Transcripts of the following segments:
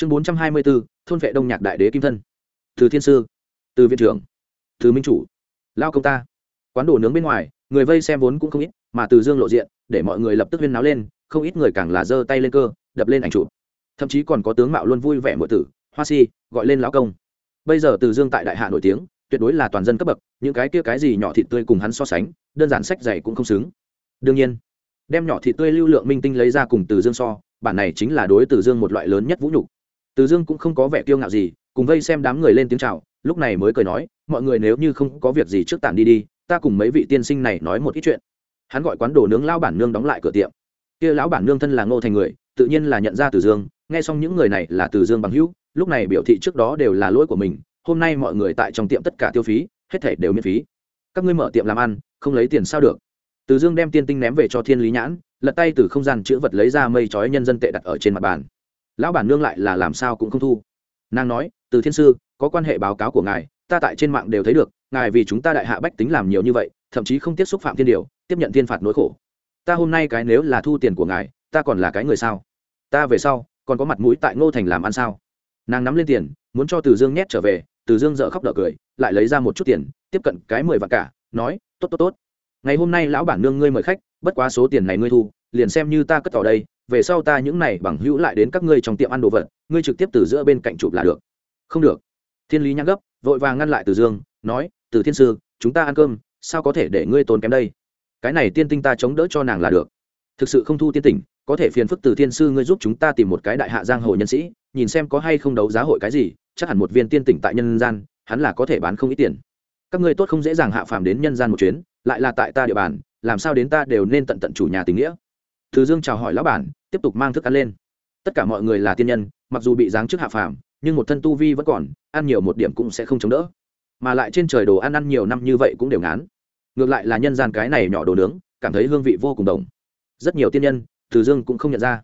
chương bốn trăm hai mươi bốn, thôn vệ đông nhạc đại đế kim thân. Từ thiên sư, từ viện trưởng, từ minh chủ, lao công ta. Quán đồ nướng bên ngoài, người vây xem vốn cũng không ít, mà từ dương lộ diện, để mọi người lập tức huyên náo lên, không ít người càng là giơ tay lên cơ, đập lên ảnh chụp. Thậm chí còn có tướng mạo luôn vui vẻ mượn tử, hoa si, gọi lên lão công. Bây giờ từ dương tại đại hạ nổi tiếng, tuyệt đối là toàn dân cấp bậc, những cái kia cái gì nhỏ thịt tươi cùng hắn so sánh, đơn giản sách dày cũng không xứng. Đương nhiên, đem nhỏ thịt tươi lưu lượng minh tinh lấy ra cùng từ dương so, bản này chính là đối từ dương một loại lớn nhất vũ nhục từ dương cũng không có vẻ kiêu ngạo gì, cùng vây xem đám người lên tiếng chào, lúc này mới cười nói, mọi người nếu như không có việc gì trước tản đi đi, ta cùng mấy vị tiên sinh này nói một ít chuyện. Hắn gọi quán đồ nướng lao bản nương đóng lại cửa tiệm. Kia lão bản nương thân là ngô thành người, tự nhiên là nhận ra từ dương, nghe xong những người này là từ dương bằng hữu, lúc này biểu thị trước đó đều là lỗi của mình, hôm nay mọi người tại trong tiệm tất cả tiêu phí, hết thể đều miễn phí. Các ngươi mở tiệm làm ăn, không lấy tiền sao được? Từ dương đem tiên tinh ném về cho thiên lý nhãn, lật tay từ không gian chữ vật lấy ra mây chói nhân dân tệ đặt ở trên mặt bàn lão bản nương lại là làm sao cũng không thu. Nàng nói, từ thiên sư, có quan hệ báo cáo của ngài, ta tại trên mạng đều thấy được, ngài vì chúng ta đại hạ bách tính làm nhiều như vậy, thậm chí không tiếp xúc phạm thiên điều, tiếp nhận thiên phạt nỗi khổ. Ta hôm nay cái nếu là thu tiền của ngài, ta còn là cái người sao? Ta về sau, còn có mặt mũi tại ngô thành làm ăn sao? Nàng nắm lên tiền, muốn cho từ dương nhét trở về, từ dương dợ khóc đỡ cười, lại lấy ra một chút tiền, tiếp cận cái mười vạn cả, nói, tốt tốt tốt. Ngày hôm nay lão bản nương ngươi mời khách, bất quá số tiền này ngươi thu, liền xem như ta cất vào đây về sau ta những này bằng hữu lại đến các ngươi trong tiệm ăn đồ vật, ngươi trực tiếp từ giữa bên cạnh chụp là được. Không được. Thiên lý nhắc gấp, vội vàng ngăn lại từ dương, nói, từ thiên sư, chúng ta ăn cơm, sao có thể để ngươi tốn kém đây? Cái này tiên tinh ta chống đỡ cho nàng là được. Thực sự không thu tiên tỉnh, có thể phiền phức từ thiên sư ngươi giúp chúng ta tìm một cái đại hạ giang hồ nhân sĩ, nhìn xem có hay không đấu giá hội cái gì, chắc hẳn một viên tiên tỉnh tại nhân gian, hắn là có thể bán không ít tiền. Các ngươi tốt không dễ dàng hạ phàm đến nhân gian một chuyến, lại là tại ta địa bàn, làm sao đến ta đều nên tận tận chủ nhà tình nghĩa từ dương chào hỏi lão bản, tiếp tục mang thức ăn lên. Tất cả mọi người là tiên nhân, mặc dù bị giáng trước hạ phàm, nhưng một thân tu vi vẫn còn, ăn nhiều một điểm cũng sẽ không chống đỡ. Mà lại trên trời đồ ăn ăn nhiều năm như vậy cũng đều ngán. Ngược lại là nhân gian cái này nhỏ đồ nướng, cảm thấy hương vị vô cùng đồng. Rất nhiều tiên nhân, từ dương cũng không nhận ra.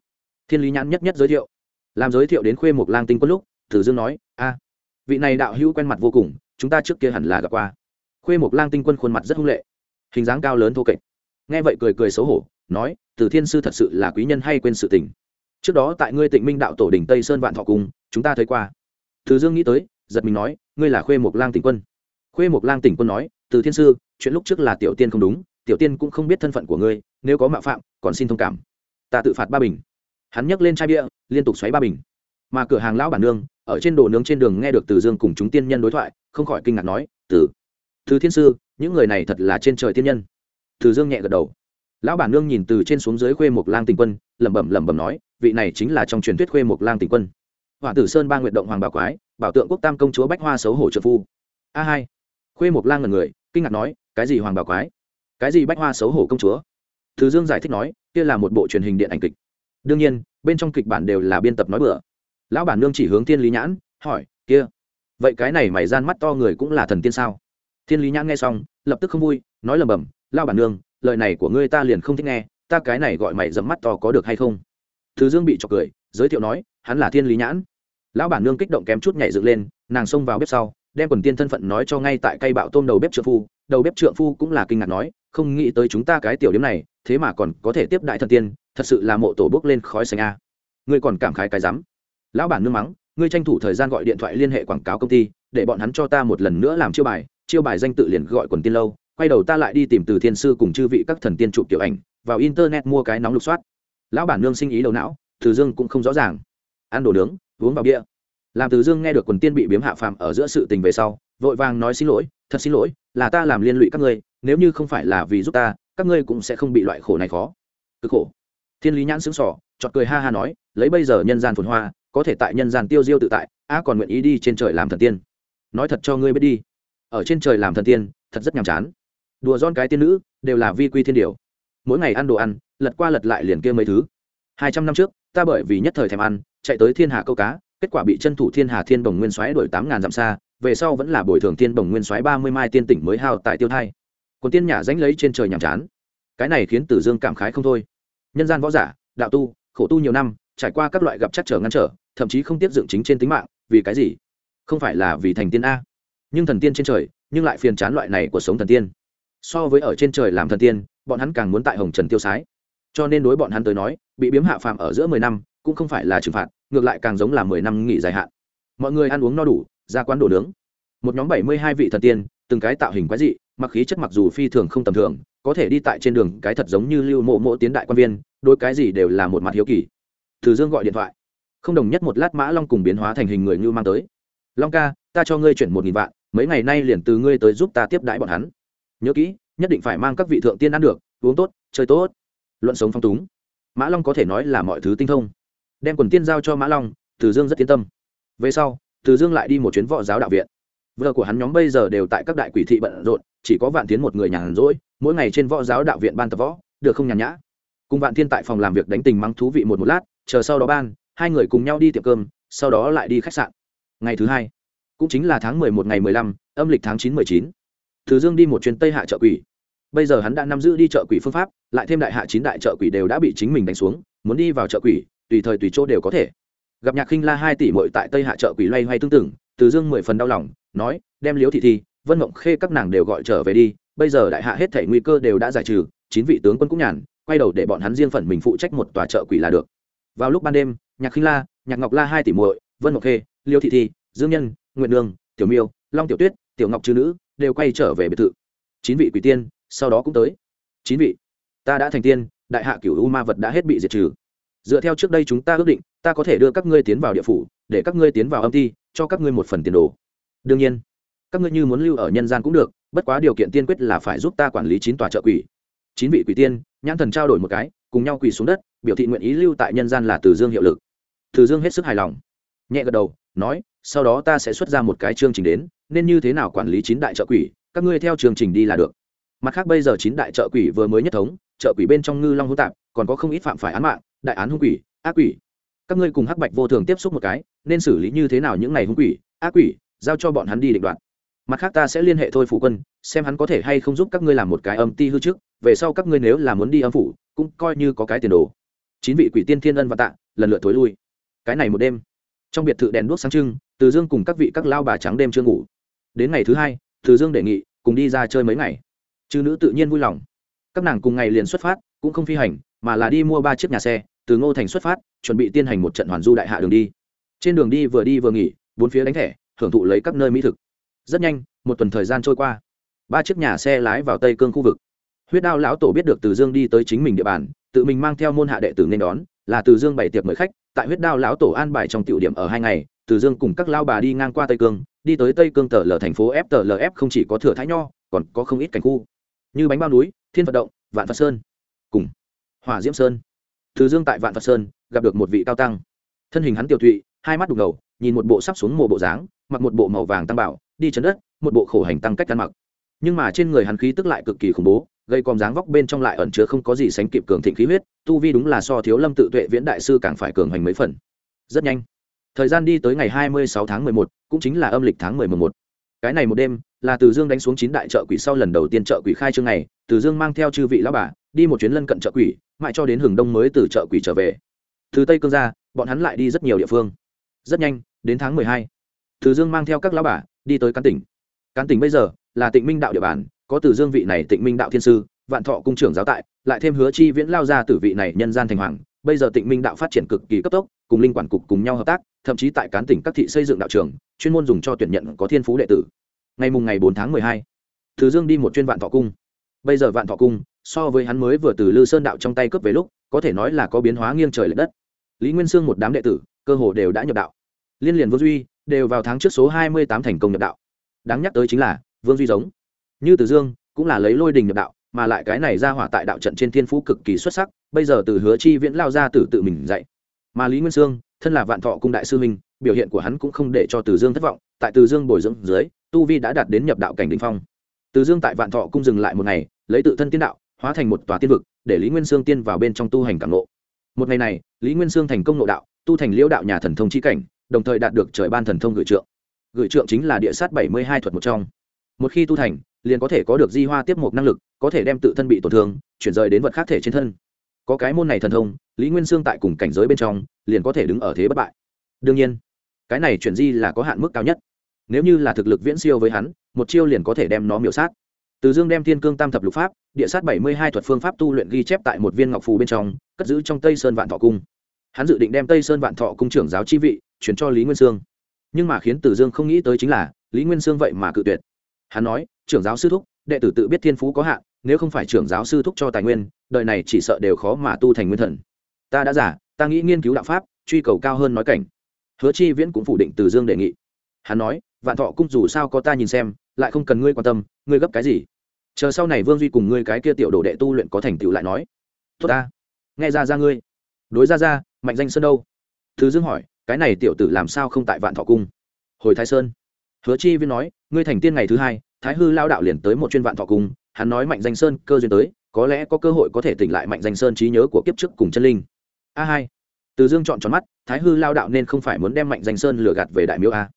Thiên lý nhãn nhất nhất giới thiệu. Làm giới thiệu đến khuê một lang tinh quân lúc, từ dương nói, a, vị này đạo hữu quen mặt vô cùng, chúng ta trước kia hẳn là gặp qua. Khuê một lang tinh quân khuôn mặt rất hung lệ, hình dáng cao lớn thô kệch. Nghe vậy cười cười xấu hổ, nói từ thiên sư thật sự là quý nhân hay quên sự tình. Trước đó tại ngươi tịnh minh đạo tổ đỉnh tây sơn vạn thọ cung, chúng ta thấy qua. Từ dương nghĩ tới, giật mình nói, ngươi là khuê mộc lang tỉnh quân. Khuê mộc lang tỉnh quân nói, từ thiên sư, chuyện lúc trước là tiểu tiên không đúng, tiểu tiên cũng không biết thân phận của ngươi, nếu có mạo phạm, còn xin thông cảm. Ta tự phạt ba bình. Hắn nhấc lên chai bia, liên tục xoáy ba bình. Mà cửa hàng lão bản nương, ở trên đồ nướng trên đường nghe được từ dương cùng chúng tiên nhân đối thoại, không khỏi kinh ngạc nói, từ thứ thiên sư, những người này thật là trên trời tiên nhân. Từ dương nhẹ gật đầu lão bản nương nhìn từ trên xuống dưới khuê một lang tình quân, lẩm bẩm lẩm bẩm nói, vị này chính là trong truyền thuyết khuê một lang tình quân. Hỏa tử sơn ba nguyện động hoàng bảo quái, bảo tượng quốc tam công chúa bách hoa xấu hổ trợ phu. A hai. Khuê một lang là người, kinh ngạc nói, cái gì hoàng bảo quái? Cái gì bách hoa xấu hổ công chúa? Thứ dương giải thích nói, kia là một bộ truyền hình điện ảnh kịch. Đương nhiên, bên trong kịch bản đều là biên tập nói bừa. Lão bản nương chỉ hướng thiên lý nhãn, hỏi, kia, vậy cái này mày gian mắt to người cũng là thần tiên sao? Thiên lý nhãn nghe xong, lập tức không vui, nói lầm bầm lao bản nương lời này của ngươi ta liền không thích nghe, ta cái này gọi mày dẫm mắt to có được hay không? Thứ dương bị trọc cười, giới thiệu nói, hắn là thiên lý nhãn. Lão bản nương kích động kém chút nhảy dựng lên, nàng xông vào bếp sau, đem quần tiên thân phận nói cho ngay tại cây bạo tôm đầu bếp trượng phu. Đầu bếp trượng phu cũng là kinh ngạc nói, không nghĩ tới chúng ta cái tiểu điểm này, thế mà còn có thể tiếp đại thần tiên, thật sự là mộ tổ bước lên khói xanh a. Ngươi còn cảm khái cái rắm. Lão bản nương mắng, ngươi tranh thủ thời gian gọi điện thoại liên hệ quảng cáo công ty, để bọn hắn cho ta một lần nữa làm chiêu bài chiêu bài danh tự liền gọi quần tiên lâu quay đầu ta lại đi tìm từ thiên sư cùng chư vị các thần tiên chụp tiểu ảnh, vào internet mua cái nóng lục soát. Lão bản nương sinh ý đầu não, từ dương cũng không rõ ràng. Ăn đồ nướng, uống vào bia. Làm từ dương nghe được quần tiên bị biếm hạ phàm ở giữa sự tình về sau, vội vàng nói xin lỗi, thật xin lỗi, là ta làm liên lụy các ngươi, nếu như không phải là vì giúp ta, các ngươi cũng sẽ không bị loại khổ này khó. Cực khổ. Thiên lý nhãn xứng sỏ chọt cười ha ha nói, lấy bây giờ nhân gian phồn hoa, có thể tại nhân gian tiêu diêu tự tại, á còn nguyện ý đi trên trời làm thần tiên. Nói thật cho ngươi biết đi. Ở trên trời làm thần tiên, thật rất nhàm chán đùa giòn cái tiên nữ, đều là vi quy thiên điều. Mỗi ngày ăn đồ ăn, lật qua lật lại liền kia mấy thứ. Hai trăm năm trước, ta bởi vì nhất thời thèm ăn, chạy tới thiên hà câu cá, kết quả bị chân thủ thiên hà thiên đồng nguyên xoáy đổi tám ngàn dặm xa, về sau vẫn là bồi thường thiên đồng nguyên xoáy ba mươi mai tiên tỉnh mới hao tại tiêu thai. Còn tiên nhà dánh lấy trên trời nhàm chán. Cái này khiến tử dương cảm khái không thôi. Nhân gian võ giả, đạo tu, khổ tu nhiều năm, trải qua các loại gặp chắc trở ngăn trở, thậm chí không tiếp dựng chính trên tính mạng, vì cái gì? Không phải là vì thành tiên a. Nhưng thần tiên trên trời, nhưng lại phiền chán loại này của sống thần tiên so với ở trên trời làm thần tiên, bọn hắn càng muốn tại hồng trần tiêu sái. Cho nên đối bọn hắn tới nói, bị biếm hạ phàm ở giữa mười năm, cũng không phải là trừng phạt, ngược lại càng giống là mười năm nghỉ dài hạn. Mọi người ăn uống no đủ, ra quán đồ nướng. Một nhóm bảy mươi hai vị thần tiên, từng cái tạo hình quái dị, mặc khí chất mặc dù phi thường không tầm thường, có thể đi tại trên đường cái thật giống như lưu mộ mộ tiến đại quan viên đôi cái gì đều là một mặt hiếu kỳ. Từ dương gọi điện thoại. Không đồng nhất một lát mã long cùng biến hóa thành hình người như mang tới. Long ca, ta cho ngươi chuyển một nghìn vạn, mấy ngày nay liền từ ngươi tới giúp ta tiếp đãi bọn hắn nhớ kỹ, nhất định phải mang các vị thượng tiên ăn được, uống tốt, chơi tốt. Luận sống phong túng. Mã long có thể nói là mọi thứ tinh thông. Đem quần tiên giao cho mã long, từ dương rất yên tâm. Về sau, từ dương lại đi một chuyến võ giáo đạo viện. Vợ của hắn nhóm bây giờ đều tại các đại quỷ thị bận rộn, chỉ có vạn tiến một người nhàn rỗi, mỗi ngày trên võ giáo đạo viện ban tập võ, được không nhàn nhã. Cùng vạn thiên tại phòng làm việc đánh tình mắng thú vị một một lát, chờ sau đó ban, hai người cùng nhau đi tiệm cơm, sau đó lại đi khách sạn. Ngày thứ hai, cũng chính là tháng mười một ngày mười lăm, âm lịch tháng chín mười chín từ dương đi một chuyến tây hạ chợ quỷ. Bây giờ hắn đã nắm giữ đi chợ quỷ phương pháp lại thêm đại hạ chín đại chợ quỷ đều đã bị chính mình đánh xuống muốn đi vào chợ quỷ tùy thời tùy chỗ đều có thể. Gặp nhạc khinh la hai tỷ mội tại tây hạ chợ quỷ loay hoay tương tưởng, từ dương mười phần đau lòng nói đem liếu thị thi vân mộng khê các nàng đều gọi trở về đi bây giờ đại hạ hết thể nguy cơ đều đã giải trừ chín vị tướng quân cũng nhàn quay đầu để bọn hắn riêng phần mình phụ trách một tòa chợ quỷ là được. Vào lúc ban đêm nhạc khinh la nhạc ngọc la hai tỷ muội vân mộng khê liêu thị thi dương nhân nguyện nương tiểu miêu long tiểu tuyết tiểu ngọc chư nữ đều quay trở về biệt thự. Chín vị quỷ tiên, sau đó cũng tới. Chín vị, ta đã thành tiên, đại hạ cửu u ma vật đã hết bị diệt trừ. Dựa theo trước đây chúng ta ước định, ta có thể đưa các ngươi tiến vào địa phủ, để các ngươi tiến vào âm ty cho các ngươi một phần tiền đồ. Đương nhiên, các ngươi như muốn lưu ở nhân gian cũng được, bất quá điều kiện tiên quyết là phải giúp ta quản lý chín tòa chợ quỷ. Chín vị quỷ tiên, nhãn thần trao đổi một cái, cùng nhau quỳ xuống đất, biểu thị nguyện ý lưu tại nhân gian là từ dương hiệu lực. Từ dương hết sức hài lòng. Nhẹ gật đầu, nói, sau đó ta sẽ xuất ra một cái chương trình đến nên như thế nào quản lý chín đại trợ quỷ, các ngươi theo chương trình đi là được. Mặt khác bây giờ chín đại trợ quỷ vừa mới nhất thống, trợ quỷ bên trong ngư long hữu tạp, còn có không ít phạm phải án mạng, đại án hung quỷ, ác quỷ. Các ngươi cùng hắc bạch vô thường tiếp xúc một cái, nên xử lý như thế nào những ngày hung quỷ, ác quỷ, giao cho bọn hắn đi định đoạt. Mặt khác ta sẽ liên hệ thôi phụ quân, xem hắn có thể hay không giúp các ngươi làm một cái âm ti hư trước, về sau các ngươi nếu là muốn đi âm phủ, cũng coi như có cái tiền đồ. Chín vị quỷ tiên thiên ân và tạ, lần lượt thối lui. Cái này một đêm, trong biệt thự đèn đuốc sáng trưng, từ dương cùng các vị các lao bà trắng đêm chưa ngủ đến ngày thứ hai, từ dương đề nghị cùng đi ra chơi mấy ngày. Chư nữ tự nhiên vui lòng. Các nàng cùng ngày liền xuất phát, cũng không phi hành, mà là đi mua ba chiếc nhà xe, từ ngô thành xuất phát, chuẩn bị tiên hành một trận hoàn du đại hạ đường đi. Trên đường đi vừa đi vừa nghỉ, bốn phía đánh thẻ, hưởng thụ lấy các nơi mỹ thực. Rất nhanh, một tuần thời gian trôi qua. Ba chiếc nhà xe lái vào tây cương khu vực. Huyết đao lão tổ biết được từ dương đi tới chính mình địa bàn, tự mình mang theo môn hạ đệ tử nên đón, là từ dương bày tiệc mời khách, tại huyết đao lão tổ an bài trong tiểu điểm ở hai ngày từ dương cùng các lao bà đi ngang qua tây cương, đi tới tây cương tờ lờ thành phố f tờ lf không chỉ có thừa thái nho, còn có không ít cảnh khu. Như bánh bao núi, thiên phật động, vạn phật sơn, cùng hỏa diễm sơn. Từ dương tại vạn phật sơn, gặp được một vị cao tăng. Thân hình hắn tiểu thụy, hai mắt đục ngầu, nhìn một bộ sắp xuống mùa bộ dáng, mặc một bộ màu vàng tăng bảo, đi chấn đất, một bộ khổ hành tăng cách ăn mặc. Nhưng mà trên người hắn khí tức lại cực kỳ khủng bố, gây còm dáng vóc bên trong lại ẩn chứa không có gì sánh kịp cường thịnh khí huyết, tu vi đúng là so thiếu lâm tự tuệ viễn đại sư càng phải cường hành mấy phần. Rất nhanh thời gian đi tới ngày hai mươi sáu tháng mười một, cũng chính là âm lịch tháng mười một. Cái này một đêm, là từ dương đánh xuống chín đại chợ quỷ sau lần đầu tiên chợ quỷ khai trương này, từ dương mang theo chư vị lão bà, đi một chuyến lân cận chợ quỷ, mãi cho đến hừng đông mới từ chợ quỷ trở về. Từ tây cương ra, bọn hắn lại đi rất nhiều địa phương. Rất nhanh, đến tháng mười hai, từ dương mang theo các lão bà, đi tới cán tỉnh. Cán tỉnh bây giờ, là tịnh minh đạo địa bàn, có từ dương vị này tịnh minh đạo thiên sư, vạn thọ cung trưởng giáo tại, lại thêm hứa chi viễn lao ra từ vị này nhân gian thành hoàng bây giờ tịnh minh đạo phát triển cực kỳ cấp tốc, cùng linh quản cục cùng nhau hợp tác, thậm chí tại cán tỉnh các thị xây dựng đạo trường, chuyên môn dùng cho tuyển nhận có thiên phú đệ tử. Ngày mùng ngày bốn tháng mười hai, từ dương đi một chuyên vạn thọ cung. Bây giờ vạn thọ cung, so với hắn mới vừa từ lư sơn đạo trong tay cướp về lúc, có thể nói là có biến hóa nghiêng trời l ệ đất. Lý nguyên sương một đám đệ tử, cơ hồ đều đã nhập đạo. Liên liền vô duy đều vào tháng trước số hai mươi tám thành công nhập đạo. Đáng nhắc tới chính là, vương duy giống. Như từ dương, cũng là lấy lôi đình nhập đạo mà lại cái này ra hỏa tại đạo trận trên thiên phú cực kỳ xuất sắc, bây giờ từ hứa chi viễn lao ra từ tự mình dạy. Mà lý nguyên sương, thân là vạn thọ cung đại sư minh biểu hiện của hắn cũng không để cho từ dương thất vọng, tại từ dương bồi dưỡng dưới, tu vi đã đạt đến nhập đạo cảnh đ ỉ n h phong. Từ dương tại vạn thọ cung dừng lại một ngày, lấy tự thân tiên đạo, hóa thành một tòa tiên vực, để lý nguyên sương tiên vào bên trong tu hành cảm nộ một ngày này, lý nguyên sương thành công nộ đạo, tu thành liễu đạo nhà thần thông chi cảnh, đồng thời đạt được trời ban thần thông gửi trượng. Gửi trượng chính là địa sát bảy mươi hai thuật một trong. Một khi tu thành liền có thể có được di hoa tiếp một năng lực, có thể đem tự thân bị tổn thương, chuyển rời đến vật khác thể trên thân. Có cái môn này thần thông, lý nguyên sương tại cùng cảnh giới bên trong, liền có thể đứng ở thế bất bại. Đương nhiên, cái này chuyển di là có hạn mức cao nhất. Nếu như là thực lực viễn siêu với hắn, một chiêu liền có thể đem nó miểu sát. Từ dương đem thiên cương tam thập lục pháp, địa sát bảy mươi hai thuật phương pháp tu luyện ghi chép tại một viên ngọc phù bên trong, cất giữ trong tây sơn vạn thọ cung. Hắn dự định đem tây sơn vạn thọ cung trưởng giáo chi vị chuyển cho lý nguyên sương. Nhưng mà khiến tử dương không nghĩ tới chính là, lý nguyên sương vậy mà cự tuyệt. Hắn nói trưởng giáo sư thúc, đệ tử tự biết thiên phú có hạn, nếu không phải trưởng giáo sư thúc cho tài nguyên, đời này chỉ sợ đều khó mà tu thành nguyên thần. Ta đã giả ta nghĩ nghiên cứu đạo pháp, truy cầu cao hơn nói cảnh. Hứa chi viễn cũng phủ định từ dương đề nghị. Hắn nói, vạn thọ cung dù sao có ta nhìn xem, lại không cần ngươi quan tâm, ngươi gấp cái gì? Chờ sau này vương duy cùng ngươi cái kia tiểu đồ đệ tu luyện có thành tựu lại nói. Tốt ta, nghe ra ra ngươi. Đối ra ra, mạnh danh sơn đâu? Thứ dương hỏi, cái này tiểu tử làm sao không tại vạn thọ cung? Hồi thái sơn. Hứa chi viên nói, ngươi thành tiên ngày thứ hai thái hư lao đạo liền tới một chuyên vạn thọ cung, hắn nói mạnh danh sơn cơ duyên tới, có lẽ có cơ hội có thể tỉnh lại mạnh danh sơn trí nhớ của kiếp trước cùng chân linh. A hai. Từ dương chọn tròn mắt, thái hư lao đạo nên không phải muốn đem mạnh danh sơn lừa gạt về đại miếu a.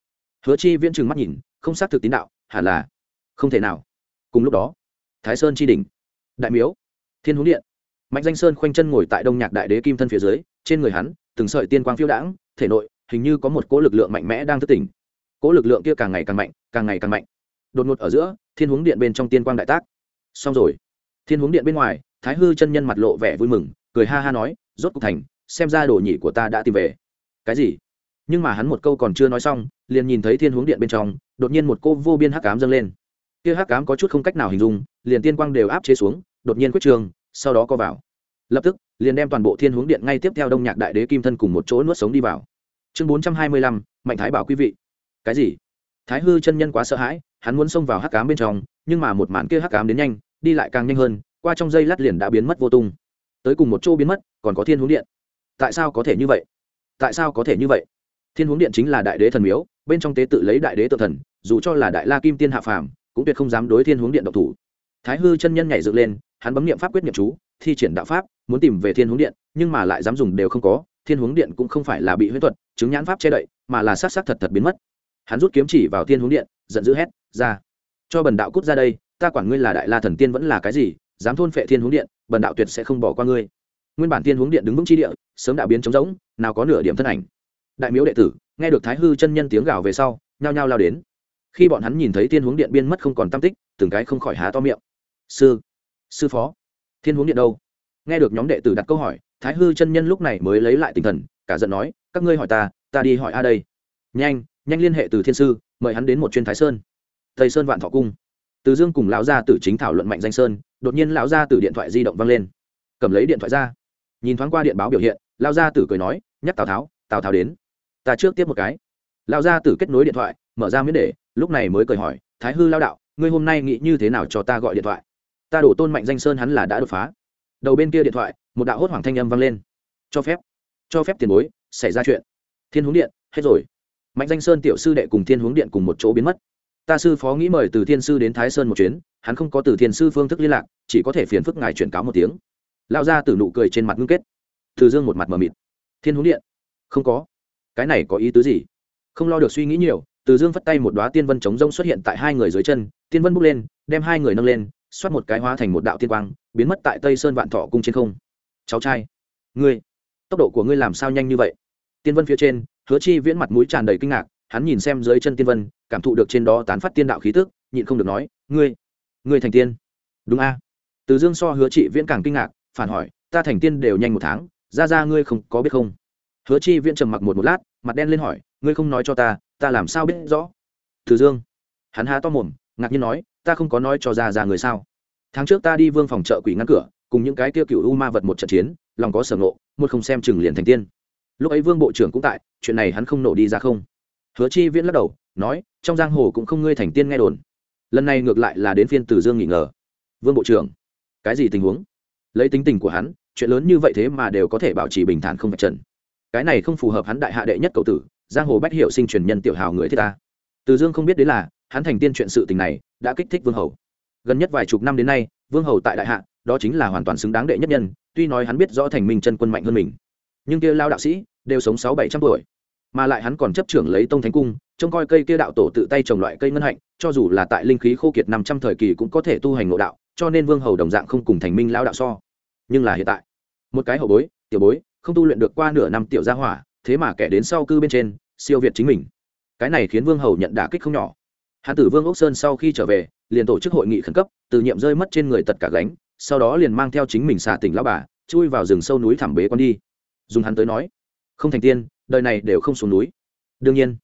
Hứa chi viễn trừng mắt nhìn, không xác thực tín đạo, hẳn là không thể nào. Cùng lúc đó, thái sơn chi đỉnh, đại miếu thiên huống điện. Mạnh danh sơn khoanh chân ngồi tại đông nhạc đại đế kim thân phía dưới, trên người hắn, từng sợi tiên quang phiêu đãng, thể nội, hình như có một cỗ lực lượng mạnh mẽ đang thức tỉnh. Cỗ lực lượng kia càng ngày càng mạnh, càng ngày càng mạnh đột ngột ở giữa, thiên huống điện bên trong tiên quang đại tác. Xong rồi. Thiên huống điện bên ngoài, thái hư chân nhân mặt lộ vẻ vui mừng, cười ha ha nói, rốt cục thành, xem ra đồ nhị của ta đã tìm về. Cái gì? Nhưng mà hắn một câu còn chưa nói xong, liền nhìn thấy thiên huống điện bên trong, đột nhiên một cô vô biên hắc cám dâng lên. Kia hắc cám có chút không cách nào hình dung, liền tiên quang đều áp chế xuống, đột nhiên quyết trường, sau đó co vào. Lập tức, liền đem toàn bộ thiên huống điện ngay tiếp theo đông nhạc đại đế kim thân cùng một chỗ nuốt sống đi vào. Chương bốn trăm hai mươi lăm, mạnh thái bảo quý vị. Cái gì? Thái hư chân nhân quá sợ hãi hắn muốn xông vào hắc cám bên trong, nhưng mà một màn kia hắc cám đến nhanh, đi lại càng nhanh hơn, qua trong dây lát liền đã biến mất vô tung. Tới cùng một chỗ biến mất, còn có thiên huống điện. Tại sao có thể như vậy? Tại sao có thể như vậy? Thiên huống điện chính là đại đế thần miếu, bên trong tế tự lấy đại đế tự thần, dù cho là đại la kim tiên hạ phàm, cũng tuyệt không dám đối thiên huống điện độc thủ. Thái hư chân nhân nhảy dựng lên, hắn bấm nghiệm pháp quyết nghiệm chú, thi triển đạo pháp, muốn tìm về thiên huống điện, nhưng mà lại dám dùng đều không có, thiên huống điện cũng không phải là bị huyết thuật, chứng nhãn pháp che đậy, mà là sát sát thật thật biến mất. Hắn rút kiếm chỉ vào thiên huống điện giận dữ hét, ra! Cho bần đạo cút ra đây, ta quản ngươi là đại la thần tiên vẫn là cái gì, dám thôn phệ thiên hướng điện, bần đạo tuyệt sẽ không bỏ qua ngươi. Nguyên bản thiên hướng điện đứng vững chi địa, sớm đã biến trống rỗng, nào có nửa điểm thân ảnh. Đại miếu đệ tử, nghe được thái hư chân nhân tiếng gào về sau, nhao nhao lao đến. Khi bọn hắn nhìn thấy thiên hướng điện biên mất không còn tam tích, từng cái không khỏi há to miệng. Sư sư phó, thiên hướng điện đâu? Nghe được nhóm đệ tử đặt câu hỏi, thái hư chân nhân lúc này mới lấy lại tinh thần, cả giận nói, các ngươi hỏi ta ta đi hỏi a đây. Nhanh nhanh liên hệ từ thiên sư mời hắn đến một chuyên thái sơn. Tây sơn vạn thọ cung. Từ dương cùng lão gia tử chính thảo luận mạnh danh sơn, đột nhiên lão gia tử điện thoại di động văng lên. Cầm lấy điện thoại ra. Nhìn thoáng qua điện báo biểu hiện, lão gia tử cười nói, nhắc tào tháo tào tháo đến. Ta trước tiếp một cái. Lão gia tử kết nối điện thoại, mở ra miễn để, lúc này mới cười hỏi, thái hư lao đạo, ngươi hôm nay nghĩ như thế nào cho ta gọi điện thoại? Ta đổ tôn mạnh danh sơn hắn là đã đột phá. Đầu bên kia điện thoại, một đạo hốt hoảng thanh âm vang lên. Cho phép cho phép tiền bối, xảy ra chuyện. Thiên hướng điện, hết rồi mạnh danh sơn tiểu sư đệ cùng thiên hướng điện cùng một chỗ biến mất. Ta sư phó nghĩ mời từ thiên sư đến thái sơn một chuyến, hắn không có từ thiên sư phương thức liên lạc, chỉ có thể phiền phức ngài chuyển cáo một tiếng. Lao ra từ nụ cười trên mặt ngưng kết. Từ dương một mặt mờ mịt. Thiên hướng điện? Không có. Cái này có ý tứ gì? Không lo được suy nghĩ nhiều, từ dương phất tay một đoá tiên vân chống rông xuất hiện tại hai người dưới chân, tiên vân bước lên, đem hai người nâng lên, xoát một cái hóa thành một đạo tiên quang, biến mất tại tây sơn vạn thọ cung trên không. Cháu trai, ngươi, tốc độ của ngươi làm sao nhanh như vậy? Tiên vân phía trên hứa chi viễn mặt mũi tràn đầy kinh ngạc, hắn nhìn xem dưới chân tiên vân, cảm thụ được trên đó tán phát tiên đạo khí tức, nhịn không được nói, ngươi ngươi thành tiên. Đúng a. Từ dương so hứa chị viễn càng kinh ngạc, phản hỏi, ta thành tiên đều nhanh một tháng, ra ra ngươi không có biết không? Hứa chi viễn trầm mặc một một lát, mặt đen lên hỏi, ngươi không nói cho ta ta làm sao biết rõ? Từ dương, hắn há to mồm, ngạc nhiên nói, ta không có nói cho ra ra người sao? Tháng trước ta đi vương phòng chợ quỷ ngăn cửa, cùng những cái tiêu cựu u ma vật một trận chiến, lòng có sở ngộ, một không xem chừng liền thành tiên lúc ấy vương bộ trưởng cũng tại, chuyện này hắn không nổ đi ra không? Hứa chi viễn lắc đầu, nói, trong giang hồ cũng không ngươi thành tiên nghe đồn. Lần này ngược lại là đến phiên từ dương nghỉ ngờ. Vương bộ trưởng, cái gì tình huống? Lấy tính tình của hắn, chuyện lớn như vậy thế mà đều có thể bảo trì bình thản không phải trần. Cái này không phù hợp hắn đại hạ đệ nhất cầu tử, giang hồ bách hiệu sinh truyền nhân tiểu hào người thiết ta. Từ dương không biết đến là, hắn thành tiên chuyện sự tình này, đã kích thích vương hầu. Gần nhất vài chục năm đến nay, vương hầu tại đại hạ, đó chính là hoàn toàn xứng đáng đệ nhất nhân, tuy nói hắn biết rõ thành minh chân quân mạnh hơn mình nhưng kia lao đạo sĩ đều sống sáu bảy trăm tuổi, mà lại hắn còn chấp trưởng lấy tông thánh cung, trông coi cây kia đạo tổ tự tay trồng loại cây ngân hạnh, cho dù là tại linh khí khô kiệt năm trăm thời kỳ cũng có thể tu hành ngộ đạo, cho nên vương hầu đồng dạng không cùng thành minh lao đạo so. Nhưng là hiện tại, một cái hậu bối, tiểu bối, không tu luyện được qua nửa năm tiểu gia hỏa, thế mà kẻ đến sau cư bên trên, siêu việt chính mình. Cái này khiến vương hầu nhận đả kích không nhỏ. Hán tử vương ốc sơn sau khi trở về, liền tổ chức hội nghị khẩn cấp, từ nhiệm rơi mất trên người tật cả gánh, sau đó liền mang theo chính mình xả tỉnh lao bà, chui vào rừng sâu núi thẳm bế con đi dùng hắn tới nói. Không thành tiên, đời này đều không xuống núi. Đương nhiên,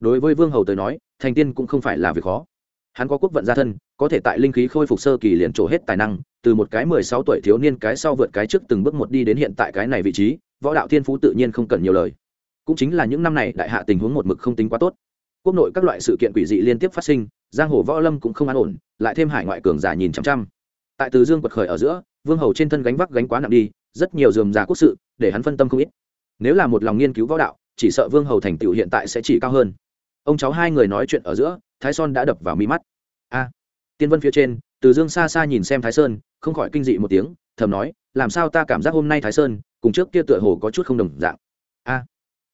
đối với vương hầu tới nói, thành tiên cũng không phải là việc khó. Hắn có quốc vận gia thân, có thể tại linh khí khôi phục sơ kỳ liền trổ hết tài năng, từ một cái mười sáu tuổi thiếu niên cái sau vượt cái trước từng bước một đi đến hiện tại cái này vị trí, võ đạo thiên phú tự nhiên không cần nhiều lời. Cũng chính là những năm này đại hạ tình huống một mực không tính quá tốt. Quốc nội các loại sự kiện quỷ dị liên tiếp phát sinh, giang hồ võ lâm cũng không an ổn, lại thêm hải ngoại cường giả nhìn chăm chăm tại từ dương quật khởi ở giữa, vương hầu trên thân gánh vác gánh quá nặng đi rất nhiều dườm già quốc sự, để hắn phân tâm không ít. Nếu là một lòng nghiên cứu võ đạo, chỉ sợ vương hầu thành tựu hiện tại sẽ chỉ cao hơn. Ông cháu hai người nói chuyện ở giữa, thái son đã đập vào mi mắt. A, tiên vân phía trên, từ dương xa xa nhìn xem thái sơn, không khỏi kinh dị một tiếng, thầm nói, làm sao ta cảm giác hôm nay thái sơn, cùng trước kia tựa hồ có chút không đồng dạng? A,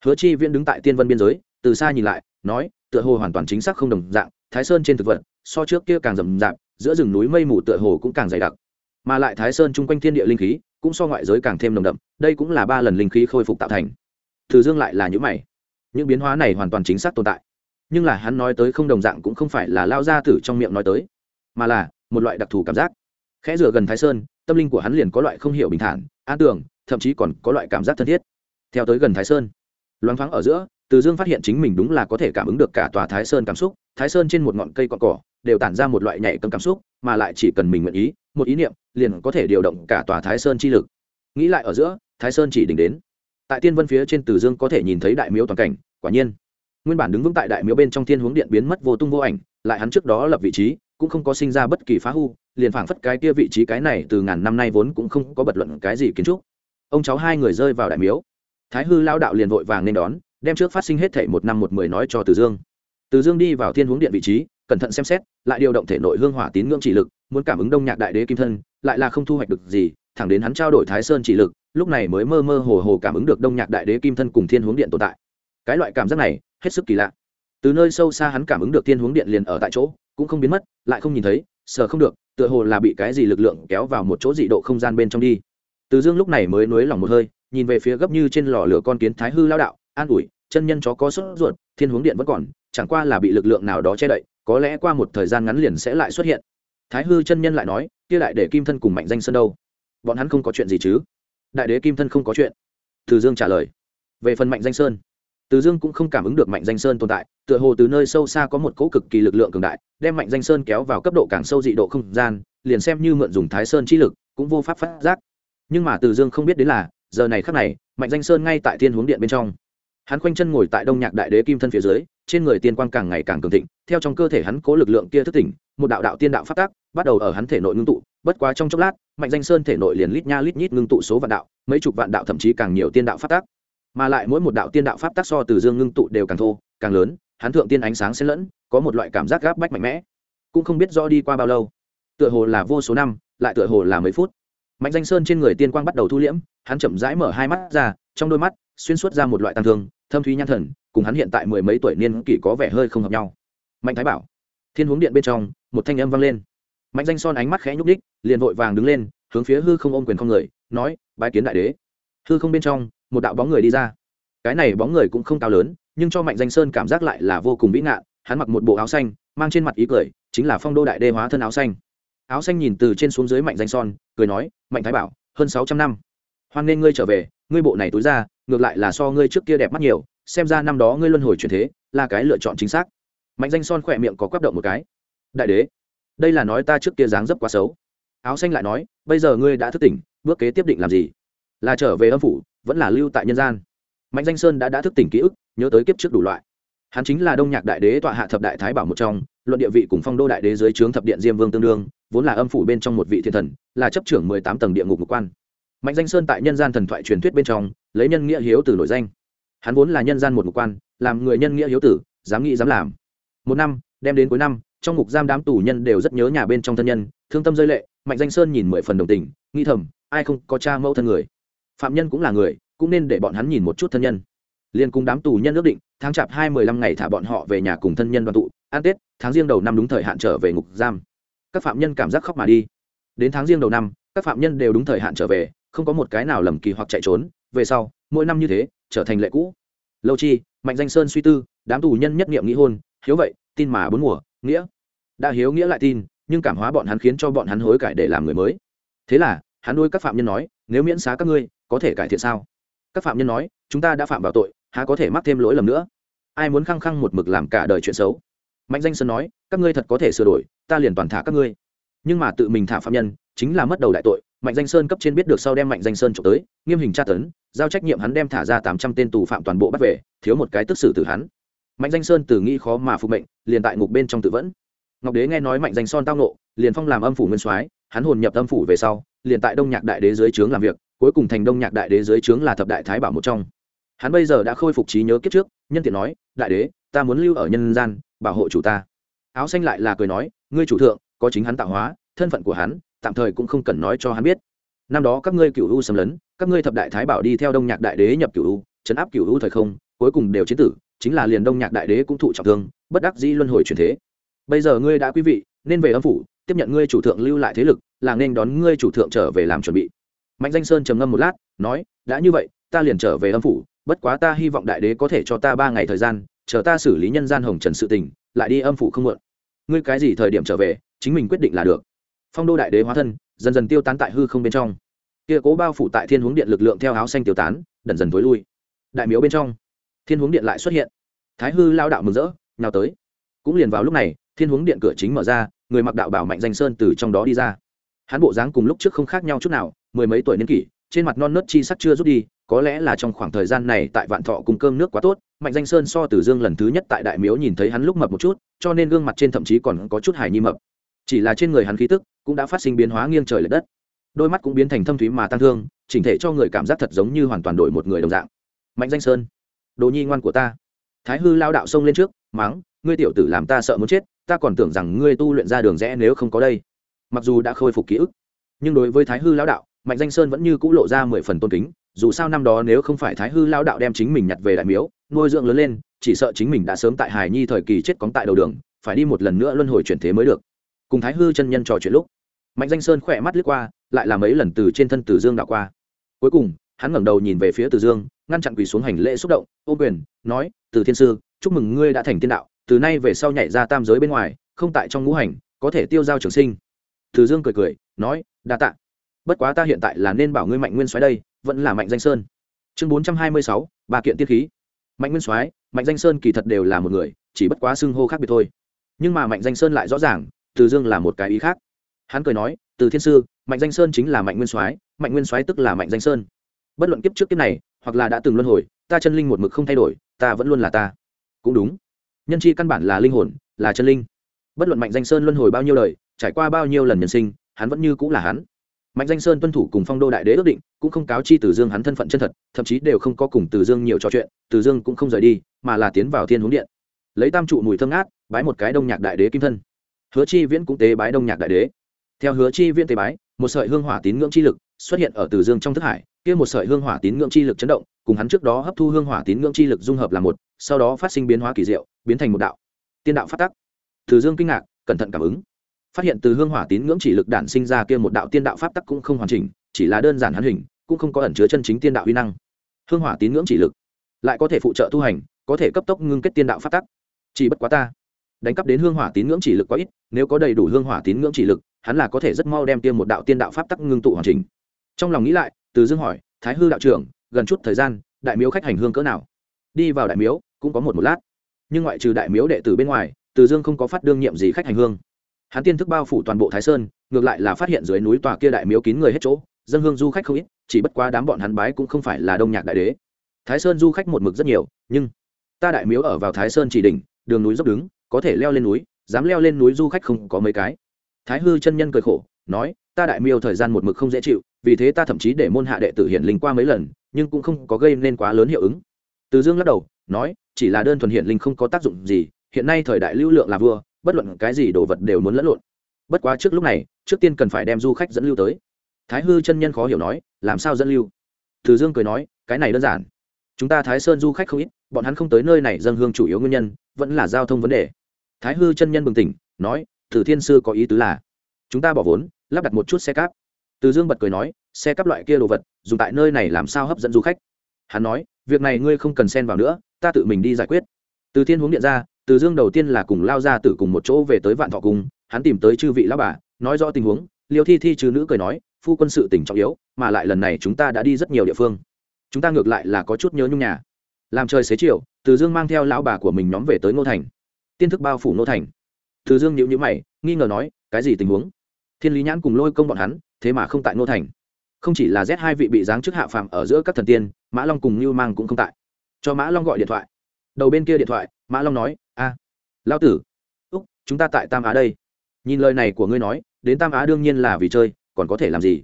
hứa chi viễn đứng tại tiên vân biên giới, từ xa nhìn lại, nói, tựa hồ hoàn toàn chính xác không đồng dạng, thái sơn trên thực vật, so trước kia càng rậm rạp, giữa rừng núi mây mù tựa hồ cũng càng dày đặc. Mà lại thái sơn chung quanh thiên địa linh khí cũng so ngoại giới càng thêm nồng đậm, đây cũng là ba lần linh khí khôi phục tạo thành. Từ dương lại là những mày. Những biến hóa này hoàn toàn chính xác tồn tại. Nhưng là hắn nói tới không đồng dạng cũng không phải là lao ra tử trong miệng nói tới, mà là một loại đặc thù cảm giác. Khẽ rửa gần thái sơn, tâm linh của hắn liền có loại không hiểu bình thản, an tưởng, thậm chí còn có loại cảm giác thân thiết. Theo tới gần thái sơn loáng thoáng ở giữa, từ dương phát hiện chính mình đúng là có thể cảm ứng được cả tòa thái sơn cảm xúc. Thái sơn trên một ngọn cây cọn cỏ đều tản ra một loại nhảy cầm cảm xúc, mà lại chỉ cần mình nguyện ý một ý niệm, liền có thể điều động cả tòa thái sơn chi lực. Nghĩ lại ở giữa, thái sơn chỉ đỉnh đến. Tại tiên vân phía trên từ dương có thể nhìn thấy đại miếu toàn cảnh, quả nhiên. Nguyên bản đứng vững tại đại miếu bên trong thiên hướng điện biến mất vô tung vô ảnh, lại hắn trước đó lập vị trí, cũng không có sinh ra bất kỳ phá hư, liền phảng phất cái kia vị trí cái này từ ngàn năm nay vốn cũng không có bật luận cái gì kiến trúc. Ông cháu hai người rơi vào đại miếu. Thái hư lao đạo liền vội vàng nên đón, đem trước phát sinh hết thể một năm một mười nói cho từ dương. Từ dương đi vào thiên hướng điện vị trí, cẩn thận xem xét, lại điều động thể nội hương hỏa tín ngưỡng chỉ lực muốn cảm ứng đông nhạc đại đế kim thân, lại là không thu hoạch được gì, thẳng đến hắn trao đổi thái sơn chỉ lực, lúc này mới mơ mơ hồ hồ cảm ứng được đông nhạc đại đế kim thân cùng thiên hướng điện tồn tại. Cái loại cảm giác này, hết sức kỳ lạ. Từ nơi sâu xa hắn cảm ứng được thiên hướng điện liền ở tại chỗ, cũng không biến mất, lại không nhìn thấy, sờ không được, tựa hồ là bị cái gì lực lượng kéo vào một chỗ dị độ không gian bên trong đi. Từ dương lúc này mới nuối lòng một hơi, nhìn về phía gấp như trên lò lửa con kiến thái hư lao đạo, an ủi, chân nhân chó có sốt ruột, thiên hướng điện vẫn còn, chẳng qua là bị lực lượng nào đó che đậy, có lẽ qua một thời gian ngắn liền sẽ lại xuất hiện thái hư chân nhân lại nói, kia lại để kim thân cùng mạnh danh sơn đâu? Bọn hắn không có chuyện gì chứ? Đại đế kim thân không có chuyện. Từ dương trả lời, về phần mạnh danh sơn. Từ dương cũng không cảm ứng được mạnh danh sơn tồn tại, tựa hồ từ nơi sâu xa có một cỗ cực kỳ lực lượng cường đại, đem mạnh danh sơn kéo vào cấp độ càng sâu dị độ không gian, liền xem như mượn dùng thái sơn chi lực, cũng vô pháp phát giác. Nhưng mà từ dương không biết đến là, giờ này khắc này, mạnh danh sơn ngay tại thiên hướng điện bên trong. Hắn khoanh chân ngồi tại đông nhạc đại đế kim thân phía dưới, trên người tiên quang càng ngày càng cường thịnh, theo trong cơ thể hắn cố lực lượng kia thức tỉnh một đạo đạo tiên đạo phát tác bắt đầu ở hắn thể nội ngưng tụ, bất quá trong chốc lát, mạnh danh sơn thể nội liền lít nha lít nhít ngưng tụ số vạn đạo, mấy chục vạn đạo thậm chí càng nhiều tiên đạo phát tác mà lại mỗi một đạo tiên đạo pháp tác so từ dương ngưng tụ đều càng thô, càng lớn, hắn thượng tiên ánh sáng xen lẫn, có một loại cảm giác gáp bách mạnh mẽ. Cũng không biết do đi qua bao lâu, tựa hồ là vô số năm, lại tựa hồ là mấy phút. Mạnh danh sơn trên người tiên quang bắt đầu thu liễm, hắn chậm rãi mở hai mắt ra, trong đôi mắt xuyên suốt ra một loại tăng thương, thâm thúy nhan thần, cùng hắn hiện tại mười mấy tuổi niên kỷ có vẻ hơi không hợp nhau. Mạnh thái bảo, thiên huống điện bên trong một thanh âm vang lên. Mạnh danh son ánh mắt khẽ nhúc đích liền vội vàng đứng lên, hướng phía hư không ôm quyền không người, nói, bái kiến đại đế. Hư không bên trong, một đạo bóng người đi ra. Cái này bóng người cũng không cao lớn, nhưng cho mạnh danh sơn cảm giác lại là vô cùng vĩ ngạn, hắn mặc một bộ áo xanh, mang trên mặt ý cười, chính là phong đô đại đê hóa thân áo xanh. Áo xanh nhìn từ trên xuống dưới mạnh danh son, cười nói, mạnh thái bảo, hơn sáu trăm năm. Hoan nên ngươi trở về, ngươi bộ này túi ra, ngược lại là so ngươi trước kia đẹp mắt nhiều, xem ra năm đó ngươi luân hồi chuyển thế, là cái lựa chọn chính xác. Mạnh danh son khỏe miệng có quắp động một cái đại đế, đây là nói ta trước kia dáng dấp quá xấu. Áo xanh lại nói, bây giờ ngươi đã thức tỉnh, bước kế tiếp định làm gì? Là trở về âm phủ, vẫn là lưu tại nhân gian. Mạnh danh sơn đã đã thức tỉnh ký ức, nhớ tới kiếp trước đủ loại. Hắn chính là đông nhạc đại đế tọa hạ thập đại thái bảo một trong, luận địa vị cùng phong đô đại đế dưới trướng thập điện diêm vương tương đương, vốn là âm phủ bên trong một vị thiên thần, là chấp trưởng mười tám tầng địa ngục ngục quan. Mạnh danh sơn tại nhân gian thần thoại truyền thuyết bên trong, lấy nhân nghĩa hiếu tử nổi danh. Hắn vốn là nhân gian một ngục quan, làm người nhân nghĩa hiếu tử, dám nghĩ dám làm. Một năm, đem đến cuối năm trong ngục giam đám tù nhân đều rất nhớ nhà bên trong thân nhân, thương tâm rơi lệ, mạnh danh sơn nhìn mười phần đồng tình, nghĩ thầm, ai không có cha mẫu thân người. Phạm nhân cũng là người, cũng nên để bọn hắn nhìn một chút thân nhân. Liên cùng đám tù nhân ước định, tháng chạp hai mười lăm ngày thả bọn họ về nhà cùng thân nhân đoàn tụ, ăn tết, tháng riêng đầu năm đúng thời hạn trở về ngục giam. Các phạm nhân cảm giác khóc mà đi. Đến tháng riêng đầu năm, các phạm nhân đều đúng thời hạn trở về, không có một cái nào lầm kỳ hoặc chạy trốn. Về sau, mỗi năm như thế, trở thành lệ cũ. Lâu chi, mạnh danh sơn suy tư, đám tù nhân nhất nghiệm nghĩ hôn, hiếu vậy, tin mà bốn mùa, nghĩa đã hiếu nghĩa lại tin, nhưng cảm hóa bọn hắn khiến cho bọn hắn hối cải để làm người mới. Thế là, hắn nuôi các phạm nhân nói, nếu miễn xá các ngươi, có thể cải thiện sao? Các phạm nhân nói, chúng ta đã phạm vào tội, há có thể mắc thêm lỗi lầm nữa? Ai muốn khăng khăng một mực làm cả đời chuyện xấu? Mạnh danh sơn nói, các ngươi thật có thể sửa đổi, ta liền toàn thả các ngươi. Nhưng mà tự mình thả phạm nhân, chính là mất đầu đại tội. Mạnh danh sơn cấp trên biết được sau đem mạnh danh sơn trộm tới, nghiêm hình tra tấn, giao trách nhiệm hắn đem thả ra tám trăm tên tù phạm toàn bộ bắt về, thiếu một cái tức xử từ hắn. Mạnh danh sơn từ nghĩ khó mà phục mệnh, liền tại ngục bên trong tự vẫn ngọc đế nghe nói mạnh danh son tao nộ liền phong làm âm phủ nguyên soái, hắn hồn nhập âm phủ về sau, liền tại đông nhạc đại đế dưới trướng làm việc, cuối cùng thành đông nhạc đại đế dưới trướng là thập đại thái bảo một trong. Hắn bây giờ đã khôi phục trí nhớ kiếp trước, nhân tiện nói, đại đế, ta muốn lưu ở nhân gian, bảo hộ chủ ta. Áo xanh lại là cười nói, ngươi chủ thượng, có chính hắn tạo hóa, thân phận của hắn, tạm thời cũng không cần nói cho hắn biết. Năm đó các ngươi cựu u xâm lấn, các ngươi thập đại thái bảo đi theo đông nhạc đại đế nhập cựu u, chấn áp cựu u thời không, cuối cùng đều chiến tử, chính là liền đông nhạc đại đế cũng thụ trọng thương, bất đắc dĩ luân hồi truyền thế bây giờ ngươi đã quý vị, nên về âm phủ, tiếp nhận ngươi chủ thượng lưu lại thế lực, là nên đón ngươi chủ thượng trở về làm chuẩn bị. Mạnh danh sơn trầm ngâm một lát, nói, đã như vậy, ta liền trở về âm phủ, bất quá ta hy vọng đại đế có thể cho ta ba ngày thời gian, chờ ta xử lý nhân gian hồng trần sự tình, lại đi âm phủ không mượn ngươi cái gì thời điểm trở về, chính mình quyết định là được. Phong đô đại đế hóa thân, dần dần tiêu tán tại hư không bên trong. Kia cố bao phủ tại thiên huống điện lực lượng theo áo xanh tiêu tán, dần dần t lui. Đại miếu bên trong, thiên huống điện lại xuất hiện. Thái hư lao đạo mừng rỡ, nhào tới. Cũng liền vào lúc này thiên huống điện cửa chính mở ra, người mặc đạo bảo mạnh danh sơn từ trong đó đi ra. Hắn bộ dáng cùng lúc trước không khác nhau chút nào, mười mấy tuổi niên kỷ, trên mặt non nớt chi sắc chưa rút đi, có lẽ là trong khoảng thời gian này tại vạn thọ cùng cơm nước quá tốt, mạnh danh sơn so từ dương lần thứ nhất tại đại miếu nhìn thấy hắn lúc mập một chút, cho nên gương mặt trên thậm chí còn có chút hài nhi mập. Chỉ là trên người hắn khí tức cũng đã phát sinh biến hóa nghiêng trời l ệ đất. Đôi mắt cũng biến thành thâm thúy mà tăng thương, chỉnh thể cho người cảm giác thật giống như hoàn toàn đổi một người đồng dạng. Mạnh danh sơn, đồ nhi ngoan của ta. Thái hư lao đạo xông lên trước, mắng, ngươi tiểu tử làm ta sợ muốn chết ta còn tưởng rằng ngươi tu luyện ra đường rẽ nếu không có đây. Mặc dù đã khôi phục ký ức, nhưng đối với thái hư Lão đạo, mạnh danh sơn vẫn như c ũ lộ ra mười phần tôn kính, dù sao năm đó nếu không phải thái hư Lão đạo đem chính mình nhặt về đại miếu, nuôi dưỡng lớn lên, chỉ sợ chính mình đã sớm tại hài nhi thời kỳ chết cóng tại đầu đường, phải đi một lần nữa luân hồi chuyển thế mới được. Cùng thái hư chân nhân trò chuyện lúc, mạnh danh sơn khỏe mắt lướt qua, lại làm mấy lần từ trên thân tử dương đạo qua. Cuối cùng, hắn ngẩng đầu nhìn về phía tử dương, ngăn chặn quỳ xuống hành lễ xúc động ô quyền, nói, từ thiên sư, chúc mừng ngươi đã thành tiên đạo từ nay về sau nhảy ra tam giới bên ngoài, không tại trong ngũ hành, có thể tiêu giao trường sinh. Từ dương cười cười, nói, đa tạ. Bất quá ta hiện tại là nên bảo ngươi mạnh nguyên soái đây, vẫn là mạnh danh sơn. Chương bốn trăm hai mươi sáu, ba kiện tiết khí. Mạnh nguyên soái, mạnh danh sơn kỳ thật đều là một người, chỉ bất quá xưng hô khác biệt thôi. Nhưng mà mạnh danh sơn lại rõ ràng, từ dương là một cái ý khác. Hắn cười nói, từ thiên sư, mạnh danh sơn chính là mạnh nguyên soái, mạnh nguyên soái tức là mạnh danh sơn. Bất luận kiếp trước kiếp này, hoặc là đã từng luân hồi, ta chân linh một mực không thay đổi, ta vẫn luôn là ta. Cũng đúng nhân chi căn bản là linh hồn, là chân linh. Bất luận mạnh danh sơn luân hồi bao nhiêu lời trải qua bao nhiêu lần nhân sinh, hắn vẫn như cũng là hắn. Mạnh danh sơn tuân thủ cùng phong đô đại đế ước định, cũng không cáo chi từ dương hắn thân phận chân thật, thậm chí đều không có cùng từ dương nhiều trò chuyện, từ dương cũng không rời đi, mà là tiến vào thiên huống điện. Lấy tam trụ mùi thơm ngát, bái một cái đông nhạc đại đế kim thân. Hứa chi viễn cũng tế bái đông nhạc đại đế. Theo hứa chi viễn tế bái, một sợi hương hỏa tín ngưỡng chi lực xuất hiện ở từ dương trong thức hải, kia một sợi hương hỏa tín ngưỡng chi lực chấn động, cùng hắn trước đó hấp thu hương hỏa tín ngưỡng chi lực dung hợp là một sau đó phát sinh biến hóa kỳ diệu, biến thành một đạo. Tiên đạo phát tắc. Từ dương kinh ngạc, cẩn thận cảm ứng. Phát hiện từ hương hỏa tín ngưỡng chỉ lực đản sinh ra kia một đạo tiên đạo pháp tắc cũng không hoàn chỉnh, chỉ là đơn giản hắn hình, cũng không có ẩn chứa chân chính tiên đạo uy năng. Hương hỏa tín ngưỡng chỉ lực lại có thể phụ trợ tu hành, có thể cấp tốc ngưng kết tiên đạo pháp tắc. Chỉ bất quá ta đánh cắp đến hương hỏa tín ngưỡng chỉ lực quá ít, nếu có đầy đủ hương hỏa tín ngưỡng chỉ lực, hắn là có thể rất mau đem tiêm một đạo tiên đạo pháp tắc ngưng tụ hoàn chỉnh. Trong lòng nghĩ lại, từ dương hỏi, thái hư đạo trưởng, gần chút thời gian, đại miếu khách hành hương cỡ nào? Đi vào đại miếu, cũng có một một lát. Nhưng ngoại trừ đại miếu đệ tử bên ngoài, từ dương không có phát đương nhiệm gì khách hành hương. Hắn tiên thức bao phủ toàn bộ thái sơn, ngược lại là phát hiện dưới núi tòa kia đại miếu kín người hết chỗ, dân hương du khách không ít, chỉ bất quá đám bọn hắn bái cũng không phải là đông nhạc đại đế. Thái sơn du khách một mực rất nhiều, nhưng ta đại miếu ở vào thái sơn chỉ đỉnh, đường núi dốc đứng, có thể leo lên núi, dám leo lên núi du khách không có mấy cái. Thái hư chân nhân cười khổ, nói, ta đại miêu thời gian một mực không dễ chịu, vì thế ta thậm chí để môn hạ đệ tử hiển linh qua mấy lần, nhưng cũng không có gây nên quá lớn hiệu ứng từ dương lắc đầu, nói, chỉ là đơn thuần hiện linh không có tác dụng gì, hiện nay thời đại lưu lượng là vua, bất luận cái gì đồ vật đều muốn lẫn lộn. Bất quá trước lúc này, trước tiên cần phải đem du khách dẫn lưu tới. Thái hư chân nhân khó hiểu nói, làm sao dẫn lưu? Từ dương cười nói, cái này đơn giản. Chúng ta thái sơn du khách không ít, bọn hắn không tới nơi này dân hương chủ yếu nguyên nhân, vẫn là giao thông vấn đề. Thái hư chân nhân bừng tỉnh, nói thử thiên sư có ý tứ là, chúng ta bỏ vốn, lắp đặt một chút xe cáp. Từ dương bật cười nói, xe cắp loại kia đồ vật, dùng tại nơi này làm sao hấp dẫn du khách? Hắn nói việc này ngươi không cần xen vào nữa, ta tự mình đi giải quyết. Từ thiên huống điện ra, từ dương đầu tiên là cùng lao ra tử cùng một chỗ về tới vạn thọ cung, hắn tìm tới chư vị lao bà, nói rõ tình huống, liêu thi thi chứ nữ cười nói, phu quân sự tỉnh trọng yếu, mà lại lần này chúng ta đã đi rất nhiều địa phương. Chúng ta ngược lại là có chút nhớ nhung nhà. Làm trời xế chiều, từ dương mang theo lão bà của mình nhóm về tới ngô thành. Tiên thức bao phủ ngô thành. Từ dương nhịu nhữ mày, nghi ngờ nói, cái gì tình huống? Thiên lý nhãn cùng lôi công bọn hắn, thế mà không tại ngô thành. Không chỉ là z hai vị bị giáng chức hạ phàm ở giữa các thần tiên mã long cùng như mang cũng không tại. Cho mã long gọi điện thoại. Đầu bên kia điện thoại mã long nói a à, lao tử úc chúng ta tại tam á đây. Nhìn lời này của ngươi nói đến tam á đương nhiên là vì chơi còn có thể làm gì?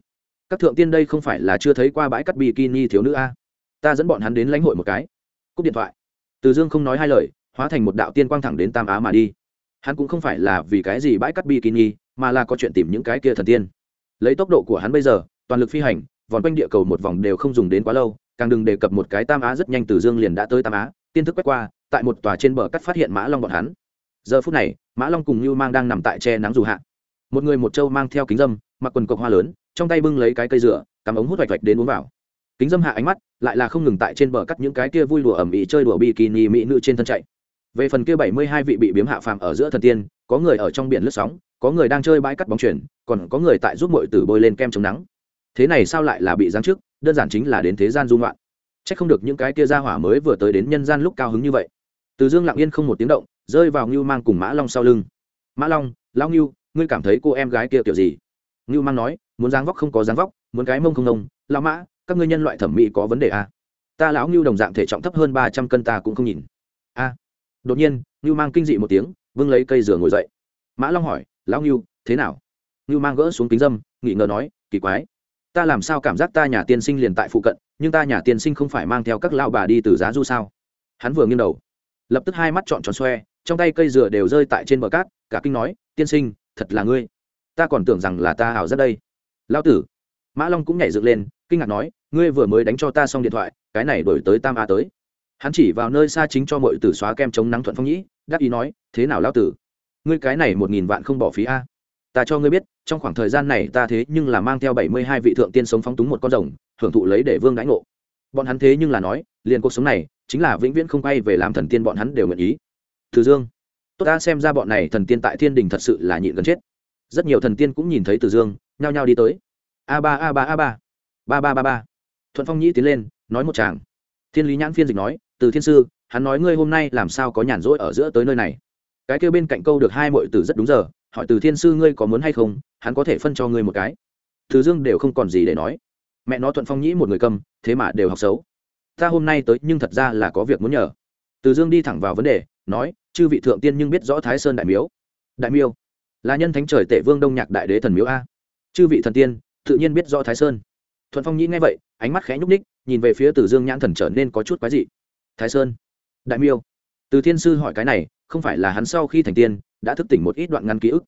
Các thượng tiên đây không phải là chưa thấy qua bãi cắt bikini thiếu nữ a. Ta dẫn bọn hắn đến lãnh hội một cái. Cúp điện thoại. Từ dương không nói hai lời hóa thành một đạo tiên quang thẳng đến tam á mà đi. Hắn cũng không phải là vì cái gì bãi cắt bikini mà là có chuyện tìm những cái kia thần tiên. Lấy tốc độ của hắn bây giờ toàn lực phi hành vòn quanh địa cầu một vòng đều không dùng đến quá lâu càng đừng đề cập một cái tam á rất nhanh từ dương liền đã tới tam á, tiên thức quét qua, tại một tòa trên bờ cắt phát hiện mã long bọn hắn. Giờ phút này, mã long cùng như mang đang nằm tại che nắng dù hạ. Một người một trâu mang theo kính dâm, mặc quần cộc hoa lớn, trong tay bưng lấy cái cây dựa cắm ống hút vạch vạch đến uống vào. Kính dâm hạ ánh mắt, lại là không ngừng tại trên bờ cắt những cái kia vui đùa ẩm ĩ chơi đùa bikini mỹ nữ trên thân chạy. Về phần kia bảy mươi hai vị bị biếm hạ phàm ở giữa thần tiên, có người ở trong biển lướt sóng, có người đang chơi bãi cắt bóng chuyển còn có người tại giúp mọi tử bôi lên kem chống nắng thế này sao lại là bị giáng chức? Đơn giản chính là đến thế gian dung loạn c h ắ c không được những cái kia ra hỏa mới vừa tới đến nhân gian lúc cao hứng như vậy. Từ dương lặng yên không một tiếng động, rơi vào ngưu mang cùng mã long sau lưng. Mã long lao ngưu, ngươi cảm thấy cô em gái kia kiểu gì? Ngưu mang nói, muốn dáng vóc không có dáng vóc, muốn cái mông không nông lao mã, các ngươi nhân loại thẩm mỹ có vấn đề à? ta lão ngưu đồng dạng thể trọng thấp hơn ba trăm cân ta cũng không nhìn. A. Đột nhiên, ngưu mang kinh dị một tiếng vâng lấy cây rửa ngồi dậy. Mã long hỏi, lão ngưu, thế nào? Ngưu mang gỡ xuống kính dâm, nghỉ ngờ nói, kỳ quái ta làm sao cảm giác ta nhà tiên sinh liền tại phụ cận, nhưng ta nhà tiên sinh không phải mang theo các lao bà đi từ giá du sao? Hắn vừa nghiêng đầu, lập tức hai mắt trọn tròn xoe, trong tay cây dừa đều rơi tại trên bờ cát, cả kinh nói, tiên sinh, thật là ngươi. Ta còn tưởng rằng là ta hảo rất đây. Lao tử, mã long cũng nhảy dựng lên, kinh ngạc nói, ngươi vừa mới đánh cho ta xong điện thoại, cái này đổi tới tam a tới. Hắn chỉ vào nơi xa chính cho mọi tử xóa kem chống nắng thuận phong nhĩ, đắc ý nói, thế nào lao tử? Ngươi cái này một nghìn vạn không bỏ phí a. Ta cho ngươi biết trong khoảng thời gian này ta thế nhưng là mang theo bảy mươi hai vị thượng tiên sống phóng túng một con rồng, hưởng thụ lấy để vương đãi ngộ. Bọn hắn thế nhưng là nói, liền cuộc sống này, chính là vĩnh viễn không quay về làm thần tiên bọn hắn đều nguyện ý. Từ dương, tốt ta xem ra bọn này thần tiên tại thiên đình thật sự là nhịn gần chết. Rất nhiều thần tiên cũng nhìn thấy từ dương, nhao nhao đi tới. A ba a ba a ba. Ba ba ba ba. Thuận phong nhĩ tiến lên, nói một chàng thiên lý nhãn phiên dịch nói, từ thiên sư, hắn nói ngươi hôm nay làm sao có nhàn rỗi ở giữa tới nơi này? Cái kêu bên cạnh câu được hai mọi từ rất đúng giờ, hỏi từ thiên sư ngươi có muốn hay không hắn có thể phân cho ngươi một cái. Từ dương đều không còn gì để nói. Mẹ nó thuận phong nhĩ một người cầm, thế mà đều học xấu. Ta hôm nay tới nhưng thật ra là có việc muốn nhờ. Từ dương đi thẳng vào vấn đề, nói, chư vị thượng tiên nhưng biết rõ thái sơn đại miếu. Đại miêu? Là nhân thánh trời tể vương đông nhạc đại đế thần miếu a? Chư vị thần tiên, tự nhiên biết rõ thái sơn. Thuận phong nhĩ nghe vậy, ánh mắt khẽ nhúc ních nhìn về phía từ dương nhãn thần trở nên có chút quái dị. Thái sơn? Đại miêu? Từ thiên sư hỏi cái này, không phải là hắn sau khi thành tiên, đã thức tỉnh một ít đoạn ngắn ký ức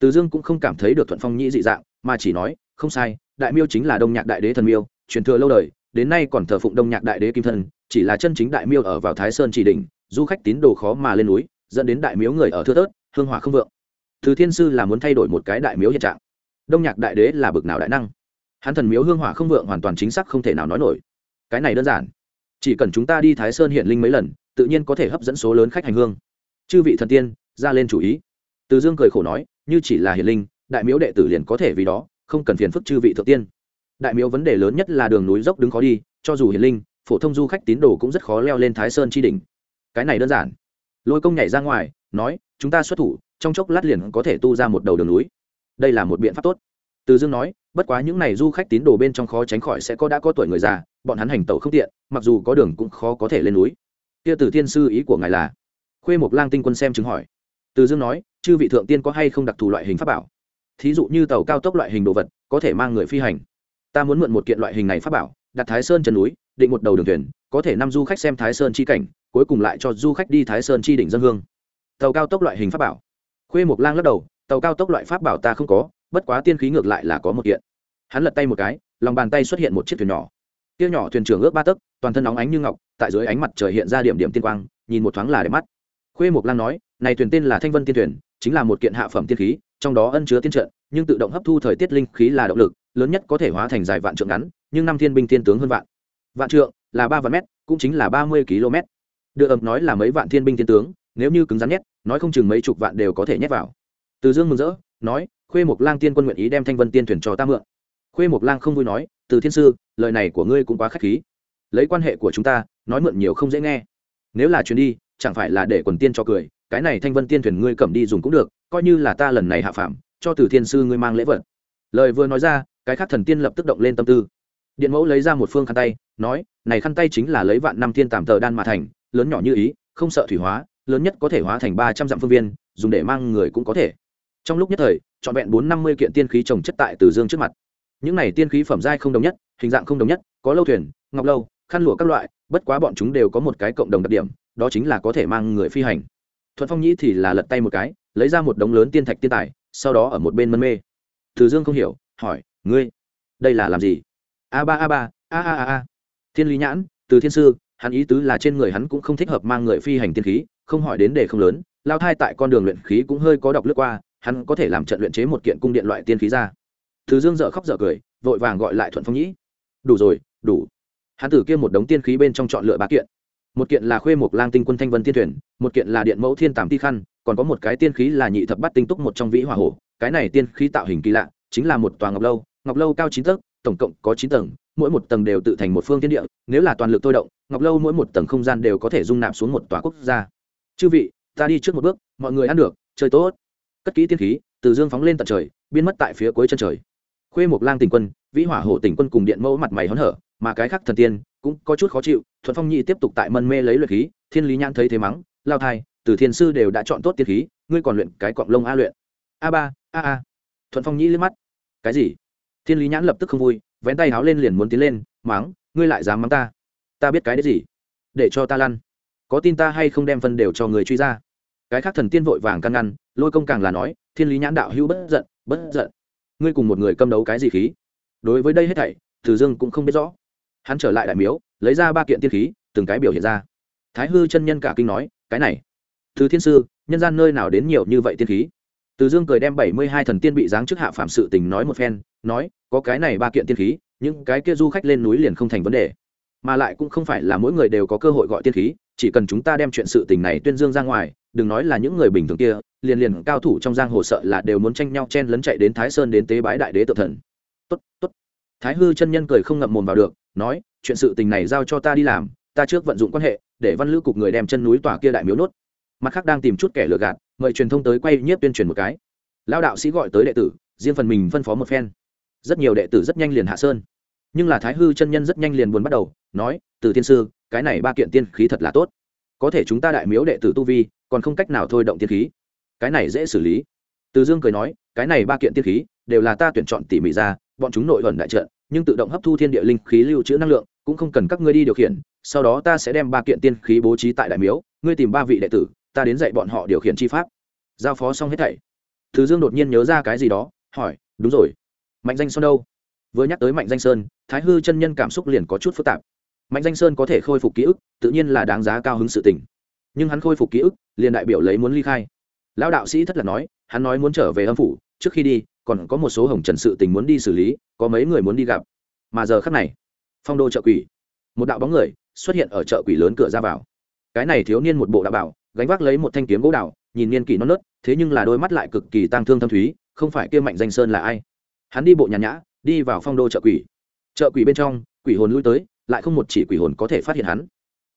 từ dương cũng không cảm thấy được thuận phong nhĩ dị dạng, mà chỉ nói, không sai, đại miêu chính là đông nhạc đại đế thần miêu, truyền thừa lâu đời, đến nay còn thờ phụng đông nhạc đại đế kim thân, chỉ là chân chính đại miêu ở vào thái sơn chỉ đỉnh, du khách tín đồ khó mà lên núi, dẫn đến đại miếu người ở thưa tớt hương hỏa không vượng. Thứ thiên sư là muốn thay đổi một cái đại miếu hiện trạng. Đông nhạc đại đế là bực nào đại năng? Hắn thần miếu hương hỏa không vượng hoàn toàn chính xác không thể nào nói nổi. Cái này đơn giản. Chỉ cần chúng ta đi thái sơn hiện linh mấy lần, tự nhiên có thể hấp dẫn số lớn khách hành hương. Chư vị thần tiên, ra lên chủ ý. Từ dương cười khổ nói như chỉ là hiền linh, đại miếu đệ tử liền có thể vì đó, không cần phiền phức chư vị thượng tiên. Đại miếu vấn đề lớn nhất là đường núi dốc đứng khó đi, cho dù hiền linh, phổ thông du khách tín đồ cũng rất khó leo lên thái sơn chi đỉnh. Cái này đơn giản. Lôi công nhảy ra ngoài, nói, chúng ta xuất thủ, trong chốc lát liền có thể tu ra một đầu đường núi. Đây là một biện pháp tốt. Từ dương nói, bất quá những n à y du khách tín đồ bên trong khó tránh khỏi sẽ có đã có tuổi người già, bọn hắn hành tẩu không tiện, mặc dù có đường cũng khó có thể lên núi. Kia từ thiên sư ý của ngài là? Khuê một lang tinh quân xem chứng hỏi. Từ dương nói chư vị thượng tiên có hay không đặc thù loại hình pháp bảo? Thí dụ như tàu cao tốc loại hình đồ vật, có thể mang người phi hành. Ta muốn mượn một kiện loại hình này pháp bảo, đặt thái sơn chân núi, định một đầu đường thuyền, có thể năm du khách xem thái sơn chi cảnh, cuối cùng lại cho du khách đi thái sơn chi đỉnh dân hương. Tàu cao tốc loại hình pháp bảo. Khuê mộc lang lắc đầu, tàu cao tốc loại pháp bảo ta không có, bất quá tiên khí ngược lại là có một kiện. Hắn lật tay một cái, lòng bàn tay xuất hiện một chiếc thuyền nhỏ. Tiêu nhỏ thuyền trưởng ước ba tấc, toàn thân nóng ánh như ngọc, tại dưới ánh mặt trời hiện ra điểm điểm tiên quang, nhìn một thoáng là đẹp mắt. Khuê mộc lang nói, này thuyền tên là thanh vân tiên thuyền chính là một kiện hạ phẩm tiên khí, trong đó ân chứa tiên trận, nhưng tự động hấp thu thời tiết linh khí là động lực, lớn nhất có thể hóa thành dài vạn trượng ngắn, nhưng năm thiên binh thiên tướng hơn vạn. Vạn trượng là ba vạn mét, cũng chính là ba mươi km. Đưa ẩm nói là mấy vạn thiên binh thiên tướng, nếu như cứng rắn nhét nói không chừng mấy chục vạn đều có thể nhét vào. Từ dương mừng rỡ, nói, khuê mộc lang tiên quân nguyện ý đem thanh vân tiên thuyền cho ta mượn. Khuê mộc lang không vui nói, từ thiên sư, lời này của ngươi cũng quá k h á c h khí. Lấy quan hệ của chúng ta, nói mượn nhiều không dễ nghe. Nếu là chuyến đi, chẳng phải là để quần tiên cho cười cái này thanh vân tiên thuyền ngươi cầm đi dùng cũng được, coi như là ta lần này hạ phạm cho từ thiên sư ngươi mang lễ vật. Lời vừa nói ra, cái khác thần tiên lập tức động lên tâm tư. Điện mẫu lấy ra một phương khăn tay, nói, này khăn tay chính là lấy vạn năm thiên tàm tờ đan mà thành, lớn nhỏ như ý, không sợ thủy hóa, lớn nhất có thể hóa thành ba trăm dặm phương viên, dùng để mang người cũng có thể. Trong lúc nhất thời, trọn vẹn bốn năm mươi kiện tiên khí trồng chất tại từ dương trước mặt. Những này tiên khí phẩm giai không đồng nhất, hình dạng không đồng nhất, có lâu thuyền, ngọc lâu, khăn lụa các loại, bất quá bọn chúng đều có một cái cộng đồng đặc điểm, đó chính là có thể mang người phi hành thuận phong nhĩ thì là lật tay một cái, lấy ra một đống lớn tiên thạch tiên tài, sau đó ở một bên mân mê. Từ dương không hiểu, hỏi, ngươi, đây là làm gì? A ba a ba, a a a a. Thiên lý nhãn, từ thiên sư, hắn ý tứ là trên người hắn cũng không thích hợp mang người phi hành tiên khí, không hỏi đến đề không lớn, lao thai tại con đường luyện khí cũng hơi có đọc lướt qua, hắn có thể làm trận luyện chế một kiện cung điện loại tiên khí ra. Từ dương dợ khóc dợ cười, vội vàng gọi lại thuận phong nhĩ. Đủ rồi, đủ. Hắn tử kia một đống tiên khí bên trong chọn lựa ba kiện một kiện là khuê mục lang tinh quân thanh vân tiên thuyền, một kiện là điện mẫu thiên tàm ti khăn, còn có một cái tiên khí là nhị thập bắt tinh túc một trong vĩ hỏa hổ. Cái này tiên khí tạo hình kỳ lạ, chính là một tòa ngọc lâu ngọc lâu cao chín tấc, tổng cộng có chín tầng, mỗi một tầng đều tự thành một phương tiên địa, nếu là toàn lực thôi động, ngọc lâu mỗi một tầng không gian đều có thể dung nạp xuống một tòa quốc gia. Chư vị, ta đi trước một bước, mọi người ăn được, chơi tốt. Cất kỹ tiên khí, từ dương phóng lên tận trời, biến mất tại phía cuối chân trời. Khuê mộc lang tỉnh quân, vĩ hỏa hổ tỉnh quân cùng điện mẫu mặt mày hớn hở, mà cái khác thần tiên cũng có chút khó chịu, thuận phong nhị tiếp tục tại mân mê lấy luyện khí, thiên lý nhãn thấy thế mắng, lao thai, từ thiên sư đều đã chọn tốt tiên khí, ngươi còn luyện cái cọng lông a luyện. A ba, a a. Thuận phong nhĩ liếc mắt. Cái gì? Thiên lý nhãn lập tức không vui, vén tay háo lên liền muốn tiến lên, mắng, ngươi lại dám mắng ta? Ta biết cái đấy gì? Để cho ta lăn. Có tin ta hay không đem phân đều cho người truy ra? Cái khác thần tiên vội vàng căn ngăn, lôi công càng là nói, thiên lý nhãn đạo hữu bất giận bất giận. Ngươi cùng một người câm đấu cái gì khí? Đối với đây hết thảy, từ dương cũng không biết rõ hắn trở lại đại miếu, lấy ra ba kiện tiên khí, từng cái biểu hiện ra. Thái hư chân nhân cả kinh nói, cái này thứ thiên sư, nhân gian nơi nào đến nhiều như vậy tiên khí? Từ dương cười đem bảy mươi hai thần tiên bị giáng trước hạ phạm sự tình nói một phen, nói, có cái này ba kiện tiên khí, những cái kia du khách lên núi liền không thành vấn đề. Mà lại cũng không phải là mỗi người đều có cơ hội gọi tiên khí, chỉ cần chúng ta đem chuyện sự tình này tuyên dương ra ngoài, đừng nói là những người bình thường kia, liền liền cao thủ trong giang hồ sợ là đều muốn tranh nhau chen lấn chạy đến thái sơn đến tế bái đại đế tự thần. Tốt tốt. Thái hư chân nhân cười không ngậm mồm vào được nói, chuyện sự tình này giao cho ta đi làm, ta trước vận dụng quan hệ, để văn lữ cục người đem chân núi tòa kia đại miếu nốt. Mặt khác đang tìm chút kẻ lừa gạt, mời truyền thông tới quay nhiếp tuyên truyền một cái. Lao đạo sĩ gọi tới đệ tử, riêng phần mình phân phó một phen. Rất nhiều đệ tử rất nhanh liền hạ sơn. Nhưng là thái hư chân nhân rất nhanh liền buồn bắt đầu, nói, từ tiên sư, cái này ba kiện tiên khí thật là tốt. Có thể chúng ta đại miếu đệ tử tu vi, còn không cách nào thôi động tiên khí. Cái này dễ xử lý. Từ dương cười nói, cái này ba kiện tiên khí đều là ta tuyển chọn tỉ mỉ ra, bọn chúng nội thuần đại trận nhưng tự động hấp thu thiên địa linh khí lưu trữ năng lượng, cũng không cần các ngươi đi điều khiển, sau đó ta sẽ đem ba kiện tiên khí bố trí tại đại miếu, ngươi tìm ba vị đệ tử, ta đến dạy bọn họ điều khiển chi pháp. Giao phó xong hết thảy. Thứ dương đột nhiên nhớ ra cái gì đó, hỏi, đúng rồi. Mạnh danh sơn đâu? Vừa nhắc tới mạnh danh sơn, thái hư chân nhân cảm xúc liền có chút phức tạp. Mạnh danh sơn có thể khôi phục ký ức, tự nhiên là đáng giá cao hứng sự tình. Nhưng hắn khôi phục ký ức, liền đại biểu lấy muốn ly khai. Lão đạo sĩ thất lạc nói, hắn nói muốn trở về âm phủ, trước khi đi còn có một số hồng trần sự tình muốn đi xử lý, có mấy người muốn đi gặp. Mà giờ khắc này, phong đô chợ quỷ, một đạo bóng người xuất hiện ở chợ quỷ lớn cửa ra vào. Cái này thiếu niên một bộ đạo bảo, gánh vác lấy một thanh kiếm gỗ đào, nhìn niên kỷ non nớt, thế nhưng là đôi mắt lại cực kỳ tang thương thâm thúy, không phải kia mạnh danh sơn là ai. Hắn đi bộ nhàn nhã, đi vào phong đô chợ quỷ. Chợ quỷ bên trong, quỷ hồn lui tới, lại không một chỉ quỷ hồn có thể phát hiện hắn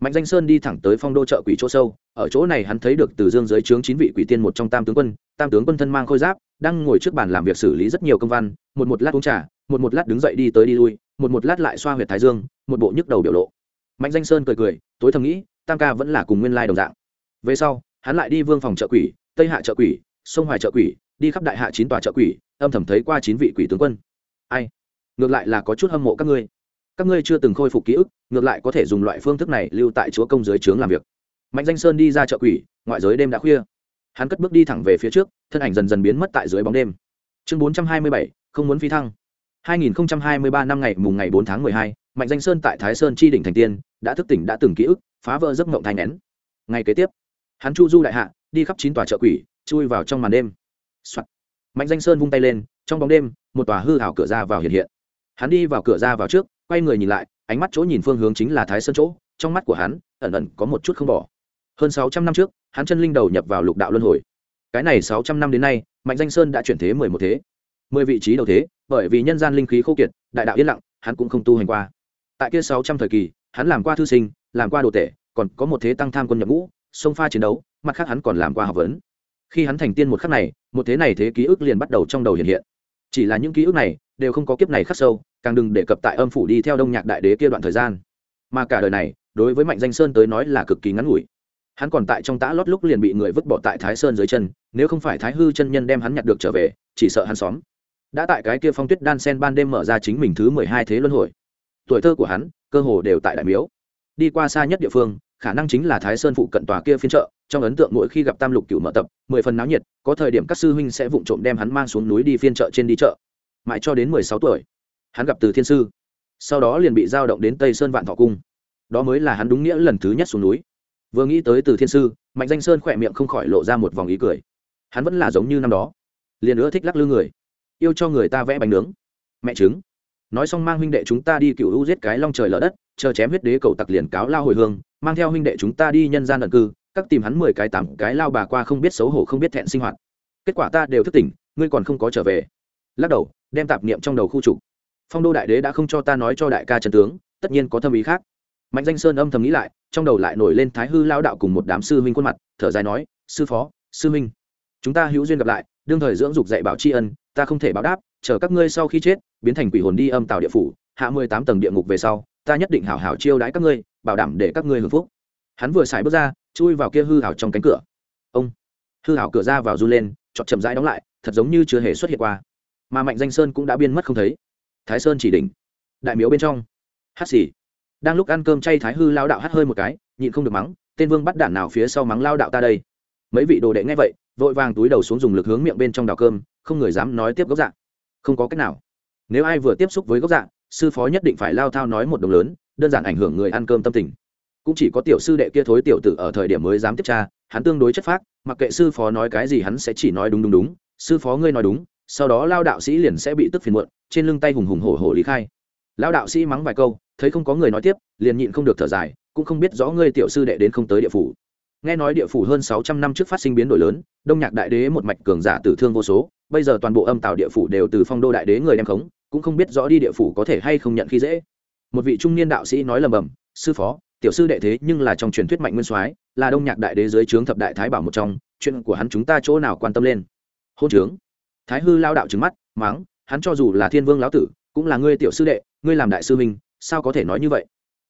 mạnh danh sơn đi thẳng tới phong đô chợ quỷ chỗ sâu, ở chỗ này hắn thấy được từ dương giới trướng chín vị quỷ tiên một trong tam tướng quân, tam tướng quân thân mang khôi giáp, đang ngồi trước bàn làm việc xử lý rất nhiều công văn, một một lát uống trà, một một lát đứng dậy đi tới đi lui, một một lát lại xoa huyệt thái dương, một bộ nhức đầu biểu lộ. Mạnh danh sơn cười cười, tối thầm nghĩ, tam ca vẫn là cùng nguyên lai đồng dạng. Về sau, hắn lại đi vương phòng chợ quỷ, tây hạ chợ quỷ, sông hoài chợ quỷ, đi khắp đại hạ chín tòa chợ quỷ, âm thầm thấy qua chín vị quỷ tướng quân. Ai? Ngược lại là có chút hâm mộ các ngươi các ngươi chưa từng khôi phục ký ức ngược lại có thể dùng loại phương thức này lưu tại chúa công dưới trướng làm việc mạnh danh sơn đi ra chợ quỷ ngoại giới đêm đã khuya hắn cất bước đi thẳng về phía trước thân ảnh dần dần biến mất tại dưới bóng đêm chương bốn trăm hai mươi bảy không muốn phi thăng 2023 năm ngày mùng ngày 4 tháng 12, Mạnh Danh Sơn tại Thái Sơn chi đỉnh thành tiên, đã thức tỉnh đã từng ký ức, phá vỡ giấc mộng thai nén. Ngày kế tiếp, hắn chu du đại hạ, đi khắp chín tòa chợ quỷ, chui vào trong màn đêm. Mạnh Danh Sơn vung tay lên, trong bóng đêm, một tòa hư ảo cửa ra vào hiện hiện. Hắn đi vào cửa ra vào trước, quay người nhìn lại, ánh mắt chỗ nhìn phương hướng chính là Thái Sơn chỗ, trong mắt của hắn, ẩn ẩn có một chút không bỏ. Hơn 600 năm trước, hắn chân linh đầu nhập vào lục đạo luân hồi. Cái này 600 năm đến nay, Mạnh Danh Sơn đã chuyển thế 11 thế. 10 vị trí đầu thế, bởi vì nhân gian linh khí khô kiệt đại đạo yên lặng hắn cũng không tu hành qua tại kia sáu trăm thời kỳ hắn làm qua thư sinh làm qua đồ tể còn có một thế tăng tham quân nhập ngũ sông pha chiến đấu mặt khác hắn còn làm qua học vấn khi hắn thành tiên một khắc này một thế này thế ký ức liền bắt đầu trong đầu hiện hiện chỉ là những ký ức này đều không có kiếp này khắc sâu, càng đừng để cập tại âm phủ đi theo đông nhạc đại đế kia đoạn thời gian. Mà cả đời này, đối với mạnh danh sơn tới nói là cực kỳ ngắn ngủi. Hắn còn tại trong tã lót lúc liền bị người vứt bỏ tại thái sơn dưới chân, nếu không phải thái hư chân nhân đem hắn nhặt được trở về, chỉ sợ hắn xóm. Đã tại cái kia phong tuyết đan sen ban đêm mở ra chính mình thứ mười hai thế luân hồi. Tuổi thơ của hắn, cơ hồ đều tại đại miếu. Đi qua xa nhất địa phương, khả năng chính là thái sơn phụ cận tòa kia phiên chợ, trong ấn tượng mỗi khi gặp tam lục cựu mở tập, mười phần náo nhiệt có thời điểm các sư huynh sẽ vụng trộm đem hắn mang xuống núi đi phiên chợ trên đi chợ. Mãi cho đến mười sáu tuổi, hắn gặp từ thiên sư, sau đó liền bị giao động đến tây sơn vạn thọ cung. Đó mới là hắn đúng nghĩa lần thứ nhất xuống núi. Vừa nghĩ tới từ thiên sư, mạnh danh sơn khỏe miệng không khỏi lộ ra một vòng ý cười. Hắn vẫn là giống như năm đó, liền ưa thích lắc lư người, yêu cho người ta vẽ bánh nướng. Mẹ chứng nói xong mang huynh đệ chúng ta đi cựu hữu giết cái long trời lở đất, chờ chém huyết đế cầu tặc liền cáo lao hồi hương, mang theo huynh đệ chúng ta đi nhân gian lận cư các tìm hắn mười cái tám cái lao bà qua không biết xấu hổ không biết thẹn sinh hoạt. Kết quả ta đều thức tỉnh, ngươi còn không có trở về. Lắc đầu, đem tạp niệm trong đầu khu trục. Phong đô đại đế đã không cho ta nói cho đại ca trần tướng, tất nhiên có thâm ý khác. Mạnh danh sơn âm thầm nghĩ lại, trong đầu lại nổi lên thái hư lao đạo cùng một đám sư huynh khuôn mặt, thở dài nói, sư phó, sư huynh, chúng ta hữu duyên gặp lại, đương thời dưỡng dục dạy bảo tri ân, ta không thể báo đáp, chờ các ngươi sau khi chết, biến thành quỷ hồn đi âm tàu địa phủ, hạ mười tám tầng địa ngục về sau, ta nhất định hảo hảo chiêu đãi các ngươi, bảo đảm để các ngươi hưởng phúc hắn vừa xài bước ra, chui vào kia hư hảo trong cánh cửa. Ông! Hư hảo cửa ra vào run lên chọt chậm rãi đóng lại, thật giống như chưa hề xuất hiện qua. Mà mạnh danh sơn cũng đã biên mất không thấy. Thái sơn chỉ đỉnh. Đại miếu bên trong. Hát xì. Đang lúc ăn cơm chay thái hư lao đạo hát hơi một cái, nhịn không được mắng, tên vương bắt đản nào phía sau mắng lao đạo ta đây? Mấy vị đồ đệ nghe vậy, vội vàng túi đầu xuống dùng lực hướng miệng bên trong đào cơm, không người dám nói tiếp gốc dạng không có cách nào. Nếu ai vừa tiếp xúc với gốc dạng sư phó nhất định phải lao thao nói một đồng lớn, đơn giản ảnh hưởng người ăn cơm tâm tình cũng chỉ có tiểu sư đệ kia thối tiểu tử ở thời điểm mới dám tiếp tra, hắn tương đối chất phác, mặc kệ sư phó nói cái gì hắn sẽ chỉ nói đúng đúng đúng, sư phó ngươi nói đúng, sau đó lao đạo sĩ liền sẽ bị tức phiền muộn, trên lưng tay hùng hùng hổ hổ lý khai. Lao đạo sĩ mắng vài câu, thấy không có người nói tiếp, liền nhịn không được thở dài, cũng không biết rõ ngươi tiểu sư đệ đến không tới địa phủ. Nghe nói địa phủ hơn sáu trăm năm trước phát sinh biến đổi lớn, đông nhạc đại đế một mạch cường giả tử thương vô số, bây giờ toàn bộ âm tạo địa phủ đều từ phong đô đại đế người đem khống, cũng không biết rõ đi địa phủ có thể hay không nhận khi dễ. Một vị trung niên đạo sĩ nói lầm bầm, sư phó tiểu sư đệ thế nhưng là trong truyền thuyết mạnh nguyên soái, là đông nhạc đại đế dưới trướng thập đại thái bảo một trong, chuyện của hắn chúng ta chỗ nào quan tâm lên? Hôn trướng. Thái hư lao đạo trứng mắt, mắng, hắn cho dù là thiên vương lão tử, cũng là ngươi tiểu sư đệ, ngươi làm đại sư minh sao có thể nói như vậy?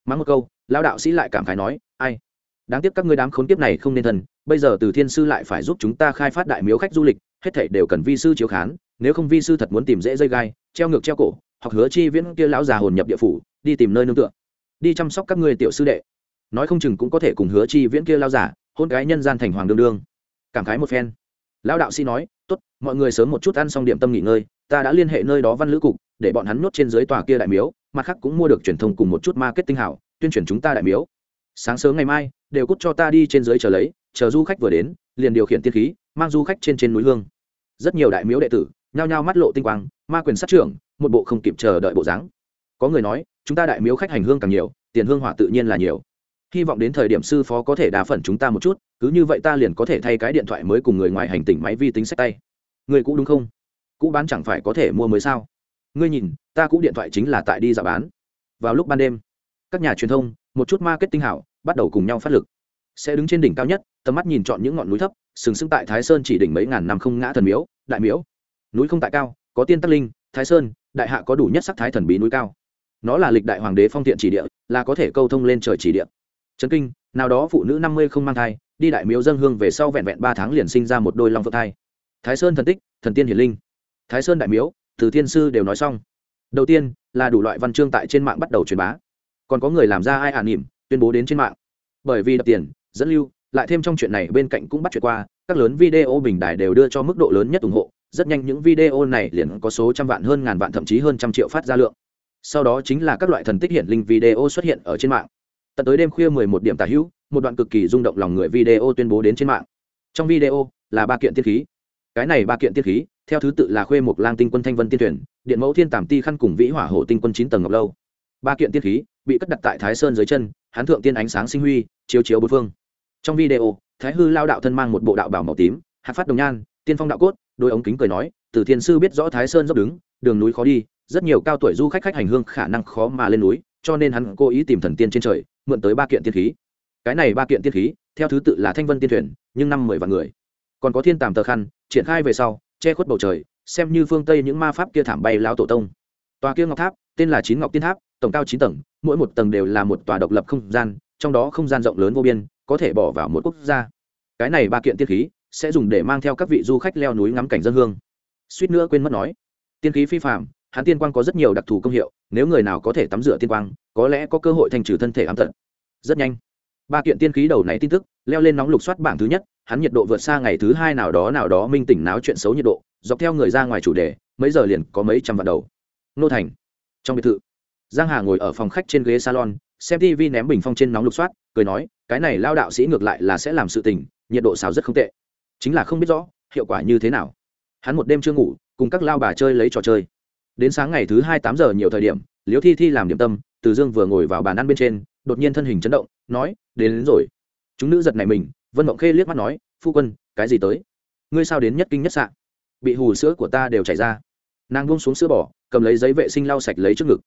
Mắng một câu, lao đạo sĩ lại cảm khái nói, ai? Đáng tiếc các ngươi đám khốn kiếp này không nên thần bây giờ từ thiên sư lại phải giúp chúng ta khai phát đại miếu khách du lịch, hết thảy đều cần vi sư chiếu khán, nếu không vi sư thật muốn tìm dễ dây gai, treo ngược treo cổ, hoặc hứa chi viễn kia lão già hồn nhập địa phủ, đi tìm nơi nương tựa đi chăm sóc các ngươi tiểu sư đệ. Nói không chừng cũng có thể cùng hứa chi viễn kia lao giả, hôn cái nhân gian thành hoàng đương đương. Cảm khái một phen. Lão đạo sĩ nói, tốt, mọi người sớm một chút ăn xong điểm tâm nghỉ ngơi, ta đã liên hệ nơi đó văn lữ cục, để bọn hắn nuốt trên dưới tòa kia đại miếu, mặt khác cũng mua được truyền thông cùng một chút marketing hảo, tuyên truyền chúng ta đại miếu. Sáng sớm ngày mai, đều cút cho ta đi trên dưới chờ lấy, chờ du khách vừa đến, liền điều khiển tiên khí, mang du khách trên trên núi hương. Rất nhiều đại miếu đệ tử, nhao nhao mắt lộ tinh quang, ma quyền sát trưởng, một bộ không kịp chờ đợi bộ dáng có người nói, chúng ta đại miếu khách hành hương càng nhiều, tiền hương hỏa tự nhiên là nhiều. Hy vọng đến thời điểm sư phó có thể đà phần chúng ta một chút, cứ như vậy ta liền có thể thay cái điện thoại mới cùng người ngoài hành tỉnh máy vi tính sách tay. Người cũ đúng không? Cũ bán chẳng phải có thể mua mới sao? Ngươi nhìn, ta cũ điện thoại chính là tại đi dạo bán. Vào lúc ban đêm, các nhà truyền thông, một chút marketing hảo, bắt đầu cùng nhau phát lực. Sẽ đứng trên đỉnh cao nhất, tầm mắt nhìn chọn những ngọn núi thấp, sừng sững tại thái sơn chỉ đỉnh mấy ngàn năm không ngã thần miếu, đại miếu. Núi không tại cao, có tiên tắc linh, thái sơn, đại hạ có đủ nhất sắc thái thần bí núi cao nó là lịch đại hoàng đế phong tiện chỉ địa, là có thể câu thông lên trời chỉ địa. Trấn kinh, nào đó phụ nữ năm mươi không mang thai, đi đại miếu dân hương về sau vẹn vẹn ba tháng liền sinh ra một đôi long phượng thai. Thái sơn thần tích, thần tiên hiển linh. Thái sơn đại miếu, từ thiên sư đều nói xong. Đầu tiên, là đủ loại văn chương tại trên mạng bắt đầu truyền bá. Còn có người làm ra ai ả nỉm tuyên bố đến trên mạng. Bởi vì đập tiền, dẫn lưu, lại thêm trong chuyện này bên cạnh cũng bắt chuyện qua, các lớn video bình đài đều đưa cho mức độ lớn nhất ủng hộ, rất nhanh những video này liền có số trăm vạn hơn ngàn vạn thậm chí hơn trăm triệu phát ra lượng sau đó chính là các loại thần tích hiển linh video xuất hiện ở trên mạng. Tận tới đêm khuya 11 điểm tả hữu, một đoạn cực kỳ rung động lòng người video tuyên bố đến trên mạng. Trong video, là ba kiện tiên khí. Cái này ba kiện tiên khí, theo thứ tự là khuê mục lang tinh quân thanh vân tiên tuyển điện mẫu thiên tàm ti khăn cùng vĩ hỏa hổ tinh quân chín tầng ngọc lâu. Ba kiện tiên khí, bị cất đặt tại thái sơn dưới chân, hán thượng tiên ánh sáng sinh huy, chiếu chiếu bốn phương. Trong video, thái hư lao đạo thân mang một bộ đạo bảo màu tím, hạt phát đồng nhan, tiên phong đạo cốt, đôi ống kính cười nói, từ thiên sư biết rõ thái sơn dốc đứng, đường núi khó đi rất nhiều cao tuổi du khách khách hành hương khả năng khó mà lên núi, cho nên hắn cố ý tìm thần tiên trên trời, mượn tới ba kiện tiên khí. Cái này ba kiện tiên khí, theo thứ tự là thanh vân tiên thuyền, nhưng năm mười vạn người. Còn có thiên tàm tờ khăn, triển khai về sau, che khuất bầu trời, xem như phương tây những ma pháp kia thảm bay lao tổ tông. Tòa kia ngọc tháp, tên là chín ngọc tiên tháp, tổng cao chín tầng, mỗi một tầng đều là một tòa độc lập không gian, trong đó không gian rộng lớn vô biên, có thể bỏ vào một quốc gia. Cái này ba kiện tiên khí sẽ dùng để mang theo các vị du khách leo núi ngắm cảnh dân hương. Suýt nữa quên mất nói, tiên khí phi phạm hắn tiên quang có rất nhiều đặc thù công hiệu, nếu người nào có thể tắm rửa tiên quang, có lẽ có cơ hội thành trừ thân thể ám tật. rất nhanh, ba kiện tiên khí đầu này tin tức, leo lên nóng lục soát bảng thứ nhất, hắn nhiệt độ vượt xa ngày thứ hai nào đó nào đó minh tỉnh náo chuyện xấu nhiệt độ, dọc theo người ra ngoài chủ đề, mấy giờ liền có mấy trăm vạn đầu. Nô thành, trong biệt thự, giang hà ngồi ở phòng khách trên ghế salon, xem tv ném bình phong trên nóng lục soát, cười nói, cái này lao đạo sĩ ngược lại là sẽ làm sự tình, nhiệt độ xào rất không tệ. Chính là không biết rõ, hiệu quả như thế nào. Hắn một đêm chưa ngủ, cùng các lao bà chơi lấy trò chơi đến sáng ngày thứ hai tám giờ nhiều thời điểm liễu thi thi làm điểm tâm từ dương vừa ngồi vào bàn ăn bên trên đột nhiên thân hình chấn động nói đến, đến rồi. Chúng nữ giật này mình vân mộng khê liếc mắt nói phu quân cái gì tới? Ngươi sao đến nhất kinh nhất sạn bị hù sữa của ta đều chảy ra. Nàng buông xuống sữa bỏ cầm lấy giấy vệ sinh lau sạch lấy trước ngực.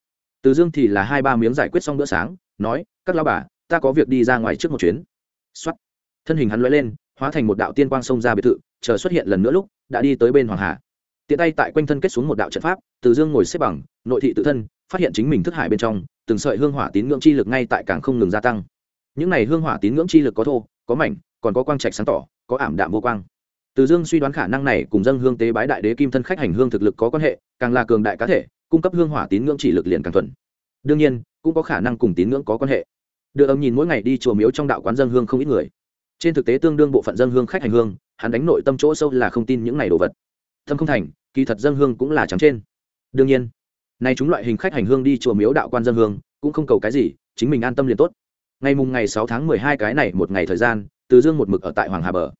Từ dương thì là hai ba miếng giải quyết xong bữa sáng nói các lao bà ta có việc đi ra ngoài trước một chuyến. X thân hình hắn l lên hóa thành một đạo tiên quang xông ra biệt thự chờ xuất hiện lần nữa lúc đã đi tới bên hoàng hà tiện tay tại quanh thân kết xuống một đạo trận pháp, từ dương ngồi xếp bằng, nội thị tự thân, phát hiện chính mình thức hải bên trong, từng sợi hương hỏa tín ngưỡng chi lực ngay tại càng không ngừng gia tăng. Những này hương hỏa tín ngưỡng chi lực có thô, có mảnh, còn có quang trạch sáng tỏ, có ảm đạm vô quang. Từ dương suy đoán khả năng này cùng dân hương tế bái đại đế kim thân khách hành hương thực lực có quan hệ, càng là cường đại cá thể, cung cấp hương hỏa tín ngưỡng chỉ lực liền càng thuận đương nhiên, cũng có khả năng cùng tín ngưỡng có quan hệ. Đưa ông nhìn mỗi ngày đi chùa miếu trong đạo quán dân hương không ít người. Trên thực tế tương đương bộ phận dân hương khách hành hương, hắn đánh nội tâm chỗ sâu là không tin những này đồ vật thâm không thành, kỳ thật dân hương cũng là trắng trên. Đương nhiên, nay chúng loại hình khách hành hương đi chùa miếu đạo quan dân hương, cũng không cầu cái gì, chính mình an tâm liền tốt. Ngày mùng ngày sáu tháng mười hai cái này một ngày thời gian, từ dương một mực ở tại hoàng hà bờ.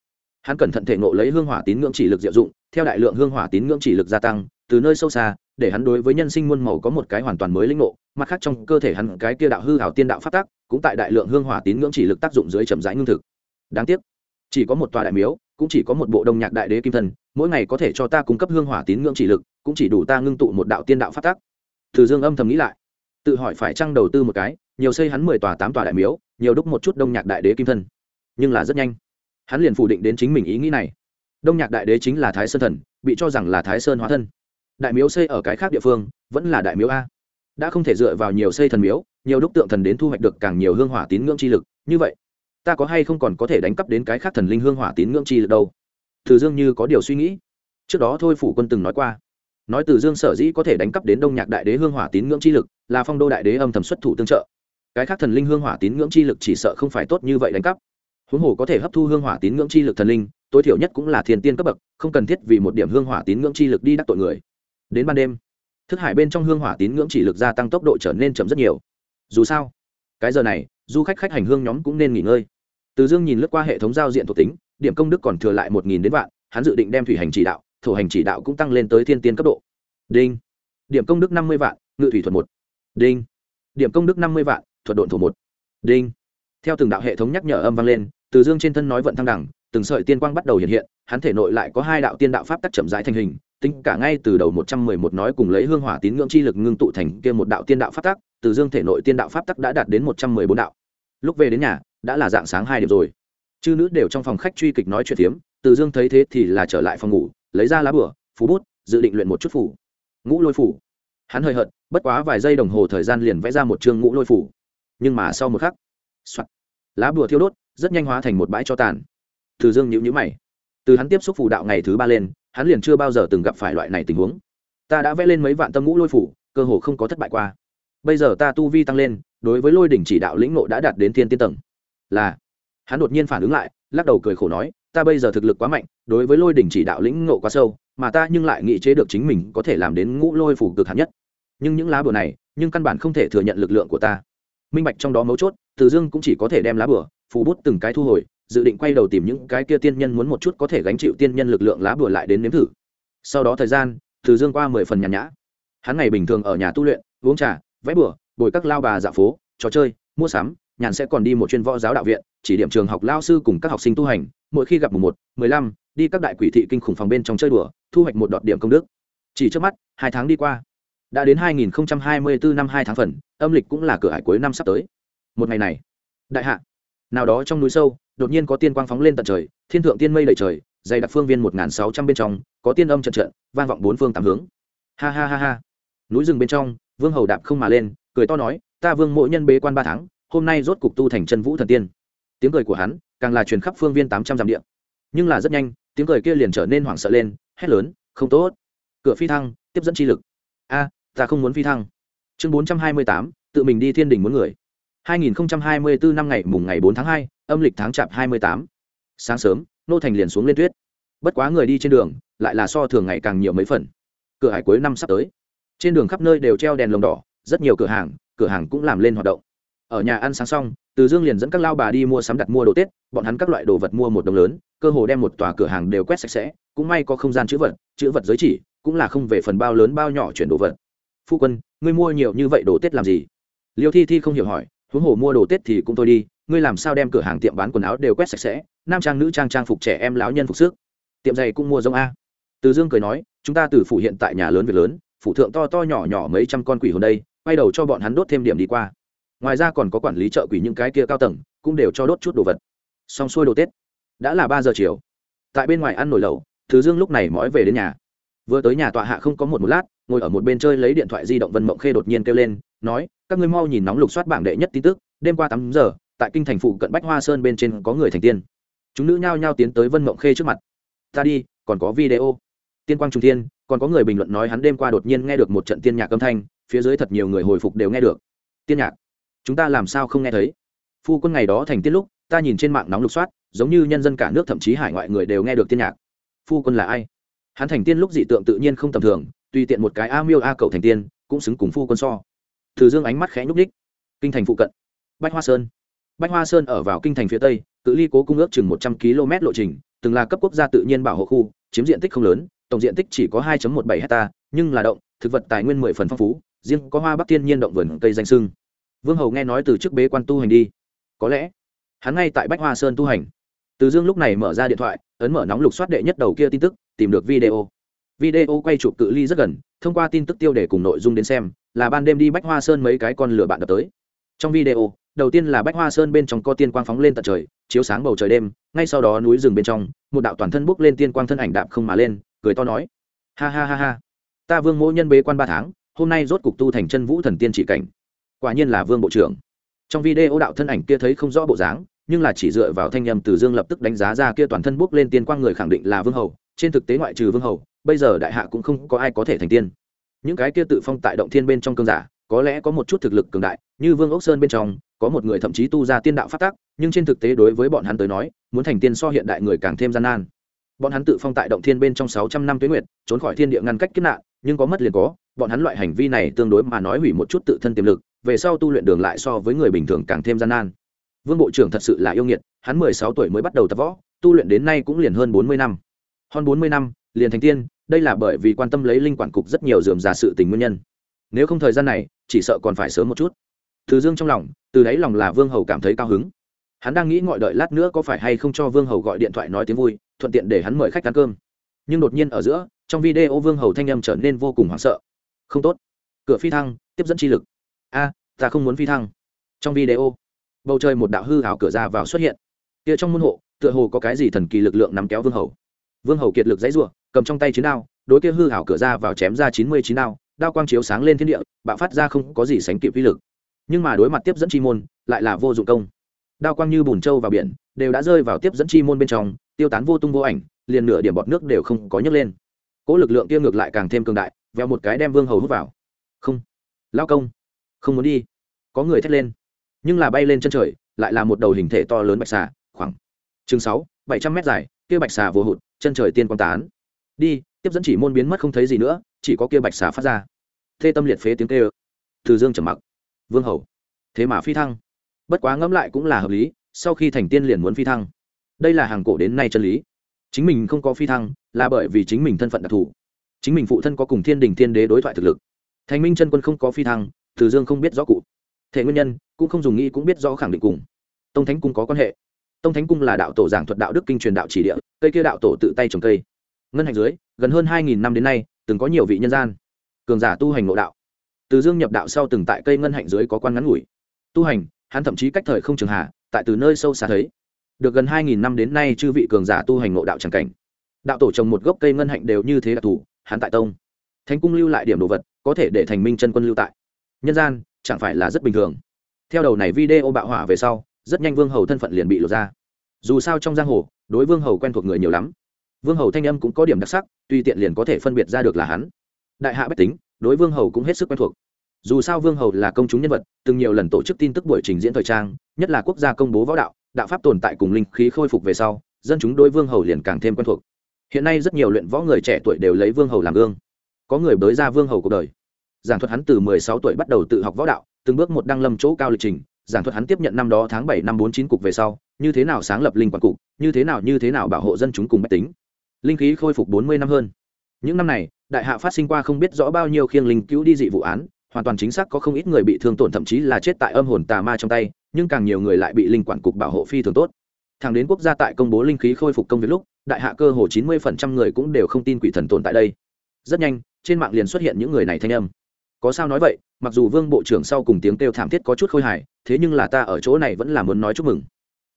Hắn cẩn thận thể nộ lấy hương hỏa tín ngưỡng chỉ lực diệu dụng, theo đại lượng hương hỏa tín ngưỡng chỉ lực gia tăng, từ nơi sâu xa, để hắn đối với nhân sinh muôn màu có một cái hoàn toàn mới linh ngộ, mặt khác trong cơ thể hắn cái kia đạo hư hảo tiên đạo phát tác cũng tại đại lượng hương hỏa tín ngưỡng chỉ lực tác dụng dưới chậm rãi ngưng thực. Đáng tiếc, chỉ có một tòa đại miếu cũng chỉ có một bộ đông nhạc đại đế kim thân, mỗi ngày có thể cho ta cung cấp hương hỏa tín ngưỡng chỉ lực, cũng chỉ đủ ta ngưng tụ một đạo tiên đạo phát tác từ dương âm thầm nghĩ lại, tự hỏi phải trăng đầu tư một cái, nhiều xây hắn mười tòa, tám tòa đại miếu, nhiều đúc một chút đông nhạc đại đế kim thân. Nhưng là rất nhanh, hắn liền phủ định đến chính mình ý nghĩ này. Đông nhạc đại đế chính là thái sơn thần, bị cho rằng là thái sơn hóa thân. Đại miếu xây ở cái khác địa phương, vẫn là đại miếu a. Đã không thể dựa vào nhiều xây thần miếu, nhiều đúc tượng thần đến thu hoạch được càng nhiều hương hỏa tín ngưỡng chi lực, như vậy ta có hay không còn có thể đánh cắp đến cái khác thần linh hương hỏa tín ngưỡng chi lực đâu? Từ dương như có điều suy nghĩ. Trước đó thôi phủ quân từng nói qua. Nói từ dương sở dĩ có thể đánh cắp đến đông nhạc đại đế hương hỏa tín ngưỡng chi lực, là phong đô đại đế âm thầm xuất thủ tương trợ. Cái khác thần linh hương hỏa tín ngưỡng chi lực chỉ sợ không phải tốt như vậy đánh cắp. Huống hồ có thể hấp thu hương hỏa tín ngưỡng chi lực thần linh, tối thiểu nhất cũng là thiên tiên cấp bậc, không cần thiết vì một điểm hương hỏa tín ngưỡng chi lực đi đắc tội người. Đến ban đêm, thức hải bên trong hương hỏa tín ngưỡng chỉ lực gia tăng tốc độ trở nên chậm rất nhiều. Dù sao, cái giờ này, du khách khách hành hương nhóm cũng nên nghỉ ngơi từ dương nhìn lướt qua hệ thống giao diện thuộc tính, điểm công đức còn thừa lại một nghìn đến vạn, hắn dự định đem thủy hành chỉ đạo, thổ hành chỉ đạo cũng tăng lên tới thiên tiên cấp độ. Đinh. Điểm công đức năm mươi vạn, ngự thủy thuật một. Đinh. Điểm công đức năm mươi vạn, thuật độn thổ một. Đinh. Theo từng đạo hệ thống nhắc nhở âm vang lên, từ dương trên thân nói vận thăng đẳng, từng sợi tiên quang bắt đầu hiện hiện, hắn thể nội lại có hai đạo tiên đạo pháp tắc chậm rãi thành hình, tính cả ngay từ đầu một trăm mười một nói cùng lấy hương hỏa tín ngưỡng chi lực ngưng tụ thành kia một đạo tiên đạo pháp tắc, từ dương thể nội tiên đạo pháp tắc đã đạt đến một trăm mười bốn đạo lúc về đến nhà đã là dạng sáng hai điểm rồi. Chư nữ đều trong phòng khách truy kịch nói chuyện phiếm từ dương thấy thế thì là trở lại phòng ngủ lấy ra lá bửa phú bút dự định luyện một chút phủ. Ngũ lôi phủ. Hắn hơi hận bất quá vài giây đồng hồ thời gian liền vẽ ra một chương ngũ lôi phủ. Nhưng mà sau một khắc soạt, lá bùa thiêu đốt rất nhanh hóa thành một bãi cho tàn. Từ dương nhíu nhíu mày. Từ hắn tiếp xúc phủ đạo ngày thứ ba lên hắn liền chưa bao giờ từng gặp phải loại này tình huống. Ta đã vẽ lên mấy vạn tâm ngũ lôi phủ cơ hồ không có thất bại qua bây giờ ta tu vi tăng lên, đối với lôi đỉnh chỉ đạo lĩnh nộ đã đạt đến thiên tiên tầng. Là. Hắn đột nhiên phản ứng lại, lắc đầu cười khổ nói, ta bây giờ thực lực quá mạnh, đối với lôi đỉnh chỉ đạo lĩnh ngộ quá sâu, mà ta nhưng lại nghĩ chế được chính mình có thể làm đến ngũ lôi phủ cực hạn nhất. Nhưng những lá bùa này, nhưng căn bản không thể thừa nhận lực lượng của ta. Minh bạch trong đó mấu chốt, từ dương cũng chỉ có thể đem lá bùa phủ bút từng cái thu hồi, dự định quay đầu tìm những cái kia tiên nhân muốn một chút có thể gánh chịu tiên nhân lực lượng lá bùa lại đến nếm thử. Sau đó thời gian, từ dương qua mười phần nhàn nhã. Hắn ngày bình thường ở nhà tu luyện, uống trà vẽ bửa bồi các lao bà dạ phố, trò chơi, mua sắm, nhàn sẽ còn đi một chuyên võ giáo đạo viện, chỉ điểm trường học lao sư cùng các học sinh tu hành, mỗi khi gặp mùng một, mười lăm, đi các đại quỷ thị kinh khủng phòng bên trong chơi đùa, thu hoạch một đọt điểm công đức. Chỉ trước mắt, hai tháng đi qua, đã đến 2024 năm hai tháng phần, âm lịch cũng là cửa hải cuối năm sắp tới. Một ngày này, đại hạ, nào đó trong núi sâu, đột nhiên có tiên quang phóng lên tận trời, thiên thượng tiên mây đầy trời, dày đặc phương viên một nghìn sáu trăm bên trong, có tiên âm trận trận, vang vọng bốn phương tám hướng. Ha ha ha ha. Núi rừng bên trong vương hầu đạp không mà lên cười to nói ta vương mỗi nhân bế quan ba tháng hôm nay rốt cục tu thành chân vũ thần tiên tiếng cười của hắn càng là truyền khắp phương viên tám trăm dặm điện nhưng là rất nhanh tiếng cười kia liền trở nên hoảng sợ lên hét lớn không tốt cửa phi thăng tiếp dẫn chi lực a ta không muốn phi thăng chương bốn trăm hai mươi tám tự mình đi thiên đình muốn người 2024 năm ngày mùng ngày 4 tháng 2, âm lịch tháng chạp 28. Sáng sớm, nô thành liền xuống lên tuyết. Bất quá người đi trên đường, lại là so thường ngày càng nhiều mấy phần. Cửa hải cuối năm sắp tới. Trên đường khắp nơi đều treo đèn lồng đỏ, rất nhiều cửa hàng, cửa hàng cũng làm lên hoạt động. Ở nhà ăn sáng xong, Từ Dương liền dẫn các lao bà đi mua sắm đặt mua đồ Tết, bọn hắn các loại đồ vật mua một đồng lớn, cơ hồ đem một tòa cửa hàng đều quét sạch sẽ, cũng may có không gian chữ vật, chữ vật giới chỉ, cũng là không về phần bao lớn bao nhỏ chuyển đồ vật. Phu quân, ngươi mua nhiều như vậy đồ Tết làm gì? Liêu Thi Thi không hiểu hỏi, huống hồ mua đồ tết thì cũng thôi đi ngươi làm sao đem cửa hàng tiệm bán quần áo đều quét sạch sẽ nam trang nữ trang trang phục trẻ em lão nhân phục sức tiệm giày cũng mua giống a từ dương cười nói chúng ta từ phủ hiện tại nhà lớn việc lớn phủ thượng to to nhỏ nhỏ mấy trăm con quỷ hồn đây, quay đầu cho bọn hắn đốt thêm điểm đi qua. Ngoài ra còn có quản lý chợ quỷ những cái kia cao tầng, cũng đều cho đốt chút đồ vật. Xong xuôi đồ tết. Đã là ba giờ chiều. Tại bên ngoài ăn nổi lẩu, thứ dương lúc này mói về đến nhà. Vừa tới nhà tọa hạ không có một một lát, ngồi ở một bên chơi lấy điện thoại di động vân mộng khê đột nhiên kêu lên, nói, các ngươi mau nhìn nóng lục soát bảng đệ nhất tin tức, đêm qua tám giờ, tại kinh thành phụ cận bách hoa sơn bên trên có người thành tiên. Chúng nữ nhao nhao tiến tới vân mộng khê trước mặt. Ta đi, còn có video. Tiên quang trung tiên còn có người bình luận nói hắn đêm qua đột nhiên nghe được một trận tiên nhạc âm thanh, phía dưới thật nhiều người hồi phục đều nghe được. Tiên nhạc, chúng ta làm sao không nghe thấy? Phu quân ngày đó thành tiên lúc, ta nhìn trên mạng nóng lục soát, giống như nhân dân cả nước thậm chí hải ngoại người đều nghe được tiên nhạc. Phu quân là ai? Hắn thành tiên lúc dị tượng tự nhiên không tầm thường, tùy tiện một cái a miêu a cầu thành tiên, cũng xứng cùng phu quân so. Thử dương ánh mắt khẽ nhúc đích kinh thành phụ cận, bách hoa sơn. Bách hoa sơn ở vào kinh thành phía tây, cự ly cố cung ước chừng một trăm km lộ trình, từng là cấp quốc gia tự nhiên bảo hộ khu, chiếm diện tích không lớn tổng diện tích chỉ có 2.17 ha, nhưng là động thực vật tài nguyên mười phần phong phú riêng có hoa bắc thiên nhiên động vườn cây danh sưng. Vương hầu nghe nói từ trước bế quan tu hành đi. Có lẽ hắn ngay tại bách hoa sơn tu hành. Từ dương lúc này mở ra điện thoại ấn mở nóng lục soát đệ nhất đầu kia tin tức tìm được video. Video quay chụp cự ly rất gần thông qua tin tức tiêu đề cùng nội dung đến xem là ban đêm đi bách hoa sơn mấy cái con lửa bạn đập tới. Trong video đầu tiên là bách hoa sơn bên trong có tiên quang phóng lên tận trời chiếu sáng bầu trời đêm ngay sau đó núi rừng bên trong một đạo toàn thân bốc lên tiên quang thân ảnh đạp không mà lên cười to nói. Ha ha ha ha. Ta vương mỗ nhân bế quan ba tháng, hôm nay rốt cục tu thành chân vũ thần tiên trị cảnh. Quả nhiên là vương bộ trưởng. Trong video đạo thân ảnh kia thấy không rõ bộ dáng, nhưng là chỉ dựa vào thanh nhầm từ dương lập tức đánh giá ra kia toàn thân bốc lên tiên quang người khẳng định là vương hầu, trên thực tế ngoại trừ vương hầu, bây giờ đại hạ cũng không có ai có thể thành tiên. Những cái kia tự phong tại động thiên bên trong cương giả, có lẽ có một chút thực lực cường đại, như vương ốc sơn bên trong, có một người thậm chí tu ra tiên đạo phát tác nhưng trên thực tế đối với bọn hắn tới nói, muốn thành tiên so hiện đại người càng thêm gian nan bọn hắn tự phong tại động thiên bên trong sáu trăm năm tuyến nguyệt, trốn khỏi thiên địa ngăn cách kiếp nạn, nhưng có mất liền có, bọn hắn loại hành vi này tương đối mà nói hủy một chút tự thân tiềm lực, về sau tu luyện đường lại so với người bình thường càng thêm gian nan. Vương bộ trưởng thật sự là yêu nghiệt, hắn mười sáu tuổi mới bắt đầu tập võ, tu luyện đến nay cũng liền hơn bốn mươi năm. Hơn bốn mươi năm, liền thành tiên, đây là bởi vì quan tâm lấy linh quản cục rất nhiều dườm giả sự tình nguyên nhân. Nếu không thời gian này, chỉ sợ còn phải sớm một chút. Từ dương trong lòng, từ đáy lòng là vương hầu cảm thấy cao hứng hắn đang nghĩ ngọi đợi lát nữa có phải hay không cho vương hầu gọi điện thoại nói tiếng vui, thuận tiện để hắn mời khách ăn cơm. Nhưng đột nhiên ở giữa, trong video vương hầu thanh âm trở nên vô cùng hoảng sợ. Không tốt. Cửa phi thăng, tiếp dẫn chi lực. A, ta không muốn phi thăng. Trong video, bầu trời một đạo hư hảo cửa ra vào xuất hiện. Kia trong môn hộ, tựa hồ có cái gì thần kỳ lực lượng nắm kéo vương hầu. Vương hầu kiệt lực dãy ruộng cầm trong tay chiến đao, đối kia hư hảo cửa ra vào chém ra chín mươi chín đao đao quang chiếu sáng lên thiên địa, bạo phát ra không có gì sánh kịp vi lực. Nhưng mà đối mặt tiếp dẫn chi môn, lại là vô dụng công đao quang như bùn trâu vào biển, đều đã rơi vào tiếp dẫn chi môn bên trong, tiêu tán vô tung vô ảnh, liền nửa điểm bọt nước đều không có nhấc lên. Cỗ lực lượng kia ngược lại càng thêm cường đại vèo một cái đem vương hầu hút vào. Không lao công, không muốn đi. Có người thét lên, nhưng là bay lên chân trời, lại là một đầu hình thể to lớn bạch xà, khoảng chừng sáu, bảy trăm mét dài, kia bạch xà vô hụt, chân trời tiên quang tán. Đi, tiếp dẫn chỉ môn biến mất không thấy gì nữa, chỉ có kia bạch xà phát ra. Thê tâm liệt phế tiếng kêu. Từ dương trầm mặc. Vương hầu, thế mà phi thăng bất quá ngẫm lại cũng là hợp lý, sau khi thành tiên liền muốn phi thăng. Đây là hàng cổ đến nay chân lý. Chính mình không có phi thăng, là bởi vì chính mình thân phận đặc thù. Chính mình phụ thân có cùng thiên đình thiên đế đối thoại thực lực. Thành minh chân quân không có phi thăng, từ dương không biết rõ cụ. Thể nguyên nhân, cũng không dùng nghĩ cũng biết rõ khẳng định cùng. Tông thánh cung có quan hệ. Tông thánh cung là đạo tổ giảng thuật đạo đức kinh truyền đạo chỉ địa, cây kia đạo tổ tự tay trồng cây. Ngân hành dưới, gần hơn hai nghìn năm đến nay, từng có nhiều vị nhân gian. Cường giả tu hành ngộ đạo. Từ dương nhập đạo sau từng tại cây ngân hạnh dưới có quan ngắn ngủi. Tu hành hắn thậm chí cách thời không trường hạ tại từ nơi sâu xa thấy. Được gần hai nghìn năm đến nay chư vị cường giả tu hành ngộ đạo tràng cảnh. Đạo tổ trồng một gốc cây ngân hạnh đều như thế đặc thù hắn tại tông. Thánh cung lưu lại điểm đồ vật, có thể để thành minh chân quân lưu tại. Nhân gian, chẳng phải là rất bình thường. Theo đầu này video bạo hỏa về sau, rất nhanh vương hầu thân phận liền bị lột ra. Dù sao trong giang hồ, đối vương hầu quen thuộc người nhiều lắm. Vương hầu thanh âm cũng có điểm đặc sắc, tuy tiện liền có thể phân biệt ra được là hắn. Đại hạ bách tính, đối vương hầu cũng hết sức quen thuộc dù sao vương hầu là công chúng nhân vật, từng nhiều lần tổ chức tin tức buổi trình diễn thời trang, nhất là quốc gia công bố võ đạo đạo pháp tồn tại cùng linh khí khôi phục về sau, dân chúng đối vương hầu liền càng thêm quen thuộc. Hiện nay rất nhiều luyện võ người trẻ tuổi đều lấy vương hầu làm gương. Có người bới ra vương hầu cuộc đời. Giảng thuật hắn từ mười sáu tuổi bắt đầu tự học võ đạo, từng bước một đăng lâm chỗ cao lịch trình, giảng thuật hắn tiếp nhận năm đó tháng bảy năm bốn chín cục về sau, như thế nào sáng lập linh quản cục, như thế nào, như thế nào bảo hộ dân chúng cùng máy tính. Linh khí khôi phục bốn mươi năm hơn. Những năm này, đại hạ phát sinh qua không biết rõ bao nhiêu khiêng linh cứu đi dị vụ án hoàn toàn chính xác có không ít người bị thương tổn, thậm chí là chết tại âm hồn tà ma trong tay, nhưng càng nhiều người lại bị linh quản cục bảo hộ phi thường tốt. Thẳng đến quốc gia tại công bố linh khí khôi phục công việc lúc, đại hạ cơ hồ chín mươi phần trăm người cũng đều không tin quỷ thần tồn tại đây. Rất nhanh, trên mạng liền xuất hiện những người này thanh âm. Có sao nói vậy, mặc dù vương bộ trưởng sau cùng tiếng kêu thảm thiết có chút khôi hài, thế nhưng là ta ở chỗ này vẫn là muốn nói chúc mừng.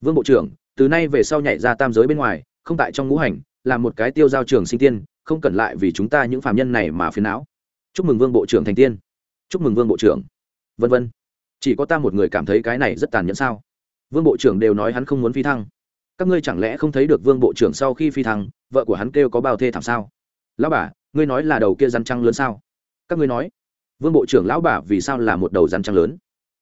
Vương bộ trưởng, từ nay về sau nhảy ra tam giới bên ngoài, không tại trong ngũ hành, là một cái tiêu giao trường sinh tiên, không cần lại vì chúng ta những phạm nhân này mà phiền não. Chúc mừng vương bộ trưởng thành tiên chúc mừng vương bộ trưởng. Vân vân. Chỉ có ta một người cảm thấy cái này rất tàn nhẫn sao? Vương bộ trưởng đều nói hắn không muốn phi thăng. Các ngươi chẳng lẽ không thấy được vương bộ trưởng sau khi phi thăng, vợ của hắn kêu có bao thê thảm sao? Lão bà, ngươi nói là đầu kia răn trăng lớn sao? Các ngươi nói. Vương bộ trưởng lão bà, vì sao là một đầu rắn trăng lớn?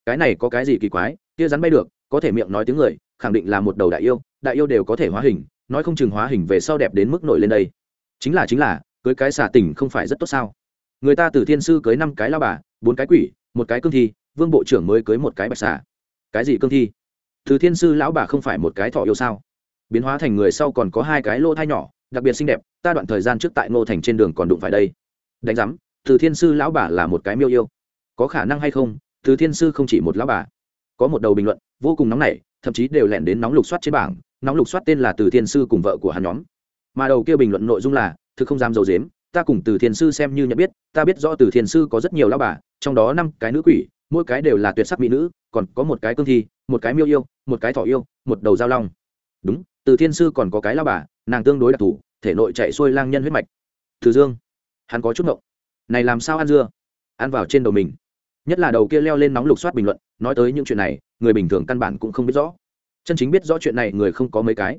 Cái này có cái gì kỳ quái? Kia rắn bay được, có thể miệng nói tiếng người, khẳng định là một đầu đại yêu đại yêu đều có thể hóa hình, nói không chừng hóa hình về sau đẹp đến mức nổi lên đây. Chính là chính là, cưới cái xả tình không phải rất tốt sao? Người ta từ thiên sư cưới năm cái lao bà bốn cái quỷ một cái cương thi vương bộ trưởng mới cưới một cái bạch xà, cái gì cương thi? Từ thiên sư lão bà không phải một cái thọ yêu sao? Biến hóa thành người sau còn có hai cái lỗ thai nhỏ đặc biệt xinh đẹp ta đoạn thời gian trước tại ngô thành trên đường còn đụng phải đây. Đánh giám từ thiên sư lão bà là một cái miêu yêu. Có khả năng hay không từ thiên sư không chỉ một lão bà. Có một đầu bình luận vô cùng nóng nảy thậm chí đều lẻn đến nóng lục soát trên bảng nóng lục soát tên là từ thiên sư cùng vợ của hắn nhóm. Mà đầu kia bình luận nội dung là thực không dám dầu dếm ta cùng từ thiên sư xem như nhận biết, ta biết rõ từ thiên sư có rất nhiều lão bà, trong đó năm cái nữ quỷ, mỗi cái đều là tuyệt sắc mỹ nữ, còn có một cái cương thi, một cái miêu yêu, một cái thỏ yêu, một đầu giao long. Đúng, từ thiên sư còn có cái lão bà, nàng tương đối đặc thù, thể nội chạy xuôi lang nhân huyết mạch. Từ dương, hắn có chút ngộng. Này làm sao ăn dưa? Ăn vào trên đầu mình. Nhất là đầu kia leo lên nóng lục soát bình luận, nói tới những chuyện này, người bình thường căn bản cũng không biết rõ. Chân chính biết rõ chuyện này người không có mấy cái.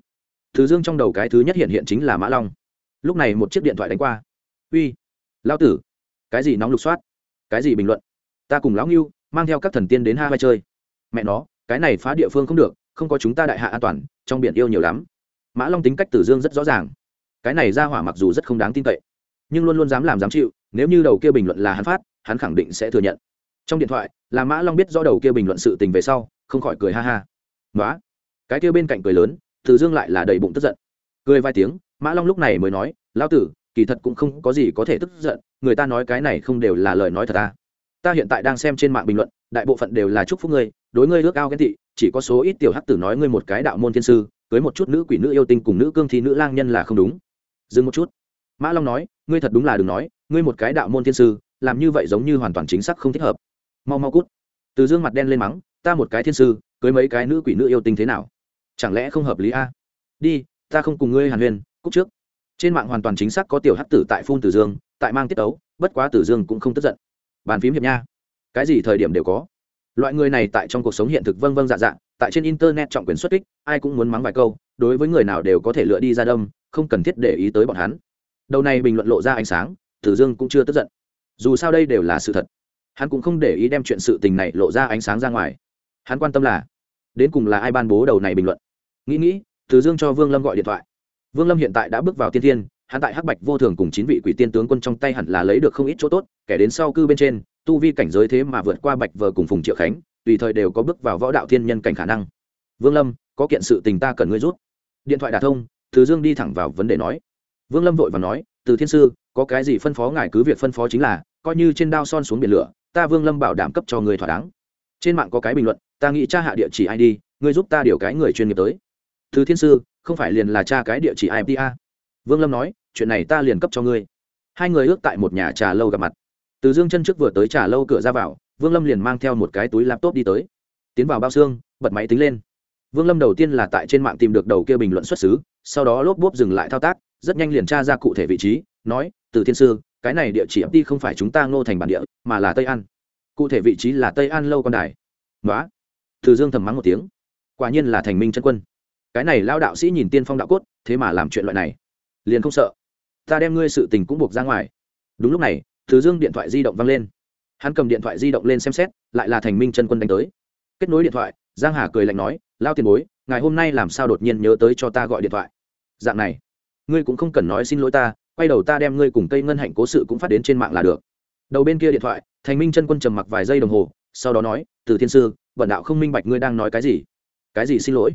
Thứ dương trong đầu cái thứ nhất hiện hiện chính là mã long. Lúc này một chiếc điện thoại đánh qua uy lão tử, cái gì nóng lục soát, cái gì bình luận, ta cùng lão ngưu mang theo các thần tiên đến ha vai chơi. Mẹ nó, cái này phá địa phương không được, không có chúng ta đại hạ an toàn, trong biển yêu nhiều lắm. Mã long tính cách tử dương rất rõ ràng. Cái này ra hỏa mặc dù rất không đáng tin cậy, nhưng luôn luôn dám làm dám chịu, nếu như đầu kia bình luận là hắn phát, hắn khẳng định sẽ thừa nhận. Trong điện thoại, là mã long biết do đầu kia bình luận sự tình về sau, không khỏi cười ha ha. Nói cái kia bên cạnh cười lớn, Tử dương lại là đầy bụng tức giận. Cười vài tiếng, mã long lúc này mới nói, lão tử kỳ thật cũng không có gì có thể tức giận, người ta nói cái này không đều là lời nói thật ta ta hiện tại đang xem trên mạng bình luận, đại bộ phận đều là chúc phúc ngươi đối ngươi ước ao ghen tị, chỉ có số ít tiểu hắc tử nói ngươi một cái đạo môn thiên sư, cưới một chút nữ quỷ nữ yêu tinh cùng nữ cương thi nữ lang nhân là không đúng. Dừng một chút. Mã long nói, ngươi thật đúng là đừng nói, ngươi một cái đạo môn thiên sư, làm như vậy giống như hoàn toàn chính xác không thích hợp. Mau mau cút. Từ dương mặt đen lên mắng, ta một cái thiên sư, cưới mấy cái nữ quỷ nữ yêu tinh thế nào? Chẳng lẽ không hợp lý a? Đi, ta không cùng ngươi hàn huyền cúc trước trên mạng hoàn toàn chính xác có tiểu hắc tử tại phun tử dương tại mang tiết tấu, bất quá tử dương cũng không tức giận. Bàn phím hiệp nha. Cái gì thời điểm đều có. Loại người này tại trong cuộc sống hiện thực vâng vâng dạ dạ tại trên internet trọng quyền xuất kích ai cũng muốn mắng vài câu đối với người nào đều có thể lựa đi ra đâm không cần thiết để ý tới bọn hắn. Đầu này bình luận lộ ra ánh sáng tử dương cũng chưa tức giận. Dù sao đây đều là sự thật. Hắn cũng không để ý đem chuyện sự tình này lộ ra ánh sáng ra ngoài. Hắn quan tâm là đến cùng là ai ban bố đầu này bình luận? Nghĩ nghĩ tử dương cho vương lâm gọi điện thoại vương lâm hiện tại đã bước vào tiên thiên, hắn tại hắc bạch vô thường cùng chín vị quỷ tiên tướng quân trong tay hẳn là lấy được không ít chỗ tốt, kẻ đến sau cư bên trên, tu vi cảnh giới thế mà vượt qua bạch vờ cùng phùng triệu khánh, tùy thời đều có bước vào võ đạo thiên nhân cảnh khả năng. Vương lâm, có kiện sự tình ta cần ngươi rút điện thoại đà thông thứ dương đi thẳng vào vấn đề nói. Vương lâm vội và nói, từ thiên sư, có cái gì phân phó ngài cứ việc phân phó chính là, coi như trên đao son xuống biển lửa, ta vương lâm bảo đảm cấp cho người thỏa đáng. Trên mạng có cái bình luận, ta nghĩ tra hạ địa chỉ id ngươi giúp ta điều cái người chuyên nghiệp tới. Từ thiên sư không phải liền là tra cái địa chỉ ip a. Vương lâm nói, chuyện này ta liền cấp cho ngươi. Hai người ước tại một nhà trà lâu gặp mặt. Từ dương chân trước vừa tới trà lâu cửa ra vào, vương lâm liền mang theo một cái túi laptop đi tới. Tiến vào bao xương, bật máy tính lên. Vương lâm đầu tiên là tại trên mạng tìm được đầu kia bình luận xuất xứ, sau đó lốp bốp dừng lại thao tác, rất nhanh liền tra ra cụ thể vị trí, nói, từ thiên sư, cái này địa chỉ đi không phải chúng ta ngô thành bản địa, mà là tây an. Cụ thể vị trí là tây an lâu con đài. Nói từ dương thầm mắng một tiếng. Quả nhiên là thành minh chân quân cái này lao đạo sĩ nhìn tiên phong đạo cốt, thế mà làm chuyện loại này. Liền không sợ. Ta đem ngươi sự tình cũng buộc ra ngoài. Đúng lúc này, thứ dương điện thoại di động văng lên. Hắn cầm điện thoại di động lên xem xét, lại là thành minh chân quân đánh tới. Kết nối điện thoại, giang hà cười lạnh nói lao tiền bối ngày hôm nay làm sao đột nhiên nhớ tới cho ta gọi điện thoại? Dạng này, ngươi cũng không cần nói xin lỗi ta, quay đầu ta đem ngươi cùng cây ngân hạnh cố sự cũng phát đến trên mạng là được. Đầu bên kia điện thoại, thành minh chân quân trầm mặc vài giây đồng hồ, sau đó nói, từ thiên sư bẩn đạo không minh bạch ngươi đang nói cái gì? Cái gì xin lỗi?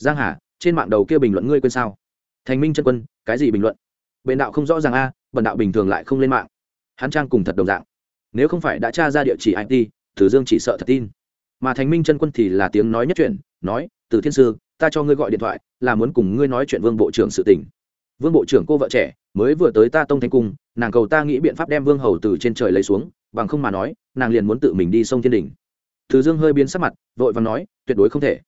Giang hà, trên mạng đầu kia bình luận ngươi quên sao? Thành minh chân quân, cái gì bình luận? Bần đạo không rõ ràng a, bần đạo bình thường lại không lên mạng. Hắn trang cùng thật đồng dạng. Nếu không phải đã tra ra địa chỉ it từ dương chỉ sợ thật tin. Mà thành minh chân quân thì là tiếng nói nhất chuyện nói, từ thiên sư, ta cho ngươi gọi điện thoại, là muốn cùng ngươi nói chuyện vương bộ trưởng sự tình. Vương bộ trưởng cô vợ trẻ, mới vừa tới ta tông thanh cung, nàng cầu ta nghĩ biện pháp đem vương hầu từ trên trời lấy xuống, bằng không mà nói, nàng liền muốn tự mình đi sông thiên đình. Từ dương hơi biến sắc mặt, vội và nói, tuyệt đối không thể.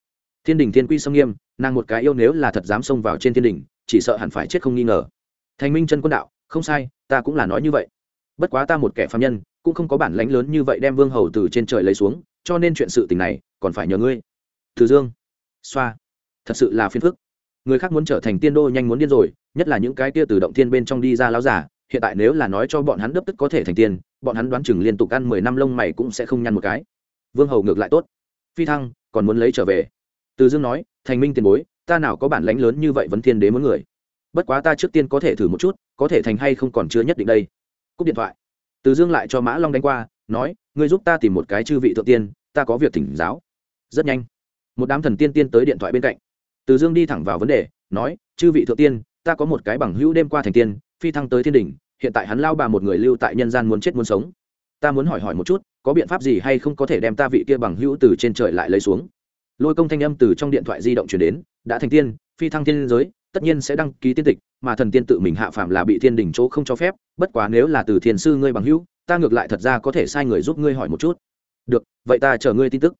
Thiên đình thiên quy sông nghiêm nàng một cái yêu nếu là thật dám xông vào trên thiên đình, chỉ sợ hẳn phải chết không nghi ngờ. Thành minh chân quân đạo, không sai, ta cũng là nói như vậy. Bất quá ta một kẻ phạm nhân, cũng không có bản lãnh lớn như vậy đem vương hầu từ trên trời lấy xuống, cho nên chuyện sự tình này, còn phải nhờ ngươi. Từ dương. Xoa. Thật sự là phiền phức. Người khác muốn trở thành tiên đô nhanh muốn điên rồi, nhất là những cái kia từ động thiên bên trong đi ra láo giả hiện tại nếu là nói cho bọn hắn đấp tức có thể thành tiên, bọn hắn đoán chừng liên tục ăn mười năm lông mày cũng sẽ không nhăn một cái. Vương hầu ngược lại tốt. Phi thăng, còn muốn lấy trở về. Từ dương nói thành minh tiền bối, ta nào có bản lãnh lớn như vậy vấn thiên đế muốn người. Bất quá ta trước tiên có thể thử một chút, có thể thành hay không còn chưa nhất định đây. Cúp điện thoại. Từ dương lại cho mã long đánh qua, nói, ngươi giúp ta tìm một cái chư vị thượng tiên, ta có việc thỉnh giáo. Rất nhanh, một đám thần tiên tiên tới điện thoại bên cạnh. Từ dương đi thẳng vào vấn đề, nói, chư vị thượng tiên, ta có một cái bằng hữu đêm qua thành tiên, phi thăng tới thiên đình, hiện tại hắn lao bà một người lưu tại nhân gian muốn chết muốn sống. Ta muốn hỏi hỏi một chút, có biện pháp gì hay không có thể đem ta vị kia bằng hữu từ trên trời lại lấy xuống? Lôi công thanh âm từ trong điện thoại di động chuyển đến, đã thành tiên, phi thăng thiên giới, tất nhiên sẽ đăng ký tiên tịch, mà thần tiên tự mình hạ phạm là bị thiên đình chỗ không cho phép, bất quá nếu là từ thiền sư ngươi bằng hữu, ta ngược lại thật ra có thể sai người giúp ngươi hỏi một chút. Được, vậy ta chờ ngươi tin tức.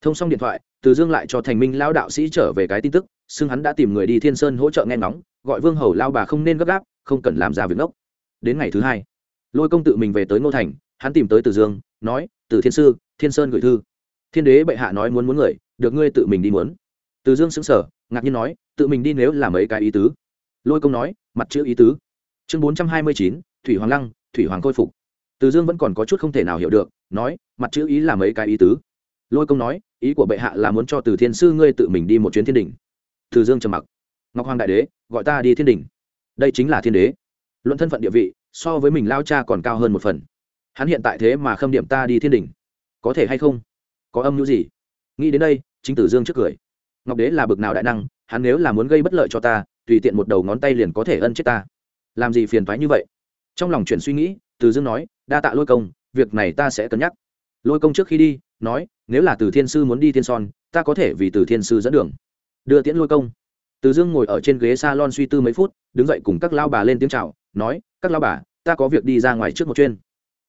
Thông xong điện thoại, từ dương lại cho thành minh lao đạo sĩ trở về cái tin tức, xưng hắn đã tìm người đi thiên sơn hỗ trợ nghe ngóng, gọi vương hầu lao bà không nên gấp gáp, không cần làm ra việc ngốc. Đến ngày thứ hai, lôi công tự mình về tới ngô thành, hắn tìm tới từ dương, nói, từ thiên sư, thiên sơn gửi thư thiên đế bệ hạ nói muốn muốn người, được ngươi tự mình đi muốn. Từ dương xứng sở ngạc nhiên nói, tự mình đi nếu là mấy cái ý tứ. Lôi công nói, mặt chữ ý tứ. Chương bốn trăm hai mươi chín, thủy hoàng lăng, thủy hoàng khôi phục. Từ dương vẫn còn có chút không thể nào hiểu được, nói, mặt chữ ý là mấy cái ý tứ. Lôi công nói, ý của bệ hạ là muốn cho từ thiên sư ngươi tự mình đi một chuyến thiên đình từ dương trầm mặc. Ngọc hoàng đại đế, gọi ta đi thiên đình đây chính là thiên đế. Luận thân phận địa vị, so với mình lao cha còn cao hơn một phần. Hắn hiện tại thế mà khâm điểm ta đi thiên đình có thể hay không? Có âm mưu gì? Nghĩ đến đây, chính tử dương trước cười. Ngọc đế là bực nào đại năng, hắn nếu là muốn gây bất lợi cho ta, tùy tiện một đầu ngón tay liền có thể ân chết ta. Làm gì phiền thoái như vậy? Trong lòng chuyển suy nghĩ, từ dương nói, đa tạ lôi công, việc này ta sẽ cân nhắc. Lôi công trước khi đi, nói, nếu là từ thiên sư muốn đi thiên son, ta có thể vì từ thiên sư dẫn đường. Đưa tiễn lôi công. Từ dương ngồi ở trên ghế s a lon suy tư mấy phút, đứng dậy cùng các lao bà lên tiếng c h à o nói, các lao bà, ta có việc đi ra ngoài trước một chuyên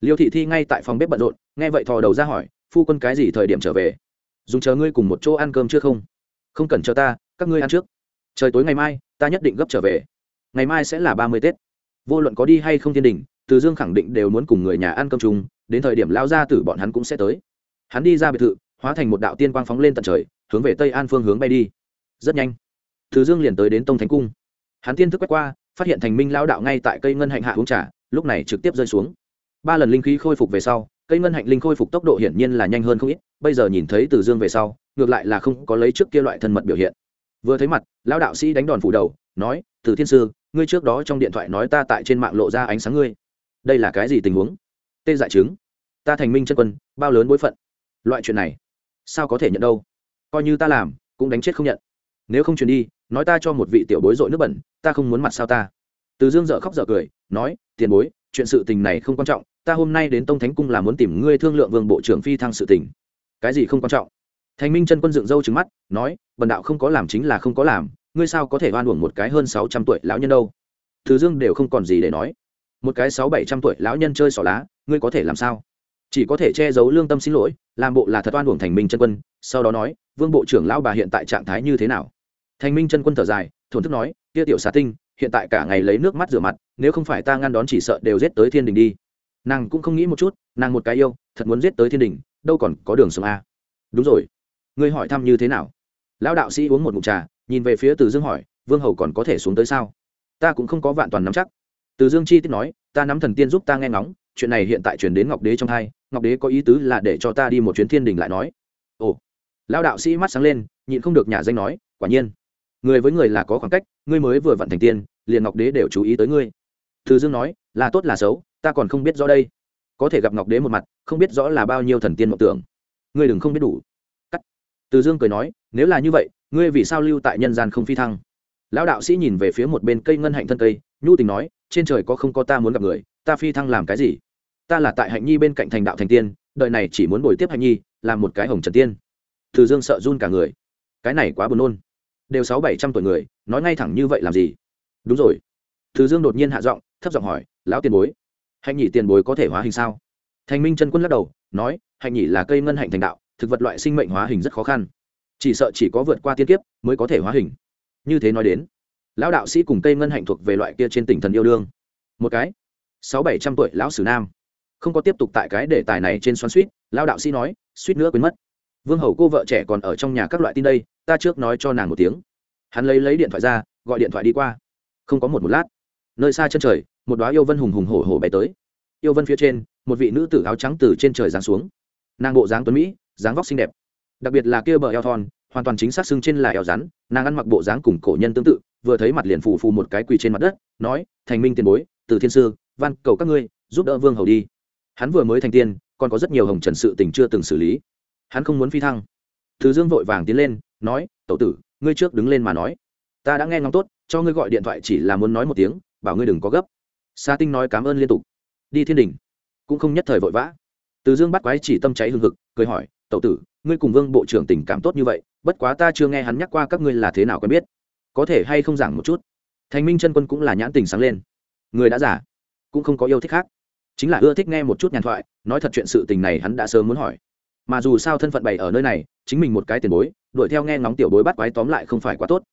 liêu thị thi ngay tại phòng bếp bận rộn, nghe vậy thò đầu ra hỏi phu quân cái gì thời điểm trở về? Dùng chờ ngươi cùng một chỗ ăn cơm chưa không? Không cần chờ ta, các ngươi ăn trước. Trời tối ngày mai, ta nhất định gấp trở về. Ngày mai sẽ là ba mươi tết. Vô luận có đi hay không thiên đình, từ dương khẳng định đều muốn cùng người nhà ăn cơm chung, đến thời điểm lao ra tử bọn hắn cũng sẽ tới. Hắn đi ra biệt thự, hóa thành một đạo tiên quang phóng lên tận trời, hướng về tây an phương hướng bay đi. Rất nhanh, từ dương liền tới đến tông thánh cung. Hắn tiên thức quét qua, phát hiện thành minh lao đạo ngay tại cây ngân hạnh hạ uống trà, lúc này trực tiếp rơi xuống. Ba lần linh khí khôi phục về sau cây ngân hạnh linh khôi phục tốc độ hiển nhiên là nhanh hơn không ít, bây giờ nhìn thấy từ dương về sau, ngược lại là không có lấy trước kia loại thân mật biểu hiện. Vừa thấy mặt, lão đạo sĩ đánh đòn phủ đầu, nói, từ thiên sư, ngươi trước đó trong điện thoại nói ta tại trên mạng lộ ra ánh sáng ngươi. Đây là cái gì tình huống? Tê dại chứng. Ta thành minh chân quân, bao lớn bối phận? Loại chuyện này, sao có thể nhận đâu? Coi như ta làm, cũng đánh chết không nhận. Nếu không truyền đi, nói ta cho một vị tiểu bối dội nước bẩn, ta không muốn mặt sao ta? Từ dương dợ khóc dợ cười, nói, tiền bối, chuyện sự tình này không quan trọng ta hôm nay đến tông thánh cung là muốn tìm ngươi thương lượng vương bộ trưởng phi thăng sự tình. Cái gì không quan trọng? Thành minh chân quân dựng râu trứng mắt, nói, bần đạo không có làm chính là không có làm, ngươi sao có thể oan uổng một cái hơn sáu trăm tuổi lão nhân đâu? Thứ dương đều không còn gì để nói. Một cái sáu bảy trăm tuổi lão nhân chơi xỏ lá, ngươi có thể làm sao? Chỉ có thể che giấu lương tâm xin lỗi, làm bộ là thật oan uổng thành minh chân quân, sau đó nói, vương bộ trưởng lão bà hiện tại trạng thái như thế nào? Thành minh chân quân thở dài, thổn thức nói, kia tiểu xà tinh, hiện tại cả ngày lấy nước mắt rửa mặt, nếu không phải ta ngăn đón chỉ sợ đều giết tới thiên đình đi nàng cũng không nghĩ một chút, nàng một cái yêu, thật muốn giết tới thiên đình, đâu còn có đường sống a. Đúng rồi. Ngươi hỏi thăm như thế nào? Lão đạo sĩ uống một mụt trà, nhìn về phía từ dương hỏi, vương hầu còn có thể xuống tới sao? Ta cũng không có vạn toàn nắm chắc. Từ dương chi tiết nói, ta nắm thần tiên giúp ta nghe ngóng, chuyện này hiện tại chuyển đến ngọc đế trong hai, ngọc đế có ý tứ là để cho ta đi một chuyến thiên đình lại nói. Ồ. Lão đạo sĩ mắt sáng lên, nhịn không được nhà danh nói, quả nhiên. Người với người là có khoảng cách, ngươi mới vừa vặn thành tiên, liền ngọc đế đều chú ý tới ngươi. Từ dương nói, là tốt là xấu ta còn không biết rõ đây. Có thể gặp ngọc đế một mặt, không biết rõ là bao nhiêu thần tiên mộng tưởng. Ngươi đừng không biết đủ. Cắt. Từ dương cười nói, nếu là như vậy, ngươi vì sao lưu tại nhân gian không phi thăng? Lão đạo sĩ nhìn về phía một bên cây ngân hạnh thân cây, nhu tình nói, trên trời có không có ta muốn gặp người, ta phi thăng làm cái gì? Ta là tại hạnh nhi bên cạnh thành đạo thành tiên, đời này chỉ muốn bồi tiếp hạnh nhi, làm một cái hồng trần tiên. Từ dương sợ run cả người. Cái này quá buồn nôn. Đều sáu bảy trăm tuổi người, nói ngay thẳng như vậy làm gì? Đúng rồi. Từ dương đột nhiên hạ giọng, thấp giọng hỏi, lão tiền bối hạnh nhị tiền bối có thể hóa hình sao? Thành minh chân quân lắc đầu, nói, hạnh nhị là cây ngân hạnh thành đạo, thực vật loại sinh mệnh hóa hình rất khó khăn. Chỉ sợ chỉ có vượt qua tiên kiếp mới có thể hóa hình. Như thế nói đến, lão đạo sĩ cùng cây ngân hạnh thuộc về loại kia trên tỉnh thần yêu đương. Một cái, sáu bảy trăm tuổi lão sử nam. Không có tiếp tục tại cái đề tài này trên xoắn suýt, lão đạo sĩ nói, suýt nữa quên mất. Vương hầu cô vợ trẻ còn ở trong nhà các loại tin đây, ta trước nói cho nàng một tiếng. Hắn lấy lấy điện thoại ra, gọi điện thoại đi qua. Không có một một lát nơi xa chân trời, một đoá yêu vân hùng hùng hổ hổ bay tới. Yêu vân phía trên, một vị nữ tử áo trắng từ trên trời giáng xuống. Nàng bộ dáng tuấn mỹ, dáng vóc xinh đẹp. Đặc biệt là kia bờ eo thon, hoàn toàn chính xác xưng trên là eo rắn, nàng ăn mặc bộ dáng cùng cổ nhân tương tự, vừa thấy mặt liền phù phù một cái quỳ trên mặt đất, nói, thành minh tiền bối, từ thiên sư, van cầu các ngươi, giúp đỡ vương hầu đi. Hắn vừa mới thành tiên, còn có rất nhiều hồng trần sự tình chưa từng xử lý. Hắn không muốn phi thăng. Thứ dương vội vàng tiến lên, nói, tẩu tử, ngươi trước đứng lên mà nói. Ta đã nghe ngóng tốt, cho ngươi gọi điện thoại chỉ là muốn nói một tiếng bảo ngươi đừng có gấp. Sa tinh nói cảm ơn liên tục. Đi thiên đình cũng không nhất thời vội vã. Từ dương bắt quái chỉ tâm cháy hương hực, cười hỏi, tẩu tử, ngươi cùng vương bộ trưởng tình cảm tốt như vậy, bất quá ta chưa nghe hắn nhắc qua các ngươi là thế nào quen biết. Có thể hay không giảng một chút? Thành minh chân quân cũng là nhãn tình sáng lên. Người đã giả cũng không có yêu thích khác. Chính là ưa thích nghe một chút nhàn thoại, nói thật chuyện sự tình này hắn đã sớm muốn hỏi. Mà dù sao thân phận bày ở nơi này, chính mình một cái tiền bối, đuổi theo nghe ngóng tiểu bối bắt quái tóm lại không phải quá tốt.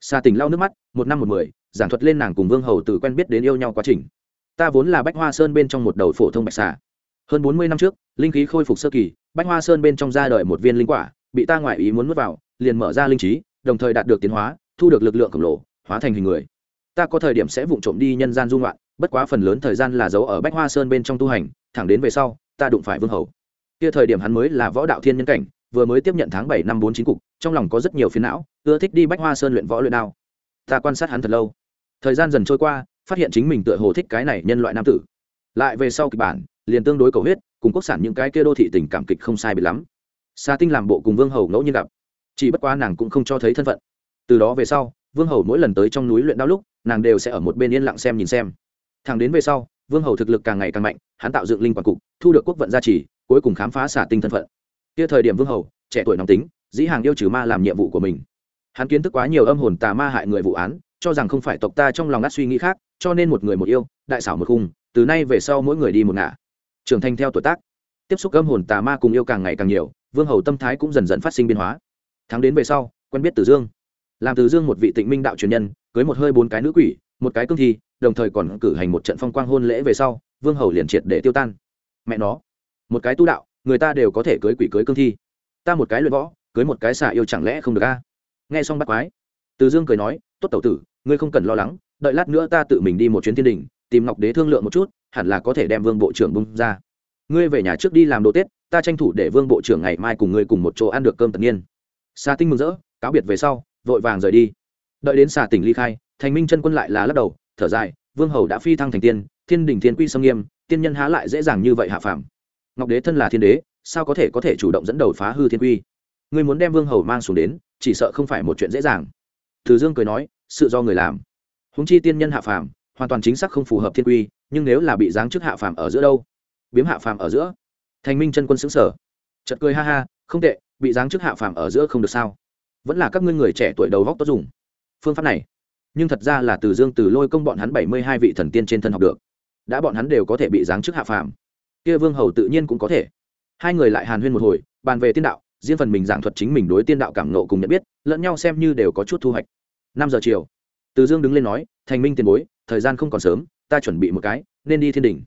Xa tình lau nước mắt, một năm một mười giảng thuật lên nàng cùng vương hầu từ quen biết đến yêu nhau quá trình. Ta vốn là bách hoa sơn bên trong một đầu phổ thông bạch xà. Hơn bốn mươi năm trước, linh khí khôi phục sơ kỳ, bách hoa sơn bên trong ra đời một viên linh quả, bị ta ngoại ý muốn nuốt vào, liền mở ra linh trí, đồng thời đạt được tiến hóa, thu được lực lượng khổng lồ, hóa thành hình người. Ta có thời điểm sẽ vụng trộm đi nhân gian dung loạn bất quá phần lớn thời gian là giấu ở bách hoa sơn bên trong tu hành, thẳng đến về sau, ta đụng phải vương hầu. Kia thời điểm hắn mới là võ đạo thiên nhân cảnh, vừa mới tiếp nhận tháng bảy năm bốn chín cục, trong lòng có rất nhiều phiến não, ưa thích đi bách hoa sơn luyện võ luyện đao. Ta quan sát hắn thật lâu thời gian dần trôi qua, phát hiện chính mình tựa hồ thích cái này nhân loại nam tử. Lại về sau kịch bản, liền tương đối cầu huyết, cùng quốc sản những cái kia đô thị tình cảm kịch không sai bị lắm. Xa tinh làm bộ cùng vương hầu ngẫu nhiên gặp. Chỉ bất quá nàng cũng không cho thấy thân phận. Từ đó về sau, vương hầu mỗi lần tới trong núi luyện đao lúc, nàng đều sẽ ở một bên yên lặng xem nhìn xem. Thằng đến về sau, vương hầu thực lực càng ngày càng mạnh, hắn tạo dựng linh quản cục, thu được quốc vận gia trì, cuối cùng khám phá xả tinh thân phận. Kia thời điểm vương hầu, trẻ tuổi nóng tính, dĩ hàng yêu trừ ma làm nhiệm vụ của mình. Hắn kiến thức quá nhiều âm hồn tà ma hại người vụ án cho rằng không phải tộc ta trong lòng ngắt suy nghĩ khác, cho nên một người một yêu, đại xảo một khung, từ nay về sau mỗi người đi một ngả. Trưởng thành theo tuổi tác. Tiếp xúc âm hồn tà ma cùng yêu càng ngày càng nhiều, vương hầu tâm thái cũng dần dần phát sinh biến hóa. Tháng đến về sau, quen biết tử dương. Làm tử dương một vị tịnh minh đạo truyền nhân, cưới một hơi bốn cái nữ quỷ, một cái cương thi, đồng thời còn cử hành một trận phong quang hôn lễ về sau, vương hầu liền triệt để tiêu tan. Mẹ nó, một cái tu đạo, người ta đều có thể cưới quỷ cưới cương thi. Ta một cái luyện võ, cưới một cái xả yêu chẳng lẽ không được a? Nghe xong bắt quái từ dương cười nói, tốt tẩu tử, ngươi không cần lo lắng, đợi lát nữa ta tự mình đi một chuyến thiên đình, tìm ngọc đế thương lượng một chút, hẳn là có thể đem vương bộ trưởng bung ra. Ngươi về nhà trước đi làm đồ tết, ta tranh thủ để vương bộ trưởng ngày mai cùng ngươi cùng một chỗ ăn được cơm tất nhiên. Xà tinh mừng rỡ, cáo biệt về sau, vội vàng rời đi. Đợi đến xà tỉnh ly khai, thành minh chân quân lại là lắc đầu, thở dài, vương hầu đã phi thăng thành tiên, thiên đình thiên quy sâm nghiêm, tiên nhân há lại dễ dàng như vậy hạ phàm. Ngọc đế thân là thiên đế, sao có thể có thể chủ động dẫn đầu phá hư thiên quy? Ngươi muốn đem vương hầu mang xuống đến, chỉ sợ không phải một chuyện dễ dàng từ dương cười nói, sự do người làm. Húng chi tiên nhân hạ phàm, hoàn toàn chính xác không phù hợp thiên quy, nhưng nếu là bị giáng chức hạ phàm ở giữa đâu? Biếm hạ phàm ở giữa. Thành minh chân quân xứng sở chật cười ha ha, không tệ, bị giáng chức hạ phàm ở giữa không được sao? Vẫn là các ngươi người trẻ tuổi đầu góc tốt dùng. Phương pháp này. Nhưng thật ra là từ dương từ lôi công bọn hắn bảy mươi hai vị thần tiên trên thân học được. Đã bọn hắn đều có thể bị giáng chức hạ phàm. Kia vương hầu tự nhiên cũng có thể. Hai người lại hàn huyên một hồi, bàn về tiên đạo, riêng phần mình giảng thuật chính mình đối tiên đạo cảm nộ cùng nhận biết, lẫn nhau xem như đều có chút thu hoạch năm giờ chiều. Từ dương đứng lên nói, thành minh tiền bối, thời gian không còn sớm, ta chuẩn bị một cái, nên đi thiên đình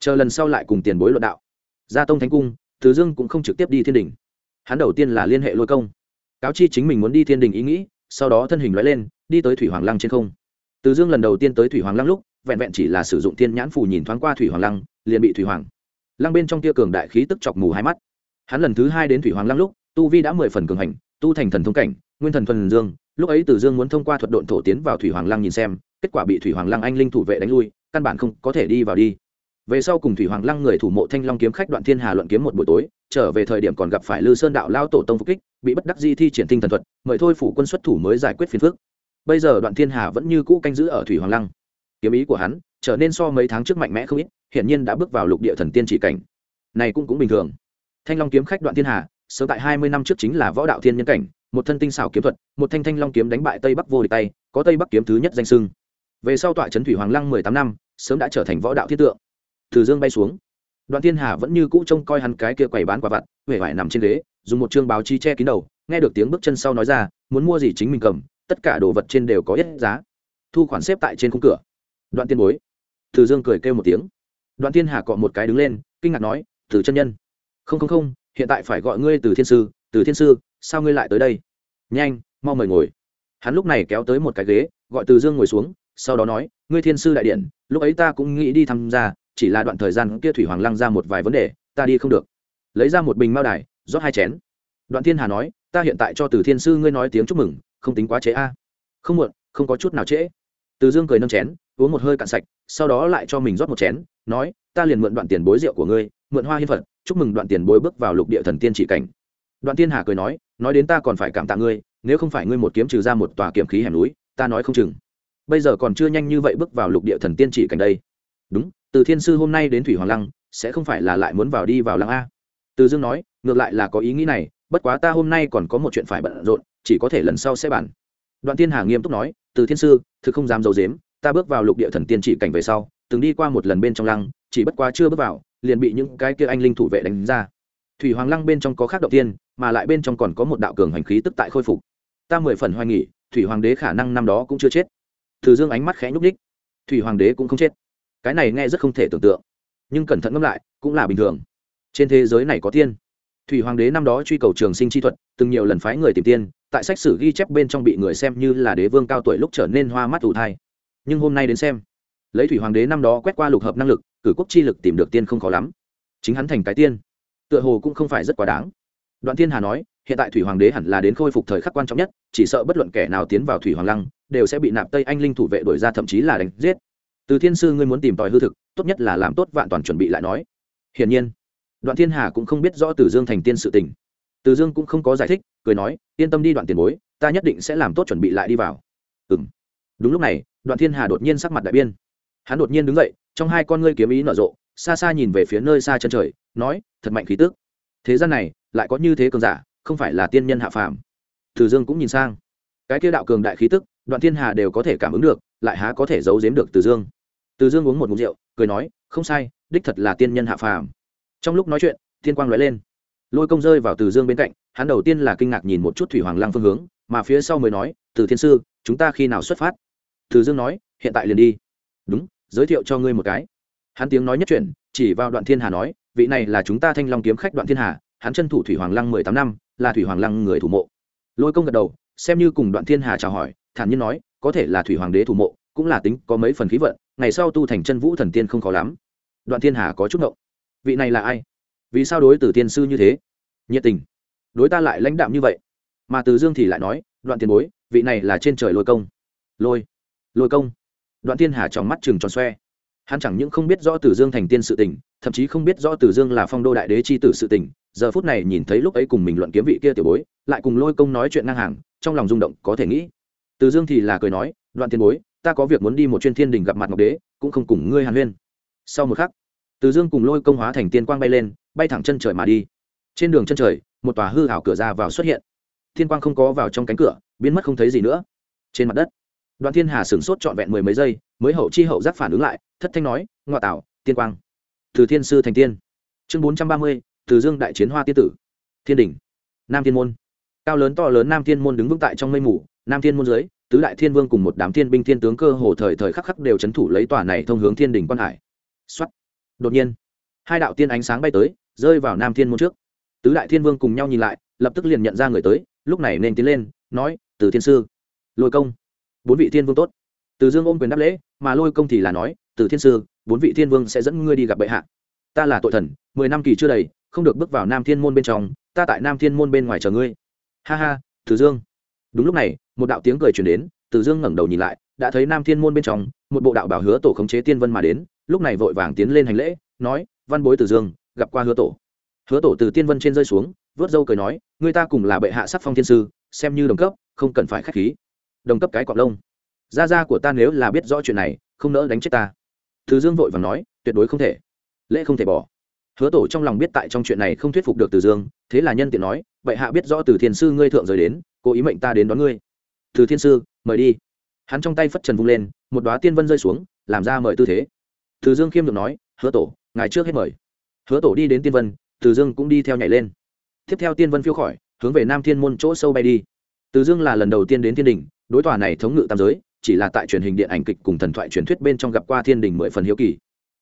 chờ lần sau lại cùng tiền bối luận đạo. Gia tông thánh cung, từ dương cũng không trực tiếp đi thiên đình hắn đầu tiên là liên hệ lôi công. Cáo chi chính mình muốn đi thiên đình ý nghĩ, sau đó thân hình loại lên, đi tới thủy hoàng lăng trên không. Từ dương lần đầu tiên tới thủy hoàng lăng lúc, vẹn vẹn chỉ là sử dụng thiên nhãn phù nhìn thoáng qua thủy hoàng lăng, liền bị thủy hoàng lăng bên trong tia cường đại khí tức chọc mù hai mắt. Hắn lần thứ hai đến thủy hoàng lăng lúc, tu vi đã mười phần cường hành, tu thành thần thông cảnh, nguyên thần thuần dương lúc ấy từ dương muốn thông qua thuật độn thổ tiến vào thủy hoàng lăng nhìn xem, kết quả bị thủy hoàng lăng anh linh thủ vệ đánh lui, căn bản không có thể đi vào đi. Về sau cùng thủy hoàng lăng người thủ mộ thanh long kiếm khách đoạn thiên hà luận kiếm một buổi tối, trở về thời điểm còn gặp phải lư sơn đạo lao tổ tông phục kích, bị bất đắc di thi triển tinh thần thuật, mời thôi phủ quân xuất thủ mới giải quyết phiền phước bây giờ đoạn thiên hà vẫn như cũ canh giữ ở thủy hoàng lăng. Kiếm ý của hắn trở nên so mấy tháng trước mạnh mẽ không ít hiện nhiên đã bước vào lục địa thần tiên chỉ cảnh. Này cũng cũng bình thường. Thanh long kiếm khách đoạn thiên hà, sớm tại hai mươi năm trước chính là võ đạo thiên nhân cảnh một thân tinh xảo kiếm thuật, một thanh thanh long kiếm đánh bại tây bắc vô địch tay, có tây bắc kiếm thứ nhất danh sưng về sau tọa trấn thủy hoàng lăng mười tám năm, sớm đã trở thành võ đạo thiết tượng. Từ dương bay xuống. Đoạn thiên hà vẫn như cũ trông coi hắn cái kia quầy bán quả vặt huệ vải nằm trên ghế, dùng một chương báo chí che kín đầu, nghe được tiếng bước chân sau nói ra, muốn mua gì chính mình cầm, tất cả đồ vật trên đều có ít giá. Thu khoản xếp tại trên khung cửa. Đoạn tiên bối. Từ dương cười kêu một tiếng. Đoạn thiên hà cọ một cái đứng lên, kinh ngạc nói, từ chân nhân. Không không không, hiện tại phải gọi ngươi từ thiên sư, từ thiên sư sao ngươi lại tới đây? Nhanh, mau mời ngồi. Hắn lúc này kéo tới một cái ghế, gọi từ dương ngồi xuống, sau đó nói, ngươi thiên sư đại điện, lúc ấy ta cũng nghĩ đi tham gia, chỉ là đoạn thời gian kia thủy hoàng lăng ra một vài vấn đề, ta đi không được. Lấy ra một bình mao đài, rót hai chén. Đoạn thiên hà nói, ta hiện tại cho từ thiên sư ngươi nói tiếng chúc mừng, không tính quá chế a. Không muộn, không có chút nào trễ. Từ dương cười nâng chén, uống một hơi cạn sạch, sau đó lại cho mình rót một chén, nói, ta liền mượn đoạn tiền bối rượu của ngươi, mượn hoa hiên phật, chúc mừng đoạn tiền bối bước vào lục địa thần tiên chỉ cảnh đoạn thiên hà cười nói nói đến ta còn phải cảm tạ ngươi, nếu không phải ngươi một kiếm trừ ra một tòa kiểm khí hẻm núi, ta nói không chừng. Bây giờ còn chưa nhanh như vậy bước vào lục địa thần tiên chỉ cảnh đây. Đúng, từ thiên sư hôm nay đến thủy hoàng lăng, sẽ không phải là lại muốn vào đi vào lăng a. Từ dương nói, ngược lại là có ý nghĩ này, bất quá ta hôm nay còn có một chuyện phải bận rộn, chỉ có thể lần sau sẽ bàn. Đoạn thiên hà nghiêm túc nói, từ thiên sư, thực không dám d i ấ u dếm ta bước vào lục địa thần tiên chỉ cảnh về sau, từng đi qua một lần bên trong lăng, chỉ bất quá chưa bước vào, liền bị những cái kia anh linh thủ vệ đánh ra thủy hoàng lăng bên trong có khác động tiên, mà lại bên trong còn có một đạo cường hành khí tức tại khôi phục. Ta mười phần hoài nghỉ, thủy hoàng đế khả năng năm đó cũng chưa chết. Thử dương ánh mắt khẽ nhúc ních thủy hoàng đế cũng không chết. Cái này nghe rất không thể tưởng tượng. Nhưng cẩn thận ngẫm lại, cũng là bình thường. Trên thế giới này có tiên. Thủy hoàng đế năm đó truy cầu trường sinh chi thuật, từng nhiều lần phái người tìm tiên, tại sách sử ghi chép bên trong bị người xem như là đế vương cao tuổi lúc trở nên hoa mắt ủ thai. Nhưng hôm nay đến xem, lấy thủy hoàng đế năm đó quét qua lục hợp năng lực, cử quốc chi lực tìm được tiên không khó lắm. Chính hắn thành cái tiên tựa hồ cũng không phải rất quá đáng. Đoạn thiên hà nói, hiện tại thủy hoàng đế hẳn là đến khôi phục thời khắc quan trọng nhất, chỉ sợ bất luận kẻ nào tiến vào thủy hoàng lăng, đều sẽ bị nạp tây anh linh thủ vệ đuổi ra thậm chí là đánh giết. Từ thiên sư, ngươi muốn tìm tòi hư thực, tốt nhất là làm tốt vạn toàn chuẩn bị lại nói. Hiển nhiên, đoạn thiên hà cũng không biết rõ từ dương thành tiên sự tình. Từ dương cũng không có giải thích, cười nói, yên tâm đi đoạn tiền bối, ta nhất định sẽ làm tốt chuẩn bị lại đi vào. Ừ m đúng lúc này, đoạn thiên hà đột nhiên sắc mặt đại biên hắn đột nhiên đứng dậy, trong hai con ngươi kiếm ý nở rộ xa xa nhìn về phía nơi xa chân trời, nói, thật mạnh khí tức. Thế gian này, lại có như thế cường giả, không phải là tiên nhân hạ phàm. Từ dương cũng nhìn sang. Cái kia đạo cường đại khí tức, đoạn thiên hà đều có thể cảm ứng được, lại há có thể giấu giếm được từ dương. Từ dương uống một mục rượu, cười nói, không sai, đích thật là tiên nhân hạ phàm. Trong lúc nói chuyện, thiên quang nói lên. Lôi công rơi vào từ dương bên cạnh, hắn đầu tiên là kinh ngạc nhìn một chút thủy hoàng lang phương hướng, mà phía sau mới nói, từ thiên sư, chúng ta khi nào xuất phát? Từ dương nói, hiện tại liền đi. Đúng, giới thiệu cho ngươi một cái hắn tiếng nói nhất chuyện chỉ vào đoạn thiên hà nói, vị này là chúng ta thanh long kiếm khách đoạn thiên hà, hắn chân thủ thủy hoàng lăng mười tám năm, là thủy hoàng lăng người thủ mộ. Lôi công gật đầu, xem như cùng đoạn thiên hà chào hỏi, thản nhiên nói, có thể là thủy hoàng đế thủ mộ, cũng là tính có mấy phần khí vận, ngày sau tu thành chân vũ thần tiên không khó lắm. Đoạn thiên hà có chút ngộng. Vị này là ai? Vì sao đối từ tiên sư như thế? Nhiệt tình. Đối ta lại lãnh đạm như vậy. Mà từ dương thì lại nói, đoạn tiền bối, vị này là trên trời lôi công. Lôi. Lôi công. Đoạn thiên hà tròng mắt chừng tròn xoe hắn chẳng những không biết rõ từ dương thành tiên sự tình, thậm chí không biết rõ từ dương là phong đô đại đế c h i tử sự tình, giờ phút này nhìn thấy lúc ấy cùng mình luận kiếm vị kia tiểu bối, lại cùng lôi công nói chuyện ngang hàng, trong lòng rung động có thể nghĩ. Từ dương thì là cười nói, đoạn tiền bối, ta có việc muốn đi một chuyên thiên đình gặp mặt ngọc đế, cũng không cùng ngươi hàn huyên. Sau một khắc, từ dương cùng lôi công hóa thành tiên quang bay lên, bay thẳng chân trời mà đi. Trên đường chân trời, một tòa hư hảo cửa ra vào xuất hiện. Thiên quang không có vào trong cánh cửa, biến mất không thấy gì nữa. Trên mặt đất đoàn thiên hà sửng sốt trọn vẹn mười mấy giây, mới hậu chi hậu giác phản ứng lại, thất thanh nói ngoại tạo, tiên quang. Từ thiên sư thành tiên. Chương bốn trăm ba mươi, từ dương đại chiến hoa tiên tử. Thiên đình nam thiên môn. Cao lớn to lớn nam thiên môn đứng vững tại trong mây mù, nam thiên môn dưới, tứ đại thiên vương cùng một đám thiên binh thiên tướng cơ hồ thời thời khắc khắc đều c h ấ n thủ lấy tòa này thông hướng thiên đình quan hải. Xuất đột nhiên, hai đạo tiên ánh sáng bay tới, rơi vào nam thiên môn trước. Tứ đại thiên vương cùng nhau nhìn lại, lập tức liền nhận ra người tới, lúc này nên tiến lên, nói, từ thiên sư, lôi công bốn vị thiên vương tốt. Từ dương ôm quyền đáp lễ, mà lôi công thì là nói, từ thiên sư, bốn vị thiên vương sẽ dẫn ngươi đi gặp bệ hạ. Ta là tội thần, mười năm kỳ chưa đầy, không được bước vào nam thiên môn bên trong, ta tại nam thiên môn bên ngoài chờ ngươi. Ha ha, từ dương. Đúng lúc này, một đạo tiếng cười truyền đến, từ dương ngẩng đầu nhìn lại, đã thấy nam thiên môn bên trong, một bộ đạo bảo hứa tổ khống chế tiên vân mà đến, lúc này vội vàng tiến lên hành lễ, nói, văn bối từ dương, gặp qua hứa tổ. Hứa tổ từ tiên vân trên rơi xuống, vớt dâu cười nói người ta cùng là bệ hạ sắc phong thiên sư, xem như đồng cấp, không cần phải k h á c h khí đồng cấp cái cọc lông. Gia gia của ta nếu là biết rõ chuyện này, không nỡ đánh chết ta. Từ dương vội và nói, tuyệt đối không thể. Lễ không thể bỏ. Hứa tổ trong lòng biết tại trong chuyện này không thuyết phục được từ dương, thế là nhân tiện nói, vậy hạ biết rõ từ thiên sư ngươi thượng rời đến, cố ý mệnh ta đến đón ngươi. Từ thiên sư, mời đi. Hắn trong tay phất trần vung lên, một đoá tiên vân rơi xuống, làm ra mời tư thế. Từ dương khiêm được nói, hứa tổ, ngài trước hết mời. Hứa tổ đi đến tiên vân, từ dương cũng đi theo nhảy lên. Tiếp theo tiên vân phiêu khỏi, hướng về nam thiên môn chỗ sâu bay đi. Từ dương là lần đầu tiên đến thiên đình đối tòa này thống ngự tam giới, chỉ là tại truyền hình điện ảnh kịch cùng thần thoại truyền thuyết bên trong gặp qua thiên đình mười phần hiếu kỳ.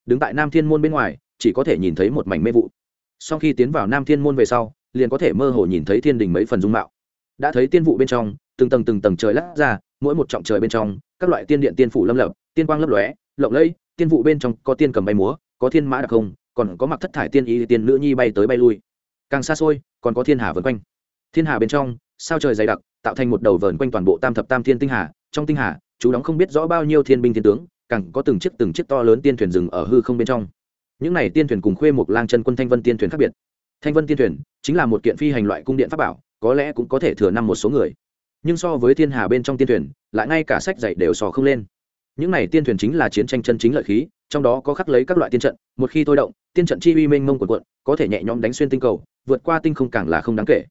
Đứng tại nam thiên môn bên ngoài, chỉ có thể nhìn thấy một mảnh mê vụ. Sau khi tiến vào nam thiên môn về sau, liền có thể mơ hồ nhìn thấy thiên đình mấy phần dung mạo. Đã thấy tiên vụ bên trong, từng tầng từng tầng trời lát ra, mỗi một trọng trời bên trong, các loại tiên điện tiên phủ lâm lập tiên quang lấp lóe, lộng lẫy, tiên vụ bên trong có tiên cầm bay múa, có thiên mã đặc không còn có mặc thất thải tiên y, tiên nữ nhi bay tới bay lui. Càng xa xôi, còn có thiên hà vần quanh. Thiên hà bên trong, sao trời dày đặc tạo thành một đầu vờn quanh toàn bộ tam thập tam thiên tinh hà. Trong tinh hà, chú đóng không biết rõ bao nhiêu thiên binh thiên tướng, càng có từng chiếc từng chiếc to lớn tiên thuyền rừng ở hư không bên trong. Những này tiên thuyền cùng khuê một lang chân quân thanh vân tiên thuyền khác biệt. Thanh vân tiên thuyền chính là một kiện phi hành loại cung điện pháp bảo, có lẽ cũng có thể thừa năm một số người. Nhưng so với thiên hà bên trong tiên thuyền, lại ngay cả sách dạy đều sò không lên. Những này tiên thuyền chính là chiến tranh chân chính lợi khí, trong đó có khắc lấy các loại tiên trận, một khi thôi động, tiên trận chi uy mênh mông quần quận có thể nhẹ nhõm đánh xuyên tinh cầu, vượt qua tinh không càng là không đáng kể.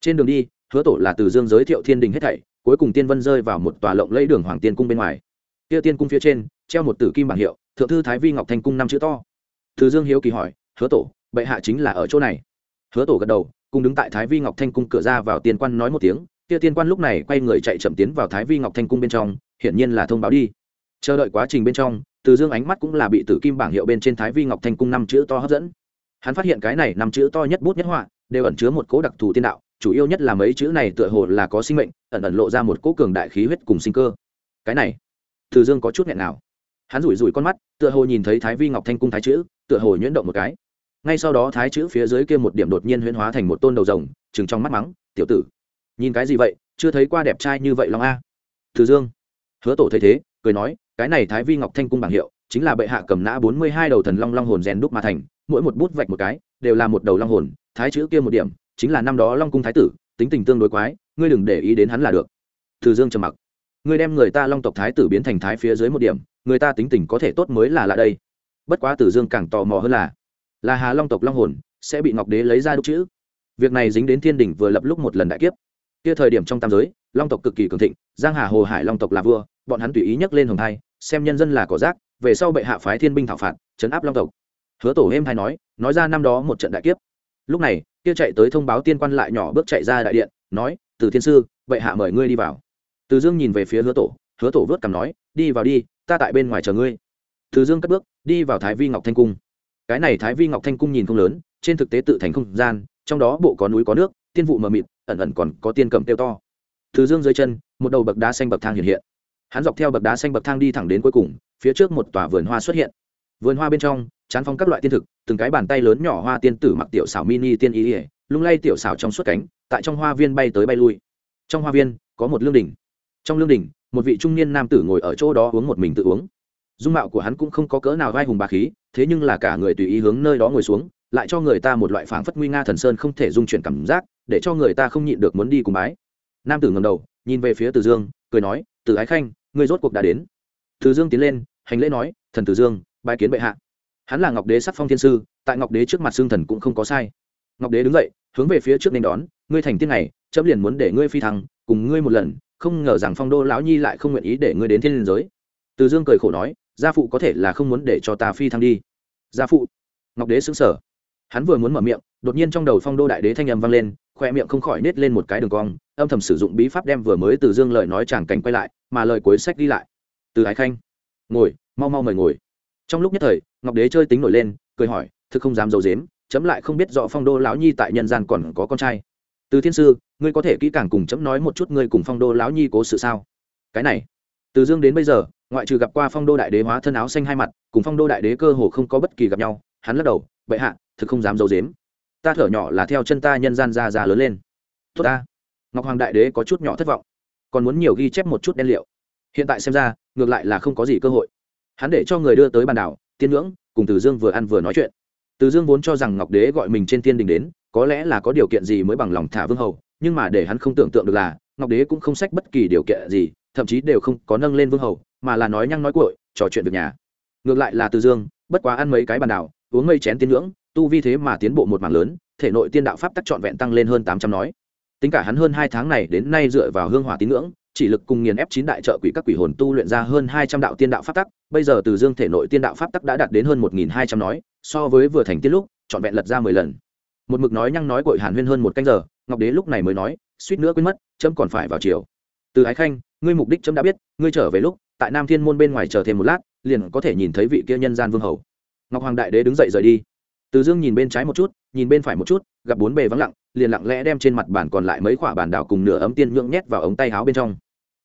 Trên đường đi hứa tổ là từ dương giới thiệu thiên đình hết thảy, cuối cùng tiên vân rơi vào một tòa lộng lẫy đường hoàng tiên cung bên ngoài. Kia tiên cung phía trên, treo một tử kim bảng hiệu, thượng thư thái vi ngọc thanh cung năm chữ to. Từ dương hiếu kỳ hỏi, hứa tổ, bệ hạ chính là ở chỗ này? Hứa tổ gật đầu, cùng đứng tại thái vi ngọc thanh cung cửa ra vào tiên quan nói một tiếng, kia tiên quan lúc này quay người chạy chậm tiến vào thái vi ngọc thanh cung bên trong, hiển nhiên là thông báo đi. Chờ đợi quá trình bên trong, từ dương ánh mắt cũng là bị tử kim bảng hiệu bên trên thái vi ngọc thanh cung năm chữ to hấp dẫn. Hắn phát hiện cái này năm chữ to nhất bút nhất họa, đều ẩn chứa một cố đặc thù tiên đạo chủ yếu nhất là mấy chữ này tựa hồ là có sinh mệnh, ẩn ẩn lộ ra một cỗ cường đại khí huyết cùng sinh cơ. Cái này, từ dương có chút nghẹn nào. Hắn rủi rủi con mắt, tựa hồ nhìn thấy thái vi ngọc thanh cung thái chữ, tựa hồ nhuyễn động một cái. Ngay sau đó thái chữ phía dưới kia một điểm đột nhiên huyễn hóa thành một tôn đầu rồng chừng trong mắt mắng, tiểu tử, nhìn cái gì vậy? Chưa thấy qua đẹp trai như vậy long a. Từ dương hứa tổ thấy thế, cười nói, cái này thái vi ngọc thanh cung bảng hiệu, chính là bệ hạ cầm nã bốn mươi hai đầu thần long long hồn rèn đúc mà thành, mỗi một bút vạch một cái, đều là một đầu long hồn, thái chữ kia một điểm chính là năm đó long cung thái tử, tính tình tương đối quái, ngươi đừng để ý đến hắn là được. Từ dương trầm mặc. Ngươi đem người ta long tộc thái tử biến thành thái phía dưới một điểm, người ta tính tình có thể tốt mới là lạ đây. Bất quá tử dương càng tò mò hơn là là hà long tộc long hồn, sẽ bị ngọc đế lấy ra đúc chữ. Việc này dính đến thiên đình vừa lập lúc một lần đại kiếp. Kia thời điểm trong tam giới, long tộc cực kỳ cường thịnh, giang hà, hồ hải long tộc là vua, bọn hắn tùy ý nhắc lên hồng thai, xem nhân dân là cỏ rác, về sau bệ hạ phái thiên binh thảo phạt, chấn áp long tộc. Hứa tổ êm hay nói nói ra năm đó một trận đại kiếp lúc này, kia chạy tới thông báo tiên quan lại nhỏ bước chạy ra đại điện, nói, từ thiên sư, vậy hạ mời ngươi đi vào. Từ dương nhìn về phía hứa tổ hứa tổ vớt cằm nói, đi vào đi, ta tại bên ngoài chờ ngươi. Từ dương cất bước, đi vào thái vi ngọc thanh cung. Cái này thái vi ngọc thanh cung nhìn không lớn, trên thực tế tự thành không gian, trong đó bộ có núi có nước, tiên vụ mờ mịt, ẩn ẩn còn có tiên cầm tiêu to. Từ dương dưới chân, một đầu bậc đá xanh bậc thang hiện hiện. Hắn dọc theo bậc đá xanh bậc thang đi thẳng đến cuối cùng, phía trước một tòa vườn hoa xuất hiện. Vườn hoa bên trong chán phong các loại tiên thực, từng cái bàn tay lớn nhỏ hoa tiên tử mặc tiểu xảo mini tiên ý ỉa lung lay tiểu xảo trong suốt cánh, tại trong hoa viên bay tới bay lui. Trong hoa viên, có một lương đình trong lương đình một vị trung niên nam tử ngồi ở chỗ đó uống một mình tự uống. Dung mạo của hắn cũng không có cỡ nào vai hùng bà khí, thế nhưng là cả người tùy ý hướng nơi đó ngồi xuống, lại cho người ta một loại phảng phất nguy nga thần sơn không thể dung chuyển cảm giác, để cho người ta không nhịn được muốn đi cùng bái. Nam tử ngầm đầu, nhìn về phía từ dương, cười nói, từ ái khanh người rốt cuộc đã đến. Từ dương tiến lên, hành lễ nói, thần từ dương, bái kiến bệ hạ hắn là ngọc đế sắc phong thiên sư, tại ngọc đế trước mặt xương thần cũng không có sai. Ngọc đế đứng dậy, hướng về phía trước nên đón, ngươi thành tiên này, chấm liền muốn để ngươi phi thăng, cùng ngươi một lần, không ngờ rằng phong đô lão nhi lại không nguyện ý để ngươi đến thiên liên giới. Từ dương cười khổ nói, gia phụ có thể là không muốn để cho ta phi thăng đi. Gia phụ. Ngọc đế xứng sở hắn vừa muốn mở miệng, đột nhiên trong đầu phong đô đại đế thanh âm vang lên, khoe miệng không khỏi nết lên một cái đường cong, âm thầm sử dụng bí pháp đem vừa mới từ dương lời nói chàng cảnh quay lại, mà lời cuối sách đi lại. Từ ái khanh. Ngồi, mau mau mời ngồi trong lúc nhất thời, ngọc đế chơi tính nổi lên, cười hỏi, thực không dám d i ấ u dếm chấm lại không biết rõ phong đô lão nhi tại nhân gian còn có con trai. Từ thiên sư, ngươi có thể kỹ càng cùng chấm nói một chút ngươi cùng phong đô lão nhi cố sự sao? Cái này. Từ dương đến bây giờ, ngoại trừ gặp qua phong đô đại đế hóa thân áo xanh hai mặt, cùng phong đô đại đế cơ hồ không có bất kỳ gặp nhau, hắn lắc đầu, bệ hạ, thực không dám d i ấ u dếm ta thở nhỏ là theo chân ta nhân gian ra ra lớn lên. Tốt ta. Ngọc hoàng đại đế có chút nhỏ thất vọng, còn muốn nhiều ghi chép một chút đen liệu. Hiện tại xem ra, ngược lại là không có gì cơ hội hắn để cho người đưa tới bàn đảo, tiên ngưỡng, cùng từ dương vừa ăn vừa nói chuyện. Từ dương vốn cho rằng ngọc đế gọi mình trên thiên đình đến, có lẽ là có điều kiện gì mới bằng lòng thả vương hầu, nhưng mà để hắn không tưởng tượng được là, ngọc đế cũng không sách bất kỳ điều kiện gì, thậm chí đều không có nâng lên vương hầu, mà là nói nhăng nói cội trò chuyện việc nhà. Ngược lại là từ dương, bất quá ăn mấy cái bàn đảo, uống mây chén tiên ngưỡng, tu vi thế mà tiến bộ một mảng lớn, thể nội tiên đạo pháp tắc trọn vẹn tăng lên hơn tám trăm nói. Tính cả hắn hơn hai tháng này đến nay dựa vào hương hỏa tín ngưỡng chỉ lực cùng nghiền ép chín đại trợ quỷ các quỷ hồn tu luyện ra hơn hai trăm đạo tiên đạo pháp tắc, bây giờ từ dương thể nội tiên đạo pháp tắc đã đạt đến hơn một nghìn hai trăm nói, so với vừa thành tiên lúc, trọn vẹn lật ra mười lần. Một mực nói nhăng nói cội hàn huyên hơn một canh giờ, ngọc đế lúc này mới nói, suýt nữa quên mất, chấm còn phải vào chiều từ ái khanh, ngươi mục đích chấm đã biết, ngươi trở về lúc, tại nam thiên môn bên ngoài chờ thêm một lát, liền có thể nhìn thấy vị kia nhân gian vương hầu. Ngọc hoàng đại đế đứng dậy rời đi. Từ dương nhìn bên trái một chút, nhìn bên phải một chút, gặp bốn bề vắng lặng, liền lặng lẽ đem trên mặt bàn còn lại mấy quả bàn đảo cùng nửa ấm tiên nhượng nhét vào ống tay áo bên trong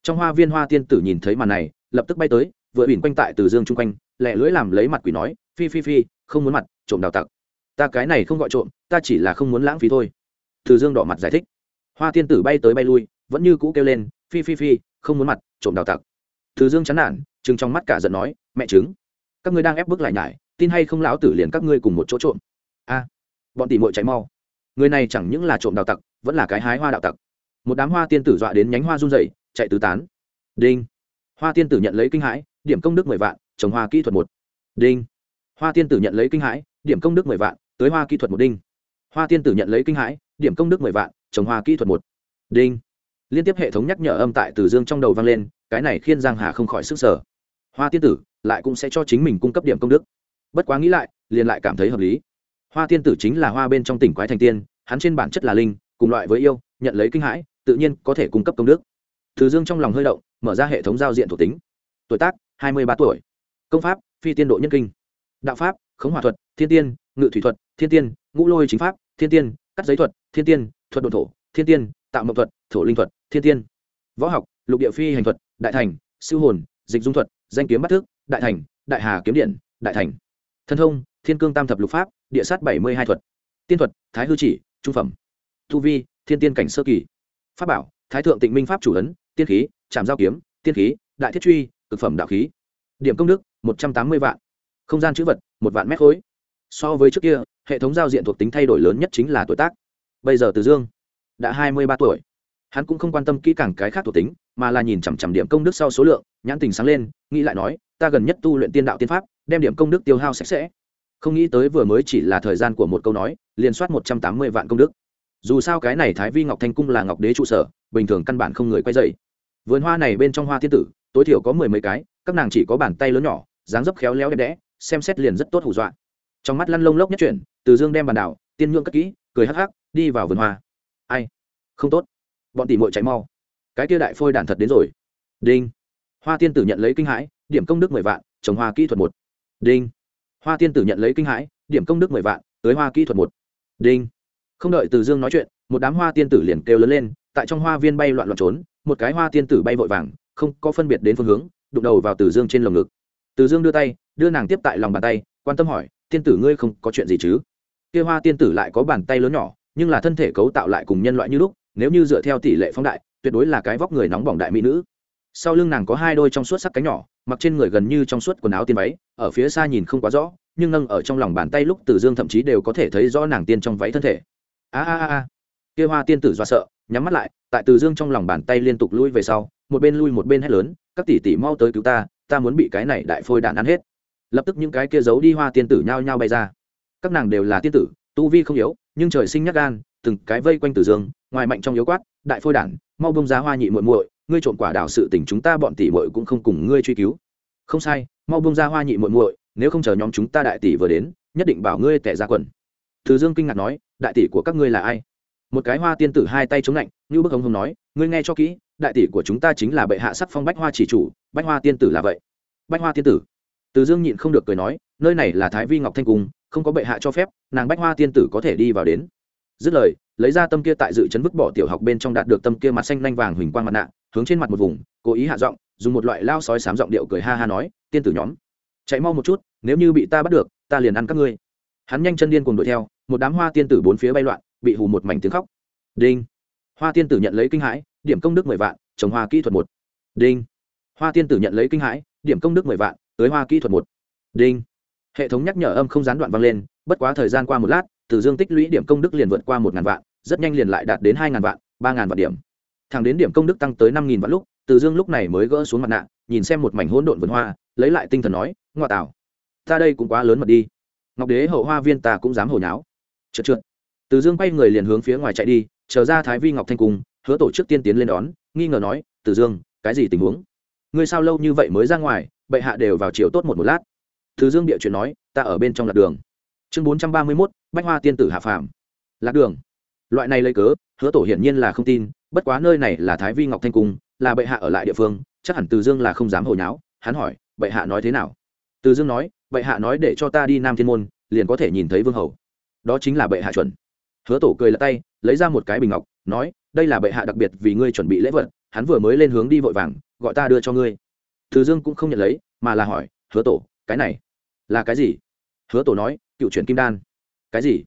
trong hoa viên hoa tiên tử nhìn thấy màn này, lập tức bay tới, vừa ỉn quanh tại từ dương chung quanh lẹ lưỡi làm lấy mặt quỷ nói, phi phi phi, không muốn mặt, trộm đào tặc. Ta cái này không gọi trộm, ta chỉ là không muốn lãng phí thôi. Từ dương đỏ mặt giải thích. Hoa tiên tử bay tới bay lui, vẫn như cũ kêu lên, phi phi phi, không muốn mặt, trộm đào tặc. Từ dương chán nản chừng trong mắt cả giận nói, mẹ chứng các ngươi đang ép bức lại nhải, tin hay không lão tử liền các ngươi cùng một chỗ trộm? A, bọn tỷ mội cháy mau. Người này chẳng những là trộm đào tặc, vẫn là cái hái hoa đạo tặc. Một đám hoa tiên tử dọa đến nhánh hoa run rẩy chạy tứ tán. Đinh. Hoa tiên tử nhận lấy kinh hãi, điểm công đức mười vạn, trồng hoa kỹ thuật một. Đinh. Hoa tiên tử nhận lấy kinh hãi, điểm công đức mười vạn, tới hoa kỹ thuật một đinh. Hoa tiên tử nhận lấy kinh hãi, điểm công đức mười vạn, trồng hoa kỹ thuật một. Đinh. Liên tiếp hệ thống nhắc nhở âm tại từ dương trong đầu vang lên, cái này khiến giang hà không khỏi sức sở. Hoa tiên tử, lại cũng sẽ cho chính mình cung cấp điểm công đức. Bất quá nghĩ lại, liền lại cảm thấy hợp lý. Hoa tiên tử chính là hoa bên trong tỉnh quái thành tiên, hắn trên bản chất là linh, cùng loại với yêu, nhận lấy kinh hãi, tự nhiên có thể cung cấp công đức từ dương trong lòng hơi động, mở ra hệ thống giao diện thuộc tính. Tuổi tác, hai mươi ba tuổi. Công pháp, phi tiên độ nhân kinh. Đạo pháp, khống hòa thuật, thiên tiên, ngự thủy thuật, thiên tiên, ngũ lôi chính pháp, thiên tiên, cắt giấy thuật, thiên tiên, thuật đồn thổ, thiên tiên, tạo mậu thuật, thổ linh thuật, thiên tiên. Võ học, lục địa phi hành thuật, đại thành, siêu hồn, dịch dung thuật, danh kiếm bắt thức, đại thành, đại hà kiếm điện, đại thành. Thân thông, thiên cương tam thập lục pháp, địa sát bảy mươi hai thuật. Tiên thuật, thái hư chỉ, trung phẩm. Thu vi, thiên tiên cảnh sơ kỳ. Pháp bảo, thái thượng tịnh minh pháp chủ ấn tiên khí, trạm giao kiếm, tiên khí, đại thiết truy, cực phẩm đạo khí. Điểm công đức, một trăm tám mươi vạn. Không gian chữ vật, một vạn mét khối. So với trước kia, hệ thống giao diện thuộc tính thay đổi lớn nhất chính là tuổi tác. Bây giờ từ dương đã hai mươi ba tuổi. Hắn cũng không quan tâm kỹ càng cái khác thuộc tính, mà là nhìn chằm chằm điểm công đức sau số lượng, nhãn tình sáng lên, nghĩ lại nói, ta gần nhất tu luyện tiên đạo tiên pháp, đem điểm công đức tiêu hao sạch sẽ. Không nghĩ tới vừa mới chỉ là thời gian của một câu nói, liền soát một trăm tám mươi vạn công đức. Dù sao cái này thái vi ngọc thanh cung là ngọc đế trụ sở, bình thường căn bản không người quay dậy vườn hoa này bên trong hoa thiên tử, tối thiểu có mười mấy cái, các nàng chỉ có bàn tay lớn nhỏ, dáng dấp khéo léo đẹp đẽ, xem xét liền rất tốt hù dọa. Trong mắt lăn lông lốc nhất chuyển, từ dương đem bàn đảo, tiên nhượng cất kỹ, cười hắc hắc, đi vào vườn hoa. Ai? Không tốt. Bọn tỷ muội chạy mau. Cái kia đại phôi đản thật đến rồi. Đinh. Hoa tiên tử nhận lấy kinh hãi, điểm công đức mười vạn, trồng hoa kỹ thuật một. Đinh. Hoa tiên tử nhận lấy kinh hãi, điểm công đức mười vạn, tới hoa kỹ thuật một. Đinh. Không đợi từ dương nói chuyện, một đám hoa tiên tử liền kêu lớn lên, tại trong hoa viên bay loạn loạn trốn một cái hoa tiên tử bay vội vàng, không có phân biệt đến phương hướng, đụng đầu vào từ dương trên lồng ngực. Từ dương đưa tay, đưa nàng tiếp tại lòng bàn tay, quan tâm hỏi, tiên tử ngươi không có chuyện gì chứ? Kia hoa tiên tử lại có bàn tay lớn nhỏ, nhưng là thân thể cấu tạo lại cùng nhân loại như lúc, nếu như dựa theo tỷ lệ phóng đại, tuyệt đối là cái vóc người nóng bỏng đại mỹ nữ. Sau lưng nàng có hai đôi trong suốt sắc cánh nhỏ, mặc trên người gần như trong suốt quần áo tiên váy, ở phía xa nhìn không quá rõ, nhưng nâng ở trong lòng bàn tay lúc từ dương thậm chí đều có thể thấy rõ nàng tiên trong váy thân thể. A a a kia hoa tiên tử do sợ, nhắm mắt lại, tại từ dương trong lòng bàn tay liên tục lui về sau, một bên lui một bên hét lớn, các tỷ tỷ mau tới cứu ta ta muốn bị cái này đại phôi đạn ăn hết. Lập tức những cái kia giấu đi hoa tiên tử nhao nhao bay ra. Các nàng đều là tiên tử, tu vi không yếu, nhưng trời sinh nhắc gan, từng cái vây quanh từ dương, ngoài mạnh trong yếu quát, đại phôi đản mau bông ra hoa nhị muội muội, ngươi trộm quả đảo sự tình chúng ta bọn tỷ muội cũng không cùng ngươi truy cứu. Không sai, mau bông ra hoa nhị muội muội, nếu không chờ nhóm chúng ta đại tỷ vừa đến, nhất định bảo ngươi tẻ ra quần. Từ dương kinh ngạc nói, đại tỷ của các ngươi là ai? Một cái hoa tiên tử hai tay chống lạnh, như bức hống hống nói, ngươi nghe cho kỹ, đại tỷ của chúng ta chính là bệ hạ sắc phong bách hoa chỉ chủ, bách hoa tiên tử là vậy. Bách hoa tiên tử? Từ dương nhịn không được cười nói, nơi này là thái vi ngọc thanh cung, không có bệ hạ cho phép, nàng bách hoa tiên tử có thể đi vào đến. Dứt lời, lấy ra tâm kia tại dự chấn vứt bỏ tiểu học bên trong đạt được tâm kia mặt xanh lanh vàng huỳnh quang mặt nạ, hướng trên mặt một vùng, cố ý hạ giọng, dùng một loại lao sói sám giọng điệu cười ha ha nói, tiên tử nhóm, chạy mau một chút, nếu như bị ta bắt được, ta liền ăn các ngươi. Hắn nhanh chân điên cùng đuổi theo, một đám hoa tiên tử bốn phía bay loạn bị hù một mảnh tiếng khóc. Đinh. Hoa tiên tử nhận lấy kinh hãi, điểm công đức mười vạn, trồng hoa kỹ thuật một. Đinh. Hoa tiên tử nhận lấy kinh hãi, điểm công đức mười vạn tới hoa kỹ thuật một. Đinh. Hệ thống nhắc nhở âm không gián đoạn vang lên, bất quá thời gian qua một lát, từ dương tích lũy điểm công đức liền vượt qua một ngàn vạn, rất nhanh liền lại đạt đến hai ngàn vạn, ba ngàn vạn điểm. Thẳng đến điểm công đức tăng tới năm nghìn vạn lúc, từ dương lúc này mới gỡ xuống mặt nạ, nhìn xem một mảnh hỗn độn vườn hoa, lấy lại tinh thần nói, ngoa tạo, ta đây cũng quá lớn mật đi. Ngọc đế hậu hoa viên ta cũng dám hồi nháo. Trượt trượt từ dương quay người liền hướng phía ngoài chạy đi, chờ ra thái vi ngọc thanh cung, hứa tổ chức tiên tiến lên đón, nghi ngờ nói, từ dương, cái gì tình huống? Ngươi sao lâu như vậy mới ra ngoài, bệ hạ đều vào chiều tốt một một lát. Từ dương địa chuyện nói, ta ở bên trong lạc đường. Chương bốn trăm ba mươi mốt, bách hoa tiên tử hạ phàm. Lạc đường. Loại này lấy cớ, hứa tổ hiển nhiên là không tin, bất quá nơi này là thái vi ngọc thanh cung, là bệ hạ ở lại địa phương, chắc hẳn từ dương là không dám hồi nháo, hắn hỏi, bệ hạ nói thế nào? Từ dương nói, bệ hạ nói để cho ta đi nam thiên môn, liền có thể nhìn thấy vương hầu. Đó chính là bệ hạ chuẩn hứa tổ cười lật tay, lấy ra một cái bình ngọc, nói, đây là bệ hạ đặc biệt vì ngươi chuẩn bị lễ vật, hắn vừa mới lên hướng đi vội vàng, gọi ta đưa cho ngươi. Từ dương cũng không nhận lấy, mà là hỏi, hứa tổ, cái này là cái gì? Hứa tổ nói, cựu chuyển kim đan. Cái gì?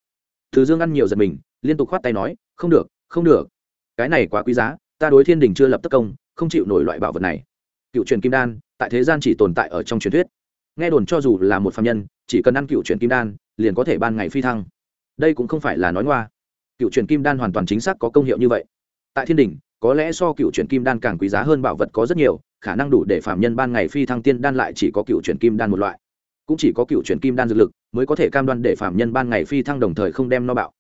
Từ dương ăn nhiều giật mình, liên tục khoát tay nói, không được không được. Cái này quá quý giá, ta đối thiên đình chưa lập tất công, không chịu nổi loại bảo vật này. Cựu truyền kim đan, tại thế gian chỉ tồn tại ở trong truyền thuyết. Nghe đồn cho dù là một phạm nhân, chỉ cần ăn cựu truyền kim đan, liền có thể ban ngày phi thăng. Đây cũng không phải là nói ngoa cựu truyền kim đan hoàn toàn chính xác có công hiệu như vậy. Tại thiên đình có lẽ so cựu truyền kim đan càng quý giá hơn bảo vật có rất nhiều, khả năng đủ để phạm nhân ban ngày phi thăng tiên đan lại chỉ có cựu truyền kim đan một loại. Cũng chỉ có cựu truyền kim đan dược lực mới có thể cam đoan để phạm nhân ban ngày phi thăng đồng thời không đem no bạo.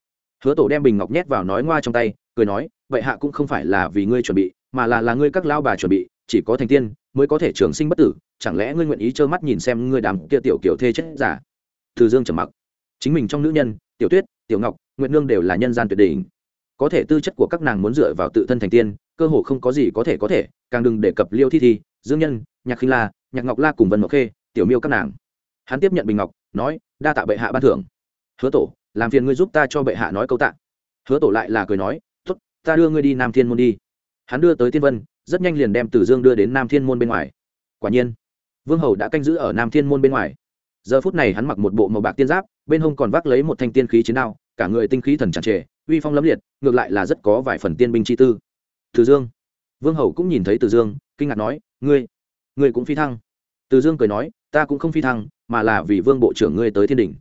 Hứa tổ đem bình ngọc nhét vào nói ngoa trong tay, cười nói, vậy hạ cũng không phải là vì ngươi chuẩn bị, mà là là ngươi các lao bà chuẩn bị, chỉ có thành tiên mới có thể trường sinh bất tử, chẳng lẽ ngươi nguyện ý trơ mắt nhìn xem ngươi đàm kia tiểu kiểu thê chết giả? Từ dương trầm mặc. Chính mình trong nữ nhân, tiểu tuyết tiểu ngọc nguyện nương đều là nhân gian tuyệt đỉnh. Có thể tư chất của các nàng muốn dựa vào tự thân thành tiên, cơ hồ không có gì có thể có thể, càng đừng đề cập liêu thi thi, dương nhân, nhạc khinh la, nhạc ngọc la cùng vân ngọc khê, tiểu miêu các nàng. Hắn tiếp nhận bình ngọc, nói, đa tạ bệ hạ ban thưởng. Hứa tổ, làm phiền ngươi giúp ta cho bệ hạ nói câu tạ. Hứa tổ lại là cười nói, tốt, ta đưa ngươi đi nam thiên môn đi. Hắn đưa tới tiên vân, rất nhanh liền đem tử dương đưa đến nam thiên môn bên ngoài. Quả nhiên, vương hầu đã canh giữ ở nam thiên môn bên ngoài. Giờ phút này hắn mặc một bộ màu bạc tiên giáp bên hông còn vác lấy một thanh tiên khí chiến đao, cả người tinh khí thần tràn trề, uy phong lẫm liệt, ngược lại là rất có vài phần tiên binh chi tư. Từ dương. Vương hầu cũng nhìn thấy từ dương, kinh ngạc nói, ngươi ngươi cũng phi thăng. Từ dương cười nói, ta cũng không phi thăng, mà là vì vương bộ trưởng ngươi tới thiên đình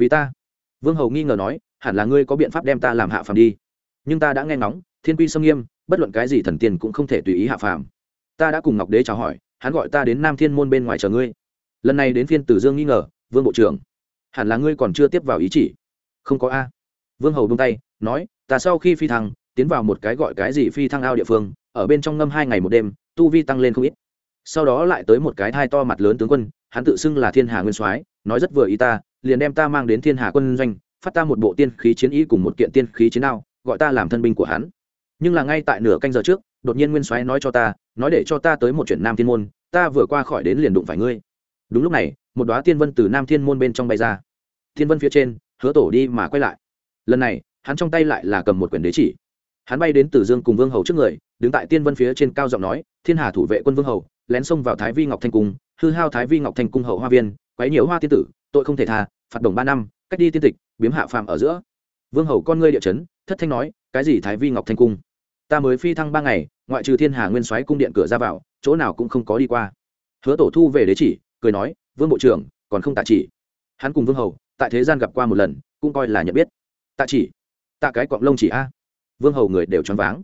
vì ta? Vương hầu nghi ngờ nói, hẳn là ngươi có biện pháp đem ta làm hạ phàm đi. Nhưng ta đã nghe ngóng, thiên quy sâm nghiêm, bất luận cái gì thần tiên cũng không thể tùy ý hạ phàm. Ta đã cùng ngọc đế chào hỏi, hắn gọi ta đến nam thiên môn bên ngoài chờ ngươi. Lần này đến phiên tử dương nghi ngờ, vương bộ trưởng hẳn là ngươi còn chưa tiếp vào ý chỉ. Không có a. Vương hầu bông tay, nói, ta sau khi phi thăng, tiến vào một cái gọi cái gì phi thăng ao địa phương, ở bên trong ngâm hai ngày một đêm, tu vi tăng lên không ít. Sau đó lại tới một cái thai to mặt lớn tướng quân, hắn tự xưng là thiên hà nguyên soái, nói rất vừa ý ta, liền đem ta mang đến thiên hà quân doanh, phát ta một bộ tiên khí chiến ý cùng một kiện tiên khí chiến ao, gọi ta làm thân binh của hắn. Nhưng là ngay tại nửa canh giờ trước, đột nhiên nguyên soái nói cho ta, nói để cho ta tới một chuyện nam thiên môn, ta vừa qua khỏi đến liền đụng phải ngươi. Đúng lúc này một đoá tiên vân từ nam thiên môn bên trong bay ra. Thiên vân phía trên, hứa tổ đi mà quay lại. Lần này, hắn trong tay lại là cầm một quyển đế chỉ. Hắn bay đến từ dương cùng vương hầu trước người, đứng tại tiên vân phía trên cao giọng nói, thiên hà thủ vệ quân vương hầu, lén xông vào thái vi ngọc thanh cung, hư hao thái vi ngọc thanh cung hậu hoa viên, quấy nhiễu hoa tiên tử, tội không thể tha, phạt đồng ba năm, cách đi tiên tịch, biếm hạ phàm ở giữa. Vương hầu con ngươi địa chấn, thất thanh nói, cái gì thái vi ngọc thanh cung? Ta mới phi thăng ba ngày, ngoại trừ thiên hà nguyên soái cung điện cửa ra vào, chỗ nào cũng không có đi qua. Hứa tổ thu về đế chỉ, cười nói vương bộ trưởng, còn không tạ chỉ. Hắn cùng vương hầu, tại thế gian gặp qua một lần, cũng coi là nhận biết. Tạ chỉ? Tạ cái cọng lông chỉ a. Vương hầu người đều choáng váng.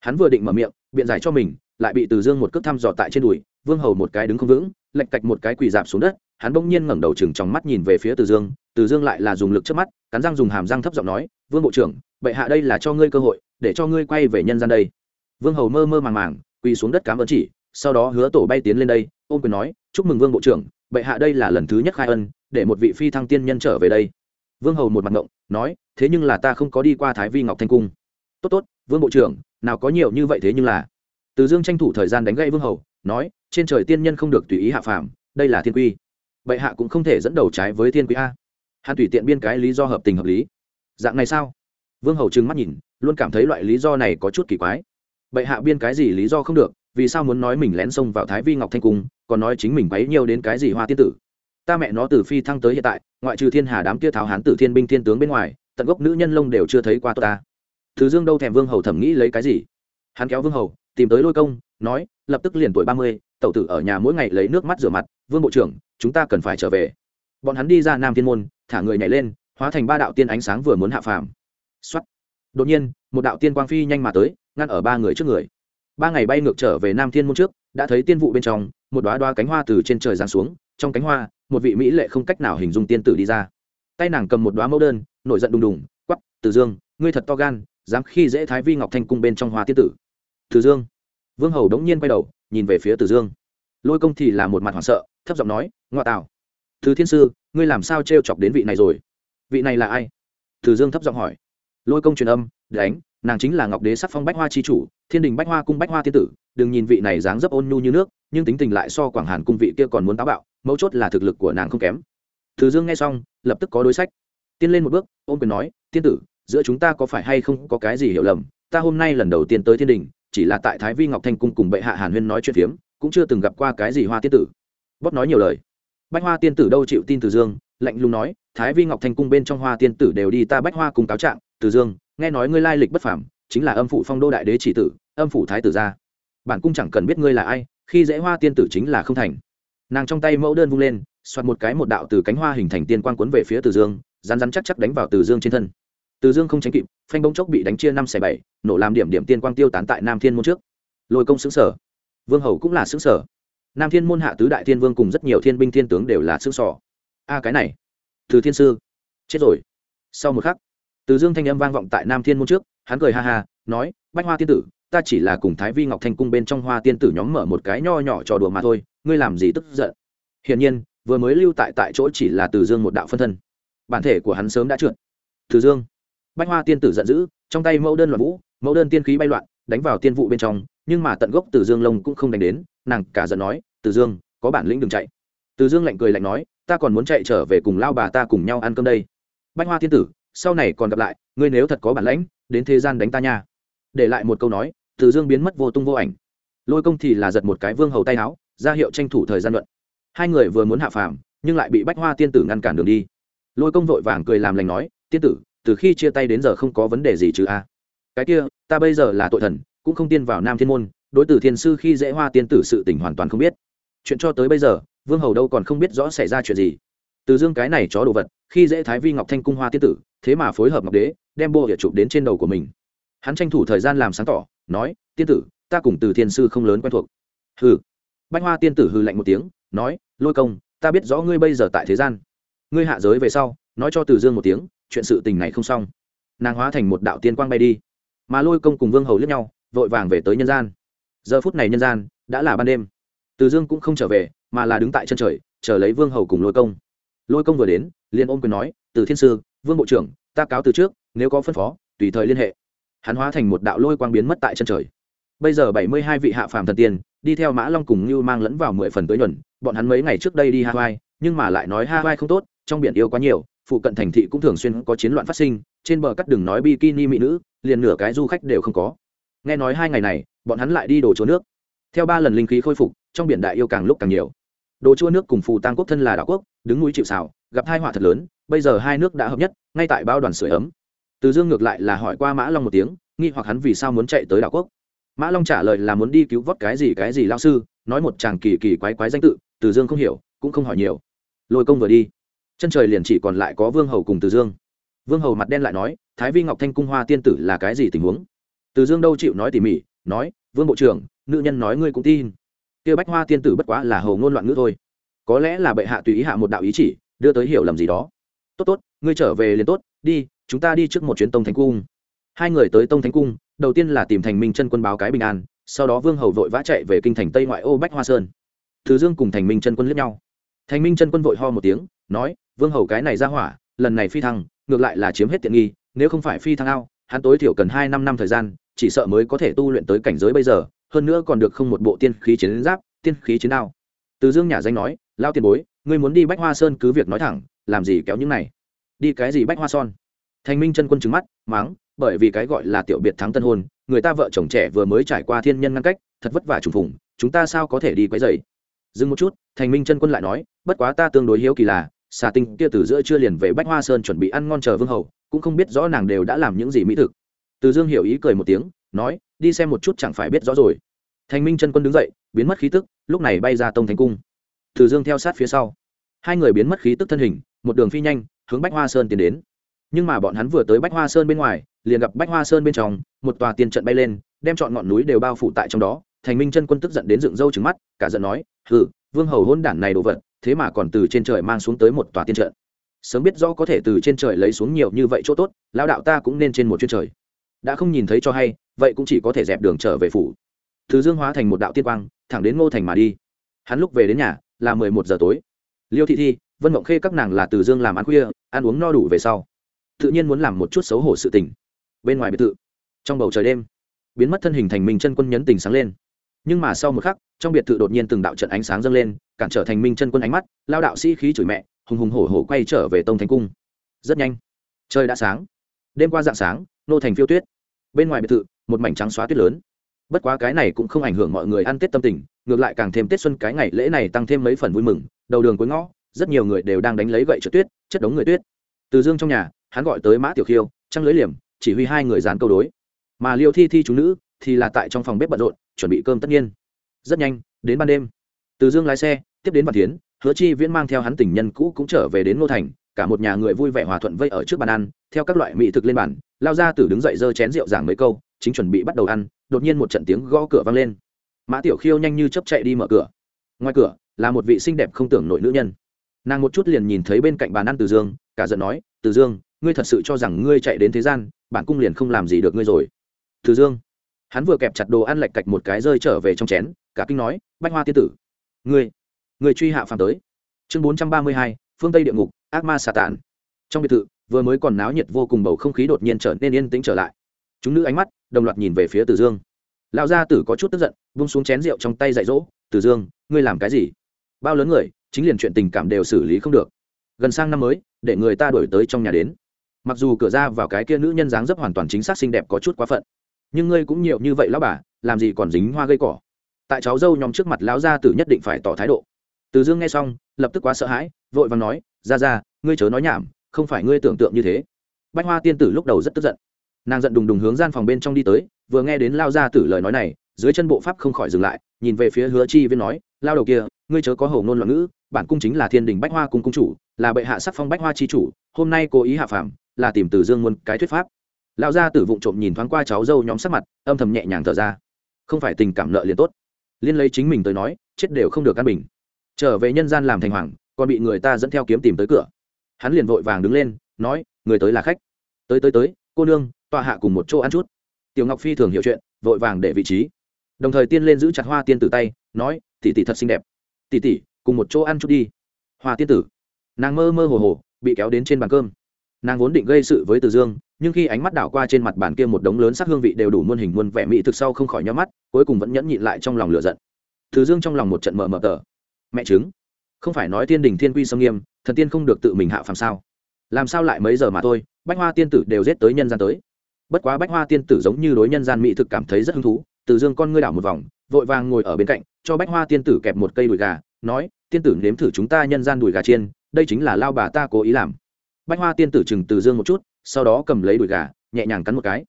Hắn vừa định mở miệng, biện giải cho mình, lại bị từ dương một cước thăm dò tại trên đùi, vương hầu một cái đứng không vững, lệch cạch một cái quỳ dạp xuống đất, hắn bỗng nhiên ngẩng đầu chừng trong mắt nhìn về phía từ dương từ dương lại là dùng lực trước mắt, cắn răng dùng hàm răng thấp giọng nói, vương bộ trưởng, bệ hạ đây là cho ngươi cơ hội, để cho ngươi quay về nhân gian đây. Vương hầu mơ mơ màng màng, quỳ xuống đất cám ơn chỉ, sau đó hứa tổ bay tiến lên đây, ôm quyền nói, chúc mừng vương bộ trưởng bệ hạ đây là lần thứ nhất khai ân, để một vị phi thăng tiên nhân trở về đây. Vương hầu một mặt ngộng, nói, thế nhưng là ta không có đi qua thái vi ngọc thanh cung. Tốt tốt, vương bộ trưởng, nào có nhiều như vậy thế nhưng là. Từ dương tranh thủ thời gian đánh gậy vương hầu, nói, trên trời tiên nhân không được tùy ý hạ phàm, đây là thiên quy. Bệ hạ cũng không thể dẫn đầu trái với thiên quy a. Hắn tùy tiện biên cái lý do hợp tình hợp lý. Dạng này sao? Vương hầu trừng mắt nhìn, luôn cảm thấy loại lý do này có chút kỳ quái. Bệ hạ biên cái gì lý do không được, vì sao muốn nói mình lén xông vào thái vi ngọc thanh cung còn nói chính mình bấy nhiều đến cái gì hoa tiên tử. Ta mẹ nó từ phi thăng tới hiện tại, ngoại trừ thiên hà đám kia tháo hán tử thiên binh thiên tướng bên ngoài, tận gốc nữ nhân lông đều chưa thấy qua tôi ta. Thứ dương đâu thèm vương hầu thẩm nghĩ lấy cái gì? Hắn kéo vương hầu, tìm tới lôi công, nói, lập tức liền tuổi ba mươi, tẩu tử ở nhà mỗi ngày lấy nước mắt rửa mặt, vương bộ trưởng, chúng ta cần phải trở về. Bọn hắn đi ra nam thiên môn, thả người nhảy lên, hóa thành ba đạo tiên ánh sáng vừa muốn hạ phàm. Xuất đột nhiên, một đạo tiên quang phi nhanh mà tới, ngăn ở ba người trước người. Ba ngày bay ngược trở về nam thiên môn trước, đã thấy tiên vụ bên trong một đoá đoá cánh hoa từ trên trời giáng xuống, trong cánh hoa, một vị mỹ lệ không cách nào hình dung tiên tử đi ra. Tay nàng cầm một đoá mẫu đơn, nổi giận đùng đùng quắp từ dương, ngươi thật to gan, dám khi dễ thái vi ngọc thanh cung bên trong hoa tiên tử. Từ dương. Vương hầu đống nhiên quay đầu, nhìn về phía từ dương. Lôi công thì là một mặt hoảng sợ, thấp giọng nói ngoại tào thứ thiên sư, ngươi làm sao t chọc đến vị này rồi? Vị này là ai? Từ dương thấp giọng hỏi. Lôi công truyền âm, đánh nàng chính là ngọc đế sắc phong bách hoa c h i chủ, thiên đình bách hoa cung bách hoa thiên tử, đừng nhìn vị này dáng dấp ôn nhu như nước, nhưng tính tình lại so quảng hàn cung vị kia còn muốn táo bạo, mấu chốt là thực lực của nàng không kém. Từ dương nghe xong, lập tức có đối sách. Tiên lên một bước ôm quyền nói, tiên tử, giữa chúng ta có phải hay không có cái gì hiểu lầm? Ta hôm nay lần đầu tiên tới thiên đình, chỉ là tại thái vi ngọc thanh cung cùng bệ hạ hàn huyên nói chuyện phiếm, cũng chưa từng gặp qua cái gì hoa tiên tử. Bóp nói nhiều lời. Bách hoa tiên tử đâu chịu tin từ dương, lạnh lùng nói, thái vi ngọc thanh cung bên trong hoa tiên tử đều đi ta bách hoa cùng cáo trạng, từ dương nghe nói ngươi lai lịch bất phàm, chính là âm phủ phong đô đại đế chỉ tử âm phủ thái tử gia. Bản cung chẳng cần biết ngươi là ai khi dễ hoa tiên tử chính là không thành. Nàng trong tay mẫu đơn vung lên xoạt một cái một đạo từ cánh hoa hình thành tiên quang cuốn về phía từ dương rán rán chắc chắc đánh vào từ dương trên thân. Từ dương không tránh kịp phanh bông chốc bị đánh chia năm xẻ bảy nổ làm điểm điểm tiên quang tiêu tán tại nam thiên môn trước. Lôi công xứng sở. Vương hầu cũng là xứng sở. Nam thiên môn hạ tứ đại thiên vương cùng rất nhiều thiên binh thiên tướng đều là xứng sỏ a à, cái này. Từ thiên sư. Chết rồi. Sau một khắc từ dương thanh âm vang vọng tại nam thiên môn trước, hắn cười ha ha, nói, bách hoa tiên tử, ta chỉ là cùng thái vi ngọc thanh cung bên trong hoa tiên tử nhóm mở một cái nho nhỏ trò đùa mà thôi, ngươi làm gì tức giận? Hiển nhiên, vừa mới lưu tại tại chỗ chỉ là từ dương một đạo phân thân. Bản thể của hắn sớm đã trượt. Từ dương. Bách hoa tiên tử giận dữ, trong tay mẫu đơn loạn vũ, mẫu đơn tiên khí bay loạn, đánh vào tiên vụ bên trong, nhưng mà tận gốc từ dương lông cũng không đánh đến, nàng cả giận nói, từ dương, có bản lĩnh đừng chạy. Từ dương lạnh cười lạnh nói, ta còn muốn chạy trở về cùng lao bà ta cùng nhau ăn cơm đây. Bách hoa tiên tử sau này còn gặp lại, ngươi nếu thật có bản lãnh, đến thế gian đánh ta nha. Để lại một câu nói, từ dương biến mất vô tung vô ảnh. Lôi công thì là giật một cái vương hầu tay áo, ra hiệu tranh thủ thời gian luận. Hai người vừa muốn hạ phàm, nhưng lại bị bách hoa tiên tử ngăn cản đường đi. Lôi công vội vàng cười làm lành nói, tiên tử, từ khi chia tay đến giờ không có vấn đề gì chứ a? Cái kia, ta bây giờ là tội thần, cũng không tiên vào nam thiên môn, đối tử thiên sư khi dễ hoa tiên tử sự tình hoàn toàn không biết. Chuyện cho tới bây giờ, vương hầu đâu còn không biết rõ xảy ra chuyện gì từ dương cái này chó đồ vật, khi dễ thái vi ngọc thanh cung hoa tiên tử, thế mà phối hợp ngọc đế, đem bộ địa chụp đến trên đầu của mình. Hắn tranh thủ thời gian làm sáng tỏ, nói, tiên tử, ta cùng từ thiên sư không lớn quen thuộc. Hừ. Bách hoa tiên tử hư lạnh một tiếng, nói, lôi công, ta biết rõ ngươi bây giờ tại thế gian. Ngươi hạ giới về sau, nói cho từ dương một tiếng, chuyện sự tình này không xong. Nàng hóa thành một đạo tiên quang bay đi. Mà lôi công cùng vương hầu lướt nhau, vội vàng về tới nhân gian. Giờ phút này nhân gian đã là ban đêm. Từ dương cũng không trở về, mà là đứng tại chân trời, chờ lấy vương hầu cùng lôi công lôi công vừa đến, liền ôm quyền nói, từ thiên sư, vương bộ trưởng, ta cáo từ trước, nếu có phân phó, tùy thời liên hệ. Hắn hóa thành một đạo lôi quang biến mất tại chân trời. Bây giờ bảy mươi hai vị hạ phàm thần tiên, đi theo mã long cùng như mang lẫn vào mười phần tới nhuần bọn hắn mấy ngày trước đây đi hawaii, nhưng mà lại nói hawaii không tốt, trong biển yêu quá nhiều, phụ cận thành thị cũng thường xuyên có chiến loạn phát sinh, trên bờ cắt đường nói bikini mỹ nữ, liền nửa cái du khách đều không có. Nghe nói hai ngày này, bọn hắn lại đi đổ chỗ nước. Theo ba lần linh khí khôi phục, trong biển đại yêu càng lúc càng nhiều đồ chua nước cùng phù tăng quốc thân là đảo quốc, đứng núi chịu xào gặp hai họa thật lớn, bây giờ hai nước đã hợp nhất, ngay tại bao đoàn sửa ấm. Từ dương ngược lại là hỏi qua mã long một tiếng, nghi hoặc hắn vì sao muốn chạy tới đảo quốc. Mã long trả lời là muốn đi cứu vớt cái gì cái gì lao sư, nói một chàng kỳ kỳ quái quái danh tự, từ dương không hiểu, cũng không hỏi nhiều. Lôi công vừa đi. Chân trời liền chỉ còn lại có vương hầu cùng từ dương. Vương hầu mặt đen lại nói, thái vi ngọc thanh cung hoa tiên tử là cái gì tình huống? Từ dương đâu chịu nói tỉ mỉ, nói, vương bộ trưởng, nữ nhân nói ngươi cũng tin kia bách hoa tiên tử bất quá là hầu ngôn loạn ngữ thôi. Có lẽ là bệ hạ tùy ý hạ một đạo ý chỉ, đưa tới hiểu lầm gì đó. Tốt tốt, ngươi trở về liền tốt, đi, chúng ta đi trước một chuyến tông thánh cung. Hai người tới tông thánh cung, đầu tiên là tìm thành minh chân quân báo cái bình an, sau đó vương hầu vội vã chạy về kinh thành tây ngoại ô bách hoa sơn. Thứ dương cùng thành minh chân quân lướt nhau. Thành minh chân quân vội ho một tiếng, nói, vương hầu cái này ra hỏa, lần này phi thăng, ngược lại là chiếm hết tiện nghi, nếu không phải phi thăng ao, hắn tối thiểu cần hai năm năm thời gian, chỉ sợ mới có thể tu luyện tới cảnh giới bây giờ hơn nữa còn được không một bộ tiên khí chiến giáp, tiên khí chiến đao. Từ dương nhà danh nói lao tiền bối, ngươi muốn đi bách hoa sơn cứ việc nói thẳng, làm gì kéo những này? Đi cái gì bách hoa son thành minh chân quân trứng mắt máng bởi vì cái gọi là tiểu biệt thắng tân hôn, người ta vợ chồng trẻ vừa mới trải qua thiên nhân ngăn cách, thật vất vả trùng phùng, chúng ta sao có thể đi quấy dày dừng một chút thành minh chân quân lại nói, bất quá ta tương đối hiếu kỳ là, xà tinh kia từ giữa chưa liền về bách hoa sơn chuẩn bị ăn ngon chờ vương hầu, cũng không biết rõ nàng đều đã làm những gì mỹ thực. Từ dương hiểu ý cười một tiếng, nói đi xem một chút chẳng phải biết rõ rồi. Thành minh chân quân đứng dậy, biến mất khí tức, lúc này bay ra tông thánh cung. Từ dương theo sát phía sau. Hai người biến mất khí tức thân hình, một đường phi nhanh, hướng bách hoa sơn tiến đến. Nhưng mà bọn hắn vừa tới bách hoa sơn bên ngoài, liền gặp bách hoa sơn bên trong, một tòa tiền trận bay lên, đem chọn ngọn núi đều bao phủ tại trong đó. Thành minh chân quân tức giận đến dựng râu trứng mắt, cả giận nói, hừ, vương hầu hôn đản này đồ vật, thế mà còn từ trên trời mang xuống tới một tòa tiên trận. Sớm biết rõ có thể từ trên trời lấy xuống nhiều như vậy chỗ tốt lao đạo ta cũng nên trên một chuyên trời đã không nhìn thấy cho hay, vậy cũng chỉ có thể dẹp đường trở về phủ. Thứ dương hóa thành một đạo tiên quang, thẳng đến ngô thành mà đi. Hắn lúc về đến nhà, là mười một giờ tối. Liêu thị thi, vân mộng khê các nàng là từ dương làm ăn khuya, ăn uống no đủ về sau. Tự nhiên muốn làm một chút xấu hổ sự tình. Bên ngoài biệt thự, trong bầu trời đêm, biến mất thân hình thành minh chân quân nhấn tình sáng lên. Nhưng mà sau một khắc, trong biệt thự đột nhiên từng đạo trận ánh sáng dâng lên, cản trở thành minh chân quân ánh mắt, lao đạo sĩ khí chửi mẹ, hùng hùng hổ hổ quay trở về tông thánh cung. Rất nhanh, trời đã sáng. Đêm qua dạng sáng nô thành phiêu tuyết. Bên ngoài biệt thự, một mảnh trắng xóa tuyết lớn. Bất quá cái này cũng không ảnh hưởng mọi người ăn tết tâm tình, ngược lại càng thêm tết xuân cái ngày lễ này tăng thêm mấy phần vui mừng, đầu đường cuối ngõ, rất nhiều người đều đang đánh lấy gậy trượt tuyết, chất đống người tuyết. Từ dương trong nhà, hắn gọi tới mã tiểu khiêu, trăng lưới liềm, chỉ huy hai người dán câu đối. Mà liêu thi thi chú nữ thì là tại trong phòng bếp bận rộn, chuẩn bị cơm tất nhiên. Rất nhanh, đến ban đêm. Từ dương lái xe, tiếp đến văn tiến hứa chi viễn mang theo hắn tình nhân cũ cũng trở về đến ngô thành, cả một nhà người vui vẻ hòa thuận vây ở trước bàn ăn, theo các loại mỹ thực lên bàn lao ra tử đứng dậy giơ chén rượu giảng mấy câu, chính chuẩn bị bắt đầu ăn, đột nhiên một trận tiếng gõ cửa vang lên. Mã tiểu khiêu nhanh như chấp chạy đi mở cửa. Ngoài cửa, là một vị xinh đẹp không tưởng nổi nữ nhân. Nàng một chút liền nhìn thấy bên cạnh bàn ăn từ dương, cả giận nói, từ dương, ngươi thật sự cho rằng ngươi chạy đến thế gian, bản cung liền không làm gì được ngươi rồi. Từ dương, hắn vừa kẹp chặt đồ ăn lạch cạch một cái rơi trở về trong chén, cả kinh nói, bách hoa tiên tử, ngươi người truy hạ phàm tới. Chương bốn trăm ba mươi hai, phương tây địa ngục, ác ma xà tản. Trong biệt thự vừa mới còn náo nhiệt vô cùng bầu không khí đột nhiên trở nên yên tĩnh trở lại. Chúng nữ ánh mắt đồng loạt nhìn về phía từ dương. Lão gia tử có chút tức giận bung xuống chén rượu trong tay dạy dỗ, từ dương, ngươi làm cái gì? Bao lớn người, chính liền chuyện tình cảm đều xử lý không được. Gần sang năm mới, để người ta đổi tới trong nhà đến. Mặc dù cửa ra vào cái kia nữ nhân dáng dấp hoàn toàn chính xác xinh đẹp có chút quá phận, nhưng ngươi cũng nhiều như vậy lão bà, làm gì còn dính hoa gây cỏ? Tại cháu dâu nhóm trước mặt lão gia tử nhất định phải tỏ thái độ. Từ dương nghe xong, lập tức quá sợ hãi, vội vàng nói ra ra ngươi chớ nói nhảm không phải ngươi tưởng tượng như thế. Bách hoa tiên tử lúc đầu rất tức giận. Nàng giận đùng đùng hướng gian phòng bên trong đi tới, vừa nghe đến lao gia tử lời nói này, dưới chân bộ pháp không khỏi dừng lại, nhìn về phía hứa chi viên nói, lao đầu kia, ngươi chớ có hầu ngôn loạn ngữ, bản cung chính là thiên đình bách hoa cung cung chủ, là bệ hạ sắc phong bách hoa chi chủ, hôm nay cố ý hạ phàm, là tìm từ dương muôn cái thuyết pháp. Lão gia tử vụng trộm nhìn thoáng qua cháu dâu nhóm sắc mặt, âm thầm nhẹ nhàng thở ra. Không phải tình cảm nợ liền tốt. Liên lấy chính mình tới nói, chết đều không được căn bình. Trở về nhân gian làm thành hoàng, còn bị người ta dẫn theo kiếm tìm tới cửa hắn liền vội vàng đứng lên, nói, người tới là khách. Tới tới tới, cô nương, tọa hạ cùng một chỗ ăn chút. Tiểu ngọc phi thường hiểu chuyện, vội vàng để vị trí. Đồng thời tiên lên giữ chặt hoa tiên tử tay, nói, tỷ tỷ thật xinh đẹp. Tỷ tỷ, cùng một chỗ ăn chút đi. Hoa tiên tử. Nàng mơ mơ hồ hồ, bị kéo đến trên bàn cơm. Nàng vốn định gây sự với từ dương, nhưng khi ánh mắt đảo qua trên mặt bàn kia một đống lớn sắc hương vị đều đủ muôn hình muôn vẻ mỹ thực sau không khỏi nhó mắt, cuối cùng vẫn nhẫn nhịn lại trong lòng lửa giận. Từ dương trong lòng một trận mờ mờ tờ. Mẹ chứng không phải nói thiên đình thiên quy sâm nghiêm thần tiên không được tự mình hạ phàm sao? Làm sao lại mấy giờ mà thôi, bách hoa tiên tử đều giết tới nhân gian tới. Bất quá bách hoa tiên tử giống như đối nhân gian mỹ thực cảm thấy rất hứng thú, từ dương con ngươi đảo một vòng, vội vàng ngồi ở bên cạnh, cho bách hoa tiên tử kẹp một cây đùi gà, nói, tiên tử nếm thử chúng ta nhân gian đùi gà chiên, đây chính là lao bà ta cố ý làm. Bách hoa tiên tử chừng từ dương một chút, sau đó cầm lấy đùi gà, nhẹ nhàng cắn một cái.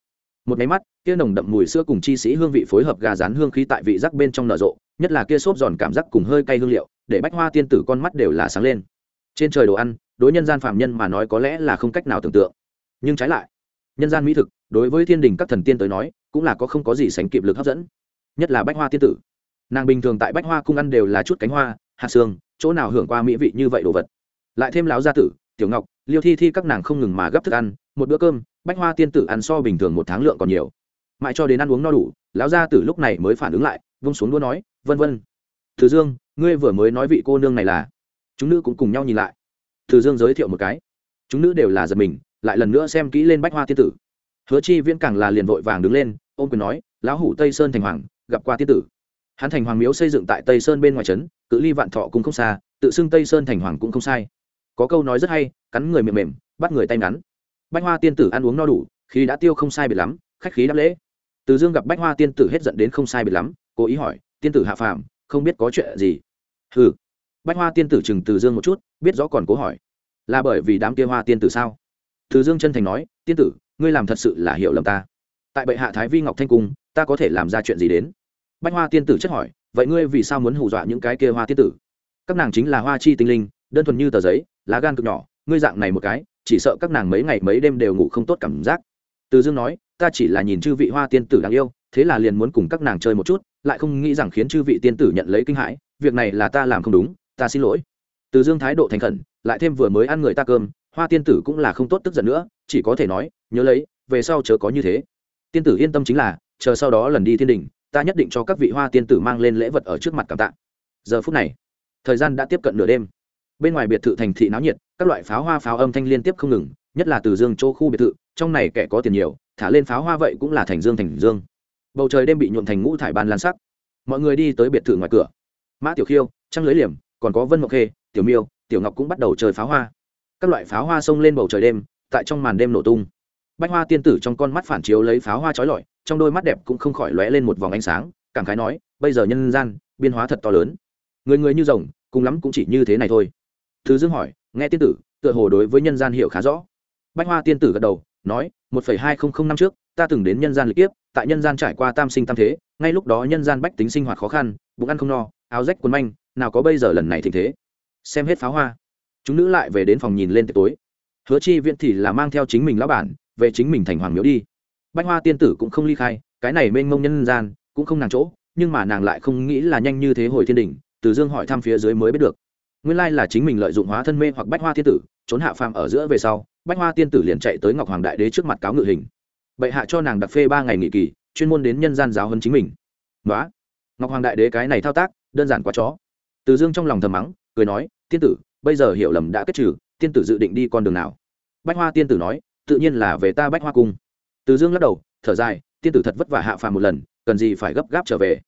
Một máy mắt, kia nồng đậm mùi sữa cùng chi sĩ hương vị phối hợp gà rán hương khí tại vị giác bên trong nở rộ, nhất là kia xốp giòn cảm giác cùng hơi cay hương liệu, để bách hoa tiên tử con mắt đều là sáng lên trên trời đồ ăn, đối nhân gian phạm nhân mà nói có lẽ là không cách nào tưởng tượng. Nhưng trái lại, nhân gian mỹ thực, đối với thiên đình các thần tiên tới nói, cũng là có không có gì sánh kịp lực hấp dẫn. Nhất là bách hoa tiên tử. Nàng bình thường tại bách hoa cung ăn đều là chút cánh hoa, hạt xương, chỗ nào hưởng qua mỹ vị như vậy đồ vật. Lại thêm láo gia tử, tiểu ngọc, liêu thi thi các nàng không ngừng mà gấp thức ăn, một bữa cơm, bách hoa tiên tử ăn so bình thường một tháng lượng còn nhiều. Mãi cho đến ăn uống no đủ, lão gia tử lúc này mới phản ứng lại, vung xuống đũa nói, vân vân, thứ dương, ngươi vừa mới nói vị cô nương này là chúng nữ cũng cùng nhau nhìn lại. Từ dương giới thiệu một cái. Chúng nữ đều là giật mình, lại lần nữa xem kỹ lên bách hoa tiên tử. Hứa chi viễn càng là liền vội vàng đứng lên, ôm quyền nói, lão hủ tây sơn thành hoàng, gặp qua tiên tử. Hắn thành hoàng miếu xây dựng tại tây sơn bên ngoài trấn, cự ly vạn thọ cũng không xa, tự xưng tây sơn thành hoàng cũng không sai. Có câu nói rất hay, cắn người mềm mềm, bắt người tay ngắn. Bách hoa tiên tử ăn uống no đủ khi đã tiêu không sai biệt lắm, khách khí đáp lễ. Từ dương gặp bách hoa tiên tử hết giận đến không sai biệt lắm, cố ý hỏi, tiên tử hạ phàm, không biết có chuyện gì? Hừ bách hoa tiên tử chừng từ dương một chút, biết rõ còn cố hỏi. Là bởi vì đám kia hoa tiên tử sao? Từ dương chân thành nói, tiên tử, ngươi làm thật sự là hiểu lầm ta. Tại bệ hạ thái vi ngọc thanh cung, ta có thể làm ra chuyện gì đến? Bách hoa tiên tử chất hỏi, vậy ngươi vì sao muốn hù dọa những cái kia hoa tiên tử? Các nàng chính là hoa chi tinh linh, đơn thuần như tờ giấy, lá gan cực nhỏ, ngươi dạng này một cái, chỉ sợ các nàng mấy ngày mấy đêm đều ngủ không tốt cảm giác. Từ dương nói, ta chỉ là nhìn chư vị hoa tiên tử đáng yêu, thế là liền muốn cùng các nàng chơi một chút, lại không nghĩ rằng khiến chư vị tiên tử nhận lấy kinh hãi, việc này là ta làm không đúng ta xin lỗi. Từ dương thái độ thành khẩn, lại thêm vừa mới ăn người ta cơm, hoa tiên tử cũng là không tốt tức giận nữa, chỉ có thể nói, nhớ lấy, về sau chớ có như thế. Tiên tử yên tâm chính là, chờ sau đó lần đi thiên đình, ta nhất định cho các vị hoa tiên tử mang lên lễ vật ở trước mặt cảm tạ. Giờ phút này, thời gian đã tiếp cận nửa đêm. Bên ngoài biệt thự thành thị náo nhiệt, các loại pháo hoa pháo âm thanh liên tiếp không ngừng, nhất là từ dương chỗ khu biệt thự, trong này kẻ có tiền nhiều, thả lên pháo hoa vậy cũng là thành dương thành dương. Bầu trời đêm bị nhuộm thành ngũ thải ban lan sắc. Mọi người đi tới biệt thự ngoài cửa. Mã tiểu khiêu, trăng lưới liềm còn có vân mộc khê, tiểu miêu, tiểu ngọc cũng bắt đầu chơi pháo hoa. Các loại pháo hoa xông lên bầu trời đêm, tại trong màn đêm nổ tung. Bách hoa tiên tử trong con mắt phản chiếu lấy pháo hoa trói lọi, trong đôi mắt đẹp cũng không khỏi lóe lên một vòng ánh sáng, cảm khái nói, bây giờ nhân gian, biên hóa thật to lớn. Người người như rồng, cùng lắm cũng chỉ như thế này thôi. Thứ dương hỏi, nghe tiên tử, tựa hồ đối với nhân gian hiểu khá rõ. Bách hoa tiên tử gật đầu, nói, một phẩy hai không không năm trước, ta từng đến nhân gian lịch kiếp, tại nhân gian trải qua tam sinh tam thế, ngay lúc đó nhân gian bách tính sinh hoạt khó khăn, bụng ăn không no, áo rách quần manh nào có bây giờ lần này tình thế. Xem hết pháo hoa. Chúng nữ lại về đến phòng nhìn lên tối. Hứa chi viện thì là mang theo chính mình lão bản, về chính mình thành hoàng miếu đi. Bách hoa tiên tử cũng không ly khai, cái này mênh mông nhân gian, cũng không nàng chỗ, nhưng mà nàng lại không nghĩ là nhanh như thế hồi thiên đình, từ dương hỏi thăm phía dưới mới biết được. Nguyên lai là chính mình lợi dụng hóa thân mê hoặc bách hoa tiên tử, trốn hạ phàm ở giữa về sau, bách hoa tiên tử liền chạy tới ngọc hoàng đại đế trước mặt cáo ngự hình. Bệ hạ cho nàng đặc phê ba ngày nghỉ kỳ, chuyên môn đến nhân gian giáo hơn chính mình. Đó ngọc hoàng đại đế cái này thao tác, đơn giản quá chó từ dương trong lòng thầm mắng, cười nói, tiên tử, bây giờ hiểu lầm đã kết trừ, tiên tử dự định đi con đường nào? Bách hoa tiên tử nói, tự nhiên là về ta bách hoa cung. Từ dương lắc đầu, thở dài, tiên tử thật vất vả hạ phàm một lần, cần gì phải gấp gáp trở về?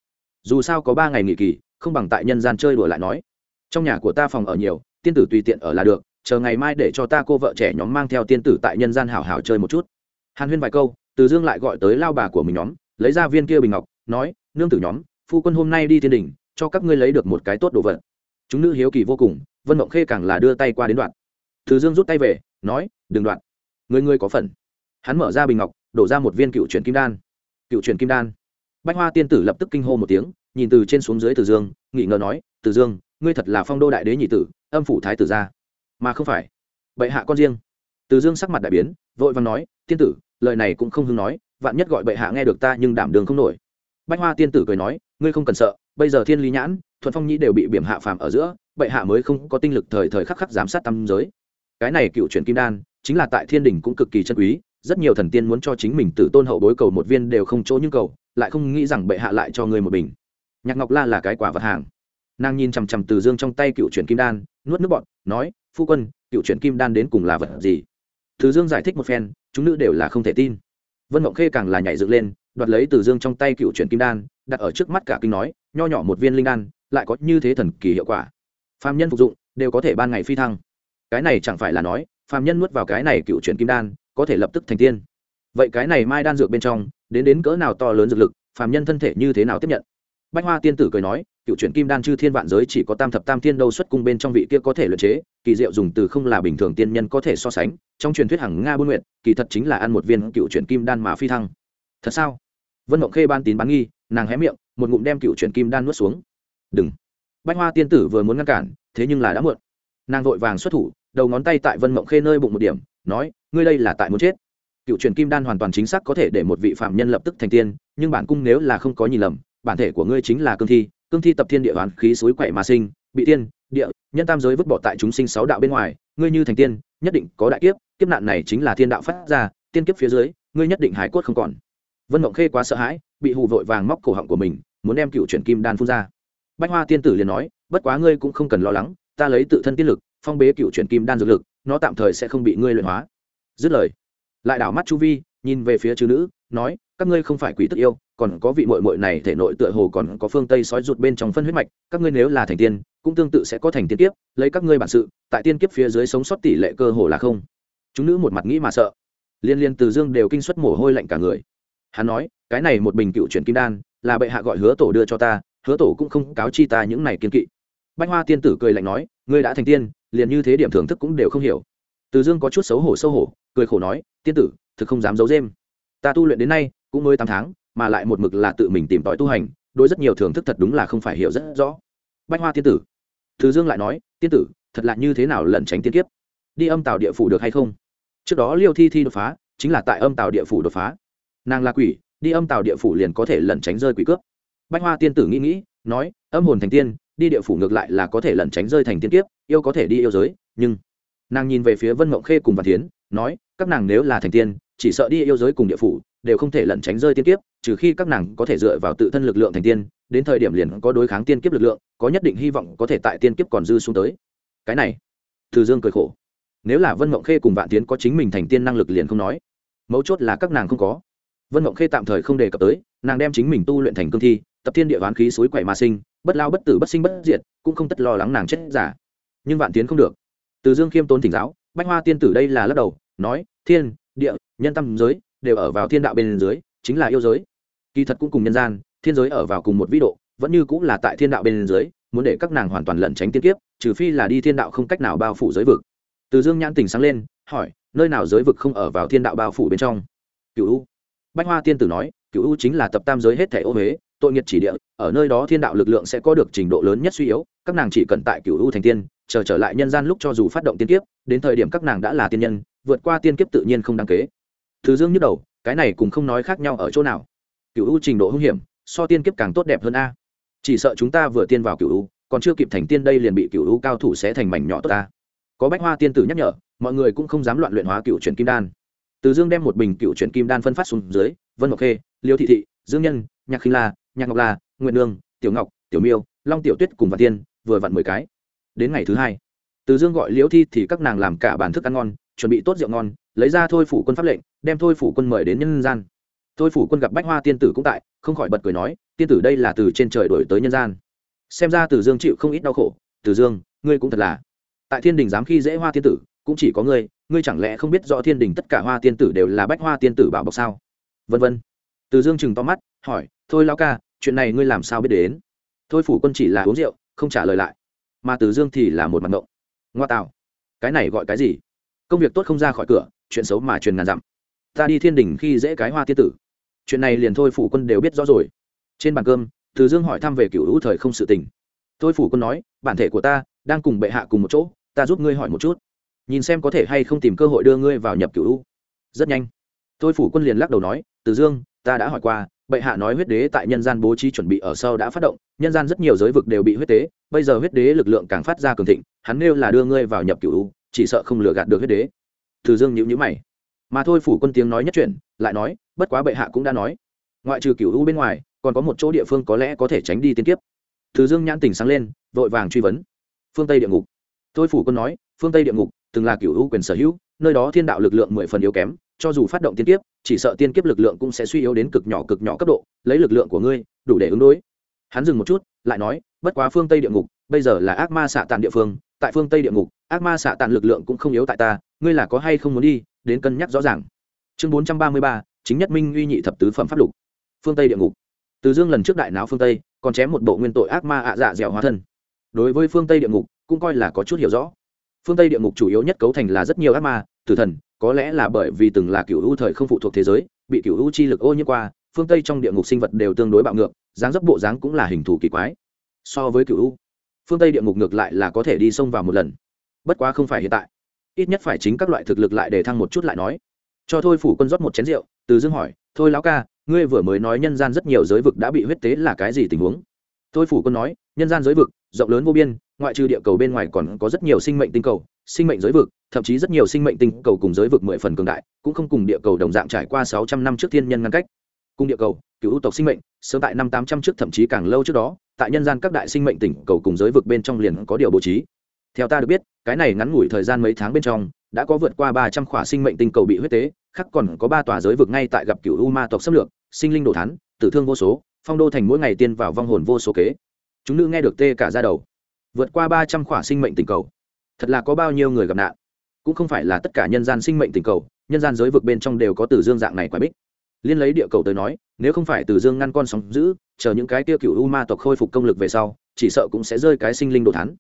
Dù sao có ba ngày nghỉ kỳ, không bằng tại nhân gian chơi đùa lại nói. Trong nhà của ta phòng ở nhiều, tiên tử tùy tiện ở là được, chờ ngày mai để cho ta cô vợ trẻ nhóm mang theo tiên tử tại nhân gian hảo hảo chơi một chút. Hàn huyên vài câu, từ dương lại gọi tới lao bà của mình nhóm, lấy ra viên kia bình ngọc, nói, nương tử nhóm, phu quân hôm nay đi thiên đình cho các ngươi lấy được một cái tốt đồ vật. Chúng nữ hiếu kỳ vô cùng, vân mộng khê càng là đưa tay qua đến đoạn. Từ dương rút tay về, nói, đừng đoạn. Người ngươi có phần. Hắn mở ra bình ngọc, đổ ra một viên cựu truyền kim đan. Cựu truyền kim đan. Bách hoa tiên tử lập tức kinh hô một tiếng, nhìn từ trên xuống dưới từ dương nghĩ ngờ nói, từ dương, ngươi thật là phong đô đại đế nhị tử, âm phủ thái tử gia. Mà không phải. Bệ hạ con riêng. Từ dương sắc mặt đại biến, vội vàng nói, tiên tử, lời này cũng không hưng nói, vạn nhất gọi bệ hạ nghe được ta nhưng đảm đường không nổi. Bách hoa tiên tử cười nói ngươi không cần sợ, bây giờ thiên lý nhãn, thuận phong nhĩ đều bị biểm hạ phàm ở giữa, bệ hạ mới không có tinh lực thời thời khắc khắc giám sát tam giới. Cái này cựu truyền kim đan, chính là tại thiên đình cũng cực kỳ chân quý, rất nhiều thần tiên muốn cho chính mình tử tôn hậu bối cầu một viên đều không chỗ những cầu, lại không nghĩ rằng bệ hạ lại cho ngươi một bình. Nhạc ngọc la là cái quả vật hàng. Nàng nhìn chằm chằm từ dương trong tay cựu truyền kim đan, nuốt nước bọn nói, phu quân, cựu truyền kim đan đến cùng là vật gì? Từ dương giải thích một phen, chúng nữ đều là không thể tin vân mộng khê càng là nhảy dựng lên, đoạt lấy từ dương trong tay cựu truyền kim đan, đặt ở trước mắt cả kinh nói, nho nhỏ một viên linh đan, lại có như thế thần kỳ hiệu quả. Phạm nhân phục dụng, đều có thể ban ngày phi thăng. Cái này chẳng phải là nói phạm nhân nuốt vào cái này cựu truyền kim đan, có thể lập tức thành tiên. Vậy cái này mai đan dược bên trong, đến đến cỡ nào to lớn dược lực phạm nhân thân thể như thế nào tiếp nhận? Bách hoa tiên tử cười nói cựu truyền kim đan chư thiên vạn giới chỉ có tam thập tam thiên đâu xuất cung bên trong vị kia có thể luyện chế, kỳ diệu dùng từ không là bình thường tiên nhân có thể so sánh, trong truyền thuyết hằng nga buôn nguyện kỳ thật chính là ăn một viên cựu truyền kim đan mà phi thăng. Thật sao? Vân mộng khê ban tín bán nghi, nàng hé miệng, một ngụm đem cựu truyền kim đan nuốt xuống. Đừng. Bách hoa tiên tử vừa muốn ngăn cản, thế nhưng là đã muộn. Nàng vội vàng xuất thủ, đầu ngón tay tại vân mộng khê nơi bụng một điểm, nói, ngươi đây là tại muốn chết. Cựu truyền kim đan hoàn toàn chính xác có thể để một vị phạm nhân lập tức thành tiên, nhưng bản cung nếu là không có nhìn lầm, bản thể của ngươi chính là cương thi cương thi tập thiên địa hoàn khí suối quậy mà sinh, bị tiên địa, nhân tam giới vứt bỏ tại chúng sinh sáu đạo bên ngoài, ngươi như thành tiên, nhất định có đại kiếp kiếp nạn này chính là thiên đạo phát ra, tiên kiếp phía dưới, ngươi nhất định hải cốt không còn. Vân mộng khê quá sợ hãi, bị hù vội vàng móc cổ họng của mình, muốn đem cựu chuyển kim đan phun ra. Bách hoa tiên tử liền nói, bất quá ngươi cũng không cần lo lắng, ta lấy tự thân tiên lực, phong bế cựu chuyển kim đan dược lực, nó tạm thời sẽ không bị ngươi luyện hóa. Dứt lời, lại đảo mắt chu vi nhìn về phía chư nữ, nói, các ngươi không phải quỷ tức yêu còn có vị muội muội này thể nội tựa hồ còn có phương tây sói rụt bên trong phân huyết mạch, các ngươi nếu là thành tiên, cũng tương tự sẽ có thành tiên kiếp, lấy các ngươi bản sự, tại tiên kiếp phía dưới sống sót tỷ lệ cơ hồ là không. Chúng nữ một mặt nghĩ mà sợ. Liên liên từ dương đều kinh suất mồ hôi lạnh cả người. Hắn nói, cái này một bình cựu chuyển kim đan, là bệ hạ gọi hứa tổ đưa cho ta, hứa tổ cũng không cáo chi ta những này kiên kỵ. Bách hoa tiên tử cười lạnh nói, ngươi đã thành tiên, liền như thế điểm thưởng thức cũng đều không hiểu. Từ dương có chút xấu hổ xấu hổ, cười khổ nói, tiên tử, thực không dám giấu dêm ta tu luyện đến nay, cũng mới tám tháng mà lại một mực là tự mình tìm tòi tu hành, đối rất nhiều thưởng thức thật đúng là không phải hiểu rất rõ. Bách hoa tiên tử. Thứ dương lại nói, tiên tử, thật là như thế nào lẩn tránh tiên kiếp? Đi âm tàu địa phủ được hay không? Trước đó liêu thi thi đột phá, chính là tại âm tàu địa phủ đột phá. Nàng là quỷ, đi âm tàu địa phủ liền có thể lẩn tránh rơi quỷ cướp. Bách hoa tiên tử nghĩ nghĩ, nói, âm hồn thành tiên, đi địa phủ ngược lại là có thể lẩn tránh rơi thành tiên kiếp, yêu có thể đi yêu giới, nhưng nàng nhìn về phía vân mộng khê cùng văn tiến nói, các nàng nếu là thành tiên, chỉ sợ đi yêu giới cùng địa phủ, đều không thể lẩn tránh rơi tiên kiếp trừ khi các nàng có thể dựa vào tự thân lực lượng thành tiên, đến thời điểm liền có đối kháng tiên kiếp lực lượng, có nhất định hy vọng có thể tại tiên kiếp còn dư xuống tới. Cái này, từ dương cười khổ. Nếu là vân mộng khê cùng vạn tiến có chính mình thành tiên năng lực liền không nói. Mấu chốt là các nàng không có. Vân mộng khê tạm thời không đề cập tới, nàng đem chính mình tu luyện thành cương thi, tập thiên địa hoán khí suối quậy mà sinh, bất lao bất tử bất sinh bất diệt, cũng không tất lo lắng nàng chết giả. Nhưng vạn tiến không được. Từ dương khiêm tốn thỉnh giáo, bách hoa tiên tử đây là lắc đầu, nói, thiên, địa, nhân tâm, giới, đều ở vào thiên đạo bên dưới, chính là yêu giới kỳ thật cũng cùng nhân gian, thiên giới ở vào cùng một vĩ độ, vẫn như cũng là tại thiên đạo bên dưới, muốn để các nàng hoàn toàn lẩn tránh tiên kiếp, trừ phi là đi thiên đạo không cách nào bao phủ giới vực. Từ dương nhãn tình sáng lên, hỏi, nơi nào giới vực không ở vào thiên đạo bao phủ bên trong? Cựu u. Bách hoa tiên tử nói cựu u chính là tập tam giới hết thể ô huế, tội nghiệt chỉ địa, ở nơi đó thiên đạo lực lượng sẽ có được trình độ lớn nhất suy yếu, các nàng chỉ cần tại cựu u thành tiên, chờ trở lại nhân gian lúc cho dù phát động tiên kiếp, đến thời điểm các nàng đã là tiên nhân, vượt qua tiên kiếp tự nhiên không đáng kế. Thứ dương nhức đầu, cái này cũng không nói khác nhau ở chỗ nào? Cựu u trình độ hung hiểm, so tiên kiếp càng tốt đẹp hơn a. Chỉ sợ chúng ta vừa tiên vào cựu u, còn chưa kịp thành tiên đây liền bị cựu u cao thủ sẽ thành mảnh nhỏ tốt ta có bách hoa tiên tử nhắc nhở, mọi người cũng không dám loạn luyện hóa cựu truyền kim đan. Từ dương đem một bình cựu truyền kim đan phân phát xuống dưới, vân ngọc khê, liêu thị thị, dương nhân, nhạc khinh la, nhạc ngọc la nguyện nương, tiểu ngọc, tiểu miêu, long tiểu tuyết cùng và tiên, vừa vặn mười cái. Đến ngày thứ hai, từ dương gọi liễu thi thì các nàng làm cả bản thức ăn ngon, chuẩn bị tốt rượu ngon, lấy ra thôi phủ quân pháp lệnh, đem thôi phủ quân mời đến nhân gian thôi phủ quân gặp bách hoa tiên tử cũng tại, không khỏi bật cười nói, tiên tử đây là từ trên trời đổi tới nhân gian. Xem ra từ dương chịu không ít đau khổ. Từ dương, ngươi cũng thật là. Tại thiên đình dám khi dễ hoa tiên tử, cũng chỉ có ngươi ngươi chẳng lẽ không biết rõ thiên đình tất cả hoa tiên tử đều là bách hoa tiên tử bảo bọc sao? Vân vân. Từ dương chừng to mắt, hỏi, thôi lao ca, chuyện này ngươi làm sao biết đến? Thôi phủ quân chỉ là uống rượu, không trả lời lại. Mà từ dương thì là một mặt ngộng. Ngoa tạo. Cái này gọi cái gì? Công việc tốt không ra khỏi cửa, chuyện xấu mà truyền ngàn dặm ta đi thiên đình khi dễ cái hoa tiên tử. Chuyện này liền thôi phủ quân đều biết rõ rồi. Trên bàn cơm, từ dương hỏi thăm về cựu hữu thời không sự tình. Thôi phủ quân nói, bản thể của ta đang cùng bệ hạ cùng một chỗ, ta giúp ngươi hỏi một chút. Nhìn xem có thể hay không tìm cơ hội đưa ngươi vào nhập cựu hữu. Rất nhanh. Thôi phủ quân liền lắc đầu nói, từ dương, ta đã hỏi qua, bệ hạ nói huyết đế tại nhân gian bố trí chuẩn bị ở sau đã phát động, nhân gian rất nhiều giới vực đều bị huyết tế bây giờ huyết đế lực lượng càng phát ra cường thịnh, hắn nêu là đưa ngươi vào nhập cựu chỉ sợ không lừa gạt được huyết đế. Từ dương nhữ nhữ mày mà thôi phủ quân tiếng nói nhất chuyển, lại nói, bất quá bệ hạ cũng đã nói. Ngoại trừ cựu u bên ngoài, còn có một chỗ địa phương có lẽ có thể tránh đi tiên kiếp. Thứ dương nhãn tỉnh sáng lên, vội vàng truy vấn. Phương tây địa ngục. Thôi phủ quân nói, phương tây địa ngục, từng là cựu u quyền sở hữu, nơi đó thiên đạo lực lượng mười phần yếu kém, cho dù phát động tiên kiếp, chỉ sợ tiên kiếp lực lượng cũng sẽ suy yếu đến cực nhỏ cực nhỏ cấp độ, lấy lực lượng của ngươi, đủ để ứng đối. Hắn dừng một chút, lại nói, bất quá phương tây địa ngục, bây giờ là ác ma xạ tàn địa phương, tại phương tây địa ngục, ác ma xạ tàn lực lượng cũng không yếu tại ta, ngươi là có hay không muốn đi đến cân nhắc rõ ràng. Chương bốn trăm ba mươi ba, chính nhất minh uy nhị thập tứ phẩm pháp lục. Phương tây địa ngục. Từ dương lần trước đại não phương tây, còn chém một bộ nguyên tội ác ma ạ dạ dẻo hóa thân. Đối với phương tây địa ngục, cũng coi là có chút hiểu rõ. Phương tây địa ngục chủ yếu nhất cấu thành là rất nhiều ác ma, tử thần, có lẽ là bởi vì từng là cựu hữu thời không phụ thuộc thế giới, bị cựu hữu chi lực ô nhiễm qua, phương tây trong địa ngục sinh vật đều tương đối bạo ngược, dáng dấp bộ dáng cũng là hình thù kỳ quái. So với cựu hữu phương tây địa ngục ngược lại là có thể đi xông vào một lần. Bất quá không phải hiện tại ít nhất phải chính các loại thực lực lại để thăng một chút lại nói. Cho thôi phủ quân rót một chén rượu, từ dương hỏi, thôi lão ca, ngươi vừa mới nói nhân gian rất nhiều giới vực đã bị huyết tế là cái gì tình huống? Thôi phủ quân nói, nhân gian giới vực, rộng lớn vô biên, ngoại trừ địa cầu bên ngoài còn có rất nhiều sinh mệnh tinh cầu, sinh mệnh giới vực, thậm chí rất nhiều sinh mệnh tinh cầu cùng giới vực mười phần cường đại, cũng không cùng địa cầu đồng dạng trải qua sáu trăm năm trước thiên nhân ngăn cách. Cùng địa cầu, cựu tộc sinh mệnh, sớm tại năm tám trăm trước thậm chí càng lâu trước đó, tại nhân gian các đại sinh mệnh tỉnh cầu cùng giới vực bên trong liền có điều bố trí theo ta được biết, cái này ngắn ngủi thời gian mấy tháng bên trong, đã có vượt qua ba trăm khỏa sinh mệnh tinh cầu bị huyết tế khắc còn có ba tòa giới vực ngay tại gặp cựu u ma tộc xâm lược, sinh linh đồ thắn tử thương vô số, phong đô thành mỗi ngày tiên vào vong hồn vô số kế. Chúng nữ nghe được tê cả ra đầu. Vượt qua ba trăm khỏa sinh mệnh tình cầu. Thật là có bao nhiêu người gặp nạn. Cũng không phải là tất cả nhân gian sinh mệnh tình cầu, nhân gian giới vực bên trong đều có từ dương dạng này quả bích. Liên lấy địa cầu tới nói, nếu không phải từ dương ngăn con sóng giữ, chờ những cái tiêu cựu u ma tộc khôi phục công lực về sau, chỉ sợ cũng sẽ rơi cái sinh linh đồ thắn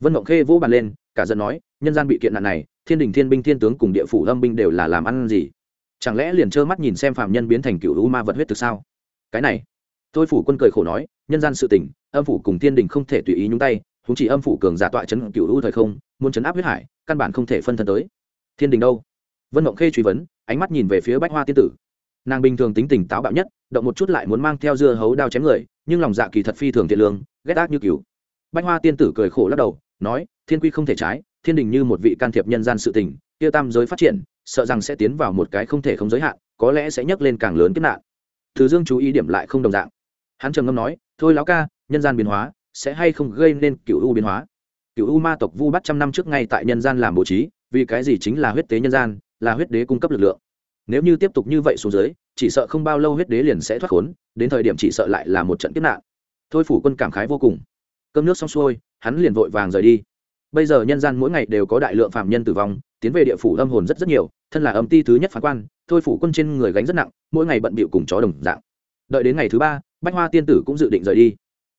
vân mộng khê vỗ bàn lên, cả dân nói, nhân gian bị kiện nạn này, thiên đình, thiên binh, thiên tướng cùng địa phủ âm binh đều là làm ăn gì? Chẳng lẽ liền trơ mắt nhìn xem phạm nhân biến thành cựu u ma vật huyết thực sao? Cái này tôi phủ quân cười khổ nói, nhân gian sự tình, âm phủ cùng thiên đình không thể tùy ý nhúng tay húng chỉ âm phủ cường giả tọa chấn cựu u thời không, muốn chấn áp huyết hải, căn bản không thể phân thân tới. Thiên đình đâu? Vân mộng khê truy vấn, ánh mắt nhìn về phía bách hoa tiên tử. Nàng bình thường tính tình táo bạo nhất, động một chút lại muốn mang theo dưa hấu đao chém người, nhưng lòng dạ kỳ thật phi thường thiện lương, ghét ác như cừu. Bách hoa tiên tử cười khổ lắc đầu nói, thiên quy không thể trái, thiên đình như một vị can thiệp nhân gian sự tình, kia tam giới phát triển, sợ rằng sẽ tiến vào một cái không thể không giới hạn, có lẽ sẽ nhấc lên càng lớn kiếp nạn. Thứ dương chú ý điểm lại không đồng dạng. Hắn trầm ngâm nói, thôi lão ca, nhân gian biến hóa, sẽ hay không gây nên cựu u biến hóa? Cựu u ma tộc vu bắt trăm năm trước ngay tại nhân gian làm bố trí, vì cái gì chính là huyết tế nhân gian, là huyết đế cung cấp lực lượng. Nếu như tiếp tục như vậy xuống dưới, chỉ sợ không bao lâu huyết đế liền sẽ thoát khốn, đến thời điểm chỉ sợ lại là một trận kiếp nạn. Thôi phủ quân cảm khái vô cùng. Cơm nước xong xuôi hắn liền vội vàng rời đi. Bây giờ nhân gian mỗi ngày đều có đại lượng phạm nhân tử vong, tiến về địa phủ âm hồn rất rất nhiều, thân là âm ti thứ nhất phán quan, thôi phủ quân trên người gánh rất nặng, mỗi ngày bận bịu cùng chó đồng dạng. Đợi đến ngày thứ ba, bách hoa tiên tử cũng dự định rời đi.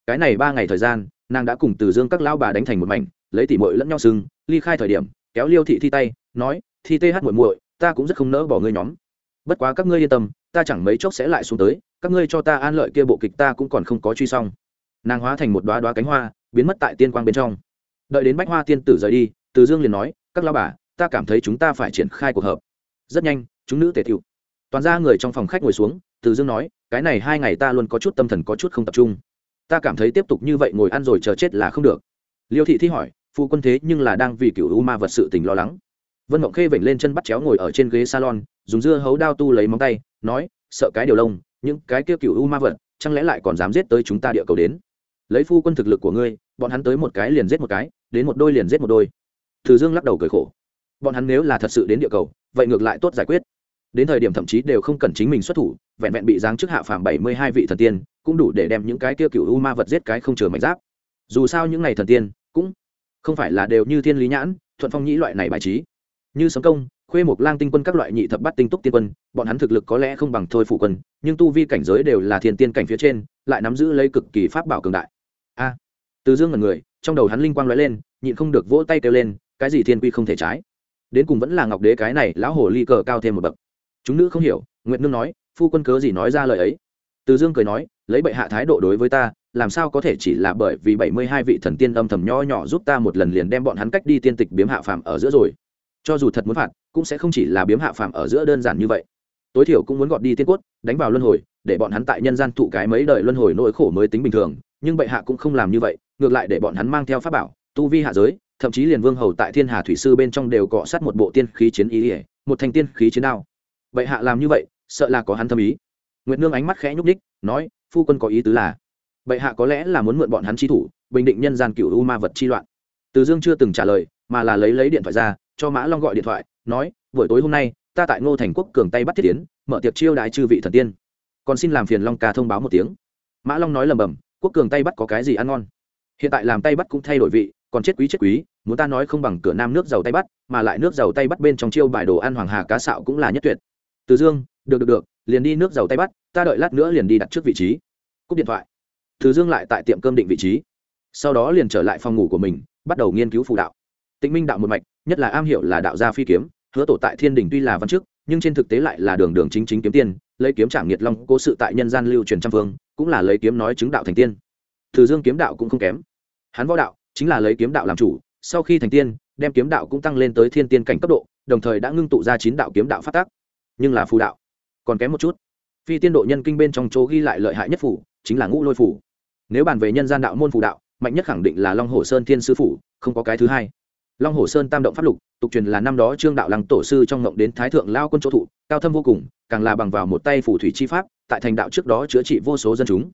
Cái này ba ngày thời gian, nàng đã cùng từ dương các lão bà đánh thành một mảnh, lấy tỉ mội lẫn nhau sưng ly khai thời điểm, kéo liêu thị thi tay, nói, thi tê hát muội muội, ta cũng rất không nỡ bỏ ngươi nhóm. Bất quá các ngươi yên tâm, ta chẳng mấy chốc sẽ lại xuống tới, các ngươi cho ta an lợi kia bộ kịch ta cũng còn không có truy xong nàng hóa thành một đoá đoá cánh hoa, biến mất tại tiên quang bên trong. Đợi đến bách hoa tiên tử rời đi, từ dương liền nói, các lao bà, ta cảm thấy chúng ta phải triển khai cuộc họp. Rất nhanh, chúng nữ tề thiệu toàn ra người trong phòng khách ngồi xuống, từ dương nói, cái này hai ngày ta luôn có chút tâm thần có chút không tập trung. Ta cảm thấy tiếp tục như vậy ngồi ăn rồi chờ chết là không được. Liêu thị thi hỏi phụ quân thế nhưng là đang vì cựu u ma vật sự tình lo lắng. Vân mộng khê vểnh lên chân bắt chéo ngồi ở trên ghế salon, dùng dưa hấu đao tu lấy móng tay, nói, sợ cái điều lông, những cái kia cựu u ma vật, chẳng lẽ lại còn dám giết tới chúng ta địa cầu đến? Lấy phu quân thực lực của ngươi, bọn hắn tới một cái liền giết một cái, đến một đôi liền giết một đôi. Từ dương lắc đầu cười khổ. Bọn hắn nếu là thật sự đến địa cầu, vậy ngược lại tốt giải quyết. Đến thời điểm thậm chí đều không cần chính mình xuất thủ, vẹn vẹn bị giáng chức hạ phàm bảy mươi hai vị thần tiên, cũng đủ để đem những cái kia cựu u ma vật giết cái không chừa mảnh giáp. Dù sao những n à y thần tiên, cũng không phải là đều như thiên lý nhãn, thuận phong nhĩ loại này bài trí. Như sấm công, khuê mục lang tinh quân các loại nhị thập bắt tinh túc tiên quân, bọn hắn thực lực có lẽ không bằng thôi phủ quân, nhưng tu vi cảnh giới đều là thiên tiên cảnh phía trên, lại nắm giữ lấy cực kỳ pháp bảo cường đại từ dương ngần người, trong đầu hắn linh quang lóe lên, nhịn không được vỗ tay kêu lên, cái gì thiên quy không thể trái? Đến cùng vẫn là ngọc đế cái này, lão hồ ly cờ cao thêm một bậc. Chúng nữ không hiểu nguyện nương nói, phu quân cớ gì nói ra lời ấy? Từ dương cười nói, lấy bệ hạ thái độ đối với ta, làm sao có thể chỉ là bởi vì bảy mươi hai vị thần tiên âm thầm nho nhỏ giúp ta một lần liền đem bọn hắn cách đi tiên tịch biếm hạ phàm ở giữa rồi. Cho dù thật muốn phạt, cũng sẽ không chỉ là biếm hạ phàm ở giữa đơn giản như vậy. Tối thiểu cũng muốn gọt đi tiên cốt, đánh vào luân hồi, để bọn hắn tại nhân gian thụ cái mấy đời luân hồi nỗi khổ mới tính bình thường, nhưng bệ hạ cũng không làm như vậy ngược lại để bọn hắn mang theo pháp bảo tu vi hạ giới thậm chí liền vương hầu tại thiên hà thủy sư bên trong đều cọ sát một bộ tiên khí chiến ý ỉa một thành tiên khí chiến đao. Bệ hạ làm như vậy sợ là có hắn thâm ý. Nguyệt nương ánh mắt khẽ nhúc đích, nói phu quân có ý tứ là bệ hạ có lẽ là muốn mượn bọn hắn chi thủ bình định nhân gian cựu u ma vật chi loạn. Từ dương chưa từng trả lời mà là lấy lấy điện thoại ra cho mã long gọi điện thoại nói buổi tối hôm nay ta tại ngô thành quốc cường tay bắt thiết tiến mở tiệc chiêu đại chư vị thần tiên. Còn xin làm phiền long ca thông báo một tiếng. Mã long nói lầm bầm quốc cường tay bắt có cái gì ăn ngon? Hiện tại làm tay bắt cũng thay đổi vị, còn chết quý chết quý, muốn ta nói không bằng cửa nam nước giàu tay bắt, mà lại nước giàu tay bắt bên trong chiêu bài đồ ăn hoàng hà cá sạo cũng là nhất tuyệt. Từ dương, được được được, liền đi nước giàu tay bắt, ta đợi lát nữa liền đi đặt trước vị trí. Cúp điện thoại. Từ dương lại tại tiệm cơm định vị trí. Sau đó liền trở lại phòng ngủ của mình, bắt đầu nghiên cứu phụ đạo. Tịnh minh đạo một mạch, nhất là am hiểu là đạo gia phi kiếm, hứa tổ tại thiên đình tuy là văn chức, nhưng trên thực tế lại là đường đường chính chính kiếm tiên, lấy kiếm trả nghiệt long cố sự tại nhân gian lưu truyền trăm phương, cũng là lấy kiếm nói chứng đạo thành tiên từ dương kiếm đạo cũng không kém. Hắn võ đạo chính là lấy kiếm đạo làm chủ, sau khi thành tiên, đem kiếm đạo cũng tăng lên tới thiên tiên cảnh cấp độ, đồng thời đã ngưng tụ ra chín đạo kiếm đạo phát tác. Nhưng là phù đạo còn kém một chút. Phi tiên độ nhân kinh bên trong chỗ ghi lại lợi hại nhất phủ, chính là ngũ lôi phủ. Nếu bàn về nhân gian đạo môn phù đạo, mạnh nhất khẳng định là long hồ sơn thiên sư phủ, không có cái thứ hai. Long hồ sơn tam động pháp lục, tục truyền là năm đó trương đạo lăng tổ sư trong ngộng đến thái thượng lao quân chỗ thụ, cao thâm vô cùng, càng là bằng vào một tay phủ thủy chi pháp, tại thành đạo trước đó chữa trị vô số dân chúng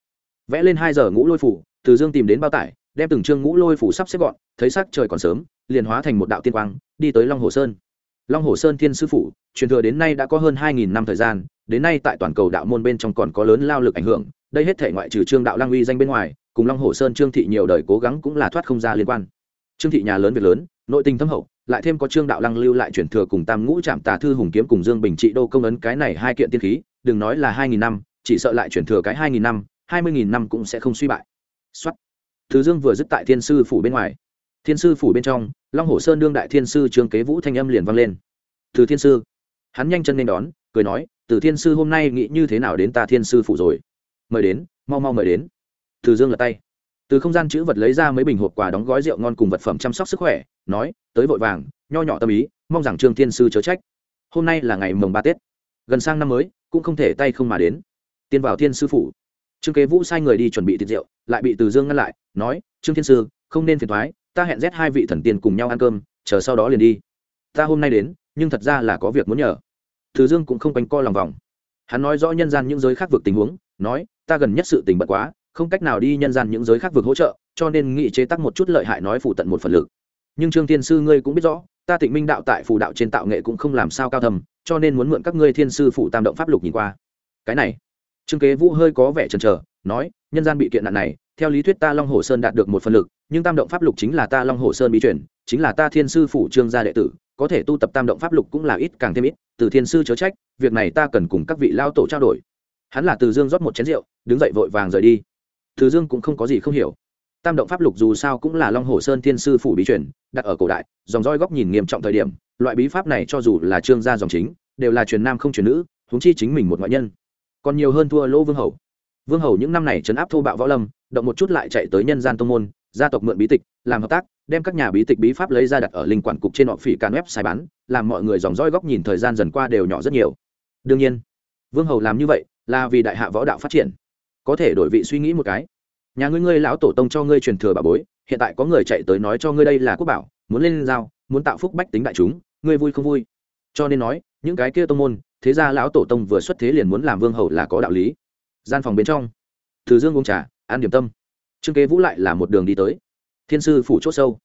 vẽ lên hai giờ ngũ lôi phủ, từ dương tìm đến bao tải, đem từng trương ngũ lôi phủ sắp xếp gọn, thấy sắc trời còn sớm, liền hóa thành một đạo tiên quang, đi tới long hồ sơn. Long hồ sơn thiên sư phủ, truyền thừa đến nay đã có hơn hai nghìn năm thời gian, đến nay tại toàn cầu đạo môn bên trong còn có lớn lao lực ảnh hưởng, đây hết thể ngoại trừ trương đạo lang uy danh bên ngoài, cùng long hồ sơn trương thị nhiều đời cố gắng cũng là thoát không ra liên quan. Trương thị nhà lớn việc lớn, nội tình thâm hậu, lại thêm có trương đạo lăng lưu lại truyền thừa cùng tam ngũ trạm tà thư hùng kiếm cùng dương bình trị đô công ấn cái này hai kiện tiên khí, đừng nói là hai nghìn năm, chỉ sợ lại truyền thừa cái hai nghìn năm hai mươi nghìn năm cũng sẽ không suy bại. Xuất thứ dương vừa dứt tại thiên sư phủ bên ngoài. Thiên sư phủ bên trong, long hồ sơn đương đại thiên sư trương kế vũ thanh âm liền vang lên. Từ thiên sư. Hắn nhanh chân nên đón, cười nói, từ thiên sư hôm nay nghĩ như thế nào đến ta thiên sư phủ rồi? Mời đến, mau mau mời đến. Từ dương lật tay. Từ không gian chữ vật lấy ra mấy bình hộp quà đóng gói rượu ngon cùng vật phẩm chăm sóc sức khỏe, nói, tới vội vàng, nho nhỏ tâm ý, mong rằng trương thiên sư chớ trách. Hôm nay là ngày mồng ba tết. Gần sang năm mới, cũng không thể tay không mà đến. Tiên vào thiên sư phủ trương kế vũ sai người đi chuẩn bị thịt rượu, lại bị từ dương ngăn lại, nói, trương thiên sư, không nên phiền thoái ta hẹn rét hai vị thần tiên cùng nhau ăn cơm, chờ sau đó liền đi. Ta hôm nay đến, nhưng thật ra là có việc muốn nhờ. Từ dương cũng không quanh co lòng vòng. Hắn nói rõ nhân gian những giới khác vực tình huống, nói, ta gần nhất sự tình bật quá, không cách nào đi nhân gian những giới khác vực hỗ trợ, cho nên nghị chế tắc một chút lợi hại nói phụ tận một phần lực. Nhưng trương thiên sư ngươi cũng biết rõ, ta tịnh minh đạo tại phù đạo trên tạo nghệ cũng không làm sao cao thầm cho nên muốn mượn các ngươi thiên sư phụ tam động pháp lục nhìn qua. Cái này trương kế vũ hơi có vẻ chần chờ, nói, nhân gian bị kiện nạn này, theo lý thuyết ta long hồ sơn đạt được một phần lực, nhưng tam động pháp lục chính là ta long hồ sơn bí truyền, chính là ta thiên sư phủ trương gia đệ tử, có thể tu tập tam động pháp lục cũng là ít càng thêm ít, từ thiên sư chớ trách, việc này ta cần cùng các vị lao tổ trao đổi. Hắn là từ dương rót một chén rượu, đứng dậy vội vàng rời đi. Từ dương cũng không có gì không hiểu. Tam động pháp lục dù sao cũng là long hồ sơn thiên sư phủ bí truyền, đặt ở cổ đại, dòng roi góc nhìn nghiêm trọng thời điểm, loại bí pháp này cho dù là trương gia dòng chính, đều là truyền nam không truyền nữ, huống chi chính mình một ngoại nhân còn nhiều hơn thua lỗ vương hầu. Vương hầu những năm này chấn áp thô bạo võ lâm, động một chút lại chạy tới nhân gian tô n g môn, gia tộc mượn bí tịch, làm hợp tác, đem các nhà bí tịch bí pháp lấy ra đặt ở linh quản cục trên họ phỉ can web xài bán, làm mọi người dòng roi góc nhìn thời gian dần qua đều nhỏ rất nhiều. Đương nhiên, vương hầu làm như vậy là vì đại hạ võ đạo phát triển. Có thể đổi vị suy nghĩ một cái, nhà ngươi ngươi lão tổ tông cho ngươi truyền thừa bà bối, hiện tại có người chạy tới nói cho ngươi đây là quốc bảo, muốn lên giao, muốn tạo phúc bách tính đại chúng, ngươi vui không vui? Cho nên nói, những cái kia tông môn thế ra lão tổ tông vừa xuất thế liền muốn làm vương hầu là có đạo lý. Gian phòng bên trong, từ dương uống trà, ăn điểm tâm. Trương kế vũ lại là một đường đi tới. Thiên sư phủ chốt sâu.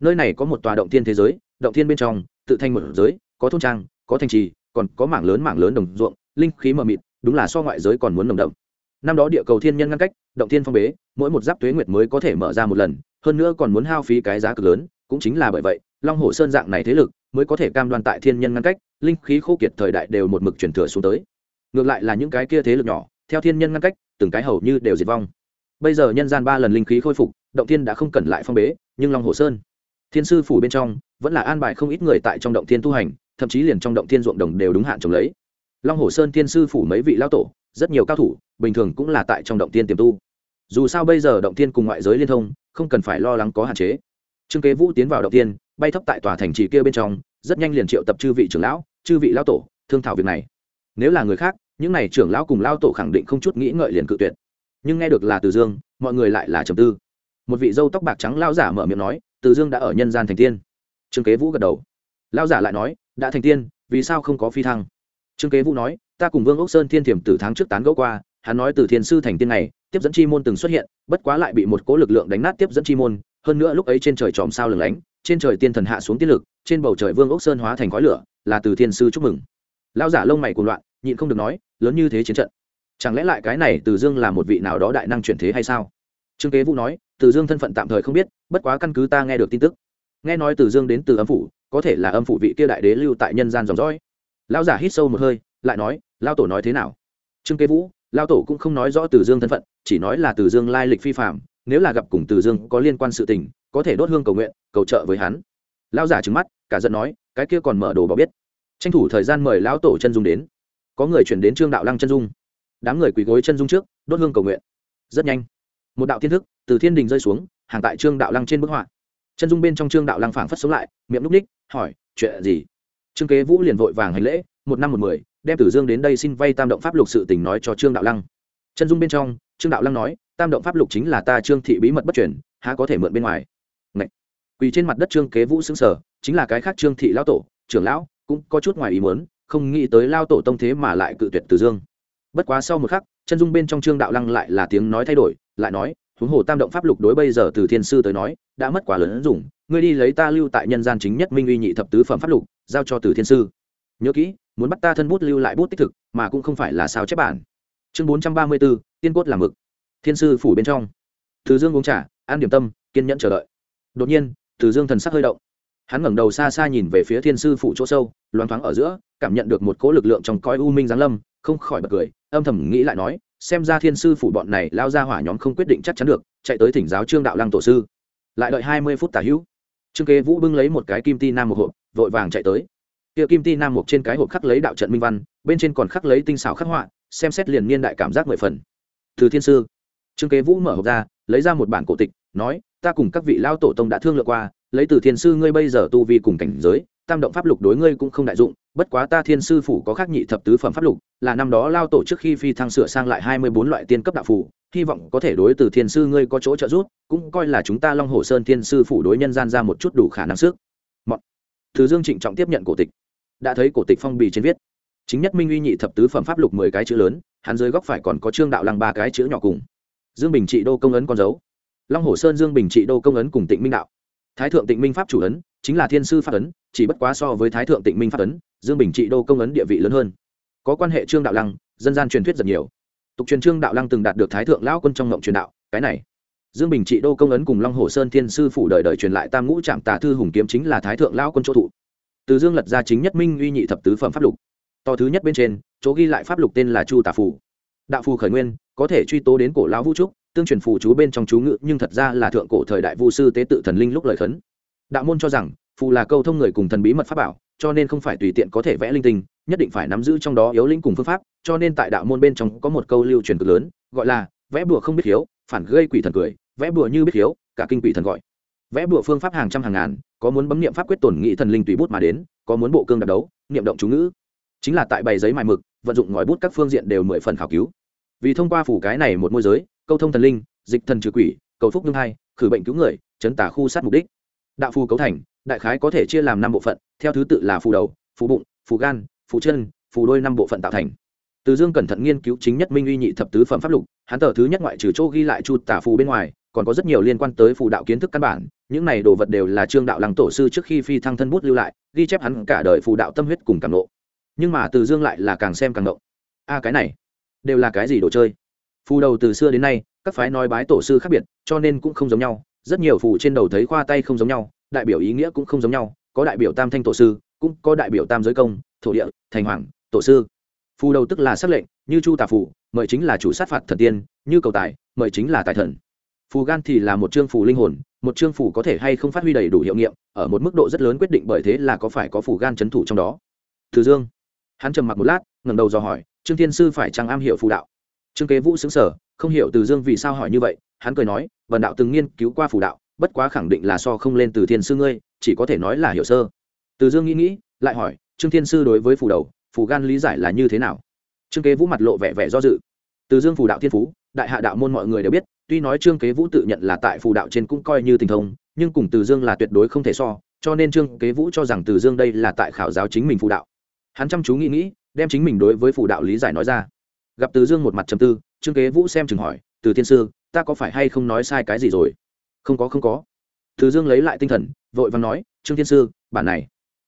Nơi này có một tòa động thiên thế giới, động thiên bên trong, tự thành một giới, có thôn trang, có thành trì, còn có mảng lớn mảng lớn đồng ruộng, linh khí mờ mịt, đúng là so ngoại giới còn muốn nồng đậm. Năm đó địa cầu thiên nhân ngăn cách, động thiên phong bế, mỗi một giáp tuế nguyệt mới có thể mở ra một lần, hơn nữa còn muốn hao phí cái giá cực lớn, cũng chính là bởi vậy, long hồ sơn dạng này thế lực mới có thể cam đoan tại thiên nhân ngăn cách, linh khí khô kiệt thời đại đều một mực chuyển thừa xuống tới. Ngược lại là những cái kia thế lực nhỏ, theo thiên nhân ngăn cách, từng cái hầu như đều diệt vong. Bây giờ nhân gian ba lần linh khí khôi phục, động thiên đã không cần lại phong bế, nhưng long hồ sơn, thiên sư phủ bên trong, vẫn là an bài không ít người tại trong động thiên tu hành, thậm chí liền trong động thiên ruộng đồng đều đúng hạn trồng lấy. Long hồ sơn thiên sư phủ mấy vị lao tổ, rất nhiều cao thủ, bình thường cũng là tại trong động thiên tiềm tu. Dù sao bây giờ động thiên cùng ngoại giới liên thông, không cần phải lo lắng có hạn chế. Trương kế vũ tiến vào động thiên bay thấp tại tòa thành trì kia bên trong, rất nhanh liền triệu tập chư vị trưởng lão, chư vị lao tổ, thương thảo việc này. Nếu là người khác, những n à y trưởng lão cùng lao tổ khẳng định không chút nghĩ ngợi liền cự tuyệt. Nhưng nghe được là từ dương, mọi người lại là trầm tư. Một vị dâu tóc bạc trắng lao giả mở miệng nói, từ dương đã ở nhân gian thành tiên. Trương kế vũ gật đầu. Lao giả lại nói, đã thành tiên, vì sao không có phi thăng? Trương kế vũ nói, ta cùng vương ốc sơn thiên thiểm từ tháng trước tán gẫu qua, hắn nói từ thiên sư thành tiên này, tiếp dẫn chi môn từng xuất hiện, bất quá lại bị một cố lực lượng đánh nát tiếp dẫn chi môn, hơn nữa lúc ấy trên trời tròm sao lừng lánh trên trời tiên thần hạ xuống tiên lực, trên bầu trời vương ốc sơn hóa thành khói lửa, là từ thiên sư chúc mừng. Lao giả lông mày cuồng loạn, nhịn không được nói, lớn như thế chiến trận, chẳng lẽ lại cái này từ dương là một vị nào đó đại năng chuyển thế hay sao? Trương kế vũ nói, từ dương thân phận tạm thời không biết, bất quá căn cứ ta nghe được tin tức. Nghe nói từ dương đến từ âm phủ, có thể là âm phủ vị kia đại đế lưu tại nhân gian dòng dõi. Lão giả hít sâu một hơi, lại nói lao tổ nói thế nào? Trương kế vũ lao tổ cũng không nói rõ từ dương thân phận, chỉ nói là từ dương lai lịch phi phạm nếu là gặp cùng từ dương có liên quan sự tình có thể đốt hương cầu nguyện, cầu trợ với hắn. Lao giả trứng mắt, cả giận nói, cái kia còn mở đồ bảo biết. Tranh thủ thời gian mời lão tổ chân dung đến. Có người chuyển đến trương đạo lăng chân dung. Đám người quỳ gối chân dung trước, đốt hương cầu nguyện. Rất nhanh, một đạo thiên thức từ thiên đình rơi xuống, hàng tại trương đạo lăng trên bức họa. Chân dung bên trong trương đạo lăng phảng phất sống lại, miệng núp ních, hỏi, chuyện gì? Trương kế vũ liền vội vàng hành lễ, một năm một mười, đem tử dương đến đây xin vay tam động pháp lục sự tình nói cho trương đạo lăng. Chân dung bên trong, trương đạo lăng nói, tam động pháp lục chính là ta trương thị bí mật bất chuyển há có thể mượn bên ngoài? Quỳ trên mặt đất trương kế vũ xứng sở chính là cái khác trương thị lão tổ, trưởng lão, cũng có chút ngoài ý muốn, không nghĩ tới lao tổ tông thế mà lại cự tuyệt từ dương. Bất quá sau một khắc, chân dung bên trong trương đạo lăng lại là tiếng nói thay đổi, lại nói, huống hồ tam động pháp lục đối bây giờ từ thiên sư tới nói, đã mất quá lớn ứng dụng ngươi đi lấy ta lưu tại nhân gian chính nhất minh uy nhị thập tứ phẩm pháp lục, giao cho từ thiên sư. Nhớ kỹ, muốn bắt ta thân bút lưu lại bút tích thực, mà cũng không phải là sao chép bản. Chương bốn trăm ba mươi b ố tiên cốt làm mực. Thiên sư phủ bên trong. Từ dương uống trà ăn điểm tâm, kiên nhẫn chờ đợi. Đột nhiên từ dương thần sắc hơi động. Hắn ngẩng đầu xa xa nhìn về phía thiên sư phủ chỗ sâu, loáng thoáng ở giữa, cảm nhận được một cỗ lực lượng trong coi u minh giáng lâm, không khỏi bật cười, âm thầm nghĩ lại nói, xem ra thiên sư phủ bọn này lao ra hỏa nhóm không quyết định chắc chắn được, chạy tới thỉnh giáo trương đạo lăng tổ sư. Lại đợi hai mươi phút tả hữu. Trương kế vũ bưng lấy một cái kim ti nam một hộp, vội vàng chạy tới. Kia kim ti nam một trên cái hộp khắc lấy đạo trận minh văn, bên trên còn khắc lấy tinh xảo khắc họa, xem xét liền niên đại cảm giác mười phần. Từ thiên sư, trương kế vũ mở hộp ra, lấy ra một bản cổ tịch, nói ta cùng các vị lao tổ tông đã thương lượng qua, lấy từ thiên sư ngươi bây giờ tu vi cùng cảnh giới, tam động pháp lục đối ngươi cũng không đại dụng, bất quá ta thiên sư phủ có khác nhị thập tứ phẩm pháp lục, là năm đó lao tổ trước khi phi thăng sửa sang lại hai mươi bốn loại tiên cấp đạo phủ, hy vọng có thể đối từ thiên sư ngươi có chỗ trợ giúp, cũng coi là chúng ta long hồ sơn thiên sư phủ đối nhân gian ra một chút đủ khả năng sức. Mọn. thứ dương trịnh trọng tiếp nhận cổ tịch. Đã thấy cổ tịch phong bì trên viết. Chính nhất minh uy nhị thập tứ phẩm pháp lục mười cái chữ lớn, hắn dưới góc phải còn có trương đạo lăng ba cái chữ nhỏ cùng. Dương bình trị đô công ấn con dấu long hồ sơn dương bình trị đô công ấn cùng tịnh minh đạo. Thái thượng tịnh minh pháp chủ ấn, chính là thiên sư pháp ấn, chỉ bất quá so với thái thượng tịnh minh pháp ấn, dương bình trị đô công ấn địa vị lớn hơn. Có quan hệ trương đạo lăng, dân gian truyền thuyết rất nhiều. Tục truyền trương đạo lăng từng đạt được thái thượng lão quân trong ngộng truyền đạo, cái này. Dương bình trị đô công ấn cùng long hồ sơn thiên sư phủ đời đời truyền lại tam ngũ trạm tà thư hùng kiếm chính là thái thượng lão quân chỗ thụ. Từ dương lật ra chính nhất minh uy nhị thập tứ phẩm pháp lục. To thứ nhất bên trên, chỗ ghi lại pháp lục tên là chu tà phủ đạo phù khởi nguyên, có thể truy tố đến cổ lão vũ trúc tương truyền phù chú bên trong chú ngữ, nhưng thật ra là thượng cổ thời đại vu sư tế tự thần linh lúc lời khấn. Đạo môn cho rằng, phù là câu thông người cùng thần bí mật pháp bảo, cho nên không phải tùy tiện có thể vẽ linh tinh, nhất định phải nắm giữ trong đó yếu linh cùng phương pháp, cho nên tại đạo môn bên trong có một câu lưu truyền cực lớn, gọi là, vẽ bùa không biết hiếu, phản gây quỷ thần cười, vẽ bùa như biết hiếu, cả kinh quỷ thần gọi. Vẽ bùa phương pháp hàng trăm hàng ngàn, có muốn bấm niệm pháp quyết tổn nghị thần linh tùy bút mà đến, có muốn bộ cương đạp đấu, niệm động chú ngữ. Chính là tại bày giấy mài mực, vận dụng ngòi bút các phương diện đều mười phần khảo cứu. Vì thông qua phủ cái này một môi giới câu thông thần linh, dịch thần trừ quỷ, cầu phúc nương hai, khử bệnh cứu người, chấn tả khu sát mục đích. Đạo phù cấu thành, đại khái có thể chia làm năm bộ phận, theo thứ tự là phù đầu, phù bụng, phù gan, phù chân, phù đôi năm bộ phận tạo thành. Từ dương cẩn thận nghiên cứu chính nhất minh uy nhị thập tứ phẩm pháp lục, hắn tờ thứ nhất ngoại trừ chỗ ghi lại chu tả phù bên ngoài, còn có rất nhiều liên quan tới phù đạo kiến thức căn bản, những này đồ vật đều là trương đạo lăng tổ sư trước khi phi thăng thân bút lưu lại, ghi chép hắn cả đời phù đạo tâm huyết cùng cảm lộ nhưng mà từ dương lại là càng xem càng động. a, cái này, đều là cái gì đồ chơi? Phù đầu từ xưa đến nay, các phái nói bái tổ sư khác biệt, cho nên cũng không giống nhau. Rất nhiều phù trên đầu thấy khoa tay không giống nhau, đại biểu ý nghĩa cũng không giống nhau. Có đại biểu tam thanh tổ sư, cũng có đại biểu tam giới công, thổ địa, thành hoàng, tổ sư. Phù đầu tức là xác lệnh, như chu tà phù, mời chính là chủ sát phạt thần tiên, như cầu tài, mời chính là tài thần. Phù gan thì là một chương phù linh hồn, một chương phù có thể hay không phát huy đầy đủ hiệu nghiệm, ở một mức độ rất lớn quyết định bởi thế là có phải có phù gan c h ấ n thủ trong đó. Từ dương. Hắn trầm mặc một lát, ngẩng đầu dò hỏi, trương thiên sư phải chăng am hiểu phù đạo? Trương kế vũ xứng sở không hiểu từ dương vì sao hỏi như vậy, hắn cười nói vần đạo từng nghiên cứu qua phù đạo, bất quá khẳng định là so không lên từ thiên sư ngươi, chỉ có thể nói là hiểu sơ. Từ dương nghĩ nghĩ, lại hỏi, trương thiên sư đối với phù đầu, phù gan lý giải là như thế nào? Trương kế vũ mặt lộ vẻ vẻ do dự. Từ dương phù đạo thiên phú, đại hạ đạo môn mọi người đều biết, tuy nói trương kế vũ tự nhận là tại phù đạo trên cũng coi như tình thông, nhưng cùng từ dương là tuyệt đối không thể so, cho nên trương kế vũ cho rằng từ dương đây là tại khảo giáo chính mình phù đạo. Hắn chăm chú nghĩ nghĩ, đem chính mình đối với phù đạo lý giải nói ra gặp từ dương một mặt trầm tư trương kế vũ xem chừng hỏi từ thiên sư ta có phải hay không nói sai cái gì rồi không có không có từ dương lấy lại tinh thần vội vàng nói trương thiên sư bản này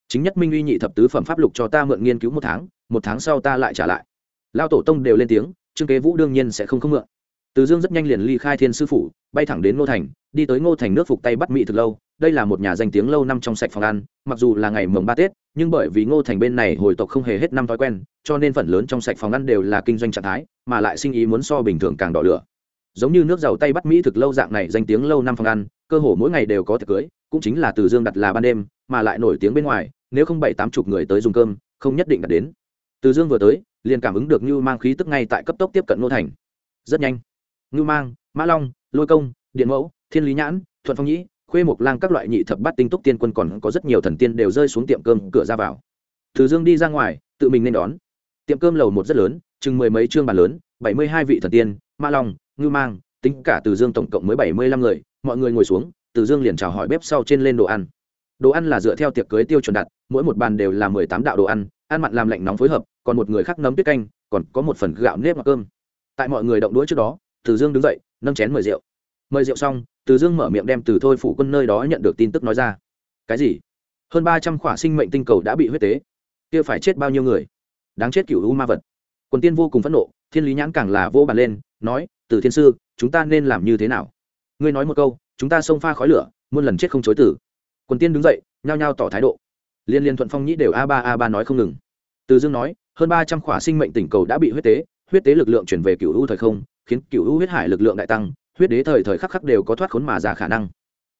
chính nhất minh uy nhị thập tứ phẩm pháp lục cho ta mượn nghiên cứu một tháng một tháng sau ta lại trả lại lao tổ tông đều lên tiếng trương kế vũ đương nhiên sẽ không không mượn từ dương rất nhanh liền ly khai thiên sư phủ bay thẳng đến ngô thành đi tới ngô thành nước phục tay bắt mỹ thực lâu đây là một nhà danh tiếng lâu năm trong sạch phòng ăn, mặc dù là ngày mồng ba tết, nhưng bởi vì ngô thành bên này hồi tộc không hề hết năm thói quen, cho nên phần lớn trong sạch phòng ăn đều là kinh doanh trạng thái, mà lại sinh ý muốn so bình thường càng đỏ lửa. Giống như nước dầu tay bắt mỹ thực lâu dạng này danh tiếng lâu năm phòng ăn, cơ hồ mỗi ngày đều có tiệc cưới, cũng chính là từ dương đặt là ban đêm, mà lại nổi tiếng bên ngoài, nếu không bảy tám chục người tới dùng cơm, không nhất định đặt đến. Từ dương vừa tới, liền cảm ứng được như mang khí tức ngay tại cấp tốc tiếp cận ngô thành. Rất nhanh. Ngưu mang, mã long, lôi công, điện mẫu, thiên lý nhãn, thuận phong nhĩ khuê mộc lang các loại nhị thập bát tinh túc tiên quân còn có rất nhiều thần tiên đều rơi xuống tiệm cơm cửa ra vào. Từ dương đi ra ngoài, tự mình nên đón. Tiệm cơm lầu một rất lớn, chừng mười mấy chương bàn lớn, bảy mươi hai vị thần tiên, ma long ngư mang, tính cả từ dương tổng cộng mới bảy mươi lăm người, mọi người ngồi xuống, từ dương liền chào hỏi bếp sau trên lên đồ ăn. Đồ ăn là dựa theo tiệc cưới tiêu chuẩn đặt, mỗi một bàn đều là mười tám đạo đồ ăn ăn mặn làm lạnh nóng phối hợp, còn một người khác nấm tuyết canh, còn có một phần gạo nếp hoặc cơm. Tại mọi người động đũa trước đó, từ dương đứng dậy, nâng chén mời rượu mời rượu xong, từ dương mở miệng đem từ thôi phủ quân nơi đó nhận được tin tức nói ra. Cái gì? Hơn ba trăm khỏa sinh mệnh tinh cầu đã bị huyết tế. Kia phải chết bao nhiêu người? Đáng chết cựu u ma vật. Quần tiên vô cùng phẫn nộ, thiên lý nhãn càng là vô bàn lên, nói, từ thiên sư, chúng ta nên làm như thế nào? Ngươi nói một câu, chúng ta xông pha khói lửa, muôn lần chết không chối tử quần tiên đứng dậy, nhao nhao tỏ thái độ. Liên liên thuận phong nhĩ đều a ba a ba nói không ngừng. Từ dương nói, hơn ba trăm khỏa sinh mệnh tỉnh cầu đã bị huyết tế huyết tế lực lượng chuyển về cựu u thời không, khiến cựu u huyết hải lực lượng đại tăng huyết đế thời thời khắc khắc đều có thoát khốn mà ra khả năng.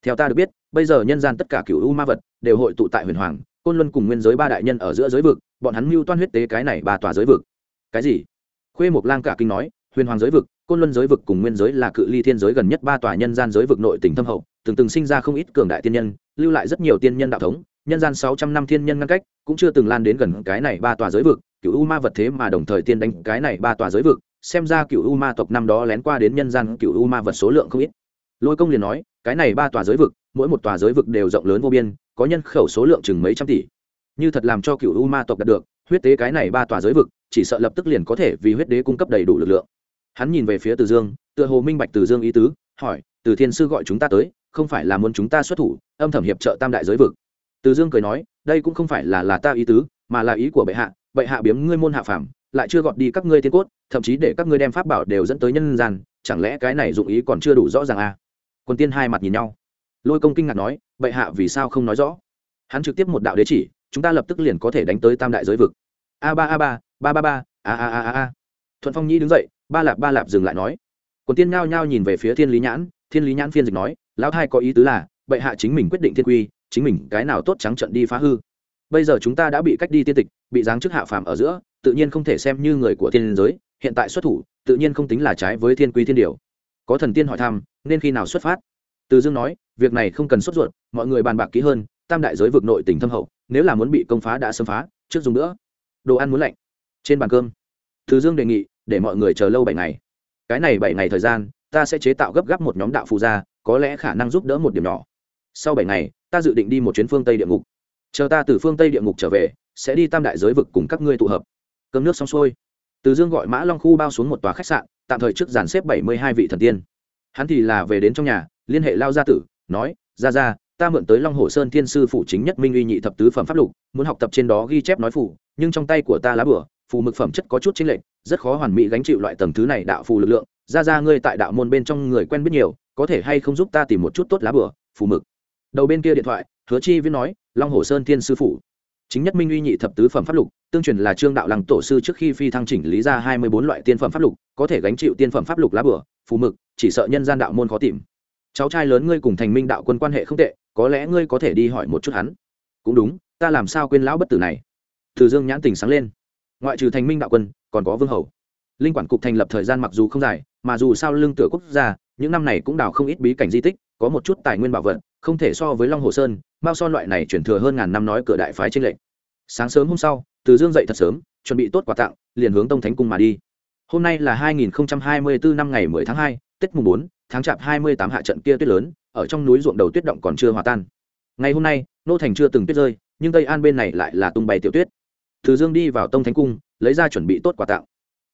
Theo ta được biết, bây giờ nhân gian tất cả cựu u ma vật đều hội tụ tại huyền hoàng, côn luân cùng nguyên giới ba đại nhân ở giữa giới vực, bọn hắn mưu toan huyết tế cái này ba tòa giới vực. Cái gì? Khuê mộc lang cả kinh nói, huyền hoàng giới vực, côn luân giới vực cùng nguyên giới là cự ly thiên giới gần nhất ba tòa nhân gian giới vực nội tỉnh thâm hậu, từng từng sinh ra không ít cường đại tiên nhân, lưu lại rất nhiều tiên nhân đạo thống, nhân gian sáu trăm năm thiên nhân ngăn cách, cũng chưa từng lan đến gần cái này ba tòa giới vực cựu u ma vật thế mà đồng thời tiên đánh cái này ba tòa giới vực, xem ra cựu u ma tộc năm đó lén qua đến nhân gian cựu u ma vật số lượng không ít. Lôi công liền nói, cái này ba tòa giới vực, mỗi một tòa giới vực đều rộng lớn vô biên, có nhân khẩu số lượng chừng mấy trăm tỷ. Như thật làm cho cựu u ma tộc đạt được, huyết tế cái này ba tòa giới vực, chỉ sợ lập tức liền có thể vì huyết đế cung cấp đầy đủ lực lượng. Hắn nhìn về phía từ dương, tựa hồ minh bạch từ dương ý tứ, hỏi, từ thiên sư gọi chúng ta tới, không phải là muốn chúng ta xuất thủ, âm thầm hiệp trợ tam đại giới vực? Từ dương cười nói, đây cũng không phải là là ta ý tứ, mà là ý của bệ hạ vậy hạ biếm ngươi môn hạ phàm, lại chưa gọt đi các ngươi tiên cốt, thậm chí để các ngươi đem pháp bảo đều dẫn tới nhân gian, chẳng lẽ cái này dụng ý còn chưa đủ rõ ràng à? Quân tiên hai mặt nhìn nhau. Lôi công kinh ngạc nói bệ hạ vì sao không nói rõ? Hắn trực tiếp một đạo đế chỉ, chúng ta lập tức liền có thể đánh tới tam đại giới vực. A ba a ba ba ba ba, a a a a a. Thuận phong nhi đứng dậy, ba lạp ba lạp dừng lại nói. Quân tiên nhao nhao nhìn về phía thiên lý nhãn, thiên lý nhãn phiên dịch nói, lão thai có ý tứ là bệ hạ chính mình quyết định thiên quy, chính mình cái nào tốt trắng trận đi phá hư bây giờ chúng ta đã bị cách đi tiên tịch, bị giáng chức hạ phàm ở giữa, tự nhiên không thể xem như người của thiên giới, hiện tại xuất thủ, tự nhiên không tính là trái với thiên quy thiên điều. Có thần tiên hỏi thăm, nên khi nào xuất phát? Từ dương nói, việc này không cần sốt ruột, mọi người bàn bạc kỹ hơn, tam đại giới vực nội tỉnh thâm hậu, nếu là muốn bị công phá đã xâm phá, trước dùng nữa. Đồ ăn muốn lạnh. Trên bàn cơm, từ dương đề nghị, để mọi người chờ lâu bảy ngày. Cái này bảy ngày thời gian, ta sẽ chế tạo gấp gáp một nhóm đạo phù gia, có lẽ khả năng giúp đỡ một điểm nhỏ. Sau bảy ngày, ta dự định đi một chuyến phương tây địa ngục chờ ta từ phương tây địa ngục trở về, sẽ đi tam đại giới vực cùng các ngươi tụ hợp. Cơm nước xong xuôi, từ dương gọi mã long khu bao xuống một tòa khách sạn, tạm thời trước dàn xếp bảy mươi hai vị thần tiên. Hắn thì là về đến trong nhà, liên hệ lao gia tử, nói ra ra ta mượn tới long hồ sơn thiên sư phủ chính nhất minh uy nhị thập tứ phẩm pháp lục, muốn học tập trên đó ghi chép nói phủ nhưng trong tay của ta lá bửa, phù mực phẩm chất có chút chính lệnh rất khó hoàn mỹ gánh chịu loại tầng thứ này đạo phù lực lượng. Ra ra ngươi tại đạo môn bên trong người quen biết nhiều, có thể hay không giúp ta tìm một chút tốt lá bửa, phù mực? Đầu bên kia điện thoại hứa chi viễn nói, long hồ sơn thiên sư phủ, chính nhất minh uy nhị thập tứ phẩm pháp lục, tương truyền là trương đạo lăng tổ sư trước khi phi thăng chỉnh lý ra hai mươi bốn loại tiên phẩm pháp lục, có thể gánh chịu tiên phẩm pháp lục lá bửa, phù mực, chỉ sợ nhân gian đạo môn khó tìm. Cháu trai lớn ngươi cùng thành minh đạo quân quan hệ không tệ, có lẽ ngươi có thể đi hỏi một chút hắn. Cũng đúng, ta làm sao quên lão bất tử này? Từ dương nhãn tình sáng lên. Ngoại trừ thành minh đạo quân, còn có vương hầu. Linh quản cục thành lập thời gian mặc dù không dài, mà dù sao lương tựa quốc gia, những năm này cũng đào không ít bí cảnh di tích, có một chút tài nguyên bảo vật, không thể so với long hồ sơn mao son loại này chuyển thừa hơn ngàn năm nói cửa đại phái trên lệnh sáng sớm hôm sau từ dương dậy thật sớm chuẩn bị tốt quà tặng liền hướng tông thánh cung mà đi. Hôm nay là 2024 năm ngày 10 tháng 2, tết mùng 4, tháng chạp 28 hạ trận kia tuyết lớn ở trong núi ruộng đầu tuyết động còn chưa hòa tan. Ngày hôm nay nô thành chưa từng tuyết rơi nhưng tây an bên này lại là tung bay tiểu tuyết. Từ dương đi vào tông thánh cung lấy ra chuẩn bị tốt quà tặng.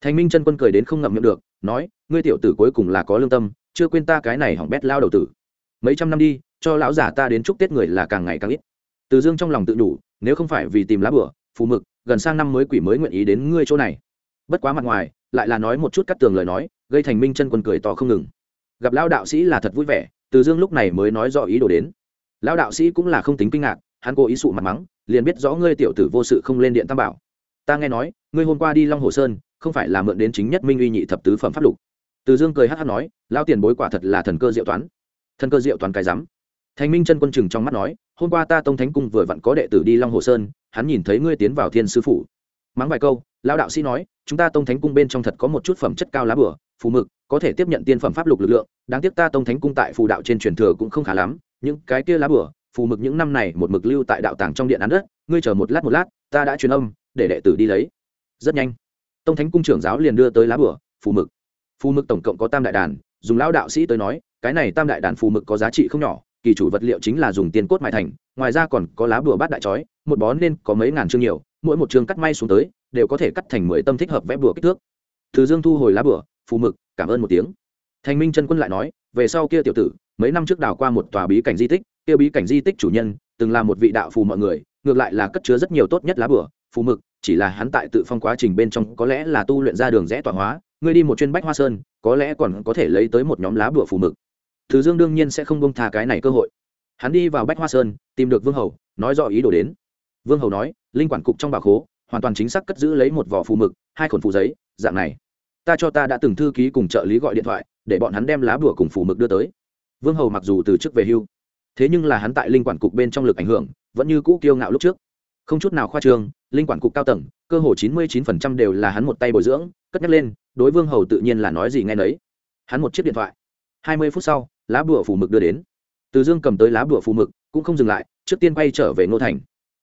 Thành minh chân quân cười đến không ngậm miệng được nói ngươi tiểu tử cuối cùng là có lương tâm chưa quên ta cái này hỏng bét lao đầu tử. Mấy trăm năm đi cho lão giả ta đến chúc tết người là càng ngày càng ít. Từ dương trong lòng tự đủ nếu không phải vì tìm lá bửa, phù mực, gần sang năm mới quỷ mới nguyện ý đến ngươi chỗ này. Bất quá mặt ngoài, lại là nói một chút cắt tường lời nói, gây thành minh chân quân cười to không ngừng. Gặp lão đạo sĩ là thật vui vẻ, từ dương lúc này mới nói rõ ý đồ đến. Lão đạo sĩ cũng là không tính kinh ngạc, hắn cố ý sụ mặt mắng, liền biết rõ ngươi tiểu tử vô sự không lên điện tam bảo. Ta nghe nói, ngươi hôm qua đi long hồ sơn, không phải là mượn đến chính nhất minh uy nhị thập tứ phẩm pháp lục. Từ dương cười hát hát nói lao tiền bối quả thật là thần cơ diệu toán. Thần cơ diệu toán cái rắm thành minh chân quân chừng trong mắt nói, hôm qua ta tông thánh cung vừa vặn có đệ tử đi long hồ sơn, hắn nhìn thấy ngươi tiến vào thiên sư phủ. Mắng vài câu, lão đạo sĩ nói, chúng ta tông thánh cung bên trong thật có một chút phẩm chất cao lá bửa phù mực, có thể tiếp nhận tiên phẩm pháp lục lực lượng, đáng tiếc ta tông thánh cung tại phù đạo trên truyền thừa cũng không khá lắm, những cái kia lá bửa phù mực những năm này một mực lưu tại đạo tàng trong điện án đất, ngươi chờ một lát một lát, ta đã truyền âm, để đệ tử đi lấy. Rất nhanh, tông thánh cung trưởng giáo liền đưa tới lá bửa phù mực. Phù mực tổng cộng có tam đại đàn, dùng lão đạo sĩ tới nói, cái này tam đại đàn phù mực có giá trị không nhỏ kỳ chủ vật liệu chính là dùng tiền cốt mại thành, ngoài ra còn có lá bùa bát đại chói, một bó nên có mấy ngàn chương nhiều, mỗi một chương cắt may xuống tới, đều có thể cắt thành mười tâm thích hợp vẽ bùa kích thước. Từ dương thu hồi lá bùa, phù mực, cảm ơn một tiếng. Thành minh chân quân lại nói, về sau kia tiểu tử, mấy năm trước đào qua một tòa bí cảnh di tích, kia bí cảnh di tích chủ nhân, từng là một vị đạo phù mọi người, ngược lại là cất chứa rất nhiều tốt nhất lá bửa phù mực, chỉ là hắn tại tự phong quá trình bên trong có lẽ là tu luyện ra đường rẽ tọa hóa, ngươi đi một chuyên bách hoa sơn, có lẽ còn có thể lấy tới một nhóm lá bửa phù mực thứ dương đương nhiên sẽ không bông tha cái này cơ hội. Hắn đi vào bách hoa sơn, tìm được vương hầu, nói rõ ý đồ đến. Vương hầu nói, linh quản cục trong bà khố, hoàn toàn chính xác cất giữ lấy một vỏ phù mực, hai khổn phù giấy, dạng này. Ta cho ta đã từng thư ký cùng trợ lý gọi điện thoại, để bọn hắn đem lá bùa cùng phù mực đưa tới. Vương hầu mặc dù từ chức về hưu, thế nhưng là hắn tại linh quản cục bên trong lực ảnh hưởng, vẫn như cũ kiêu ngạo lúc trước. Không chút nào khoa trương, linh quản cục cao tầng, cơ hồ chín mươi chín phần trăm đều là hắn một tay bồi dưỡng, cất nhắc lên, đối vương hầu tự nhiên là nói gì nghe nấy. Hắn một chiếc điện thoại. Hai mươi phút sau lá bùa phù mực đưa đến. Từ dương cầm tới lá bùa phù mực, cũng không dừng lại, trước tiên quay trở về ngô thành.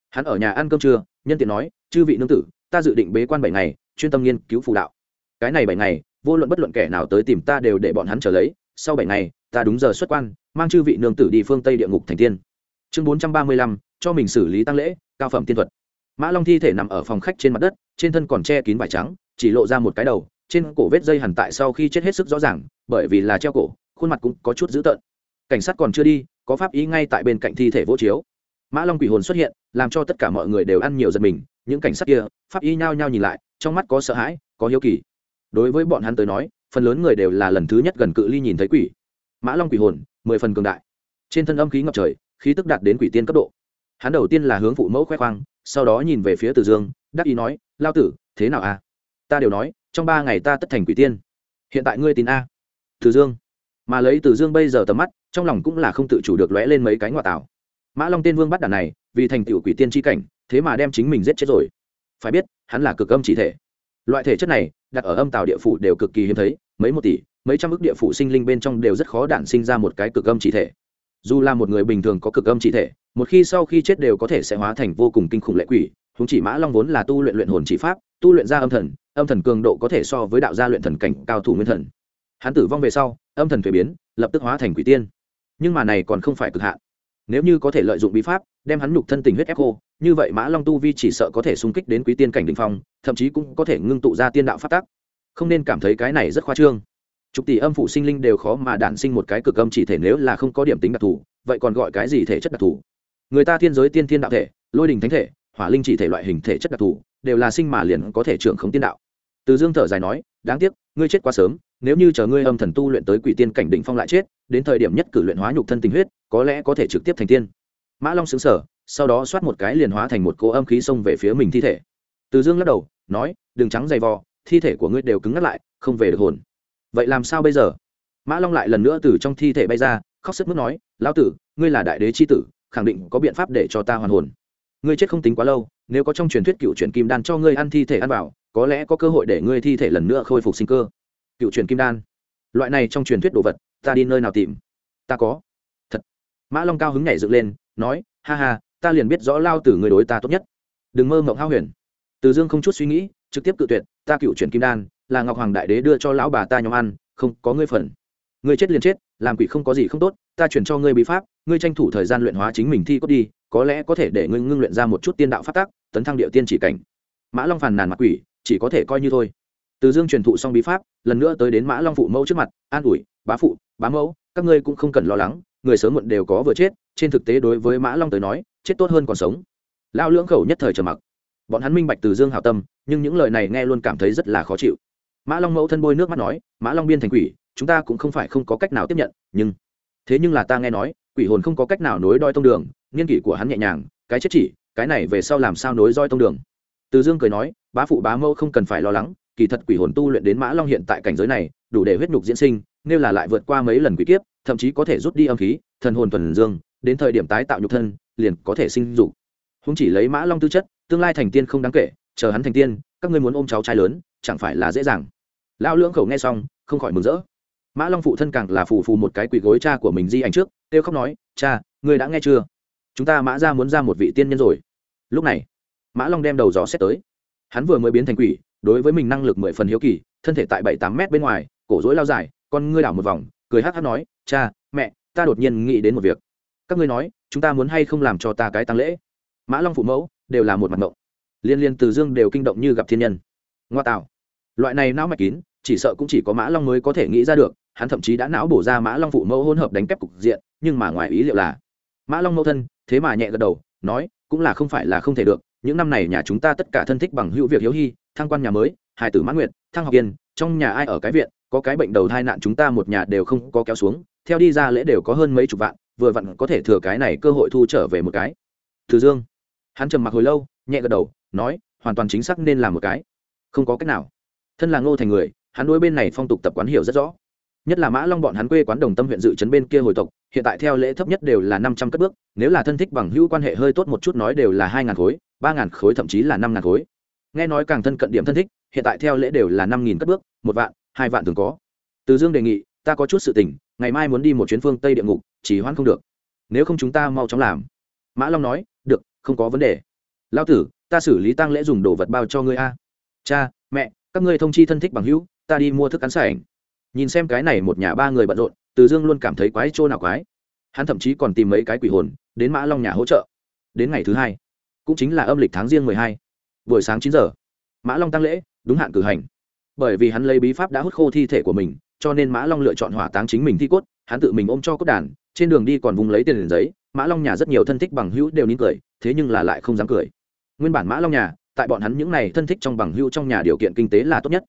Hắn ở nhà ăn cơm trưa, nhân tiện nói, chư vị nương tử, ta dự định bế quan bảy ngày, chuyên tâm nghiên cứu phù đạo. Cái này bảy ngày, vô luận bất luận kẻ nào tới tìm ta đều để bọn hắn trở lấy. Sau bảy ngày, ta đúng giờ xuất quan, mang chư vị nương tử đi phương tây địa ngục thành tiên. Chương bốn trăm ba mươi lăm, cho mình xử lý tăng lễ, cao phẩm tiên thuật. Mã long thi thể nằm ở phòng khách trên mặt đất, trên thân còn che kín vải trắng, chỉ lộ ra một cái đầu, trên cổ vết dây hẳn tại sau khi chết hết sức rõ ràng, bởi vì là treo cổ khuôn mặt cũng có chút dữ tợn. Cảnh sát còn chưa đi, có pháp ý ngay tại bên cạnh thi thể vỗ chiếu. Mã long quỷ hồn xuất hiện, làm cho tất cả mọi người đều ăn nhiều giật mình, những cảnh sát kia, pháp y nhao nhao nhìn lại, trong mắt có sợ hãi, có hiếu kỳ. Đối với bọn hắn tới nói, phần lớn người đều là lần thứ nhất gần cự ly nhìn thấy quỷ. Mã long quỷ hồn, mười phần cường đại. Trên thân âm khí ngập trời, khí tức đạt đến quỷ tiên cấp độ. Hắn đầu tiên là hướng phụ mẫu khoe khoang, sau đó nhìn về phía từ dương, đắc ý nói, lao tử, thế nào a ta đều nói, trong ba ngày ta tất thành quỷ tiên. Hiện tại ngươi tin a. Từ dương mà lấy từ dương bây giờ tầm mắt, trong lòng cũng là không tự chủ được lóe lên mấy cái ngoại tảo. Mã long tiên vương bắt đàn này, vì thành tựu quỷ tiên tri cảnh, thế mà đem chính mình giết chết rồi. Phải biết, hắn là cực âm chỉ thể. Loại thể chất này, đặt ở âm tàu địa phủ đều cực kỳ hiếm thấy, mấy một tỷ, mấy trăm ước địa phủ sinh linh bên trong đều rất khó đản sinh ra một cái cực âm chỉ thể. Dù là một người bình thường có cực âm chỉ thể, một khi sau khi chết đều có thể sẽ hóa thành vô cùng kinh khủng lệ quỷ húng chỉ mã long vốn là tu luyện luyện hồn chỉ pháp, tu luyện ra âm thần âm thần cường độ có thể so với đạo gia luyện thần cảnh cao thủ nguyên thần hắn tử vong về sau, âm thần thuế biến, lập tức hóa thành quỷ tiên. Nhưng mà này còn không phải cực hạn. Nếu như có thể lợi dụng bí pháp, đem hắn nhục thân tình huyết ép khô, như vậy mã long tu vi chỉ sợ có thể xung kích đến quý tiên cảnh đình phong, thậm chí cũng có thể ngưng tụ ra tiên đạo phát tác không nên cảm thấy cái này rất khoa trương. Chục tỷ âm phụ sinh linh đều khó mà đản sinh một cái cực âm chỉ thể nếu là không có điểm tính đặc thù, vậy còn gọi cái gì thể chất đặc thù? Người ta thiên giới tiên thiên đạo thể, lôi đình thánh thể, hỏa linh chỉ thể loại hình thể chất đặc thù, đều là sinh mà liền có thể trưởng khống tiên đạo. Từ dương thở dài nói đáng tiếc, ngươi chết quá sớm, nếu như chờ ngươi âm thần tu luyện tới quỷ tiên cảnh đỉnh phong lại chết, đến thời điểm nhất cử luyện hóa nhục thân tình huyết, có lẽ có thể trực tiếp thành tiên. Mã long xứng sở sau đó xoát một cái liền hóa thành một cỗ âm khí xông về phía mình thi thể. Từ dương lắc đầu, nói, đừng trắng dày vò, thi thể của ngươi đều cứng ngắt lại, không về được hồn. Vậy làm sao bây giờ? Mã long lại lần nữa từ trong thi thể bay ra, khóc sức mức nói, lão tử, ngươi là đại đế c h i tử, khẳng định có biện pháp để cho ta hoàn hồn. Ngươi chết không tính quá lâu, nếu có trong truyền thuyết cựu truyền kim đan cho ngươi ăn thi thể ăn vào có lẽ có cơ hội để ngươi thi thể lần nữa khôi phục sinh cơ. Cựu truyền kim đan. Loại này trong truyền thuyết đồ vật, ta đi nơi nào tìm? Ta có. Thật. Mã long cao hứng nhảy dựng lên, nói, ha ha, ta liền biết rõ lao tử người đối ta tốt nhất. Đừng mơ mộng hao huyền. Từ dương không chút suy nghĩ, trực tiếp cự tuyệt, ta cựu truyền kim đan, là ngọc hoàng đại đế đưa cho lão bà ta nhóm ăn, không có ngươi phần. Ngươi chết liền chết, làm quỷ không có gì không tốt, ta chuyển cho ngươi bí pháp, ngươi tranh thủ thời gian luyện hóa chính mình thi cốt đi, có lẽ có thể để ngươi ngưng luyện ra một chút tiên đạo phát tác tấn thăng địa tiên chỉ cảnh. Mã long phàn nàn mặt quỷ chỉ có thể coi như thôi. Từ dương truyền thụ xong bí pháp, lần nữa tới đến mã long phụ mẫu trước mặt, an ủi, bá phụ, bá mẫu, các ngươi cũng không cần lo lắng, người sớm muộn đều có vừa chết, trên thực tế đối với mã long tới nói, chết tốt hơn còn sống. Lao lưỡng khẩu nhất thời trầm mặc. Bọn hắn minh bạch từ dương hảo tâm, nhưng những lời này nghe luôn cảm thấy rất là khó chịu. Mã long mẫu thân bôi nước mắt nói, mã long biên thành quỷ, chúng ta cũng không phải không có cách nào tiếp nhận, nhưng thế nhưng là ta nghe nói, quỷ hồn không có cách nào nối đoi tông đường, nghiên kỷ của hắn nhẹ nhàng, cái chết chỉ, cái này về sau làm sao nối roi tông đường? Từ dương cười nói bá phụ bá mẫu không cần phải lo lắng, kỳ thật quỷ hồn tu luyện đến mã long hiện tại cảnh giới này, đủ để huyết nhục diễn sinh, nếu là lại vượt qua mấy lần quỷ kiếp, thậm chí có thể rút đi âm khí, thần hồn thuần dương, đến thời điểm tái tạo nhục thân, liền có thể sinh dục. Không chỉ lấy mã long tư chất, tương lai thành tiên không đáng kể, chờ hắn thành tiên, các ngươi muốn ôm cháu trai lớn, chẳng phải là dễ dàng. Lão lưỡng khẩu nghe xong, không khỏi mừng rỡ. Mã long phụ thân càng là phù phù một cái quỷ gối cha của mình di ảnh trước têu khóc nói, cha, ngươi đã nghe chưa? Chúng ta mã ra muốn ra một vị tiên nhân rồi. Lúc này, mã long đem đầu gió xét tới hắn vừa mới biến thành quỷ, đối với mình năng lực mười phần hiếu kỳ, thân thể tại bảy tám mét bên ngoài, cổ rối lao dài, con ngươi đảo một vòng, cười hát hát nói, cha, mẹ, ta đột nhiên nghĩ đến một việc. Các ngươi nói, chúng ta muốn hay không làm cho ta cái tăng lễ? Mã long phụ mẫu, đều là một mặt mộng liên liên từ dương đều kinh động như gặp thiên nhân. Ngoa tạo. Loại này não mạch kín, chỉ sợ cũng chỉ có mã long mới có thể nghĩ ra được, hắn thậm chí đã não bổ ra mã long phụ mẫu hỗn hợp đánh kép cục diện, nhưng mà ngoài ý liệu là, mã long mẫu thân, thế mà nhẹ gật đầu, nói, cũng là không phải là không thể được những năm này nhà chúng ta tất cả thân thích bằng hữu việc hiếu hy thăng quan nhà mới hải tử mãn nguyện, thăng học yên trong nhà ai ở cái viện có cái bệnh đầu thai nạn chúng ta một nhà đều không có kéo xuống theo đi ra lễ đều có hơn mấy chục vạn vừa vặn có thể thừa cái này cơ hội thu trở về một cái. Từ dương hắn trầm mặc hồi lâu nhẹ gật đầu nói hoàn toàn chính xác nên làm một cái. Không có cách nào. Thân là ngô thành người hắn đối bên này phong tục tập quán hiểu rất rõ. Nhất là mã long bọn hắn quê quán đồng tâm huyện dự trấn bên kia hồi tộc hiện tại theo lễ thấp nhất đều là năm trăm cất bước nếu là thân thích bằng hữu quan hệ hơi tốt một chút nói đều là hai ngàn khối ba ngàn khối, thậm chí là năm ngàn khối. Nghe nói càng thân cận điểm thân thích, hiện tại theo lễ đều là năm nghìn cất bước, một vạn, hai vạn thường có. Từ dương đề nghị, ta có chút sự tình, ngày mai muốn đi một chuyến phương tây địa ngục, chỉ hoãn không được. Nếu không chúng ta mau chóng làm. Mã long nói, được, không có vấn đề. Lao tử, ta xử lý tăng lễ dùng đồ vật bao cho ngươi a. Cha, mẹ, các ngươi thông chi thân thích bằng hữu, ta đi mua thức ăn sảnh. Nhìn xem cái này một nhà ba người bận rộn, từ dương luôn cảm thấy quái trô nào quái. Hắn thậm chí còn tìm mấy cái quỷ hồn, đến mã long nhà hỗ trợ. Đến ngày thứ hai cũng chính là âm lịch tháng riêng mười hai. Buổi sáng chín giờ, mã long tăng lễ, đúng hạn cử hành. Bởi vì hắn lấy bí pháp đã hút khô thi thể của mình, cho nên mã long lựa chọn hỏa táng chính mình thi cốt, hắn tự mình ôm cho cốt đàn, trên đường đi còn vùng lấy tiền giấy, mã long nhà rất nhiều thân thích bằng hữu đều nín cười, thế nhưng là lại không dám cười. Nguyên bản mã long nhà, tại bọn hắn những n à y thân thích trong bằng hữu trong nhà điều kiện kinh tế là tốt nhất.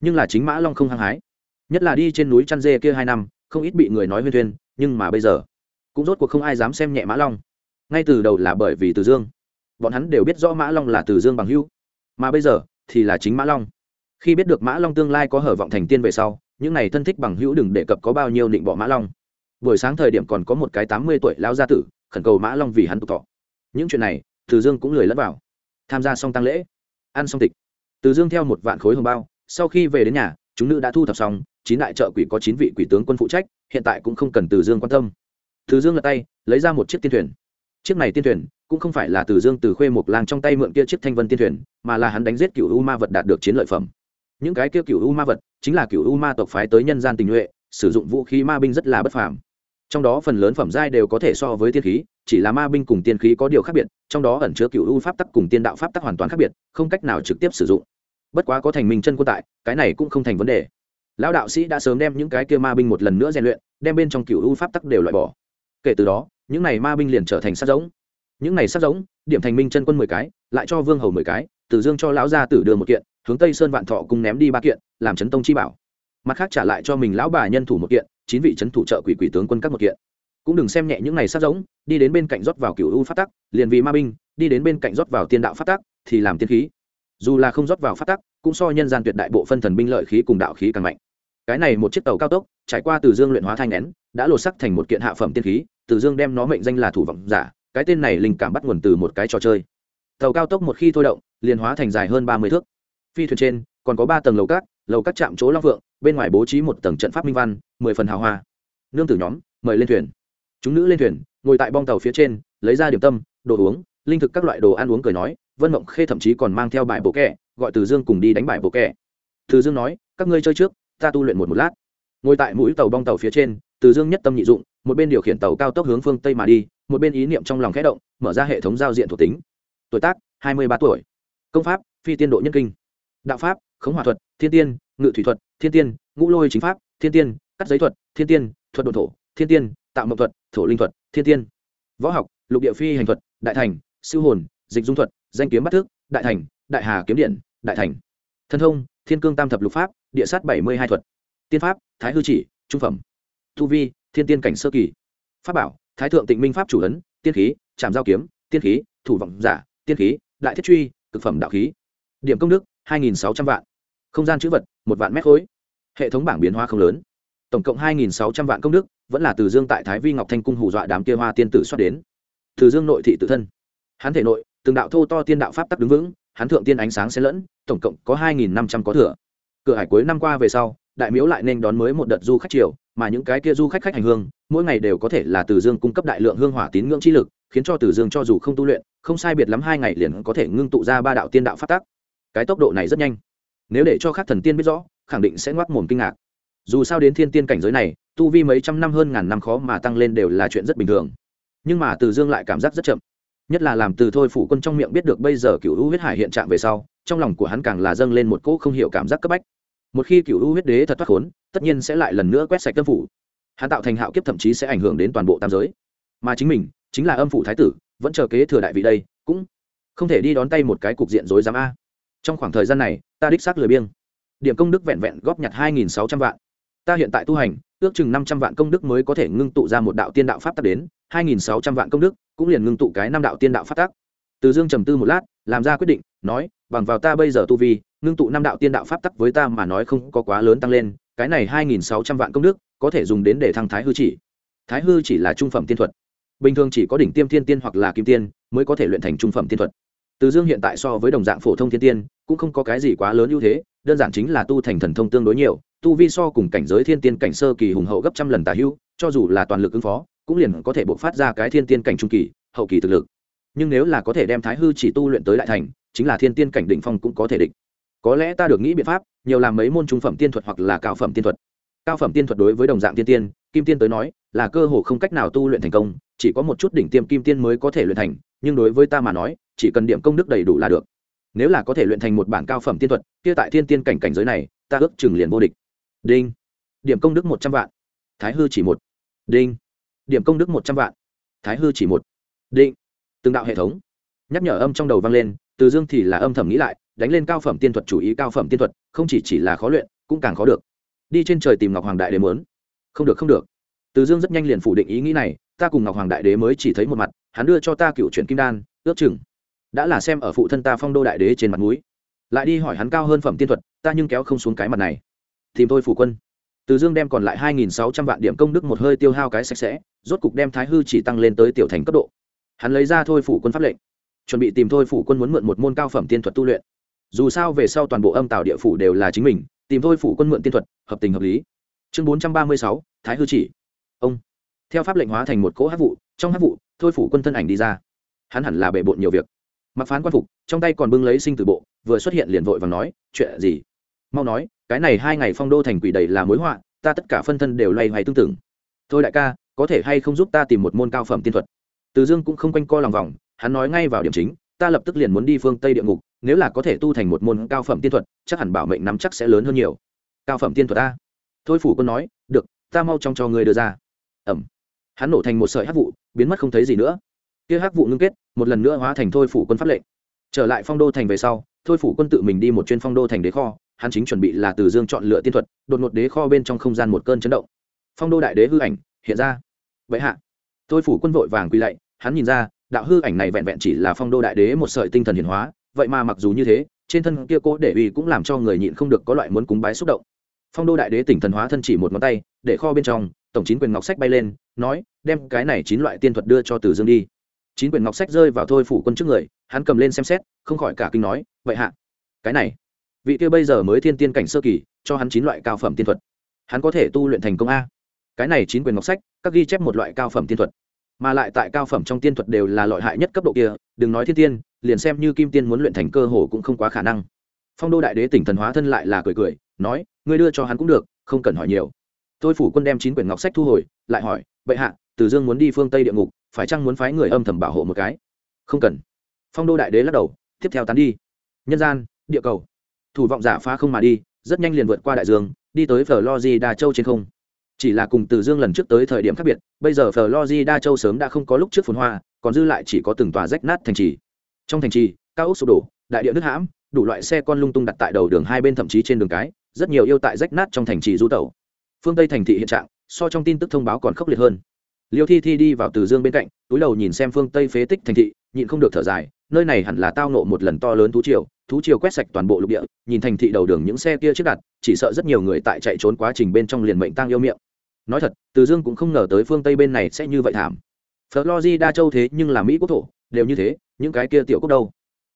Nhưng là chính mã long không hăng hái. Nhất là đi trên núi chăn dê kia hai năm, không ít bị người nói huyên thuyên, nhưng mà bây giờ, cũng rốt cuộc không ai dám xem nhẹ mã long. Ngay từ đầu là bởi vì từ dương bọn hắn đều biết rõ mã long là từ dương bằng hữu. Mà bây giờ, thì là chính mã long. Khi biết được mã long tương lai có hở vọng thành tiên về sau, những n à y thân thích bằng hữu đừng đề cập có bao nhiêu định bỏ mã long. Buổi sáng thời điểm còn có một cái tám mươi tuổi lao gia tử, khẩn cầu mã long vì hắn tục thọ. Những chuyện này, từ dương cũng lười lẫn vào. Tham gia xong tăng lễ, ăn xong tịch. Từ dương theo một vạn khối hồng bao, sau khi về đến nhà, chúng nữ đã thu thập xong, chín đại trợ quỷ có chín vị quỷ tướng quân phụ trách, hiện tại cũng không cần từ dương quan tâm. Từ dương lật tay, lấy ra một chiếc tiên thuyền chiếc này tiên thuyền cũng không phải là từ dương từ khuê một làng trong tay mượn kia chiếc thanh vân tiên thuyền, mà là hắn đánh giết cựu u ma vật đạt được chiến lợi phẩm. Những cái kia cựu u ma vật chính là cựu u ma tộc phái tới nhân gian tình nhuệ, sử dụng vũ khí ma binh rất là bất phàm. Trong đó phần lớn phẩm giai đều có thể so với tiên khí, chỉ là ma binh cùng tiên khí có điều khác biệt, trong đó ẩn chứa cựu u pháp tắc cùng tiên đạo pháp tắc hoàn toàn khác biệt, không cách nào trực tiếp sử dụng. Bất quá có thành minh chân quân tại, cái này cũng không thành vấn đề. Lão đạo sĩ đã sớm đem những cái kia ma binh một lần nữa rèn luyện, đem bên trong cựu u pháp tắc đều loại bỏ. Kể từ đó những này ma binh liền trở thành sát giống. Những này sát giống, điểm thành minh chân quân mười cái, lại cho vương hầu mười cái tử dương cho lão gia tử đưa một kiện, hướng tây sơn vạn thọ cùng ném đi ba kiện, làm chấn tông chi bảo. Mặt khác trả lại cho mình lão bà nhân thủ một kiện, chín vị chấn thủ trợ quỷ quỷ tướng quân các một kiện. Cũng đừng xem nhẹ những này sát giống, đi đến bên cạnh rót vào cựu u phát tắc, liền vì ma binh, đi đến bên cạnh rót vào tiên đạo phát tắc, thì làm tiên khí. Dù là không rót vào phát tắc, cũng so nhân gian tuyệt đại bộ phân thần binh lợi khí cùng đạo khí càng mạnh. Cái này một chiếc tàu cao tốc, trải qua từ dương luyện hóa thanh nén, đã lột sắc thành một kiện hạ phẩm tiên khí từ dương đem nó mệnh danh là thủ vọng giả, cái tên này linh cảm bắt nguồn từ một cái trò chơi. Tàu cao tốc một khi thôi động, liền hóa thành dài hơn ba mươi thước. Phi thuyền trên, còn có ba tầng lầu cát lầu cát chạm chỗ long vượng, bên ngoài bố trí một tầng trận pháp minh văn, mười phần hào hoa. Nương tử nhóm, mời lên thuyền. Chúng nữ lên thuyền, ngồi tại bong tàu phía trên, lấy ra điểm tâm, đồ uống, linh thực các loại đồ ăn uống cười nói, vân mộng khê thậm chí còn mang theo bài bộ kẹ, gọi từ dương cùng đi đánh bài bộ kẹ. Từ dương nói, các ngươi chơi trước, ta tu luyện một một lát. Ngồi tại mũi tàu bong tàu phía trên từ dương nhất tâm nhị dụng, một bên điều khiển tàu cao tốc hướng phương tây mà đi, một bên ý niệm trong lòng khẽ động, mở ra hệ thống giao diện thuộc tính. Tuổi tác, hai mươi ba tuổi. Công pháp, phi tiên độ nhân kinh. Đạo pháp, khống hòa thuật, thiên tiên, ngự thủy thuật, thiên tiên, ngũ lôi chính pháp, thiên tiên, cắt giấy thuật, thiên tiên, thuật đồn thổ, thiên tiên, tạo mậu thuật, thổ linh thuật, thiên tiên. Võ học, lục địa phi hành thuật, đại thành, siêu hồn, dịch dung thuật, danh kiếm bắt thức, đại thành, đại hà kiếm điện, đại thành. Thân thông, thiên cương tam thập lục pháp, địa sát bảy mươi hai thuật. Tiên pháp, thái hư chỉ, trung phẩm tu vi, thiên tiên cảnh sơ kỳ. Pháp bảo, thái thượng tịnh minh pháp chủ ấn, tiên khí trạm giao kiếm, tiên khí, thủ vọng giả, tiên khí, đại thiết truy, cực phẩm đạo khí. Điểm công đức, hai nghìn sáu trăm vạn. Không gian chữ vật, một vạn mét khối. Hệ thống bảng biến hóa không lớn. Tổng cộng hai nghìn sáu trăm vạn công đức, vẫn là từ dương tại thái vi ngọc thanh cung hù dọa đám kia hoa tiên tử xuất đến. Từ dương nội thị tự thân. Hắn thể nội, từng đạo thô to tiên đạo pháp tắc đứng vững, hắn thượng tiên ánh sáng xen lẫn, tổng cộng có hai nghìn năm trăm có thừa. Cửa hải cuối năm qua về sau, đại miếu lại nên đón mới một đợt du khách triều mà những cái kia du khách khách hành hương, mỗi ngày đều có thể là từ dương cung cấp đại lượng hương hỏa tín ngưỡng chi lực, khiến cho từ dương cho dù không tu luyện, không sai biệt lắm hai ngày liền có thể ngưng tụ ra ba đạo tiên đạo phát tác cái tốc độ này rất nhanh. Nếu để cho các thần tiên biết rõ, khẳng định sẽ ngoác mồm kinh ngạc. Dù sao đến thiên tiên cảnh giới này, tu vi mấy trăm năm hơn ngàn năm khó mà tăng lên đều là chuyện rất bình thường. Nhưng mà từ dương lại cảm giác rất chậm. Nhất là làm từ thôi phủ quân trong miệng biết được bây giờ cựu hữu huyết hải hiện trạng về sau, trong lòng của hắn càng là dâng lên một cỗ không hiểu cảm giác cấp bách một khi cựu u huyết đế thật thoát khốn, tất nhiên sẽ lại lần nữa quét sạch tâm phủ. Hắn tạo thành hạo kiếp thậm chí sẽ ảnh hưởng đến toàn bộ tam giới. Mà chính mình, chính là âm phủ thái tử, vẫn chờ kế thừa đại vị đây, cũng không thể đi đón tay một cái cục diện rối dám a. Trong khoảng thời gian này, ta đích xác lười biêng điểm công đức vẹn vẹn góp nhặt hai nghìn sáu trăm vạn. Ta hiện tại tu hành, ước chừng năm trăm vạn công đức mới có thể ngưng tụ ra một đạo tiên đạo pháp tắc đến, hai nghìn sáu trăm vạn công đức cũng liền ngưng tụ cái năm đạo tiên đạo pháp tắc. Từ dương trầm tư một lát, làm ra quyết định, nói, bằng vào ta bây giờ tu vi ngưng tụ năm đạo tiên đạo pháp tắc với ta mà nói không có quá lớn tăng lên, cái này hai nghìn sáu trăm vạn công đức, có thể dùng đến để thăng thái hư chỉ. Thái hư chỉ là trung phẩm tiên thuật. Bình thường chỉ có đỉnh tiêm thiên tiên hoặc là kim tiên mới có thể luyện thành trung phẩm tiên thuật. Từ dương hiện tại so với đồng dạng phổ thông thiên tiên, cũng không có cái gì quá lớn ưu thế, đơn giản chính là tu thành thần thông tương đối nhiều, tu vi so cùng cảnh giới thiên tiên cảnh sơ kỳ hùng hậu gấp trăm lần tà hưu, cho dù là toàn lực ứng phó, cũng liền có thể bộc phát ra cái thiên tiên cảnh trung kỳ, hậu kỳ thực lực. Nhưng nếu là có thể đem thái hư chỉ tu luyện tới đại thành, chính là thiên tiên cảnh đỉnh phong cũng có thể địch có lẽ ta được nghĩ biện pháp, nhiều làm mấy môn trung phẩm tiên thuật hoặc là cao phẩm tiên thuật. Cao phẩm tiên thuật đối với đồng dạng tiên tiên, kim tiên tới nói, là cơ hồ không cách nào tu luyện thành công, chỉ có một chút đỉnh tiêm kim tiên mới có thể luyện thành, nhưng đối với ta mà nói, chỉ cần điểm công đức đầy đủ là được. Nếu là có thể luyện thành một bản cao phẩm tiên thuật, kia tại thiên tiên cảnh cảnh giới này, ta ước chừng liền vô địch. Đinh. Điểm công đức một trăm vạn. Thái hư chỉ một. Đinh. Điểm công đức một trăm vạn. Thái hư chỉ một. Đinh. Từng đạo hệ thống. Nhắc nhở âm trong đầu vang lên, từ dương thì là âm thầm nghĩ lại đánh lên cao phẩm tiên thuật chủ ý cao phẩm tiên thuật, không chỉ chỉ là khó luyện, cũng càng khó được. Đi trên trời tìm ngọc hoàng đại đế muốn. Không được không được. Từ dương rất nhanh liền phủ định ý nghĩ này, ta cùng ngọc hoàng đại đế mới chỉ thấy một mặt, hắn đưa cho ta cựu chuyện kim đan, ước chừng đã là xem ở phụ thân ta phong đô đại đế trên mặt núi lại đi hỏi hắn cao hơn phẩm tiên thuật, ta nhưng kéo không xuống cái mặt này. Tìm tôi phủ quân. Từ dương đem còn lại hai nghìn sáu trăm vạn điểm công đức một hơi tiêu hao cái sạch sẽ, rốt cục đem thái hư chỉ tăng lên tới tiểu thành cấp độ. Hắn lấy ra thôi phủ quân pháp lệnh, chuẩn bị tìm thôi phủ quân muốn mượn một môn cao phẩm tiên thuật tu luyện dù sao về sau toàn bộ âm tạo địa phủ đều là chính mình, tìm thôi phủ quân mượn tiên thuật, hợp tình hợp lý. Chương bốn trăm ba mươi sáu, thái hư chỉ. Ông. Theo pháp lệnh hóa thành một cỗ hát vụ, trong hát vụ, thôi phủ quân thân ảnh đi ra. Hắn hẳn là bề bộn nhiều việc. Mặc phán quan phục, trong tay còn bưng lấy sinh từ bộ, vừa xuất hiện liền vội và nói, chuyện gì? Mau nói, cái này hai ngày phong đô thành quỷ đầy là mối họa, ta tất cả phân thân đều loay hoay tương tưởng thôi đại ca, có thể hay không giúp ta tìm một môn cao phẩm tiên thuật? Từ dương cũng không quanh co lòng vòng, hắn nói ngay vào điểm chính, ta lập tức liền muốn đi phương tây địa ngục nếu là có thể tu thành một môn cao phẩm tiên thuật, chắc hẳn bảo mệnh nắm chắc sẽ lớn hơn nhiều. Cao phẩm tiên thuật ta thôi phủ quân nói, được, ta mau trong cho người đưa ra. Ẩm. Hắn nổ thành một sợi hắc vụ, biến mất không thấy gì nữa. Kia hắc vụ ngưng kết, một lần nữa hóa thành thôi phủ quân pháp lệnh. Trở lại phong đô thành về sau, thôi phủ quân tự mình đi một chuyên phong đô thành đế kho, hắn chính chuẩn bị là từ dương chọn lựa tiên thuật, đột ngột đế kho bên trong không gian một cơn chấn động. Phong đô đại đế hư ảnh, hiện ra. Vậy hạ. Thôi phủ quân vội vàng quy lạy, hắn nhìn ra, đạo hư ảnh này vẹn vẹn chỉ là phong đô đại đế một sợi tinh thần hiển hóa vậy mà mặc dù như thế, trên thân kia cố để uy cũng làm cho người nhịn không được có loại muốn cúng bái xúc động. Phong đô đại đế tỉnh thần hóa thân chỉ một ngón tay, để kho bên trong, tổng chín quyền ngọc sách bay lên, nói, đem cái này chín loại tiên thuật đưa cho từ dương đi. Chín quyền ngọc sách rơi vào thôi phủ quân trước người, hắn cầm lên xem xét, không khỏi cả kinh nói, vậy hạ, cái này, vị kia bây giờ mới thiên tiên cảnh sơ kỳ, cho hắn chín loại cao phẩm tiên thuật. Hắn có thể tu luyện thành công a. Cái này chín quyền ngọc sách, các ghi chép một loại cao phẩm tiên thuật. Mà lại tại cao phẩm trong tiên thuật đều là loại hại nhất cấp độ kia, đừng nói thiên tiên liền xem như kim tiên muốn luyện thành cơ hồ cũng không quá khả năng. Phong đô đại đế tỉnh thần hóa thân lại là cười cười, nói, ngươi đưa cho hắn cũng được, không cần hỏi nhiều. Tôi phủ quân đem chín quyển ngọc sách thu hồi, lại hỏi, bệ hạ, từ dương muốn đi phương tây địa ngục, phải chăng muốn phái người âm thầm bảo hộ một cái? Không cần. Phong đô đại đế lắc đầu, tiếp theo tán đi. Nhân gian, địa cầu. Thủ vọng giả phá không mà đi, rất nhanh liền vượt qua đại dương, đi tới phở lo di đa châu trên không. Chỉ là cùng từ dương lần trước tới thời điểm khác biệt, bây giờ phở lo di đa châu sớm đã không có lúc trước phồn hoa, còn dư lại chỉ có từng tòa rách nát thành trì trong thành trì, cao ốc sụp đổ, đại địa nước hãm, đủ loại xe con lung tung đặt tại đầu đường hai bên thậm chí trên đường cái, rất nhiều yêu tại rách nát trong thành trì du tẩu. Phương tây thành thị hiện trạng, so trong tin tức thông báo còn khốc liệt hơn. Liêu thi thi đi vào từ dương bên cạnh, túi đầu nhìn xem phương tây phế tích thành thị, nhịn không được thở dài, nơi này hẳn là tao nộ một lần to lớn thú triều thú triều quét sạch toàn bộ lục địa, nhìn thành thị đầu đường những xe kia trước đặt, chỉ sợ rất nhiều người tại chạy trốn quá trình bên trong liền mệnh tăng yêu miệng. Nói thật, từ dương cũng không ngờ tới phương tây bên này sẽ như vậy thảm. Đa châu thế nhưng là mỹ quốc thổ, đều như thế những cái kia tiểu quốc đâu.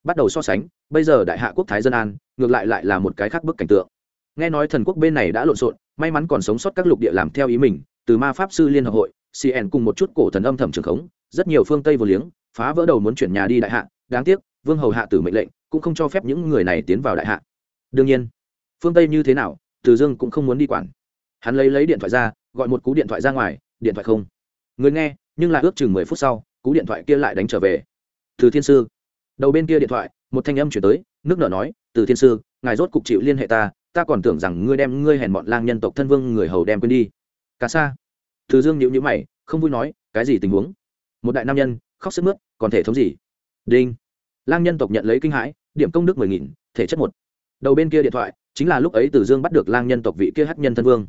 Bắt đầu so sánh, bây giờ đại hạ quốc thái dân an, ngược lại lại là một cái khác bức cảnh tượng. Nghe nói thần quốc bên này đã lộn xộn, may mắn còn sống sót các lục địa làm theo ý mình, từ ma pháp sư liên hợp hội cn cùng một chút cổ thần âm thầm trường khống, rất nhiều phương tây vô liếng, phá vỡ đầu muốn chuyển nhà đi đại hạ, đáng tiếc, vương hầu hạ tử mệnh lệnh, cũng không cho phép những người này tiến vào đại hạ. Đương nhiên, phương tây như thế nào, từ dương cũng không muốn đi quản. Hắn lấy lấy điện thoại ra, gọi một cú điện thoại ra ngoài, điện thoại không. Người nghe, nhưng là ước chừng mười phút sau, cú điện thoại kia lại đánh trở về từ thiên sư. Đầu bên kia điện thoại, một thanh âm chuyển tới, nước nở nói, từ thiên sư, ngài rốt cục chịu liên hệ ta ta còn tưởng rằng ngươi đem ngươi hèn bọn lang nhân tộc thân vương người hầu đem quên đi. Cả xa từ dương nhịu nhữ mày, không vui nói, cái gì tình huống? Một đại nam nhân, khóc sức mướt, còn thể thống gì? Đinh. Lang nhân tộc nhận lấy kinh hãi, điểm công đức mười nghìn, thể chất một. Đầu bên kia điện thoại, chính là lúc ấy Tử dương bắt được lang nhân tộc vị kia hát nhân thân vương.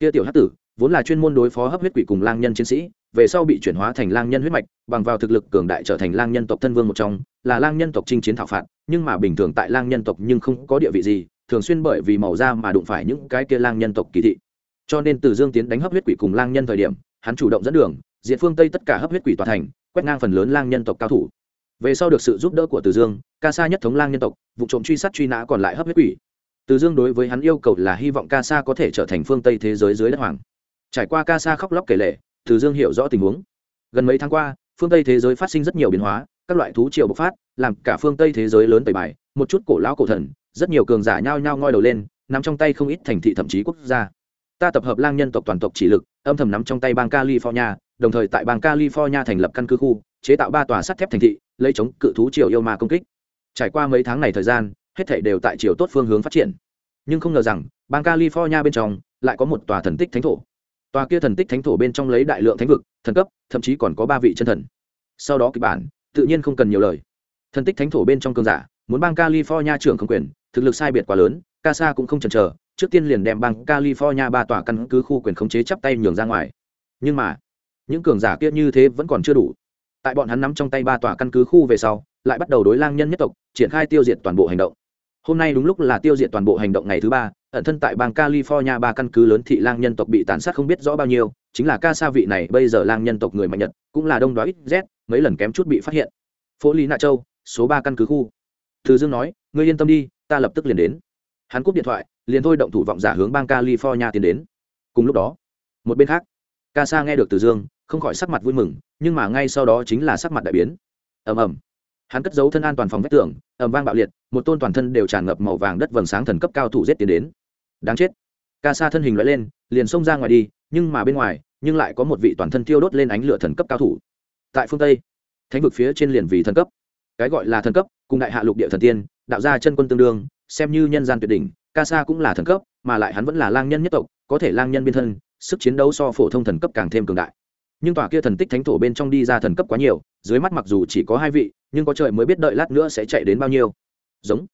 Kia tiểu hát tử, vốn là chuyên môn đối phó hấp huyết quỷ cùng lang nhân chiến sĩ về sau bị chuyển hóa thành lang nhân huyết mạch, bằng vào thực lực cường đại trở thành lang nhân tộc thân vương một trong, là lang nhân tộc chinh chiến thảo phạt, nhưng mà bình thường tại lang nhân tộc nhưng không có địa vị gì, thường xuyên bởi vì màu da mà đụng phải những cái kia lang nhân tộc kỳ thị. Cho nên từ dương tiến đánh hấp huyết quỷ cùng lang nhân thời điểm, hắn chủ động dẫn đường diện phương tây tất cả hấp huyết quỷ toàn thành, quét ngang phần lớn lang nhân tộc cao thủ. Về sau được sự giúp đỡ của từ dương, ca sa nhất thống lang nhân tộc, vụ trộm truy sát truy nã còn lại hấp huyết quỷ. Từ dương đối với hắn yêu cầu là hy vọng ca sa có thể trở thành phương tây thế giới dưới đất hoàng. Trải qua ca sa khóc lóc kể lệ từ dương hiểu rõ tình huống. Gần mấy tháng qua, phương tây thế giới phát sinh rất nhiều biến hóa, các loại thú triều bộc phát, làm cả phương tây thế giới lớn tẩy bài, một chút cổ lão cổ thần, rất nhiều cường giả nhao nhao ngoi đầu lên, nắm trong tay không ít thành thị thậm chí quốc gia. Ta tập hợp lang nhân tộc toàn tộc chỉ lực, âm thầm nắm trong tay bang california, đồng thời tại bang california thành lập căn cứ khu, chế tạo ba tòa sắt thép thành thị, lấy chống cự thú triều yêu ma công kích. Trải qua mấy tháng này thời gian, hết thảy đều tại chiều tốt phương hướng phát triển. Nhưng không ngờ rằng, bang california bên trong lại có một tòa thần tích thánh thổ tòa kia thần tích thánh thổ bên trong lấy đại lượng thánh vực, thần cấp, thậm chí còn có ba vị chân thần. Sau đó kịch bản, tự nhiên không cần nhiều lời. Thần tích thánh thổ bên trong cơn giả, muốn bang california trưởng không quyền, thực lực sai biệt quá lớn, casa cũng không chần chờ, trước tiên liền đem bang california ba tòa căn cứ khu quyền khống chế chắp tay nhường ra ngoài. Nhưng mà, những cường giả kia như thế vẫn còn chưa đủ. Tại bọn hắn nắm trong tay ba tòa căn cứ khu về sau, lại bắt đầu đối lang nhân nhất tộc, triển khai tiêu diệt toàn bộ hành động hôm nay đúng lúc là tiêu diệt toàn bộ hành động ngày thứ ba, ẩn thân tại bang california ba căn cứ lớn thị lang nhân tộc bị tàn sát không biết rõ bao nhiêu, chính là ca sa vị này bây giờ lang nhân tộc người mạnh nhật cũng là đông đoá ít z, mấy lần kém chút bị phát hiện. Phố lý nạ châu, số ba căn cứ khu. Từ dương nói, ngươi yên tâm đi, ta lập tức liền đến. Hắn cúp điện thoại, liền thôi động thủ vọng giả hướng bang california tiến đến. Cùng lúc đó, một bên khác, ca sa nghe được từ dương, không khỏi sắc mặt vui mừng, nhưng mà ngay sau đó chính là sắc mặt đại biến. Ầm ầm. Hắn cất giấu thân an toàn phòng vách tường, ầm vang bạo liệt một tôn toàn thân đều tràn ngập màu vàng đất vầng sáng thần cấp cao thủ giết tiến đến. Đáng chết. Ca sa thân hình loại lên, liền xông ra ngoài đi, nhưng mà bên ngoài, nhưng lại có một vị toàn thân thiêu đốt lên ánh lửa thần cấp cao thủ. Tại phương tây, thánh vực phía trên liền vì thần cấp. Cái gọi là thần cấp, cùng đại hạ lục địa thần tiên, đạo gia chân quân tương đương, xem như nhân gian tuyệt đỉnh, ca sa cũng là thần cấp, mà lại hắn vẫn là lang nhân nhất tộc, có thể lang nhân biên thân, sức chiến đấu so phổ thông thần cấp càng thêm cường đại. Nhưng tòa kia thần tích thánh thổ bên trong đi ra thần cấp quá nhiều, dưới mắt mặc dù chỉ có hai vị, nhưng có trời mới biết đợi lát nữa sẽ chạy đến bao nhiêu giống.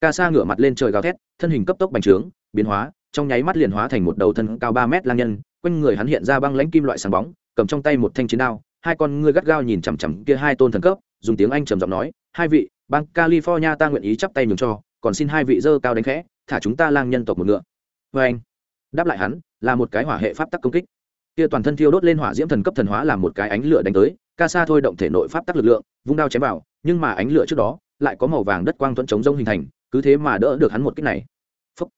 Ca sa ngửa mặt lên trời gào thét, thân hình cấp tốc bành trướng, biến hóa, trong nháy mắt liền hóa thành một đầu thân cao ba mét lang nhân, quanh người hắn hiện ra băng lãnh kim loại sáng bóng, cầm trong tay một thanh chiến đao, hai con ngươi gắt gao nhìn chằm chằm kia hai tôn thần cấp, dùng tiếng anh trầm giọng nói, hai vị, bang california ta nguyện ý chắp tay nhường cho, còn xin hai vị dơ cao đánh khẽ, thả chúng ta lang nhân tộc một ngựa. Vê anh, đáp lại hắn, là một cái hỏa hệ pháp tắc công kích. Kia toàn thân thiêu đốt lên hỏa diễm thần cấp thần hóa làm một cái ánh lửa đánh tới, ca sa thôi động thể nội pháp tắc lực lượng, vung đao chém vào, nhưng mà ánh lửa trước đó lại có màu vàng đất quang thuẫn chống rông hình thành, cứ thế mà đỡ được hắn một kích này. Phúc.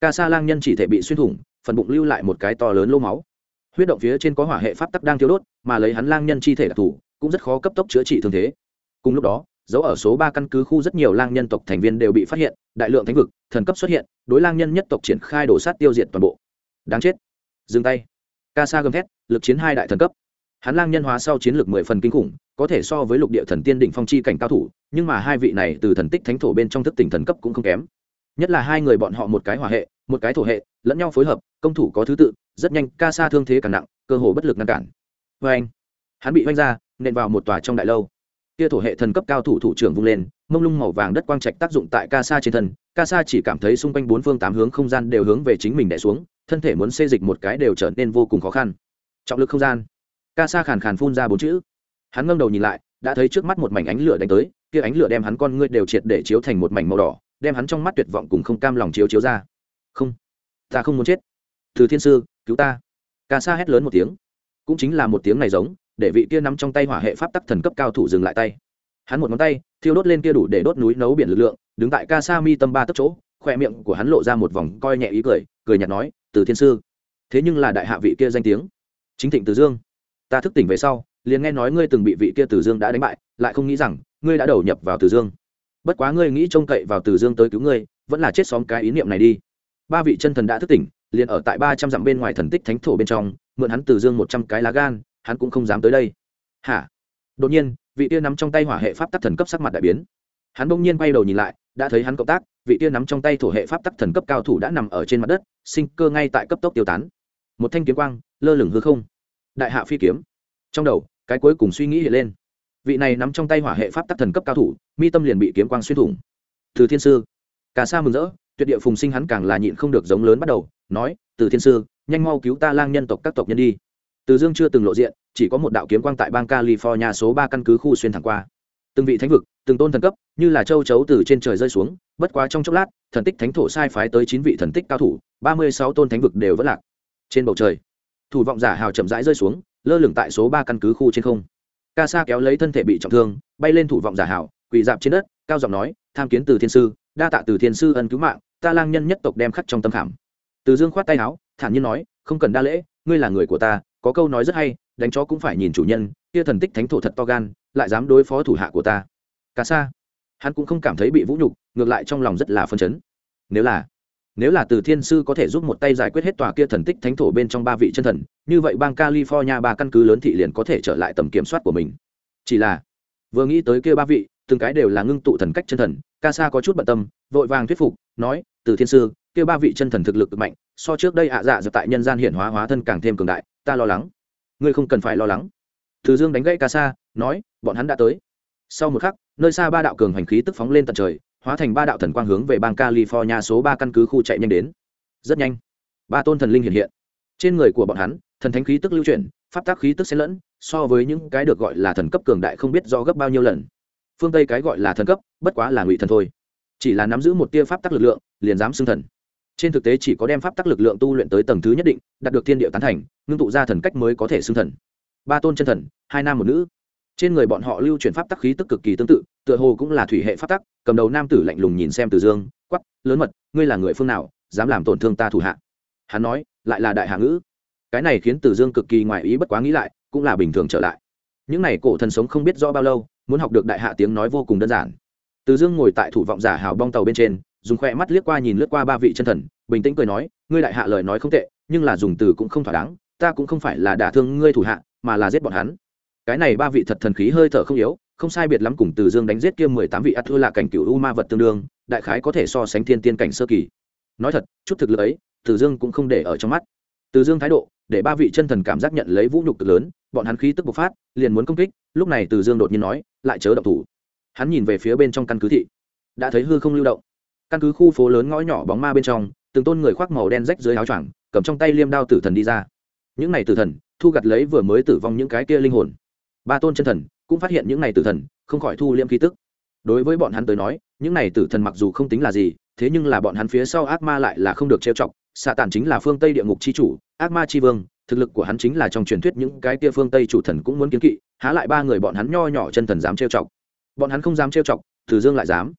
ca sa lang nhân chỉ thể bị xuyên thủng, phần bụng lưu lại một cái to lớn lô máu. Huyết động phía trên có hỏa hệ pháp tắc đang thiêu đốt, mà lấy hắn lang nhân chi thể đặc thù, cũng rất khó cấp tốc chữa trị thương thế. Cùng lúc đó, dấu ở số ba căn cứ khu rất nhiều lang nhân tộc thành viên đều bị phát hiện, đại lượng thánh vực, thần cấp xuất hiện, đối lang nhân nhất tộc triển khai đổ sát tiêu diệt toàn bộ. Đáng chết. Dừng tay. Ca sa gầm thét, lực chiến hai đại thần cấp. Hắn lang nhân hóa sau chiến lược mười phần kinh khủng có thể so với lục địa thần tiên đỉnh phong chi cảnh cao thủ, nhưng mà hai vị này từ thần tích thánh thổ bên trong thức tỉnh thần cấp cũng không kém. Nhất là hai người bọn họ một cái hỏa hệ, một cái thổ hệ, lẫn nhau phối hợp, công thủ có thứ tự, rất nhanh, ca sa thương thế càng nặng, cơ hồ bất lực ngăn cản. Vê anh, hắn bị oanh ra, nện vào một tòa trong đại lâu. Kia thổ hệ thần cấp cao thủ thủ trưởng vung lên, mông lung màu vàng đất quang trạch tác dụng tại ca sa trên thân, ca sa chỉ cảm thấy xung quanh bốn phương tám hướng không gian đều hướng về chính mình đè xuống, thân thể muốn xê dịch một cái đều trở nên vô cùng khó khăn. Trọng lực không gian. Ca sa khàn khàn phun ra bốn chữ hắn ngâng đầu nhìn lại, đã thấy trước mắt một mảnh ánh lửa đánh tới, kia ánh lửa đem hắn con ngươi đều triệt để chiếu thành một mảnh màu đỏ, đem hắn trong mắt tuyệt vọng cùng không cam lòng chiếu chiếu ra. Không, ta không muốn chết. Từ thiên sư, cứu ta. Ca sa hét lớn một tiếng. Cũng chính là một tiếng này giống, để vị kia nắm trong tay hỏa hệ pháp tắc thần cấp cao thủ dừng lại tay. Hắn một ngón tay, thiêu đốt lên kia đủ để đốt núi nấu biển lực lượng, đứng tại ca sa mi tâm ba tấc chỗ, khoe miệng của hắn lộ ra một vòng coi nhẹ ý cười cười nhạt nói, từ thiên sư, thế nhưng là đại hạ vị kia danh tiếng. Chính thịnh từ dương, ta thức tỉnh về sau liền nghe nói ngươi từng bị vị kia từ dương đã đánh bại, lại không nghĩ rằng ngươi đã đầu nhập vào từ dương. Bất quá ngươi nghĩ trông cậy vào từ dương tới cứu ngươi, vẫn là chết xóm cái ý niệm này đi. Ba vị chân thần đã thức tỉnh, liền ở tại ba trăm dặm bên ngoài thần tích thánh thổ bên trong, mượn hắn từ dương một trăm cái lá gan, hắn cũng không dám tới đây. Hả? Đột nhiên, vị kia nắm trong tay hỏa hệ pháp tắc thần cấp sắc mặt đại biến. Hắn bỗng nhiên quay đầu nhìn lại, đã thấy hắn cộng tác, vị tia nắm trong tay thổ hệ pháp tắc thần cấp cao thủ đã nằm ở trên mặt đất, sinh cơ ngay tại cấp tốc tiêu tán. Một thanh kiếm quang, lơ lửng hư không. Đại hạ phi kiếm. Trong đầu cái cuối cùng suy nghĩ hiện lên. Vị này nắm trong tay hỏa hệ pháp tắc thần cấp cao thủ, mi tâm liền bị kiếm quang xuyên thủng. Từ thiên sư cả sa mừng rỡ, tuyệt địa phùng sinh hắn càng là nhịn không được giống lớn bắt đầu, nói, từ thiên sư, nhanh mau cứu ta lang nhân tộc các tộc nhân đi. Từ dương chưa từng lộ diện, chỉ có một đạo kiếm quang tại bang california số ba căn cứ khu xuyên thẳng qua. Từng vị thánh vực, từng tôn thần cấp, như là châu chấu từ trên trời rơi xuống, bất quá trong chốc lát, thần tích thánh thổ sai phái tới chín vị thần tích cao thủ, ba mươi sáu tôn thánh vực đều vẫn lạc. Trên bầu trời, thủ vọng giả hào chậm rãi rơi xuống lơ lửng tại số ba căn cứ khu trên không. Ca sa kéo lấy thân thể bị trọng thương bay lên thủ vọng giả hảo, quỳ dạp trên đất cao giọng nói tham kiến từ thiên sư đa tạ từ thiên sư ân cứu mạng ta lang nhân nhất tộc đem khắc trong tâm khảm. Từ dương khoát tay áo thản nhiên nói không cần đa lễ ngươi là người của ta có câu nói rất hay đánh chó cũng phải nhìn chủ nhân kia thần tích thánh thổ thật to gan lại dám đối phó thủ hạ của ta. Ca sa hắn cũng không cảm thấy bị vũ nhục ngược lại trong lòng rất là phân chấn. Nếu là nếu là từ thiên sư có thể giúp một tay giải quyết hết tòa kia thần tích thánh thổ bên trong ba vị chân thần như vậy bang california ba căn cứ lớn thị liền có thể trở lại tầm kiểm soát của mình. Chỉ là, vừa nghĩ tới kia ba vị, từng cái đều là ngưng tụ thần cách chân thần ca sa có chút bận tâm, vội vàng thuyết phục, nói, từ thiên sư, kia ba vị chân thần thực lực mạnh, so trước đây ạ dạ dập tại nhân gian hiển hóa hóa thân càng thêm cường đại, ta lo lắng. Ngươi không cần phải lo lắng. Từ dương đánh gãy ca sa nói, bọn hắn đã tới. Sau một khắc, nơi xa ba đạo cường hành khí tức phóng lên tận trời, hóa thành ba đạo thần quang hướng về bang california số ba căn cứ khu chạy nhanh đến. Rất nhanh, ba tôn thần linh hiện hiện trên người của bọn hắn, thần thánh khí tức lưu chuyển, pháp tác khí tức xen lẫn, so với những cái được gọi là thần cấp cường đại không biết do gấp bao nhiêu lần. Phương tây cái gọi là thần cấp, bất quá là ngụy thần thôi. Chỉ là nắm giữ một tia pháp tắc lực lượng, liền dám xưng thần. Trên thực tế chỉ có đem pháp tắc lực lượng tu luyện tới tầng thứ nhất định, đạt được thiên địa tán thành, ngưng tụ ra thần cách mới có thể xưng thần. Ba tôn chân thần, hai nam một nữ. Trên người bọn họ lưu chuyển pháp tắc khí tức cực kỳ tương tự, tựa hồ cũng là thủy hệ pháp tắc cầm đầu nam tử lạnh lùng nhìn xem từ dương quắp lớn mật, ngươi là người phương nào, dám làm tổn thương ta thủ hạ? Hắn nói lại là đại hạ ngữ. Cái này khiến từ dương cực kỳ ngoài ý bất quá nghĩ lại, cũng là bình thường trở lại. Những n à y cổ thần sống không biết rõ bao lâu, muốn học được đại hạ tiếng nói vô cùng đơn giản. Từ dương ngồi tại thủ vọng giả hào bong tàu bên trên, dùng khoe mắt liếc qua nhìn lướt qua ba vị chân thần, bình tĩnh cười nói, ngươi đại hạ lời nói không tệ, nhưng là dùng từ cũng không thỏa đáng, ta cũng không phải là đả thương ngươi thủ hạ, mà là giết bọn hắn. Cái này ba vị thật thần khí hơi thở không yếu, không sai biệt lắm cùng từ dương đánh giết kia mười tám vị ắt thua là cảnh cựu u ma vật tương đương, đại khái có thể so sánh thiên tiên cảnh sơ kỳ. Nói thật, chút thực lực ấy từ dương cũng không để ở trong mắt. Từ dương thái độ, để ba vị chân thần cảm giác nhận lấy vũ nhục cực lớn, bọn hắn khí tức bộc phát, liền muốn công kích, lúc này từ dương đột nhiên nói, lại chớ động thủ. Hắn nhìn về phía bên trong căn cứ thị. Đã thấy hư không lưu động. Căn cứ khu phố lớn ngõ nhỏ bóng ma bên trong, từng tôn người khoác màu đen rách dưới áo choàng, cầm trong tay liêm đao tử thần đi ra. Những này tử thần, thu gặt lấy vừa mới tử vong những cái kia linh hồn. Ba tôn chân thần cũng phát hiện những này tử thần, không khỏi thu liêm khí tức. Đối với bọn hắn tới nói, những này tử thần mặc dù không tính là gì thế nhưng là bọn hắn phía sau ác ma lại là không được trêu chọc, xạ tàn chính là phương tây địa ngục c h i chủ, ác ma c h i vương, thực lực của hắn chính là trong truyền thuyết những cái kia phương tây chủ thần cũng muốn kiến kỵ, há lại ba người bọn hắn nho nhỏ chân thần dám trêu chọc. Bọn hắn không dám trêu chọc, từ dương lại dám.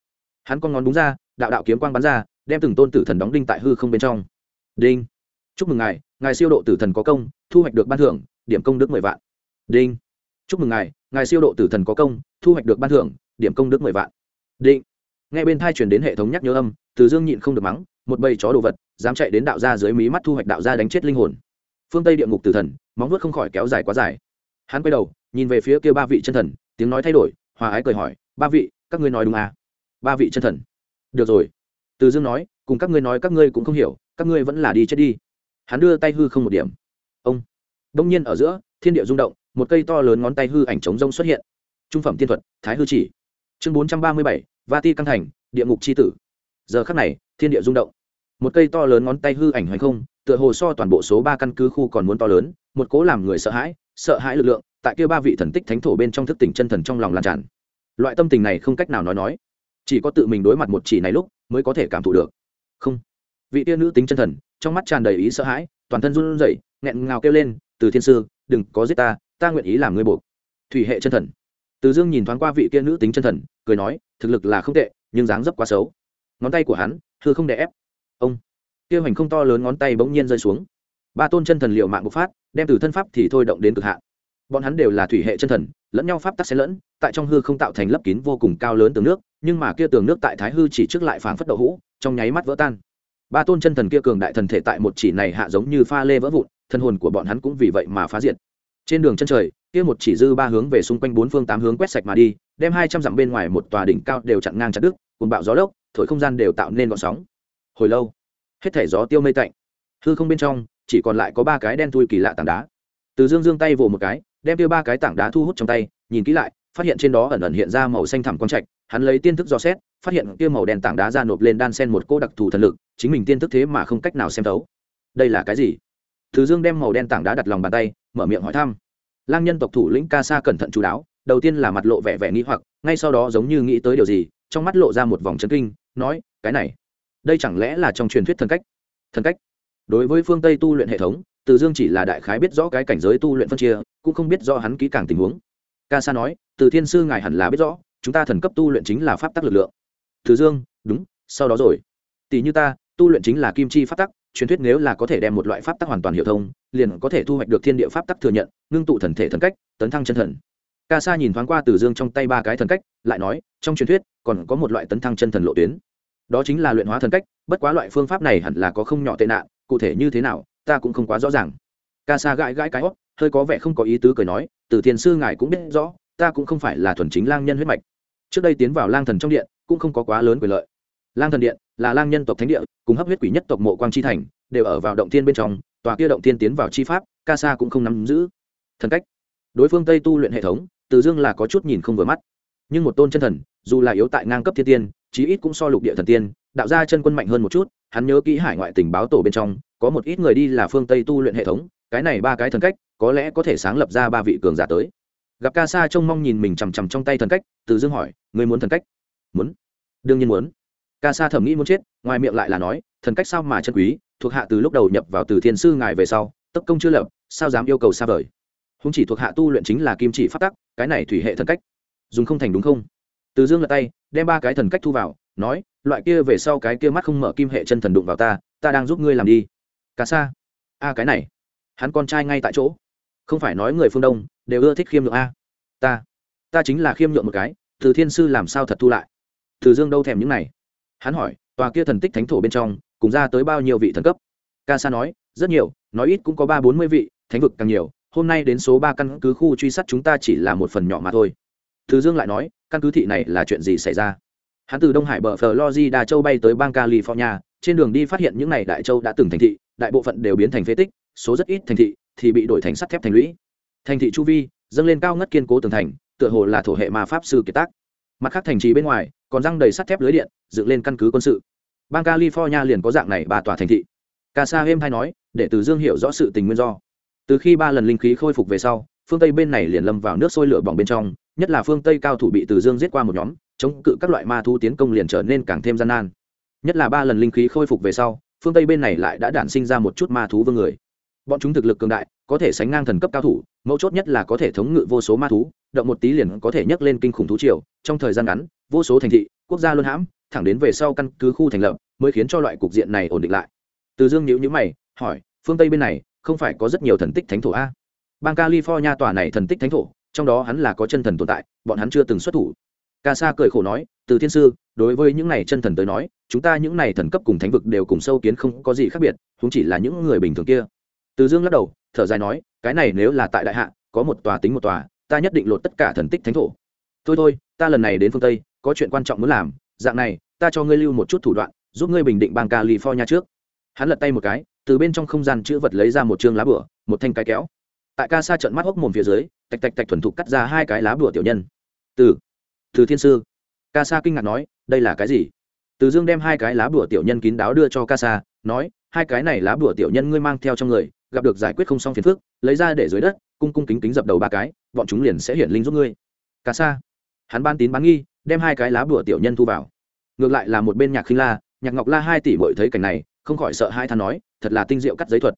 Hắn con ngón đúng ra, đạo đạo kiếm quang bắn ra, đem từng tôn tử thần đóng đinh tại hư không bên trong. Đinh. Chúc mừng ngài ngài siêu độ tử thần có công, thu hoạch được ban thưởng, điểm công đức mười vạn. Đinh. Chúc mừng ngài ngài siêu độ tử thần có công, thu hoạch được ban thưởng, điểm công đức mười vạn. Định nghe bên thai chuyển đến hệ thống nhắc nhớ âm, từ dương nhịn không được mắng, một bầy chó đồ vật, dám chạy đến đạo gia dưới mí mắt thu hoạch đạo gia đánh chết linh hồn. Phương tây địa ngục tử thần, móng vuốt không khỏi kéo dài quá dài. Hắn quay đầu, nhìn về phía kia ba vị chân thần, tiếng nói thay đổi, hòa ái cười hỏi, ba vị, các ngươi nói đúng à? Ba vị chân thần. Được rồi. Từ dương nói, cùng các ngươi nói các ngươi cũng không hiểu, các ngươi vẫn là đi chết đi. Hắn đưa tay hư không một điểm. Ông. Đông nhiên ở giữa, thiên địa rung động, một cây to lớn ngón tay hư ảnh trống rông xuất hiện. Trung phẩm tiên thuật, thái hư chỉ. Chương bốn trăm ba mươi bảy va ti căng thành, địa ngục c h i tử. Giờ khắc này, thiên địa rung động. Một cây to lớn ngón tay hư ảnh hay không, tựa hồ so toàn bộ số ba căn cứ khu còn muốn to lớn, một cố làm người sợ hãi sợ hãi lực lượng, tại kia ba vị thần tích thánh thổ bên trong thức tỉnh chân thần trong lòng lan tràn. Loại tâm tình này không cách nào nói nói. Chỉ có tự mình đối mặt một chỉ này lúc, mới có thể cảm thụ được. Không. Vị tia nữ tính chân thần, trong mắt tràn đầy ý sợ hãi, toàn thân run rẩy, nghẹn ngào kêu lên, từ thiên sư, đừng có giết ta ta nguyện ý làm ngươi buộc. Thủy hệ chân thần từ dương nhìn thoáng qua vị kia nữ tính chân thần, cười nói, thực lực là không tệ, nhưng dáng dấp quá xấu. Ngón tay của hắn thư không đè ép. Ông. Kia hoành không to lớn ngón tay bỗng nhiên rơi xuống. Ba tôn chân thần liệu mạng bộc phát, đem từ thân pháp thì thôi động đến cực hạn. Bọn hắn đều là thủy hệ chân thần, lẫn nhau pháp tắc xen lẫn, tại trong hư không tạo thành lấp kín vô cùng cao lớn tường nước, nhưng mà kia tường nước tại thái hư chỉ trước lại phảng phất đậu hũ, trong nháy mắt vỡ tan. Ba tôn chân thần kia cường đại thần thể tại một chỉ này hạ giống như pha lê vỡ vụn, thân hồn của bọn hắn cũng vì vậy mà phá diệt trên đường chân trời, kia một chỉ dư ba hướng về xung quanh bốn phương tám hướng quét sạch mà đi, đem hai trăm dặm bên ngoài một tòa đỉnh cao đều chặn ngang chặt đứt cùng bạo gió lốc, thổi không gian đều tạo nên gọn sóng. Hồi lâu, hết thể gió tiêu mây tạnh. Hư không bên trong, chỉ còn lại có ba cái đen thui kỳ lạ tảng đá. Từ dương dương tay vồ một cái, đem tiêu ba cái tảng đá thu hút trong tay, nhìn kỹ lại, phát hiện trên đó ẩn ẩn hiện ra màu xanh thẳm quang trạch, hắn lấy tiên thức dò xét, phát hiện kia màu đen tảng đá ra nộp lên đan sen một cô đặc thù thần lực, chính mình tiên thức thế mà không cách nào xem thấu. Đây là cái gì? Từ dương đem màu đen tảng đá đặt lòng bàn tay mở miệng hỏi thăm. Lang nhân tộc thủ lĩnh ca sa cẩn thận chú đáo, đầu tiên là mặt lộ vẻ vẻ nghĩ hoặc, ngay sau đó giống như nghĩ tới điều gì, trong mắt lộ ra một vòng chấn kinh, nói, cái này, đây chẳng lẽ là trong truyền thuyết thần cách? Thần cách? Đối với phương tây tu luyện hệ thống, từ dương chỉ là đại khái biết rõ cái cảnh giới tu luyện phân chia, cũng không biết rõ hắn kỹ càng tình huống. Ca sa nói, từ thiên sư ngài hẳn là biết rõ, chúng ta thần cấp tu luyện chính là pháp tắc lực lượng. Từ dương, đúng, sau đó rồi. Tỷ như ta, tu luyện chính là kim chi pháp tắc truyền thuyết nếu là có thể đem một loại pháp tắc hoàn toàn hiểu thông, liền có thể thu hoạch được thiên địa pháp tắc thừa nhận, ngưng tụ thần thể thần cách, tấn thăng chân thần. Ca sa nhìn thoáng qua từ dương trong tay ba cái thần cách, lại nói, trong truyền thuyết, còn có một loại tấn thăng chân thần lộ tuyến. Đó chính là luyện hóa thần cách, bất quá loại phương pháp này hẳn là có không nhỏ tệ nạn, cụ thể như thế nào, ta cũng không quá rõ ràng. Ca sa gãi gãi cái hót hơi có vẻ không có ý tứ cười nói, từ thiền sư ngài cũng biết rõ, ta cũng không phải là thuần chính lang nhân huyết mạch. Trước đây tiến vào lang thần trong điện, cũng không có quá lớn quyền lợi lang thần điện là lang nhân tộc thánh địa, cùng hấp huyết quỷ nhất tộc mộ quang chi thành, đều ở vào động thiên bên trong, tòa kia động thiên tiến vào chi pháp, ca sa cũng không nắm giữ. Thần cách. Đối phương tây tu luyện hệ thống, từ dương là có chút nhìn không vừa mắt. Nhưng một tôn chân thần, dù là yếu tại ngang cấp thiên tiên, chí ít cũng so lục địa thần tiên, đạo ra chân quân mạnh hơn một chút, hắn nhớ kỹ hải ngoại tình báo tổ bên trong, có một ít người đi là phương tây tu luyện hệ thống, cái này ba cái thần cách, có lẽ có thể sáng lập ra ba vị cường giả tới. Gặp ca sa trông mong nhìn mình chằm chằm trong tay thần cách, từ dương hỏi người muốn thần cách? Muốn. Đương nhiên muốn ca sa thẩm nghĩ muốn chết, ngoài miệng lại là nói, thần cách sao mà chân quý, thuộc hạ từ lúc đầu nhập vào từ thiên sư ngài về sau tất công chưa lập, sao dám yêu cầu xa vời? Không chỉ thuộc hạ tu luyện chính là kim chỉ phát tắc, cái này thủy hệ thần cách, dùng không thành đúng không? Từ dương lật tay, đem ba cái thần cách thu vào, nói, loại kia về sau cái kia mắt không mở kim hệ chân thần đụng vào ta ta đang giúp ngươi làm đi. Ca sa? A, cái này, hắn con trai ngay tại chỗ. Không phải nói người phương đông, đều ưa thích khiêm nhượng a. Ta ta chính là khiêm nhượng một cái, từ thiên sư làm sao thật thu lại? Từ dương đâu thèm những này hắn hỏi, tòa kia thần tích thánh thổ bên trong, cùng ra tới bao nhiêu vị thần cấp? Ca sa nói, rất nhiều, nói ít cũng có ba bốn mươi vị, thánh vực càng nhiều, hôm nay đến số ba căn cứ khu truy sát chúng ta chỉ là một phần nhỏ mà thôi. Từ dương lại nói, căn cứ thị này là chuyện gì xảy ra? Hắn từ đông hải bờ florida châu bay tới bang california, trên đường đi phát hiện những n à y đại châu đã từng thành thị, đại bộ phận đều biến thành phế tích, số rất ít thành thị thì bị đổi thành sắt thép thành lũy. Thành thị chu vi, dâng lên cao ngất kiên cố tường thành, tựa hồ là thổ hệ ma pháp sư kiệt tác. Mặt khác thành trì bên ngoài còn răng đầy sắt thép lưới điện, dựng lên căn cứ quân sự. Bang california liền có dạng này ba tòa thành thị. Ca sa êm hay nói, để từ dương hiểu rõ sự tình nguyên do. Từ khi ba lần linh khí khôi phục về sau, phương tây bên này liền lâm vào nước sôi lửa bỏng bên trong, nhất là phương tây cao thủ bị từ dương giết qua một nhóm, chống cự các loại ma thu tiến công liền trở nên càng thêm gian nan. Nhất là ba lần linh khí khôi phục về sau, phương tây bên này lại đã đản sinh ra một chút ma thú vương người. Bọn chúng thực lực cường đại, có thể sánh ngang thần cấp cao thủ, mấu chốt nhất là có thể thống ngự vô số ma thú, động một tí liền có thể nhấc lên kinh khủng thú triều, trong thời gian ngắn vô số thành thị, quốc gia luân hãm, thẳng đến về sau căn cứ khu thành lập mới khiến cho loại cục diện này ổn định lại. Từ dương nhữ nhữ mày, hỏi, phương tây bên này không phải có rất nhiều thần tích thánh thổ a? Bang california tòa này thần tích thánh thổ, trong đó hắn là có chân thần tồn tại, bọn hắn chưa từng xuất thủ. Ca sa cười khổ nói, từ thiên sư, đối với những này chân thần tới nói, chúng ta những này thần cấp cùng thánh vực đều cùng sâu kiến không có gì khác biệt chúng chỉ là những người bình thường kia. Từ dương lắc đầu, thở dài nói, cái này nếu là tại đại hạ, có một tòa tính một tòa, ta nhất định lột tất cả thần tích thánh thổ. Thôi thôi, ta lần này đến phương tây có chuyện quan trọng muốn làm, dạng này, ta cho ngươi lưu một chút thủ đoạn, giúp ngươi bình định bang california trước. Hắn lật tay một cái, từ bên trong không gian chữ vật lấy ra một chương lá bửa một thanh cái kéo. Tại ca xa trận mắt hốc mồm phía dưới, tạch tạch tạch thuần thục cắt ra hai cái lá bửa tiểu nhân. Từ từ thiên sư. Ca sa kinh ngạc nói, đây là cái gì? Từ dương đem hai cái lá bửa tiểu nhân kín đáo đưa cho ca sa, nói, hai cái này lá bửa tiểu nhân ngươi mang theo trong người, gặp được giải quyết không xong phiền phức, lấy ra để dưới đất, cung cung kính kính dập đầu ba cái, bọn chúng liền sẽ hiển linh giúp ngươi. Ca sa, hắn ban tín bán nghi đem hai cái lá bùa tiểu nhân thu vào. Ngược lại là một bên nhạc khinh la, nhạc ngọc la hai tỷ bội thấy cảnh này, không khỏi sợ hai than nói, thật là tinh diệu cắt giấy thuật.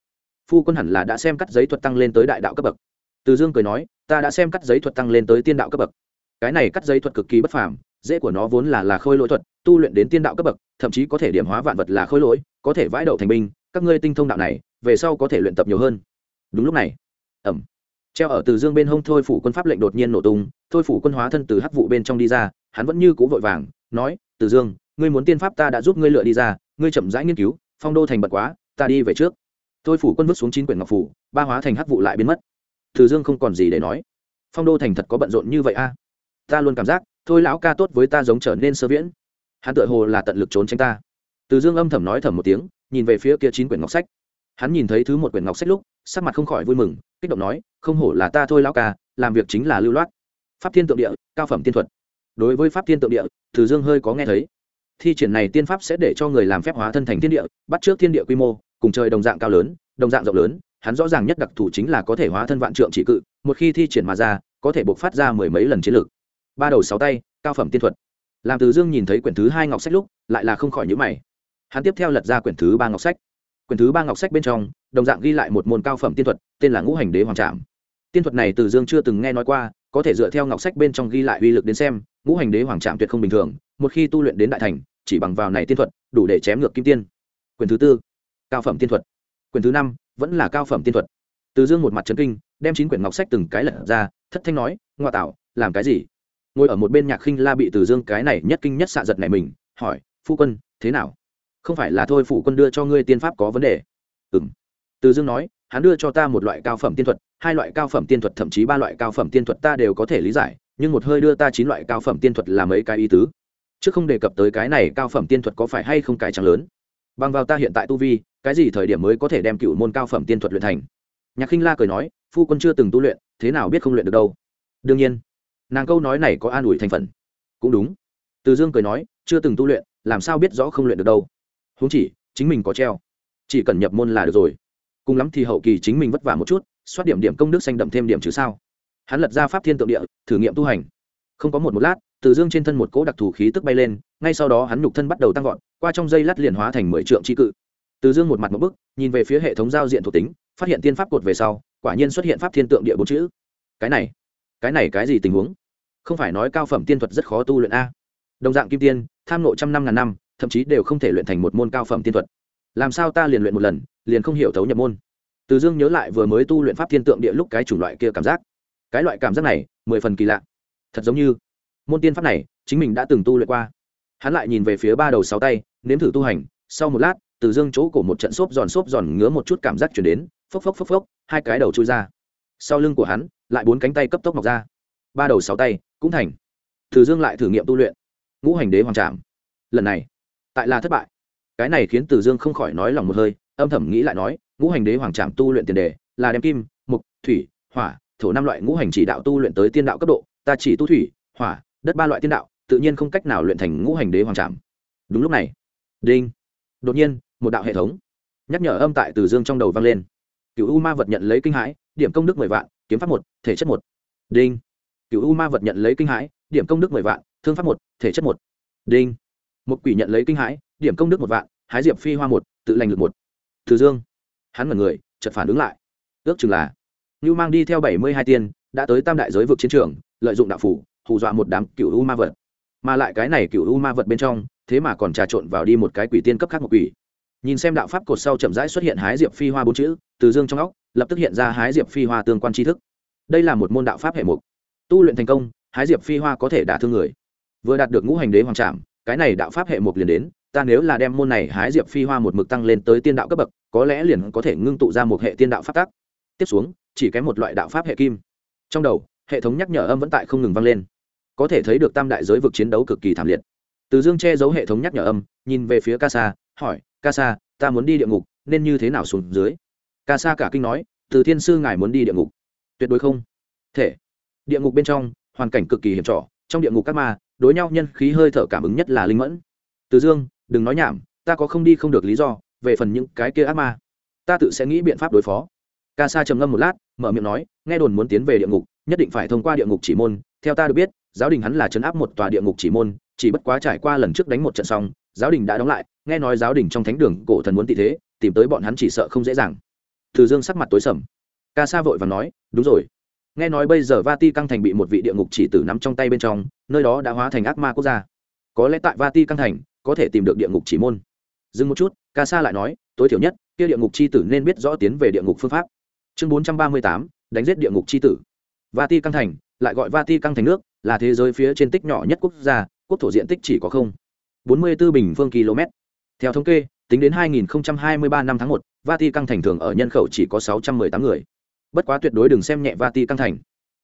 Phu quân hẳn là đã xem cắt giấy thuật tăng lên tới đại đạo cấp bậc. Từ dương cười nói, ta đã xem cắt giấy thuật tăng lên tới tiên đạo cấp bậc. Cái này cắt giấy thuật cực kỳ bất phàm, dễ của nó vốn là là khôi lỗi thuật, tu luyện đến tiên đạo cấp bậc, thậm chí có thể điểm hóa vạn vật là khôi lỗi, có thể vãi đậu thành binh, các ngươi tinh thông đạo này, về sau có thể luyện tập nhiều hơn. Đúng lúc này ẩm treo ở từ dương bên hông thôi phủ quân pháp lệnh đột nhiên nổ tung, thôi phủ quân hóa thân từ hắc vụ bên trong đi ra hắn vẫn như cũ vội vàng, nói, từ dương, ngươi muốn tiên pháp ta đã giúp ngươi lựa đi ra, ngươi chậm rãi nghiên cứu, phong đô thành bật quá, ta đi về trước. Thôi phủ quân vứt xuống chín quyển ngọc phủ, ba hóa thành hắc vụ lại biến mất. Từ dương không còn gì để nói. Phong đô thành thật có bận rộn như vậy a? Ta luôn cảm giác, thôi lão ca tốt với ta giống trở nên sơ viễn. Hắn tựa hồ là tận lực trốn tránh ta. Từ dương âm thầm nói thầm một tiếng, nhìn về phía kia chín quyển ngọc sách. Hắn nhìn thấy thứ một quyển ngọc sách lúc, sắc mặt không khỏi vui mừng, kích động nói, không hổ là ta thôi lão ca, làm việc chính là lưu loát. Pháp thiên tượng địa, cao phẩm tiên thuật đối với pháp thiên tượng địa, từ dương hơi có nghe thấy. Thi triển này tiên pháp sẽ để cho người làm phép hóa thân thành thiên địa, bắt trước thiên địa quy mô, cùng trời đồng dạng cao lớn, đồng dạng rộng lớn, hắn rõ ràng nhất đặc thù chính là có thể hóa thân vạn trượng chỉ cự, một khi thi triển mà ra, có thể buộc phát ra mười mấy lần chiến lược ba đầu sáu tay, cao phẩm tiên thuật. Làm từ dương nhìn thấy quyển thứ hai ngọc sách lúc, lại là không khỏi nhữ mày. Hắn tiếp theo lật ra quyển thứ ba ngọc sách. Quyển thứ ba ngọc sách bên trong, đồng dạng ghi lại một môn cao phẩm tiên thuật, tên là ngũ hành đế hoàng trạm tiên thuật này từ dương chưa từng nghe nói qua, có thể dựa theo ngọc sách bên trong ghi lại uy lực đến xem ngũ hành đế hoàng trạm tuyệt không bình thường, một khi tu luyện đến đại thành, chỉ bằng vào này tiên thuật, đủ để chém ngược kim tiên. Quyền thứ tư, cao phẩm tiên thuật. Quyền thứ năm, vẫn là cao phẩm tiên thuật. Từ dương một mặt trấn kinh, đem chín quyển ngọc sách từng cái lật ra, thất thanh nói, ngoa tạo, làm cái gì? Ngồi ở một bên nhạc khinh la bị từ dương cái này nhất kinh nhất xạ giật này mình, hỏi, phu quân, thế nào? Không phải là thôi phụ quân đưa cho ngươi tiên pháp có vấn đề. Ừ m từ dương nói, hắn đưa cho ta một loại cao phẩm tiên thuật, hai loại cao phẩm tiên thuật, thậm chí ba loại cao phẩm tiên thuật ta đều có thể lý giải nhưng một hơi đưa ta chín loại cao phẩm tiên thuật là mấy cái ý tứ. Chứ không đề cập tới cái này cao phẩm tiên thuật có phải hay không cái chẳng lớn. Bằng vào ta hiện tại tu vi, cái gì thời điểm mới có thể đem cựu môn cao phẩm tiên thuật luyện thành? Nhạc khinh la cười nói, phu quân chưa từng tu luyện, thế nào biết không luyện được đâu. Đương nhiên, nàng câu nói này có an ủi thành phần. Cũng đúng. Từ dương cười nói, chưa từng tu luyện, làm sao biết rõ không luyện được đâu. Huống chỉ, chính mình có treo. Chỉ cần nhập môn là được rồi. Cùng lắm thì hậu kỳ chính mình vất vả một chút xoát điểm điểm công đức xanh đậm thêm điểm chứ sao? Hắn lật ra pháp thiên tượng địa, thử nghiệm tu hành. Không có một một lát, từ dương trên thân một cỗ đặc thù khí tức bay lên, ngay sau đó hắn nhục thân bắt đầu tăng vọt, qua trong dây lát liền hóa thành mười trượng tri cự. Từ dương một mặt một bức, nhìn về phía hệ thống giao diện thuộc tính, phát hiện tiên pháp cột về sau, quả nhiên xuất hiện pháp thiên tượng địa bốn chữ. Cái này cái này cái gì tình huống? Không phải nói cao phẩm tiên thuật rất khó tu luyện a? Đồng dạng kim tiên, tham nộ trăm năm ngàn năm, thậm chí đều không thể luyện thành một môn cao phẩm tiên thuật. Làm sao ta liền luyện một lần, liền không hiểu thấu nhập môn? Từ dương nhớ lại vừa mới tu luyện pháp thiên tượng địa lúc cái chủng loại kia cảm giác cái loại cảm giác này, mười phần kỳ lạ. Thật giống như, môn tiên pháp này, chính mình đã từng tu luyện qua. Hắn lại nhìn về phía ba đầu sáu tay, nếm thử tu hành. Sau một lát, từ dương chỗ cổ một trận xốp giòn xốp giòn ngứa một chút cảm giác chuyển đến, phốc phốc phốc phốc, hai cái đầu chui ra. Sau lưng của hắn, lại bốn cánh tay cấp tốc mọc ra. Ba đầu sáu tay, cũng thành. Từ dương lại thử nghiệm tu luyện. Ngũ hành đế hoàng trạm lần này, tại là thất bại. Cái này khiến từ dương không khỏi nói lòng một hơi, âm thầm nghĩ lại nói, ngũ hành đế hoàng trạm tu luyện tiền đề là đem kim, mục, thủy, hỏa thổ năm loại ngũ hành chỉ đạo tu luyện tới tiên đạo cấp độ, ta chỉ tu thủy, hỏa, đất ba loại tiên đạo, tự nhiên không cách nào luyện thành ngũ hành đế hoàng trạm đúng lúc này, đinh, đột nhiên, một đạo hệ thống nhắc nhở âm tại từ dương trong đầu vang lên. Cựu u ma vật nhận lấy kinh hãi, điểm công đức mười vạn, kiếm pháp một, thể chất một. Đinh cựu u ma vật nhận lấy kinh hãi, điểm công đức mười vạn, thương pháp một, thể chất một. Đinh, một quỷ nhận lấy kinh hãi, điểm công đức một vạn, hái diệp phi hoa một, tự lành lực một. Từ dương, hắn mật người, chợt phản ứng lại. Ước chừng là Nưu mang đi theo bảy mươi hai tiên, đã tới tam đại giới vực chiến trường, lợi dụng đạo phủ, hù dọa một đám cựu u ma vật. Mà lại cái này cựu u ma vật bên trong, thế mà còn trà trộn vào đi một cái quỷ tiên cấp khác một quỷ. Nhìn xem đạo pháp cột sau chậm rãi xuất hiện hái diệp phi hoa bốn chữ, từ dương trong óc, lập tức hiện ra hái diệp phi hoa tương quan tri thức. Đây là một môn đạo pháp hệ mục. Tu luyện thành công, hái diệp phi hoa có thể đả thương người. Vừa đạt được ngũ hành đế hoàng trạm cái này đạo pháp hệ mục liền đến, ta nếu là đem môn này hái diệp phi hoa một mực tăng lên tới tiên đạo cấp bậc, có lẽ liền có thể ngưng tụ ra một hệ tiên đạo pháp tắc tiếp xuống, chỉ kém một loại đạo pháp hệ kim. Trong đầu, hệ thống nhắc nhở âm vẫn tại không ngừng vang lên. Có thể thấy được tam đại giới vực chiến đấu cực kỳ thảm liệt. Từ dương che giấu hệ thống nhắc nhở âm, nhìn về phía ca sa hỏi ca sa ta muốn đi địa ngục, nên như thế nào xuống dưới? Ca sa cả kinh nói, từ thiên sư ngài muốn đi địa ngục. Tuyệt đối không. Thể. Địa ngục bên trong, hoàn cảnh cực kỳ hiểm trọ trong địa ngục các ma, đối nhau nhân khí hơi thở cảm ứng nhất là linh mẫn. Từ dương, đừng nói nhảm, ta có không đi không được lý do, về phần những cái kia ác ma, ta tự sẽ nghĩ biện pháp đối phó ca sa trầm ngâm một lát, mở miệng nói, nghe đồn muốn tiến về địa ngục, nhất định phải thông qua địa ngục chỉ môn. Theo ta được biết, giáo đình hắn là chấn áp một tòa địa ngục chỉ môn, chỉ bất quá trải qua lần trước đánh một trận xong, giáo đình đã đóng lại. Nghe nói giáo đình trong thánh đường cổ thần muốn tị thế, tìm tới bọn hắn chỉ sợ không dễ dàng. Từ dương sắc mặt tối sầm. Ca sa vội và nói, đúng rồi. Nghe nói bây giờ vati căng thành bị một vị địa ngục chỉ tử nắm trong tay bên trong, nơi đó đã hóa thành ác ma quốc gia. Có lẽ tại vati căng thành, có thể tìm được địa ngục chỉ môn. Dừng một chút, ca sa lại nói, tối thiểu nhất, kia địa ngục c h i tử nên biết rõ tiến về địa ngục phương pháp chương bốn trăm ba mươi tám đánh giết địa ngục c h i tử. Vati căng thành lại gọi vati căng thành nước là thế giới phía trên tích nhỏ nhất quốc gia quốc thổ diện tích chỉ có không. bốn mươi 44 bình phương km. Theo thống kê tính đến 2023 năm tháng 1, vati căng thành thường ở nhân khẩu chỉ có 618 người. Bất quá tuyệt đối đừng xem nhẹ vati căng thành.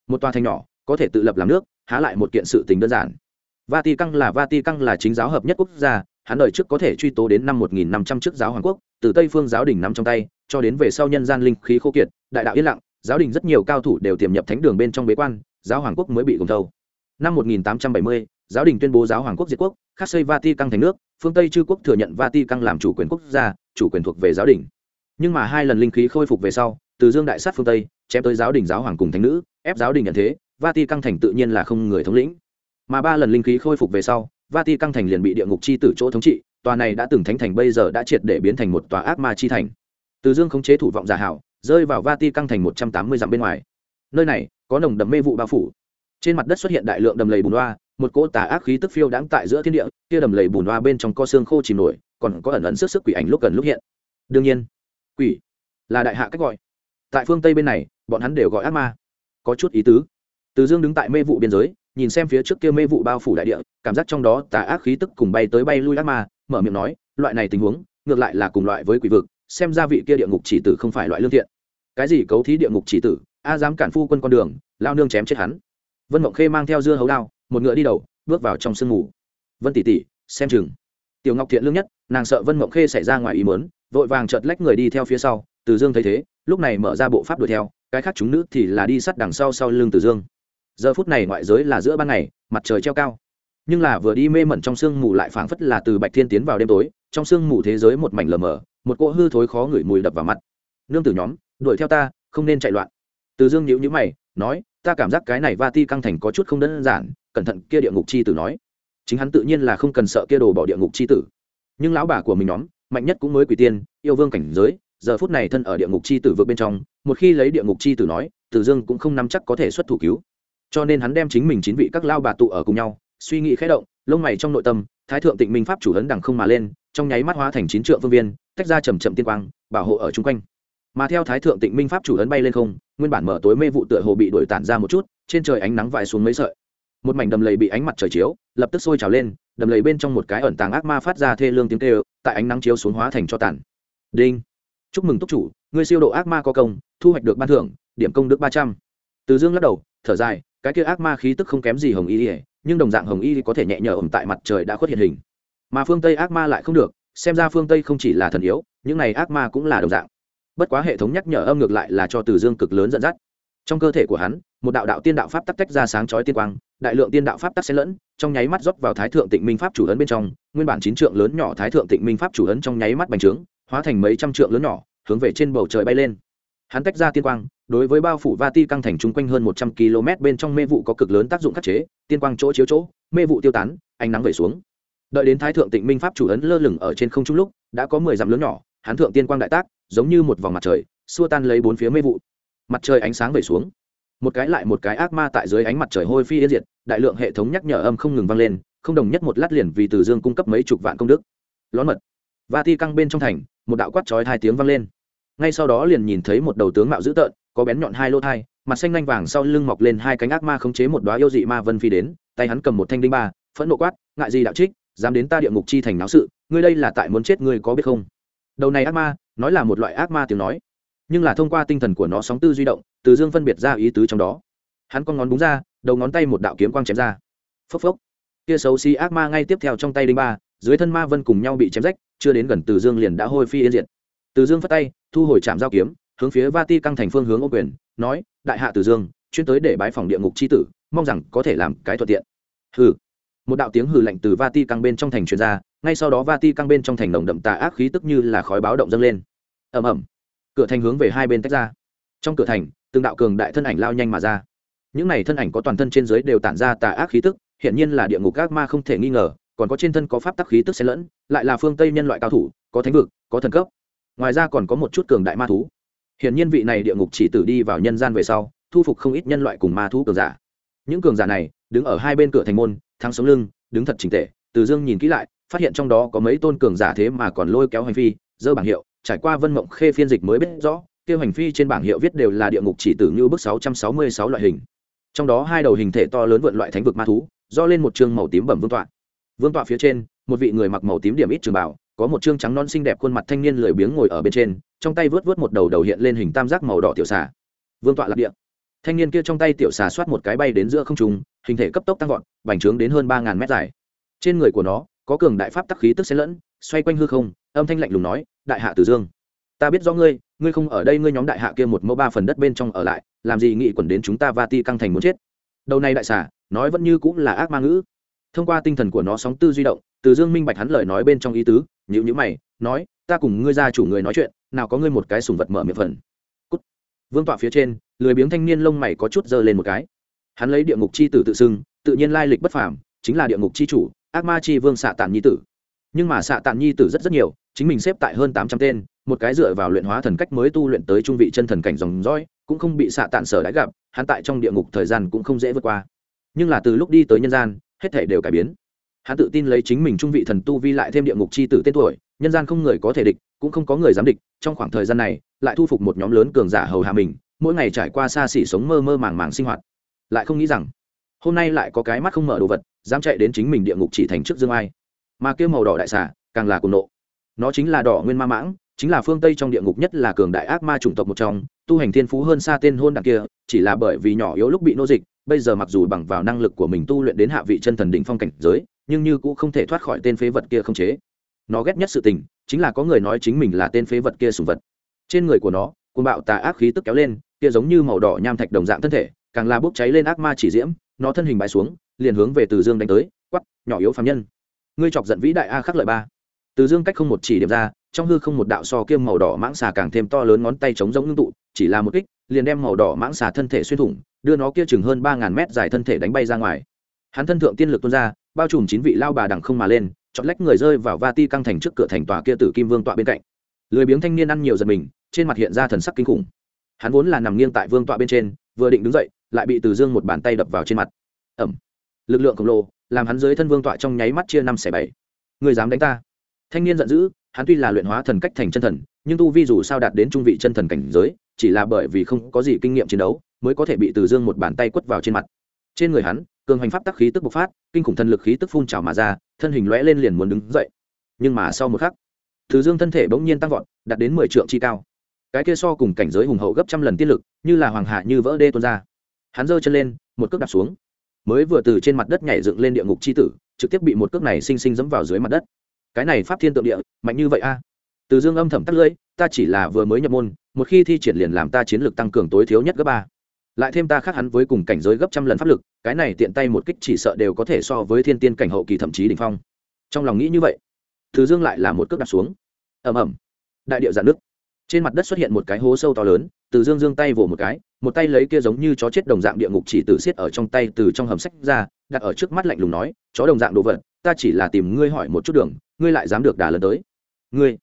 Một tòa thành nhỏ có thể tự lập làm nước há lại một kiện sự tình đơn giản. Vati căng là Vati căng là chính giáo hợp nhất quốc gia hắn đời trước có thể truy tố đến năm 1500 trước giáo hoàng quốc từ tây phương giáo đình nắm trong tay cho đến về sau nhân gian linh khí khô kiệt đại đạo yên lặng giáo đình rất nhiều cao thủ đều tiềm nhập thánh đường bên trong bế quan giáo hoàng quốc mới bị gồm thâu. Năm 1870, giáo đình tuyên bố giáo hoàng quốc diệt quốc khắc xây vatican thành nước phương tây chư quốc thừa nhận vatican làm chủ quyền quốc gia chủ quyền thuộc về giáo đình. Nhưng mà hai lần linh khí khôi phục về sau từ dương đại sát phương tây chém tới giáo đình giáo hoàng cùng thánh nữ ép giáo đình nhận thế vatican thành tự nhiên là không người thống lĩnh. Mà ba lần linh khí khôi phục về sau vatican thành liền bị địa ngục chi tử chỗ thống trị tòa này đã từng thánh thành bây giờ đã triệt để biến thành một tòa ác ma chi thành từ dương khống chế thủ vọng giả hảo, rơi vào vatican thành một trăm tám mươi dặm bên ngoài. Nơi này, có nồng đậm mê vụ bao phủ. Trên mặt đất xuất hiện đại lượng đầm lầy bùn loa một cỗ tà ác khí tức phiêu đáng tại giữa thiên địa, kia đầm lầy bùn loa bên trong co xương khô chìm nổi, còn có ẩn ẩn sức sức quỷ ảnh lúc gần lúc hiện. Đương nhiên, quỷ là đại hạ cách gọi. Tại phương tây bên này, bọn hắn đều gọi ác ma. Có chút ý tứ. Từ dương đứng tại mê vụ biên giới, nhìn xem phía trước kia mê vụ bao phủ đại địa, cảm giác trong đó tà ác khí tức cùng bay tới bay lui ác ma, mở miệng nói, loại này tình huống, ngược lại là cùng loại với quỷ vực xem ra vị kia địa ngục chỉ tử không phải loại lương thiện. Cái gì cấu thí địa ngục chỉ tử, a dám cản phu quân con đường, lao nương chém chết hắn. Vân mộng khê mang theo dưa hấu đao, một ngựa đi đầu, bước vào trong sương mù. Vân tỷ tỷ, xem chừng. Tiểu ngọc thiện lương nhất, nàng sợ vân mộng khê xảy ra ngoài ý mớn vội vàng chợt lách người đi theo phía sau, từ dương thấy thế, lúc này mở ra bộ pháp đuổi theo, cái khác chúng nữ thì là đi sát đằng sau sau lưng từ dương. Giờ phút này ngoại giới là giữa ban ngày, mặt trời treo cao. Nhưng là vừa đi mê mẩn trong sương mù lại phảng phất là từ bạch thiên tiến vào đêm tối, trong sương mù thế giới một mảnh lờ mờ một cỗ hư thối khó ngửi mùi đập vào mặt. Nương tử nhóm, đuổi theo ta, không nên chạy loạn. Từ dương nhíu nhíu mày, nói, ta cảm giác cái này va ti căng thành có chút không đơn giản, cẩn thận kia địa ngục chi tử nói. Chính hắn tự nhiên là không cần sợ kia đồ bỏ địa ngục chi tử. Nhưng lão bà của mình nhóm, mạnh nhất cũng mới quỷ tiên, yêu vương cảnh giới, giờ phút này thân ở địa ngục chi tử vượt bên trong, một khi lấy địa ngục chi tử nói tử dương cũng không nắm chắc có thể xuất thủ cứu. Cho nên hắn đem chính mình chín vị các lao bà tụ ở cùng nhau, suy nghĩ khẽ động, lông mày trong nội tâm, thái thượng tịnh minh pháp chủ hấn đằng không mà lên, trong nháy mắt hóa thành chín trượng phương viên tách ra chầm chậm tiên quang, bảo hộ ở chung quanh. Mà theo thái thượng tịnh minh pháp chủ ấn bay lên không, nguyên bản mở tối mê vụ tựa hồ bị đổi tản ra một chút, trên trời ánh nắng vải xuống mấy sợi. Một mảnh đầm lầy bị ánh mặt trời chiếu, lập tức sôi trào lên, đầm lầy bên trong một cái ẩn tàng ác ma phát ra thê lương tiếng kêu, tại ánh nắng chiếu xuống hóa thành cho tàn. Đinh! Chúc mừng túc chủ, ngươi siêu độ ác ma có công, thu hoạch được ban thưởng, điểm công đức ba trăm. Từ dương lắc đầu, thở dài, cái kia ác ma khí tức không kém gì hồng y nhưng đồng dạng hồng y có thể nhẹ nhở ẩm tại mặt trời đã khuất hiện hình. Mà phương tây ác ma lại không được xem ra phương tây không chỉ là thần yếu, những này ác ma cũng là đồng dạng. Bất quá hệ thống nhắc nhở âm ngược lại là cho từ dương cực lớn dẫn dắt. Trong cơ thể của hắn, một đạo đạo tiên đạo pháp tắc tách ra sáng chói tiên quang, đại lượng tiên đạo pháp tắc xen lẫn, trong nháy mắt rót vào thái thượng tịnh minh pháp chủ ấn bên trong, nguyên bản chín trượng lớn nhỏ thái thượng tịnh minh pháp chủ ấn trong nháy mắt bành trướng, hóa thành mấy trăm trượng lớn nhỏ, hướng về trên bầu trời bay lên. Hắn tách ra tiên quang, đối với bao phủ va ti căng thành chung quanh hơn một trăm km bên trong mê vụ có cực lớn tác dụng khắc chế, tiên quang chỗ chiếu chỗ, mê vụ tiêu tán, ánh nắng về xuống đợi đến thái thượng tịnh minh pháp chủ ấn lơ lửng ở trên không trung lúc, đã có mười dặm lớn nhỏ, hán thượng tiên quang đại tác, giống như một vòng mặt trời, xua tan lấy bốn phía mê vụ. Mặt trời ánh sáng về xuống. Một cái lại một cái ác ma tại dưới ánh mặt trời hôi phi yên diệt, đại lượng hệ thống nhắc nhở âm không ngừng vang lên, không đồng nhất một lát liền vì từ dương cung cấp mấy chục vạn công đức. Lón mật. Và ti căng bên trong thành, một đạo quát chói hai tiếng vang lên. Ngay sau đó liền nhìn thấy một đầu tướng mạo dữ tợn, có bén nhọn hai lô thai, mặt xanh lanh vàng sau lưng mọc lên hai cánh ác ma khống chế một đoá yêu dị ma vân phi đến, tay hắn cầm một thanh đinh ba, phẫn nộ quát, ngại gì đạo trích dám đến ta địa ngục chi thành náo sự, ngươi đây là tại muốn chết ngươi có biết không? Đầu này ác ma, nói là một loại ác ma tiếng nói, nhưng là thông qua tinh thần của nó sóng tư duy động, từ dương phân biệt ra ý tứ trong đó. Hắn con ngón búng ra, đầu ngón tay một đạo kiếm quang chém ra. Phốc phốc. Kia xấu xí ác ma ngay tiếp theo trong tay đinh ba, dưới thân ma vân cùng nhau bị chém rách, chưa đến gần từ dương liền đã hôi phi yên diệt. Từ dương phất tay, thu hồi trạm giao kiếm, hướng phía va ti căng thành phương hướng ô quyền, nói, đại hạ từ dương, chuyên tới để bái phòng địa ngục c h i tử, mong rằng có thể làm cái thuận tiện. Hừ một đạo tiếng hừ lạnh từ va ti căng bên trong thành truyền ra, ngay sau đó va ti căng bên trong thành nồng đậm tà ác khí tức như là khói báo động dâng lên. Ẩm ẩm cửa thành hướng về hai bên tách ra. Trong cửa thành, từng đạo cường đại thân ảnh lao nhanh mà ra. Những này thân ảnh có toàn thân trên dưới đều tản ra tà ác khí tức hiện nhiên là địa ngục ác ma không thể nghi ngờ, còn có trên thân có pháp tắc khí tức xen lẫn, lại là phương tây nhân loại cao thủ, có thánh vực, có thần cấp. Ngoài ra còn có một chút cường đại ma thú. Hiện nhiên vị này địa ngục chỉ tử đi vào nhân gian về sau, thu phục không ít nhân loại cùng ma thú cường giả những cường giả này đứng ở hai bên cửa thành môn, thắng sống lưng, đứng thật trình tệ từ dương nhìn kỹ lại, phát hiện trong đó có mấy tôn cường giả thế mà còn lôi kéo hành phi dơ bảng hiệu, trải qua vân mộng khê phiên dịch mới biết rõ kêu hành phi trên bảng hiệu viết đều là địa ngục chỉ tử như bức sáu trăm sáu mươi sáu loại hình. Trong đó hai đầu hình thể to lớn vượn loại thánh vực ma thú, do lên một chương màu tím bẩm vương tọa. Vương tọa phía trên, một vị người mặc màu tím điểm ít trường bảo có một chương trắng non xinh đẹp khuôn mặt thanh niên lười biếng ngồi ở bên trên, trong tay vớt vớt một đầu đầu hiện lên hình tam giác màu đỏ tiểu xà. Vương tọa lạc địa thanh niên kia trong tay tiểu xà soát một cái bay đến giữa không trung, hình thể cấp tốc tăng vọt, bành trướng đến hơn ba ngàn mét dài. Trên người của nó, có cường đại pháp tắc khí tức xen lẫn, xoay quanh hư không, âm thanh lạnh lùng nói, đại hạ tử dương, ta biết rõ ngươi ngươi không ở đây, ngươi nhóm đại hạ kia một mẫu ba phần đất bên trong ở lại, làm gì nghị quẩn đến chúng ta va ti căng thành muốn chết? Đầu này đại xà, nói vẫn như cũng là ác ma ngữ. Thông qua tinh thần của nó sóng tư duy động từ dương minh bạch hắn lời nói bên trong ý tứ nhữ nhữ mày, nói, ta cùng ngươi gia chủ người nói chuyện, nào có ngươi một cái sùng vật mở miệng phần. Cút. vương tọa phía trên lười biếng thanh niên lông mày có chút dơ lên một cái. Hắn lấy địa ngục chi tử tự xưng, tự nhiên lai lịch bất phàm, chính là địa ngục chi chủ, ác ma chi vương xạ tản nhi tử. Nhưng mà xạ tản nhi tử rất rất nhiều, chính mình xếp tại hơn tám trăm tên, một cái dựa vào luyện hóa thần cách mới tu luyện tới trung vị chân thần cảnh dòng dõi, cũng không bị xạ tản sở đã gặp, hắn tại trong địa ngục thời gian cũng không dễ vượt qua. Nhưng là từ lúc đi tới nhân gian, hết thể đều cải biến. Hắn tự tin lấy chính mình trung vị thần tu vi lại thêm địa ngục c h i tử tên tuổi, nhân gian không người có thể địch, cũng không có người dám địch, trong khoảng thời gian này, lại thu phục một nhóm lớn cường giả hầu hạ mình mỗi ngày trải qua xa xỉ sống mơ mơ màng màng sinh hoạt. Lại không nghĩ rằng, hôm nay lại có cái mắt không mở đồ vật, dám chạy đến chính mình địa ngục chỉ thành trước dương ai. Mà kêu màu đỏ đại xà, càng là cùng nộ. Nó chính là đỏ nguyên ma mãng, chính là phương tây trong địa ngục nhất là cường đại ác ma chủng tộc một trong, tu hành thiên phú hơn xa tên hôn đằng kia, chỉ là bởi vì nhỏ yếu lúc bị nô dịch, bây giờ mặc dù bằng vào năng lực của mình tu luyện đến hạ vị chân thần đỉnh phong cảnh giới, nhưng như cũng không thể thoát khỏi tên phế vật kia không chế. Nó ghét nhất sự tình, chính là có người nói chính mình là tên phế vật kia sùng vật. Trên người của nó côn bạo tà ác khí tức kéo lên kia giống như màu đỏ nham thạch đồng dạng thân thể, càng là bốc cháy lên ác ma chỉ diễm, nó thân hình bãi xuống, liền hướng về từ dương đánh tới quắp nhỏ yếu phạm nhân. Ngươi chọc giận vĩ đại a khắc lợi ba. Từ dương cách không một chỉ điểm ra, trong hư không một đạo so kiêm màu đỏ mãng xà càng thêm to lớn ngón tay chống giống ngưng tụ, chỉ là một kích, liền đem màu đỏ mãng xà thân thể xuyên thủng, đưa nó kia chừng hơn ba ngàn mét dài thân thể đánh bay ra ngoài. Hắn thân thượng tiên lực tuôn ra, bao trùm chín vị lao bà đằng không mà lên chọn lách người rơi vào va ti căng thành trước cửa thành tòa kia tử kim vương tọa bên cạnh. Lười biếng thanh niên ăn nhiều giật mình, trên mặt hiện ra thần sắc kinh khủng hắn vốn là nằm nghiêng tại vương tọa bên trên, vừa định đứng dậy, lại bị từ dương một bàn tay đập vào trên mặt. Ẩm. Lực lượng khổng lồ, làm hắn dưới thân vương tọa trong nháy mắt chia năm xẻ bảy. Người dám đánh ta? Thanh niên giận dữ, hắn tuy là luyện hóa thần cách thành chân thần, nhưng tu vi dù sao đạt đến trung vị chân thần cảnh giới, chỉ là bởi vì không có gì kinh nghiệm chiến đấu, mới có thể bị từ dương một bàn tay quất vào trên mặt. Trên người hắn, cường hành pháp tắc khí tức bộc phát, kinh khủng thần lực khí tức phun trào mà ra, thân hình lõe lên liền muốn đứng dậy. Nhưng mà sau một khắc, từ dương thân thể bỗng nhiên tăng vọt, đạt đến mười trượng chi cao cái kia so cùng cảnh giới hùng hậu gấp trăm lần tiên lực, như là hoàng hạ như vỡ đê tuôn ra. Hắn giơ chân lên, một cước đạp xuống. Mới vừa từ trên mặt đất nhảy dựng lên địa ngục chi tử, trực tiếp bị một cước này sinh sinh dẫm vào dưới mặt đất. Cái này pháp thiên tượng địa, mạnh như vậy a? Từ dương âm thầm tắt lưỡi, ta chỉ là vừa mới nhập môn, một khi thi triển liền làm ta chiến lược tăng cường tối thiếu nhất gấp ba. Lại thêm ta khác hắn với cùng cảnh giới gấp trăm lần pháp lực, cái này tiện tay một kích chỉ sợ đều có thể so với thiên tiên cảnh hậu kỳ thậm chí đ ỉ n h phong. Trong lòng nghĩ như vậy thứ dương lại là một cước đặt xuống. Ẩm ẩm đại điệu giản nước trên mặt đất xuất hiện một cái hố sâu to lớn, từ dương dương tay vỗ một cái, một tay lấy kia giống như chó chết đồng dạng địa ngục chỉ từ xiết ở trong tay từ trong hầm sách ra, đặt ở trước mắt lạnh lùng nói, chó đồng dạng đồ vật, ta chỉ là tìm ngươi hỏi một chút đường, ngươi lại dám được đà lần tới. Ngươi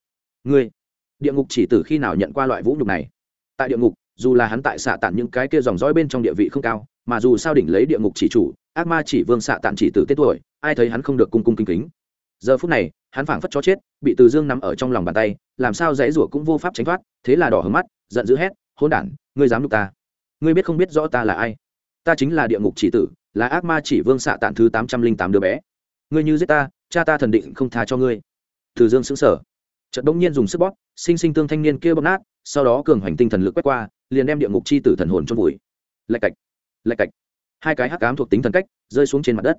ngươi, địa ngục chỉ từ khi nào nhận qua loại vũ nhục này? Tại địa ngục, dù là hắn tại xạ tản những cái kia dòng dõi bên trong địa vị không cao, mà dù sao đỉnh lấy địa ngục chỉ chủ, ác ma chỉ vương xạ tản chỉ từ tết tuổi, ai thấy hắn không được cung cung kính kính. Giờ phút này hắn phảng phất chó chết, bị từ dương nắm ở trong lòng bàn tay, làm sao dãy rủa cũng vô pháp tránh thoát, thế là đỏ hứng mắt, giận dữ hét hôn đản, ngươi dám đục ta? Ngươi biết không biết rõ ta là ai? Ta chính là địa ngục chỉ tử, là ác ma chỉ vương xạ tản thứ tám trăm linh tám đứa bé. Ngươi như giết ta, cha ta thần định không tha cho ngươi. Từ dương xứng sở trận đông nhiên dùng sức bóp, sinh sinh tương thanh niên kia bóp nát, sau đó cường hoành tinh thần lực quét qua, liền đem địa ngục chi tử thần hồn chôn vùi. Lạch cạch lạch cạch. Hai cái hắc ám thuộc tính thần cách rơi xuống trên mặt đất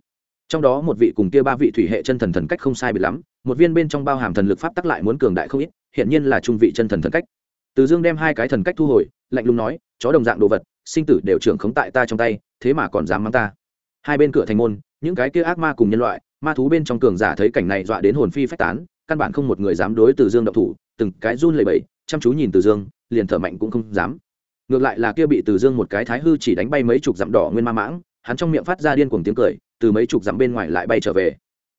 trong đó một vị cùng kia ba vị thủy hệ chân thần thần cách không sai biệt lắm, một viên bên trong bao hàm thần lực pháp tắc lại muốn cường đại không ít hiện nhiên là trung vị chân thần thần cách. Từ dương đem hai cái thần cách thu hồi, lạnh lùng nói, chó đồng dạng đồ vật, sinh tử đều trưởng khống tại ta trong tay, thế mà còn dám mang ta. Hai bên cửa thành môn, những cái kia ác ma cùng nhân loại, ma thú bên trong cường giả thấy cảnh này dọa đến hồn phi phách tán, căn bản không một người dám đối từ dương động thủ, từng cái run lẩy bẩy, chăm chú nhìn từ dương, liền thở mạnh cũng không dám. Ngược lại là kia bị từ dương một cái thái hư chỉ đánh bay mấy chục dặm đỏ nguyên ma mãng, hắn trong miệng phát ra điên cuồng tiếng cười từ mấy chục dặm bên ngoài lại bay trở về.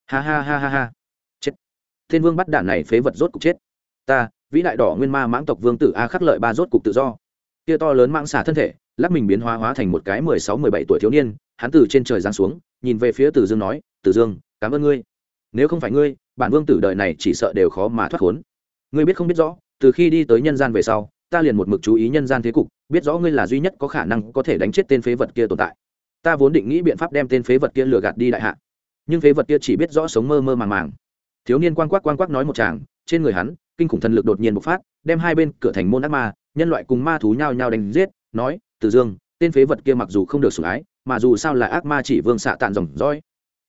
Ha ha ha ha ha. Chết. Thiên vương bắt đạn này phế vật rốt cục chết. Ta, vĩ đại đỏ nguyên ma mãng tộc vương tử a khắc lợi ba rốt cục tự do. Kia to lớn mãng xả thân thể, lắc mình biến hóa hóa thành một cái mười sáu, mười bảy tuổi thiếu niên, hắn từ trên trời giáng xuống, nhìn về phía tử dương nói tử dương, cảm ơn ngươi. Nếu không phải ngươi, bản vương tử đời này chỉ sợ đều khó mà thoát khốn. Ngươi biết không biết rõ, từ khi đi tới nhân gian về sau, ta liền một mực chú ý nhân gian thế cục, biết rõ ngươi là duy nhất có khả năng có thể đánh chết tên phế vật kia tồn tại ta vốn định nghĩ biện pháp đem tên phế vật kia lừa gạt đi đại hạ. Nhưng phế vật kia chỉ biết rõ sống mơ mơ màng màng. Thiếu niên quang quắc quang quắc nói một chàng, trên người hắn, kinh khủng thần lực đột nhiên bộc phát, đem hai bên cửa thành môn ác ma, nhân loại cùng ma thú nhau nhau đánh giết, nói từ dương, tên phế vật kia mặc dù không được sủng ái, mà dù sao là ác ma chỉ vương xạ tàn dòng dõi.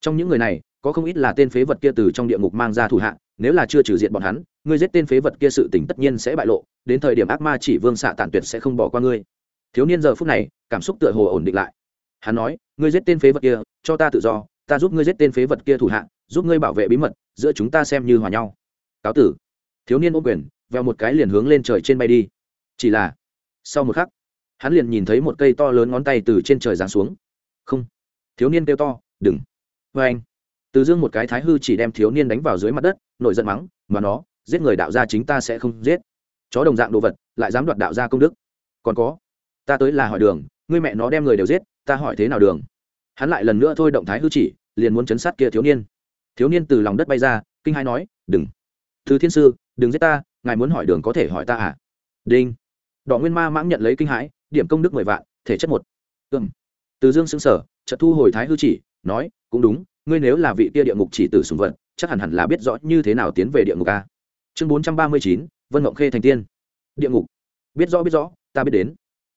Trong những người này, có không ít là tên phế vật kia từ trong địa ngục mang ra thủ hạ, nếu là chưa trừ diện bọn hắn, ngươi giết tên phế vật kia sự tình tất nhiên sẽ bại lộ, đến thời điểm ác ma chỉ vương xạ tàn tuyệt sẽ không bỏ qua ngươi. Thiếu niên giờ phút này, cảm xúc tựa hồ ổn định lại hắn nói, ngươi giết tên phế vật kia, cho ta tự do, ta giúp ngươi giết tên phế vật kia thủ hạ, giúp ngươi bảo vệ bí mật, giữa chúng ta xem như hòa nhau. Cáo tử. Thiếu niên ô quyền, veo một cái liền hướng lên trời trên bay đi. Chỉ là, sau một khắc, hắn liền nhìn thấy một cây to lớn ngón tay từ trên trời giáng xuống. Không. Thiếu niên kêu to, đừng. Vê anh. Từ dương một cái thái hư chỉ đem thiếu niên đánh vào dưới mặt đất, nổi giận mắng, mà nó, giết người đạo gia chính ta sẽ không giết. Chó đồng dạng đồ vật, lại dám đoạt đạo gia công đức. Còn có, ta tới là hỏi đường, ngươi mẹ nó đem người đều giết ta hỏi thế nào đường? Hắn lại lần nữa thôi động thái hư chỉ, liền muốn chấn sát kia thiếu niên. Thiếu niên từ lòng đất bay ra, kinh hai nói, đừng. Thứ thiên sư, đừng giết ta, ngài muốn hỏi đường có thể hỏi ta à? Đinh. Đỏ nguyên ma mãng nhận lấy kinh hãi, điểm công đức mười vạn, thể chất một. Ừm. Từ dương xứng sở trận thu hồi thái hư chỉ, nói, cũng đúng, ngươi nếu là vị kia địa ngục chỉ tử sùng vật, chắc hẳn hẳn là biết rõ như thế nào tiến về địa ngục a chương bốn trăm ba mươi chín, vân ngộng khê thành tiên. Địa ngục. Biết rõ biết rõ, ta biết đến.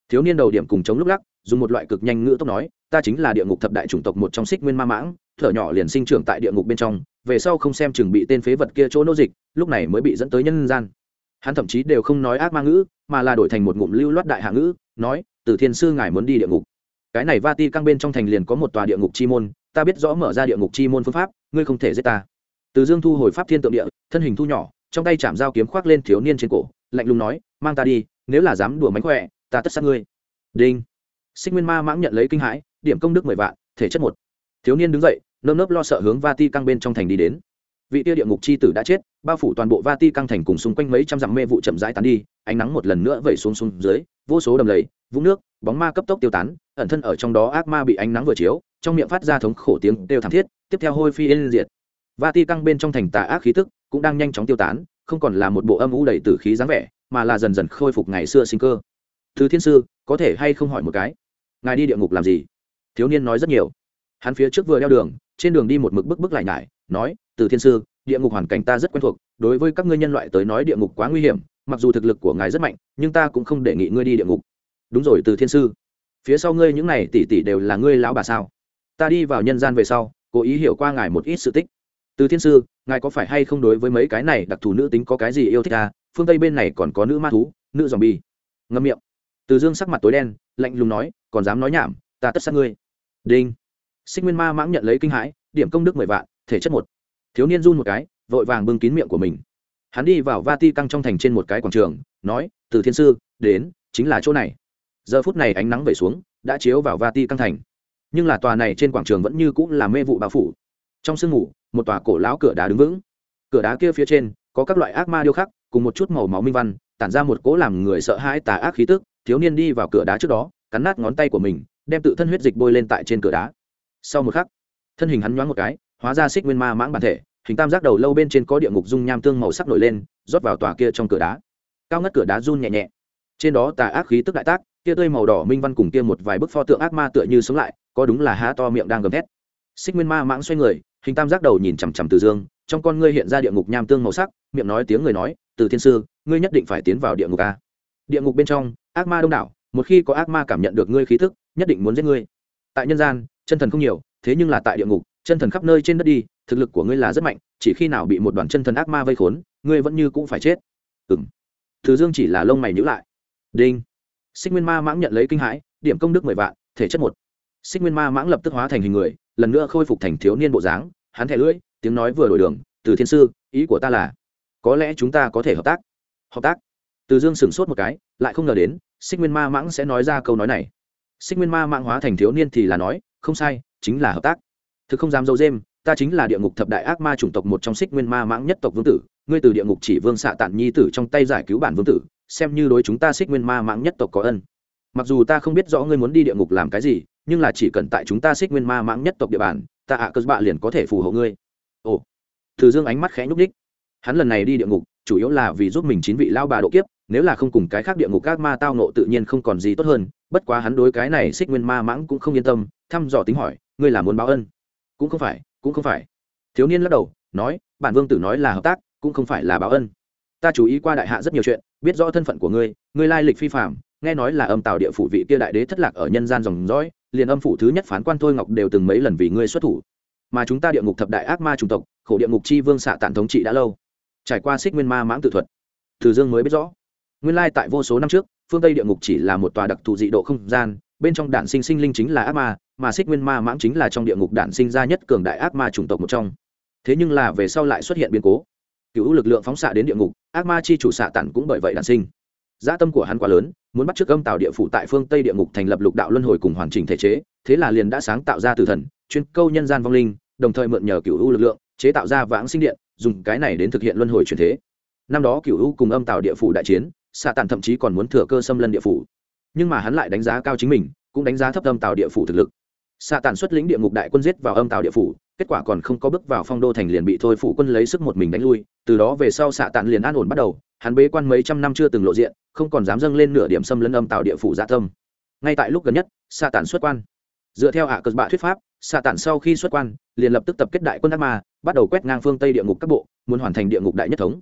Thiếu niên đầu điểm cùng chống lúc lắc dùng một loại cực nhanh ngữ tốc nói, ta chính là địa ngục thập đại chủng tộc một trong xích nguyên ma mãng, thở nhỏ liền sinh trưởng tại địa ngục bên trong, về sau không xem chừng bị tên phế vật kia chỗ nô dịch, lúc này mới bị dẫn tới nhân gian. Hắn thậm chí đều không nói ác ma ngữ, mà là đổi thành một ngụm lưu loát đại hạ ngữ, nói, từ thiên sư ngài muốn đi địa ngục. Cái này va ti căng bên trong thành liền có một tòa địa ngục chi môn, ta biết rõ mở ra địa ngục chi môn phương pháp, ngươi không thể giết ta. Từ dương thu hồi pháp thiên tượng địa, thân hình thu nhỏ, trong tay chạm dao kiếm khoác lên thiếu niên trên cổ, lạnh lùng nói, mang ta đi, nếu là dám đùa mánh khỏe, ta tất sát ngươi. Đinh sinh nguyên ma mãng nhận lấy kinh hãi, điểm công đức mười vạn, thể chất một. Thiếu niên đứng dậy, nơm nớp lo sợ hướng va ti căng bên trong thành đi đến. Vị tia địa ngục c h i tử đã chết, bao phủ toàn bộ va ti căng thành cùng xung quanh mấy trăm dặm mê vụ chậm rãi tán đi, ánh nắng một lần nữa vẩy xuống xuống dưới, vô số đầm lầy, vũng nước, bóng ma cấp tốc tiêu tán, ẩn thân ở trong đó ác ma bị ánh nắng vừa chiếu, trong miệng phát ra thống khổ tiếng đều thảm thiết, tiếp theo hôi phi yên diệt. Va ti căng bên trong thành tà ác khí tức cũng đang nhanh chóng tiêu tán, không còn là một bộ âm u đầy tử khí dáng vẻ, mà là dần dần khôi phục ngày xưa sinh cơ. Thứ thiên sư, có thể hay không hỏi một cái? Ngài đi địa ngục làm gì? Thiếu niên nói rất nhiều. Hắn phía trước vừa đeo đường, trên đường đi một mực bức bức lại nhải, nói, từ thiên sư, địa ngục hoàn cảnh ta rất quen thuộc, đối với các ngươi nhân loại tới nói địa ngục quá nguy hiểm, mặc dù thực lực của ngài rất mạnh, nhưng ta cũng không đề nghị ngươi đi địa ngục. Đúng rồi, từ thiên sư. Phía sau ngươi những này tỷ tỷ đều là ngươi lão bà sao? Ta đi vào nhân gian về sau, cố ý hiểu qua ngài một ít sự tích. Từ thiên sư, ngài có phải hay không đối với mấy cái này đặc thù nữ tính có cái gì yêu thích à? Phương tây bên này còn có nữ ma thú, nữ dòm bi ngâm miệng. Từ dương sắc mặt tối đen, lạnh lùng nói còn dám nói nhảm ta tất sát ngươi. Đinh. Sinh nguyên ma mãng nhận lấy kinh hãi điểm công đức mười vạn thể chất một. Thiếu niên run một cái vội vàng bưng kín miệng của mình. Hắn đi vào va ti căng trong thành trên một cái quảng trường nói từ thiên sư đến chính là chỗ này. Giờ phút này ánh nắng về xuống đã chiếu vào va ti căng thành. Nhưng là tòa này trên quảng trường vẫn như cũng là mê vụ bao phủ. Trong sương mù, một tòa cổ lão cửa đá đứng vững. Cửa đá kia phía trên có các loại ác ma điêu khắc cùng một chút màu máu minh văn tản ra một cỗ làm người sợ hãi tà ác khí tức. Thiếu niên đi vào cửa đá trước đó cắn nát ngón tay của mình, đem tự thân huyết dịch bôi lên tại trên cửa đá. Sau một khắc, thân hình hắn nhoáng một cái, hóa ra xích nguyên ma mãng bản thể, hình tam giác đầu lâu bên trên có địa ngục dung nham tương màu sắc nổi lên, rót vào tòa kia trong cửa đá. Cao ngất cửa đá run nhẹ nhẹ. Trên đó tà ác khí tức đại tác, kia tươi màu đỏ minh văn cùng kia một vài bức pho tượng ác ma tựa như sống lại, có đúng là há to miệng đang gầm thét. Xích nguyên ma mãng xoay người, hình tam giác đầu nhìn chằm chằm từ dương, trong con ngươi hiện ra địa ngục nham tương màu sắc, miệng nói tiếng người nói, từ thiên sư, ngươi nhất định phải tiến vào địa ngục a. Địa ngục bên trong, ác ma đông đảo một khi có ác ma cảm nhận được ngươi khí thức, nhất định muốn giết ngươi. Tại nhân gian, chân thần không nhiều, thế nhưng là tại địa ngục, chân thần khắp nơi trên đất đi, thực lực của ngươi là rất mạnh, chỉ khi nào bị một đoàn chân thần ác ma vây khốn, ngươi vẫn như cũng phải chết. Ừ m thứ dương chỉ là lông mày nhữ lại. Đinh. Xích nguyên ma mãng nhận lấy kinh hãi, điểm công đức mười vạn, thể chất một. Xích nguyên ma mãng lập tức hóa thành hình người, lần nữa khôi phục thành thiếu niên bộ dáng, hắn thẻ lưỡi, tiếng nói vừa đổi đường, từ thiên sư, ý của ta là, có lẽ chúng ta có thể hợp tác. Hợp tác. Từ dương sửng sốt một cái, lại không ngờ đến xích nguyên ma mãng sẽ nói ra câu nói này. Xích nguyên ma mãng hóa thành thiếu niên thì là nói, không sai, chính là hợp tác. Thực không dám dâu dêm ta chính là địa ngục thập đại ác ma chủng tộc một trong xích nguyên ma mãng nhất tộc vương tử. Ngươi từ địa ngục chỉ vương xạ tản nhi tử trong tay giải cứu bản vương tử, xem như đối chúng ta xích nguyên ma mãng nhất tộc có ân. Mặc dù ta không biết rõ ngươi muốn đi địa ngục làm cái gì, nhưng là chỉ cần tại chúng ta xích nguyên ma mãng nhất tộc địa bàn, ta ạ cơ bạ liền có thể phù hộ ngươi. Ồ. Từ dương ánh mắt khẽ nhúc ních hắn lần này đi địa ngục, chủ yếu là vì giúp mình chín vị lao bà độ kiếp nếu là không cùng cái khác địa ngục các ma tao nộ tự nhiên không còn gì tốt hơn, bất quá hắn đối cái này xích nguyên ma mãng cũng không yên tâm, thăm dò tính hỏi, ngươi là muốn báo ân? Cũng không phải, cũng không phải. Thiếu niên lắc đầu, nói, bản vương tử nói là hợp tác, cũng không phải là báo ân. Ta chú ý qua đại hạ rất nhiều chuyện, biết rõ thân phận của ngươi ngươi lai lịch phi phạm nghe nói là âm tào địa phủ vị kia đại đế thất lạc ở nhân gian dòng dõi, liền âm phủ thứ nhất phán quan thôi ngọc đều từng mấy lần vì ngươi xuất thủ. Mà chúng ta địa ngục thập đại ác ma chủng tộc, khổ địa ngục chi vương xạ tản thống trị đã lâu. Trải qua xích nguyên ma mãng tự thuật, từ dương mới biết rõ nguyên lai tại vô số năm trước, phương tây địa ngục chỉ là một tòa đặc thù dị độ không gian, bên trong đạn sinh sinh linh chính là ác ma, mà xích nguyên ma mãng chính là trong địa ngục đạn sinh ra nhất cường đại ác ma chủng tộc một trong. Thế nhưng là về sau lại xuất hiện biến cố. Cựu lực lượng phóng xạ đến địa ngục, ác ma chi chủ xạ tản cũng bởi vậy đạn sinh. Gia tâm của hắn quá lớn, muốn bắt t r ư ớ c âm tạo địa phủ tại phương tây địa ngục thành lập lục đạo luân hồi cùng hoàn chỉnh thể chế, thế là liền đã sáng tạo ra từ thần, chuyên câu nhân gian vong linh, đồng thời mượn nhờ cựu u lực lượng, chế tạo ra vãng sinh điện, dùng cái này đến thực hiện luân hồi truyền thế. Năm đó cựu u cùng âm tạo địa phủ đại chiến xạ tản thậm chí còn muốn thừa cơ xâm lân địa phủ. Nhưng mà hắn lại đánh giá cao chính mình, cũng đánh giá thấp âm tàu địa phủ thực lực. Xạ tản xuất lĩnh địa ngục đại quân giết vào âm tàu địa phủ, kết quả còn không có bước vào phong đô thành liền bị thôi phủ quân lấy sức một mình đánh lui. Từ đó về sau xạ tản liền an ổn bắt đầu, hắn bế quan mấy trăm năm chưa từng lộ diện, không còn dám dâng lên nửa điểm xâm lấn âm tàu địa phủ dạ tâm. Ngay tại lúc gần nhất, xạ tản xuất quan. Dựa theo hạ à cờ bạ thuyết pháp, xạ tản sau khi xuất quan, liền lập tức tập kết đại quân ác ma, bắt đầu quét ngang phương tây địa ngục các bộ, muốn hoàn thành địa ngục đại nhất thống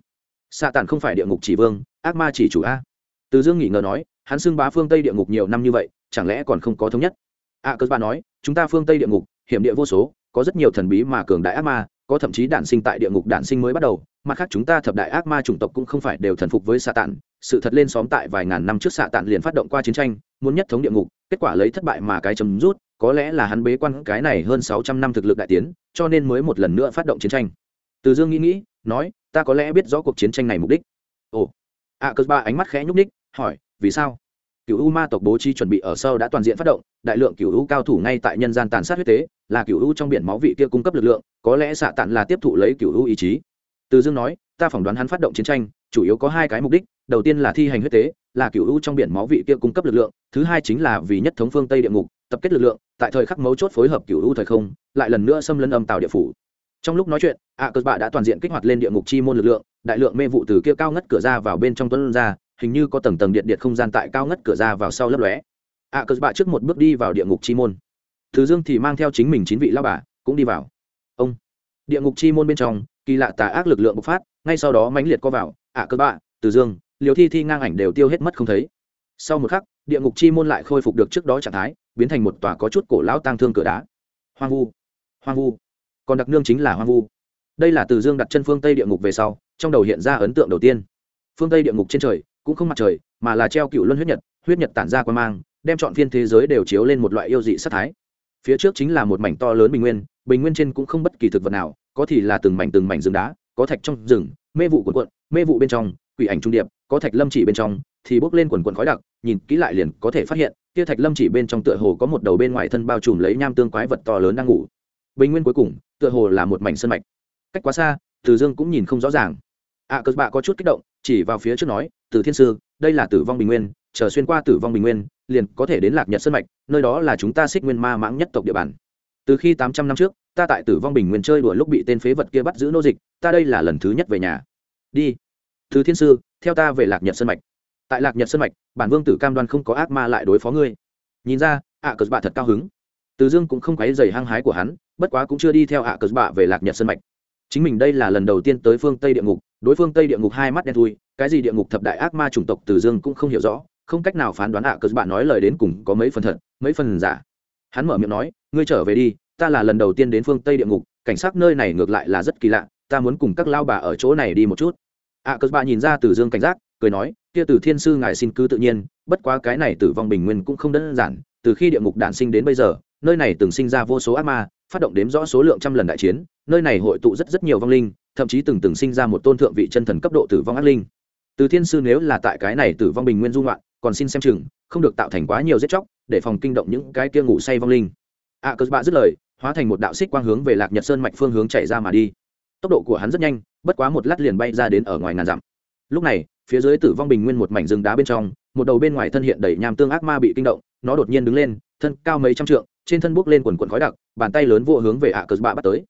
xạ tản không phải địa ngục chỉ vương, ác ma chỉ chủ a. Từ dương nghỉ ngờ nói, hắn xưng bá phương tây địa ngục nhiều năm như vậy, chẳng lẽ còn không có thống nhất? A cơ ba nói, chúng ta phương tây địa ngục, hiểm địa vô số, có rất nhiều thần bí mà cường đại ác ma, có thậm chí đản sinh tại địa ngục đản sinh mới bắt đầu, mặt khác chúng ta thập đại ác ma chủng tộc cũng không phải đều thần phục với xạ tản. Sự thật lên xóm tại vài ngàn năm trước xạ tản liền phát động qua chiến tranh, muốn nhất thống địa ngục, kết quả lấy thất bại mà cái chấm rút, có lẽ là hắn bế quan cái này hơn sáu trăm năm thực lực đại tiến, cho nên mới một lần nữa phát động chiến tranh. Từ dương nghĩ nghĩ nói, ta có lẽ biết rõ cuộc chiến tranh này mục đích. Ồ. A cờ ba ánh mắt khẽ nhúc ních hỏi, vì sao? Cựu u ma tộc bố trí chuẩn bị ở sau đã toàn diện phát động, đại lượng cựu u cao thủ ngay tại nhân gian tàn sát huyết tế, là cựu u trong biển máu vị kia cung cấp lực lượng, có lẽ xạ tạn là tiếp thụ lấy cựu u ý chí. Từ dương nói, ta phỏng đoán hắn phát động chiến tranh, chủ yếu có hai cái mục đích, đầu tiên là thi hành huyết tế, là cựu u trong biển máu vị kia cung cấp lực lượng, thứ hai chính là vì nhất thống phương tây địa ngục, tập kết lực lượng, tại thời khắc mấu chốt phối hợp cựu u thời không, lại lần nữa xâm lấn âm tạo địa phủ trong lúc nói chuyện, ạ cờ bạ đã toàn diện kích hoạt lên địa ngục chi môn lực lượng, đại lượng mê vụ từ kia cao ngất cửa ra vào bên trong tuấn ra, hình như có tầng tầng điện điện không gian tại cao ngất cửa ra vào sau lấp lóe. Ạ cờ bạ trước một bước đi vào địa ngục chi môn. Thứ dương thì mang theo chính mình chín vị lao bà, cũng đi vào. Ông. Địa ngục chi môn bên trong, kỳ lạ tà ác lực lượng bộc phát, ngay sau đó mãnh liệt có vào. Ạ cờ bạ, từ dương liều thi thi ngang ảnh đều tiêu hết mất không thấy. Sau một khắc, địa ngục chi môn lại khôi phục được trước đó trạng thái, biến thành một tòa có chút cổ lão tang thương cửa đá. Hoang vu. Hoang vu còn đặc nương chính là hoang vu. Đây là từ dương đặt chân phương tây địa ngục về sau, trong đầu hiện ra ấn tượng đầu tiên. Phương tây địa ngục trên trời, cũng không mặt trời, mà là treo cựu luân huyết nhật huyết nhật tản ra qua mang, đem chọn phiên thế giới đều chiếu lên một loại yêu dị sắc thái. Phía trước chính là một mảnh to lớn bình nguyên bình nguyên trên cũng không bất kỳ thực vật nào, có thì là từng mảnh từng mảnh rừng đá, có thạch trong rừng, mê vụ quần quận mê vụ bên trong, quỷ ảnh trung điệp, có thạch lâm chỉ bên trong, thì bốc lên quần quần khói đặc, nhìn kỹ lại liền có thể phát hiện, kia thạch lâm chỉ bên trong tựa hồ có một đầu bên ngoài thân bao trùm lấy nham tương quái vật to lớn đang ngủ. Bình nguyên cuối cùng tựa hồ là một mảnh sân mạch. Cách quá xa từ dương cũng nhìn không rõ ràng. Ạ à, cờ bạ có chút kích động chỉ vào phía trước nói từ thiên sư đây là tử vong bình nguyên chờ xuyên qua tử vong bình nguyên liền có thể đến lạc nhật sân mạch nơi đó là chúng ta xích nguyên ma mãng nhất tộc địa bàn. Từ khi tám trăm năm trước ta tại tử vong bình nguyên chơi đùa lúc bị tên phế vật kia bắt giữ nô dịch ta đây là lần thứ nhất về nhà. Đi. Thứ thiên sư theo ta về lạc nhật sân mạch. Tại lạc nhật sân mạch bản vương tử cam đoan không có ác ma lại đối phó ngươi. Nhìn ra à, ạ cờ bạ thật cao hứng từ dương cũng không quấy dày hăng hái của hắn, bất quá cũng chưa đi theo ạ cờ bạ về lạc nhật sân mạch. Chính mình đây là lần đầu tiên tới phương tây địa ngục, đối phương tây địa ngục hai mắt đen thui, cái gì địa ngục thập đại ác ma chủng tộc từ dương cũng không hiểu rõ, không cách nào phán đoán ạ cờ Bạ nói lời đến cùng có mấy phần thật, mấy phần giả. Hắn mở miệng nói, ngươi trở về đi, ta là lần đầu tiên đến phương tây địa ngục, cảnh sát nơi này ngược lại là rất kỳ lạ, ta muốn cùng các lao bà ở chỗ này đi một chút. Ạ cờ Bạ nhìn ra từ dương cảnh giác, cười nói, kia từ thiên sư ngài xin cứ tự nhiên, bất quá cái này tử vong bình nguyên cũng không đơn giản từ khi địa ngục đản sinh đến bây giờ, nơi này từng sinh ra vô số ác ma, phát động đếm rõ số lượng trăm lần đại chiến, nơi này hội tụ rất rất nhiều vong linh, thậm chí từng từng sinh ra một tôn thượng vị chân thần cấp độ tử vong ác linh. Từ thiên sư nếu là tại cái này tử vong bình nguyên dung loạn còn xin xem chừng, không được tạo thành quá nhiều giết chóc, để phòng kinh động những cái kia ngủ say vong linh. A cơ bạ dứt lời, hóa thành một đạo xích quang hướng về lạc nhật sơn mạch phương hướng chạy ra mà đi. Tốc độ của hắn rất nhanh, bất quá một lát liền bay ra đến ở ngoài ngàn dặm. Lúc này phía dưới tử vong bình nguyên một mảnh rừng đá bên trong, một đầu bên ngoài thân hiện đầy nham tương ác ma bị kinh động, nó đột nhiên đứng lên, thân cao mấy trăm trượng, trên thân bốc lên quần quần khói đặc, bàn tay lớn vô hướng về ạ cờ ba bắt tới.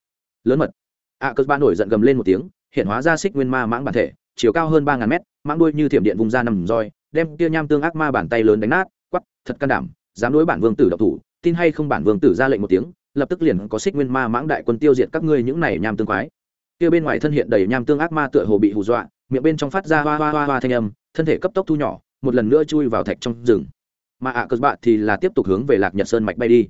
Lớn mật. ạ cờ ba nổi giận gầm lên một tiếng, hiện hóa ra xích nguyên ma mãng bản thể, chiều cao hơn ba ngàn mét, mãng đuôi như thiểm điện vùng ra nằm roi, đem kia nham tương ác ma bàn tay lớn đánh nát quắp thật can đảm, dám đối bản vương tử độc thủ, tin hay không bản vương tử ra lệnh một tiếng, lập tức liền có xích nguyên ma mãng đại quân tiêu diệt các ngươi những này nham tương quái. Kia bên ngoài thân hiện đầy nham tương ác ma tựa hồ bị hù dọa miệng bên trong phát ra hoa hoa hoa hoa thanh âm, thân thể cấp tốc thu nhỏ, một lần nữa chui vào thạch trong rừng. Mà ạ cờ bạn thì là tiếp tục hướng về lạc nhật sơn mạch bay đi.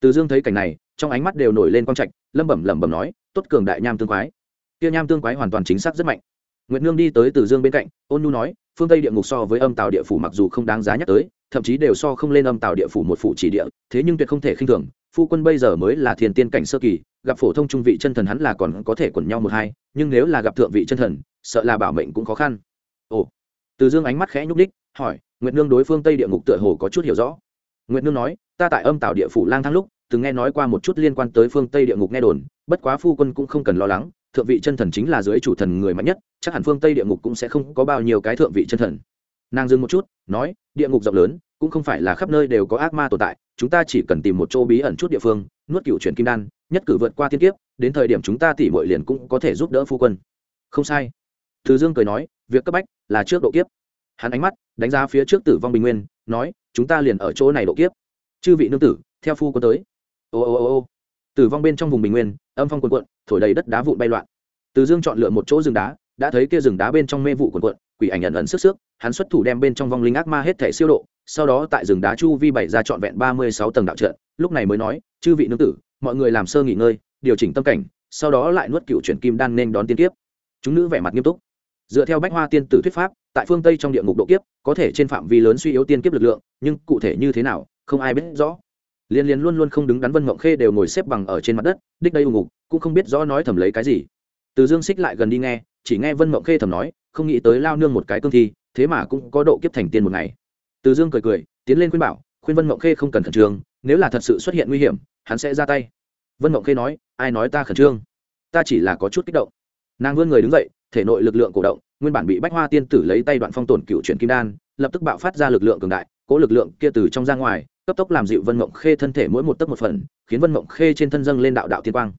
Từ dương thấy cảnh này, trong ánh mắt đều nổi lên quang trạch lâm bẩm lẩm bẩm nói, tốt cường đại nham tương quái. Kia nham tương quái hoàn toàn chính xác rất mạnh. Nguyệt nương đi tới từ dương bên cạnh, ôn nhu nói, phương tây địa ngục so với âm tàu địa phủ mặc dù không đáng giá nhắc tới, thậm chí đều so không lên âm tàu địa phủ một phủ chỉ địa, thế nhưng tuyệt không thể khinh thường, phu quân bây giờ mới là thiền tiên cảnh sơ kỳ gặp phổ thông trung vị chân thần hắn là còn có thể quẩn nhau một hai, nhưng nếu là gặp thượng vị chân thần, sợ là bảo mệnh cũng khó khăn. Ồ. Từ dương ánh mắt khẽ nhúc đích hỏi, nguyệt nương đối phương tây địa ngục tựa hồ có chút hiểu rõ. Nguyệt nương nói, ta tại âm tạo địa phủ lang thang lúc, từng nghe nói qua một chút liên quan tới phương tây địa ngục nghe đồn, bất quá phu quân cũng không cần lo lắng, thượng vị chân thần chính là dưới chủ thần người mạnh nhất, chắc hẳn phương tây địa ngục cũng sẽ không có bao nhiêu cái thượng vị chân thần. Nàng dừng một chút, nói, địa ngục rộng lớn, cũng không phải là khắp nơi đều có ác ma tồn tại, chúng ta chỉ cần tìm một chỗ bí ẩn chút địa phương nuốt cựu chuyển kim đan, nhất cử vượt qua thiên kiếp, đến thời điểm chúng ta tỉ mọi liền cũng có thể giúp đỡ phu quân. Không sai. Thứ dương cười nói, việc cấp bách là trước độ kiếp. Hắn ánh mắt đánh giá phía trước tử vong bình nguyên, nói, chúng ta liền ở chỗ này độ kiếp. Chư vị nương tử, theo phu quân tới. Ô ô ô ô. Tử vong bên trong vùng bình nguyên, âm phong quần quận thổi đầy đất đá vụn bay loạn. Từ dương chọn lựa một chỗ rừng đá, đã thấy kia rừng đá bên trong mê vụ quần quận quỷ ảnh ẩn ẩn sức sức, hắn xuất thủ đem bên trong vong linh ác ma hết thể siêu độ, sau đó tại rừng đá chu vi bảy ra trọn vẹn ba mươi sáu tầng đạo trận, lúc này mới nói, chư vị nương tử, mọi người làm sơ nghỉ ngơi, điều chỉnh tâm cảnh, sau đó lại nuốt cựu chuyển kim đan nên đón tiên kiếp. Chúng nữ vẻ mặt nghiêm túc. Dựa theo bách hoa tiên tử thuyết pháp, tại phương tây trong địa ngục độ kiếp, có thể trên phạm vi lớn suy yếu tiên kiếp lực lượng, nhưng cụ thể như thế nào, không ai biết rõ. Liên liên luôn luôn không đứng đắn vân mộng khê đều ngồi xếp bằng ở trên mặt đất, đích đây ù ngục, cũng không biết rõ nói thầm lấy cái gì. Từ dương xích lại gần đi nghe, chỉ nghe vân mộng khê thầm nói không nghĩ tới lao nương một cái cương thi, thế mà cũng có độ kiếp thành tiên một ngày. Từ dương cười cười, tiến lên khuyên bảo, khuyên vân mộng khê không cần khẩn trương, nếu là thật sự xuất hiện nguy hiểm, hắn sẽ ra tay. Vân mộng khê nói, ai nói ta khẩn trương? Ta chỉ là có chút kích động. Nàng vươn người đứng dậy, thể nội lực lượng cổ động, nguyên bản bị bách hoa tiên tử lấy tay đoạn phong tổn cựu chuyển kim đan, lập tức bạo phát ra lực lượng cường đại, cố lực lượng kia từ trong ra ngoài, cấp tốc làm dịu vân mộng khê thân thể mỗi một tấc một phần, khiến vân mộng khê trên thân dâng lên đạo đạo tiên quang.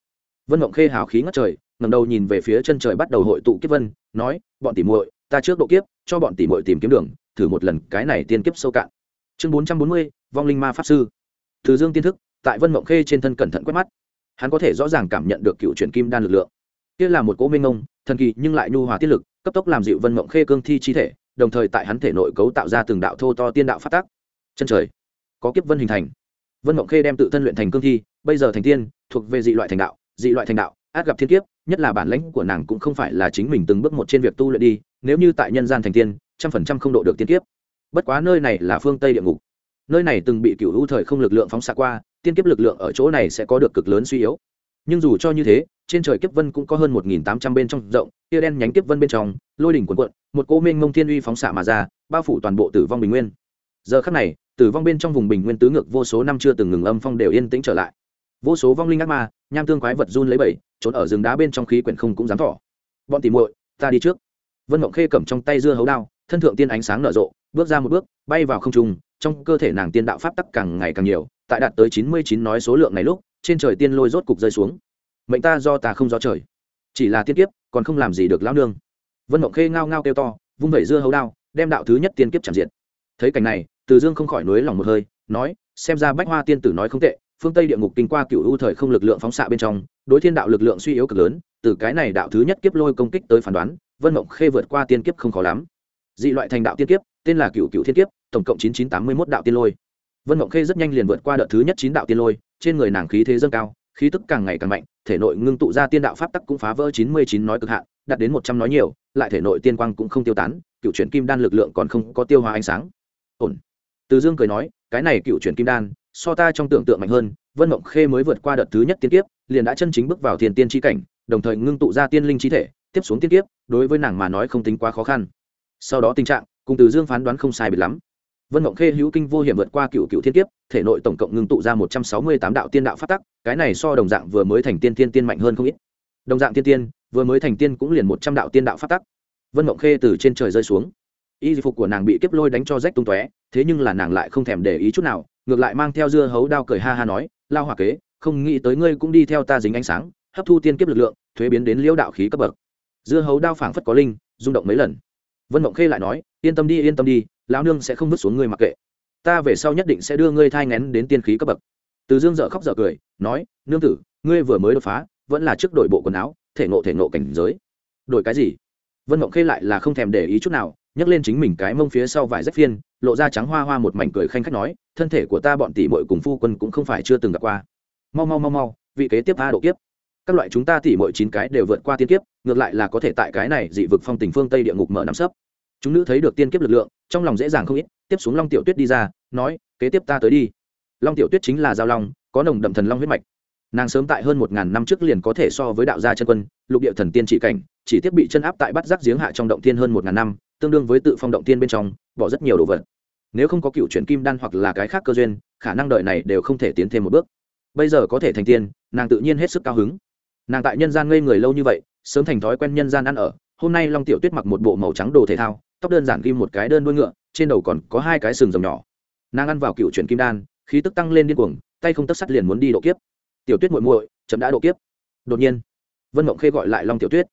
Vân mộng khê hào khí ngất trời ngẩng đầu nhìn về phía chân trời bắt đầu hội tụ kiếp vân, nói, bọn tỉ muội, ta trước độ kiếp, cho bọn tỉ muội tìm kiếm đường, thử một lần cái này tiên kiếp sâu cạn. Chương bốn trăm bốn mươi, vong linh ma pháp sư. Từ dương tiên thức, tại vân mộng khê trên thân cẩn thận quét mắt. Hắn có thể rõ ràng cảm nhận được cựu truyền kim đan lực lượng. Kia là một cỗ minh ngông, thần kỳ nhưng lại nhu hòa tiết lực, cấp tốc làm dịu vân mộng khê cương thi chi thể, đồng thời tại hắn thể nội cấu tạo ra từng đạo thô to tiên đạo phát tác. Chân trời, có kiếp vân hình thành. Vân mộng khê đem tự thân luyện thành cương thi, bây giờ thành tiên, thuộc về dị loại thành đạo, dị loại thành đạo, át gặp thiên kiếp nhất là bản lãnh của nàng cũng không phải là chính mình từng bước một trên việc tu luyện đi, nếu như tại nhân gian thành tiên, trăm phần trăm không độ được tiên kiếp. Bất quá nơi này là phương tây địa ngục. Nơi này từng bị cựu hữu thời không lực lượng phóng xạ qua, tiên kiếp lực lượng ở chỗ này sẽ có được cực lớn suy yếu. Nhưng dù cho như thế, trên trời kiếp vân cũng có hơn một nghìn tám trăm bên trong rộng, tia đen nhánh kiếp vân bên trong, lôi đỉnh quần quận một cô minh mông thiên uy phóng xạ mà ra, bao phủ toàn bộ tử vong bình nguyên. Giờ khắc này, tử vong bên trong vùng bình nguyên tứ ngược vô số năm chưa từng ngừng âm phong đều yên tĩnh trở lại. Vô số vong linh ác ma, nham tương quái vật run lấy bẩy trốn ở rừng đá bên trong khí quyển không cũng dám thỏ. Bọn tìm muội, ta đi trước. Vân mộng khê cầm trong tay dưa hấu đao, thân thượng tiên ánh sáng nở rộ, bước ra một bước, bay vào không trung, trong cơ thể nàng tiên đạo pháp tắc càng ngày càng nhiều, tại đạt tới chín mươi chín nói số lượng này lúc, trên trời tiên lôi rốt cục rơi xuống. Mệnh ta do ta không do trời. Chỉ là tiên kiếp, còn không làm gì được lão nương. Vân mộng khê ngao ngao kêu to, vung vẩy dưa hấu đao, đem đạo thứ nhất tiên kiếp chạm diệt. Thấy cảnh này, từ dương không khỏi nối lòng một hơi, nói, xem ra bách hoa tiên tử nói không tệ phương tây địa ngục kinh qua cựu ưu thời không lực lượng phóng xạ bên trong, đối thiên đạo lực lượng suy yếu cực lớn, từ cái này đạo thứ nhất kiếp lôi công kích tới phán đoán, vân mộng khê vượt qua tiên kiếp không khó lắm. Dị loại thành đạo tiên kiếp, tên là cựu cựu thiên kiếp, tổng cộng chín chín tám mươi mốt đạo tiên lôi. Vân mộng khê rất nhanh liền vượt qua đợt thứ nhất chín đạo tiên lôi, trên người nàng khí thế dâng cao, khí tức càng ngày càng mạnh, thể nội ngưng tụ ra tiên đạo pháp tắc cũng phá vỡ chín mươi chín nói cực hạn, đạt đến một trăm nói nhiều, lại thể nội tiên quang cũng không tiêu tán, cựu chuyển kim đan lực lượng còn không có tiêu hóa ánh sáng. Ổn. Từ dương cười nói, cái này cựu chuyển kim đan so ta trong tưởng tượng mạnh hơn, vân mộng khê mới vượt qua đợt thứ nhất tiên kiếp, liền đã chân chính bước vào thiền tiên tri cảnh, đồng thời ngưng tụ ra tiên linh trí thể, tiếp xuống tiên kiếp, đối với nàng mà nói không tính quá khó khăn. Sau đó tình trạng, cùng từ dương phán đoán không sai biệt lắm. Vân mộng khê hữu kinh vô hiểm vượt qua cựu cựu thiên kiếp, thể nội tổng cộng ngưng tụ ra một trăm sáu mươi tám đạo tiên đạo phát tắc, cái này so đồng dạng vừa mới thành tiên tiên tiên mạnh hơn không ít. Đồng dạng tiên tiên, vừa mới thành tiên cũng liền một trăm đạo tiên đạo phát tắc. Vân mộng khê từ trên trời rơi xuống. Y phục của nàng bị kiếp lôi đánh cho rách tung tóe, thế nhưng là nàng lại không thèm để ý chút nào ngược lại mang theo dưa hấu đao cười ha ha nói, lao hỏa kế, không nghĩ tới ngươi cũng đi theo ta dính ánh sáng, hấp thu tiên kiếp lực lượng, thuế biến đến liễu đạo khí cấp bậc. Dưa hấu đao phảng phất có linh, rung động mấy lần. Vân mộng khê lại nói, yên tâm đi, yên tâm đi, lão nương sẽ không vứt xuống ngươi mặc kệ. Ta về sau nhất định sẽ đưa ngươi thai ngén đến tiên khí cấp bậc. Từ dương dợ khóc dợ cười, nói, nương tử, ngươi vừa mới đột phá, vẫn là trước đổi bộ quần áo, thể nộ thể nộ cảnh giới. Đổi cái gì? Vân mộng khê lại là không thèm để ý chút nào nhấc lên chính mình cái mông phía sau vải rách phiên, lộ ra trắng hoa hoa một mảnh cười khanh khách nói, thân thể của ta bọn tỷ mội cùng phu quân cũng không phải chưa từng gặp qua. Mau mau mau mau, vị kế tiếp a độ kiếp. Các loại chúng ta tỷ mội chín cái đều vượt qua tiên kiếp, ngược lại là có thể tại cái này dị vực phong tình phương tây địa ngục mở nắm sấp. Chúng nữ thấy được tiên kiếp lực lượng, trong lòng dễ dàng không ít, tiếp xuống long tiểu tuyết đi ra, nói, kế tiếp ta tới đi. Long tiểu tuyết chính là giao long, có nồng đậm thần long huyết mạch. Nàng sớm tại hơn một ngàn năm trước liền có thể so với đạo gia chân quân, lục địa thần tiên chỉ cảnh, chỉ tiếp bị chân áp tại bắt giác giếng hạ trong động tiên hơn một ngàn năm tương đương với tự phong động tiên bên trong, bỏ rất nhiều đồ vật. Nếu không có cựu chuyển kim đan hoặc là cái khác cơ duyên, khả năng đợi này đều không thể tiến thêm một bước. Bây giờ có thể thành tiên, nàng tự nhiên hết sức cao hứng. Nàng tại nhân gian ngây người lâu như vậy, sớm thành thói quen nhân gian ăn ở. Hôm nay long tiểu tuyết mặc một bộ màu trắng đồ thể thao, tóc đơn giản ghim một cái đơn đuôi ngựa, trên đầu còn có hai cái sừng rồng nhỏ. Nàng ăn vào cựu chuyển kim đan, khí tức tăng lên điên cuồng, tay không tất sắt liền muốn đi độ kiếp. Tiểu tuyết muội muội, chậm đã độ kiếp. Đột nhiên, vân mộng khê gọi lại long tiểu tuyết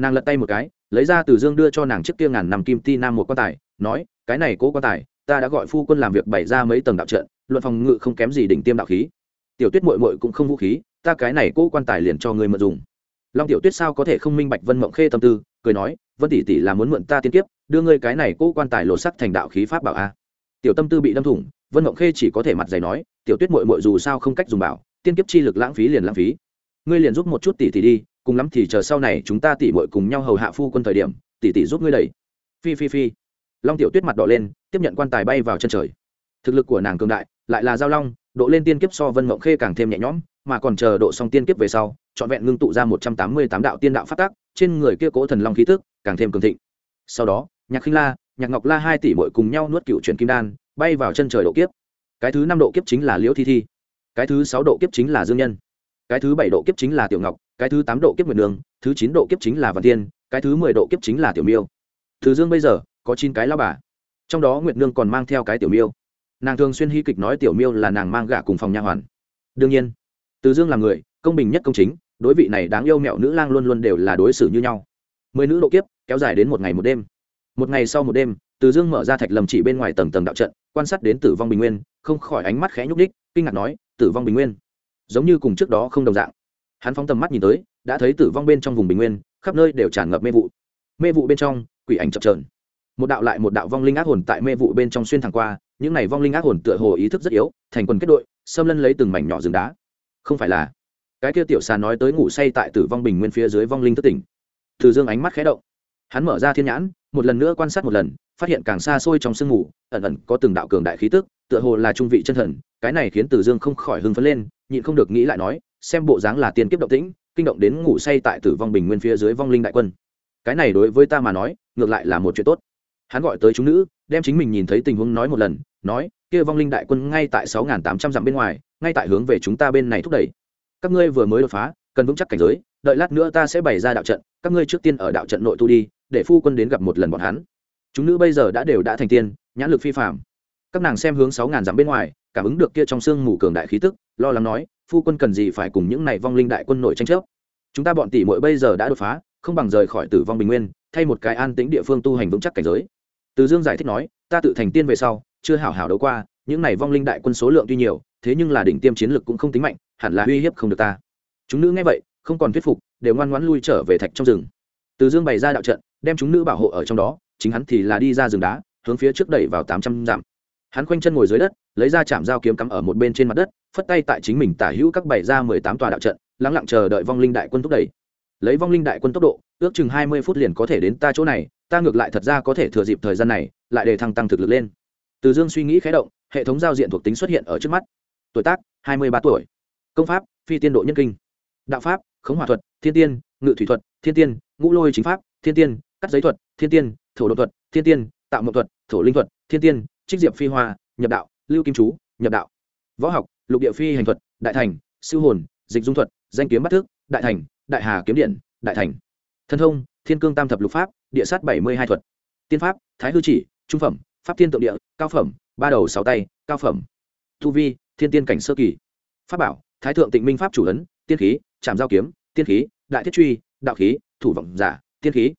nàng lật tay một cái, lấy ra từ dương đưa cho nàng chiếc kia ngàn nằm kim ti nam một quan tài, nói, cái này cố quan tài, ta đã gọi phu quân làm việc bày ra mấy tầng đạo trận, luận phòng ngự không kém gì đỉnh tiêm đạo khí. Tiểu tuyết Mội Mội cũng không vũ khí, ta cái này cố quan tài liền cho người mượn dùng. Long tiểu tuyết sao có thể không minh bạch vân mộng khê tâm tư, cười nói, vân tỷ tỷ là muốn mượn ta tiên kiếp, đưa ngươi cái này cố quan tài lột sắc thành đạo khí pháp bảo a. Tiểu tâm tư bị đâm thủng, vân mộng khê chỉ có thể mặt dày nói, tiểu tuyết Mội Mội dù sao không cách dùng bảo, tiên kiếp chi lực lãng phí liền lãng phí. Ngươi liền giúp một chút tỷ tỷ đi cùng lắm thì chờ sau này chúng ta tỷ muội cùng nhau hầu hạ phu quân thời điểm tỷ tỷ giúp ngươi đẩy. Phi phi phi. Long tiểu tuyết mặt đỏ lên, tiếp nhận quan tài bay vào chân trời. Thực lực của nàng cường đại, lại là giao long, độ lên tiên kiếp so vân mộng khê càng thêm nhẹ nhõm, mà còn chờ độ xong tiên kiếp về sau, trọn vẹn ngưng tụ ra một trăm tám mươi tám đạo tiên đạo phát tác trên người kia cố thần long khí tức càng thêm cường thịnh. Sau đó, nhạc khinh la, nhạc ngọc la hai tỷ muội cùng nhau nuốt cựu truyền kim đan, bay vào chân trời độ kiếp. Cái thứ năm độ kiếp chính là liễu thi thi. Cái thứ sáu độ kiếp chính là dương nhân cái thứ bảy độ kiếp chính là tiểu ngọc, cái thứ tám độ kiếp nguyệt nương, thứ chín độ kiếp chính là văn tiên cái thứ mười độ kiếp chính là tiểu miêu. Thứ dương bây giờ, có chín cái lao bà. Trong đó nguyệt nương còn mang theo cái tiểu miêu. Nàng thường xuyên hy kịch nói tiểu miêu là nàng mang gả cùng phòng nha hoàn. Đương nhiên, từ dương là người, công bình nhất công chính, đối vị này đáng yêu mẹo nữ lang luôn luôn đều là đối xử như nhau. Mười nữ độ kiếp, kéo dài đến một ngày một đêm. Một ngày sau một đêm, từ dương mở ra thạch lầm chỉ bên ngoài tầng tầng đạo trận, quan sát đến tử vong bình nguyên, không khỏi ánh mắt khẽ nhúc đích kinh ngạc nói, tử vong bình nguyên giống như cùng trước đó không đồng dạng. Hắn phóng tầm mắt nhìn tới, đã thấy tử vong bên trong vùng bình nguyên, khắp nơi đều tràn ngập mê vụ. Mê vụ bên trong, quỷ ảnh chập trờn một đạo lại một đạo vong linh ác hồn tại mê vụ bên trong xuyên thẳng qua, những n à y vong linh ác hồn tựa hồ ý thức rất yếu, thành quần kết đội, xâm lân lấy từng mảnh nhỏ rừng đá. Không phải là, cái kia tiểu xà nói tới ngủ say tại tử vong bình nguyên phía dưới vong linh thất tỉnh. Từ dương ánh mắt khé động. Hắn mở ra thiên nhãn, một lần nữa quan sát một lần, phát hiện càng xa xôi trong sương mù, ẩn ẩn có từng đạo cường đại khí tức, tựa hồ là trung vị chân thần cái này khiến từ dương không khỏi hưng phấn lên, nhịn không được nghĩ lại nói, xem bộ dáng là tiên kiếp động tĩnh, kinh động đến ngủ say tại tử vong bình nguyên phía dưới vong linh đại quân. Cái này đối với ta mà nói, ngược lại là một chuyện tốt. Hắn gọi tới chúng nữ, đem chính mình nhìn thấy tình huống nói một lần, nói, kia vong linh đại quân ngay tại sáu nghìn tám trăm dặm bên ngoài, ngay tại hướng về chúng ta bên này thúc đẩy. Các ngươi vừa mới đột phá, cần vững chắc cảnh giới, đợi lát nữa ta sẽ bày ra đạo trận, các ngươi trước tiên ở đạo trận nội tu đi, để phu quân đến gặp một lần bọn hắn. Chúng nữ bây giờ đã đều đã thành tiên, nhãn lực phi phàm. các nàng xem hướng sáu ngàn dặm bên ngoài cảm ứng được kia trong sương mù cường đại khí tức, lo lắng nói, phu quân cần gì phải cùng những này vong linh đại quân nội tranh chấp? Chúng ta bọn tỷ muội bây giờ đã đột phá, không bằng rời khỏi tử vong bình nguyên, thay một cái an tĩnh địa phương tu hành vững chắc cảnh giới. Từ dương giải thích nói, ta tự thành tiên về sau, chưa hảo hảo đấu qua, những này vong linh đại quân số lượng tuy nhiều, thế nhưng là đỉnh tiêm chiến lực cũng không tính mạnh, hẳn là uy hiếp không được ta. Chúng nữ nghe vậy, không còn thuyết phục, đều ngoan ngoãn lui trở về thạch trong rừng. Từ dương bày ra đạo trận, đem chúng nữ bảo hộ ở trong đó, chính hắn thì là đi ra rừng đá, hướng phía trước đẩy vào tám trăm dặm hắn khoanh chân ngồi dưới đất, lấy ra chạm dao kiếm cắm ở một bên trên mặt đất, phất tay tại chính mình tả hữu các bảy ra mười tám tòa đạo trận, lắng lặng chờ đợi vong linh đại quân thúc đẩy. Lấy vong linh đại quân tốc độ, ước chừng hai mươi phút liền có thể đến ta chỗ này, ta ngược lại thật ra có thể thừa dịp thời gian này, lại để thăng tăng thực lực lên. Từ dương suy nghĩ khé động, hệ thống giao diện thuộc tính xuất hiện ở trước mắt. Tuổi tác, hai mươi ba tuổi. Công pháp, phi tiên độ nhân kinh. Đạo pháp, khống hòa thuật, thiên tiên, ngự thủy thuật, thiên tiên, ngũ lôi chính pháp, thiên tiên, cắt giấy thuật, thiên tiên, thổ đột thuật, thiên tiên, tạo mậu thuật, thổ linh thuật, thiên tiên trích diệp phi hoa nhập đạo lưu kim chú nhập đạo. Võ học lục địa phi hành thuật đại thành siêu hồn dịch dung thuật danh kiếm bắt Thức, đại thành đại hà kiếm điện đại thành. Thân thông thiên cương tam thập lục pháp địa sát bảy mươi hai thuật. Tiên pháp thái hư chỉ trung phẩm pháp thiên tượng địa cao phẩm ba đầu sáu tay cao phẩm. Thu vi thiên tiên cảnh sơ kỳ. Pháp bảo thái thượng tịnh minh pháp chủ ấn tiên khí trạm giao kiếm tiên khí đại thiết truy đạo khí thủ vọng giả tiên khí.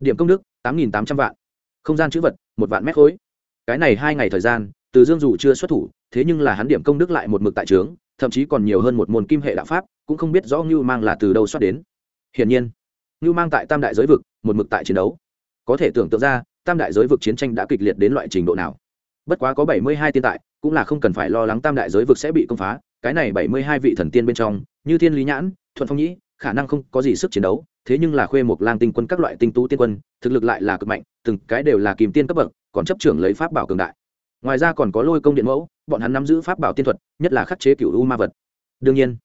Điểm công đức tám nghìn tám trăm vạn. Không gian chữ vật một vạn mét khối cái này hai ngày thời gian, từ dương dù chưa xuất thủ, thế nhưng là hắn điểm công đức lại một mực tại trướng thậm chí còn nhiều hơn một môn kim hệ đạo pháp, cũng không biết rõ ngưu mang là từ đâu xuất đến. Hiển nhiên, ngưu mang tại tam đại giới vực, một mực tại chiến đấu. Có thể tưởng tượng ra, tam đại giới vực chiến tranh đã kịch liệt đến loại trình độ nào. Bất quá có bảy mươi hai tiên tại, cũng là không cần phải lo lắng tam đại giới vực sẽ bị công phá, cái này bảy mươi hai vị thần tiên bên trong, như thiên lý nhãn, thuận phong nhĩ, khả năng không có gì sức chiến đấu, thế nhưng là khuê một lang tinh quân các loại tinh tú tiên quân, thực lực lại là cực mạnh, từng cái đều là kìm tiên cấp bậc còn chấp trưởng lấy pháp bảo cường đại. Ngoài ra còn có lôi công điện mẫu, bọn hắn nắm giữ pháp bảo tiên thuật, nhất là khắc chế cựu u ma vật. Đương nhiên,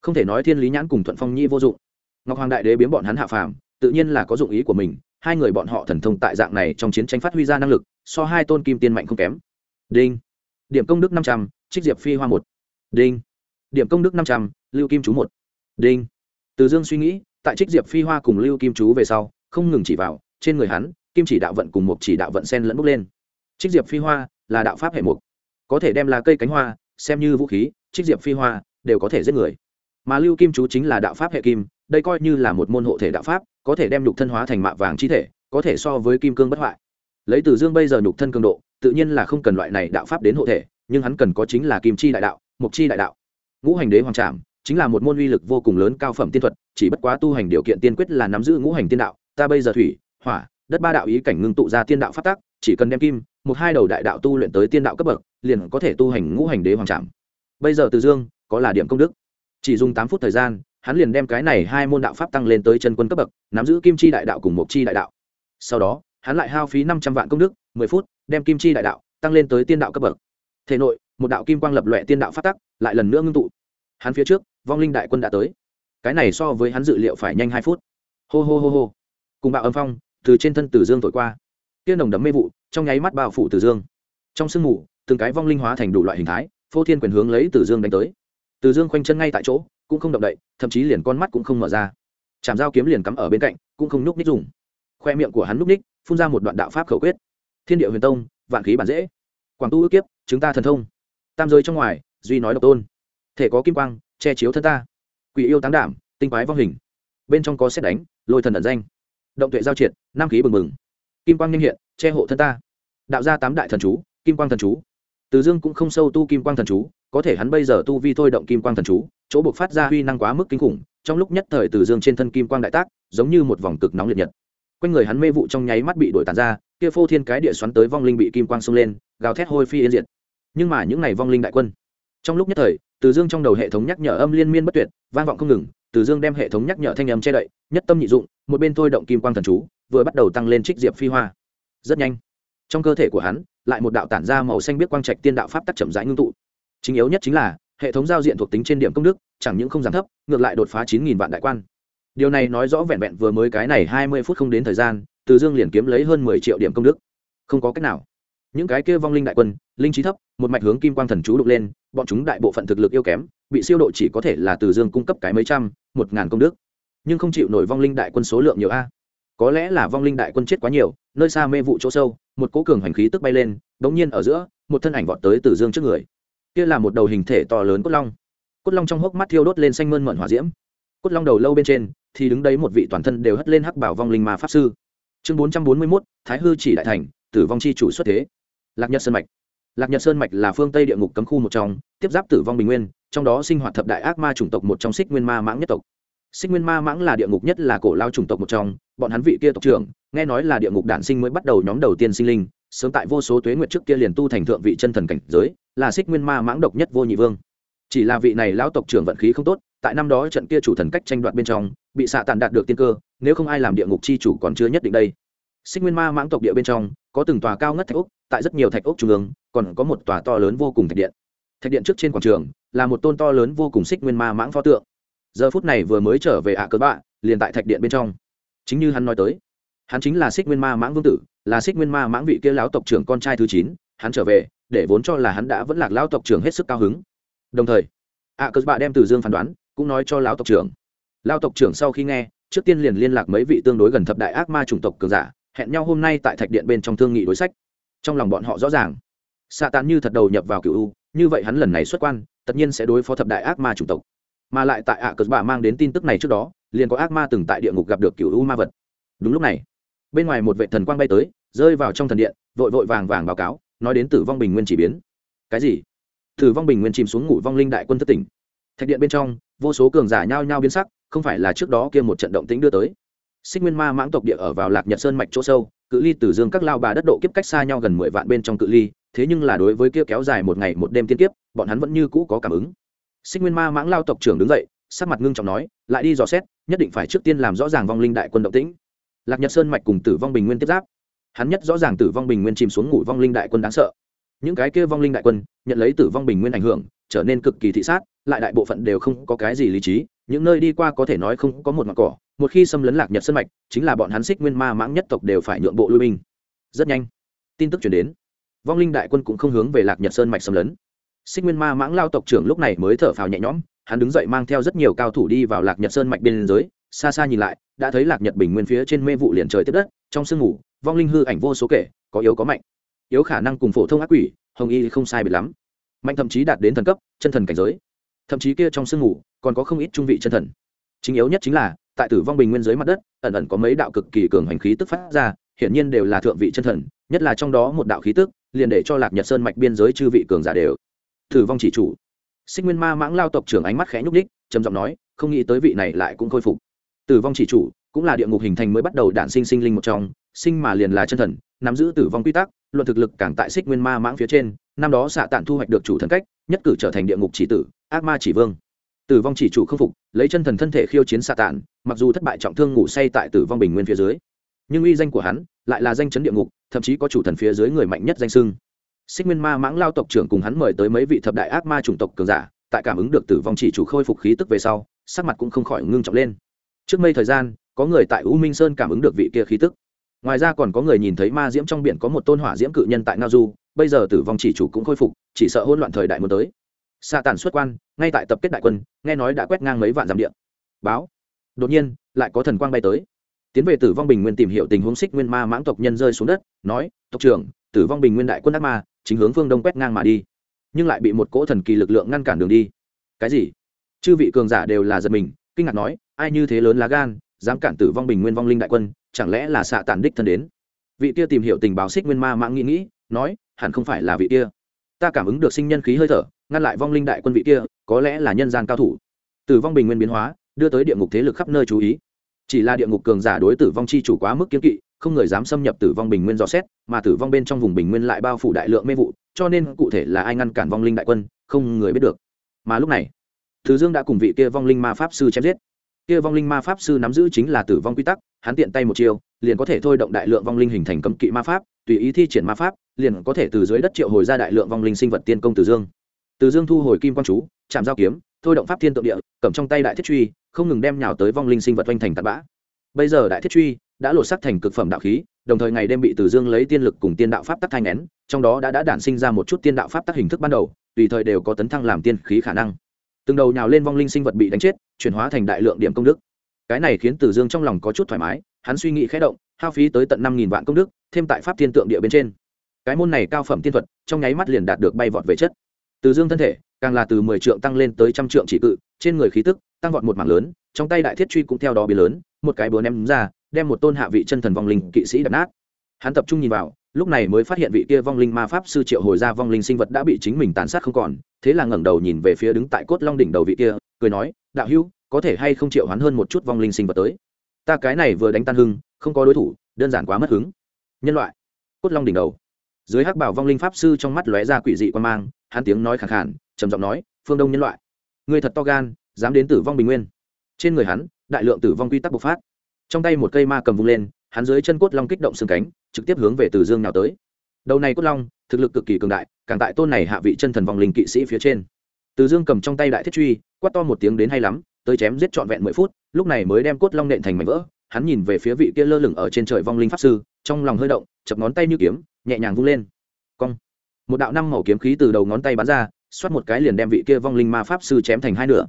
không thể nói thiên lý nhãn cùng thuận phong nhi vô dụng. Ngọc hoàng đại đế biến bọn hắn hạ phàm, tự nhiên là có dụng ý của mình, hai người bọn họ thần thông tại dạng này trong chiến tranh phát huy ra năng lực, so hai tôn kim tiên mạnh không kém. Đinh. Điểm công đức năm trăm, trích diệp phi hoa một. Đinh. Điểm công đức năm trăm, lưu kim chú một. Đinh. Từ dương suy nghĩ, tại trích diệp phi hoa cùng lưu kim chú về sau, không ngừng chỉ vào, trên người hắn kim chỉ đạo vận cùng một chỉ đạo vận sen lẫn bốc lên. Trích diệp phi hoa là đạo pháp hệ mục. Có thể đem là cây cánh hoa, xem như vũ khí, trích diệp phi hoa đều có thể giết người. Mà lưu kim chú chính là đạo pháp hệ kim, đây coi như là một môn hộ thể đạo pháp, có thể đem nhục thân hóa thành mạ vàng chi thể, có thể so với kim cương bất hoại. Lấy từ dương bây giờ nhục thân cường độ, tự nhiên là không cần loại này đạo pháp đến hộ thể, nhưng hắn cần có chính là kim chi đại đạo mục chi đại đạo. Ngũ hành đế hoàng trảm chính là một môn uy lực vô cùng lớn cao phẩm tiên thuật, chỉ bất quá tu hành điều kiện tiên quyết là nắm giữ ngũ hành tiên đạo, ta bây giờ thủy, hỏa đất ba đạo ý cảnh ngưng tụ ra tiên đạo phát tác chỉ cần đem kim, một hai đầu đại đạo tu luyện tới tiên đạo cấp bậc, liền có thể tu hành ngũ hành đế hoàng trạm bây giờ từ dương có là điểm công đức. Chỉ dùng tám phút thời gian, hắn liền đem cái này hai môn đạo pháp tăng lên tới chân quân cấp bậc, nắm giữ kim chi đại đạo cùng mộc chi đại đạo. Sau đó, hắn lại hao phí năm trăm vạn công đức, mười phút, đem kim chi đại đạo tăng lên tới tiên đạo cấp bậc. Thể nội, một đạo kim quang lập loẹ tiên đạo phát tắc, lại lần nữa ngưng tụ. Hắn phía trước, vong linh đại quân đã tới. Cái này so với hắn dự liệu phải nhanh hai phút. Hô hô hô hô. Cùng bạo âm phong từ trên thân tử dương thổi qua. Tiên nồng đấm mê vụ, trong nháy mắt bao phủ tử dương. Trong sương mù, từng cái vong linh hóa thành đủ loại hình thái, phô thiên quyền hướng lấy tử dương đánh tới. Tử dương khoanh chân ngay tại chỗ, cũng không động đậy, thậm chí liền con mắt cũng không mở ra. Chạm dao kiếm liền cắm ở bên cạnh, cũng không núp ních dùng. Khoe miệng của hắn núp ních phun ra một đoạn đạo pháp khẩu quyết. Thiên địa huyền tông, vạn khí bản dễ. Quảng tu ước kiếp, chúng ta thần thông. Tam giới trong ngoài, duy nói độc tôn. Thể có kim quang, che chiếu thân ta. Quỷ yêu táng đảm, tinh quái vong hình. Bên trong có xét đánh, lôi thần ẩn danh động tuệ giao triệt, nam khí bừng bừng. Kim quang nhanh hiện, che hộ thân ta. Đạo ra tám đại thần chú, kim quang thần chú. Từ dương cũng không sâu tu kim quang thần chú, có thể hắn bây giờ tu vi thôi động kim quang thần chú, chỗ buộc phát ra huy năng quá mức kinh khủng, trong lúc nhất thời từ dương trên thân kim quang đại tác, giống như một vòng cực nóng liệt nhật. Quanh người hắn mê vụ trong nháy mắt bị đổi tàn ra, kia phô thiên cái địa xoắn tới vong linh bị kim quang xông lên, gào thét hôi phi yên diệt. Nhưng mà những ngày vong linh đại quân, trong lúc nhất thời, từ dương trong đầu hệ thống nhắc nhở âm liên miên bất tuyệt, vang vọng không ngừng từ dương đem hệ thống nhắc nhở thanh âm che đậy, nhất tâm nhị dụng, một bên thôi động kim quang thần chú, vừa bắt đầu tăng lên trích diệp phi hoa. Rất nhanh, trong cơ thể của hắn, lại một đạo tản ra màu xanh biết quang trạch tiên đạo pháp tắc chậm rãi ngưng tụ. Chính yếu nhất chính là, hệ thống giao diện thuộc tính trên điểm công đức, chẳng những không giảm thấp, ngược lại đột phá chín nghìn vạn đại quan. Điều này nói rõ vẹn vẹn vừa mới cái này hai mươi phút không đến thời gian, từ dương liền kiếm lấy hơn mười triệu điểm công đức. Không có cách nào những cái kia vong linh đại quân, linh trí thấp, một mạch hướng kim quang thần chú đục lên, bọn chúng đại bộ phận thực lực yếu kém, bị siêu độ chỉ có thể là từ dương cung cấp cái mấy trăm, một ngàn công đức. Nhưng không chịu nổi vong linh đại quân số lượng nhiều a. Có lẽ là vong linh đại quân chết quá nhiều, nơi xa mê vụ chỗ sâu, một cố cường hành khí tức bay lên đ nhiên ở giữa, một thân ảnh vọt tới từ dương trước người. Kia là một đầu hình thể to lớn cốt long. Cốt long trong hốc mắt thiêu đốt lên xanh mơn mận hỏa diễm. Cốt long đầu lâu bên trên, thì đứng đấy một vị toàn thân đều hất lên hắc bảo vong linh ma pháp sư. Chương bốn trăm bốn mươi mốt, thái hư chỉ đại thành, tử vong chi chủ xuất thế lạc nhật sơn mạch. Lạc nhật sơn mạch là phương tây địa ngục cấm khu một trong, tiếp giáp tử vong bình nguyên, trong đó sinh hoạt thập đại ác ma chủng tộc một trong xích nguyên ma mãng nhất tộc. Xích nguyên ma mãng là địa ngục nhất là cổ lao chủng tộc một trong, bọn hắn vị kia tộc trưởng, nghe nói là địa ngục đản sinh mới bắt đầu nhóm đầu tiên sinh linh, sớm tại vô số tuế nguyệt trước kia liền tu thành thượng vị chân thần cảnh giới, là xích nguyên ma mãng độc nhất vô nhị vương. Chỉ là vị này lão tộc trưởng vận khí không tốt, tại năm đó trận kia chủ thần cách tranh đoạt bên trong, bị xạ tàn đạt được tiên cơ, nếu không ai làm địa ngục chi chủ còn chưa nhất định đây. Xích nguyên ma mãng tộc địa bên trong, có từng tòa cao ngất thạch úc tại rất nhiều thạch úc trung ương, còn có một tòa to lớn vô cùng thạch điện. Thạch điện trước trên quảng trường là một tôn to lớn vô cùng xích nguyên ma mãng pho tượng. Giờ phút này vừa mới trở về ạ cớ bạ, liền tại thạch điện bên trong. Chính như hắn nói tới, hắn chính là xích nguyên ma mãng vương tử, là xích nguyên ma mãng vị kia lão tộc trưởng con trai thứ chín, hắn trở về, để vốn cho là hắn đã vẫn lạc lão tộc trưởng hết sức cao hứng. Đồng thời, ạ cớ bạ đem từ dương phán đoán, cũng nói cho lão tộc trưởng. Lão tộc trưởng sau khi nghe, trước tiên liền liên lạc mấy vị tương đối gần thập đại ác ma chủng tộc cường giả, hẹn nhau hôm nay tại thạch điện bên trong thương nghị đối sách trong lòng bọn họ rõ ràng. Xạ tàn như thật đầu nhập vào cựu u, như vậy hắn lần này xuất quan, tất nhiên sẽ đối phó thập đại ác ma chủng tộc. Mà lại tại ạ cờ bà mang đến tin tức này trước đó, liền có ác ma từng tại địa ngục gặp được cựu u ma vật. Đúng lúc này, bên ngoài một vệ thần quang bay tới, rơi vào trong thần điện, vội vội vàng vàng báo cáo, nói đến tử vong bình nguyên chỉ biến. Cái gì? Tử vong bình nguyên chìm xuống ngủ vong linh đại quân thất tỉnh. Thạch điện bên trong, vô số cường giả nhao nhao biến sắc, không phải là trước đó kia một trận động tĩnh đưa tới. Xích nguyên ma mãng tộc địa ở vào lạc nhật sơn mạch chỗ sâu cự ly từ dương các lao bà đất độ kiếp cách xa nhau gần mười vạn bên trong cự ly, thế nhưng là đối với kia kéo dài một ngày một đêm tiên kiếp, bọn hắn vẫn như cũ có cảm ứng. Sinh nguyên ma mãng lao tộc trưởng đứng dậy, sắc mặt ngưng trọng nói, lại đi dò xét, nhất định phải trước tiên làm rõ ràng vong linh đại quân động tĩnh. Lạc nhật sơn mạch cùng tử vong bình nguyên tiếp giáp. Hắn nhất rõ ràng tử vong bình nguyên chìm xuống ngủ vong linh đại quân đáng sợ. Những cái kia vong linh đại quân, nhận lấy tử vong bình nguyên ảnh hưởng, trở nên cực kỳ thị sát, lại đại bộ phận đều không có cái gì lý trí những nơi đi qua có thể nói không có một mặt cỏ, một khi xâm lấn lạc nhật sơn mạch, chính là bọn hắn xích nguyên ma mãng nhất tộc đều phải nhượng bộ lui binh. Rất nhanh, tin tức chuyển đến. Vong linh đại quân cũng không hướng về lạc nhật sơn mạch xâm lấn. Xích nguyên ma mãng lao tộc trưởng lúc này mới thở phào nhẹ nhõm, hắn đứng dậy mang theo rất nhiều cao thủ đi vào lạc nhật sơn mạch biên giới, xa xa nhìn lại, đã thấy lạc nhật bình nguyên phía trên mê vụ liền trời tiếp đất, trong sương ngủ vong linh hư ảnh vô số kể, có yếu có mạnh. Yếu khả năng cùng phổ thông ác quỷ, hồng y không sai biệt lắm. Mạnh thậm chí đạt đến thần cấp, chân thần cảnh giới thậm chí kia trong sương ngủ còn có không ít trung vị chân thần. Chính yếu nhất chính là tại tử vong bình nguyên dưới mặt đất ẩn ẩn có mấy đạo cực kỳ cường hành khí tức phát ra hiển nhiên đều là thượng vị chân thần nhất là trong đó một đạo khí tức liền để cho lạc nhật sơn mạch biên giới chư vị cường giả đều tử vong chỉ chủ. Sinh nguyên ma mãng lao tộc trưởng ánh mắt khẽ nhúc đích, trầm giọng nói không nghĩ tới vị này lại cũng khôi phục. Tử vong chỉ chủ cũng là địa ngục hình thành mới bắt đầu đản sinh sinh linh một trong sinh mà liền là chân thần nắm giữ tử vong quy tắc luận thực lực càng tại xích nguyên ma mãng phía trên năm đó xạ tản thu hoạch được chủ thần cách nhất cử trở thành địa ngục chỉ tử, ác ma chỉ vương. Tử vong chỉ chủ không phục, lấy chân thần thân thể khiêu chiến xạ tản mặc dù thất bại trọng thương ngủ say tại tử vong bình nguyên phía dưới. Nhưng uy danh của hắn lại là danh chấn địa ngục, thậm chí có chủ thần phía dưới người mạnh nhất danh sưng xích nguyên ma mãng lao tộc trưởng cùng hắn mời tới mấy vị thập đại ác ma chủng tộc cường giả, tại cảm ứng được tử vong chỉ chủ khôi phục khí tức về sau, sắc mặt cũng không khỏi ngưng trọng lên. Trước mây thời gian, có người tại u minh sơn cảm ứng được vị kia khí tức. Ngoài ra còn có người nhìn thấy ma diễm trong biển có một tôn hỏa diễm cự nhân tại ngao du, bây giờ tử vong chỉ chủ cũng khôi phục chỉ sợ hôn loạn thời đại muốn tới. Sa tàn xuất quan, ngay tại tập kết đại quân, nghe nói đã quét ngang mấy vạn dặm điện báo. Đột nhiên, lại có thần quang bay tới. Tiến về tử vong bình nguyên tìm hiểu tình huống xích nguyên ma mãng tộc nhân rơi xuống đất, nói, tộc trưởng, tử vong bình nguyên đại quân ác ma, chính hướng phương đông quét ngang mà đi. Nhưng lại bị một cỗ thần kỳ lực lượng ngăn cản đường đi. Cái gì? Chư vị cường giả đều là giật mình, kinh ngạc nói, ai như thế lớn lá gan, dám cản tử vong bình nguyên vong linh đại quân, chẳng lẽ là xạ tàn đích thân đến? Vị kia tìm hiểu tình báo xích nguyên ma mãng nghĩ nghĩ, nói, hẳn không phải là vị kia ta cảm ứng được sinh nhân khí hơi thở, ngăn lại vong linh đại quân vị kia, có lẽ là nhân gian cao thủ. Tử vong bình nguyên biến hóa, đưa tới địa ngục thế lực khắp nơi chú ý. Chỉ là địa ngục cường giả đối tử vong chi chủ quá mức kiếm kỵ, không người dám xâm nhập tử vong bình nguyên dò xét, mà tử vong bên trong vùng bình nguyên lại bao phủ đại lượng mê vụ, cho nên cụ thể là ai ngăn cản vong linh đại quân, không người biết được. Mà lúc này, thứ dương đã cùng vị kia vong linh ma pháp sư chém giết kia vong linh ma pháp sư nắm giữ chính là tử vong quy tắc, hắn tiện tay một chiều liền có thể thôi động đại lượng vong linh hình thành cấm kỵ ma pháp, tùy ý thi triển ma pháp, liền có thể từ dưới đất triệu hồi ra đại lượng vong linh sinh vật tiên công từ dương. Từ dương thu hồi kim quang chú, chạm giao kiếm, thôi động pháp thiên tượng địa, cầm trong tay đại thiết truy, không ngừng đem nhào tới vong linh sinh vật oanh thành tạt bã. Bây giờ đại thiết truy đã lột sắc thành cực phẩm đạo khí, đồng thời ngày đêm bị từ dương lấy tiên lực cùng tiên đạo pháp tắc thai nén, trong đó đã đã đản sinh ra một chút tiên đạo pháp tắc hình thức ban đầu, tùy thời đều có tấn thăng làm tiên khí khả năng. Từng đầu nhào lên vong linh sinh vật bị đánh chết chuyển hóa thành đại lượng điểm công đức. Cái này khiến từ dương trong lòng có chút thoải mái, hắn suy nghĩ khẽ động, hao phí tới tận năm nghìn vạn công đức, thêm tại pháp thiên tượng địa bên trên. Cái môn này cao phẩm tiên thuật, trong nháy mắt liền đạt được bay vọt về chất. Từ dương thân thể, càng là từ mười trượng tăng lên tới trăm trượng chỉ cự, trên người khí tức, tăng vọt một mảng lớn, trong tay đại thiết truy cũng theo đó biến lớn, một cái búa ném ra, đem một tôn hạ vị chân thần vong linh kỵ sĩ đập nát. Hắn tập trung nhìn vào lúc này mới phát hiện vị kia vong linh ma pháp sư triệu hồi ra vong linh sinh vật đã bị chính mình tàn sát không còn, thế là ngẩng đầu nhìn về phía đứng tại cốt long đỉnh đầu vị kia, cười nói, đạo hữu, có thể hay không triệu hoán hơn một chút vong linh sinh vật tới? Ta cái này vừa đánh tan hưng, không có đối thủ, đơn giản quá mất hứng. Nhân loại, cốt long đỉnh đầu. Dưới hắc bảo vong linh pháp sư trong mắt lóe ra quỷ dị quan mang, hắn tiếng nói khẳng khản trầm giọng nói, phương đông nhân loại người thật to gan, dám đến tử vong bình nguyên. Trên người hắn, đại lượng tử vong quy tắc bộc phát. Trong tay một cây ma cầm vung lên, hắn dưới chân cốt long kích động xương cánh trực tiếp hướng về từ dương nào tới. Đầu này cốt long, thực lực cực kỳ cường đại, càng tại tôn này hạ vị chân thần vong linh kỵ sĩ phía trên. Từ dương cầm trong tay đại thiết truy, quát to một tiếng đến hay lắm, tới chém giết trọn vẹn mười phút, lúc này mới đem cốt long nện thành mảnh vỡ. Hắn nhìn về phía vị kia lơ lửng ở trên trời vong linh pháp sư, trong lòng hơi động, chập ngón tay như kiếm, nhẹ nhàng vung lên. Cong. Một đạo năm màu kiếm khí từ đầu ngón tay bắn ra, xoát một cái liền đem vị kia vong linh ma pháp sư chém thành hai nửa.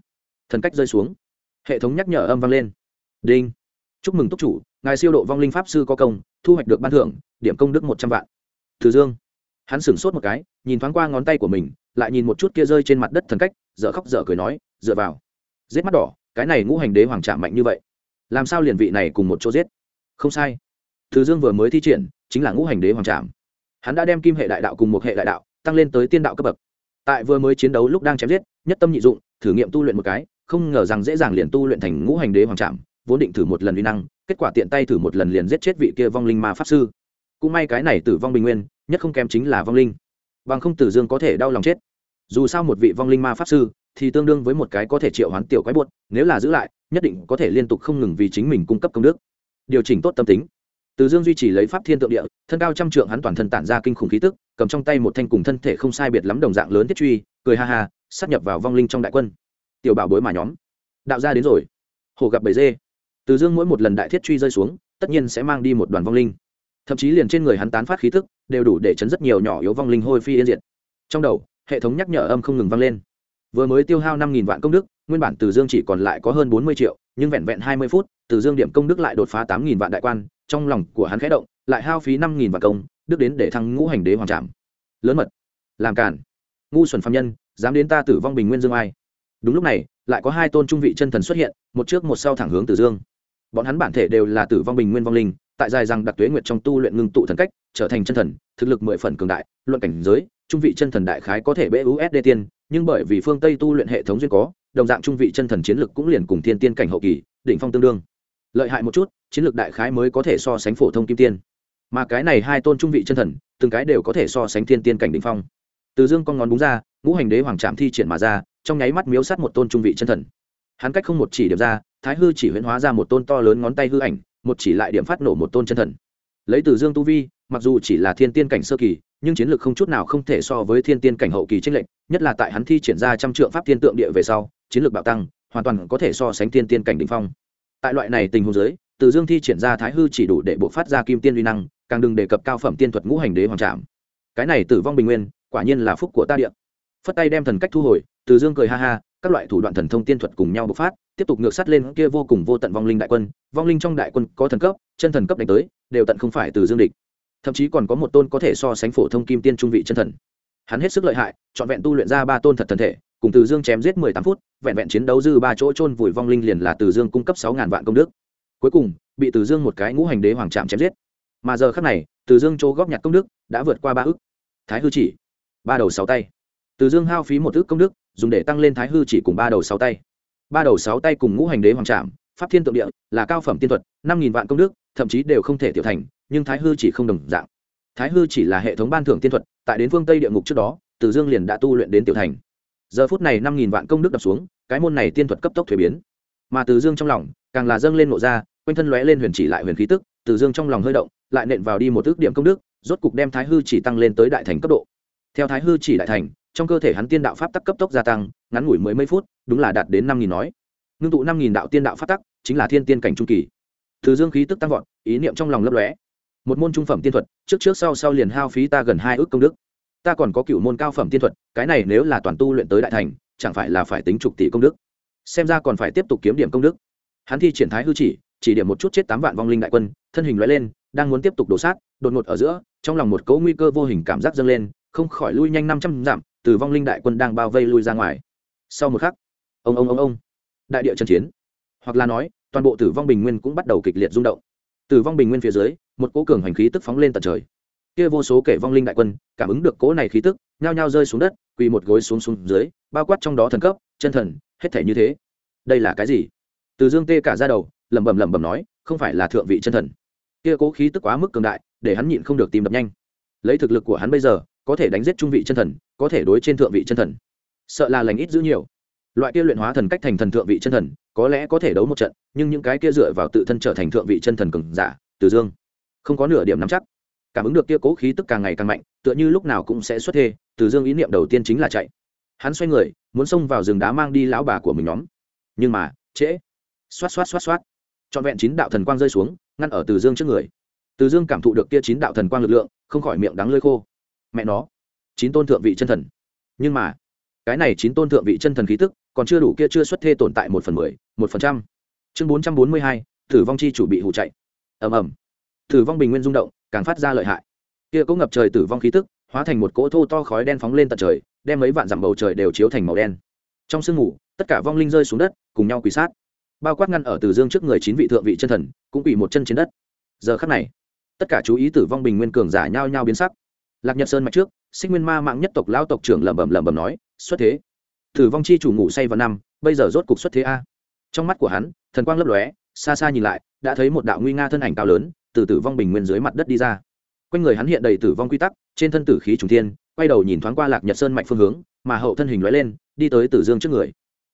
Thần cách rơi xuống. Hệ thống nhắc nhở âm vang lên. Đinh. Chúc mừng túc chủ ngài siêu độ vong linh pháp sư có công, thu hoạch được ban thưởng, điểm công đức một trăm vạn. Từ dương, hắn sửng sốt một cái, nhìn thoáng qua ngón tay của mình, lại nhìn một chút kia rơi trên mặt đất thần cách, dở khóc dở cười nói, dựa vào. Giết mắt đỏ, cái này ngũ hành đế hoàng trạm mạnh như vậy. Làm sao liền vị này cùng một chỗ giết? Không sai. Từ dương vừa mới thi triển, chính là ngũ hành đế hoàng trạm hắn đã đem kim hệ đại đạo cùng một hệ đại đạo, tăng lên tới tiên đạo cấp bậc. Tại vừa mới chiến đấu lúc đang chém giết, nhất tâm nhị dụng, thử nghiệm tu luyện một cái, không ngờ rằng dễ dàng liền tu luyện thành ngũ hành đế hoàng trạm vốn định thử một lần uy năng, kết quả tiện tay thử một lần liền giết chết vị kia vong linh ma pháp sư. Cũng may cái này tử vong bình nguyên, nhất không kém chính là vong linh. Bằng không tử dương có thể đau lòng chết. Dù sao một vị vong linh ma pháp sư thì tương đương với một cái có thể triệu hoán tiểu quái buột, nếu là giữ lại, nhất định có thể liên tục không ngừng vì chính mình cung cấp công đức. Điều chỉnh tốt tâm tính. Từ dương duy trì lấy pháp thiên tượng địa, thân cao trăm trượng hắn toàn thân tản ra kinh khủng khí tức, cầm trong tay một thanh cùng thân thể không sai biệt lắm đồng dạng lớn thiết truy, cười ha ha sát nhập vào vong linh trong đại quân. Tiểu bảo bối mà nhóm. Đạo gia đến rồi. Hồ gặp bầy dê từ dương mỗi một lần đại thiết truy rơi xuống, tất nhiên sẽ mang đi một đoàn vong linh. Thậm chí liền trên người hắn tán phát khí tức, đều đủ để chấn rất nhiều nhỏ yếu vong linh hôi phi yên diệt. Trong đầu, hệ thống nhắc nhở âm không ngừng vang lên. Vừa mới tiêu hao năm vạn công đức, nguyên bản từ dương chỉ còn lại có hơn bốn mươi triệu, nhưng vẹn vẹn hai mươi phút, từ dương điểm công đức lại đột phá tám vạn đại quan, trong lòng của hắn khẽ động, lại hao phí năm vạn công, đức đến để thăng ngũ hành đế hoàng trạm lớn mật. Làm cản ngu xuẩn phạm nhân, dám đến ta tử vong bình nguyên dương ai? Đúng lúc này, lại có hai tôn trung vị chân thần xuất hiện, một trước một sau thẳng hướng từ dương bọn hắn bản thể đều là tử vong bình nguyên vong linh, tại dài rằng đặc tuế nguyệt trong tu luyện ngưng tụ thần cách, trở thành chân thần, thực lực mười phần cường đại, luận cảnh giới, trung vị chân thần đại khái có thể bê usd tiên, nhưng bởi vì phương tây tu luyện hệ thống duyên có, đồng dạng trung vị chân thần chiến lực cũng liền cùng thiên tiên cảnh hậu kỳ, đỉnh phong tương đương. Lợi hại một chút, chiến lược đại khái mới có thể so sánh phổ thông kim tiên. Mà cái này hai tôn trung vị chân thần, từng cái đều có thể so sánh thiên tiên cảnh đỉnh phong. Từ dương con ngón búng ra, ngũ hành đế hoàng trạm thi triển mà ra, trong nháy mắt miếu sát một tôn trung vị chân thần hắn cách không một chỉ điểm ra, thái hư chỉ huyễn hóa ra một tôn to lớn ngón tay hư ảnh, một chỉ lại điểm phát nổ một tôn chân thần. Lấy từ dương tu vi, mặc dù chỉ là thiên tiên cảnh sơ kỳ, nhưng chiến lược không chút nào không thể so với thiên tiên cảnh hậu kỳ tranh lệch, nhất là tại hắn thi triển ra trăm trượng pháp tiên tượng địa về sau, chiến lược bạo tăng, hoàn toàn có thể so sánh thiên tiên cảnh đ ỉ n h phong. Tại loại này tình huống giới từ dương thi triển ra thái hư chỉ đủ để buộc phát ra kim tiên uy năng, càng đừng đề cập cao phẩm tiên thuật ngũ hành đế hoàng trạm cái này tử vong bình nguyên, quả nhiên là phúc của ta điện phất tay đem thần cách thu hồi, từ dương cười ha ha các loại thủ đoạn thần thông tiên thuật cùng nhau bộc phát, tiếp tục ngược sắt lên kia vô cùng vô tận vong linh đại quân. Vong linh trong đại quân có thần cấp, chân thần cấp đánh tới, đều tận không phải từ dương địch. Thậm chí còn có một tôn có thể so sánh phổ thông kim tiên trung vị chân thần. Hắn hết sức lợi hại, trọn vẹn tu luyện ra ba tôn thật thần thể, cùng từ dương chém giết mười tám phút, vẹn vẹn chiến đấu dư ba chỗ trôn vùi vong linh liền là từ dương cung cấp sáu ngàn vạn công đức. Cuối cùng, bị từ dương một cái ngũ hành đế hoàng trạm chém giết. Mà giờ khác này, từ dương chỗ góp nhặt công đức đã vượt qua ba ước. Thái hư chỉ, ba đầu sáu tay. Từ dương hao phí một ước công đức dùng để tăng lên thái hư chỉ cùng ba đầu sáu tay. Ba đầu sáu tay cùng ngũ hành đế hoàng trạm pháp thiên tượng địa, là cao phẩm tiên thuật, năm nghìn vạn công đức, thậm chí đều không thể tiểu thành, nhưng thái hư chỉ không đồng dạng. Thái hư chỉ là hệ thống ban thưởng tiên thuật, tại đến phương tây địa ngục trước đó, từ dương liền đã tu luyện đến tiểu thành. Giờ phút này năm nghìn vạn công đức đập xuống, cái môn này tiên thuật cấp tốc thuế biến. Mà từ dương trong lòng, càng là dâng lên mộ ra, quanh thân lóe lên huyền chỉ lại huyền khí tức, từ dương trong lòng hơi động, lại nện vào đi một ước điểm công đức, rốt cục đem thái hư chỉ tăng lên tới đại thành cấp độ. Theo thái hư chỉ đại thành trong cơ thể hắn tiên đạo pháp tắc cấp tốc gia tăng, ngắn ngủi mới mấy phút, đúng là đạt đến năm nghìn nói. Ngưng tụ năm nghìn đạo tiên đạo pháp tắc, chính là thiên tiên cảnh trung kỳ. Từ dương khí tức tăng vọt, ý niệm trong lòng lấp lóe. Một môn trung phẩm tiên thuật, trước trước sau sau liền hao phí ta gần hai ước công đức. Ta còn có cựu môn cao phẩm tiên thuật, cái này nếu là toàn tu luyện tới đại thành, chẳng phải là phải tính chục tỷ công đức. Xem ra còn phải tiếp tục kiếm điểm công đức. Hắn thi triển thái hư chỉ chỉ điểm một chút chết tám vạn vong linh đại quân, thân hình loại lên, đang muốn tiếp tục đổ sát, đột ngột ở giữa, trong lòng một cấu nguy cơ vô hình cảm giác dâng lên, không khỏi lui nhanh năm trăm dặm từ vong linh đại quân đang bao vây lui ra ngoài. Sau một khắc, ông ông ông ông, đại địa trần chiến. Hoặc là nói, toàn bộ tử vong bình nguyên cũng bắt đầu kịch liệt rung động. Tử vong bình nguyên phía dưới, một cỗ cường hành khí tức phóng lên tận trời. Kia vô số kẻ vong linh đại quân, cảm ứng được cỗ này khí tức, nhao nhao rơi xuống đất, quỳ một gối xuống xuống dưới, bao quát trong đó thần cấp, chân thần, hết thể như thế. Đây là cái gì? Từ dương tê cả ra đầu, lẩm bẩm lẩm bẩm nói, không phải là thượng vị chân thần. Kia cố khí tức quá mức cường đại, để hắn nhịn không được tìm đập nhanh. Lấy thực lực của hắn bây giờ có thể đánh giết trung vị chân thần, có thể đối trên thượng vị chân thần. Sợ là lành ít giữ nhiều. Loại kia luyện hóa thần cách thành thần thượng vị chân thần, có lẽ có thể đấu một trận, nhưng những cái kia dựa vào tự thân trở thành thượng vị chân thần cường giả, từ dương, không có nửa điểm nắm chắc. Cảm ứng được kia cố khí tức càng ngày càng mạnh, tựa như lúc nào cũng sẽ xuất thê, từ dương ý niệm đầu tiên chính là chạy. Hắn xoay người, muốn xông vào rừng đá mang đi lão bà của mình nhóm. Nhưng mà, trễ. Xoát xoát xoát xoát. Trọn vẹn chín đạo thần quang rơi xuống, ngăn ở từ dương trước người. Từ dương cảm thụ được kia chín đạo thần quang lực lượng, không khỏi miệng đắng lơi khô mẹ nó, chín tôn thượng vị chân thần. Nhưng mà, cái này chín tôn thượng vị chân thần khí tức, còn chưa đủ kia chưa xuất thê tồn tại một phần mười, một phần trăm. Chương bốn trăm bốn mươi hai, tử vong chi chủ bị hụ chạy. Ầm ầm. Tử vong bình nguyên rung động, càng phát ra lợi hại. Kia cũng ngập trời tử vong khí tức, hóa thành một cỗ thô to khói đen phóng lên tận trời, đem mấy vạn dặm bầu trời đều chiếu thành màu đen. Trong sương mù, tất cả vong linh rơi xuống đất, cùng nhau quỳ sát. Bao quát ngăn ở từ dương trước người chín vị thượng vị chân thần, cũng quỳ một chân trên đất. Giờ khắc này, tất cả chú ý tử vong bình nguyên cường giả nhao nhao biến sắc lạc nhật sơn mạch trước sinh nguyên ma mạng nhất tộc lao tộc trưởng lẩm bẩm lẩm bẩm nói, xuất thế. Tử vong chi chủ ngủ say vào năm, bây giờ rốt cục xuất thế a. Trong mắt của hắn, thần quang lấp lóe, xa xa nhìn lại, đã thấy một đạo nguy nga thân ảnh cao lớn, từ tử vong bình nguyên dưới mặt đất đi ra. Quanh người hắn hiện đầy tử vong quy tắc, trên thân tử khí trùng thiên, quay đầu nhìn thoáng qua lạc nhật sơn mạnh phương hướng, mà hậu thân hình lóe lên, đi tới tử dương trước người.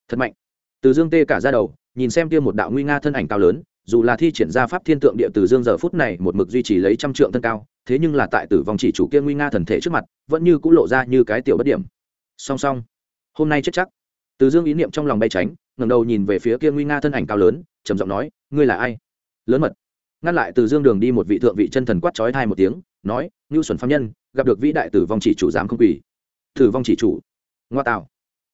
Thật mạnh. Tử dương tê cả ra đầu, nhìn xem kia một đạo nguy nga thân ảnh cao lớn, dù là thi triển ra pháp thiên tượng địa tử dương giờ phút này một mực duy trì lấy trăm trượng thân cao thế nhưng là tại tử vong chỉ chủ kia nguy nga thần thể trước mặt, vẫn như cũng lộ ra như cái tiểu bất điểm. Song song, hôm nay chết chắc. Từ dương ý niệm trong lòng bay tránh, ngẩng đầu nhìn về phía kia nguy nga thân ảnh cao lớn, trầm giọng nói, ngươi là ai? Lớn mật. Ngăn lại từ dương đường đi một vị thượng vị chân thần quát chói thai một tiếng, nói, ngưu xuẩn phạm nhân, gặp được vĩ đại tử vong chỉ chủ dám không quỳ. Tử vong chỉ chủ? Ngoa tạo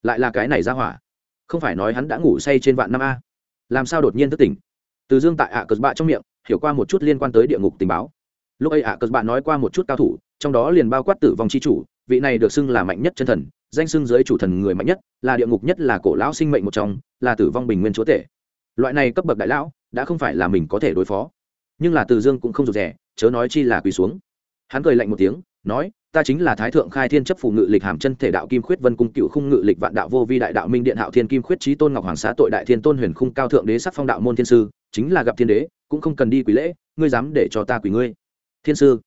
lại là cái này ra hỏa. Không phải nói hắn đã ngủ say trên vạn năm a? Làm sao đột nhiên thức tỉnh? Từ dương tại ạ cờ bạ trong miệng, hiểu qua một chút liên quan tới địa ngục tình báo lúc ấy ạ, cờ bạn nói qua một chút cao thủ, trong đó liền bao quát tử vong chi chủ, vị này được xưng là mạnh nhất chân thần, danh xưng giới chủ thần người mạnh nhất, là địa ngục nhất là cổ lão sinh mệnh một trong, là tử vong bình nguyên chúa tể. Loại này cấp bậc đại lão, đã không phải là mình có thể đối phó. Nhưng là từ dương cũng không rụt rẻ chớ nói chi là quỳ xuống. Hắn cười lạnh một tiếng, nói, ta chính là thái thượng khai thiên chấp phù ngự lịch hàm chân thể đạo kim khuyết vân cung cựu khung ngự lịch vạn đạo vô vi đại đạo minh điện hạo thiên kim khuyết trí tôn ngọc hoàng xá tội đại thiên tôn huyền khung cao thượng đế sắc phong đạo môn thiên sư, chính là gặp thiên đế, cũng không cần đi quỳ lễ, ngươi dám để cho ta quỳ ngươi thiên sư.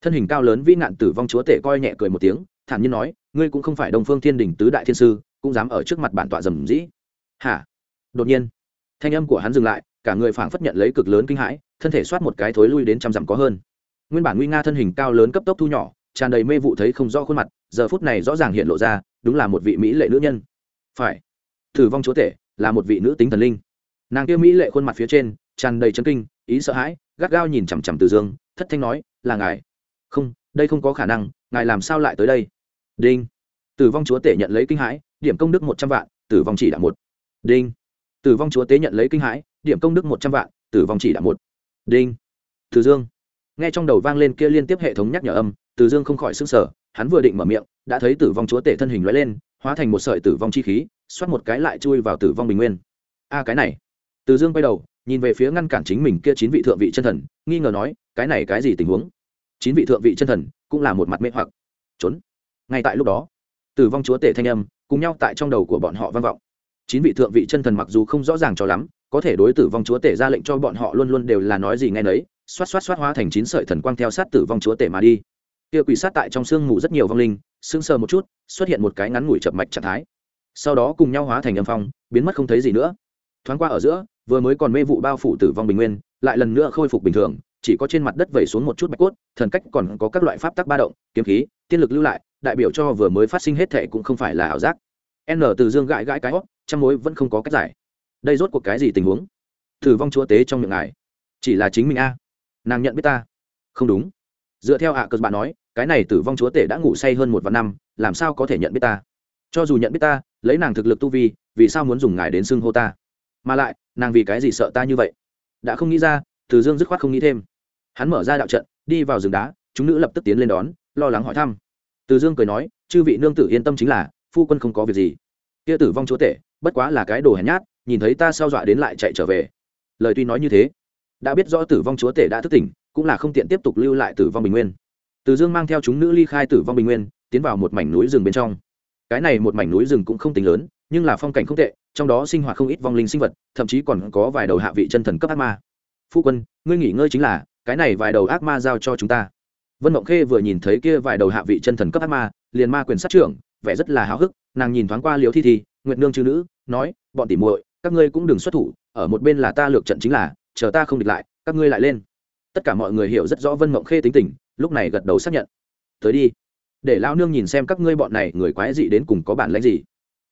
Thân hình cao lớn vĩ nạn tử vong chúa tể coi nhẹ cười một tiếng, thản nhiên nói, ngươi cũng không phải đông phương thiên đình tứ đại thiên sư, cũng dám ở trước mặt bản tọa dầm dĩ. Hả? Đột nhiên, thanh âm của hắn dừng lại, cả người phảng phất nhận lấy cực lớn kinh hãi, thân thể soát một cái thối lui đến trăm dặm có hơn. Nguyên bản nguy nga thân hình cao lớn cấp tốc thu nhỏ, tràn đầy mê vụ thấy không rõ khuôn mặt, giờ phút này rõ ràng hiện lộ ra, đúng là một vị mỹ lệ nữ nhân. Phải. Thử vong chúa tể là một vị nữ tính thần linh. Nàng kia mỹ lệ khuôn mặt phía trên, tràn đầy chân kinh, ý sợ hãi, gắt gao nhìn chằm chằm từ dương thất thanh nói, là ngài. Không, đây không có khả năng, ngài làm sao lại tới đây? Đinh. Tử vong chúa tể nhận lấy kinh hãi, điểm công đức một trăm vạn, tử vong chỉ đạo một. Đinh. Tử vong chúa tế nhận lấy kinh hãi, điểm công đức một trăm vạn, tử vong chỉ đạo một. Đinh. Từ dương. Nghe trong đầu vang lên kia liên tiếp hệ thống nhắc nhở âm, từ dương không khỏi s ư n g sở hắn vừa định mở miệng, đã thấy tử vong chúa tể thân hình l lên, hóa thành một sợi tử vong chi khí, xoát một cái lại chui vào tử vong bình nguyên. A, cái này. Từ dương quay đầu nhìn về phía ngăn cản chính mình kia chín vị thượng vị chân thần, nghi ngờ nói, cái này cái gì tình huống? Chín vị thượng vị chân thần cũng là một mặt mê hoặc. Trốn. Ngay tại lúc đó, tử vong chúa tể thanh âm cùng nhau tại trong đầu của bọn họ vang vọng. Chín vị thượng vị chân thần mặc dù không rõ ràng cho lắm, có thể đối tử vong chúa tể ra lệnh cho bọn họ luôn luôn đều là nói gì ngay nấy, xoát xoát xoát hóa thành chín sợi thần quang theo sát tử vong chúa tể mà đi. Kia quỷ sát tại trong sương ngủ rất nhiều vong linh, sững sờ một chút, xuất hiện một cái ngắn ngủi chập mạch trạng thái. Sau đó cùng nhau hóa thành âm phong, biến mất không thấy gì nữa. Thoáng qua ở giữa vừa mới còn mê vụ bao phủ tử vong bình nguyên, lại lần nữa khôi phục bình thường, chỉ có trên mặt đất vẩy xuống một chút bạch cốt, thần cách còn có các loại pháp tắc ba động, kiếm khí, tiên lực lưu lại, đại biểu cho vừa mới phát sinh hết thệ cũng không phải là ảo giác. N từ dương gãi gãi cái hót trong mối vẫn không có cách giải. Đây rốt cuộc cái gì tình huống? Thử vong chúa tế trong miệng ngài. Chỉ là chính mình a. Nàng nhận biết ta. Không đúng. Dựa theo ạ à bạn nói, cái này tử vong chúa tể đã ngủ say hơn một vạn năm, làm sao có thể nhận biết ta? Cho dù nhận biết ta, lấy nàng thực lực tu vi, vì sao muốn dùng ngài đến xưng hô ta? Mà lại, nàng vì cái gì sợ ta như vậy? Đã không nghĩ ra, từ dương dứt khoát không nghĩ thêm. Hắn mở ra đạo trận, đi vào rừng đá, chúng nữ lập tức tiến lên đón, lo lắng hỏi thăm. Từ dương cười nói, chư vị nương tử yên tâm chính là, phu quân không có việc gì. Kia tử vong chúa tể, bất quá là cái đồ hèn nhát, nhìn thấy ta sao dọa đến lại chạy trở về. Lời tuy nói như thế, đã biết rõ tử vong chúa tể đã thức tỉnh, cũng là không tiện tiếp tục lưu lại tử vong bình nguyên. Từ dương mang theo chúng nữ ly khai tử vong bình nguyên, tiến vào một mảnh núi rừng bên trong. Cái này một mảnh núi rừng cũng không tính lớn nhưng là phong cảnh không tệ, trong đó sinh hoạt không ít vong linh sinh vật, thậm chí còn có vài đầu hạ vị chân thần cấp ác ma. Phu quân, ngươi nghỉ ngơi chính là, cái này vài đầu ác ma giao cho chúng ta. Vân mộng khê vừa nhìn thấy kia vài đầu hạ vị chân thần cấp ác ma, liền ma quyền sát trưởng, vẻ rất là háo hức, nàng nhìn thoáng qua liều thi thi, nguyệt nương chư nữ, nói, bọn tỉ muội, các ngươi cũng đừng xuất thủ, ở một bên là ta lược trận chính là, chờ ta không địch lại, các ngươi lại lên. Tất cả mọi người hiểu rất rõ vân mộng khê tính tình, lúc này gật đầu xác nhận. Tới đi. Để lao nương nhìn xem các ngươi bọn này, người quái dị đến cùng có bản lãnh gì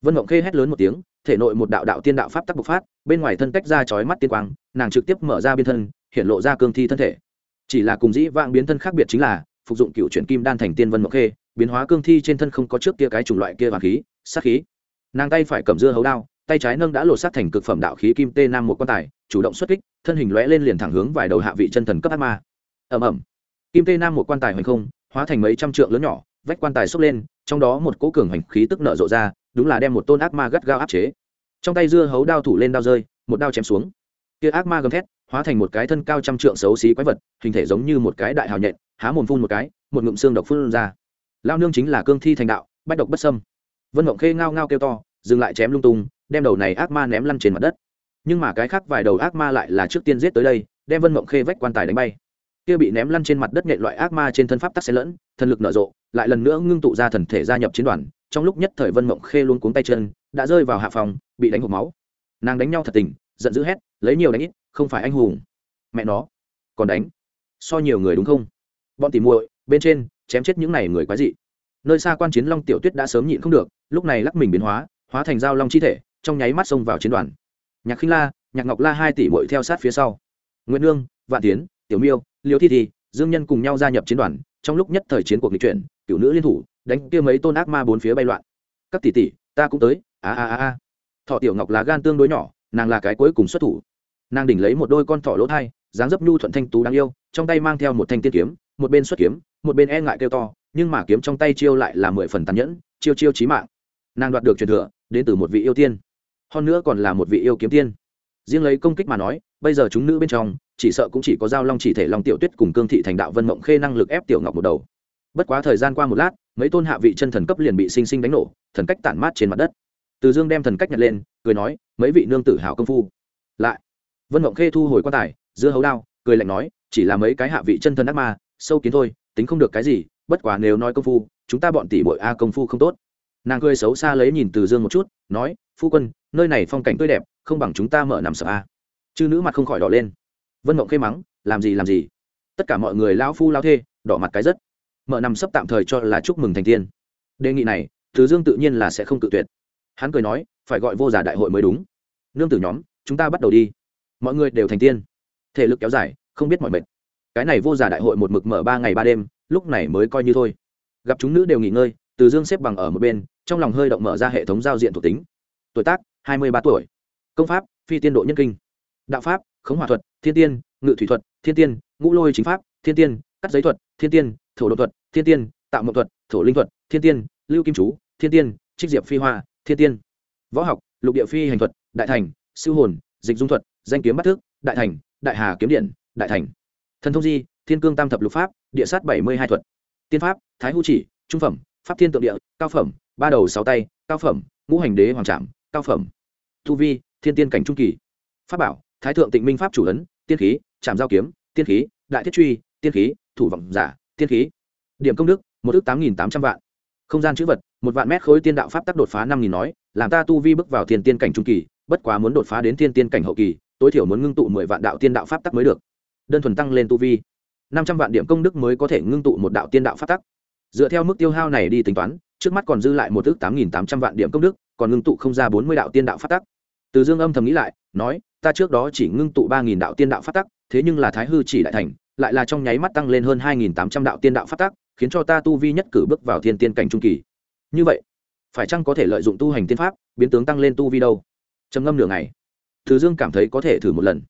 vân mộng khê hét lớn một tiếng, thể nội một đạo đạo tiên đạo pháp tắc bộc phát, bên ngoài thân tách ra chói mắt tiên quang, nàng trực tiếp mở ra biên thân, hiện lộ ra cương thi thân thể. Chỉ là cùng dĩ vãng biến thân khác biệt chính là, phục dụng cựu chuyển kim đan thành tiên vân mộng khê, biến hóa cương thi trên thân không có trước kia cái chủng loại kia vàng khí, sát khí. Nàng tay phải cầm dưa hấu đao, tay trái nâng đã lột sát thành cực phẩm đạo khí kim tê nam một quan tài, chủ động xuất kích, thân hình lóe lên liền thẳng hướng vài đầu hạ vị chân thần cấp ác ma. Ầm ầm. Kim tê nam một quan tài hoành không, hóa thành mấy trăm trượng lớn nhỏ, vách quan tài xốc lên, trong đó một cỗ cường hành khí tức nở rộ ra đúng là đem một tôn ác ma gắt gao áp chế. Trong tay dưa hấu đao thủ lên đao rơi, một đao chém xuống. Kia ác ma gầm thét, hóa thành một cái thân cao trăm trượng xấu xí quái vật, hình thể giống như một cái đại hào nhện, há mồm phun một cái, một ngụm xương độc phun ra. Lao nương chính là cương thi thành đạo, bách độc bất sâm vân mộng khê ngao ngao kêu to, dừng lại chém lung tung, đem đầu này ác ma ném lăn trên mặt đất. Nhưng mà cái khác vài đầu ác ma lại là trước tiên giết tới đây, đem vân mộng khê vách quan tài đánh bay. Kia bị ném lăn trên mặt đất nhện loại ác ma trên thân pháp tắc xen lẫn, thần lực nở rộ, lại lần nữa ngưng tụ ra thần thể gia nhập chiến đoàn trong lúc nhất thời vân mộng khê luôn cuống tay chân, đã rơi vào hạ phòng, bị đánh hộp máu. Nàng đánh nhau thật tình, giận dữ hét, lấy nhiều đánh ít, không phải anh hùng. Mẹ nó, còn đánh? So nhiều người đúng không? Bọn tìm muội, bên trên, chém chết những này người quái dị. Nơi xa quan chiến long tiểu tuyết đã sớm nhịn không được, lúc này lắc mình biến hóa hóa thành dao long chi thể, trong nháy mắt xông vào chiến đoàn. Nhạc khinh la, nhạc ngọc la hai tỷ muội theo sát phía sau. Nguyễn nương, vạn tiến, tiểu miêu, liêu thi thi, dương nhân cùng nhau gia nhập chiến đoàn, trong lúc nhất thời chiến cuộc nghị chuyển cựu nữ liên thủ, đánh kia mấy tôn ác ma bốn phía bay loạn. Các tỷ tỷ, ta cũng tới. A a a a. Thọ tiểu ngọc là gan tương đối nhỏ, nàng là cái cuối cùng xuất thủ. Nàng đỉnh lấy một đôi con thỏ lỗ thai, dáng dấp nhu thuận thanh tú đáng yêu, trong tay mang theo một thanh tiên kiếm, một bên xuất kiếm, một bên e ngại kêu to, nhưng mà kiếm trong tay chiêu lại là mười phần tàn nhẫn, chiêu chiêu chí mạng. Nàng đoạt được truyền thừa, đến từ một vị yêu tiên. Hơn nữa còn là một vị yêu kiếm tiên. Riêng lấy công kích mà nói, bây giờ chúng nữ bên trong, chỉ sợ cũng chỉ có giao long chỉ thể long tiểu tuyết cùng cương thị thành đạo vân mộng khê năng lực ép tiểu ngọc một đầu bất quá thời gian qua một lát, mấy tôn hạ vị chân thần cấp liền bị sinh sinh đánh nổ, thần cách tản mát trên mặt đất. Từ dương đem thần cách nhặt lên, cười nói, mấy vị nương tử hào công phu. Lại, vân mộng khê thu hồi quan tài, dưa hấu đao, cười lạnh nói, chỉ là mấy cái hạ vị chân thần ác ma, sâu kiến thôi, tính không được cái gì, bất quá nếu nói công phu, chúng ta bọn tỷ bội a công phu không tốt. Nàng cười xấu xa lấy nhìn từ dương một chút, nói, phu quân, nơi này phong cảnh tươi đẹp, không bằng chúng ta mở nằm sợ a. Chư nữ mặt không khỏi đỏ lên. Vân mộng khê mắng, làm gì làm gì? Tất cả mọi người lao phu lao thê, đỏ mặt cái rất mở nằm sắp tạm thời cho là chúc mừng thành tiên. Đề nghị này từ dương tự nhiên là sẽ không tự tuyệt. Hắn cười nói, phải gọi vô giả đại hội mới đúng. Nương tử nhóm, chúng ta bắt đầu đi. Mọi người đều thành tiên. Thể lực kéo dài, không biết mọi mệt. Cái này vô giả đại hội một mực mở ba ngày ba đêm, lúc này mới coi như thôi. Gặp chúng nữ đều nghỉ ngơi, từ dương xếp bằng ở một bên, trong lòng hơi động mở ra hệ thống giao diện thuộc tính. Tuổi tác, hai mươi ba tuổi. Công pháp, phi tiên độ nhân kinh. Đạo pháp, khống hòa thuật, thiên tiên, ngự thủy thuật, thiên tiên, ngũ lôi chính pháp, thiên tiên, cắt giấy thuật, thiên tiên, thổ đ thuật thiên tiên, tạo mậu thuật, thổ linh thuật, thiên tiên, lưu kim chú, thiên tiên, trích diệp phi hoa, thiên tiên. Võ học, lục địa phi hành thuật, đại thành, sư hồn, dịch dung thuật, danh kiếm bắt thước đại thành, đại hà kiếm điện, đại thành. Thần thông di, thiên cương tam thập lục pháp, địa sát bảy mươi hai thuật. Tiên pháp, thái hữu chỉ, trung phẩm, pháp thiên tượng địa, cao phẩm, ba đầu sáu tay, cao phẩm, ngũ hành đế hoàng trạm cao phẩm. Thu vi, thiên tiên cảnh trung kỳ. Pháp bảo, thái thượng tịnh minh pháp chủ ấn, tiên khí trạm giao kiếm, tiên khí, đại thiết truy, tiên khí, thủ vọng giả, tiên khí điểm công đức, một ước tám nghìn tám trăm vạn. Không gian chữ vật, một vạn mét khối tiên đạo pháp tắc đột phá năm nghìn nói, làm ta tu vi bước vào thiên tiên cảnh trung kỳ, bất quá muốn đột phá đến thiên tiên cảnh hậu kỳ, tối thiểu muốn ngưng tụ mười vạn đạo tiên đạo pháp tắc mới được. Đơn thuần tăng lên tu vi. Năm trăm vạn điểm công đức mới có thể ngưng tụ một đạo tiên đạo pháp tắc. Dựa theo mức tiêu hao này đi tính toán, trước mắt còn dư lại một ước tám nghìn tám trăm vạn điểm công đức, còn ngưng tụ không ra bốn mươi đạo tiên đạo pháp tắc. Từ dương âm thầm nghĩ lại, nói, ta trước đó chỉ ngưng tụ ba nghìn đạo tiên đạo pháp tắc, thế nhưng là thái hư chỉ đại thành, lại là trong nháy mắt tăng lên hơn hai nghìn tám trăm đạo tiên đạo pháp tắc khiến cho ta tu vi nhất cử bước vào thiên tiên cảnh trung kỳ. Như vậy, phải chăng có thể lợi dụng tu hành tiên pháp, biến tướng tăng lên tu vi đâu? Trầm ngâm nửa ngày. Thứ dương cảm thấy có thể thử một lần.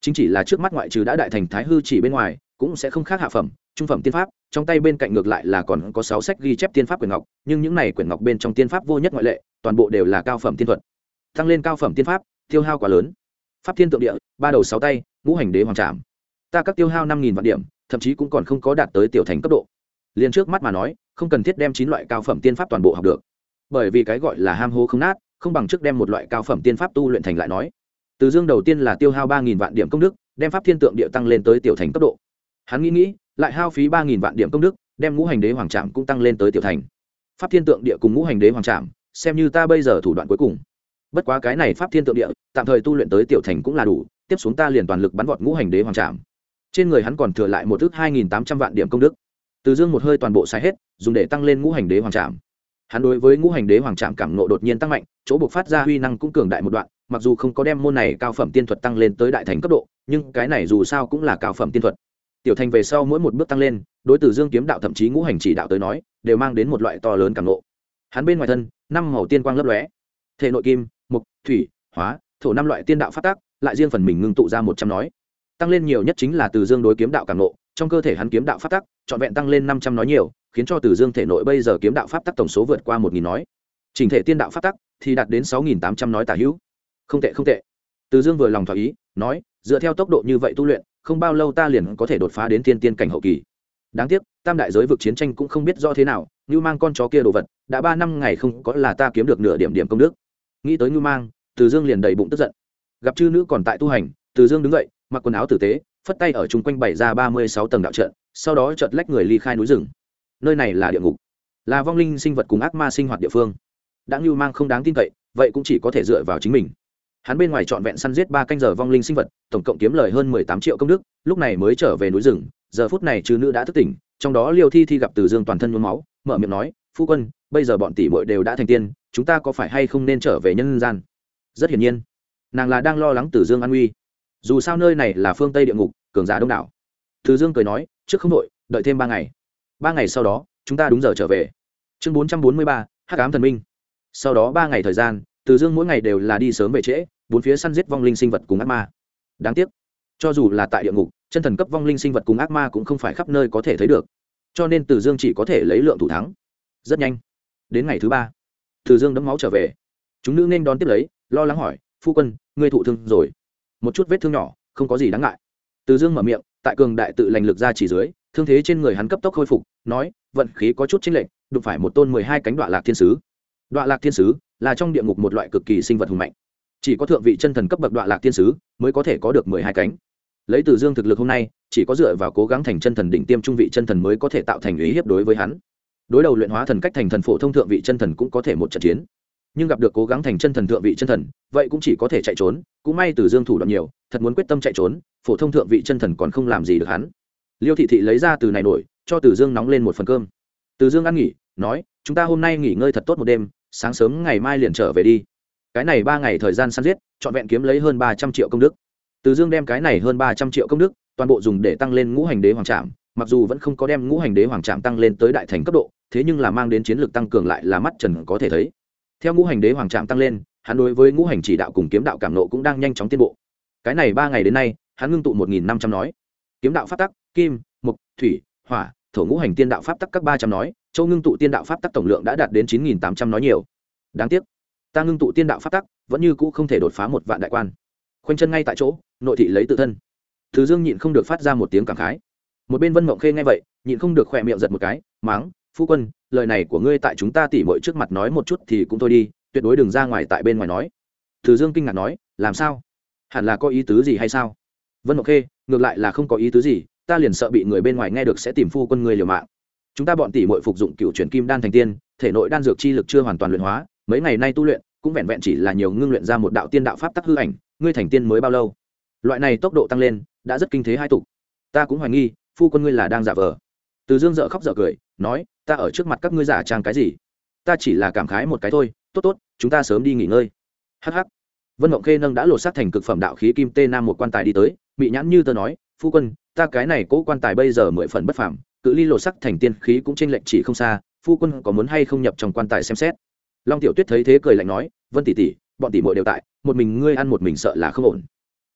Chính chỉ là trước mắt ngoại trừ đã đại thành thái hư chỉ bên ngoài, cũng sẽ không khác hạ phẩm, trung phẩm tiên pháp, trong tay bên cạnh ngược lại là còn có sáu sách ghi chép tiên pháp quyển ngọc, nhưng những này quyển ngọc bên trong tiên pháp vô nhất ngoại lệ, toàn bộ đều là cao phẩm tiên thuật. Tăng lên cao phẩm tiên pháp, tiêu hao quá lớn. Pháp thiên tượng địa, ba đầu sáu tay, ngũ hành đế hoàng trảm. Ta các tiêu hao năm nghìn vạn điểm, thậm chí cũng còn không có đạt tới tiểu thành cấp độ liền trước mắt mà nói, không cần thiết đem chín loại cao phẩm tiên pháp toàn bộ học được. Bởi vì cái gọi là ham hố không nát, không bằng trước đem một loại cao phẩm tiên pháp tu luyện thành lại nói. Từ dương đầu tiên là tiêu hao ba nghìn vạn điểm công đức, đem pháp thiên tượng địa tăng lên tới tiểu thành cấp độ. Hắn nghĩ nghĩ, lại hao phí ba nghìn vạn điểm công đức, đem ngũ hành đế hoàng trạm cũng tăng lên tới tiểu thành. Pháp thiên tượng địa cùng ngũ hành đế hoàng trạm xem như ta bây giờ thủ đoạn cuối cùng. Bất quá cái này pháp thiên tượng địa, tạm thời tu luyện tới tiểu thành cũng là đủ, tiếp xuống ta liền toàn lực bắn vọt ngũ hành đế hoàng trạm trên người hắn còn thừa lại một thước hai nghìn tám trăm vạn điểm công đức từ dương một hơi toàn bộ sai hết, dùng để tăng lên ngũ hành đế hoàng trạm hắn đối với ngũ hành đế hoàng trạm cảm nộ đột nhiên tăng mạnh, chỗ buộc phát ra huy năng cũng cường đại một đoạn, mặc dù không có đem môn này cao phẩm tiên thuật tăng lên tới đại thành cấp độ, nhưng cái này dù sao cũng là cao phẩm tiên thuật. Tiểu thành về sau mỗi một bước tăng lên, đối từ dương kiếm đạo thậm chí ngũ hành chỉ đạo tới nói, đều mang đến một loại to lớn cảm nộ. Hắn bên ngoài thân, năm màu tiên quang lấp lóe. Thể nội kim mục thủy, hóa, thổ năm loại tiên đạo phát tác, lại riêng phần mình ngưng tụ ra một trăm nói. Tăng lên nhiều nhất chính là từ dương đối kiếm đạo cảm nộ trong cơ thể hắn kiếm đạo phát tắc, trọn vẹn tăng lên năm trăm nói nhiều, khiến cho từ dương thể nội bây giờ kiếm đạo pháp tắc tổng số vượt qua một nghìn nói. Trình thể tiên đạo pháp tắc thì đạt đến sáu nghìn tám trăm nói tả hữu. Không tệ không tệ. Từ dương vừa lòng thỏa ý, nói, dựa theo tốc độ như vậy tu luyện, không bao lâu ta liền có thể đột phá đến thiên tiên cảnh hậu kỳ. Đáng tiếc, tam đại giới vực chiến tranh cũng không biết do thế nào như mang con chó kia đồ vật, đã ba năm ngày không có là ta kiếm được nửa điểm điểm công đức. Nghĩ tới như mang, từ dương liền đầy bụng tức giận. Gặp chư nữ còn tại tu hành, từ dương đứng dậy, mặc quần áo tử tế phất tay ở chung quanh bày ra ba mươi sáu tầng đạo trận, sau đó chợt lách người ly khai núi rừng. Nơi này là địa ngục, là vong linh sinh vật cùng ác ma sinh hoạt địa phương. Đã như mang không đáng tin cậy, vậy cũng chỉ có thể dựa vào chính mình. Hắn bên ngoài trọn vẹn săn giết ba canh giờ vong linh sinh vật, tổng cộng kiếm lời hơn mười tám triệu công đức, lúc này mới trở về núi rừng, giờ phút này trừ nữ đã thức tỉnh, trong đó liêu thi thi gặp từ dương toàn thân nhuốm máu, mở miệng nói, phu quân, bây giờ bọn tỷ bội đều đã thành tiên, chúng ta có phải hay không nên trở về nhân gian? Rất hiển nhiên, nàng là đang lo lắng từ dương an uy dù sao nơi này là phương tây địa ngục cường giả đông đảo từ dương cười nói trước không đội, đợi thêm ba ngày ba ngày sau đó chúng ta đúng giờ trở về chương bốn trăm bốn mươi ba hắc ám thần minh sau đó ba ngày thời gian từ dương mỗi ngày đều là đi sớm về trễ bốn phía săn giết vong linh sinh vật cùng ác ma đáng tiếc cho dù là tại địa ngục chân thần cấp vong linh sinh vật cùng ác ma cũng không phải khắp nơi có thể thấy được cho nên từ dương chỉ có thể lấy lượng thủ thắng rất nhanh đến ngày thứ ba từ dương đấm máu trở về chúng nữ nên đón tiếp lấy lo lắng hỏi phu quân ngươi thụ thương rồi một chút vết thương nhỏ, không có gì đáng ngại. Từ dương mở miệng, tại cường đại tự lành lực ra chỉ dưới, thương thế trên người hắn cấp tốc khôi phục, nói, vận khí có chút chênh lệch, đụng phải một tôn mười hai cánh đoạn lạc thiên sứ. Đoạn lạc thiên sứ là trong địa ngục một loại cực kỳ sinh vật hùng mạnh. Chỉ có thượng vị chân thần cấp bậc đoạn lạc thiên sứ mới có thể có được mười hai cánh. Lấy từ dương thực lực hôm nay, chỉ có dựa vào cố gắng thành chân thần đỉnh tiêm trung vị chân thần mới có thể tạo thành ý hiếp đối với hắn. Đối đầu luyện hóa thần cách thành thần phổ thông thượng vị chân thần cũng có thể một trận chiến nhưng gặp được cố gắng thành chân thần thượng vị chân thần, vậy cũng chỉ có thể chạy trốn, cũng may từ dương thủ đoạn nhiều, thật muốn quyết tâm chạy trốn, phổ thông thượng vị chân thần còn không làm gì được hắn. Liêu thị thị lấy ra từ này nổi, cho từ dương nóng lên một phần cơm. Từ dương ăn nghỉ, nói, chúng ta hôm nay nghỉ ngơi thật tốt một đêm, sáng sớm ngày mai liền trở về đi. Cái này ba ngày thời gian săn giết, trọn vẹn kiếm lấy hơn ba trăm triệu công đức. Từ dương đem cái này hơn ba trăm triệu công đức, toàn bộ dùng để tăng lên ngũ hành đế hoàng trạm mặc dù vẫn không có đem ngũ hành đế hoàng trạm tăng lên tới đại thành cấp độ, thế nhưng là mang đến chiến lược tăng cường lại là mắt trần có thể thấy theo ngũ hành đế hoàng trạm tăng lên, hắn đối với ngũ hành chỉ đạo cùng kiếm đạo cảm nộ cũng đang nhanh chóng tiến bộ. Cái này ba ngày đến nay, hắn ngưng tụ một nghìn năm trăm nói. Kiếm đạo pháp tắc, kim mục thủy, hỏa, thổ ngũ hành tiên đạo pháp tắc các ba trăm nói, châu ngưng tụ tiên đạo pháp tắc tổng lượng đã đạt đến chín nghìn tám trăm nói nhiều. Đáng tiếc, ta ngưng tụ tiên đạo pháp tắc vẫn như cũ không thể đột phá một vạn đại quan. Khoanh chân ngay tại chỗ, nội thị lấy tự thân. Thứ dương nhịn không được phát ra một tiếng cảm khái. Một bên vân mộng khê nghe vậy, nhịn không được khỏe miệng giật một cái máng phu quân, lời này của ngươi tại chúng ta tỉ mọi trước mặt nói một chút thì cũng thôi đi, tuyệt đối đừng ra ngoài tại bên ngoài nói. Từ dương kinh ngạc nói, làm sao? Hẳn là có ý tứ gì hay sao? Vân ngọc khê, ngược lại là không có ý tứ gì, ta liền sợ bị người bên ngoài nghe được sẽ tìm phu quân ngươi liều mạng. Chúng ta bọn tỷ mọi phục dụng cựu chuyển kim đan thành tiên, thể nội đan dược chi lực chưa hoàn toàn luyện hóa, mấy ngày nay tu luyện, cũng vẹn vẹn chỉ là nhiều ngưng luyện ra một đạo tiên đạo pháp tắc hư ảnh, ngươi thành tiên mới bao lâu? Loại này tốc độ tăng lên, đã rất kinh thế hai tục. Ta cũng hoài nghi, phu quân ngươi là đang giả vờ. Từ dương dợ khóc dợ cười nói, ta ở trước mặt các ngươi giả trang cái gì? Ta chỉ là cảm khái một cái thôi. Tốt tốt, chúng ta sớm đi nghỉ ngơi. Hh vân mộng khê nâng đã lột xác thành cực phẩm đạo khí kim tê nam một quan tài đi tới. Bị nhãn như tơ nói, phu quân, ta cái này cố quan tài bây giờ mười phần bất phẳng cự ly lột sắc thành tiên khí cũng tranh lệch chỉ không xa. Phu quân có muốn hay không nhập trong quan tài xem xét? Long tiểu tuyết thấy thế cười lạnh nói, vân tỷ tỷ, bọn tỷ muội đều tại, một mình ngươi ăn một mình sợ là không ổn.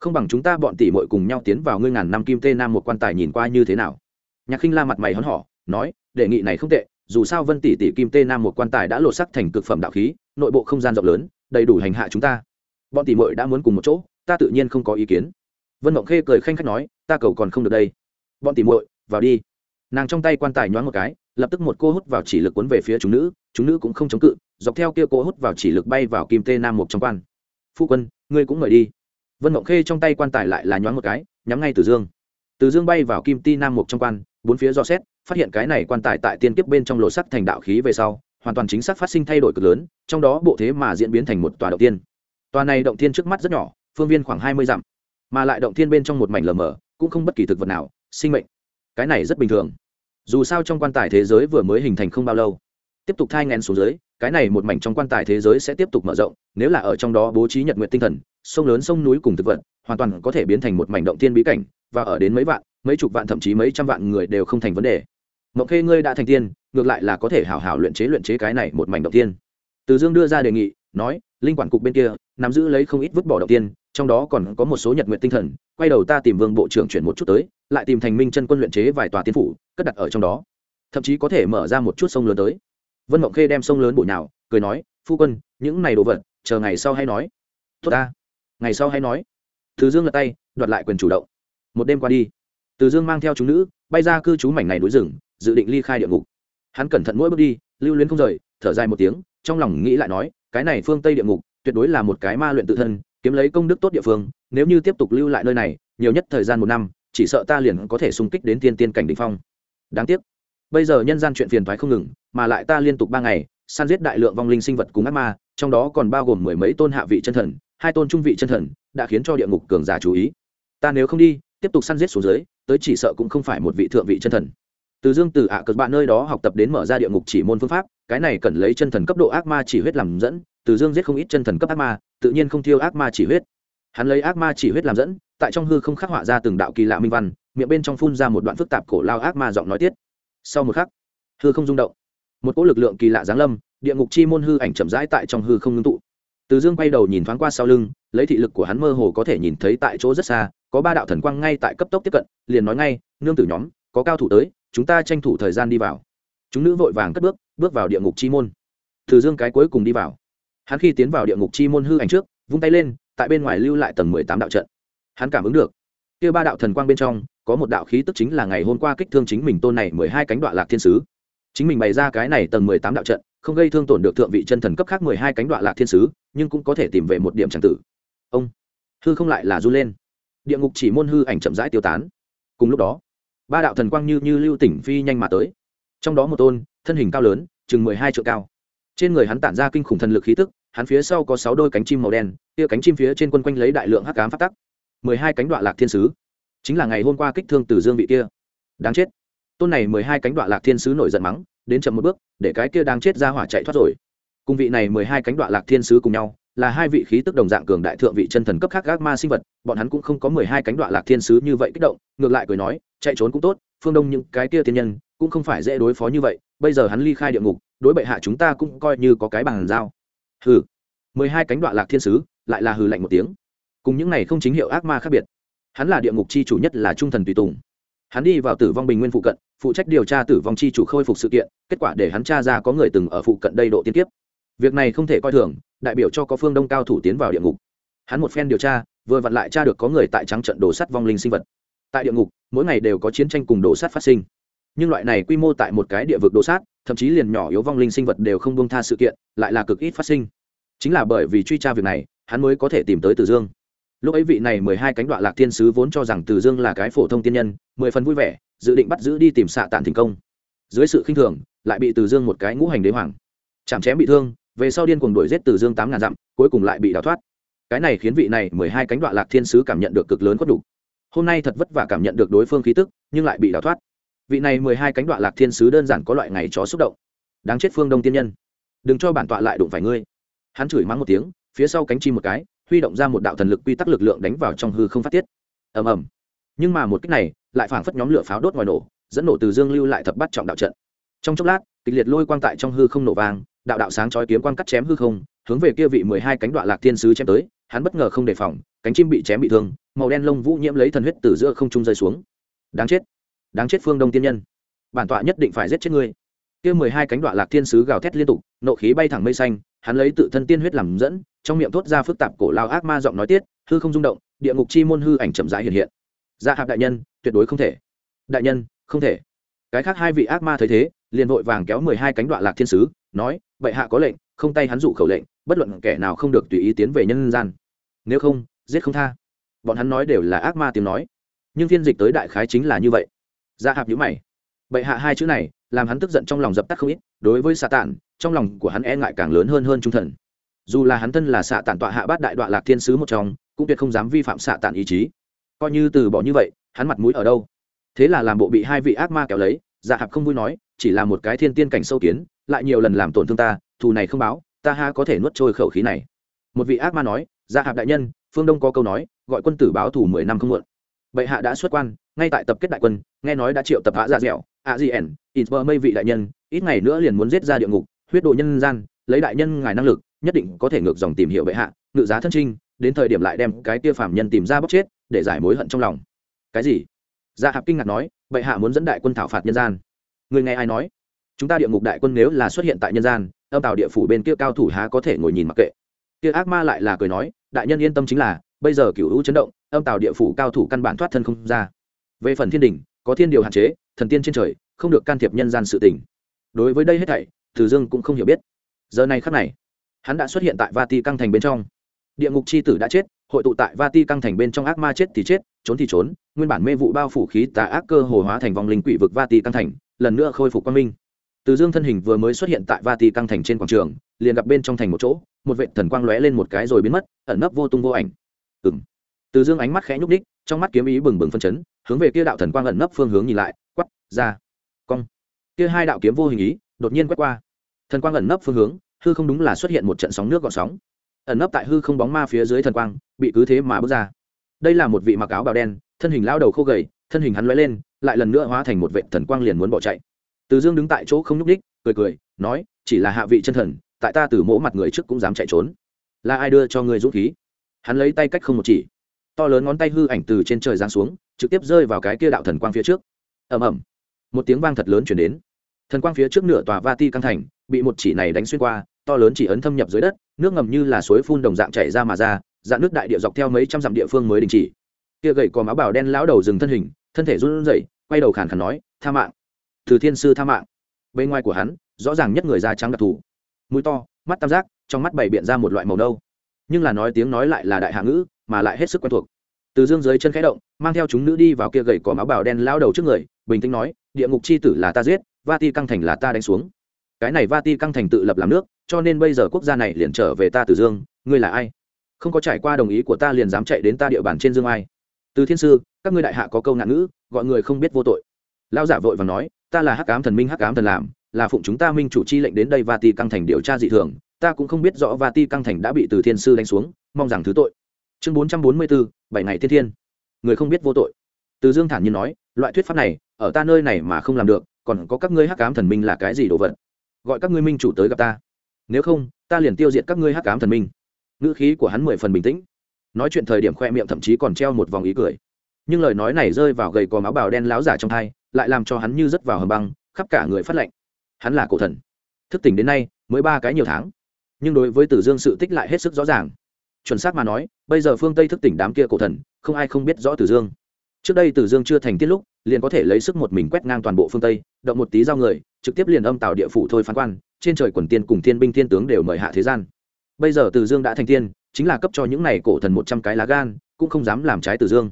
Không bằng chúng ta bọn tỷ muội cùng nhau tiến vào ngươi ngàn năm kim tê nam một quan tài nhìn qua như thế nào? Nhạc khinh la mặt mày hớn hỏ nói đề nghị này không tệ, dù sao vân tỷ tỷ kim tê nam một quan tài đã lột sắc thành cực phẩm đạo khí, nội bộ không gian rộng lớn, đầy đủ hành hạ chúng ta. Bọn tỷ muội đã muốn cùng một chỗ, ta tự nhiên không có ý kiến. Vân mộng khê cười khanh khách nói, ta cầu còn không được đây. Bọn tỷ muội, vào đi. Nàng trong tay quan tài nhoáng một cái, lập tức một cô hút vào chỉ lực cuốn về phía chúng nữ chúng nữ cũng không chống cự, dọc theo kia cô hút vào chỉ lực bay vào kim tê nam một trong quan. Phu quân, ngươi cũng mời đi. Vân mộng khê trong tay quan tài lại là nhoáng một cái, nhắm ngay từ dương. Từ dương bay vào kim ti nam một trong quan, bốn phía do xét phát hiện cái này quan tài tại tiên kiếp bên trong lộ sắc thành đạo khí về sau, hoàn toàn chính xác phát sinh thay đổi cực lớn, trong đó bộ thế mà diễn biến thành một tòa động tiên. Tòa này động tiên trước mắt rất nhỏ, phương viên khoảng hai mươi dặm, mà lại động tiên bên trong một mảnh lờ mờ, cũng không bất kỳ thực vật nào, sinh mệnh. Cái này rất bình thường. Dù sao trong quan tài thế giới vừa mới hình thành không bao lâu. Tiếp tục thai ngén xuống dưới, cái này một mảnh trong quan tài thế giới sẽ tiếp tục mở rộng, nếu là ở trong đó bố trí nhật nguyện tinh thần, sông lớn sông núi cùng thực vật, hoàn toàn có thể biến thành một mảnh động tiên bí cảnh, và ở đến mấy vạn, mấy chục vạn thậm chí mấy trăm vạn người đều không thành vấn đề mộng khê ngươi đã thành tiên, ngược lại là có thể hảo hảo luyện chế luyện chế cái này một mảnh động tiên. Từ dương đưa ra đề nghị, nói, linh quản cục bên kia, nắm giữ lấy không ít vứt bỏ động tiên, trong đó còn có một số nhật nguyện tinh thần, quay đầu ta tìm vương bộ trưởng chuyển một chút tới, lại tìm thành minh chân quân luyện chế vài tòa tiên phủ, cất đặt ở trong đó. Thậm chí có thể mở ra một chút sông lớn tới. Vân mộng khê đem sông lớn bụi nào cười nói, phu quân, những này đồ vật, chờ ngày sau hay nói. Tốt ta. Ngày sau hay nói. Từ dương lật tay, đoạt lại quyền chủ động. Một đêm qua đi. Từ dương mang theo chúng nữ, bay ra cư trú mảnh này núi rừng dự định ly khai địa ngục. Hắn cẩn thận mỗi bước đi, lưu luyến không rời, thở dài một tiếng, trong lòng nghĩ lại nói, cái này phương tây địa ngục, tuyệt đối là một cái ma luyện tự thân, kiếm lấy công đức tốt địa phương, nếu như tiếp tục lưu lại nơi này, nhiều nhất thời gian một năm, chỉ sợ ta liền có thể xung kích đến tiên tiên cảnh đ ỉ n h phong. Đáng tiếc, bây giờ nhân gian chuyện phiền thoái không ngừng, mà lại ta liên tục ba ngày săn giết đại lượng vong linh sinh vật cùng ác ma, trong đó còn bao gồm mười mấy tôn hạ vị chân thần, hai tôn trung vị chân thần, đã khiến cho địa ngục cường giả chú ý. Ta nếu không đi, tiếp tục săn giết xuống dưới, tới chỉ sợ cũng không phải một vị thượng vị chân thần từ dương từ ạ à cực bạn nơi đó học tập đến mở ra địa ngục chỉ môn phương pháp, cái này cần lấy chân thần cấp độ ác ma chỉ huyết làm dẫn, từ dương giết không ít chân thần cấp ác ma, tự nhiên không thiêu ác ma chỉ huyết. Hắn lấy ác ma chỉ huyết làm dẫn, tại trong hư không khắc họa ra từng đạo kỳ lạ minh văn, miệng bên trong phun ra một đoạn phức tạp cổ lao ác ma giọng nói tiết. Sau một khắc, hư không rung động. Một cỗ lực lượng kỳ lạ giáng lâm, địa ngục chi môn hư ảnh chậm rãi tại trong hư không ngưng tụ. Từ dương quay đầu nhìn thoáng qua sau lưng, lấy thị lực của hắn mơ hồ có thể nhìn thấy tại chỗ rất xa, có ba đạo thần quang ngay tại cấp tốc tiếp cận, liền nói ngay, nương tử nhóm, có cao thủ tới chúng ta tranh thủ thời gian đi vào. Chúng nữ vội vàng cất bước bước vào địa ngục chi môn. Từ dương cái cuối cùng đi vào. Hắn khi tiến vào địa ngục chi môn hư ảnh trước, vung tay lên, tại bên ngoài lưu lại tầng mười tám đạo trận. Hắn cảm ứng được, kia ba đạo thần quang bên trong, có một đạo khí tức chính là ngày hôm qua kích thương chính mình tôn này mười hai cánh đoạn lạc thiên sứ. Chính mình bày ra cái này tầng mười tám đạo trận, không gây thương tổn được thượng vị chân thần cấp khác mười hai cánh đoạn lạc thiên sứ, nhưng cũng có thể tìm về một điểm tràng tử. Ông, hư không lại là r u lên. Địa ngục chỉ môn hư ảnh chậm rãi tiêu tán. Cùng lúc đó ba đạo thần quang như như lưu tỉnh phi nhanh mà tới. Trong đó một tôn, thân hình cao lớn, chừng mười hai triệu cao. Trên người hắn tản ra kinh khủng thần lực khí tức, hắn phía sau có sáu đôi cánh chim màu đen tia cánh chim phía trên quân quanh lấy đại lượng hắc cám phát tắc. mười hai cánh đoạn lạc thiên sứ. Chính là ngày hôm qua kích thương từ dương vị kia. Đáng chết. Tôn này mười hai cánh đoạn lạc thiên sứ nổi giận mắng, đến chậm một bước, để cái kia đang chết ra hỏa chạy thoát rồi. Cùng vị này mười hai cánh đoạn lạc thiên sứ cùng nhau, là hai vị khí tức đồng dạng cường đại thượng vị chân thần cấp khác gác ma sinh vật bọn hắn cũng không có mười hai cánh đoạn lạc thiên sứ như vậy kích động, ngược lại cười nói, chạy trốn cũng tốt, phương đông những cái kia thiên nhân cũng không phải dễ đối phó như vậy, bây giờ hắn ly khai địa ngục, đối bệ hạ chúng ta cũng coi như có cái bàn giao. Hừ, mười hai cánh đoạn lạc thiên sứ, lại là hừ lạnh một tiếng. Cùng những này không chính hiệu ác ma khác biệt. Hắn là địa ngục chi chủ nhất là trung thần tùy tùng. Hắn đi vào tử vong bình nguyên phụ cận, phụ trách điều tra tử vong chi chủ khôi phục sự kiện, kết quả để hắn tra ra có người từng ở phụ cận đây độ tiên tiếp việc này không thể coi thường, đại biểu cho có phương đông cao thủ tiến vào địa ngục. Hắn một phen điều tra vừa vặn lại tra được có người tại trắng trận đổ sắt vong linh sinh vật. Tại địa ngục, mỗi ngày đều có chiến tranh cùng đổ sát phát sinh. Nhưng loại này quy mô tại một cái địa vực đổ sát thậm chí liền nhỏ yếu vong linh sinh vật đều không buông tha sự kiện, lại là cực ít phát sinh. Chính là bởi vì truy tra việc này, hắn mới có thể tìm tới từ dương. Lúc ấy vị này mười hai cánh đoạn lạc thiên sứ vốn cho rằng từ dương là cái phổ thông tiên nhân, mười phần vui vẻ, dự định bắt giữ đi tìm xạ tàn thành công. Dưới sự khinh thường, lại bị từ dương một cái ngũ hành đế hoàng. Chạm chém bị thương, về sau điên cuồng đuổi giết từ dương tám ngàn dặm, cuối cùng lại bị đào thoát cái này khiến vị này mười hai cánh đoạn lạc thiên sứ cảm nhận được cực lớn khuất đủ hôm nay thật vất vả cảm nhận được đối phương khí tức, nhưng lại bị đào thoát. Vị này mười hai cánh đoạn lạc thiên sứ đơn giản có loại ngày chó xúc động. Đáng chết phương đông tiên nhân. Đừng cho bản tọa lại đụng phải ngươi. Hắn chửi mắng một tiếng, phía sau cánh chim một cái, huy động ra một đạo thần lực quy tắc lực lượng đánh vào trong hư không phát tiết. Ầm ầm. Nhưng mà một cách này, lại phảng phất nhóm lửa pháo đốt ngoài nổ, dẫn nổ từ dương lưu lại thập bắt trọng đạo trận. Trong chốc lát, kịch liệt lôi quang tại trong hư không nổ vang, đạo đạo sáng chói kiếm quang cắt chém hư không hướng về kia vị mười hai cánh đoạn lạc thiên sứ chém tới, hắn bất ngờ không đề phòng, cánh chim bị chém bị thương, màu đen lông vũ nhiễm lấy thần huyết từ giữa không trung rơi xuống. Đáng chết đáng chết phương đông tiên nhân, bản tọa nhất định phải giết chết ngươi. Kia mười hai cánh đoạn lạc thiên sứ gào thét liên tục, nộ khí bay thẳng mây xanh, hắn lấy tự thân tiên huyết làm dẫn, trong miệng thốt ra phức tạp cổ lao ác ma giọng nói tiết, hư không rung động, địa ngục chi môn hư ảnh chậm rãi hiện hiện. Gia hạp đại nhân, tuyệt đối không thể. Đại nhân, không thể. Cái khác hai vị ác ma thấy thế, liền vội vàng kéo mười hai cánh đoạn lạc thiên sứ, nói, bệ hạ có lệnh, không tay hắn dụ khẩu lệnh bất luận kẻ nào không được tùy ý tiến về nhân gian. Nếu không, giết không tha. Bọn hắn nói đều là ác ma tiếng nói. Nhưng phiên dịch tới đại khái chính là như vậy. Gia hạp nhữ mày. Bệ hạ hai chữ này, làm hắn tức giận trong lòng dập tắt không ít. Đối với xạ tản trong lòng của hắn e ngại càng lớn hơn hơn trung thần. Dù là hắn thân là xạ tản tọa hạ bát đại đoạn lạc thiên sứ một trong, cũng tuyệt không dám vi phạm xạ tản ý chí. Coi như từ bỏ như vậy, hắn mặt mũi ở đâu? Thế là làm bộ bị hai vị ác ma kéo lấy dạ hạp không vui nói, chỉ là một cái thiên tiên cảnh sâu kiến, lại nhiều lần làm tổn thương ta, thù này không báo ta ha có thể nuốt trôi khẩu khí này. Một vị ác ma nói Gia hạp đại nhân, phương đông có câu nói, gọi quân tử báo thù mười năm không muộn. Bệ hạ đã xuất quan, ngay tại tập kết đại quân, nghe nói đã triệu tập hạ ra dẻo ạ gì ẻn ít mơ mây vị đại nhân, ít ngày nữa liền muốn giết ra địa ngục, huyết độ nhân gian, lấy đại nhân ngài năng lực, nhất định có thể ngược dòng tìm hiểu bệ hạ, ngự giá thân trinh, đến thời điểm lại đem cái tia phạm nhân tìm ra bóc chết, để giải mối hận trong lòng. Cái gì? Gia hạp kinh ngạc nói, bệ hạ muốn dẫn đại quân thảo phạt nhân gian. Người nghe ai nói? Chúng ta địa ngục đại quân nếu là xuất hiện tại nhân gian âm tàu địa phủ bên kia cao thủ há có thể ngồi nhìn mặc kệ. Kia ác ma lại là cười nói, đại nhân yên tâm chính là, bây giờ cựu hữu chấn động, âm tàu địa phủ cao thủ căn bản thoát thân không ra. Về phần thiên đình, có thiên điều hạn chế, thần tiên trên trời, không được can thiệp nhân gian sự tình. Đối với đây hết thảy, từ dương cũng không hiểu biết. Giờ này khắc này, hắn đã xuất hiện tại vati căng thành bên trong. Địa ngục c h i tử đã chết, hội tụ tại vati căng thành bên trong ác ma chết thì chết, trốn thì trốn, nguyên bản mê vụ bao phủ khí tà ác cơ hồ hóa thành vòng linh quỷ vực vati căng thành, lần nữa khôi phục quang minh từ dương thân hình vừa mới xuất hiện tại vati căng thành trên quảng trường, liền gặp bên trong thành một chỗ, một vệ thần quang lóe lên một cái rồi biến mất, ẩn nấp vô tung vô ảnh. Ừ m từ dương ánh mắt khẽ nhúc ních trong mắt kiếm ý bừng bừng phân chấn, hướng về kia đạo thần quang ẩn nấp phương hướng nhìn lại quắp ra. Cong. Kia hai đạo kiếm vô hình ý, đột nhiên quét qua. Thần quang ẩn nấp phương hướng, hư không đúng là xuất hiện một trận sóng nước gọn sóng. Ẩn nấp tại hư không bóng ma phía dưới thần quang, bị cứ thế mà bước ra. Đây là một vị mặc áo bào đen, thân hình lao đầu khô gầy, thân hình hắn lóe lên, lại lần nữa hóa thành một vệ thần quang liền muốn bỏ chạy từ dương đứng tại chỗ không nhúc đích cười cười, nói, chỉ là hạ vị chân thần, tại ta từ mỗ mặt người trước cũng dám chạy trốn. Là ai đưa cho ngươi dũng khí? Hắn lấy tay cách không một chỉ. To lớn ngón tay hư ảnh từ trên trời giáng xuống, trực tiếp rơi vào cái kia đạo thần quang phía trước. Ầm ầm. Một tiếng vang thật lớn chuyển đến. Thần quang phía trước nửa tòa va ti căng thành, bị một chỉ này đánh xuyên qua, to lớn chỉ ấn thâm nhập dưới đất, nước ngầm như là suối phun đồng dạng chảy ra mà ra, dạng nước đại địa dọc theo mấy trăm dặm địa phương mới đình chỉ. Kia gậy có máu bảo đen lão đầu dừng thân hình, thân thể run rẩy, quay đầu khàn khàn nói, tha mạng từ thiên sư tha mạng. Bên ngoài của hắn, rõ ràng nhất người da trắng đặc thù. Mũi to, mắt tam giác, trong mắt bày biện ra một loại màu nâu. Nhưng là nói tiếng nói lại là đại hạ ngữ, mà lại hết sức quen thuộc. Từ dương dưới chân khẽ động, mang theo chúng nữ đi vào kia gậy cỏ máu bào đen lao đầu trước người, bình tĩnh nói, địa ngục c h i tử là ta giết, va ti căng thành là ta đánh xuống. Cái này va ti căng thành tự lập làm nước, cho nên bây giờ quốc gia này liền trở về ta từ dương, ngươi là ai? Không có trải qua đồng ý của ta liền dám chạy đến ta địa bàn trên dương ai. Từ thiên sư, các ngươi đại hạ có câu ngạn ngữ, gọi người không biết vô tội lao giả vội và nói, ta là hắc ám thần minh, hắc ám thần làm, là phụng chúng ta minh chủ chi lệnh đến đây va ti căng thành điều tra dị thường, ta cũng không biết rõ va ti căng thành đã bị từ thiên sư đánh xuống, mong rằng thứ tội. Chương bốn trăm bốn mươi bốn, bảy ngày thiên thiên. Người không biết vô tội. Từ dương thản nhiên nói, loại thuyết pháp này, ở ta nơi này mà không làm được, còn có các ngươi hắc ám thần minh là cái gì đồ vật? Gọi các ngươi minh chủ tới gặp ta. Nếu không, ta liền tiêu diệt các ngươi hắc ám thần minh. Ngữ khí của hắn mười phần bình tĩnh. Nói chuyện thời điểm khoe miệng thậm chí còn treo một vòng ý cười. Nhưng lời nói này rơi vào gầy cò máu bào đen láo giả trong thai lại làm cho hắn như rớt vào hầm băng, khắp cả người phát lệnh hắn là cổ thần. Thức tỉnh đến nay, mới ba cái nhiều tháng. Nhưng đối với tử dương sự tích lại hết sức rõ ràng. Chuẩn xác mà nói, bây giờ phương tây thức tỉnh đám kia cổ thần, không ai không biết rõ tử dương. Trước đây tử dương chưa thành tiết lúc, liền có thể lấy sức một mình quét ngang toàn bộ phương tây, động một tí giao người, trực tiếp liền âm tạo địa phủ thôi phán quan, trên trời quần tiên cùng thiên binh thiên tướng đều mời hạ thế gian. Bây giờ tử dương đã thành tiên, chính là cấp cho những này cổ thần một trăm cái lá gan, cũng không dám làm trái tử dương.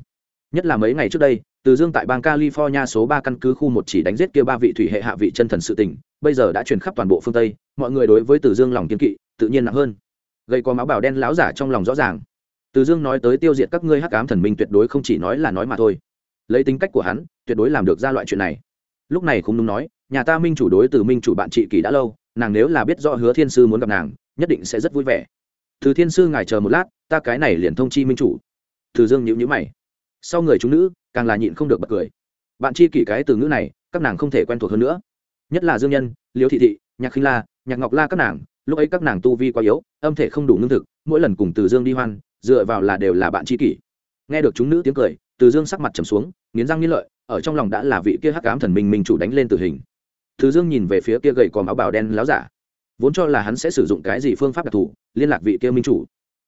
Nhất là mấy ngày trước đây từ dương tại bang california số ba căn cứ khu một chỉ đánh giết kia ba vị thủy hệ hạ vị chân thần sự tình, bây giờ đã truyền khắp toàn bộ phương tây, mọi người đối với Từ dương lòng kiên kỵ, tự nhiên nặng hơn. Gây có máu bảo đen láo giả trong lòng rõ ràng. Từ dương nói tới tiêu diệt các ngươi hắc ám thần minh tuyệt đối không chỉ nói là nói mà thôi. Lấy tính cách của hắn, tuyệt đối làm được ra loại chuyện này. Lúc này không đúng nói, nhà ta minh chủ đối từ minh chủ bạn trị kỳ đã lâu, nàng nếu là biết rõ hứa thiên sư muốn gặp nàng, nhất định sẽ rất vui vẻ. Từ thiên sư ngài chờ một lát, ta cái này liền thông chi minh chủ. Từ dương nhíu nhữ mày. Sau người chúng nữ càng là nhịn không được bật cười. Bạn chi kỷ cái từ ngữ này, các nàng không thể quen thuộc hơn nữa. Nhất là dương nhân liễu thị thị, nhạc khinh la, nhạc ngọc la các nàng, lúc ấy các nàng tu vi quá yếu, âm thể không đủ lương thực, mỗi lần cùng từ dương đi hoan, dựa vào là đều là bạn chi kỷ. Nghe được chúng nữ tiếng cười, từ dương sắc mặt trầm xuống, nghiến răng nghiến lợi, ở trong lòng đã là vị kia hắc ám thần minh minh chủ đánh lên tử hình. Từ dương nhìn về phía kia gầy còm áo bào đen láo giả. Vốn cho là hắn sẽ sử dụng cái gì phương pháp đặc thù, liên lạc vị kia minh chủ.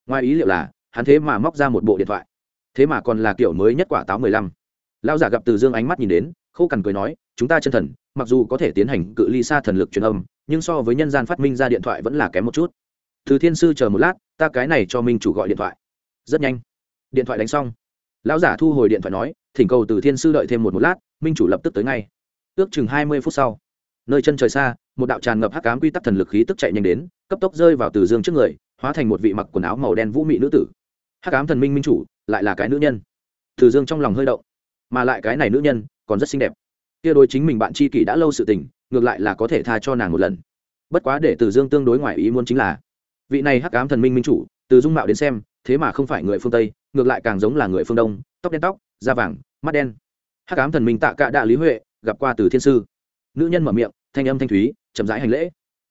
Ngoài ý liệu là, hắn thế mà móc ra một bộ điện thoại. Thế mà còn là kiểu mới nhất quả táo mười lăm lão giả gặp từ dương ánh mắt nhìn đến, khô cằn cười nói, chúng ta chân thần, mặc dù có thể tiến hành cự ly xa thần lực truyền âm, nhưng so với nhân gian phát minh ra điện thoại vẫn là kém một chút. Từ thiên sư chờ một lát, ta cái này cho minh chủ gọi điện thoại. Rất nhanh. Điện thoại đánh xong. Lão giả thu hồi điện thoại nói, thỉnh cầu từ thiên sư đợi thêm một một lát, minh chủ lập tức tới ngay. Ước chừng hai mươi phút sau, nơi chân trời xa, một đạo tràn ngập hắc cám quy tắc thần lực khí tức chạy nhanh đến, cấp tốc rơi vào từ dương trước người, hóa thành một vị mặc quần áo màu đen vũ mị nữ tử. Hắc cám thần minh minh chủ, lại là cái nữ nhân. Từ dương trong lòng hơi động mà lại cái này nữ nhân còn rất xinh đẹp. Kia đối chính mình bạn tri kỷ đã lâu sự tình, ngược lại là có thể tha cho nàng một lần. Bất quá để từ dương tương đối ngoài ý muốn chính là, vị này hắc ám thần minh minh chủ, từ dung mạo đến xem, thế mà không phải người phương tây, ngược lại càng giống là người phương đông, tóc đen tóc, da vàng, mắt đen. Hắc ám thần minh tạ cạ đạ lý huệ, gặp qua từ thiên sư. Nữ nhân mở miệng, thanh âm thanh thúy, chậm rãi hành lễ.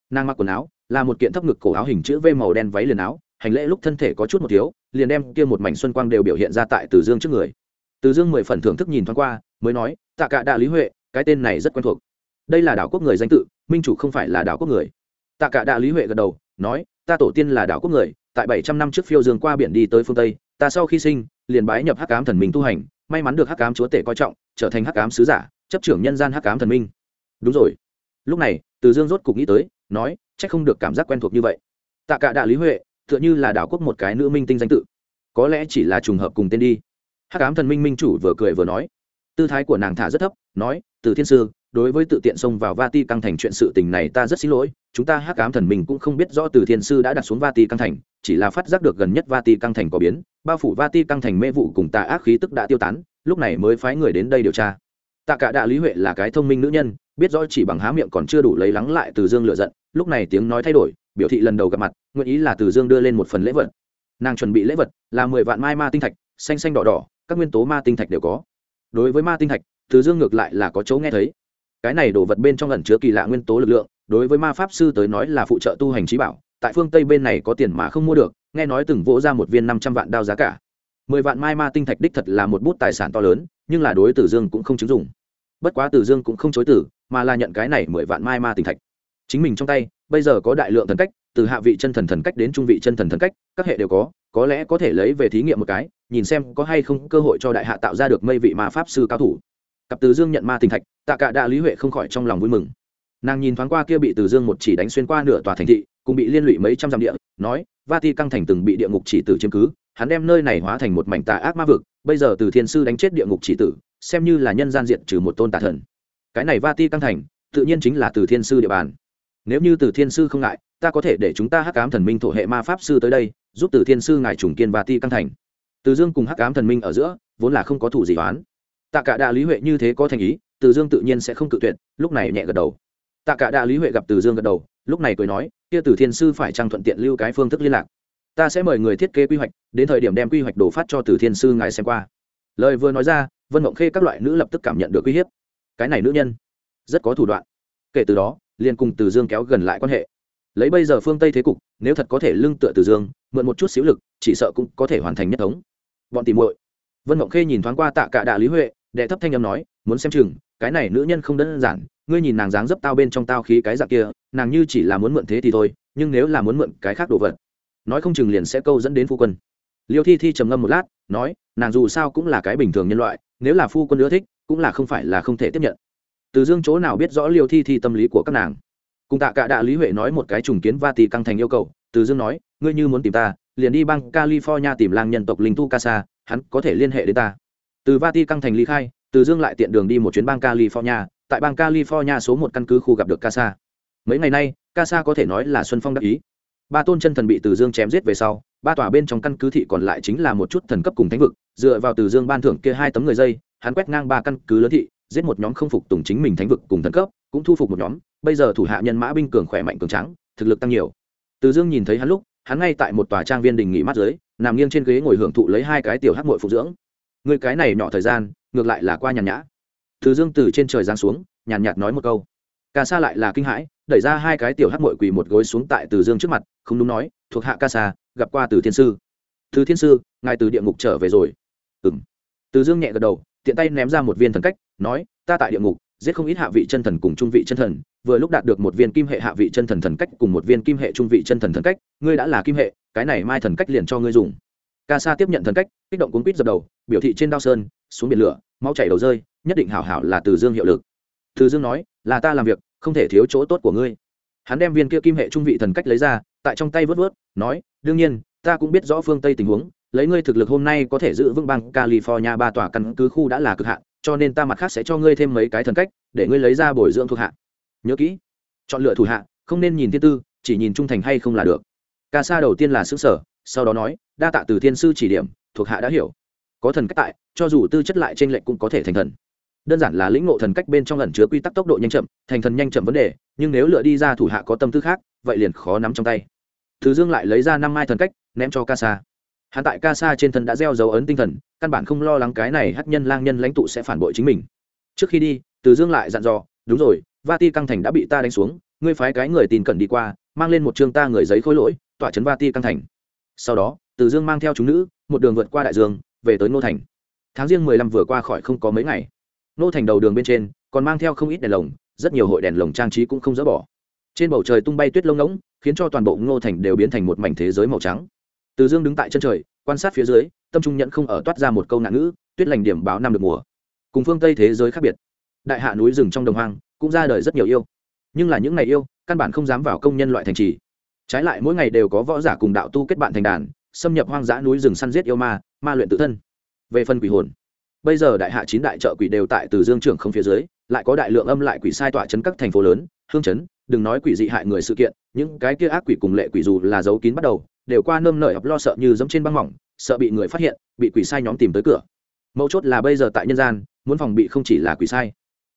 Nàng mặc quần áo, là một kiện thấp ngực cổ áo hình chữ v màu đen váy liền áo, hành lễ lúc thân thể có chút một thiếu, liền đem kia một mảnh xuân quang đều biểu hiện ra tại từ dương trước người từ dương mười phần thưởng thức nhìn thoáng qua, mới nói, tạ Cả đạ lý huệ, cái tên này rất quen thuộc. Đây là đảo quốc người danh tự, minh chủ không phải là đảo quốc người. Tạ cả đạ lý huệ gật đầu, nói, ta tổ tiên là đảo quốc người, tại bảy trăm năm trước phiêu dương qua biển đi tới phương tây, ta sau khi sinh, liền bái nhập hắc cám thần minh tu hành, may mắn được hắc cám chúa tể coi trọng, trở thành hắc cám sứ giả, chấp trưởng nhân gian hắc cám thần minh. Đúng rồi. Lúc này, từ dương rốt cục nghĩ tới, nói c h ắ c không được cảm giác quen thuộc như vậy. Tạ cả đạ lý huệ, tựa như là đảo quốc một cái nữ minh tinh danh tự. Có lẽ chỉ là trùng hợp cùng tên đi hắc ám thần minh minh chủ vừa cười vừa nói. Tư thái của nàng thả rất thấp, nói, từ thiên sư, đối với tự tiện xông vào vati căng thành chuyện sự tình này ta rất xin lỗi. Chúng ta hắc ám thần minh cũng không biết rõ từ thiên sư đã đặt xuống vati căng thành, chỉ là phát giác được gần nhất vati căng thành có biến, bao phủ vati căng thành mê vụ cùng tà ác khí tức đã tiêu tán, lúc này mới phái người đến đây điều tra. Tạ cả đạ lý huệ là cái thông minh nữ nhân, biết rõ chỉ bằng há miệng còn chưa đủ lấy lắng lại từ dương lựa giận, lúc này tiếng nói thay đổi, biểu thị lần đầu gặp mặt, nguyện ý là từ dương đưa lên một phần lễ vật. Nàng chuẩn bị lễ vật là mười vạn mai ma tinh thạch, xanh xanh đỏ đỏ các nguyên tố ma tinh thạch đều có. Đối với ma tinh thạch, từ dương ngược lại là có chỗ nghe thấy. Cái này đồ vật bên trong lần chứa kỳ lạ nguyên tố lực lượng, đối với ma pháp sư tới nói là phụ trợ tu hành trí bảo, tại phương tây bên này có tiền mà không mua được, nghe nói từng vỗ ra một viên năm trăm vạn đao giá cả. Mười vạn mai ma tinh thạch đích thật là một bút tài sản to lớn, nhưng là đối tử dương cũng không chứng dụng. Bất quá tử dương cũng không chối tử mà là nhận cái này mười vạn mai ma tinh thạch. Chính mình trong tay, bây giờ có đại lượng thần cách, từ hạ vị chân thần thần cách đến trung vị chân thần thần cách, các hệ đều có có lẽ có thể lấy về thí nghiệm một cái, nhìn xem có hay không cơ hội cho đại hạ tạo ra được mây vị ma pháp sư cao thủ. Cặp từ dương nhận ma tình thạch, tạ cả đạ lý huệ không khỏi trong lòng vui mừng. Nàng nhìn thoáng qua kia bị từ dương một chỉ đánh xuyên qua nửa tòa thành thị cùng bị liên lụy mấy trăm dặm địa, nói vati căng thành từng bị địa ngục chỉ tử chiếm cứ, hắn đem nơi này hóa thành một mảnh tà ác ma vực, bây giờ từ thiên sư đánh chết địa ngục chỉ tử, xem như là nhân gian diện trừ một tôn tà thần. Cái này vati căng thành, tự nhiên chính là từ thiên sư địa bàn. Nếu như từ thiên sư không ngại, ta có thể để chúng ta hắc ám thần minh thổ hệ ma pháp sư tới đây giúp từ thiên sư ngài trùng kiên và ti căng thành. Từ dương cùng hắc ám thần minh ở giữa, vốn là không có thủ gì oán. Tạ cả đạ lý huệ như thế có thành ý, từ dương tự nhiên sẽ không cự tuyệt, lúc này nhẹ gật đầu. Tạ cả đạ lý huệ gặp từ dương gật đầu, lúc này cười nói, kia từ thiên sư phải trang thuận tiện lưu cái phương thức liên lạc? Ta sẽ mời người thiết kế quy hoạch, đến thời điểm đem quy hoạch đổ phát cho từ thiên sư ngài xem qua. Lời vừa nói ra, vân mộng khê các loại nữ lập tức cảm nhận được uy hiếp. Cái này nữ nhân, rất có thủ đoạn. Kể từ đó, liền cùng từ dương kéo gần lại quan hệ lấy bây giờ phương tây thế cục, nếu thật có thể lưng tựa từ dương, mượn một chút xíu lực, chỉ sợ cũng có thể hoàn thành nhất thống. Bọn tìm muội. Vân mộng khê nhìn thoáng qua tạ cả đạ lý huệ, đệ thấp thanh âm nói, muốn xem chừng, cái này nữ nhân không đơn giản, ngươi nhìn nàng dáng dấp tao bên trong tao khí cái dạng kia, nàng như chỉ là muốn mượn thế thì thôi, nhưng nếu là muốn mượn cái khác đồ vật, nói không chừng liền sẽ câu dẫn đến phu quân. Liêu thi thi trầm ngâm một lát, nói, nàng dù sao cũng là cái bình thường nhân loại, nếu là phu quân ưa thích, cũng là không phải là không thể tiếp nhận. Từ dương chỗ nào biết rõ liêu thi thi tâm lý của các nàng? Cùng tạ cả đạ lý huệ nói một cái trùng kiến va tì căng thành yêu cầu, từ dương nói, ngươi như muốn tìm ta, liền đi bang california tìm lang nhân tộc linh tu casa, hắn có thể liên hệ đến ta. Từ va ti căng thành ly khai, từ dương lại tiện đường đi một chuyến bang california, tại bang california số một căn cứ khu gặp được casa. Mấy ngày nay, casa có thể nói là xuân phong đắc ý. Ba tôn chân thần bị từ dương chém giết về sau, ba tòa bên trong căn cứ thị còn lại chính là một chút thần cấp cùng thánh vực, dựa vào từ dương ban thưởng kia hai tấm người dây, hắn quét ngang ba căn cứ lớn thị, giết một nhóm không phục tùng chính mình thánh vực cùng thần cấp, cũng thu phục một nhóm bây giờ thủ hạ nhân mã binh cường khỏe mạnh cường trắng thực lực tăng nhiều. Từ dương nhìn thấy hắn lúc, hắn ngay tại một tòa trang viên đình nghỉ mát dưới, nằm nghiêng trên ghế ngồi hưởng thụ lấy hai cái tiểu hát mội phục dưỡng. Người cái này nhỏ thời gian, ngược lại là qua nhàn nhã. Từ dương từ trên trời giáng xuống, nhàn nhạt nói một câu. Ca sa lại là kinh hãi, đẩy ra hai cái tiểu hát mội quỳ một gối xuống tại từ dương trước mặt, không đúng nói, thuộc hạ ca sa, gặp qua từ thiên sư. Từ thiên sư, ngài từ địa ngục trở về rồi. Ừ m từ dương nhẹ gật đầu, tiện tay ném ra một viên thần cách, nói, ta tại địa ngục, giết không ít hạ vị chân thần cùng trung vị chân thần vừa lúc đạt được một viên kim hệ hạ vị chân thần thần cách cùng một viên kim hệ trung vị chân thần thần cách, ngươi đã là kim hệ, cái này mai thần cách liền cho ngươi dùng. Ca sa tiếp nhận thần cách, kích động cuốn quýt dập đầu, biểu thị trên đao sơn, xuống biển lửa, máu chảy đầu rơi, nhất định hảo hảo là từ dương hiệu lực. Từ dương nói, là ta làm việc, không thể thiếu chỗ tốt của ngươi. Hắn đem viên kia kim hệ trung vị thần cách lấy ra, tại trong tay vớt vớt, nói, đương nhiên, ta cũng biết rõ phương tây tình huống, lấy ngươi thực lực hôm nay có thể giữ vững bang california ba tòa căn cứ khu đã là cực hạn, cho nên ta mặt khác sẽ cho ngươi thêm mấy cái thần cách, để ngươi lấy ra bồi dưỡng thuộc hạ nhớ kỹ. Chọn lựa thủ hạ, không nên nhìn thiên tư, chỉ nhìn trung thành hay không là được. Ca sa đầu tiên là xứ sở, sau đó nói, đa tạ từ thiên sư chỉ điểm, thuộc hạ đã hiểu. Có thần cách tại, cho dù tư chất lại t r ê n lệch cũng có thể thành thần. Đơn giản là lĩnh ngộ thần cách bên trong ẩn chứa quy tắc tốc độ nhanh chậm, thành thần nhanh chậm vấn đề, nhưng nếu lựa đi ra thủ hạ có tâm tư khác, vậy liền khó nắm trong tay. Thứ dương lại lấy ra năm mai thần cách, ném cho ca sa. Hắn tại ca sa trên thân đã gieo dấu ấn tinh thần, căn bản không lo lắng cái này hát nhân lang nhân lãnh tụ sẽ phản bội chính mình. Trước khi đi, từ dương lại dặn dò, đúng rồi ti căng thành đã bị ta đánh xuống, ngươi phái cái người tin cẩn đi qua, mang lên một chương ta người giấy khối lỗi, tỏa chấn Vati căng thành. Sau đó, từ dương mang theo chúng nữ, một đường vượt qua đại dương, về tới nô thành. Tháng riêng mười lăm vừa qua khỏi không có mấy ngày. Nô thành đầu đường bên trên, còn mang theo không ít đèn lồng, rất nhiều hội đèn lồng trang trí cũng không dỡ bỏ. Trên bầu trời tung bay tuyết lông ngỗng, khiến cho toàn bộ ngô thành đều biến thành một mảnh thế giới màu trắng. Từ dương đứng tại chân trời, quan sát phía dưới, tâm trung nhận không ở toát ra một câu nạn ngữ, tuyết lành điểm báo năm được mùa. Cùng phương tây thế giới khác biệt. Đại hạ núi rừng trong đồng hoang cũng ra đời rất nhiều yêu. Nhưng là những ngày yêu, căn bản không dám vào công nhân loại thành trì. Trái lại, mỗi ngày đều có võ giả cùng đạo tu kết bạn thành đàn, xâm nhập hoang dã núi rừng săn giết yêu ma ma luyện tự thân. Về phần quỷ hồn, bây giờ đại hạ chín đại trợ quỷ đều tại từ dương trưởng không phía dưới, lại có đại lượng âm lại quỷ sai tỏa chấn các thành phố lớn, hương chấn, đừng nói quỷ dị hại người sự kiện, những cái kia ác quỷ cùng lệ quỷ dù là giấu kín bắt đầu, đều qua nơm nợ lo sợ như giống trên băng mỏng, sợ bị người phát hiện, bị quỷ sai nhóm tìm tới cửa. Mấu chốt là bây giờ tại nhân gian, muốn phòng bị không chỉ là quỷ sai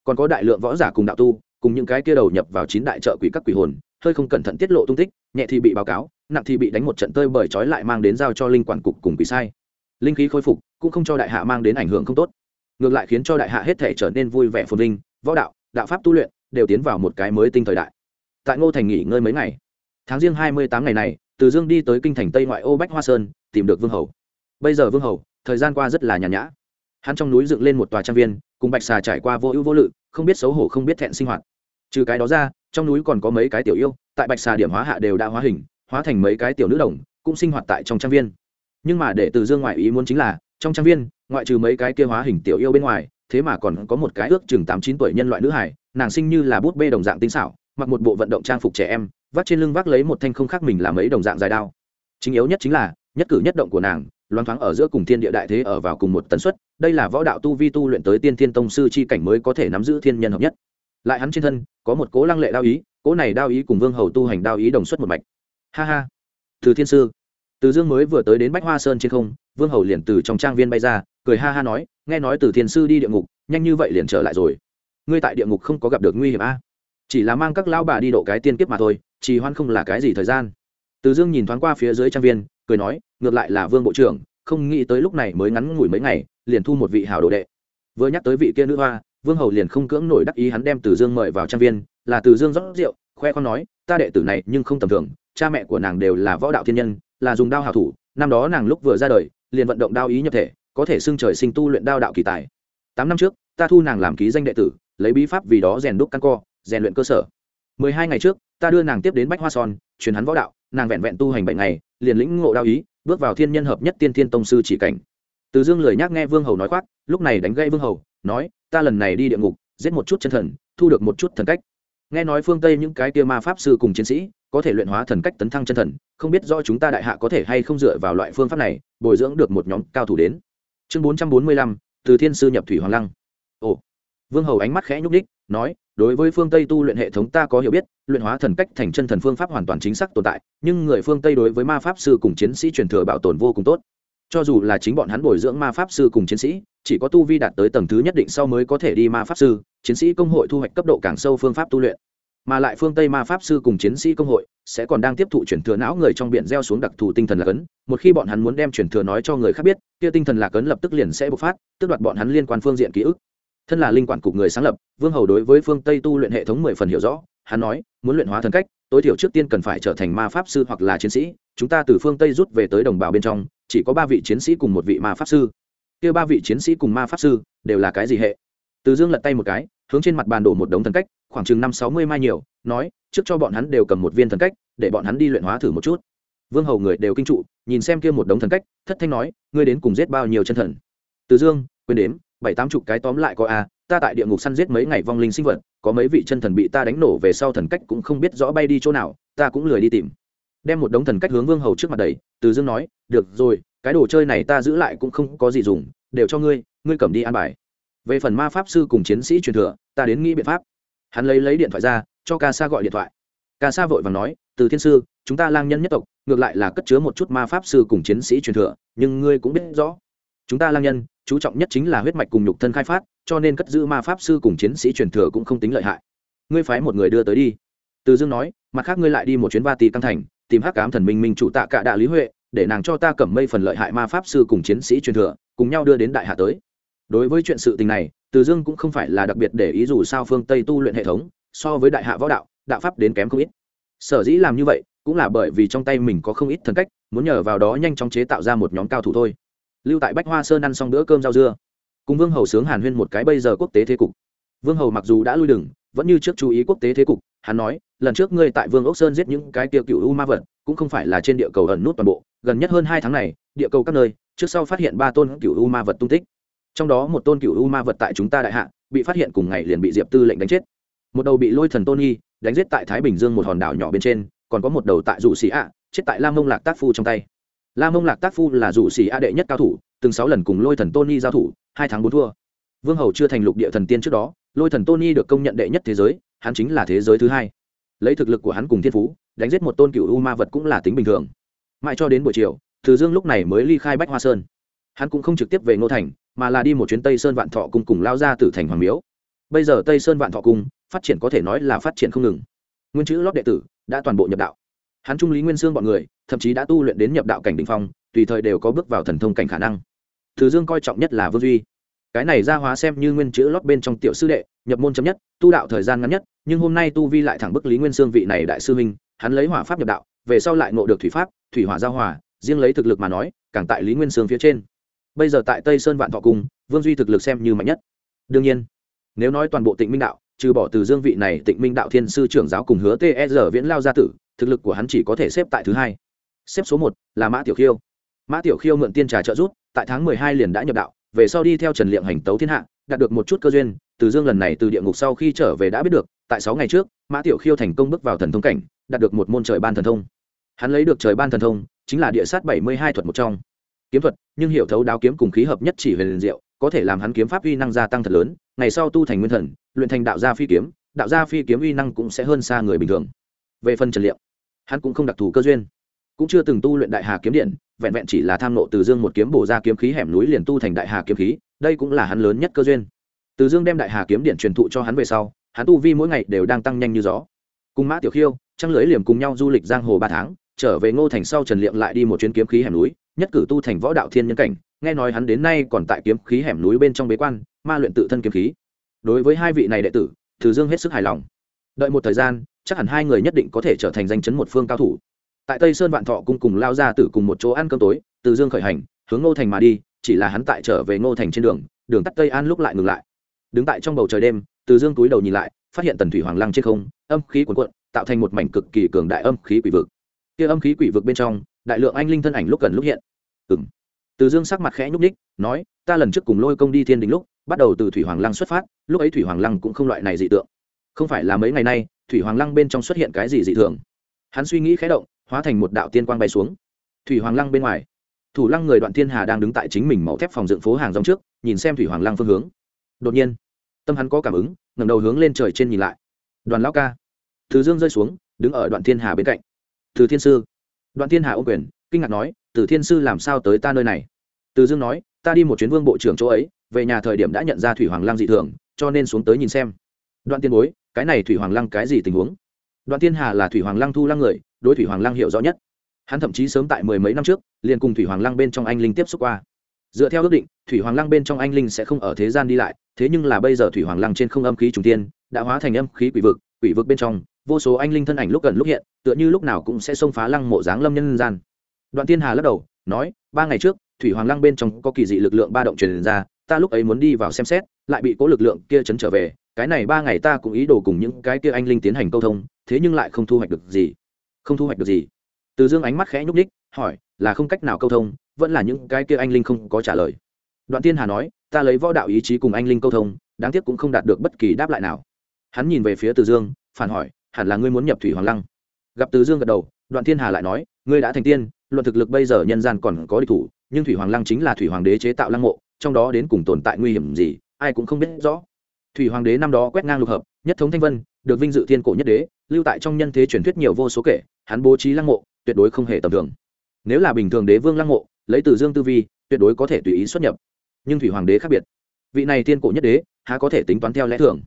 còn có đại lượng võ giả cùng đạo tu, cùng những cái kia đầu nhập vào chín đại trợ quỷ các quỷ hồn, hơi không cẩn thận tiết lộ tung tích, nhẹ thì bị báo cáo, nặng thì bị đánh một trận tơi bởi trói lại mang đến giao cho linh quản cục cùng quỷ sai. Linh khí khôi phục, cũng không cho đại hạ mang đến ảnh hưởng không tốt. Ngược lại khiến cho đại hạ hết thể trở nên vui vẻ phồn vinh, võ đạo đạo pháp tu luyện, đều tiến vào một cái mới tinh thời đại. Tại ngô thành nghỉ ngơi mấy ngày. Tháng riêng hai mươi tám ngày này, từ dương đi tới kinh thành tây ngoại ô bách hoa sơn, tìm được vương hầu. Bây giờ vương hầu, thời gian qua rất là nhàn nhã. Hắn trong núi dựng lên một tòa trang viên cùng bạch xà trải qua vô ưu vô lự, không biết xấu hổ không biết thẹn sinh hoạt. Trừ cái đó ra, trong núi còn có mấy cái tiểu yêu, tại bạch xà điểm hóa hạ đều đã hóa hình, hóa thành mấy cái tiểu nữ đồng, cũng sinh hoạt tại trong trang viên. Nhưng mà để từ dương ngoại ý muốn chính là, trong trang viên, ngoại trừ mấy cái kia hóa hình tiểu yêu bên ngoài, thế mà còn có một cái ước chừng tám chín tuổi nhân loại nữ hải, nàng sinh như là bút bê đồng dạng tinh xảo, mặc một bộ vận động trang phục trẻ em, vác trên lưng vác lấy một thanh không khác mình làm ấy đồng dạng dài đao. Chính yếu nhất chính là, nhất cử nhất động của nàng loáng thoáng ở giữa cùng thiên địa đại thế ở vào cùng một tần suất, đây là võ đạo tu vi tu luyện tới tiên thiên tông sư chi cảnh mới có thể nắm giữ thiên nhân hợp nhất. Lại hắn trên thân, có một cố lăng lệ đao ý, cố này đao ý cùng vương hầu tu hành đao ý đồng xuất một mạch. Ha ha. Từ thiên sư, từ dương mới vừa tới đến bách hoa sơn trên không, vương hầu liền từ trong trang viên bay ra, cười ha ha nói, nghe nói từ thiên sư đi địa ngục, nhanh như vậy liền trở lại rồi. Ngươi tại địa ngục không có gặp được nguy hiểm a à? chỉ là mang các lão bà đi độ cái tiên kiếp mà thôi, trì hoan không là cái gì thời gian từ dương nhìn thoáng qua phía dưới trang viên, cười nói, ngược lại là vương bộ trưởng, không nghĩ tới lúc này mới ngắn ngủi mấy ngày, liền thu một vị hảo đồ đệ. Vừa nhắc tới vị kia nữ hoa, vương hầu liền không cưỡng nổi đắc ý hắn đem từ dương mời vào trang viên, là từ dương rót rượu, khoe con nói, ta đệ tử này nhưng không tầm thường, cha mẹ của nàng đều là võ đạo thiên nhân, là dùng đao hảo thủ, năm đó nàng lúc vừa ra đời, liền vận động đao ý nhập thể, có thể xưng trời sinh tu luyện đao đạo kỳ tài. Tám năm trước, ta thu nàng làm ký danh đệ tử, lấy bí pháp vì đó rèn đúc căn co, rèn luyện cơ sở. Mười hai ngày trước, ta đưa nàng tiếp đến bách hoa son, truyền hắn võ đạo nàng vẹn vẹn tu hành bảy ngày, liền lĩnh ngộ đao ý, bước vào thiên nhân hợp nhất tiên thiên tông sư chỉ cảnh. Từ dương lời nhắc nghe vương hầu nói khoác, lúc này đánh gây vương hầu, nói, ta lần này đi địa ngục, giết một chút chân thần, thu được một chút thần cách. Nghe nói phương tây những cái kia ma pháp sư cùng chiến sĩ, có thể luyện hóa thần cách tấn thăng chân thần, không biết do chúng ta đại hạ có thể hay không dựa vào loại phương pháp này, bồi dưỡng được một nhóm cao thủ đến. Chương bốn trăm bốn mươi lăm, từ thiên sư nhập thủy hoàng lăng. Ồ. Vương hầu ánh mắt khẽ nhúc đích nói đối với phương tây tu luyện hệ thống ta có hiểu biết, luyện hóa thần cách thành chân thần phương pháp hoàn toàn chính xác tồn tại, nhưng người phương tây đối với ma pháp sư cùng chiến sĩ truyền thừa bảo tồn vô cùng tốt. Cho dù là chính bọn hắn bồi dưỡng ma pháp sư cùng chiến sĩ, chỉ có tu vi đạt tới tầng thứ nhất định sau mới có thể đi ma pháp sư, chiến sĩ công hội thu hoạch cấp độ càng sâu phương pháp tu luyện. Mà lại phương tây ma pháp sư cùng chiến sĩ công hội sẽ còn đang tiếp thụ chuyển thừa não người trong biển gieo xuống đặc thù tinh thần lạc ấn một khi bọn hắn muốn đem chuyển thừa nói cho người khác biết, kia tinh thần lạc ấn lập tức liền sẽ bộc phát, tước đoạt bọn hắn liên quan phương diện ký ức thân là linh quản cục người sáng lập, vương hầu đối với phương tây tu luyện hệ thống mười phần hiểu rõ, hắn nói, muốn luyện hóa thần cách, tối thiểu trước tiên cần phải trở thành ma pháp sư hoặc là chiến sĩ. Chúng ta từ phương tây rút về tới đồng bào bên trong, chỉ có ba vị chiến sĩ cùng một vị ma pháp sư. Kia ba vị chiến sĩ cùng ma pháp sư đều là cái gì hệ? Từ dương lật tay một cái, hướng trên mặt bàn đổ một đống thần cách, khoảng chừng năm sáu mươi mai nhiều, nói, trước cho bọn hắn đều cầm một viên thần cách, để bọn hắn đi luyện hóa thử một chút. Vương hầu người đều kinh trụ, nhìn xem kia một đống thần cách, thất thanh nói, ngươi đến cùng giết bao nhiêu chân thần? Từ dương quên đếm bảy tám chục cái tóm lại có a, ta tại địa ngục săn giết mấy ngày vong linh sinh vật, có mấy vị chân thần bị ta đánh nổ về sau thần cách cũng không biết rõ bay đi chỗ nào, ta cũng lười đi tìm. Đem một đống thần cách hướng vương hầu trước mặt đầy từ dương nói, được rồi, cái đồ chơi này ta giữ lại cũng không có gì dùng, đều cho ngươi ngươi cầm đi an bài. Về phần ma pháp sư cùng chiến sĩ truyền thừa, ta đến nghĩ biện pháp. Hắn lấy lấy điện thoại ra, cho ca sa gọi điện thoại. Ca sa vội và nói, từ thiên sư, chúng ta lang nhân nhất tộc, ngược lại là cất chứa một chút ma pháp sư cùng chiến sĩ truyền thừa, nhưng ngươi cũng biết rõ chúng ta lang nhân, chú trọng nhất chính là huyết mạch cùng nhục thân khai phát, cho nên cất giữ ma pháp sư cùng chiến sĩ truyền thừa cũng không tính lợi hại. Ngươi phái một người đưa tới đi. Từ dương nói, mặt khác ngươi lại đi một chuyến ba tỷ căng thành, tìm hắc cám thần minh minh chủ tạ Cả đạ lý huệ, để nàng cho ta cầm mây phần lợi hại ma pháp sư cùng chiến sĩ truyền thừa, cùng nhau đưa đến đại hạ tới. Đối với chuyện sự tình này, từ dương cũng không phải là đặc biệt để ý dù sao phương tây tu luyện hệ thống, so với đại hạ võ đạo đạo pháp đến kém không ít. Sở dĩ làm như vậy, cũng là bởi vì trong tay mình có không ít thần cách, muốn nhờ vào đó nhanh chóng chế tạo ra một nhóm cao thủ thôi lưu tại bách hoa sơn ăn xong bữa cơm rau dưa. Cùng vương hầu sướng hàn huyên một cái bây giờ quốc tế thế cục. Vương hầu mặc dù đã lui đừng vẫn như trước chú ý quốc tế thế cục, hắn nói, lần trước ngươi tại vương ốc sơn giết những cái tiêu cựu u ma vật, cũng không phải là trên địa cầu ẩn nút toàn bộ, gần nhất hơn hai tháng này, địa cầu các nơi, trước sau phát hiện ba tôn cựu u ma vật tung tích. Trong đó một tôn cựu u ma vật tại chúng ta đại hạ, bị phát hiện cùng ngày liền bị diệp tư lệnh đánh chết. Một đầu bị lôi thần tôn nghi đánh giết tại thái bình dương một hòn đảo nhỏ bên trên, còn có một đầu tại rủ xì ạ, chết tại lam mông lạc tác phu trong tay. La mông lạc tác phu là rủ xì a đệ nhất cao thủ, từng sáu lần cùng lôi thần tony giao thủ, hai tháng bốn thua. Vương hầu chưa thành lục địa thần tiên trước đó, lôi thần tony được công nhận đệ nhất thế giới, hắn chính là thế giới thứ hai. Lấy thực lực của hắn cùng thiên phú, đánh giết một tôn cựu u ma vật cũng là tính bình thường. Mãi cho đến buổi chiều, từ dương lúc này mới ly khai bách hoa sơn. Hắn cũng không trực tiếp về ngô thành, mà là đi một chuyến tây sơn vạn thọ cung cùng lao ra từ thành hoàng miếu. Bây giờ tây sơn vạn thọ cung, phát triển có thể nói là phát triển không ngừng. Nguyên chữ lót đệ tử đã toàn bộ nhập đạo. Hắn trung lý nguyên sương bọn người thậm chí đã tu luyện đến nhập đạo cảnh đ ỉ n h phong, tùy thời đều có bước vào thần thông cảnh khả năng. Từ dương coi trọng nhất là vương duy. Cái này ra hóa xem như nguyên chữ lót bên trong tiểu sư đệ, nhập môn chấm nhất, tu đạo thời gian ngắn nhất, nhưng hôm nay tu vi lại thẳng bức lý nguyên sương vị này đại sư minh hắn lấy hỏa pháp nhập đạo, về sau lại ngộ được thủy pháp, thủy hỏa giao hòa, riêng lấy thực lực mà nói, càng tại lý nguyên sương phía trên. Bây giờ tại tây sơn vạn thọ cung, vương duy thực lực xem như mạnh nhất. Đương nhiên, nếu nói toàn bộ tịnh minh đạo, trừ bỏ từ dương vị này tịnh minh đạo thiên sư trưởng giáo cùng hứa tsr viễn lao gia tử, thực lực của hắn chỉ có thể xếp tại thứ hai xếp số một là mã tiểu khiêu. Mã tiểu khiêu mượn tiên trà trợ rút tại tháng mười hai liền đã nhập đạo, về sau đi theo trần liệm hành tấu thiên hạ, đạt được một chút cơ duyên, từ dương lần này từ địa ngục sau khi trở về đã biết được, tại sáu ngày trước, mã tiểu khiêu thành công bước vào thần thông cảnh, đạt được một môn trời ban thần thông. Hắn lấy được trời ban thần thông, chính là địa sát bảy mươi hai thuật một trong. Kiếm thuật, nhưng hiểu thấu đáo kiếm cùng khí hợp nhất chỉ huyền liền diệu, có thể làm hắn kiếm pháp uy năng gia tăng thật lớn, ngày sau tu thành nguyên thần, luyện thành đạo gia phi kiếm, đạo gia phi kiếm uy năng cũng sẽ hơn xa người bình thường. Về phần trần liệu hắn cũng không đặc thù cơ duyên cũng chưa từng tu luyện đại hà kiếm điện, vẹn vẹn chỉ là tham nộ từ dương một kiếm bổ ra kiếm khí hẻm núi liền tu thành đại hà kiếm khí, đây cũng là hắn lớn nhất cơ duyên. Từ dương đem đại hà kiếm điện truyền thụ cho hắn về sau, hắn tu vi mỗi ngày đều đang tăng nhanh như gió. Cùng mã tiểu khiêu, trăng lưới liềm cùng nhau du lịch giang hồ ba tháng, trở về ngô thành sau trần liệm lại đi một chuyến kiếm khí hẻm núi, nhất cử tu thành võ đạo thiên nhân cảnh, nghe nói hắn đến nay còn tại kiếm khí hẻm núi bên trong bế quan, ma luyện tự thân kiếm khí. Đối với hai vị này đệ tử, từ dương hết sức hài lòng. Đợi một thời gian, chắc hẳn hai người nhất định có thể trở thành danh chấn một phương cao thủ tại tây sơn vạn thọ cung cùng lao ra từ cùng một chỗ ăn cơm tối, từ dương khởi hành, hướng ngô thành mà đi, chỉ là hắn tại trở về ngô thành trên đường đường tắt tây an lúc lại ngừng lại. Đứng tại trong bầu trời đêm, từ dương túi đầu nhìn lại, phát hiện tần thủy hoàng lăng trên không, âm khí cuồn cuộn, tạo thành một mảnh cực kỳ cường đại âm khí quỷ vực. Kia âm khí quỷ vực bên trong, đại lượng anh linh thân ảnh lúc gần lúc hiện. Ừng từ dương sắc mặt khẽ nhúc ních nói, ta lần trước cùng lôi công đi thiên đình lúc, bắt đầu từ thủy hoàng lăng xuất phát, lúc ấy thủy hoàng lăng cũng không loại này dị tượng. Không phải là mấy ngày nay, thủy hoàng lăng bên trong xuất hiện cái gì dị thường? Hắn suy nghĩ khẽ động hóa thành một đạo tiên quang bay xuống. Thủy hoàng lăng bên ngoài, thủ lăng người đoạn thiên hà đang đứng tại chính mình màu thép phòng dựng phố hàng rong trước, nhìn xem thủy hoàng lăng phương hướng. Đột nhiên, tâm hắn có cảm ứng, ngẩng đầu hướng lên trời trên nhìn lại. Đoàn lão ca, từ dương rơi xuống, đứng ở đoạn thiên hà bên cạnh. Từ thiên sư, đoạn thiên hà ô quyền, kinh ngạc nói, từ thiên sư làm sao tới ta nơi này? Từ dương nói, ta đi một chuyến vương bộ trưởng chỗ ấy, về nhà thời điểm đã nhận ra thủy hoàng lăng dị thường, cho nên xuống tới nhìn xem. Đoạn tiên bối, cái này thủy hoàng lăng cái gì tình huống? Đoạn Thiên hà là thủy hoàng lăng thu lăng người, đối thủy hoàng lăng hiểu rõ nhất. Hắn thậm chí sớm tại mười mấy năm trước, liền cùng thủy hoàng lăng bên trong anh linh tiếp xúc qua. Dựa theo ước định, thủy hoàng lăng bên trong anh linh sẽ không ở thế gian đi lại, thế nhưng là bây giờ thủy hoàng lăng trên không âm khí trùng tiên đã hóa thành âm khí quỷ vực quỷ vực bên trong, vô số anh linh thân ảnh lúc gần lúc hiện, tựa như lúc nào cũng sẽ xông phá lăng mộ dáng lâm nhân gian. Đoạn tiên hà lắc đầu, nói, ba ngày trước, thủy hoàng lăng bên trong có kỳ dị lực lượng ba động truyền ra, ta lúc ấy muốn đi vào xem xét, lại bị cố lực lượng kia chấn trở về, cái này ba ngày ta cũng ý đồ cùng những cái kia anh linh tiến hành câu thông thế nhưng lại không thu hoạch được gì. Không thu hoạch được gì. Từ dương ánh mắt khẽ nhúc ních hỏi, là không cách nào câu thông, vẫn là những cái kia anh linh không có trả lời. Đoạn tiên hà nói, ta lấy võ đạo ý chí cùng anh linh câu thông, đáng tiếc cũng không đạt được bất kỳ đáp lại nào. Hắn nhìn về phía từ dương, phản hỏi, hẳn là ngươi muốn nhập thủy hoàng lăng. Gặp từ dương gật đầu, đoạn thiên hà lại nói, ngươi đã thành tiên, luận thực lực bây giờ nhân gian còn có địch thủ, nhưng thủy hoàng lăng chính là thủy hoàng đế chế tạo lăng mộ, trong đó đến cùng tồn tại nguy hiểm gì, ai cũng không biết rõ. Thủy hoàng đế năm đó quét ngang lục hợp, nhất thống thanh vân, được vinh dự thiên cổ nhất đế lưu tại trong nhân thế truyền thuyết nhiều vô số kể, hắn bố trí lăng mộ, tuyệt đối không hề tầm thường. Nếu là bình thường đế vương lăng mộ, lấy từ dương tư vi, tuyệt đối có thể tùy ý xuất nhập. Nhưng thủy hoàng đế khác biệt. Vị này thiên cổ nhất đế, há có thể tính toán theo lẽ thường?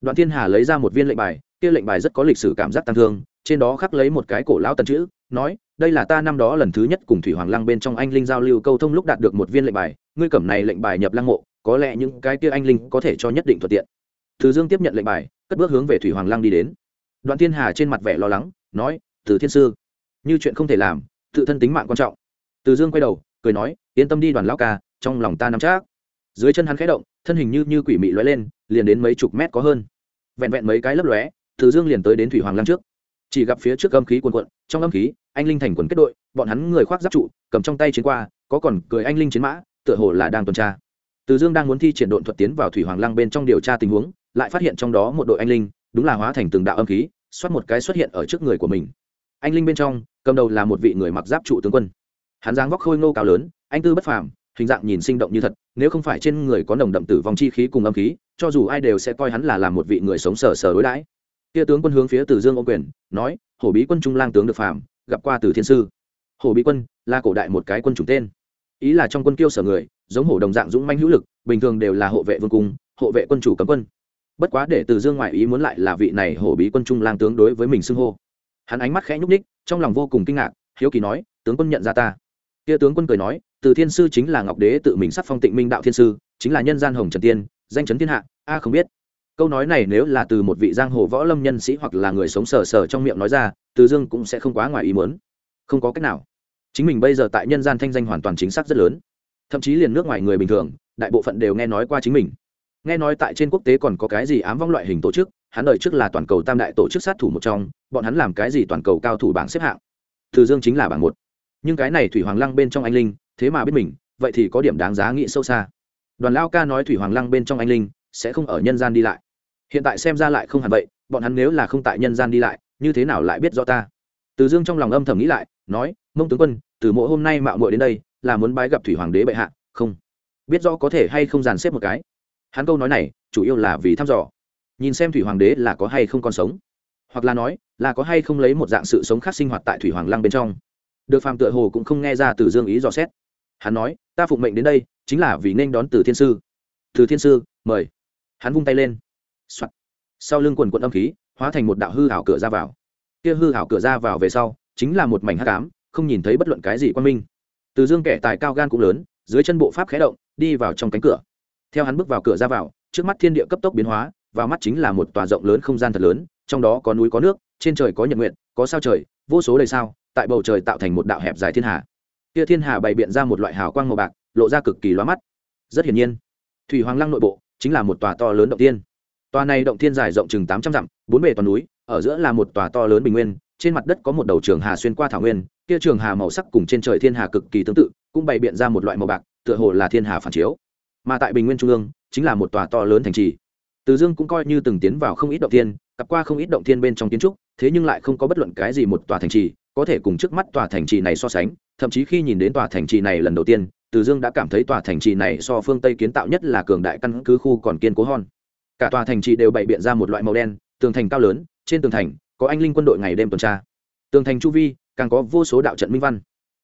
Đoạn thiên hà lấy ra một viên lệnh bài, kia lệnh bài rất có lịch sử cảm giác tăng thương, trên đó khắc lấy một cái cổ lão tần chữ, nói, đây là ta năm đó lần thứ nhất cùng thủy hoàng lăng bên trong anh linh giao lưu câu thông lúc đạt được một viên lệnh bài, ngươi cẩm này lệnh bài nhập lăng mộ, có lẽ những cái kia anh linh có thể cho nhất định thuận tiện. Thứ dương tiếp nhận lệnh bài, cất bước hướng về thủy hoàng lăng đi đến đoạn thiên hà trên mặt vẻ lo lắng, nói, từ thiên sư, như chuyện không thể làm, tự thân tính mạng quan trọng. Từ dương quay đầu, cười nói, yên tâm đi đoàn lão ca, trong lòng ta nắm chắc. Dưới chân hắn khẽ động, thân hình như như quỷ mị lóe lên, liền đến mấy chục mét có hơn. Vẹn vẹn mấy cái lấp lóe, từ dương liền tới đến thủy hoàng lăng trước. Chỉ gặp phía trước âm khí quần quận trong âm khí, anh linh thành quần kết đội, bọn hắn người khoác giáp trụ, cầm trong tay chiến qua, có còn cười anh linh chiến mã, tựa hồ là đang tuần tra. Từ dương đang muốn thi triển độn thuật tiến vào thủy hoàng lăng bên trong điều tra tình huống, lại phát hiện trong đó một đội anh linh đúng là hóa thành từng đạo âm khí xoát một cái xuất hiện ở trước người của mình. Anh linh bên trong cầm đầu là một vị người mặc giáp trụ tướng quân. Hắn dáng vóc khôi ngô cao lớn anh tư bất phàm hình dạng nhìn sinh động như thật nếu không phải trên người có nồng đậm tử vong chi khí cùng âm khí cho dù ai đều sẽ coi hắn là làm một vị người sống sờ sờ đối đãi. Kia tướng quân hướng phía từ dương ô quyền nói hổ bí quân trung lang tướng được phàm, gặp qua từ thiên sư. Hổ bí quân là cổ đại một cái quân chủng tên. Ý là trong quân kiêu sở người giống hổ đồng dạng dũng manh hữu lực bình thường đều là hộ vệ vương cung hộ vệ quân chủ cấm quân bất quá để từ dương ngoại ý muốn lại là vị này hổ bí quân trung lang tướng đối với mình xưng hô. Hắn ánh mắt khẽ nhúc ních trong lòng vô cùng kinh ngạc, hiếu kỳ nói, tướng quân nhận ra ta. Kia tướng quân cười nói, từ thiên sư chính là ngọc đế tự mình sắc phong tịnh minh đạo thiên sư, chính là nhân gian hồng trần tiên, danh chấn thiên hạ, a không biết. Câu nói này nếu là từ một vị giang hồ võ lâm nhân sĩ hoặc là người sống sờ sờ trong miệng nói ra, từ dương cũng sẽ không quá ngoài ý muốn. Không có cách nào. Chính mình bây giờ tại nhân gian thanh danh hoàn toàn chính xác rất lớn. Thậm chí liền nước ngoài người bình thường, đại bộ phận đều nghe nói qua chính mình nghe nói tại trên quốc tế còn có cái gì ám vong loại hình tổ chức, hắn đợi trước là toàn cầu tam đại tổ chức sát thủ một trong, bọn hắn làm cái gì toàn cầu cao thủ bảng xếp hạng? Từ dương chính là bảng một. Nhưng cái này thủy hoàng lăng bên trong anh linh, thế mà biết mình, vậy thì có điểm đáng giá nghĩ sâu xa. Đoàn lao ca nói thủy hoàng lăng bên trong anh linh, sẽ không ở nhân gian đi lại. Hiện tại xem ra lại không hẳn vậy, bọn hắn nếu là không tại nhân gian đi lại, như thế nào lại biết rõ ta? Từ dương trong lòng âm thầm nghĩ lại, nói, mông tướng quân, từ mỗi hôm nay mạo muội đến đây, là muốn bái gặp thủy hoàng đế bệ hạ, không? Biết rõ có thể hay không dàn xếp một cái? Hắn câu nói này chủ yếu là vì thăm dò. Nhìn xem thủy hoàng đế là có hay không còn sống, hoặc là nói, là có hay không lấy một dạng sự sống khác sinh hoạt tại thủy hoàng lăng bên trong. Được phàm tựa hồ cũng không nghe ra từ dương ý dò xét. Hắn nói, ta phụng mệnh đến đây, chính là vì nên đón từ thiên sư. Từ thiên sư, mời. Hắn vung tay lên、Soạn. sau lưng quần quận âm khí, hóa thành một đạo hư hảo cửa ra vào. Kia hư hảo cửa ra vào về sau, chính là một mảnh hắc ám, không nhìn thấy bất luận cái gì quan minh. Từ dương kẻ tài cao gan cũng lớn, dưới chân bộ pháp khé động, đi vào trong cánh cửa theo hắn bước vào cửa ra vào, trước mắt thiên địa cấp tốc biến hóa, vào mắt chính là một tòa rộng lớn không gian thật lớn, trong đó có núi có nước, trên trời có nhật nguyện có sao trời, vô số đầy sao, tại bầu trời tạo thành một đạo hẹp dài thiên hà. Kia thiên hà bày biện ra một loại hào quang màu bạc, lộ ra cực kỳ loa mắt. Rất hiển nhiên, thủy hoàng lăng nội bộ chính là một tòa to lớn động tiên. Tòa này động thiên dài rộng chừng tám trăm dặm, bốn bề toàn núi, ở giữa là một tòa to lớn bình nguyên, trên mặt đất có một đầu trường hà xuyên qua thảo nguyên, kia trường hà màu sắc cùng trên trời thiên hà cực kỳ tương tự, cũng bày biện ra một loại màu bạc, tựa hồ là thiên hà phản chiếu mà tại bình nguyên trung ương, chính là một tòa to lớn thành trì. Từ dương cũng coi như từng tiến vào không ít động thiên cặp qua không ít động thiên bên trong kiến trúc, thế nhưng lại không có bất luận cái gì một tòa thành trì, có thể cùng trước mắt tòa thành trì này so sánh, thậm chí khi nhìn đến tòa thành trì này lần đầu tiên, từ dương đã cảm thấy tòa thành trì này so phương tây kiến tạo nhất là cường đại căn cứ khu còn kiên cố hòn cả tòa thành trì đều bày biện ra một loại màu đen, tường thành cao lớn, trên tường thành có anh linh quân đội ngày đêm tuần tra. Tường thành chu vi, càng có vô số đạo trận minh văn.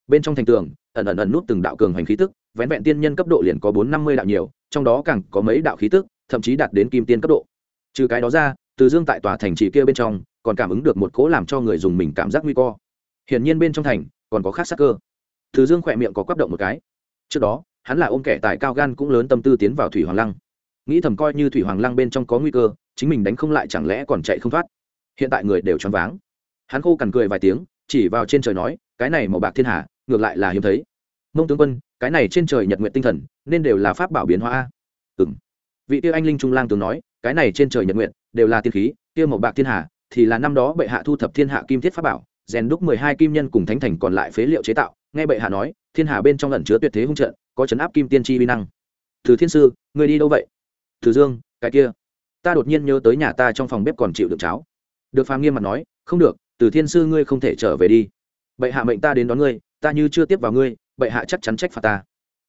Bên trong thành tường, ẩn ẩn ẩn nút từng đạo cường hành khí tức vén vẹn tiên nhân cấp độ liền có bốn năm mươi đạo nhiều, trong đó càng có mấy đạo khí tức, thậm chí đạt đến kim tiên cấp độ. Trừ cái đó ra, từ dương tại tòa thành trì kia bên trong, còn cảm ứng được một cố làm cho người dùng mình cảm giác nguy cơ. Hiển nhiên bên trong thành, còn có khác sắc cơ. Từ dương khỏe miệng có quắp động một cái. Trước đó, hắn là ôm kẻ tài cao gan cũng lớn tâm tư tiến vào thủy hoàng lăng. Nghĩ thầm coi như thủy hoàng lăng bên trong có nguy cơ, chính mình đánh không lại chẳng lẽ còn chạy không thoát. Hiện tại người đều choáng váng. Hắn khô cằn cười vài tiếng, chỉ vào trên trời nói, cái này màu bạc thiên hà, ngược lại là hiếm thấy. Mông tướng quân cái này trên trời nhật nguyện tinh thần, nên đều là pháp bảo biến hóa ừ m vị tiêu anh linh trung lang tướng nói, cái này trên trời nhật nguyện, đều là tiên khí tiêu màu bạc thiên hà, thì là năm đó bệ hạ thu thập thiên hạ kim thiết pháp bảo, rèn đúc mười hai kim nhân cùng thánh thành còn lại phế liệu chế tạo. Nghe bệ hạ nói, thiên hà bên trong lần chứa tuyệt thế hung trận, có chấn áp kim tiên tri vi năng. Thứ thiên sư, người đi đâu vậy? Thứ dương, cái kia. Ta đột nhiên nhớ tới nhà ta trong phòng bếp còn chịu được cháo. Được phàm nghiêm mặt nói, không được, từ thiên sư ngươi không thể trở về đi. Bệ hạ mệnh ta đến đón ngươi, ta như chưa tiếp vào ngươi bệ hạ chắc chắn trách phạt ta.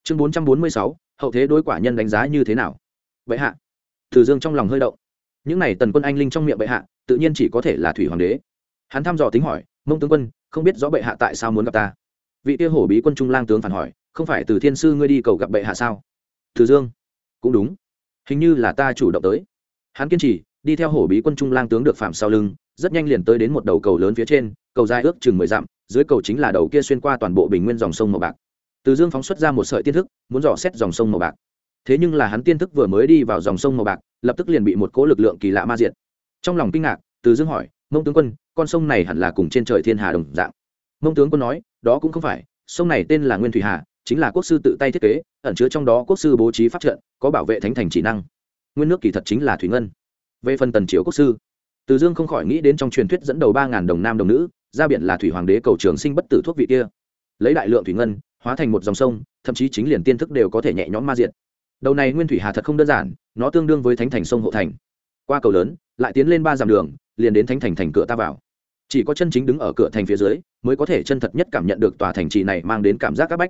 Chương bốn trăm bốn mươi sáu, hậu thế đối quả nhân đánh giá như thế nào? Bệ hạ, từ dương trong lòng hơi động. Những n à y tần quân anh linh trong miệng bệ hạ, tự nhiên chỉ có thể là thủy hoàng đế. Hắn thăm dò tính hỏi, mông tướng quân, không biết rõ bệ hạ tại sao muốn gặp ta? Vị tiêu hổ bí quân trung lang tướng phản hỏi, không phải từ thiên sư ngươi đi cầu gặp bệ hạ sao? Từ dương. Cũng đúng. Hình như là ta chủ động tới. Hắn kiên trì, đi theo hổ bí quân trung lang tướng được phạm sau lưng, rất nhanh liền tới đến một đầu cầu lớn phía trên, cầu dài ước chừng mười dặm, dưới cầu chính là đầu kia xuyên qua toàn bộ bình nguyên dòng sông màu bạc từ dương phóng xuất ra một sợi tiên thức, muốn dò xét dòng sông màu bạc. Thế nhưng là hắn tiên thức vừa mới đi vào dòng sông màu bạc, lập tức liền bị một cỗ lực lượng kỳ lạ ma diện trong lòng kinh ngạc, từ dương hỏi, mông tướng quân, con sông này hẳn là cùng trên trời thiên hà đồng dạng? Mông tướng quân nói, đó cũng không phải, sông này tên là nguyên thủy hà, chính là quốc sư tự tay thiết kế, ẩn chứa trong đó quốc sư bố trí pháp trận, có bảo vệ thánh thành chỉ năng. Nguyên nước kỳ thật chính là thủy ngân. Về phần tần triều quốc sư, từ dương không khỏi nghĩ đến trong truyền thuyết dẫn đầu ba ngàn đồng nam đồng nữ, ra biển là thủy hoàng đế cầu trường sinh bất tử thuốc vị kia. Lấy đại lượng thủy ngân hóa thành một dòng sông, thậm chí chính liền tiên thức đều có thể nhẹ nhõm ma diện đầu này nguyên thủy hà thật không đơn giản, nó tương đương với thánh thành sông hộ thành. Qua cầu lớn, lại tiến lên ba dặm đường, liền đến thánh thành thành cửa ta vào. Chỉ có chân chính đứng ở cửa thành phía dưới, mới có thể chân thật nhất cảm nhận được tòa thành trì này mang đến cảm giác áp bách.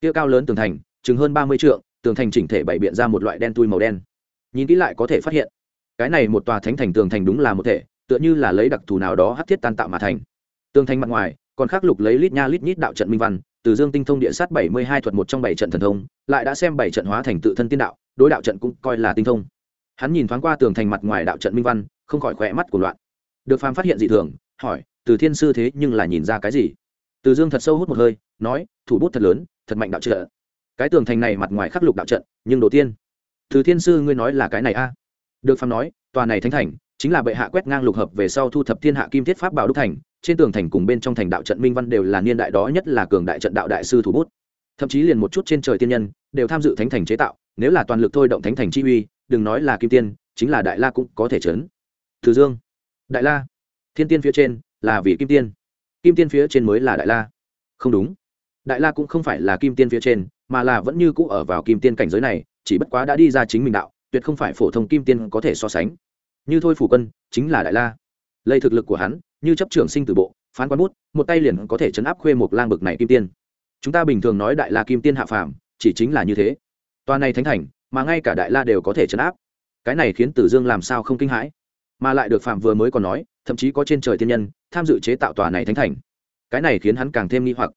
Kia cao lớn tường thành, chừng hơn ba mươi trượng, tường thành chỉnh thể bày biện ra một loại đen tui màu đen. Nhìn kỹ lại có thể phát hiện, cái này một tòa thánh thành tường thành đúng là một thể, tựa như là lấy đặc thù nào đó hắc thiết tan tạo mà thành. Tường thành mặt ngoài, còn khắc lục lấy lít nha lít nhít đạo trận minh văn từ dương tinh thông địa sát bảy mươi hai thuật một trong bảy trận thần thông, lại đã xem bảy trận hóa thành tự thân tiên đạo, đối đạo trận cũng coi là tinh thông. Hắn nhìn thoáng qua tường thành mặt ngoài đạo trận minh văn, không khỏi khỏe mắt của loạn. Được phàm phát hiện dị thường, hỏi, từ thiên sư thế nhưng là nhìn ra cái gì? Từ dương thật sâu hút một hơi, nói, thủ bút thật lớn, thật mạnh đạo trợ. Cái tường thành này mặt ngoài khắc lục đạo trận, nhưng đầu tiên. Từ thiên sư, ngươi nói là cái này a? Được phàm nói, tòa này thánh thành, chính là bệ hạ quét ngang lục hợp về sau thu thập thiên hạ kim thiết pháp bảo đúc thành trên tường thành cùng bên trong thành đạo trận minh văn đều là niên đại đó nhất là cường đại trận đạo đại sư thủ bút. Thậm chí liền một chút trên trời tiên nhân đều tham dự thánh thành chế tạo, nếu là toàn lực thôi động thánh thành chi uy, đừng nói là kim tiên, chính là đại la cũng có thể chấn. Thứ dương, đại la. Thiên tiên phía trên là vì kim tiên. Kim tiên phía trên mới là đại la. Không đúng. Đại la cũng không phải là kim tiên phía trên, mà là vẫn như cũ ở vào kim tiên cảnh giới này, chỉ bất quá đã đi ra chính mình đạo, tuyệt không phải phổ thông kim tiên có thể so sánh. Như thôi phủ quân, chính là đại la. Lây thực lực của hắn như chấp trưởng sinh từ bộ, phán quán bút, một tay liền có thể chấn áp khuê một lang bực này kim tiên. Chúng ta bình thường nói đại la kim tiên hạ phàm, chỉ chính là như thế. Toàn này thánh thành, mà ngay cả đại la đều có thể chấn áp. Cái này khiến tử dương làm sao không kinh hãi? Mà lại được phạm vừa mới còn nói, thậm chí có trên trời thiên nhân, tham dự chế tạo tòa này thánh thành. Cái này khiến hắn càng thêm nghi hoặc.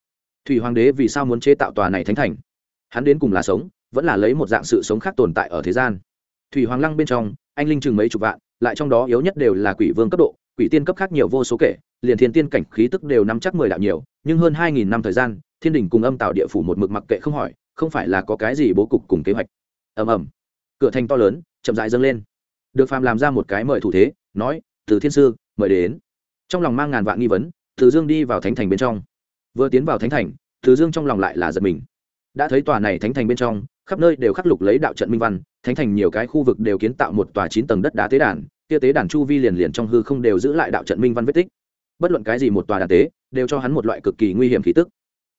Thủy hoàng đế vì sao muốn chế tạo tòa này thánh thành? Hắn đến cùng là sống, vẫn là lấy một dạng sự sống khác tồn tại ở thế gian. Thủy hoàng lăng bên trong, anh linh chừng mấy chục vạn, lại trong đó yếu nhất đều là quỷ vương cấp độ quỷ tiên cấp khác nhiều vô số kể, liền thiên tiên cảnh khí tức đều nắm chắc mười đạo nhiều, nhưng hơn hai nghìn năm thời gian, thiên đình cùng âm tạo địa phủ một mực mặc kệ không hỏi, không phải là có cái gì bố cục cùng kế hoạch. Ầm ầm. Cửa thành to lớn, chậm dại dâng lên. Được phàm làm ra một cái mời thủ thế, nói, từ thiên sư, mời đến. Trong lòng mang ngàn vạn nghi vấn, từ dương đi vào thánh thành bên trong. Vừa tiến vào thánh thành, từ dương trong lòng lại là giật mình. Đã thấy tòa này thánh thành bên trong, khắp nơi đều khắc lục lấy đạo trận minh văn, thánh thành nhiều cái khu vực đều kiến tạo một tòa chín tầng đất đá tế đàn kia tế đàn chu vi liền liền trong hư không đều giữ lại đạo trận minh văn vết tích. Bất luận cái gì một tòa đàn tế, đều cho hắn một loại cực kỳ nguy hiểm khí tức.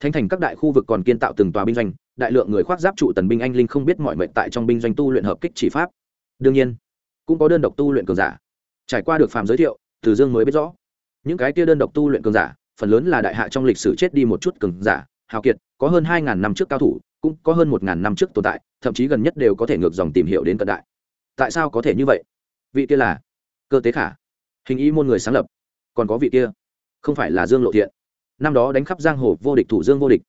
Thánh thành các đại khu vực còn kiến tạo từng tòa binh doanh, đại lượng người khoác giáp trụ tần binh anh linh không biết mọi mệnh tại trong binh doanh tu luyện hợp kích chỉ pháp. Đương nhiên, cũng có đơn độc tu luyện cường giả. Trải qua được phàm giới thiệu, từ dương mới biết rõ, những cái kia đơn độc tu luyện cường giả, phần lớn là đại hạ trong lịch sử chết đi một chút cường giả, hào kiệt, có hơn hai ngàn năm trước cao thủ, cũng có hơn một ngàn năm trước tồn tại, thậm chí gần nhất đều có thể ngược dòng tìm hiểu đến cận đại. Tại sao có thể như vậy? Vị kia là cơ tế khả. Hình ý môn người sáng lập. Còn có vị kia, không phải là dương lộ thiện. Năm đó đánh khắp giang hồ vô địch thủ dương vô địch.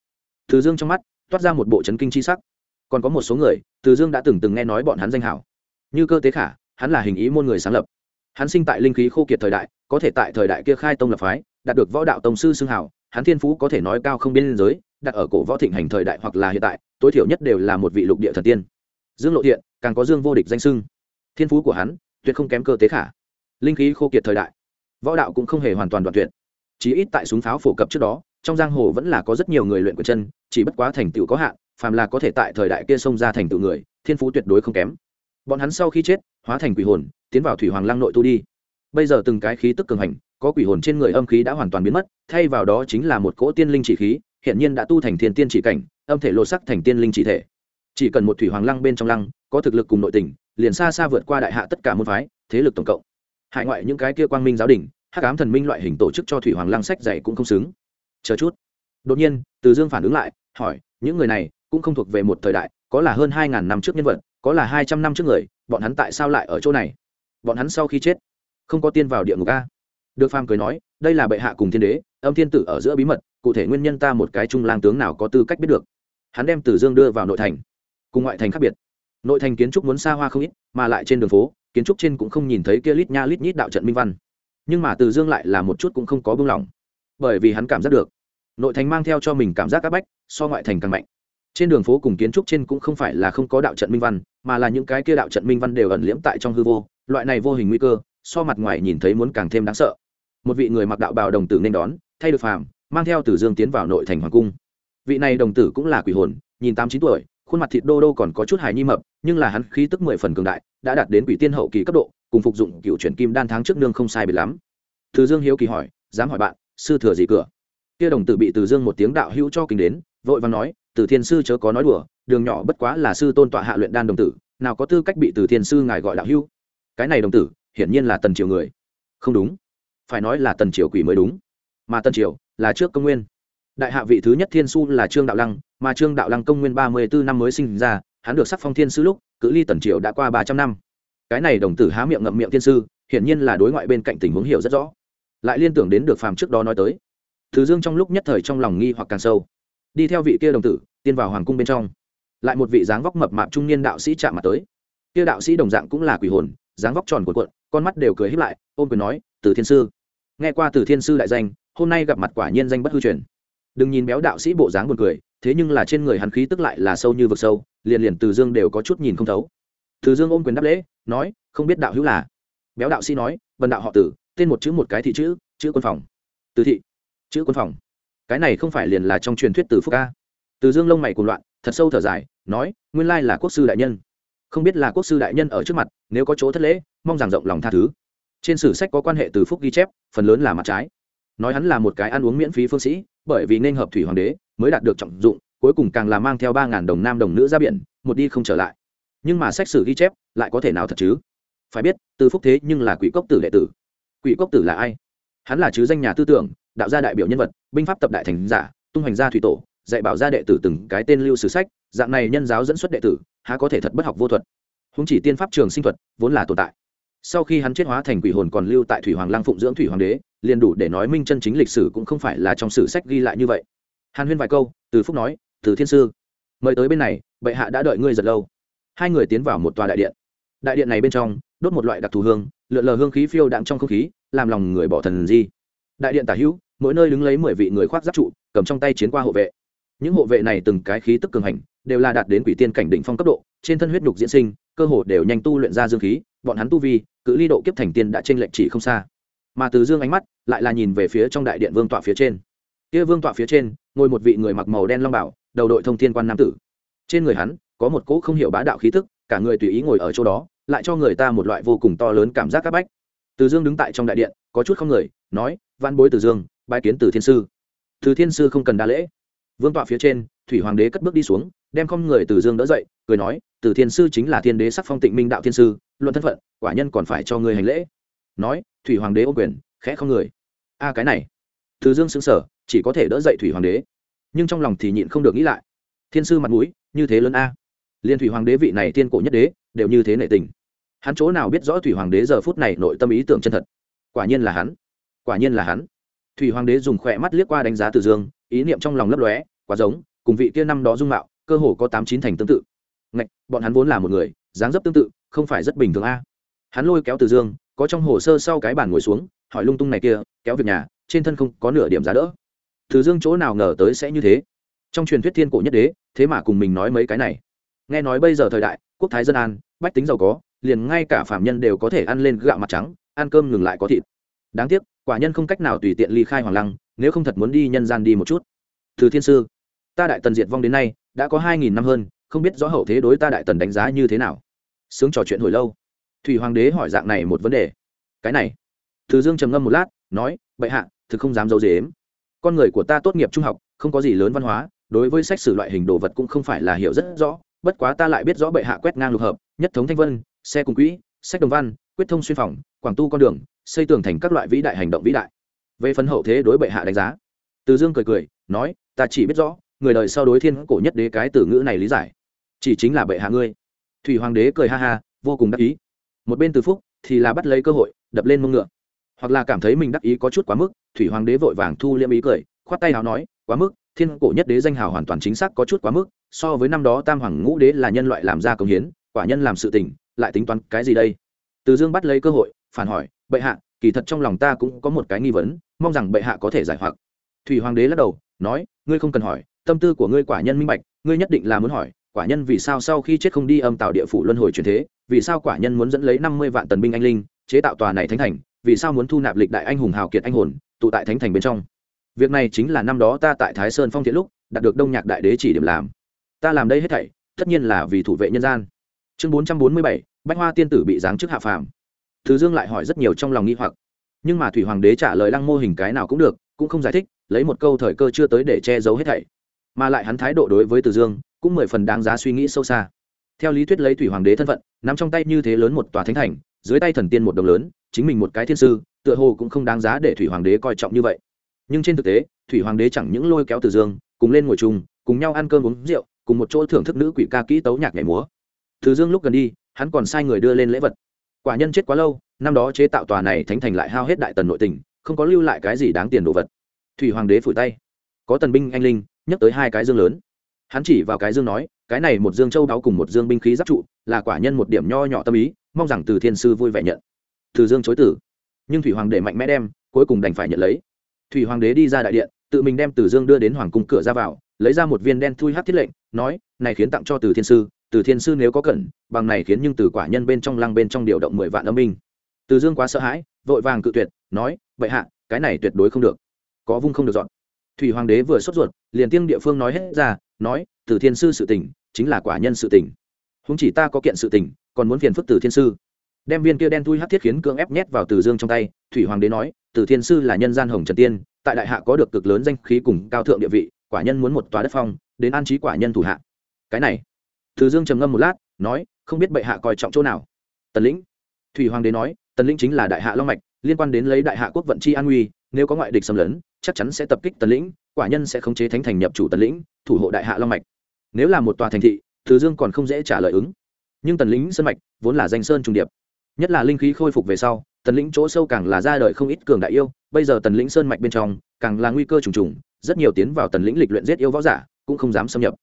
Từ dương trong mắt, toát ra một bộ chấn kinh c h i sắc. Còn có một số người, từ dương đã từng từng nghe nói bọn hắn danh hảo. Như cơ tế khả, hắn là hình ý môn người sáng lập. Hắn sinh tại linh khí khô kiệt thời đại, có thể tại thời đại kia khai tông lập phái, đạt được võ đạo tông sư xưng hảo, hắn thiên phú có thể nói cao không biên giới, đặt ở cổ võ thịnh hành thời đại hoặc là hiện tại, tối thiểu nhất đều là một vị lục địa thần tiên. Dương lộ thiện, càng có dương vô địch danh sưng thiên phú của hắn tuyệt không kém cơ tế khả. Linh khí khô kiệt thời đại, võ đạo cũng không hề hoàn toàn đoạn tuyệt. Chí ít tại súng pháo phổ cập trước đó, trong giang hồ vẫn là có rất nhiều người luyện của chân, chỉ bất quá thành tựu có hạn, phàm là có thể tại thời đại kia xông ra thành tựu người, thiên phú tuyệt đối không kém. Bọn hắn sau khi chết, hóa thành quỷ hồn, tiến vào thủy hoàng lăng nội tu đi. Bây giờ từng cái khí tức cường hành, có quỷ hồn trên người âm khí đã hoàn toàn biến mất, thay vào đó chính là một cỗ tiên linh chỉ khí hiện nhiên đã tu thành thiên tiên chỉ cảnh, âm thể lột sắc thành tiên linh chỉ thể. Chỉ cần một thủy hoàng lăng bên trong lăng, có thực lực cùng nội tình liền xa xa vượt qua đại hạ tất cả môn phái, thế lực tổng cộng. Hại ngoại những cái kia quang minh giáo đình, hắc ám thần minh loại hình tổ chức cho thủy hoàng lăng sách dạy cũng không xứng. Chờ chút. Đột nhiên, từ dương phản ứng lại, hỏi, những người này cũng không thuộc về một thời đại, có là hơn hai ngàn năm trước nhân vật, có là hai trăm năm trước người, bọn hắn tại sao lại ở chỗ này? Bọn hắn sau khi chết, không có tiên vào địa ngục a. Được phàm cười nói, đây là bệ hạ cùng thiên đế, âm thiên tử ở giữa bí mật, cụ thể nguyên nhân ta một cái trung lang tướng nào có tư cách biết được. Hắn đem tử dương đưa vào nội thành, cùng ngoại thành khác biệt nội thành kiến trúc muốn xa hoa không ít, mà lại trên đường phố, kiến trúc trên cũng không nhìn thấy kia lít nha lít nhít đạo trận minh văn. Nhưng mà từ dương lại là một chút cũng không có buông lỏng. Bởi vì hắn cảm giác được, nội thành mang theo cho mình cảm giác áp bách, so ngoại thành càng mạnh. Trên đường phố cùng kiến trúc trên cũng không phải là không có đạo trận minh văn, mà là những cái kia đạo trận minh văn đều ẩn liễm tại trong hư vô, loại này vô hình nguy cơ, so mặt ngoài nhìn thấy muốn càng thêm đáng sợ. Một vị người mặc đạo bào đồng tử nên đón, thay được phàm, mang theo tử dương tiến vào nội thành hoàng cung. Vị này đồng tử cũng là quỷ hồn, nhìn tám chín tuổi khuôn mặt thịt đô đô còn có chút hài nhi mập, nhưng là hắn khí tức mười phần cường đại, đã đạt đến quỷ tiên hậu kỳ cấp độ, cùng phục dụng cựu chuyển kim đan tháng trước nương không sai biệt lắm. Từ dương hiếu kỳ hỏi, dám hỏi bạn, sư thừa gì cửa? Kia đồng tử bị từ dương một tiếng đạo hữu cho kinh đến, vội và nói, từ thiên sư chớ có nói đùa, đường nhỏ bất quá là sư tôn tọa hạ luyện đan đồng tử, nào có tư cách bị từ thiên sư ngài gọi đạo hữu? Cái này đồng tử, hiển nhiên là tần triều người. Không đúng, phải nói là tần triều quỷ mới đúng. Mà tần triều là trước công nguyên đại hạ vị thứ nhất thiên su là trương đạo lăng, mà trương đạo lăng công nguyên ba mươi bốn năm mới sinh ra, hắn được sắc phong thiên sư lúc, cự ly tần triều đã qua ba trăm năm. Cái này đồng tử há miệng ngậm miệng thiên sư, hiển nhiên là đối ngoại bên cạnh tình huống hiểu rất rõ. Lại liên tưởng đến được phàm trước đó nói tới. Thứ dương trong lúc nhất thời trong lòng nghi hoặc càng sâu. Đi theo vị kia đồng tử, tiên vào hoàng cung bên trong. Lại một vị dáng vóc mập mạp trung niên đạo sĩ chạm mặt tới. Kia đạo sĩ đồng dạng cũng là quỷ hồn, dáng vóc tròn của cuộn, con mắt đều cười híp lại ôm quyền nói, từ thiên sư. Nghe qua từ thiên sư đại danh, hôm nay gặp mặt quả nhiên danh bất hư truyền đừng nhìn béo đạo sĩ bộ dáng buồn cười, thế nhưng là trên người hắn khí tức lại là sâu như vực sâu, liền liền từ dương đều có chút nhìn không thấu. Từ dương ôm quyền đáp lễ, nói, không biết đạo hữu là? Béo đạo sĩ nói vần đạo họ tử, tên một chữ một cái thị chữ chữ quân phòng. Từ thị, chữ quân phòng. Cái này không phải liền là trong truyền thuyết từ phúc ca? Từ dương lông mày cùng loạn, thật sâu thở dài, nói, nguyên lai là quốc sư đại nhân. Không biết là quốc sư đại nhân ở trước mặt, nếu có chỗ thất lễ, mong rằng rộng lòng tha thứ. Trên sử sách có quan hệ từ phúc ghi chép, phần lớn là mặt trái. Nói hắn là một cái ăn uống miễn phí phương sĩ bởi vì nên hợp thủy hoàng đế mới đạt được trọng dụng, cuối cùng càng là mang theo ba ngàn đồng nam đồng nữ ra biển, một đi không trở lại. Nhưng mà sách sử ghi chép lại có thể nào thật chứ? Phải biết, từ phúc thế nhưng là quỷ cốc tử đệ tử. Quỷ cốc tử là ai? Hắn là chứ danh nhà tư tưởng, đạo gia đại biểu nhân vật, binh pháp tập đại thành giả, tung hoành gia thủy tổ, dạy bảo gia đệ tử từng cái tên lưu sử sách, dạng này nhân giáo dẫn xuất đệ tử, há có thể thật bất học vô thuật. Húng chỉ tiên pháp trường sinh thuật vốn là tồn tại. Sau khi hắn chết hóa thành quỷ hồn còn lưu tại thủy hoàng lang phụng dưỡng thủy hoàng đế liền đủ để nói minh chân chính lịch sử cũng không phải là trong sử sách ghi lại như vậy. Hàn huyên vài câu, từ phúc nói, từ thiên sư, mời tới bên này, bệ hạ đã đợi ngươi rất lâu. Hai người tiến vào một tòa đại điện. Đại điện này bên trong, đốt một loại đặc thù hương, lượn lờ hương khí phiêu đạm trong không khí, làm lòng người bỏ thần di. Đại điện tả hữu, mỗi nơi đứng lấy mười vị người khoác giáp trụ, cầm trong tay chiến qua hộ vệ. Những hộ vệ này từng cái khí tức cường hành, đều là đạt đến quỷ tiên cảnh đỉnh phong cấp độ, trên thân huyết nhục diễn sinh, cơ hồ đều nhanh tu luyện ra dương khí, bọn hắn tu vi, cự ly độ kiếp thành tiên đã trên lệnh chỉ không xa mà từ dương ánh mắt lại là nhìn về phía trong đại điện vương tọa phía trên. Kia vương tọa phía trên, ngồi một vị người mặc màu đen long bảo, đầu đội thông thiên quan nam tử. Trên người hắn, có một cỗ không hiểu bá đạo khí tức, cả người tùy ý ngồi ở chỗ đó, lại cho người ta một loại vô cùng to lớn cảm giác c áp bách. Từ dương đứng tại trong đại điện, có chút không người, nói văn bối từ dương bãi kiến từ thiên sư. Từ thiên sư không cần đa lễ. Vương tọa phía trên, thủy hoàng đế cất bước đi xuống, đem không người từ dương đỡ dậy, cười nói, từ thiên sư chính là thiên đế sắc phong tịnh minh đạo thiên sư, luận thân phận, quả nhân còn phải cho người hành lễ nói, thủy hoàng đế ô quyền, khẽ không người. A, cái này. Từ dương xứng sở chỉ có thể đỡ dậy thủy hoàng đế. Nhưng trong lòng thì nhịn không được nghĩ lại. Thiên sư mặt mũi, như thế lớn a. Liên thủy hoàng đế vị này thiên cổ nhất đế, đều như thế nệ tình. Hắn chỗ nào biết rõ thủy hoàng đế giờ phút này nội tâm ý tưởng chân thật? Quả nhiên là hắn. Quả nhiên là hắn. Thủy hoàng đế dùng khỏe mắt liếc qua đánh giá từ dương, ý niệm trong lòng lấp lóe, quá giống, cùng vị kia năm đó dung mạo, cơ hồ có tám chín thành tương tự. Ngạch, bọn hắn vốn là một người, dáng dấp tương tự, không phải rất bình thường a. Hắn lôi kéo từ dương có trong hồ sơ sau cái bàn ngồi xuống, hỏi lung tung này kia, kéo việc nhà, trên thân không có nửa điểm giá đỡ. Thứ dương chỗ nào ngờ tới sẽ như thế. Trong truyền thuyết thiên cổ nhất đế, thế mà cùng mình nói mấy cái này. Nghe nói bây giờ thời đại, quốc thái dân an, bách tính giàu có, liền ngay cả phạm nhân đều có thể ăn lên gạo mặt trắng, ăn cơm ngừng lại có thịt. Đáng tiếc, quả nhân không cách nào tùy tiện ly khai hoàng lăng, nếu không thật muốn đi nhân gian đi một chút. Từ thiên sư, ta đại tần diệt vong đến nay, đã có hai nghìn năm hơn, không biết rõ hậu thế đối ta đại tần đánh giá như thế nào. Sướng trò chuyện hồi lâu thủy hoàng đế hỏi dạng này một vấn đề. Cái này. Từ dương trầm ngâm một lát, nói, bệ hạ, thực không dám giấu i ấ dếm con người của ta tốt nghiệp trung học, không có gì lớn văn hóa, đối với sách sử loại hình đồ vật cũng không phải là hiểu rất rõ, bất quá ta lại biết rõ bệ hạ quét ngang lục hợp, nhất thống thanh vân, xe cùng quỹ, sách đồng văn, quyết thông xuyên phòng, quảng tu con đường, xây tường thành các loại vĩ đại hành động vĩ đại. Về phần hậu thế đối bệ hạ đánh giá, từ dương cười cười, nói, ta chỉ biết rõ, người đời sau đối thiên cổ nhất đế cái từ ngữ này lý giải, chỉ chính là bệ hạ ngươi. Thủy hoàng đế cười ha ha, vô cùng đắc ý một bên từ phúc thì là bắt lấy cơ hội, đập lên mông ngựa. Hoặc là cảm thấy mình đắc ý có chút quá mức, thủy hoàng đế vội vàng thu liêm ý cười, khoát tay hào nói, quá mức, thiên cổ nhất đế danh hào hoàn toàn chính xác có chút quá mức, so với năm đó tam hoàng ngũ đế là nhân loại làm ra công hiến, quả nhân làm sự tình, lại tính toán cái gì đây? Từ dương bắt lấy cơ hội, phản hỏi, bệ hạ, kỳ thật trong lòng ta cũng có một cái nghi vấn, mong rằng bệ hạ có thể giải hoặc. Thủy hoàng đế lắc đầu, nói, ngươi không cần hỏi, tâm tư của ngươi quả nhân minh bạch, ngươi nhất định là muốn hỏi quả nhân vì sao sau khi chết không đi âm tạo địa phủ luân hồi truyền thế, vì sao quả nhân muốn dẫn lấy năm mươi vạn tần binh anh linh, chế tạo tòa này thánh thành, vì sao muốn thu nạp lịch đại anh hùng hào kiệt anh hồn, tụ tại thánh thành bên trong? Việc này chính là năm đó ta tại thái sơn phong thiện lúc, đạt được đông nhạc đại đế chỉ điểm làm. Ta làm đây hết thảy, tất nhiên là vì thủ vệ nhân gian. Chương bốn trăm bốn mươi bảy, bách hoa tiên tử bị giáng chức hạ phàm. Thứ dương lại hỏi rất nhiều trong lòng nghi hoặc. Nhưng mà thủy hoàng đế trả lời lăng mô hình cái nào cũng được, cũng không giải thích, lấy một câu thời cơ chưa tới để che giấu hết thảy. Mà lại hắn thái độ đối với từ dương cũng mười phần đáng giá suy nghĩ sâu xa. Theo lý thuyết lấy thủy hoàng đế thân phận, nắm trong tay như thế lớn một tòa thánh thành, dưới tay thần tiên một đồng lớn, chính mình một cái thiên sư, tựa hồ cũng không đáng giá để thủy hoàng đế coi trọng như vậy. Nhưng trên thực tế, thủy hoàng đế chẳng những lôi kéo từ dương, cùng lên ngồi chung, cùng nhau ăn cơm uống rượu, cùng một chỗ thưởng thức nữ quỷ ca kỹ tấu nhạc nhảy múa. Từ dương lúc gần đi, hắn còn sai người đưa lên lễ vật. Quả nhân chết quá lâu, năm đó chế tạo tòa này thánh thành lại hao hết đại tần nội tình, không có lưu lại cái gì đáng tiền đồ vật. Thủy hoàng đế phủi tay. Có tần binh anh linh nhắc tới hai cái dương lớn hắn chỉ vào cái dương nói, cái này một dương châu đáo cùng một dương binh khí giáp trụ, là quả nhân một điểm nho nhỏ tâm ý, mong rằng từ thiên sư vui vẻ nhận. Từ dương chối tử. Nhưng thủy hoàng đế mạnh mẽ đem, cuối cùng đành phải nhận lấy. Thủy hoàng đế đi ra đại điện, tự mình đem từ dương đưa đến hoàng cung cửa ra vào, lấy ra một viên đen thui hát thiết lệnh, nói, này khiến tặng cho từ thiên sư, từ thiên sư nếu có cần, bằng này khiến nhưng từ quả nhân bên trong lăng bên trong điều động mười vạn âm minh từ dương quá sợ hãi, vội vàng cự tuyệt, nói vậy hạ, cái này tuyệt đối không được. Có vung không được dọn. Thủy hoàng đế vừa sốt ruột, liền tiêng địa phương nói hết ra nói, từ thiên sư sự tình, chính là quả nhân sự tình. Húng chỉ ta có kiện sự tình, còn muốn phiền phức từ thiên sư. Đem viên kia đen thui hát thiết khiến cưỡng ép nhét vào từ dương trong tay, thủy hoàng đế nói, từ thiên sư là nhân gian hồng trần tiên, tại đại hạ có được cực lớn danh khí cùng cao thượng địa vị, quả nhân muốn một tòa đất phong, đến an trí quả nhân thủ hạ. Cái này, từ dương trầm ngâm một lát, nói, không biết bệ hạ coi trọng chỗ nào. Tần lĩnh, thủy hoàng đế nói, tần lĩnh chính là đại hạ long mạch, liên quan đến lấy đại hạ quốc vận chi an nguy, nếu có ngoại địch xâm lấn, chắc chắn sẽ tập kích tần lĩnh quả nhân sẽ khống chế thánh thành nhập chủ tần lĩnh, thủ hộ đại hạ long mạch. Nếu là một tòa thành thị, thứ dương còn không dễ trả lời ứng. Nhưng tần lĩnh sơn mạch vốn là danh sơn trung điệp. Nhất là linh khí khôi phục về sau, tần lĩnh chỗ sâu càng là ra đời không ít cường đại yêu, bây giờ tần lĩnh sơn mạch bên trong, càng là nguy cơ trùng trùng, rất nhiều tiến vào tần lĩnh lịch luyện giết yêu võ giả, cũng không dám xâm nhập.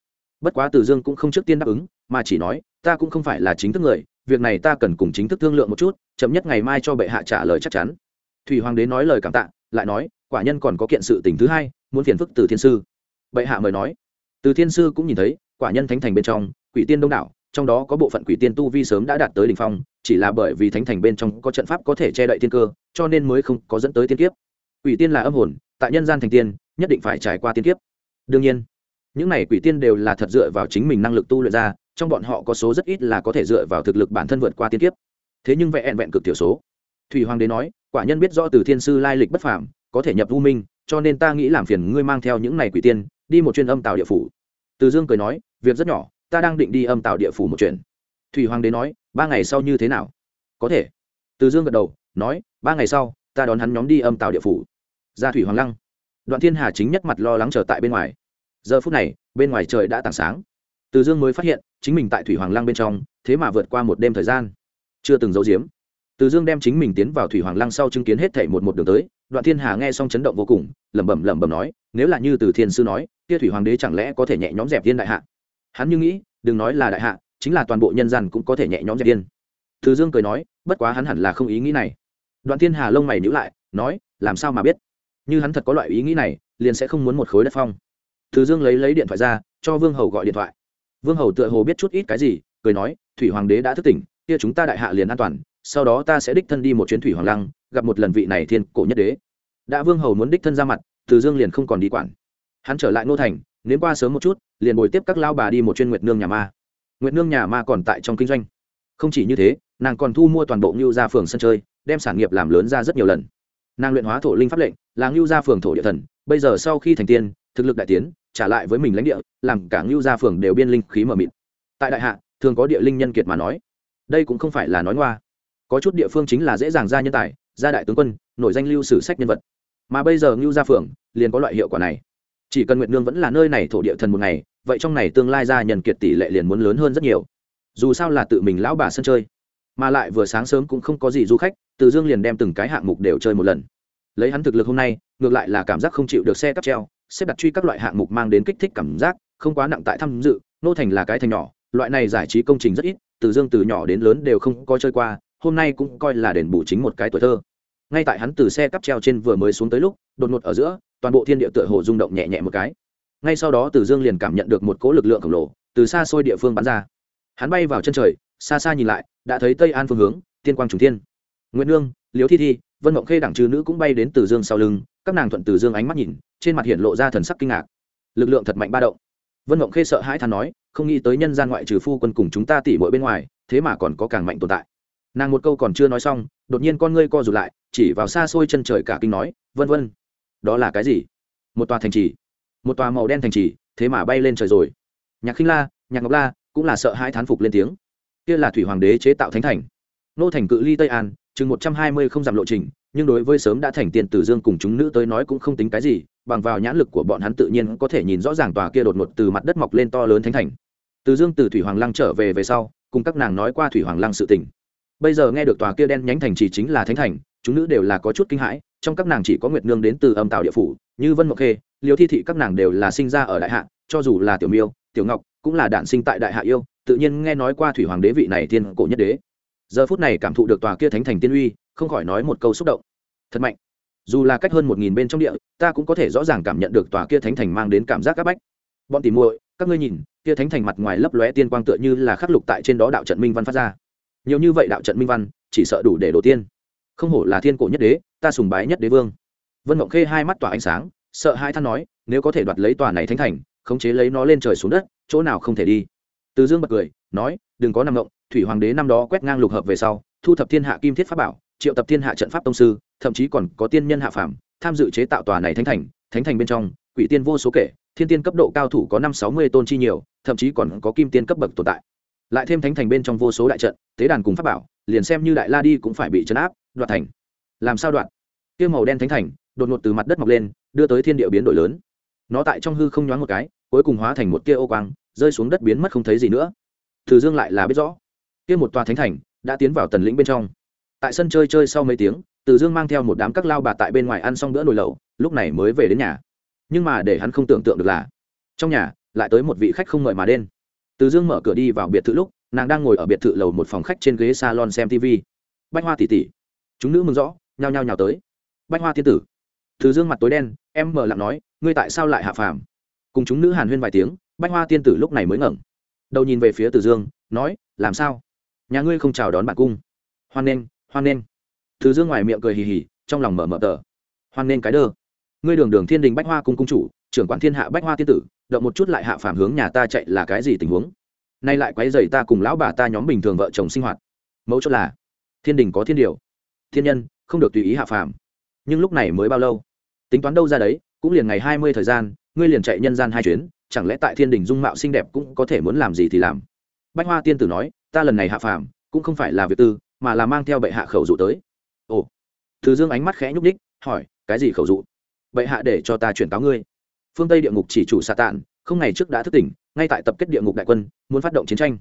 Bất quá từ dương cũng không trước tiên đáp ứng, mà chỉ nói, ta cũng không phải là chính thức người, việc này ta cần cùng chính thức thương lượng một chút, chậm nhất ngày mai cho bệ hạ trả lời chắc chắn. Thủy hoàng đế nói lời cảm tạ, lại nói, quả nhân còn có kiện sự tình thứ hai muốn phiền phức từ thiên sư. Bệ hạ mời nói. Từ thiên sư cũng nhìn thấy, quả nhân thánh thành bên trong, quỷ tiên đông đảo, trong đó có bộ phận quỷ tiên tu vi sớm đã đạt tới đỉnh phong, chỉ là bởi vì thánh thành bên trong có trận pháp có thể che đậy thiên cơ, cho nên mới không có dẫn tới tiên kiếp. Quỷ tiên là âm hồn, tại nhân gian thành tiên, nhất định phải trải qua tiên kiếp. Đương nhiên, những này quỷ tiên đều là thật dựa vào chính mình năng lực tu luyện ra, trong bọn họ có số rất ít là có thể dựa vào thực lực bản thân vượt qua tiên kiếp. Thế nhưng vẹn vẹn cực thiểu số. Thủy hoàng đế nói, quả nhân biết rõ từ thiên sư lai lịch bất phàm, có thể nhập u minh cho nên ta nghĩ làm phiền ngươi mang theo những này quỷ tiên, đi một chuyên âm tạo địa phủ. Từ dương cười nói, việc rất nhỏ, ta đang định đi âm tạo địa phủ một chuyện. Thủy hoàng đế nói, ba ngày sau như thế nào? Có thể. Từ dương gật đầu, nói, ba ngày sau, ta đón hắn nhóm đi âm tạo địa phủ. Ra thủy hoàng lăng. Đoạn thiên hà chính nhất mặt lo lắng chờ tại bên ngoài. Giờ phút này, bên ngoài trời đã tảng sáng. Từ dương mới phát hiện, chính mình tại thủy hoàng lăng bên trong, thế mà vượt qua một đêm thời gian. Chưa từng giấu giếm. Từ dương đem chính mình tiến vào thủy hoàng lăng sau chứng kiến hết thảy một một đường tới đoạn thiên hà nghe xong chấn động vô cùng, lẩm bẩm lẩm bẩm nói, nếu là như từ thiên sư nói, kia thủy hoàng đế chẳng lẽ có thể nhẹ nhõm dẹp Thiên đại hạ? Hắn như nghĩ, đừng nói là đại hạ, chính là toàn bộ nhân dân cũng có thể nhẹ nhõm dẹp tiên từ dương cười nói, bất quá hắn hẳn là không ý nghĩ này. Đoạn thiên hà lông mày nhíu lại, nói, làm sao mà biết? Như hắn thật có loại ý nghĩ này, liền sẽ không muốn một khối đất phong. Từ dương lấy lấy điện thoại ra, cho vương hầu gọi điện thoại. Vương hầu tựa hồ biết chút ít cái gì, cười nói, thủy hoàng đế đã thức tỉnh, kia chúng ta đại hạ liền an toàn sau đó ta sẽ đích thân đi một chuyến thủy hoàng lăng, gặp một lần vị này thiên cổ nhất đế. Đã vương hầu muốn đích thân ra mặt, từ dương liền không còn đi quản. Hắn trở lại nô thành nếu qua sớm một chút, liền bồi tiếp các lao bà đi một chuyên nguyệt nương nhà ma. Nguyệt nương nhà ma còn tại trong kinh doanh. Không chỉ như thế, nàng còn thu mua toàn bộ ngưu ra phường sân chơi, đem sản nghiệp làm lớn ra rất nhiều lần. Nàng luyện hóa thổ linh pháp lệnh, là ngưu ra phường thổ địa thần, bây giờ sau khi thành tiên, thực lực đại tiến, trả lại với mình lãnh địa, làm cả ngưu gia phường đều biên linh khí mờ mịt. Tại đại hạ, thường có địa linh nhân kiệt mà nói. Đây cũng không phải là nói ngoa có chút địa phương chính là dễ dàng ra nhân tài, ra đại tướng quân, nổi danh lưu sử sách nhân vật. Mà bây giờ ngưu gia phường liền có loại hiệu quả này. Chỉ cần nguyệt nương vẫn là nơi này thổ địa thần một ngày, vậy trong này tương lai ra nhân kiệt tỷ lệ liền muốn lớn hơn rất nhiều. Dù sao là tự mình lão bà sân chơi, mà lại vừa sáng sớm cũng không có gì du khách, từ dương liền đem từng cái hạng mục đều chơi một lần. Lấy hắn thực lực hôm nay, ngược lại là cảm giác không chịu được xe cắp treo, xếp đặt truy các loại hạng mục mang đến kích thích cảm giác, không quá nặng tại tham dự, nô thành là cái thành nhỏ, loại này giải trí công trình rất ít, từ dương từ nhỏ đến lớn đều không có chơi qua hôm nay cũng coi là đền bù chính một cái tuổi thơ. Ngay tại hắn từ xe cắp treo trên vừa mới xuống tới lúc, đột ngột ở giữa, toàn bộ thiên địa tựa hồ rung động nhẹ nhẹ một cái. Ngay sau đó từ dương liền cảm nhận được một cỗ lực lượng khổng lồ từ xa xôi địa phương bắn ra. Hắn bay vào chân trời, xa xa nhìn lại, đã thấy tây an phương hướng, tiên quang trùng thiên. Nguyễn nương, liễu thi thi, vân mộng khê đẳng trừ nữ cũng bay đến từ dương sau lưng, các nàng thuận từ dương ánh mắt nhìn, trên mặt hiện lộ ra thần sắc kinh ngạc. Lực lượng thật mạnh ba động. Vân mộng khê sợ hãi thán nói, không nghĩ tới nhân gian ngoại trừ phu quân cùng chúng ta tỉ mỗi bên ngoài, thế mà còn có càng mạnh tồn tại nàng một câu còn chưa nói xong, đột nhiên con ngươi co rụt lại, chỉ vào xa xôi chân trời cả kinh nói, vân vân, đó là cái gì? Một tòa thành trì, một tòa màu đen thành trì, thế mà bay lên trời rồi. Nhạc khinh la, nhạc ngọc la cũng là sợ hai thán phục lên tiếng. Kia là thủy hoàng đế chế tạo thánh thành. Nô thành cự ly tây an, chừng một trăm hai mươi không giảm lộ trình, nhưng đối với sớm đã thành tiền tử dương cùng chúng nữ tới nói cũng không tính cái gì, bằng vào nhãn lực của bọn hắn tự nhiên có thể nhìn rõ ràng tòa kia đột ngột từ mặt đất mọc lên to lớn thánh thành. Từ dương từ thủy hoàng lăng trở về về sau, cùng các nàng nói qua thủy hoàng lăng sự tình bây giờ nghe được tòa kia đen nhánh thành chỉ chính là thánh thành, chúng nữ đều là có chút kinh hãi, trong các nàng chỉ có nguyệt nương đến từ âm tàu địa phủ, như vân mộc khê, liêu thi thị các nàng đều là sinh ra ở đại hạ, cho dù là tiểu miêu, tiểu ngọc, cũng là đản sinh tại đại hạ yêu, tự nhiên nghe nói qua thủy hoàng đế vị này thiên cổ nhất đế. Giờ phút này cảm thụ được tòa kia thánh thành tiên uy, không khỏi nói một câu xúc động. Thật mạnh. Dù là cách hơn một nghìn bên trong địa, ta cũng có thể rõ ràng cảm nhận được tòa kia thánh thành mang đến cảm giác áp bách. Bọn tìm muội, các ngươi nhìn, kia thánh thành mặt ngoài lấp lóe tiên quang tựa như là khắc lục tại trên đó đạo trận minh văn phát ra nhiều như vậy đạo trận minh văn, chỉ sợ đủ để đổ tiên. Không hổ là thiên cổ nhất đế, ta sùng bái nhất đế vương. Vân mộng khê hai mắt tỏa ánh sáng, sợ hai than nói, nếu có thể đoạt lấy tòa này thánh thành, khống chế lấy nó lên trời xuống đất, chỗ nào không thể đi. Từ dương bật cười, nói, đừng có nằm ngộng thủy hoàng đế năm đó quét ngang lục hợp về sau, thu thập thiên hạ kim thiết pháp bảo, triệu tập thiên hạ trận pháp tông sư, thậm chí còn có tiên nhân hạ phàm, tham dự chế tạo tòa này thánh thành thánh thành bên trong, quỷ tiên vô số kể, thiên tiên cấp độ cao thủ có năm sáu mươi tôn chi nhiều, thậm chí còn có kim tiên cấp bậc tồn tại lại thêm thánh thành bên trong vô số đại trận, tế đàn cùng pháp bảo, liền xem như đại la đi cũng phải bị chấn áp, đoạt thành. Làm sao đoạt? Tiêu màu đen thánh thành, đột ngột từ mặt đất mọc lên, đưa tới thiên địa biến đổi lớn. Nó tại trong hư không nhoáng một cái, cuối cùng hóa thành một kia ô quang, rơi xuống đất biến mất không thấy gì nữa. Thử dương lại là biết rõ, kia một tòa thánh thành đã tiến vào tần lĩnh bên trong. Tại sân chơi chơi sau mấy tiếng, từ dương mang theo một đám các lao bà tại bên ngoài ăn xong bữa nồi lẩu, lúc này mới về đến nhà. Nhưng mà để hắn không tưởng tượng được là, trong nhà lại tới một vị khách không ngợi mà đen từ dương mở cửa đi vào biệt thự lúc, nàng đang ngồi ở biệt thự lầu một phòng khách trên ghế salon xem tv bách hoa tỉ tỉ chúng nữ mừng rõ, nhao nhao nhào tới. Bách hoa tiên tử, từ dương mặt tối đen, em mở lặng nói, ngươi tại sao lại hạ phàm? Cùng chúng nữ hàn huyên vài tiếng, bách hoa tiên tử lúc này mới ngẩng đầu nhìn về phía từ dương, nói, làm sao? Nhà ngươi không chào đón bạn cung. Hoan nghênh hoan nghênh. Từ dương ngoài miệng cười hì hì, trong lòng mở mở tờ. Hoan nghênh cái đơ. Ngươi đường đường thiên đình bách hoa cung cung chủ trưởng quản thiên hạ bách hoa tiên tử, động một chút lại hạ phàm hướng nhà ta chạy là cái gì tình huống? Nay lại quấy dày ta cùng lão bà ta nhóm bình thường vợ chồng sinh hoạt. Mẫu chốt là, thiên đình có thiên điều. Thiên nhân, không được tùy ý hạ phàm. Nhưng lúc này mới bao lâu? Tính toán đâu ra đấy, cũng liền ngày hai mươi thời gian, ngươi liền chạy nhân gian hai chuyến, chẳng lẽ tại thiên đình dung mạo xinh đẹp cũng có thể muốn làm gì thì làm? Bách hoa tiên tử nói, ta lần này hạ phàm, cũng không phải là việc tư, mà là mang theo bệ hạ khẩu dụ tới. Ồ. Thứ dương ánh mắt khẽ nhúc ních hỏi, cái gì khẩu dụ? Bệ hạ để cho ta chuyển cáo ngươi phương tây địa ngục chỉ chủ xạ tạn không ngày trước đã thức tỉnh ngay tại tập kết địa ngục đại quân muốn phát động chiến tranh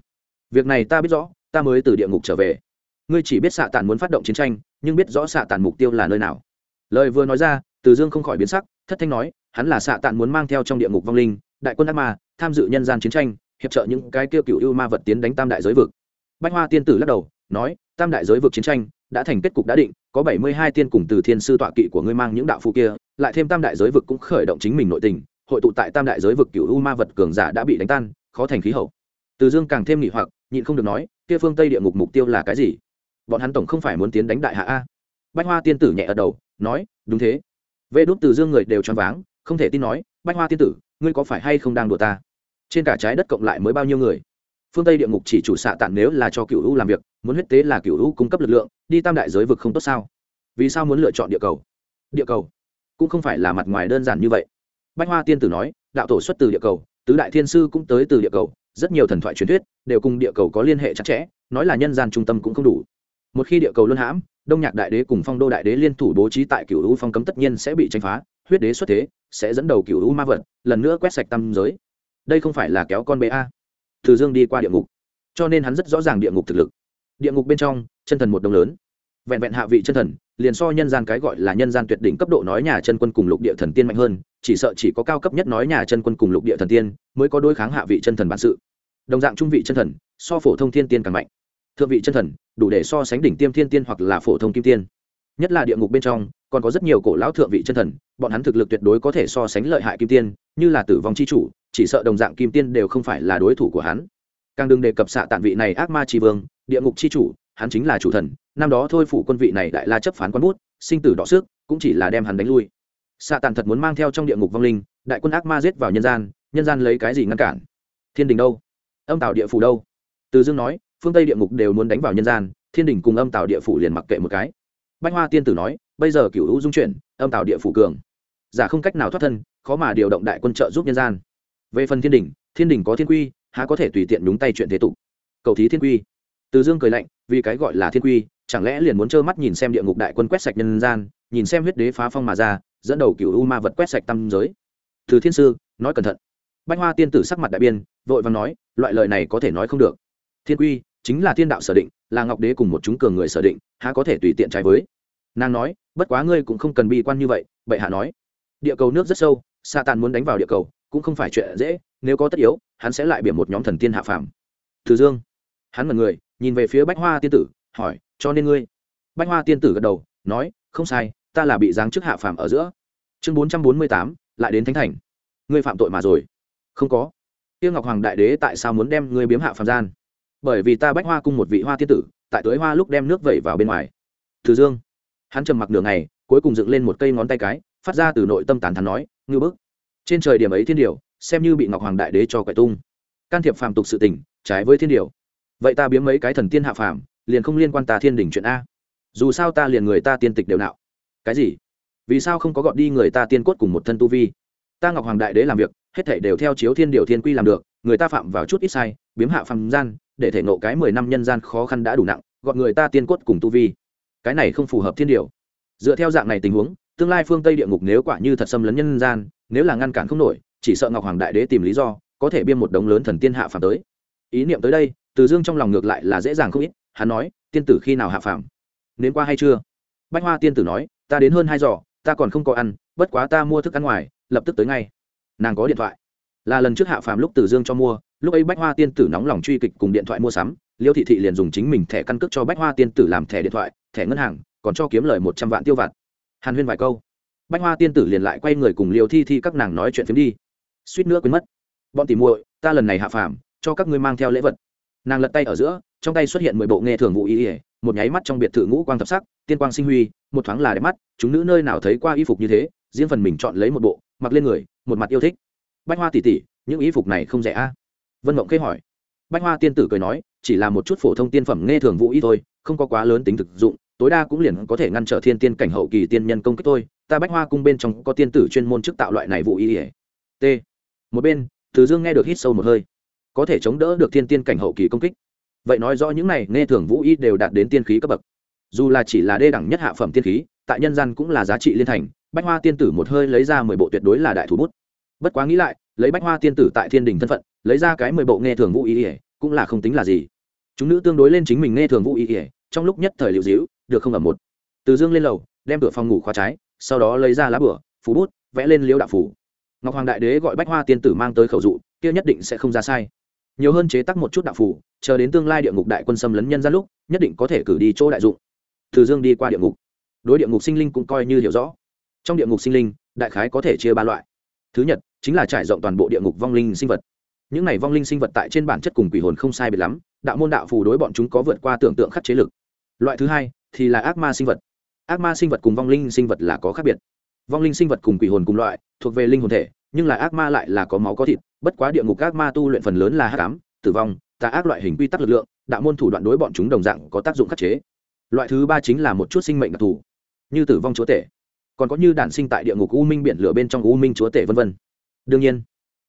việc này ta biết rõ ta mới từ địa ngục trở về ngươi chỉ biết xạ tàn muốn phát động chiến tranh nhưng biết rõ xạ tàn mục tiêu là nơi nào lời vừa nói ra từ dương không khỏi biến sắc thất thanh nói hắn là xạ tàn muốn mang theo trong địa ngục vong linh đại quân ác ma tham dự nhân gian chiến tranh hiệp trợ những cái kêu cựu ưu ma vật tiến đánh tam đại giới vực bách hoa tiên tử lắc đầu nói tam đại giới vực chiến tranh đã thành kết cục đã định, có bảy mươi hai tiên cùng từ thiên sư tọa kỵ của ngươi mang những đạo phụ kia, lại thêm tam đại giới vực cũng khởi động chính mình nội tình, hội tụ tại tam đại giới vực cựu u ma vật cường giả đã bị đánh tan, khó thành khí hậu. Từ dương càng thêm nghỉ hoặc, nhịn không được nói, kia phương tây địa ngục mục tiêu là cái gì? Bọn hắn tổng không phải muốn tiến đánh đại hạ a. Bách hoa tiên tử nhẹ ở đầu, nói, đúng thế. Vê đốt từ dương người đều choáng váng, không thể tin nói, bách hoa tiên tử, ngươi có phải hay không đang đùa ta? Trên cả trái đất cộng lại mới bao nhiêu người? Phương tây địa ngục chỉ chủ xạ tản nếu là cho cựu u làm việc, muốn huyết tế là cựu u cung cấp lực lượng, đi tam đại giới vực không tốt sao? Vì sao muốn lựa chọn địa cầu? Địa cầu? Cũng không phải là mặt ngoài đơn giản như vậy. Bách hoa tiên tử nói, đạo tổ xuất từ địa cầu, tứ đại thiên sư cũng tới từ địa cầu, rất nhiều thần thoại truyền thuyết, đều cùng địa cầu có liên hệ chặt chẽ, nói là nhân gian trung tâm cũng không đủ. Một khi địa cầu luân hãm, đông nhạc đại đế cùng phong đô đại đế liên thủ bố trí tại cựu u phong cấm tất nhiên sẽ bị tranh phá, huyết đế xuất thế, sẽ dẫn đầu cựu u ma vật, lần nữa quét sạch tam giới. Đây không phải là kéo con bé a từ dương đi qua địa ngục. Cho nên hắn rất rõ ràng địa ngục thực lực. Địa ngục bên trong, chân thần một đồng lớn. Vẹn vẹn hạ vị chân thần, liền so nhân gian cái gọi là nhân gian tuyệt đỉnh cấp độ nói nhà chân quân cùng lục địa thần tiên mạnh hơn, chỉ sợ chỉ có cao cấp nhất nói nhà chân quân cùng lục địa thần tiên mới có đối kháng hạ vị chân thần bản sự. Đồng dạng trung vị chân thần, so phổ thông thiên tiên càng mạnh. Thượng vị chân thần, đủ để so sánh đỉnh tiêm thiên tiên hoặc là phổ thông kim tiên. Nhất là địa ngục bên trong, còn có rất nhiều cổ lão thượng vị chân thần, bọn hắn thực lực tuyệt đối có thể so sánh lợi hại kim tiên, như là tử vong c h i chủ chỉ sợ đồng dạng kim tiên đều không phải là đối thủ của hắn. Càng đừng đề cập xạ tản vị này ác ma tri vương, địa ngục tri chủ, hắn chính là chủ thần, năm đó thôi phủ quân vị này đại la chấp phán quán bút, sinh tử đọ sức cũng chỉ là đem hắn đánh lui. Xạ tàn thật muốn mang theo trong địa ngục vong linh, đại quân ác ma giết vào nhân gian nhân gian lấy cái gì ngăn cản? Thiên đình đâu? Âm tạo địa phủ đâu? Từ dương nói, phương tây địa ngục đều muốn đánh vào nhân gian, thiên đình cùng âm tạo địa phủ liền mặc kệ một cái. Bách hoa tiên tử nói, bây giờ cựu hữu dung chuyển, âm tạo địa phủ cường. Giả không cách nào thoát thân, khó mà điều động đại quân trợ giúp nhân gian về phần thiên đình thiên đình có thiên quy, há có thể tùy tiện nhúng tay chuyện thế tục. Cầu thí thiên quy. Từ dương cười lạnh, vì cái gọi là thiên quy, chẳng lẽ liền muốn trơ mắt nhìn xem địa ngục đại quân quét sạch nhân gian, nhìn xem huyết đế phá phong mà ra, dẫn đầu cựu u ma vật quét sạch tâm giới. Từ thiên sư, nói cẩn thận. Bách hoa tiên tử sắc mặt đại biên vội và nói, loại lời này có thể nói không được. Thiên quy, chính là thiên đạo sở định, là ngọc đế cùng một chúng cường người sở định, há có thể tùy tiện trái với. Nàng nói, bất quá ngươi cũng không cần bi quan như vậy, bệ hạ nói. Địa cầu nước rất sâu, sa tàn muốn đánh vào địa cầu cũng không phải chuyện dễ, nếu có tất yếu, hắn sẽ lại biển một nhóm thần tiên hạ phàm. Từ dương, hắn mật người, nhìn về phía bách hoa tiên tử, hỏi, cho nên ngươi? Bách hoa tiên tử gật đầu, nói, không sai, ta là bị giáng chức hạ phàm ở giữa. Chương bốn trăm bốn mươi tám, lại đến thánh thành. Ngươi phạm tội mà rồi. Không có. Tiêu ngọc hoàng đại đế tại sao muốn đem ngươi biếm hạ phàm gian? Bởi vì ta bách hoa cung một vị hoa tiên tử, tại tưới hoa lúc đem nước vẩy vào bên ngoài. Từ dương, hắn trầm mặc đường này cuối cùng dựng lên một cây ngón tay cái, phát ra từ nội tâm tán thắn nói, ngư bức trên trời điểm ấy thiên điều, xem như bị ngọc hoàng đại đế cho quậy tung. Can thiệp phàm tục sự tình, trái với thiên điều. Vậy ta biếm mấy cái thần tiên hạ phàm, liền không liên quan ta thiên đình chuyện a. Dù sao ta liền người ta tiên tịch đều nạo. Cái gì? Vì sao không có gọn đi người ta tiên cốt cùng một thân tu vi? Ta ngọc hoàng đại đế làm việc, hết thể đều theo chiếu thiên điều thiên quy làm được, người ta phạm vào chút ít sai, biếm hạ phàm gian, để thể nộ cái mười năm nhân gian khó khăn đã đủ nặng gọn người ta tiên cốt cùng tu vi. Cái này không phù hợp thiên điều. Dựa theo dạng này tình huống tương lai phương tây địa ngục nếu quả như thật xâm lấn nhân gian, nếu là ngăn cản không nổi, chỉ sợ ngọc hoàng đại đế tìm lý do, có thể biên một đống lớn thần tiên hạ phàm tới. Ý niệm tới đây, từ dương trong lòng ngược lại là dễ dàng không ít, hắn nói, tiên tử khi nào hạ phàm? Nến qua hay chưa? Bách hoa tiên tử nói, ta đến hơn hai giỏ ta còn không có ăn, bất quá ta mua thức ăn ngoài, lập tức tới ngay. Nàng có điện thoại. Là lần trước hạ phàm lúc từ dương cho mua, lúc ấy bách hoa tiên tử nóng lòng truy kịch cùng điện thoại mua sắm, liêu thị thị liền dùng chính mình thẻ căn cước cho bách hoa tiên tử làm thẻ điện thoại, thẻ ngân hàng, còn cho kiếm lời một trăm vạn tiêu vặt hàn huyên vài câu. Bách hoa tiên tử liền lại quay người cùng liêu thi thi các nàng nói chuyện phiếm đi. Suýt nữa quên mất. Bọn tỉ muội, ta lần này hạ phàm, cho các ngươi mang theo lễ vật. Nàng lật tay ở giữa, trong tay xuất hiện mười bộ nghe thường vụ ý ỉa một nháy mắt trong biệt thự ngũ quang thập sắc, tiên quang sinh huy, một thoáng là đẹp mắt, chúng nữ nơi nào thấy qua y phục như thế, riêng phần mình chọn lấy một bộ, mặc lên người, một mặt yêu thích. Bách hoa tỉ tỉ những y phục này không rẻ a. Vân mộng khê hỏi. Bách hoa tiên tử cười nói, chỉ là một chút phổ thông tiên phẩm nghe thường vụ y thôi, không có quá lớn tính thực dụng tối đa cũng liền có thể ngăn trở thiên tiên cảnh hậu kỳ tiên nhân công kích tôi. ta bách hoa cung bên trong có tiên tử chuyên môn chức tạo loại này vụ y ỉa t. Một bên, từ dương nghe được hít sâu một hơi. Có thể chống đỡ được thiên tiên cảnh hậu kỳ công kích. Vậy nói rõ những này, nghe thường vũ y đều đạt đến tiên khí cấp bậc. Dù là chỉ là đê đẳng nhất hạ phẩm tiên khí, tại nhân gian cũng là giá trị liên thành. Bách hoa tiên tử một hơi lấy ra mười bộ tuyệt đối là đại thủ bút. Bất quá nghĩ lại, lấy bách hoa tiên tử tại thiên đình thân phận, lấy ra cái mười bộ nghe thường vũ y ỉa cũng là không tính là gì. Chúng nữ tương đối lên chính mình nghe thường vũ y ỉa trong lúc nhất thời liệu dĩu được không ở một. Từ dương lên lầu, đem cửa phòng ngủ khóa trái, sau đó lấy ra lá bửa phú bút, vẽ lên liễu đạo phủ. Ngọc hoàng đại đế gọi bách hoa tiên tử mang tới khẩu dụ, kia nhất định sẽ không ra sai. Nhiều hơn chế tắc một chút đạo phủ, chờ đến tương lai địa ngục đại quân xâm lấn nhân ra lúc, nhất định có thể cử đi chỗ đại dụng. Từ dương đi qua địa ngục. Đối địa ngục sinh linh cũng coi như hiểu rõ. Trong địa ngục sinh linh, đại khái có thể chia ba loại. Thứ nhất, chính là trải rộng toàn bộ địa ngục vong linh sinh vật. Những này vong linh sinh vật tại trên bản chất cùng quỷ hồn không sai biệt lắm, đạo môn đạo phù đối bọn chúng có vượt qua tưởng tượng khắc chế lực. Loại thứ hai thì là ác ma sinh vật. Ác ma sinh vật cùng vong linh sinh vật là có khác biệt. Vong linh sinh vật cùng quỷ hồn cùng loại, thuộc về linh hồn thể, nhưng là ác ma lại là có máu có thịt, bất quá địa ngục ác ma tu luyện phần lớn là hát cám tử vong, tà ác loại hình quy tắc lực lượng, đạo môn thủ đoạn đối bọn chúng đồng dạng có tác dụng khắc chế. Loại thứ ba chính là một chút sinh mệnh đặc thù, như tử vong chúa tể, còn có như đản sinh tại địa ngục u minh biển lửa bên trong u minh chúa tể vân vân. Đương nhiên,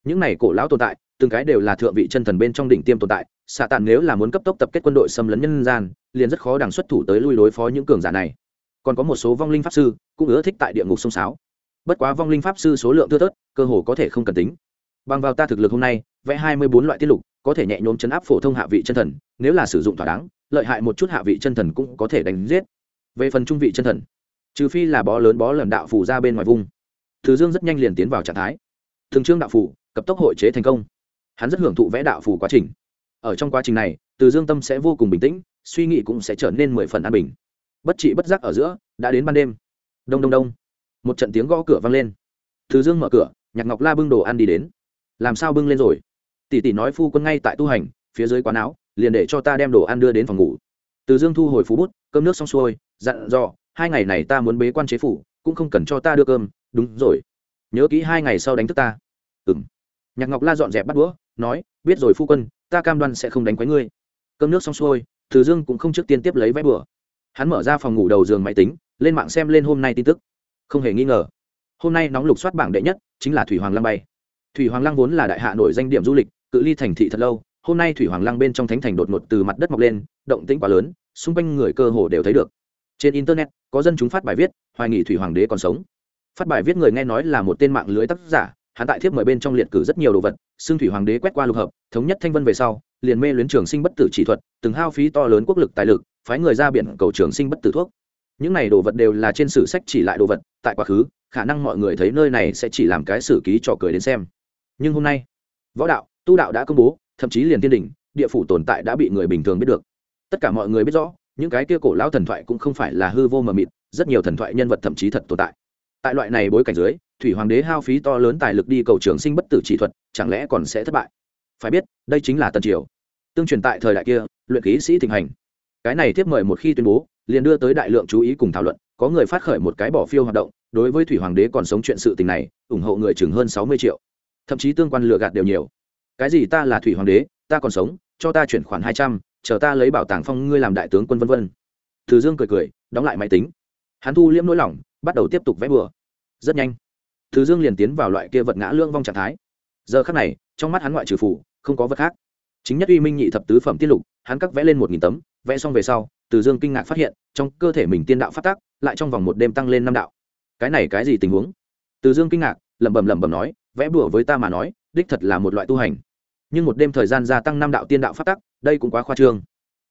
những này cổ lão tồn tại, từng cái đều là thượng vị chân thần bên trong đỉnh tiêm tồn tại xạ tàn nếu là muốn cấp tốc tập kết quân đội xâm lấn nhân gian, liền rất khó đằng xuất thủ tới lui đối phó những cường giả này. Còn có một số vong linh pháp sư cũng ưa thích tại địa ngục sông sáo. Bất quá vong linh pháp sư số lượng thưa thớt, cơ hồ có thể không cần tính. Bằng vào ta thực lực hôm nay, vẽ hai mươi bốn loại tiết lục, có thể nhẹ nhõm chấn áp phổ thông hạ vị chân thần, nếu là sử dụng thỏa đáng, lợi hại một chút hạ vị chân thần cũng có thể đánh giết. Về phần trung vị chân thần, trừ phi là bó lớn bó lầm đạo phủ ra bên ngoài vùng. Thứ dương rất nhanh liền tiến vào trạng thái. Thường trương đạo phủ cấp tốc hội chế thành công. Hắn rất hưởng thụ vẽ đạo phủ quá trình ở trong quá trình này, từ dương tâm sẽ vô cùng bình tĩnh, suy nghĩ cũng sẽ trở nên mười phần an bình. Bất trị bất giác ở giữa, đã đến ban đêm. Đông đông đông. Một trận tiếng gõ cửa vang lên. Từ dương mở cửa, nhạc ngọc la bưng đồ ăn đi đến. Làm sao bưng lên rồi? Tỷ tỷ nói phu quân ngay tại tu hành, phía dưới quán áo, liền để cho ta đem đồ ăn đưa đến phòng ngủ. Từ dương thu hồi phú bút, cơm nước xong xuôi, dặn dò, hai ngày này ta muốn bế quan chế phủ, cũng không cần cho ta đưa cơm. Đúng rồi. Nhớ kỹ hai ngày sau đánh thức ta. Ừng nhạc ngọc la dọn dẹp bắt đũa, nói, biết rồi phu quân ta cam đoan sẽ không đánh quấy ngươi. Cơm nước xong xuôi, từ dương cũng không trước tiên tiếp lấy vé bừa. Hắn mở ra phòng ngủ đầu giường máy tính, lên mạng xem lên hôm nay tin tức. Không hề nghi ngờ, hôm nay nóng lục soát bảng đệ nhất chính là thủy hoàng lăng bay. Thủy hoàng lăng vốn là đại hạ nổi danh điểm du lịch, cự ly thành thị thật lâu, hôm nay thủy hoàng lăng bên trong thánh thành đột ngột từ mặt đất mọc lên, động tĩnh quá lớn, xung quanh người cơ hồ đều thấy được. Trên internet, có dân chúng phát bài viết, hoài nghị thủy hoàng đế còn sống. Phát bài viết người nghe nói là một tên mạng lưới tác giả hắn tại thiếp mời bên trong liệt cử rất nhiều đồ vật xương thủy hoàng đế quét qua lục hợp, thống nhất thanh vân về sau, liền mê luyến trường sinh bất tử chỉ thuật, từng hao phí to lớn quốc lực tài lực, phái người ra biển cầu trường sinh bất tử thuốc. Những này đồ vật đều là trên sử sách chỉ lại đồ vật, tại quá khứ, khả năng mọi người thấy nơi này sẽ chỉ làm cái sử ký trò cười đến xem. Nhưng hôm nay, võ đạo, tu đạo đã công bố, thậm chí liền thiên đình địa phủ tồn tại đã bị người bình thường biết được. Tất cả mọi người biết rõ, những cái kia cổ lão thần thoại cũng không phải là hư vô mờ mịt, rất nhiều thần thoại nhân vật thậm chí thật tồn tại. Tại loại này bối cảnh dưới thủy hoàng đế hao phí to lớn tài lực đi cầu trường sinh bất tử chỉ thuật, chẳng lẽ còn sẽ thất bại? Phải biết, đây chính là tần triều. Tương truyền tại thời đại kia, luyện ký sĩ thịnh hành. Cái này tiếp mời một khi tuyên bố, liền đưa tới đại lượng chú ý cùng thảo luận, có người phát khởi một cái bỏ phiêu hoạt động, đối với thủy hoàng đế còn sống chuyện sự tình này, ủng hộ người chừng hơn sáu mươi triệu. Thậm chí tương quan lừa gạt đều nhiều. Cái gì ta là thủy hoàng đế, ta còn sống, cho ta chuyển khoản hai trăm, chờ ta lấy bảo tàng phong ngươi làm đại tướng quân vân vân. Từ dương cười cười, đóng lại máy tính. Hắn thu liễm nỗi lòng, bắt đầu tiếp tục vẽ bừa. Rất nhanh thứ dương liền tiến vào loại kia vật ngã lương vong trạng thái. Giờ khắc này, trong mắt hắn ngoại trừ phủ không có vật khác. Chính nhất uy minh nhị thập tứ phẩm tiết lục, hắn cắt vẽ lên một nghìn tấm, vẽ xong về sau, từ dương kinh ngạc phát hiện, trong cơ thể mình tiên đạo phát tác, lại trong vòng một đêm tăng lên năm đạo. Cái này cái gì tình huống? Từ dương kinh ngạc, lẩm bẩm lẩm bẩm nói, vẽ bùa với ta mà nói, đích thật là một loại tu hành. Nhưng một đêm thời gian gia tăng năm đạo tiên đạo phát tắc đây cũng quá khoa trương.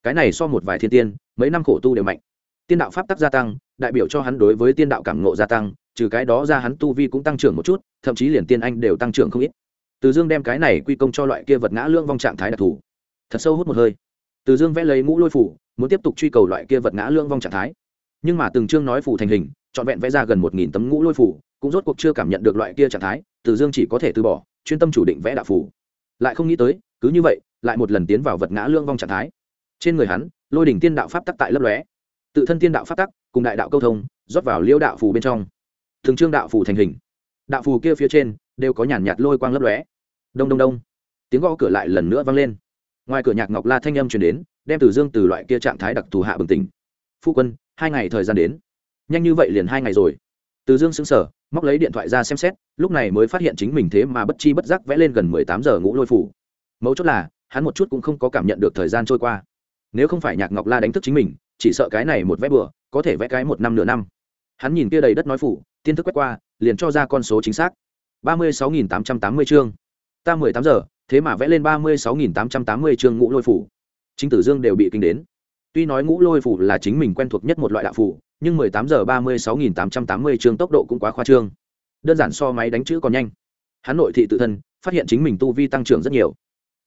Cái này so một vài thiên tiên, mấy năm khổ tu đều mạnh. Tiên đạo pháp tắc gia tăng, đại biểu cho hắn đối với tiên đạo cảm ngộ gia tăng trừ cái đó ra hắn tu vi cũng tăng trưởng một chút, thậm chí liền tiên anh đều tăng trưởng không ít. Từ dương đem cái này quy công cho loại kia vật ngã lương vong trạng thái đặc thù. Thật sâu hút một hơi. Từ dương vẽ lấy ngũ lôi phủ, muốn tiếp tục truy cầu loại kia vật ngã lương vong trạng thái. Nhưng mà từng chương nói phủ thành hình, trọn vẹn vẽ ra gần một nghìn tấm ngũ lôi phủ, cũng rốt cuộc chưa cảm nhận được loại kia trạng thái, từ dương chỉ có thể từ bỏ, chuyên tâm chủ định vẽ đạo phủ. Lại không nghĩ tới, cứ như vậy, lại một lần tiến vào vật ngã lương vong trạng thái. Trên người hắn, lôi đỉnh tiên đạo pháp tắc tại lấp lóe. Tự thân tiên đạo pháp tắc, cùng đại đạo câu thông, rót vào liêu đạo phù bên trong thường trương đạo phù thành hình. Đạo phù kia phía trên đều có nhàn nhạt lôi quang lấp lóe. Đông đông đông. Tiếng gõ cửa lại lần nữa vang lên. Ngoài cửa nhạc ngọc la thanh âm truyền đến, đem từ dương từ loại kia trạng thái đặc thù hạ bừng tỉnh. Phu quân, hai ngày thời gian đến. Nhanh như vậy liền hai ngày rồi. Từ dương xứng sở móc lấy điện thoại ra xem xét, lúc này mới phát hiện chính mình thế mà bất chi bất giác vẽ lên gần mười tám giờ ngũ lôi phủ mấu chốt là, hắn một chút cũng không có cảm nhận được thời gian trôi qua. Nếu không phải nhạc ngọc la đánh thức chính mình, chỉ sợ cái này một vẽ bừa, có thể vẽ cái một năm nửa năm. Hắn nhìn kia đầy đất nói phủ tiên thức quét qua, liền cho ra con số chính xác. ba mươi sáu nghìn tám trăm tám mươi chương. Ta mười tám giờ, thế mà vẽ lên ba mươi sáu nghìn tám trăm tám mươi chương ngũ lôi phủ. Chính tử dương đều bị kinh đến. Tuy nói ngũ lôi phủ là chính mình quen thuộc nhất một loại đạo phủ, nhưng mười tám giờ ba mươi sáu nghìn tám trăm tám mươi chương tốc độ cũng quá khoa trương. Đơn giản so máy đánh chữ còn nhanh. Hắn nội thị tự thân, phát hiện chính mình tu vi tăng trưởng rất nhiều.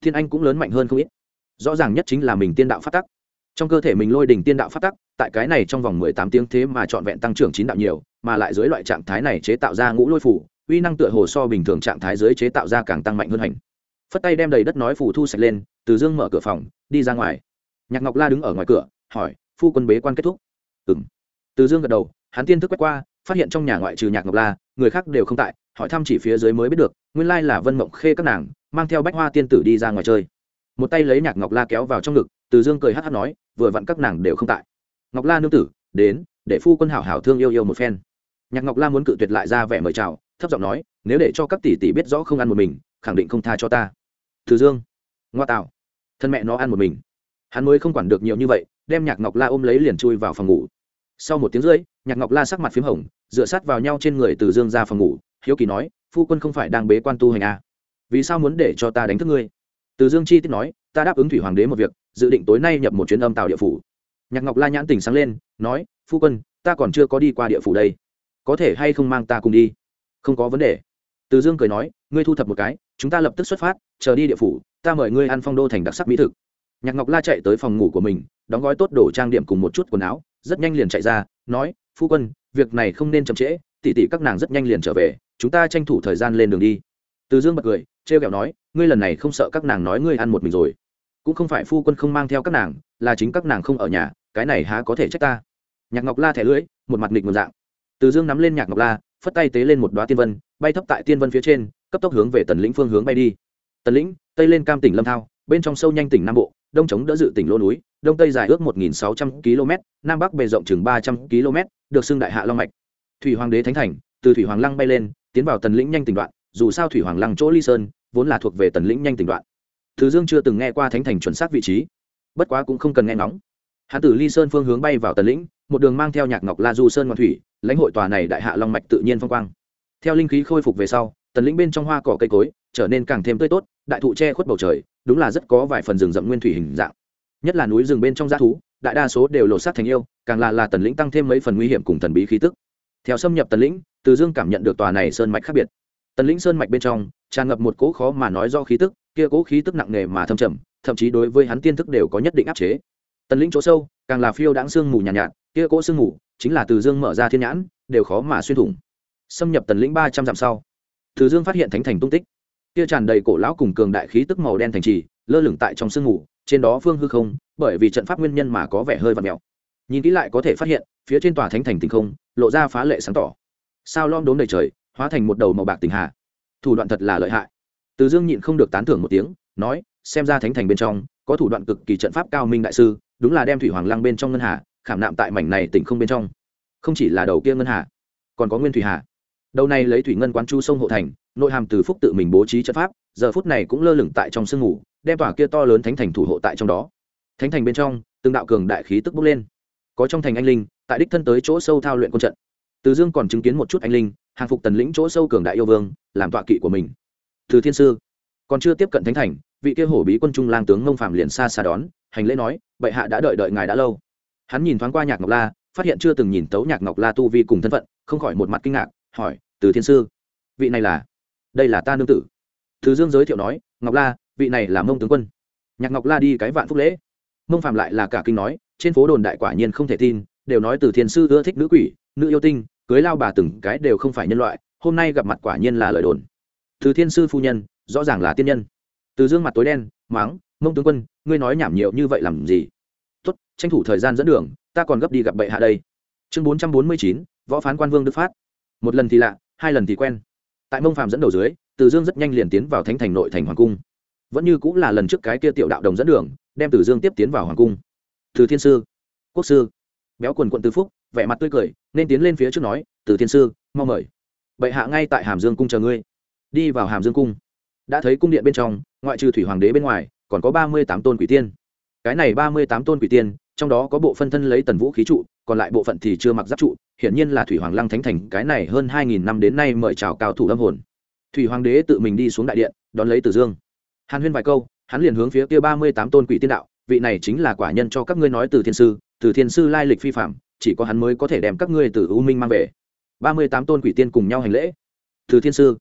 Thiên anh cũng lớn mạnh hơn không ít. Rõ ràng nhất chính là mình tiên đạo phát tắc trong cơ thể mình lôi đỉnh tiên đạo phát tắc, tại cái này trong vòng mười tám tiếng thế mà trọn vẹn tăng trưởng chín đạo nhiều, mà lại dưới loại trạng thái này chế tạo ra ngũ lôi phủ, uy năng tựa hồ so bình thường trạng thái dưới chế tạo ra càng tăng mạnh hơn hành. Phất tay đem đầy đất nói phủ thu sạch lên, từ dương mở cửa phòng, đi ra ngoài. Nhạc ngọc la đứng ở ngoài cửa, hỏi, phu quân bế quan kết thúc? Ừng từ dương gật đầu, hắn tiên thức quét qua, phát hiện trong nhà ngoại trừ nhạc ngọc la, người khác đều không tại, hỏi thăm chỉ phía dưới mới biết được, nguyên lai là vân mộng khê các nàng, mang theo bách hoa tiên tử đi ra ngoài chơi. Một tay lấy nhạc ngọc la kéo vào trong ngực từ dương cười hát hát nói, vừa vặn các nàng đều không tại. Ngọc la nương tử, đến, để phu quân hảo hảo thương yêu yêu một phen. Nhạc ngọc la muốn cự tuyệt lại ra vẻ mời chào, thấp giọng nói, nếu để cho các tỷ tỷ biết rõ không ăn một mình, khẳng định không tha cho ta. Từ dương, ngoa tạo. Thân mẹ nó ăn một mình. Hắn mới không quản được nhiều như vậy, đem nhạc ngọc la ôm lấy liền chui vào phòng ngủ. Sau một tiếng rưỡi, nhạc ngọc la sắc mặt p h í m hồng, dựa sát vào nhau trên người từ dương ra phòng ngủ, hiếu kỳ nói, phu quân không phải đang bế quan tu hành à. vì sao muốn để cho ta đánh thức ngươi? Từ dương chi tiết nói, ta đáp ứng thủy hoàng đế một việc, dự định tối nay nhập một chuyến âm tàu địa phủ. Nhạc ngọc la nhãn tình sáng lên, nói, phu quân, ta còn chưa có đi qua địa phủ đây. Có thể hay không mang ta cùng đi? Không có vấn đề. Từ dương cười nói, ngươi thu thập một cái, chúng ta lập tức xuất phát, chờ đi địa phủ, ta mời ngươi ăn phong đô thành đặc sắc mỹ thực. Nhạc ngọc la chạy tới phòng ngủ của mình, đóng gói tốt đổ trang điểm cùng một chút quần áo, rất nhanh liền chạy ra, nói, phu quân, việc này không nên chậm trễ tỉ tỉ các nàng rất nhanh liền trở về, chúng ta tranh thủ thời gian lên đường đi. Từ dương bật cười trêu kẹo nói, ngươi lần này không sợ các nàng nói ngươi ăn một mình rồi. Cũng không phải phu quân không mang theo các nàng, là chính các nàng không ở nhà, cái này há có thể trách ta. Nhạc ngọc la thẻ lưỡi, một mặt nghịch một dạng. Từ dương nắm lên nhạc ngọc la, phất tay tế lên một đoá tiên vân, bay thấp tại tiên vân phía trên, cấp tốc hướng về tần lĩnh phương hướng bay đi. Tần lĩnh, tây lên cam tỉnh lâm thao, bên trong sâu nhanh tỉnh nam bộ, đông chống đỡ dự tỉnh lô núi, đông tây dài ước một nghìn sáu trăm km, nam bắc bề rộng chừng ba trăm km, được xưng đại hạ long mạch. Thủy hoàng đế thánh thành, từ thủy hoàng lăng bay lên, tiến vào tần lĩnh nhanh tỉnh đoạn dù sao thủy hoàng lăng chỗ ly sơn vốn là thuộc về tần lĩnh nhanh tỉnh đoạn. Thứ dương chưa từng nghe qua thánh thành chuẩn xác vị trí, bất quá cũng không cần nghe ngóng. Hãn tử ly sơn phương hướng bay vào tần lĩnh, một đường mang theo nhạc ngọc la du sơn ngoan thủy, lãnh hội tòa này đại hạ long mạch tự nhiên phong quang. Theo linh khí khôi phục về sau, tần lĩnh bên trong hoa cỏ cây cối trở nên càng thêm tươi tốt, đại thụ che khuất bầu trời, đúng là rất có vài phần rừng rậm nguyên thủy hình dạng. Nhất là núi rừng bên trong g thú, đại đa số đều lột xác thành yêu, càng là là tần lĩnh tăng thêm mấy phần nguy hiểm cùng thần bí khí tức. Theo xâm nhập tần lĩnh, từ dương cảm nhận được tòa này sơn mạch khác biệt tần lĩnh sơn mạch bên trong tràn ngập một cỗ khó mà nói do khí tức kia cỗ khí tức nặng nề mà thâm trầm thậm chí đối với hắn tiên thức đều có nhất định áp chế. Tần lĩnh chỗ sâu càng là phiêu đãng sương mù nhàn nhạt, nhạt kia cỗ sương mù chính là từ dương mở ra thiên nhãn đều khó mà xuyên thủng. Xâm nhập tần lĩnh ba trăm dặm sau từ dương phát hiện thánh thành tung tích. Kia tràn đầy cổ lão cùng cường đại khí tức màu đen thành trì lơ lửng tại trong sương mù trên đó phương hư không bởi vì trận pháp nguyên nhân mà có vẻ hơi vặn mèo. Nhìn kỹ lại có thể phát hiện phía trên tòa thánh thành tình không lộ ra phá lệ sáng tỏ. Sao lom đốm đầy trời hóa thành một đầu màu bạc tình hạ thủ đoạn thật là lợi hại. Từ dương nhịn không được tán thưởng một tiếng, nói, xem ra thánh thành bên trong, có thủ đoạn cực kỳ trận pháp cao minh đại sư, đúng là đem thủy hoàng lăng bên trong ngân hà, khảm nạm tại mảnh này tỉnh không bên trong. Không chỉ là đầu kia ngân hà, còn có nguyên thủy hà. Đầu này lấy thủy ngân quán chu sông hộ thành, nội hàm từ phúc tự mình bố trí trận pháp, giờ phút này cũng lơ lửng tại trong sương ngủ đem tỏa kia to lớn thánh thành thủ hộ tại trong đó. Thánh thành bên trong, từng đạo cường đại khí tức bốc lên. Có trong thành anh linh, tại đích thân tới chỗ sâu thao luyện quân trận từ dương còn chứng kiến một chút anh linh, hàng phục tần lĩnh chỗ sâu cường đại yêu vương, làm tọa kỵ của mình. Từ thiên sư, còn chưa tiếp cận thánh thành, vị kia hổ bí quân trung lang tướng ngông phạm liền xa xa đón, hành lễ nói, bệ hạ đã đợi đợi ngài đã lâu. Hắn nhìn thoáng qua nhạc ngọc la, phát hiện chưa từng nhìn tấu nhạc ngọc la tu vi cùng thân phận, không khỏi một mặt kinh ngạc, hỏi, từ thiên sư, vị này là, đây là ta nương tử? Từ dương giới thiệu nói, ngọc la, vị này là mông tướng quân. Nhạc ngọc la đi cái vạn phúc lễ. Mông phạm lại là cả kinh nói, trên phố đồn đại quả nhiên không thể tin, đều nói từ thiên sư ưa thích nữ quỷ, nữ yêu tinh cưới lao bà từng cái đều không phải nhân loại, hôm nay gặp mặt quả nhiên là lời đồn. Từ thiên sư phu nhân, rõ ràng là tiên nhân. Từ dương mặt tối đen máng mông tướng quân, ngươi nói nhảm nhiều như vậy làm gì? Tốt, tranh thủ thời gian dẫn đường, ta còn gấp đi gặp bệ hạ đây. Chương bốn trăm bốn mươi chín, võ phán quan vương đức phát. Một lần thì lạ, hai lần thì quen. Tại mông phàm dẫn đầu dưới, từ dương rất nhanh liền tiến vào thánh thành nội thành hoàng cung. Vẫn như cũng là lần trước cái kia tiểu đạo đồng dẫn đường, đem từ dương tiếp tiến vào hoàng cung. Từ thiên sư, quốc sư. Béo quần quận tư phúc, vẻ mặt tươi cười nên tiến lên phía trước nói, từ thiên sư, mau mời. Bệ hạ ngay tại hàm dương cung chờ ngươi. Đi vào hàm dương cung. Đã thấy cung điện bên trong, ngoại trừ thủy hoàng đế bên ngoài, còn có ba mươi tám tôn quỷ tiên. Cái này ba mươi tám tôn quỷ tiên, trong đó có bộ phân thân lấy tần vũ khí trụ, còn lại bộ phận thì chưa mặc giáp trụ, hiển nhiên là thủy hoàng lăng thánh thành, cái này hơn hai nghìn năm đến nay mời chào cao thủ âm hồn. Thủy hoàng đế tự mình đi xuống đại điện, đón lấy tử dương. Hàn huyên vài câu, hắn liền hướng phía kia ba mươi tám tôn quỷ tiên đạo, vị này chính là quả nhân cho các ngươi nói từ thiên sư, từ thiên sư lai lịch phi phạm chỉ có hắn mới có thể đem các ngươi từ u minh mang về. Ba mươi tám tôn quỷ tiên cùng nhau hành lễ. Từ thiên sư,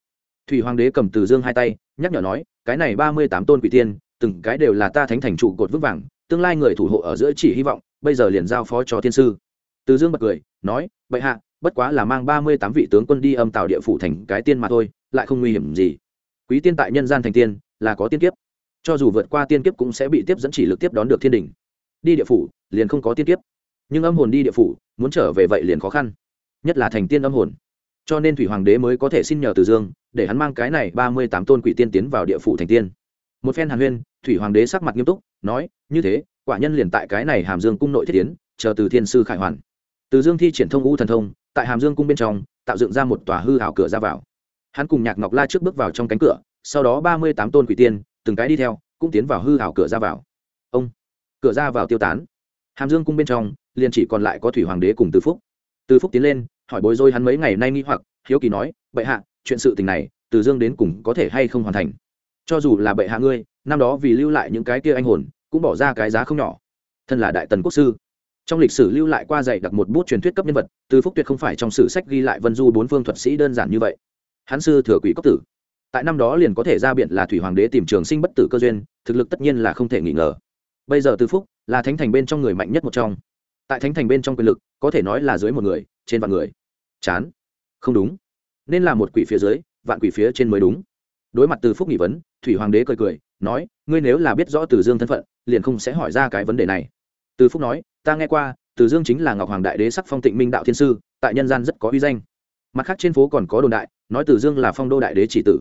thủy hoàng đế cầm từ dương hai tay, nhắc nhở nói, cái này ba mươi tám tôn quỷ tiên, từng cái đều là ta thánh thành trụ cột vững vàng, tương lai người thủ hộ ở giữa chỉ hy vọng, bây giờ liền giao phó cho thiên sư. Từ dương bật cười, nói, bệ hạ, bất quá là mang ba mươi tám vị tướng quân đi âm tạo địa phủ thành cái tiên mà thôi, lại không nguy hiểm gì. Quý tiên tại nhân gian thành tiên, là có tiên kiếp. Cho dù vượt qua tiên kiếp cũng sẽ bị tiếp dẫn chỉ lực tiếp đón được thiên đình đi địa phủ, liền không có tiên kiếp nhưng âm hồn đi địa phủ, muốn trở về vậy liền khó khăn. Nhất là thành tiên âm hồn. Cho nên thủy hoàng đế mới có thể xin nhờ từ dương, để hắn mang cái này ba mươi tám tôn quỷ tiên tiến vào địa phủ thành tiên. Một phen hàn huyên, thủy hoàng đế sắc mặt nghiêm túc, nói, như thế, quả nhân liền tại cái này hàm dương cung nội thiết tiến, chờ từ thiên sư khải hoàn. Từ dương thi triển thông u thần thông, tại hàm dương cung bên trong, tạo dựng ra một tòa hư hảo cửa ra vào. Hắn cùng nhạc ngọc la trước bước vào trong cánh cửa, sau đó ba mươi tám tôn quỷ tiên, từng cái đi theo, cũng tiến vào hư hảo cửa ra vào. Ông, cửa ra vào tiêu tán. Hàm dương cung bên trong liền chỉ còn lại có thủy hoàng đế cùng từ phúc. Từ phúc tiến lên, hỏi bối rối hắn mấy ngày nay nghi hoặc, hiếu kỳ nói, bệ hạ, chuyện sự tình này, từ dương đến cùng có thể hay không hoàn thành? Cho dù là bệ hạ ngươi, năm đó vì lưu lại những cái kia anh hồn, cũng bỏ ra cái giá không nhỏ. Thân là đại tần quốc sư. Trong lịch sử lưu lại qua dạy đặc một bút truyền thuyết cấp nhân vật từ phúc tuyệt không phải trong sử sách ghi lại vân du bốn phương thuật sĩ đơn giản như vậy. Hắn sư thừa quỷ cốc tử. Tại năm đó liền có thể ra biện là thủy hoàng đế tìm trường sinh bất tử cơ duyên, thực lực tất nhiên là không thể nghi ngờ. Bây giờ từ phúc là thánh thành bên trong người mạnh nhất một trong tại thánh thành bên trong quyền lực, có thể nói là dưới một người, trên vạn người. Chán. Không đúng. Nên là một quỷ phía dưới, vạn quỷ phía trên mới đúng. Đối mặt từ phúc nghị vấn, thủy hoàng đế cười cười, nói, ngươi nếu là biết rõ từ dương thân phận, liền không sẽ hỏi ra cái vấn đề này. Từ phúc nói, ta nghe qua, từ dương chính là ngọc hoàng đại đế sắc phong tịnh minh đạo thiên sư, tại nhân gian rất có uy danh. Mặt khác trên phố còn có đồn đại, nói từ dương là phong đô đại đế chỉ tử.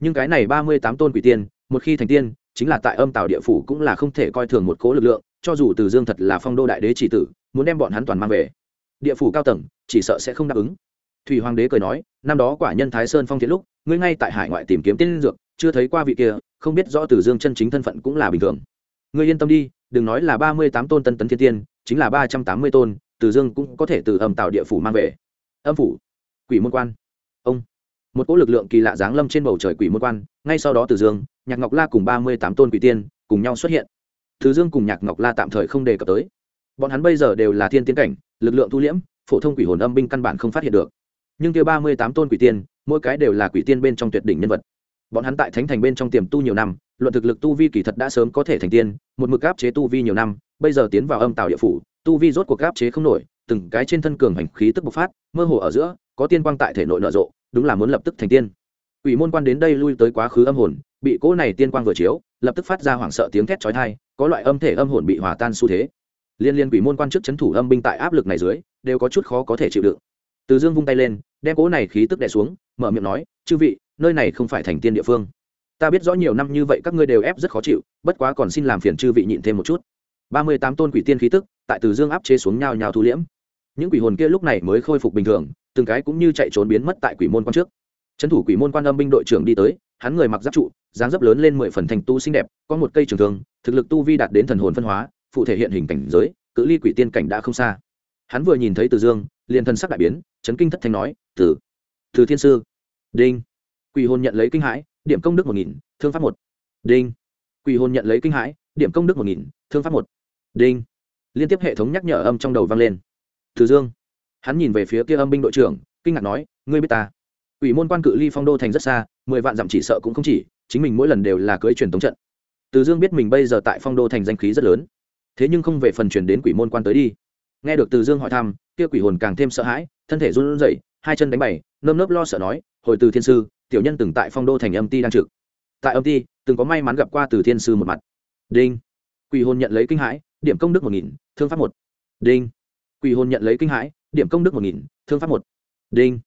Nhưng cái này ba mươi tám tôn quỷ tiên, một khi thành tiên, chính là tại âm tào địa phủ cũng là không thể coi thường một cố lực lượng, cho dù từ dương thật là phong đô đại đế chỉ tử muốn đem bọn hắn toàn mang về. Địa phủ cao tầng, chỉ sợ sẽ không đáp ứng. Thủy hoàng đế cười nói, năm đó quả nhân thái sơn phong thiện lúc, ngươi ngay tại hải ngoại tìm kiếm tiên dược, chưa thấy qua vị kia, không biết rõ từ dương chân chính thân phận cũng là bình thường. Ngươi yên tâm đi, đừng nói là ba mươi tám tôn tân tấn thiên tiên, chính là ba trăm tám mươi tôn, từ dương cũng có thể từ âm tạo địa phủ mang về. Âm phủ, quỷ môn quan. Ông, một cỗ lực lượng kỳ lạ giáng lâm trên bầu trời quỷ môn quan, ngay sau đó từ dương, nhạc ngọc la cùng ba mươi tám tôn quỷ tiên cùng nhau xuất hiện. Từ dương cùng nhạc ngọc la tạm thời không đề cập tới bọn hắn bây giờ đều là thiên tiến cảnh, lực lượng thu liễm, phổ thông quỷ hồn âm binh căn bản không phát hiện được. Nhưng kia ba mươi tám tôn quỷ tiên, mỗi cái đều là quỷ tiên bên trong tuyệt đỉnh nhân vật. Bọn hắn tại thánh thành bên trong tiềm tu nhiều năm, luận thực lực tu vi kỳ thật đã sớm có thể thành tiên, một mực áp chế tu vi nhiều năm, bây giờ tiến vào âm tạo địa phủ, tu vi rốt cuộc áp chế không nổi, từng cái trên thân cường hành khí tức bộc phát, mơ hồ ở giữa, có tiên quang tại thể nội nở rộ, đúng là muốn lập tức thành tiên. Ủy môn quan đến đây lui tới quá khứ âm hồn, bị cỗ này tiên quang vừa chiếu, lập tức phát ra hoảng sợ tiếng thét chói tai, có loại âm thể âm hồn bị hòa tan xu thế liên liên quỷ môn quan chức chấn thủ âm binh tại áp lực này dưới, đều có chút khó có thể chịu đựng. Từ dương vung tay lên, đem cỗ này khí tức đè xuống, mở miệng nói, chư vị, nơi này không phải thành tiên địa phương. Ta biết rõ nhiều năm như vậy các ngươi đều ép rất khó chịu, bất quá còn xin làm phiền chư vị nhịn thêm một chút. Ba mươi tám tôn quỷ tiên khí tức tại từ dương áp chế xuống nhào nhào thu liễm. Những quỷ hồn kia lúc này mới khôi phục bình thường, từng cái cũng như chạy trốn biến mất tại quỷ môn quan trước. Trấn thủ quỷ môn quan âm binh đội trưởng đi tới, hắn người mặc giáp trụ, dáng dấp lớn lên mười phần thành tu xinh đẹp, có một cây trường thương, thực lực tu vi đạt đến thần hồn phân hóa phụ thể hiện hình cảnh giới, cự ly quỷ tiên cảnh đã không xa. Hắn vừa nhìn thấy từ dương, liền thân sắc đại biến, chấn kinh thất thanh nói, từ từ thiên sư. Đinh. Quỷ hồn nhận lấy kinh hãi, điểm công đức một nghìn, thương pháp một. Đinh. Quỷ hồn nhận lấy kinh hãi, điểm công đức một nghìn, thương pháp một. Đinh. Liên tiếp hệ thống nhắc nhở âm trong đầu vang lên. Từ dương. Hắn nhìn về phía kia âm binh đội trưởng, kinh ngạc nói, ngươi biết ta? Quỷ môn quan cự ly phong đô thành rất xa, mười vạn dặm chỉ sợ cũng không chỉ, chính mình mỗi lần đều là cưới truyền tống trận. Từ dương biết mình bây giờ tại phong đô thành danh khí rất lớn thế nhưng không về phần truyền đến quỷ môn quan tới đi. Nghe được từ dương hỏi thăm, kia quỷ hồn càng thêm sợ hãi, thân thể run rẩy, hai chân đánh bày, nơm nớp lo sợ nói, hồi từ thiên sư, tiểu nhân từng tại phong đô thành âm ti đang trực. Tại âm ti, từng có may mắn gặp qua từ thiên sư một mặt. Đinh. Quỷ hồn nhận lấy kinh hãi, điểm công đức một nghìn, thương pháp một. Đinh. Quỷ hồn nhận lấy kinh hãi, điểm công đức một nghìn, thương pháp một. Đinh.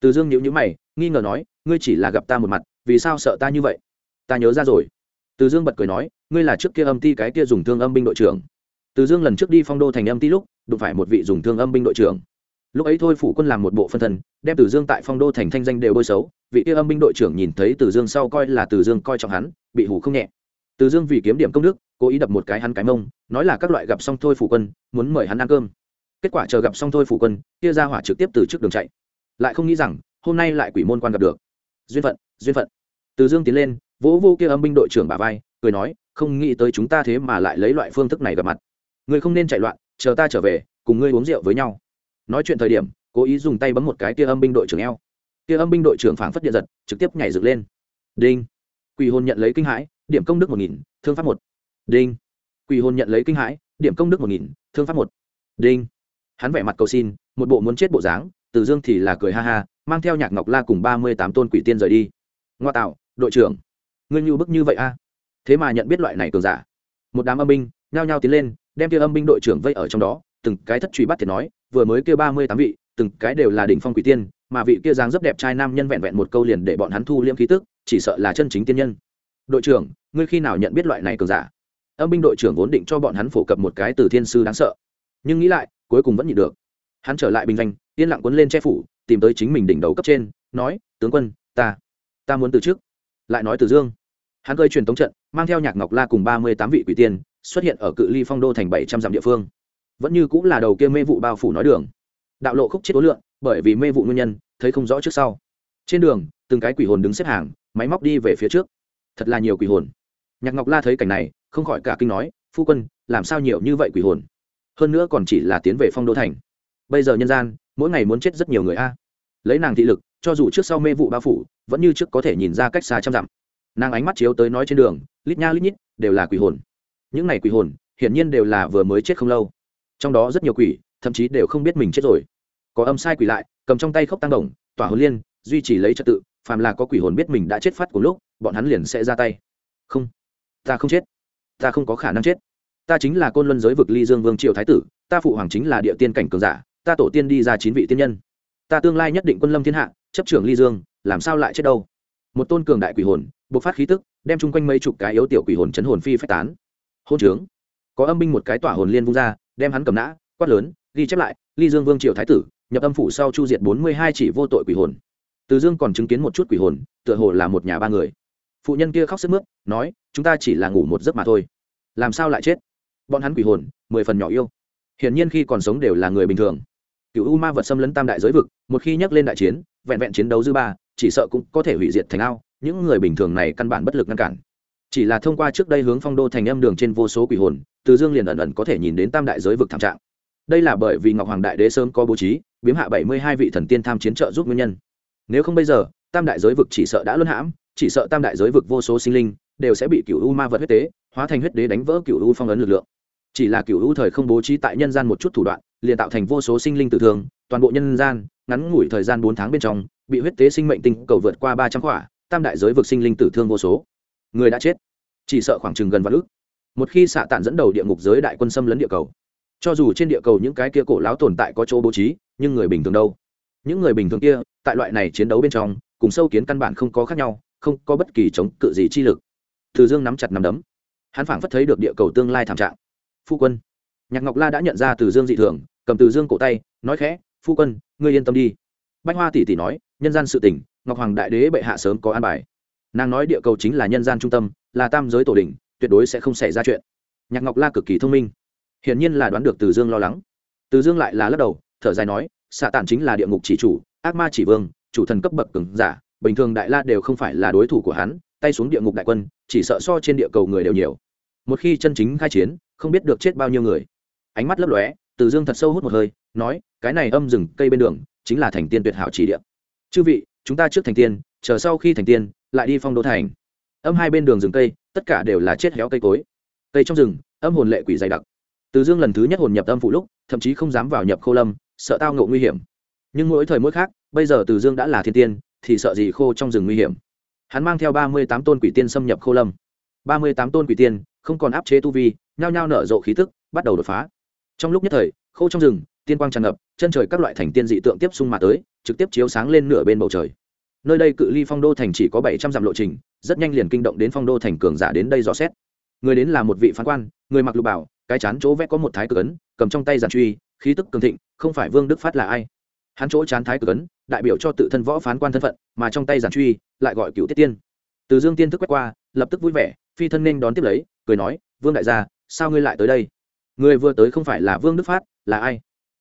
Từ dương nhíu nhíu mày, nghi ngờ nói, ngươi chỉ là gặp ta một mặt, vì sao sợ ta như vậy? Ta nhớ ra rồi từ dương bật cười nói, ngươi là trước kia âm ti cái kia dùng thương âm binh đội trưởng. Từ dương lần trước đi phong đô thành âm ti lúc, đụng phải một vị dùng thương âm binh đội trưởng. Lúc ấy thôi phủ quân làm một bộ phân thân đem từ dương tại phong đô thành thanh danh đều bôi xấu, vị kia âm binh đội trưởng nhìn thấy từ dương sau coi là từ dương coi trọng hắn, bị hủ không nhẹ. Từ dương vì kiếm điểm công đức, cố ý đập một cái hắn cái mông, nói là các loại gặp xong thôi phủ quân, muốn mời hắn ăn cơm. Kết quả chờ gặp xong thôi phủ quân, kia ra hỏa trực tiếp từ trước đường chạy. Lại không nghĩ rằng, hôm nay lại quỷ môn quan gặp được. Duyên phận duyên phận. Từ dương tiến lên vỗ vô kia âm binh đội trưởng bà vai, cười nói, không nghĩ tới chúng ta thế mà lại lấy loại phương thức này gặp mặt. Ngươi không nên chạy loạn, chờ ta trở về, cùng ngươi uống rượu với nhau. Nói chuyện thời điểm, cố ý dùng tay bấm một cái kia âm binh đội trưởng eo. Kia âm binh đội trưởng phảng phất điện giật, trực tiếp nhảy dựng lên. Đinh. Quỷ hồn nhận lấy kinh hãi, điểm công đức một nghìn, thương pháp một. Đinh. Quỷ hồn nhận lấy kinh hãi, điểm công đức một nghìn, thương pháp một. Đinh. Hắn vẻ mặt cầu xin, một bộ muốn chết bộ dáng, từ dương thì là cười ha ha, mang theo nhạc ngọc la cùng ba mươi tám tôn quỷ tiên rời đi. Ngoa tạo, đội trưởng ngươi như bức như vậy a? Thế mà nhận biết loại này cường giả. Một đám âm binh, nhao nhao tiến lên, đem kia âm binh đội trưởng vây ở trong đó, từng cái thất truy bắt thì nói, vừa mới kia ba mươi tám vị, từng cái đều là đỉnh phong quỷ tiên, mà vị kia dáng rất đẹp trai nam nhân vẹn vẹn một câu liền để bọn hắn thu liễm khí tức, chỉ sợ là chân chính tiên nhân. Đội trưởng, ngươi khi nào nhận biết loại này cường giả? Âm binh đội trưởng vốn định cho bọn hắn phổ cập một cái từ thiên sư đáng sợ. Nhưng nghĩ lại, cuối cùng vẫn nhịn được. Hắn trở lại bình danh yên lặng quấn lên che phủ, tìm tới chính mình đỉnh đầu cấp trên, nói, tướng quân, ta ta muốn từ trước. Lại nói từ dương hắn cơi truyền tống trận, mang theo nhạc ngọc la cùng ba mươi tám vị quỷ tiên, xuất hiện ở cự ly phong đô thành bảy trăm dặm địa phương. Vẫn như cũng là đầu kia mê vụ bao phủ nói đường. Đạo lộ khúc chết ố lượng, bởi vì mê vụ nguyên nhân, thấy không rõ trước sau. Trên đường, từng cái quỷ hồn đứng xếp hàng, máy móc đi về phía trước. Thật là nhiều quỷ hồn. Nhạc ngọc la thấy cảnh này, không khỏi cả kinh nói, phu quân, làm sao nhiều như vậy quỷ hồn? Hơn nữa còn chỉ là tiến về phong đô thành. Bây giờ nhân gian, mỗi ngày muốn chết rất nhiều người a. Lấy nàng thị lực, cho dù trước sau mê vụ bao phủ, vẫn như trước có thể nhìn ra cách xa trăm dặm nàng ánh mắt chiếu tới nói trên đường, lít nha lít nhít, đều là quỷ hồn. Những này quỷ hồn, hiển nhiên đều là vừa mới chết không lâu. Trong đó rất nhiều quỷ, thậm chí đều không biết mình chết rồi. Có âm sai quỷ lại, cầm trong tay khốc tăng đồng, tỏa hồn liên, duy trì lấy trật tự, phàm là có quỷ hồn biết mình đã chết phát cùng lúc, bọn hắn liền sẽ ra tay. Không, ta không chết. Ta không có khả năng chết. Ta chính là côn luân giới vực ly dương vương triều thái tử, ta phụ hoàng chính là địa tiên cảnh cường giả, ta tổ tiên đi ra chín vị tiên nhân. Ta tương lai nhất định quân lâm thiên hạ, chấp trưởng ly dương, làm sao lại chết đâu? Một tôn cường đại quỷ hồn bộc phát khí tức, đem chung quanh mấy chục cái yếu tiểu quỷ hồn chấn hồn phi phách tán. Hôn trướng. Có âm binh một cái tỏa hồn liên vung ra, đem hắn cầm nã, quát lớn, ghi chép lại, ly dương vương triều thái tử, nhập âm phủ sau chu diệt bốn mươi hai chỉ vô tội quỷ hồn. Từ dương còn chứng kiến một chút quỷ hồn, tựa hồ là một nhà ba người. Phụ nhân kia khóc sức mướt, nói, chúng ta chỉ là ngủ một giấc mà thôi. Làm sao lại chết? Bọn hắn quỷ hồn, mười phần nhỏ yêu. Hiển nhiên khi còn sống đều là người bình thường. Cựu u ma vật xâm lấn tam đại giới vực, một khi nhắc lên đại chiến, vẹn vẹn chiến đấu dư ba, chỉ sợ cũng có thể hủy diệt thành ao những người bình thường này căn bản bất lực ngăn cản. Chỉ là thông qua trước đây hướng phong đô thành âm đường trên vô số quỷ hồn, từ dương liền ẩn ẩn có thể nhìn đến tam đại giới vực thảm trạng. Đây là bởi vì ngọc hoàng đại đế sớm có bố trí, biếm hạ bảy mươi hai vị thần tiên tham chiến trợ giúp nguyên nhân. Nếu không bây giờ, tam đại giới vực chỉ sợ đã luân hãm, chỉ sợ tam đại giới vực vô số sinh linh đều sẽ bị cựu u ma vật huyết tế, hóa thành huyết đế đánh vỡ cựu u phong ấn lực lượng. Chỉ là cựu u thời không bố trí tại nhân gian một chút thủ đoạn, liền tạo thành vô số sinh linh tử thương, toàn bộ nhân gian, ngắn ngủi thời gian bốn tháng bên trong, bị huyết tế sinh mệnh tinh cầu vượt qua ba trăm khỏa tam đại giới vực sinh linh tử thương vô số. Người đã chết, chỉ sợ khoảng chừng gần vạn ước. Một khi xạ tản dẫn đầu địa ngục giới đại quân xâm lấn địa cầu, cho dù trên địa cầu những cái kia cổ láo tồn tại có chỗ bố trí, nhưng người bình thường đâu? Những người bình thường kia, tại loại này chiến đấu bên trong, cùng sâu kiến căn bản không có khác nhau, không có bất kỳ chống cự gì chi lực. Từ dương nắm chặt nắm đấm. Hắn phảng phất thấy được địa cầu tương lai thảm trạng. Phu quân. Nhạc ngọc la đã nhận ra từ dương dị thường, cầm từ dương cổ tay, nói khẽ, phu quân, ngươi yên tâm đi. Bách hoa tỷ tỷ nói nhân gian sự tỉnh ngọc hoàng đại đế bệ hạ sớm có an bài. Nàng nói địa cầu chính là nhân gian trung tâm, là tam giới tổ đình tuyệt đối sẽ không xảy ra chuyện. Nhạc ngọc la cực kỳ thông minh. Hiển nhiên là đoán được từ dương lo lắng. Từ dương lại là lắc đầu, thở dài nói, xạ tản chính là địa ngục chỉ chủ, ác ma chỉ vương, chủ thần cấp bậc cứng giả, bình thường đại la đều không phải là đối thủ của hắn, tay xuống địa ngục đại quân, chỉ sợ so trên địa cầu người đều nhiều. Một khi chân chính khai chiến, không biết được chết bao nhiêu người. Ánh mắt lấp lóe, từ dương thật sâu hút một hơi, nói, cái này âm rừng cây bên đường, chính là thành tiên tuyệt hảo chỉ địa chư vị, chúng ta trước thành tiên, chờ sau khi thành tiên, lại đi phong đô thành. Âm hai bên đường rừng cây, tất cả đều là chết héo cây cối. Cây trong rừng, âm hồn lệ quỷ dày đặc. Từ dương lần thứ nhất hồn nhập âm phụ lúc, thậm chí không dám vào nhập khô lâm, sợ tao ngộ nguy hiểm. Nhưng mỗi thời mỗi khác, bây giờ từ dương đã là thiên tiên, thì sợ gì khô trong rừng nguy hiểm. Hắn mang theo ba mươi tám tôn quỷ tiên xâm nhập khô lâm. ba mươi tám tôn quỷ tiên, không còn áp chế tu vi, nhao nhao nở rộ khí tức, bắt đầu đột phá. Trong lúc nhất thời, khô trong rừng tiên quang tràn ngập, chân trời các loại thành tiên dị tượng tiếp xung mà tới, trực tiếp chiếu sáng lên nửa bên bầu trời. Nơi đây cự ly phong đô thành chỉ có bảy trăm dặm lộ trình, rất nhanh liền kinh động đến phong đô thành cường giả đến đây dò xét. Người đến là một vị phán quan, người mặc lục bảo, cái chán chỗ vẽ có một thái cực ấn, cầm trong tay giàn truy, khí tức cường thịnh, không phải vương đức phát là ai. Hắn chỗ chán thái cực ấn, đại biểu cho tự thân võ phán quan thân phận, mà trong tay giàn truy lại gọi cựu tiết tiên. Từ dương tiên thức quét qua, lập tức vui vẻ, phi thân nên đón tiếp lấy, cười nói, vương đại gia, sao ngươi lại tới đây? Người vừa tới không phải là vương đức phát, là ai?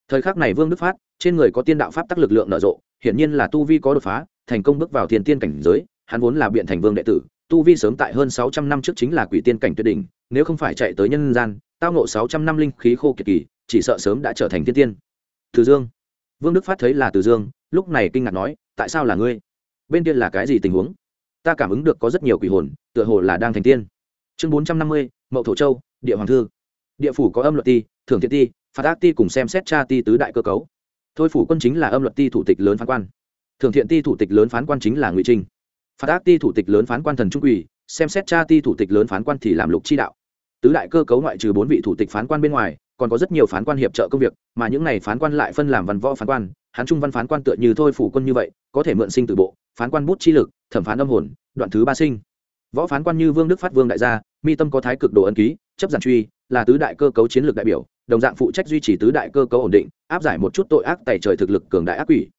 Thời khắc này vương đức phát, trên người có tiên đạo pháp tắc lực lượng nở rộ, hiển nhiên là tu vi có đột phá, thành công bước vào thiên tiên cảnh giới, hắn vốn là biện thành vương đệ tử, tu vi sớm tại hơn sáu trăm năm trước chính là quỷ tiên cảnh tuyệt đỉnh, nếu không phải chạy tới nhân gian, tao ngộ sáu trăm năm linh khí khô kiệt kỳ, chỉ sợ sớm đã trở thành thiên tiên. Từ dương. Vương đức phát thấy là từ dương, lúc này kinh ngạc nói, tại sao là ngươi? Bên kia là cái gì tình huống? Ta cảm ứng được có rất nhiều quỷ hồn, tựa hồ là đang thành tiên. Chương bốn trăm năm mươi, mậu thổ châu, địa hoàng thư. Địa phủ có âm luật ti, thưởng thiện ti phạt ác ti cùng xem xét cha ti tứ đại cơ cấu. Thôi phủ quân chính là âm luật ti thủ tịch lớn phán quan. Thường thiện ti thủ tịch lớn phán quan chính là ngụy trinh phạt ác ti thủ tịch lớn phán quan thần trung quỳ. xem xét cha ti thủ tịch lớn phán quan thì làm lục chi đạo. Tứ đại cơ cấu ngoại trừ bốn vị thủ tịch phán quan bên ngoài, còn có rất nhiều phán quan hiệp trợ công việc, mà những này phán quan lại phân làm văn võ phán quan hán trung văn phán quan tựa như thôi phủ quân như vậy, có thể mượn sinh từ bộ, phán quan bút chi lực, thẩm phán âm hồn, đoạn thứ ba sinh. Võ phán quan như vương đức phát vương đại gia, mi tâm có thái cực đồ ân ký, chấp giản truy là tứ đại cơ cấu chiến lược đại biểu, đồng dạng phụ trách duy trì tứ đại cơ cấu ổn định, áp giải một chút tội ác tẩy trời thực lực cường đại ác quỷ.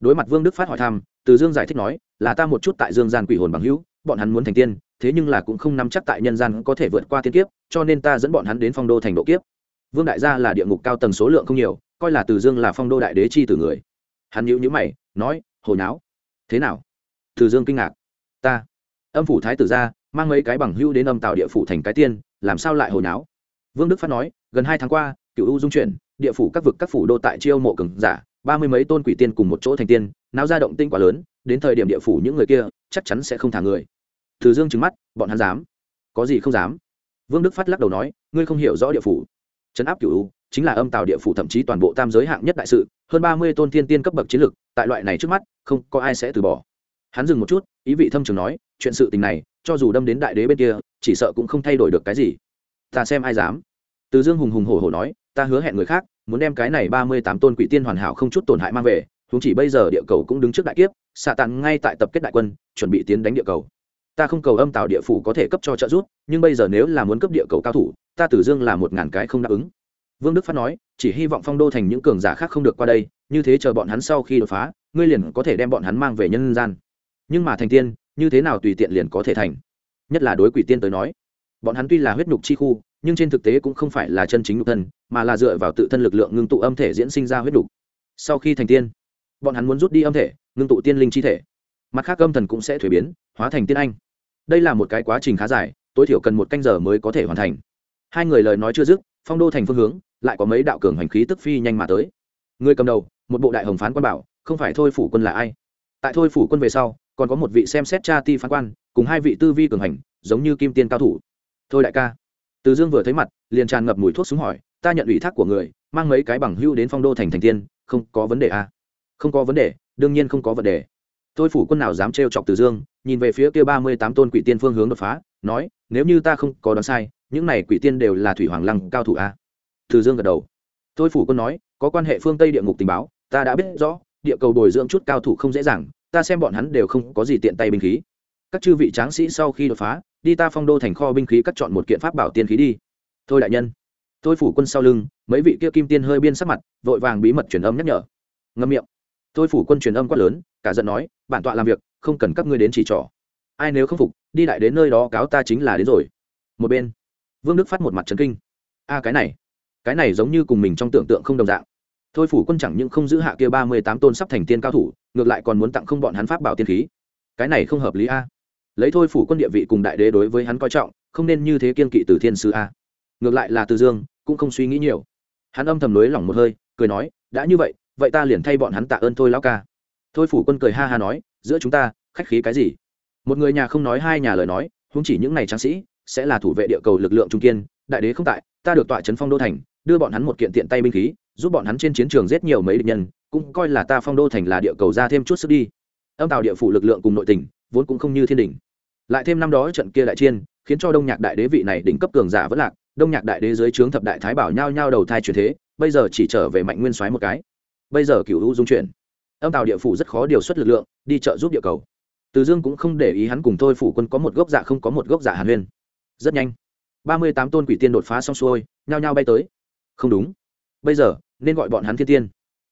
Đối mặt vương đức phát hỏi thăm, từ dương giải thích nói, là ta một chút tại dương gian quỷ hồn bằng hữu, bọn hắn muốn thành tiên, thế nhưng là cũng không nắm chắc tại nhân gian có thể vượt qua thiên kiếp, cho nên ta dẫn bọn hắn đến phong đô thành độ kiếp. Vương đại gia là địa ngục cao tầng số lượng không nhiều, coi là từ dương là phong đô đại đế chi từ người. Hắn nhữ nhữ mày, nói hồi náo thế nào? Từ dương kinh ngạc, ta, âm phủ thái tử gia, mang mấy cái bằng hữu đến âm tạo địa phủ thành cái tiên, làm sao lại hồi náo vương đức phát nói, gần hai tháng qua, cựu u dung chuyển, địa phủ các vực các phủ đô tại chiêu mộ cường giả, ba mươi mấy tôn quỷ tiên cùng một chỗ thành tiên, náo ra động tinh quá lớn, đến thời điểm địa phủ những người kia, chắc chắn sẽ không thả người. Từ dương trừng mắt, bọn hắn dám? Có gì không dám? Vương đức phát lắc đầu nói, ngươi không hiểu rõ địa phủ. Trấn áp cựu chính là âm tào địa phủ thậm chí toàn bộ tam giới hạng nhất đại sự, hơn ba mươi tôn thiên tiên cấp bậc chiến lực tại loại này trước mắt, không có ai sẽ từ bỏ. Hắn dừng một chút, ý vị thâm trường nói, chuyện sự tình này, cho dù đâm đến đại đế bên kia, chỉ sợ cũng không thay đổi được cái gì ta xem ai dám. Từ dương hùng hùng hổ hổ nói, ta hứa hẹn người khác, muốn đem cái này ba mươi tám tôn quỷ tiên hoàn hảo không chút tổn hại mang về chúng chỉ bây giờ địa cầu cũng đứng trước đại kiếp, xạ tàn ngay tại tập kết đại quân, chuẩn bị tiến đánh địa cầu. Ta không cầu âm tạo địa phủ có thể cấp cho trợ giúp, nhưng bây giờ nếu là muốn cấp địa cầu cao thủ, ta tử dương là một ngàn cái không đáp ứng. Vương đức phát nói, chỉ hy vọng phong đô thành những cường giả khác không được qua đây, như thế chờ bọn hắn sau khi đột phá, ngươi liền có thể đem bọn hắn mang về nhân gian. Nhưng mà thành tiên, như thế nào tùy tiện liền có thể thành? Nhất là đối quỷ tiên tới nói bọn hắn tuy là huyết nhục chi khu, nhưng trên thực tế cũng không phải là chân chính nhục thân, mà là dựa vào tự thân lực lượng ngưng tụ âm thể diễn sinh ra huyết nhục. Sau khi thành tiên, bọn hắn muốn rút đi âm thể, ngưng tụ tiên linh chi thể. Mặt khác âm thần cũng sẽ thuế biến, hóa thành tiên anh. Đây là một cái quá trình khá dài, tối thiểu cần một canh giờ mới có thể hoàn thành. Hai người lời nói chưa dứt, phong đô thành phương hướng, lại có mấy đạo cường hành khí tức phi nhanh mà tới. Người cầm đầu, một bộ đại hồng phán quan bảo, không phải thôi phủ quân là ai? Tại thôi phủ quân về sau, còn có một vị xem xét cha ti phán quan, cùng hai vị tư vi cường hành, giống như kim tiên cao thủ thôi đại ca. Từ dương vừa thấy mặt, liền tràn ngập mùi thuốc xuống hỏi, ta nhận ủy thác của người, mang mấy cái bằng hưu đến phong đô thành thành tiên, không có vấn đề à? không có vấn đề, đương nhiên không có vấn đề. Tôi phủ quân nào dám trêu chọc từ dương, nhìn về phía kia ba mươi tám tôn quỷ tiên phương hướng đột phá, nói, nếu như ta không có đoán sai, những này quỷ tiên đều là thủy hoàng lăng cao thủ a từ dương gật đầu. Tôi phủ quân nói, có quan hệ phương tây địa ngục tình báo, ta đã biết rõ, địa cầu bồi dưỡng chút cao thủ không dễ dàng, ta xem bọn hắn đều không có gì tiện tay binh khí. Các chư vị tráng sĩ sau khi đột phá đi ta phong đô thành kho binh khí cắt chọn một kiện pháp bảo tiên khí đi. Thôi đại nhân. Tôi phủ quân sau lưng, mấy vị kia kim tiên hơi biên sắc mặt, vội vàng bí mật truyền âm nhắc nhở. Ngâm miệng. Tôi phủ quân truyền âm quát lớn, cả giận nói, bản tọa làm việc, không cần các ngươi đến chỉ trỏ. Ai nếu không phục, đi lại đến nơi đó cáo ta chính là đến rồi. Một bên, vương đức phát một mặt trấn kinh. A, cái này cái này giống như cùng mình trong tưởng tượng không đồng dạng. Thôi phủ quân chẳng những không giữ hạ kia ba mươi tám tôn sắp thành tiên cao thủ, ngược lại còn muốn tặng không bọn hắn pháp bảo tiên khí. Cái này không hợp lý a lấy thôi phủ quân địa vị cùng đại đế đối với hắn coi trọng, không nên như thế kiên kỵ từ thiên sư a. Ngược lại là từ dương, cũng không suy nghĩ nhiều. Hắn âm thầm nới lỏng một hơi, cười nói, đã như vậy vậy ta liền thay bọn hắn tạ ơn thôi lão ca. Thôi phủ quân cười ha ha nói, giữa chúng ta, khách khí cái gì? Một người nhà không nói hai nhà lời nói không chỉ những ngày tráng sĩ, sẽ là thủ vệ địa cầu lực lượng trung kiên, đại đế không tại, ta được tọa trấn phong đô thành, đưa bọn hắn một kiện tiện tay binh khí, giúp bọn hắn trên chiến trường giết nhiều mấy địch nhân, cũng coi là ta phong đô thành là địa cầu ra thêm chút sức đi. Âm tạo địa phủ lực lượng cùng nội tỉnh vốn cũng không như thiên đình lại thêm năm đó trận kia đại chiên khiến cho đông nhạc đại đế vị này đỉnh cấp cường giả vẫn lạc, đông nhạc đại đế dưới trướng thập đại thái bảo nhao nhao đầu thai truyền thế, bây giờ chỉ trở về mạnh nguyên soái một cái. Bây giờ cựu hữu dung chuyển. Âm tàu địa phủ rất khó điều xuất lực lượng, đi trợ giúp địa cầu. Từ dương cũng không để ý hắn cùng thôi phủ quân có một gốc giả không có một gốc giả hàn huyên. Rất nhanh, ba mươi tám tôn quỷ tiên đột phá xong xuôi, nhao nhao bay tới. Không đúng. Bây giờ, nên gọi bọn hắn thiên tiên.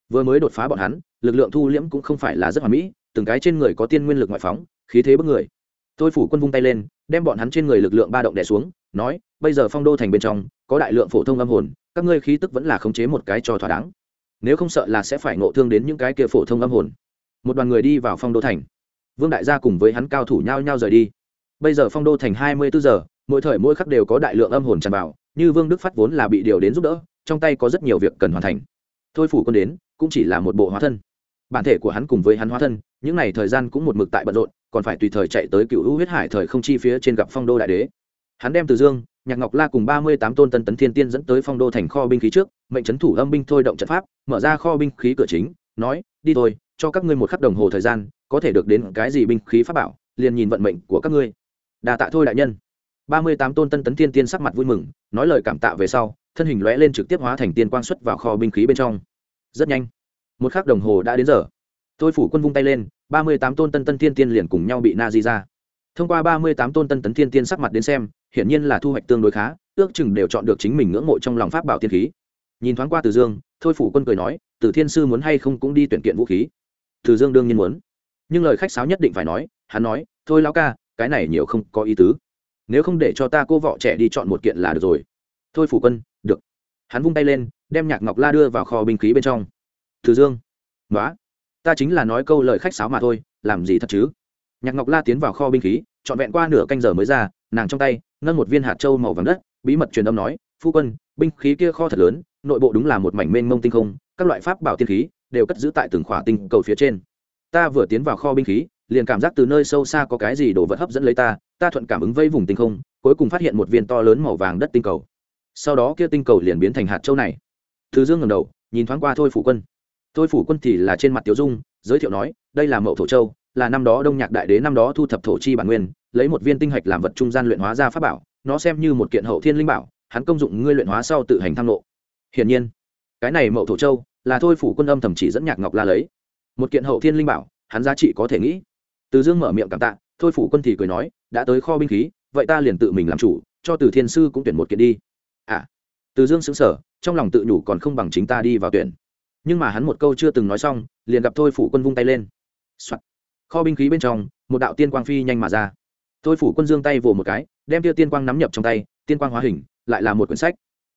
Vừa mới đột phá bọn hắn, lực lượng thu liễm cũng không phải là rất hoàn mỹ, từng cái trên người có tiên nguyên lực ngoại phóng, khí thế bức người thôi phủ quân vung tay lên, đem bọn hắn trên người lực lượng ba động đẻ xuống, nói, bây giờ phong đô thành bên trong, có đại lượng phổ thông âm hồn, các ngươi khí tức vẫn là khống chế một cái cho thỏa đáng. Nếu không sợ là sẽ phải ngộ thương đến những cái kia phổ thông âm hồn. Một đoàn người đi vào phong đô thành. Vương đại gia cùng với hắn cao thủ nhau nhau rời đi. Bây giờ phong đô thành hai mươi bốn giờ, mỗi thời mỗi khắc đều có đại lượng âm hồn tràn vào, như vương đức phát vốn là bị điều đến giúp đỡ, trong tay có rất nhiều việc cần hoàn thành. Thôi phủ quân đến, cũng chỉ là một bộ hóa thân. Bản thể của hắn cùng với hắn hóa thân, những n à y thời gian cũng một mực tại bận rộn còn phải tùy thời chạy tới cựu hữu huyết hải thời không chi phía trên gặp phong đô đại đế. Hắn đem từ dương, nhạc ngọc la cùng ba mươi tám tôn tân tấn thiên tiên dẫn tới phong đô thành kho binh khí trước, mệnh c thủ âm binh thôi động trận pháp, mở ra kho binh khí cửa chính, nói, đi thôi, cho các ngươi một khắc đồng hồ thời gian, có thể được đến cái gì binh khí pháp bảo, liền nhìn vận mệnh của các ngươi. Đà tạ thôi đại nhân. ba mươi tám tôn tân tấn thiên tiên sắc mặt vui mừng, nói lời cảm tạ về sau, thân hình lóe lên trực tiếp hóa thành tiên quang xuất vào kho binh khí bên trong. Rất nhanh. Một khắc đồng hồ đã đến giờ thôi phủ quân vung tay lên, ba mươi tám tôn tân tân thiên tiên liền cùng nhau bị na di ra. Thông qua ba mươi tám tôn tân tấn thiên tiên sắc mặt đến xem, hiển nhiên là thu hoạch tương đối khá, ước chừng đều chọn được chính mình ngưỡng mộ trong lòng pháp bảo tiên khí. Nhìn thoáng qua từ dương, thôi phủ quân cười nói, từ thiên sư muốn hay không cũng đi tuyển kiện vũ khí. Từ dương đương nhiên muốn. Nhưng lời khách sáo nhất định phải nói, hắn nói, thôi lão ca, cái này nhiều không có ý tứ. Nếu không để cho ta cô vợ trẻ đi chọn một kiện là được rồi. Thôi phủ quân, được. Hắn vung tay lên, đem nhạc ngọc la đưa vào kho binh khí bên trong. Từ dương. Nói ta chính là nói câu lời khách sáo mà thôi, làm gì thật chứ? Nhạc ngọc la tiến vào kho binh khí, trọn vẹn qua nửa canh giờ mới ra, nàng trong tay nâng một viên hạt trâu màu vàng đất, bí mật truyền âm nói, phu quân, binh khí kia kho thật lớn, nội bộ đúng là một mảnh mênh mông tinh không, các loại pháp bảo tiên khí đều cất giữ tại từng khỏa tinh cầu phía trên. Ta vừa tiến vào kho binh khí, liền cảm giác từ nơi sâu xa có cái gì đồ vật hấp dẫn lấy ta ta thuận cảm ứng vây vùng tinh không, cuối cùng phát hiện một viên to lớn màu vàng đất tinh cầu. Sau đó kia tinh cầu liền biến thành hạt châu này. Thứ dương ngầm đầu, nhìn thoáng qua thôi phủ quân thôi phủ quân thì là trên mặt tiểu dung, giới thiệu nói, đây là mậu thổ châu, là năm đó đông nhạc đại đế năm đó thu thập thổ chi bản nguyên, lấy một viên tinh hạch làm vật trung gian luyện hóa ra pháp bảo, nó xem như một kiện hậu thiên linh bảo, hắn công dụng ngươi luyện hóa sau tự hành tham lộ hiển nhiên, cái này mậu thổ châu là thôi phủ quân âm thầm chỉ dẫn nhạc ngọc la lấy. Một kiện hậu thiên linh bảo, hắn giá trị có thể nghĩ. Từ dương mở miệng cảm tạ, thôi phủ quân thì cười nói, đã tới kho binh khí, vậy ta liền tự mình làm chủ, cho từ thiên sư cũng tuyển một kiện đi. À từ dương xứng sở trong lòng tự nhủ còn không bằng chính ta đi vào tuyển nhưng mà hắn một câu chưa từng nói xong, liền gặp thôi phủ quân vung tay lên、Soạn. kho binh khí bên trong, một đạo tiên quang phi nhanh mà ra. Thôi phủ quân dương tay vồ một cái, đem tiêu tiên quang nắm nhập trong tay, tiên quang hóa hình, lại là một quyển sách.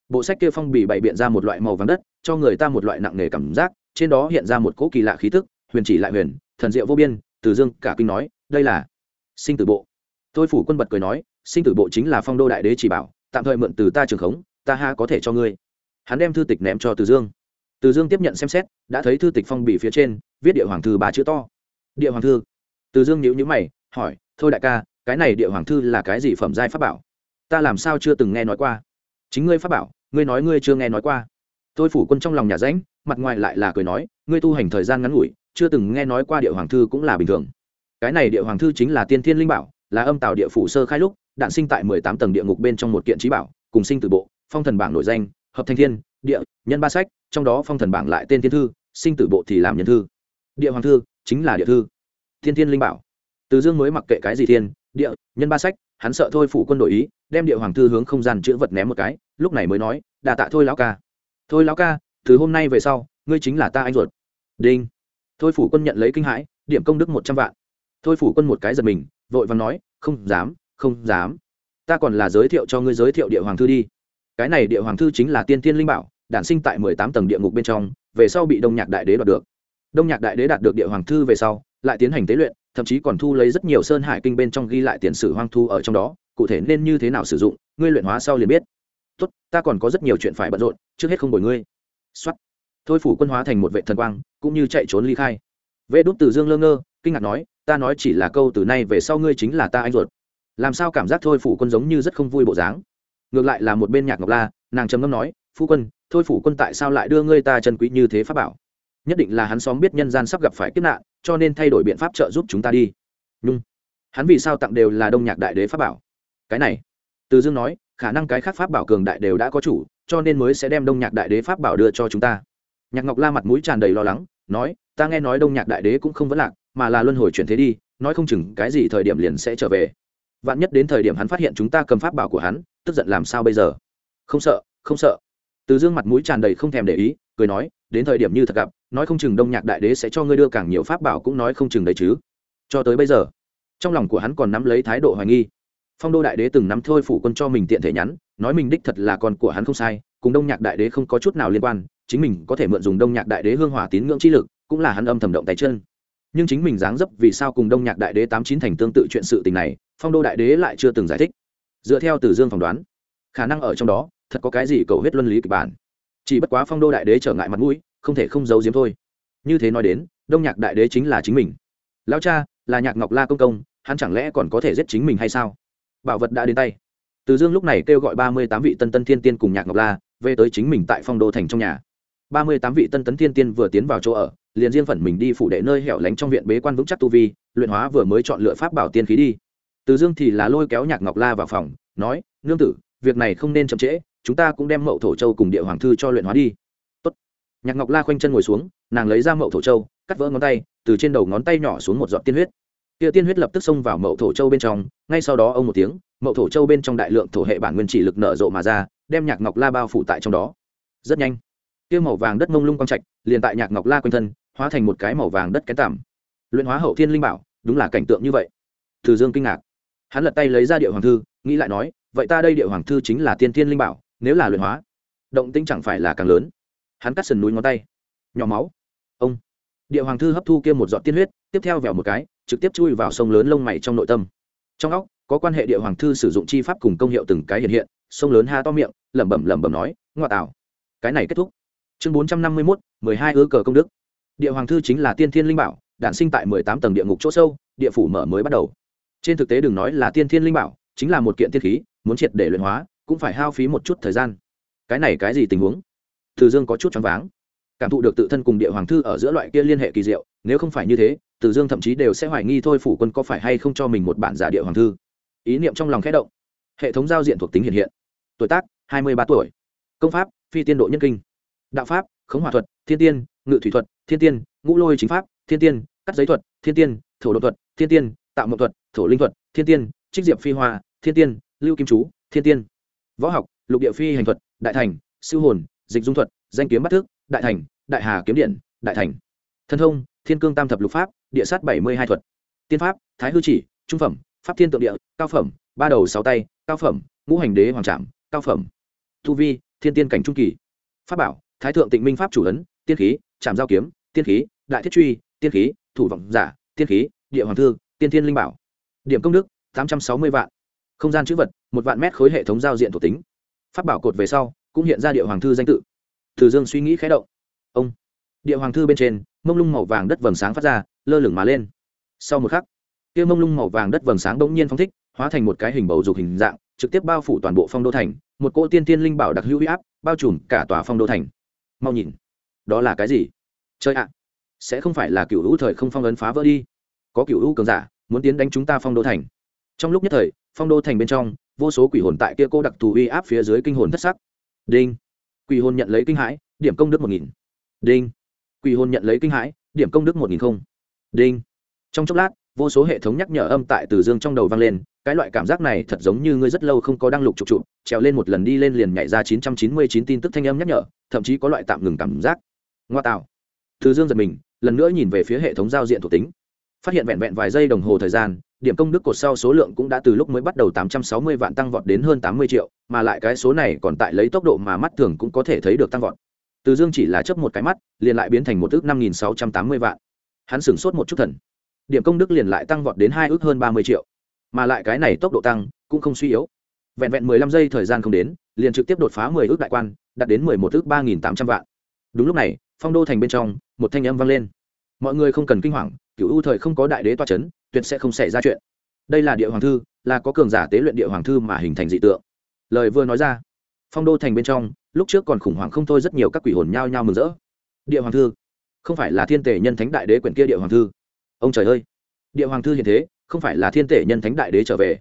Bộ sách kia phong bì bày biện ra một loại màu vàng đất, cho người ta một loại nặng nề cảm giác, trên đó hiện ra một cỗ kỳ lạ khí tức, huyền chỉ lại huyền, thần diệu vô biên, từ dương cả kinh nói, đây là sinh tử bộ. Tôi phủ quân bật cười nói, sinh tử bộ chính là phong đô đại đế chỉ bảo, tạm thời mượn từ ta trường khống, ta ha có thể cho ngươi. Hắn đem thư tịch ném cho từ dương từ dương tiếp nhận xem xét, đã thấy thư tịch phong bì phía trên, viết địa hoàng thư ba chữ to. Địa hoàng thư? Từ dương nhíu nhíu mày, hỏi, thôi đại ca, cái này địa hoàng thư là cái gì phẩm giai pháp bảo? Ta làm sao chưa từng nghe nói qua. Chính ngươi pháp bảo, ngươi nói ngươi chưa nghe nói qua. Tôi phủ quân trong lòng nhà ránh mặt ngoài lại là cười nói, ngươi tu hành thời gian ngắn ngủi, chưa từng nghe nói qua địa hoàng thư cũng là bình thường. Cái này địa hoàng thư chính là tiên thiên linh bảo, là âm tạo địa phủ sơ khai lúc, đạn sinh tại mười tám tầng địa ngục bên trong một kiện trí bảo, cùng sinh từ bộ, phong thần bảng nội danh, hợp thanh thiên địa, nhân ba sách, trong đó phong thần bảng lại tên thiên thư, sinh tử bộ thì làm nhân thư. Địa hoàng thư, chính là địa thư. Thiên thiên linh bảo. Từ dương mới mặc kệ cái gì thiên, địa, nhân ba sách, hắn sợ thôi phụ quân đội ý, đem địa hoàng thư hướng không gian chữ vật ném một cái, lúc này mới nói, đà tạ thôi lão ca. Thôi lão ca, từ hôm nay về sau, ngươi chính là ta anh ruột. Đinh. Thôi phủ quân nhận lấy kinh hãi, điểm công đức một trăm vạn. Thôi phủ quân một cái giật mình, vội vàng nói, không dám không dám. Ta còn là giới thiệu cho ngươi giới thiệu địa hoàng thư đi cái này địa hoàng thư chính là tiên tiên linh bảo, đản sinh tại mười tám tầng địa ngục bên trong, về sau bị đông nhạc đại đế đoạt được. Đông nhạc đại đế đạt được địa hoàng thư về sau, lại tiến hành tế luyện, thậm chí còn thu lấy rất nhiều sơn hải kinh bên trong ghi lại tiền sử hoang thu ở trong đó, cụ thể nên như thế nào sử dụng, ngươi luyện hóa sau liền biết. Tốt, ta còn có rất nhiều chuyện phải bận rộn, trước hết không bồi ngươi. Xuất thôi phủ quân hóa thành một vệ thần quang, cũng như chạy trốn ly khai. Vệ đúc từ dương lơ ngơ, kinh ngạc nói, ta nói chỉ là câu từ nay về sau ngươi chính là ta anh ruột. Làm sao cảm giác thôi phủ quân giống như rất không vui bộ dáng? Ngược lại là một bên nhạc ngọc la, nàng trầm ngâm nói, phu quân, thôi phủ quân tại sao lại đưa ngươi ta chân quý như thế pháp bảo? Nhất định là hắn xóm biết nhân gian sắp gặp phải kiếp nạn, cho nên thay đổi biện pháp trợ giúp chúng ta đi. Nhưng hắn vì sao tặng đều là đông nhạc đại đế pháp bảo? Cái này. Từ dương nói, khả năng cái khác pháp bảo cường đại đều đã có chủ, cho nên mới sẽ đem đông nhạc đại đế pháp bảo đưa cho chúng ta. Nhạc ngọc la mặt mũi tràn đầy lo lắng, nói, ta nghe nói đông nhạc đại đế cũng không vấn lạc, mà là luân hồi chuyển thế đi, nói không chừng cái gì thời điểm liền sẽ trở về. Vạn nhất đến thời điểm hắn phát hiện chúng ta cầm pháp bảo của hắn tức giận làm sao bây giờ? Không sợ không sợ. Từ dương mặt mũi tràn đầy không thèm để ý, cười nói, đến thời điểm như thật gặp, nói không chừng đông nhạc đại đế sẽ cho ngươi đưa càng nhiều pháp bảo cũng nói không chừng đấy chứ. Cho tới bây giờ, trong lòng của hắn còn nắm lấy thái độ hoài nghi. Phong đô đại đế từng nắm thôi phủ quân cho mình tiện thể nhắn, nói mình đích thật là con của hắn không sai, cùng đông nhạc đại đế không có chút nào liên quan, chính mình có thể mượn dùng đông nhạc đại đế hương hỏa tín ngưỡng chi lực, cũng là hắn âm thầm động tay chân. Nhưng chính mình dáng dấp vì sao cùng đông nhạc đại đế tám chín thành tương tự chuyện sự tình này, phong đô đại đế lại chưa từng giải thích dựa theo từ dương phỏng đoán, khả năng ở trong đó, thật có cái gì cầu huyết luân lý kịch bản. Chỉ bất quá phong đô đại đế trở ngại mặt mũi, không thể không giấu giếm thôi. Như thế nói đến, đông nhạc đại đế chính là chính mình. Lão cha, là nhạc ngọc la công công, hắn chẳng lẽ còn có thể giết chính mình hay sao? Bảo vật đã đến tay. Từ dương lúc này kêu gọi ba mươi tám vị tân tân thiên tiên cùng nhạc ngọc la về tới chính mình tại phong đô thành trong nhà. ba mươi tám vị tân tấn thiên tiên vừa tiến vào chỗ ở, liền riêng phần mình đi phủ đệ nơi hẻo lánh trong viện bế quan vững chắc tu vi, luyện hóa vừa mới chọn lựa pháp bảo tiên khí đi từ dương thì là lôi kéo nhạc ngọc la vào phòng, nói, nương tử, việc này không nên chậm trễ, chúng ta cũng đem mậu thổ châu cùng địa hoàng thư cho luyện hóa đi. Tốt. nhạc ngọc la khoanh chân ngồi xuống, nàng lấy ra mậu thổ châu, cắt vỡ ngón tay, từ trên đầu ngón tay nhỏ xuống một giọt tiên huyết. Kia tiên huyết lập tức xông vào mậu thổ châu bên trong, ngay sau đó ông một tiếng, mậu thổ châu bên trong đại lượng thổ hệ bản nguyên chỉ lực nở rộ mà ra, đem nhạc ngọc la bao phủ tại trong đó. Rất nhanh, kia màu vàng đất mông lung quang trạch liền tại nhạc ngọc la quanh thân, hóa thành một cái màu vàng đất kén tảm luyện hóa hậu thiên linh bảo, đúng là cảnh tượng như vậy. Từ dương kinh ngạc hắn lật tay lấy ra địa hoàng thư, nghĩ lại nói, vậy ta đây địa hoàng thư chính là tiên thiên linh bảo, nếu là luyện hóa, động tĩnh chẳng phải là càng lớn. Hắn cắt sần núi ngón tay. Nhỏ máu. Ông. Địa hoàng thư hấp thu kia một giọt tiên huyết, tiếp theo vèo một cái, trực tiếp chui vào sông lớn lông mày trong nội tâm. Trong óc, có quan hệ địa hoàng thư sử dụng chi pháp cùng công hiệu từng cái hiện hiện, sông lớn ha to miệng, lẩm bẩm lẩm bẩm nói, ngoa tạo. Cái này kết thúc. Chương bốn trăm năm mươi mốt, mười hai ư cờ công đức. Địa hoàng thư chính là tiên thiên linh bảo, đản sinh tại mười tám tầng địa ngục chỗ sâu, địa phủ mở mới bắt đầu trên thực tế đừng nói là tiên thiên linh bảo, chính là một kiện tiên khí, muốn triệt để luyện hóa, cũng phải hao phí một chút thời gian. Cái này cái gì tình huống? Từ dương có chút choáng váng. Cảm thụ được tự thân cùng địa hoàng thư ở giữa loại kia liên hệ kỳ diệu, nếu không phải như thế, từ dương thậm chí đều sẽ hoài nghi thôi phủ quân có phải hay không cho mình một bản giả địa hoàng thư. Ý niệm trong lòng khẽ động. Hệ thống giao diện thuộc tính hiện hiện. Tuổi tác, hai mươi ba tuổi. Công pháp, phi tiên độ nhân kinh. Đạo pháp, khống hòa thuật, thiên tiên, ngự thủy thuật, thiên tiên, ngũ lôi chính pháp, thiên tiên, cắt giấy thuật, thiên tiên, thổ đột thuật, thiên tiên, tạo mậu thuật thổ linh thuật, thiên tiên, trích diệp phi hoa, thiên tiên, lưu kim chú, thiên tiên. Võ học, lục địa phi hành thuật, đại thành, siêu hồn, dịch dung thuật, danh kiếm bắt thức, đại thành, đại hà kiếm điện, đại thành. Thân thông, thiên cương tam thập lục pháp, địa sát bảy mươi hai thuật. Tiên pháp, thái hư chỉ, trung phẩm, pháp thiên tượng địa, cao phẩm, ba đầu sáu tay, cao phẩm, ngũ hành đế hoàng trạm cao phẩm. Thu vi, thiên tiên cảnh trung kỳ. Pháp bảo, thái thượng tịnh minh pháp chủ ấn, tiên khí trạm giao kiếm, tiên khí, đại thiết truy, tiên khí, thủ vọng giả, tiên khí, địa hoàng thư, tiên thiên linh bảo điểm công đức, tám trăm sáu mươi vạn. Không gian chữ vật, một vạn mét khối hệ thống giao diện thuộc tính. Phát bảo cột về sau, cũng hiện ra địa hoàng thư danh tự. Thử dương suy nghĩ khé động. Ông. Địa hoàng thư bên trên, mông lung màu vàng đất vầng sáng phát ra, lơ lửng mà lên. Sau một khắc, kia mông lung màu vàng đất vầng sáng bỗng nhiên phong thích, hóa thành một cái hình bầu dục hình dạng, trực tiếp bao phủ toàn bộ phong đô thành, một cỗ tiên tiên linh bảo đặc hữu huy áp, bao trùm cả tòa phong đô thành. Mau nhìn, đó là cái gì? Chơi ạ, sẽ không phải là cựu hữu thời không phong ấn phá vỡ đi. Có cựu hữu cường giả muốn tiến đánh chúng ta phong đô thành. Trong lúc nhất thời, phong đô thành bên trong, vô số quỷ hồn tại kia cô đặc thù uy áp phía dưới kinh hồn thất sắc. Đinh. Quỷ hồn nhận lấy kinh hãi, điểm công đức một nghìn. Đinh. Quỷ hồn nhận lấy kinh hãi, điểm công đức một nghìn không. Đinh. Trong chốc lát, vô số hệ thống nhắc nhở âm tại từ dương trong đầu vang lên, cái loại cảm giác này thật giống như ngươi rất lâu không có đăng lục trục trụ trèo lên một lần đi lên liền nhảy ra chín trăm chín mươi chín tin tức thanh âm nhắc nhở, thậm chí có loại tạm ngừng cảm giác. Ngoa tạo. Từ dương giật mình, lần nữa nhìn về phía hệ thống giao diện thuộc tính phát hiện vẹn vẹn vài giây đồng hồ thời gian điểm công đức cột sau số lượng cũng đã từ lúc mới bắt đầu 860 vạn tăng vọt đến hơn 80 triệu, mà lại cái số này còn tại lấy tốc độ mà mắt thường cũng có thể thấy được tăng vọt. Từ Dương chỉ là chớp một cái mắt, liền lại biến thành một ước 5680 vạn. Hắn sửng sốt một chút thần. Điểm công đức liền lại tăng vọt đến hai ước hơn 30 triệu. Mà lại cái này tốc độ tăng cũng không suy yếu. Vẹn vẹn 15 giây thời gian không đến, liền trực tiếp đột phá 10 ước đại quan, đạt đến 11 ước 3800 vạn. Đúng lúc này, phong đô thành bên trong, một thanh âm vang lên. Mọi người không cần kinh hoàng, cựu ưu thời không có đại đế toa c h ấ n tuyệt sẽ không xảy ra chuyện. Đây là địa hoàng thư là có cường giả tế luyện địa hoàng thư mà hình thành dị tượng. Lời vừa nói ra phong đô thành bên trong lúc trước còn khủng hoảng không thôi rất nhiều các quỷ hồn nhao nhao mừng rỡ. Địa hoàng thư không phải là thiên tể nhân thánh đại đế quyển kia địa hoàng thư. Ông trời ơi! Địa hoàng thư hiện thế không phải là thiên tể nhân thánh đại đế trở về.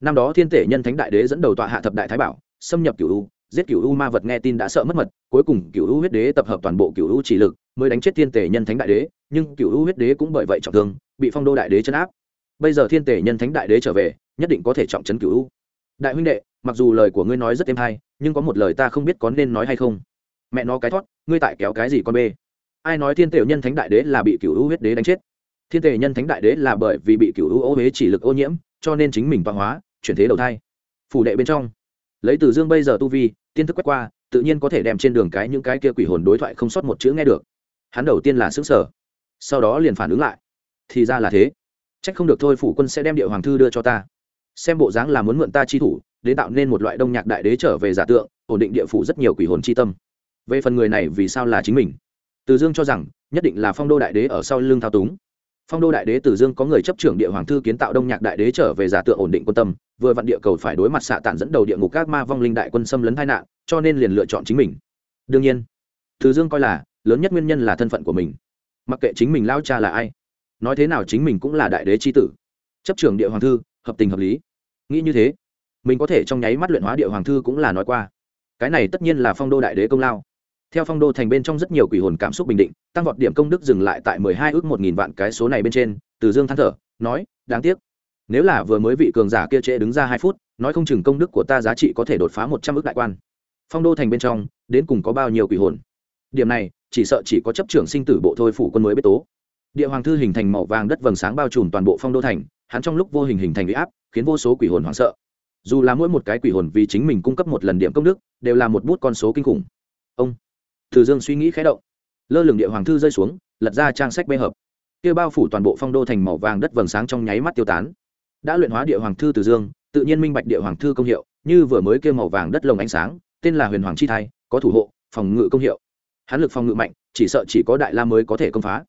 Năm đó thiên tể nhân thánh đại đế dẫn đầu tọa hạ thập đại thái bảo xâm nhập cựu u giết cựu u ma vật nghe tin đã sợ mất mật cuối cùng cựu u huyết đế tập hợp toàn bộ cựu u chỉ lực mới đánh chết thiên tể nhân thánh đại đế nhưng cựu u huyết đế cũng bởi vậy trọng thương, bị phong đô đại đế chấn áp. Bây giờ thiên tể nhân thánh đại đế trở về, nhất định có thể trọng chấn cựu u đại huynh đệ, mặc dù lời của ngươi nói rất êm hay, nhưng có một lời ta không biết có nên nói hay không. Mẹ nó cái thoát ngươi tại kéo cái gì con bê? Ai nói thiên tể nhân thánh đại đế là bị cựu u huyết đế đánh chết? Thiên tể nhân thánh đại đế là bởi vì bị cựu u ô huế chỉ lực ô nhiễm, cho nên chính mình văn hóa, chuyển thế đầu thai. Phủ đệ bên trong. Lấy từ dương bây giờ tu vi, tiên thức quét qua, tự nhiên có thể đem trên đường cái những cái kia quỷ hồn đối thoại không sót một chữ nghe được. Hắn đầu tiên là xứng sở sau đó liền phản ứng lại. Thì ra là thế. C h ắ c không được thôi, phủ quân sẽ đem địa hoàng thư đưa cho ta. Xem bộ dáng là muốn mượn ta chi thủ, đến tạo nên một loại đông nhạc đại đế trở về giả tượng, ổn định địa phủ rất nhiều quỷ hồn chi tâm. Về phần người này vì sao là chính mình? Từ dương cho rằng, nhất định là phong đô đại đế ở sau lưng thao túng. Phong đô đại đế từ dương có người chấp trưởng địa hoàng thư kiến tạo đông nhạc đại đế trở về giả tượng ổn định quân tâm, vừa vặn địa cầu phải đối mặt xạ tản dẫn đầu địa ngục các ma vong linh đại quân xâm lấn tai nạn, cho nên liền lựa chọn chính mình. Đương nhiên, từ dương coi là, lớn nhất nguyên nhân là thân phận của mình mặc kệ chính mình lao cha là ai, nói thế nào chính mình cũng là đại đế c h i tử. Chấp trưởng địa hoàng thư, hợp tình hợp lý. Nghĩ như thế, mình có thể trong nháy mắt luyện hóa địa hoàng thư cũng là nói qua. Cái này tất nhiên là phong đô đại đế công lao. Theo phong đô thành bên trong rất nhiều quỷ hồn cảm xúc bình định, tăng vọt điểm công đức dừng lại tại mười hai ước một nghìn vạn cái số này bên trên, từ dương than thở, nói, đáng tiếc, nếu là vừa mới vị cường giả kia trễ đứng ra hai phút, nói không chừng công đức của ta giá trị có thể đột phá một trăm ước đại quan. Phong đô thành bên trong, đến cùng có bao nhiêu quỷ hồn? Điểm này chỉ sợ chỉ có chấp trưởng sinh tử bộ thôi phủ quân mới biết tố. Địa hoàng thư hình thành màu vàng đất vầng sáng bao trùm toàn bộ phong đô thành, hắn trong lúc vô hình hình thành huy áp, khiến vô số quỷ hồn hoảng sợ. Dù là mỗi một cái quỷ hồn vì chính mình cung cấp một lần điểm công đức, đều là một bút con số kinh khủng. Ông từ dương suy nghĩ khé động. Lơ lửng địa hoàng thư rơi xuống, lật ra trang sách bê hợp. Kia bao phủ toàn bộ phong đô thành màu vàng đất vầng sáng trong nháy mắt tiêu tán. Đã luyện hóa địa hoàng thư từ dương, tự nhiên minh bạch địa hoàng thư công hiệu, như vừa mới kêu màu vàng đất lồng ánh sáng, tên là huyền hoàng chi thai, có thủ hộ, phòng ngự công hiệu hắn lực phòng ngự mạnh, chỉ sợ chỉ có đại la mới có thể công phá.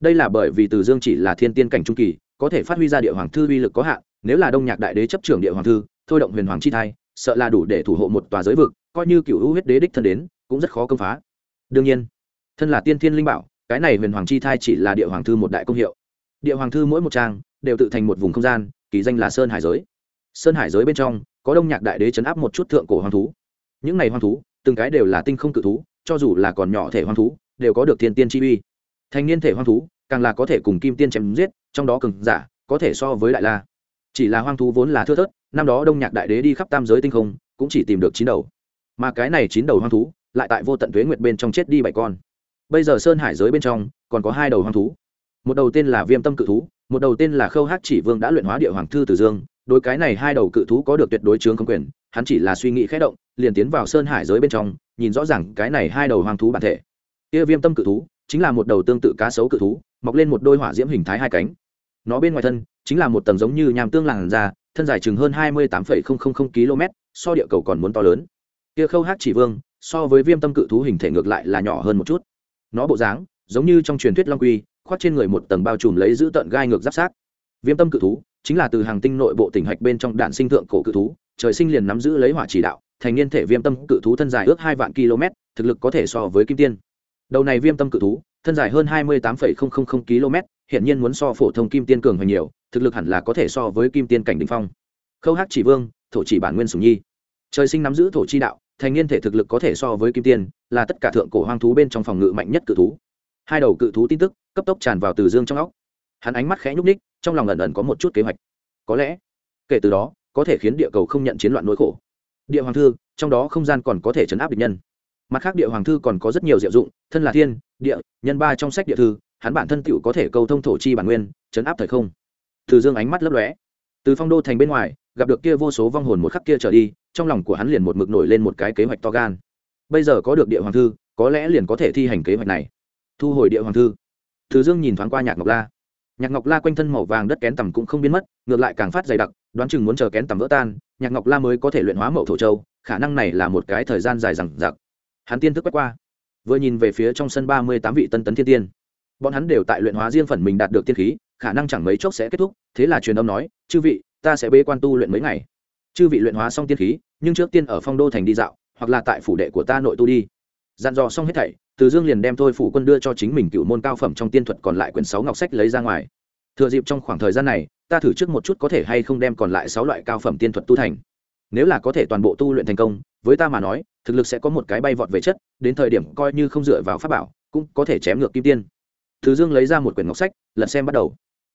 Đây là bởi vì từ dương chỉ là thiên tiên cảnh trung kỳ, có thể phát huy ra địa hoàng thư uy lực có hạn, nếu là đông nhạc đại đế chấp trưởng địa hoàng thư, thôi động huyền hoàng chi thai, sợ là đủ để thủ hộ một tòa giới vực, coi như cựu hữu huyết đế đích thân đến, cũng rất khó công phá. Đương nhiên, thân là tiên thiên linh bảo, cái này huyền hoàng chi thai chỉ là địa hoàng thư một đại công hiệu. Địa hoàng thư mỗi một trang, đều tự thành một vùng không gian, kỳ danh là sơn hải giới. Sơn hải giới bên trong, có đông nhạc đại đế chấn áp một chút thượng cổ hoàng thú. Những này hoàng thú, từng cái đều là tinh không cự thú cho dù là còn nhỏ thể hoang thú, đều có được thiên tiên chi uy. Thành niên thể hoang thú, càng là có thể cùng kim tiên chém giết, trong đó cường giả, có thể so với đại la. Chỉ là hoang thú vốn là thưa thớt, năm đó đông nhạc đại đế đi khắp tam giới tinh không, cũng chỉ tìm được chín đầu. Mà cái này chín đầu hoang thú, lại tại vô tận tuế nguyệt bên trong chết đi bảy con. Bây giờ sơn hải giới bên trong, còn có hai đầu hoang thú. Một đầu tên là viêm tâm cự thú, một đầu tên là khâu hát chỉ vương đã luyện hóa địa hoàng thư tử dương đối cái này hai đầu cự thú có được tuyệt đối chướng không quyền, hắn chỉ là suy nghĩ khẽ động, liền tiến vào sơn hải giới bên trong, nhìn rõ ràng cái này hai đầu hoang thú bản thể. Kia viêm tâm cự thú, chính là một đầu tương tự cá sấu cự thú, mọc lên một đôi hỏa diễm hình thái hai cánh. Nó bên ngoài thân, chính là một tầng giống như nhàm tương làn da, thân dài chừng hơn hai mươi tám km, so địa cầu còn muốn to lớn. Kia khâu hát chỉ vương, so với viêm tâm cự thú hình thể ngược lại là nhỏ hơn một chút. Nó bộ dáng, giống như trong truyền thuyết long quy, khoác trên người một tầng bao trùm lấy giữ tận gai ngược giáp sát. Viêm tâm cự thú chính là từ hàng tinh nội bộ tỉnh hạch bên trong đạn sinh thượng cổ cự thú, trời sinh liền nắm giữ lấy hỏa chỉ đạo, thành niên thể viêm tâm cự thú thân dài ước hai vạn km, thực lực có thể so với kim tiên. Đầu này viêm tâm cự thú, thân dài hơn hai mươi tám km hiện nhiên muốn so phổ thông kim tiên cường hơn nhiều, thực lực hẳn là có thể so với kim tiên cảnh đình phong. Khâu hát chỉ vương, thổ chỉ bản nguyên sùng nhi. Trời sinh nắm giữ thổ chi đạo, thành niên thể thực lực có thể so với kim tiên, là tất cả thượng cổ hoang thú bên trong phòng ngự mạnh nhất cự thú. Hai đầu cự thú tin tức, cấp tốc tràn vào từ dương trong óc. Hắn ánh mắt khẽ nhúc ních trong lòng ẩn ẩn có một chút kế hoạch. Có lẽ, kể từ đó, có thể khiến địa cầu không nhận chiến loạn nỗi khổ. Địa hoàng thư, trong đó không gian còn có thể chấn áp địch nhân. Mặt khác địa hoàng thư còn có rất nhiều diệu dụng, thân là thiên, địa, nhân ba trong sách địa thư, hắn bản thân tựu có thể câu thông thổ chi bản nguyên, chấn áp thời không. Từ dương ánh mắt lấp lóe. Từ phong đô thành bên ngoài, gặp được kia vô số vong hồn một khắc kia trở đi, trong lòng của hắn liền một mực nổi lên một cái kế hoạch to gan. Bây giờ có được địa hoàng thư, có lẽ liền có thể thi hành kế hoạch này. Thu hồi địa hoàng thư. Từ dương nhìn thoáng qua nhạc ngọc la nhạc ngọc la quanh thân màu vàng đất kén tầm cũng không biến mất, ngược lại càng phát dày đặc, đoán chừng muốn chờ kén tầm vỡ tan, nhạc ngọc la mới có thể luyện hóa mậu thổ châu, khả năng này là một cái thời gian dài rằng giặc hắn tiên thức quét qua, vừa nhìn về phía trong sân ba mươi tám vị tân tấn thiên tiên. Bọn hắn đều tại luyện hóa riêng phần mình đạt được tiên khí, khả năng chẳng mấy chốc sẽ kết thúc, thế là truyền âm nói, chư vị, ta sẽ bê quan tu luyện mấy ngày. Chư vị luyện hóa xong tiên khí, nhưng trước tiên ở phong đô thành đi dạo, hoặc là tại phủ đệ của ta nội tu đi dặn dò xong hết thảy, từ dương liền đem thôi phủ quân đưa cho chính mình cựu môn cao phẩm trong tiên thuật còn lại quyển sáu ngọc sách lấy ra ngoài. Thừa dịp trong khoảng thời gian này, ta thử trước một chút có thể hay không đem còn lại sáu loại cao phẩm tiên thuật tu thành. Nếu là có thể toàn bộ tu luyện thành công, với ta mà nói, thực lực sẽ có một cái bay vọt về chất, đến thời điểm coi như không dựa vào pháp bảo, cũng có thể chém ngược kim tiên. Thứ dương lấy ra một quyển ngọc sách lật xem bắt đầu.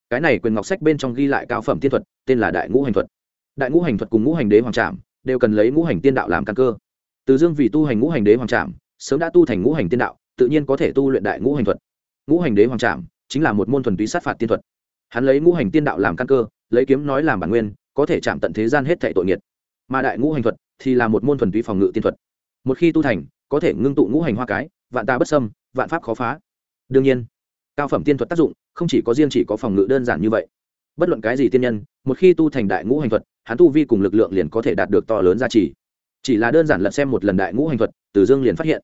Cái này quyển ngọc sách bên trong ghi lại cao phẩm tiên thuật, tên là đại ngũ hành thuật. Đại ngũ hành thuật cùng ngũ hành đế hoàng trạm đều cần lấy ngũ hành tiên đạo làm căn cơ. Từ dương vì tu hành ngũ hành đế hoàng trạm sớm đã tu thành ngũ hành tiên đạo, tự nhiên có thể tu luyện đại ngũ hành thuật. Ngũ hành đế hoàng trạm chính là một môn thuần túy sát phạt tiên thuật. Hắn lấy ngũ hành tiên đạo làm căn cơ, lấy kiếm nói làm bản nguyên, có thể chạm tận thế gian hết thệ tội nghiệt mà đại ngũ hành thuật thì là một môn thuần túy phòng ngự tiên thuật. Một khi tu thành, có thể ngưng tụ ngũ hành hoa cái, vạn ta bất sâm vạn pháp khó phá. Đương nhiên, cao phẩm tiên thuật tác dụng không chỉ có riêng chỉ có phòng ngự đơn giản như vậy. Bất luận cái gì tiên nhân, một khi tu thành đại ngũ hành thuật, hắn tu vi cùng lực lượng liền có thể đạt được to lớn giá trị. Chỉ là đơn giản lật xem một lần đại ngũ hành thuật, từ dương liền phát hiện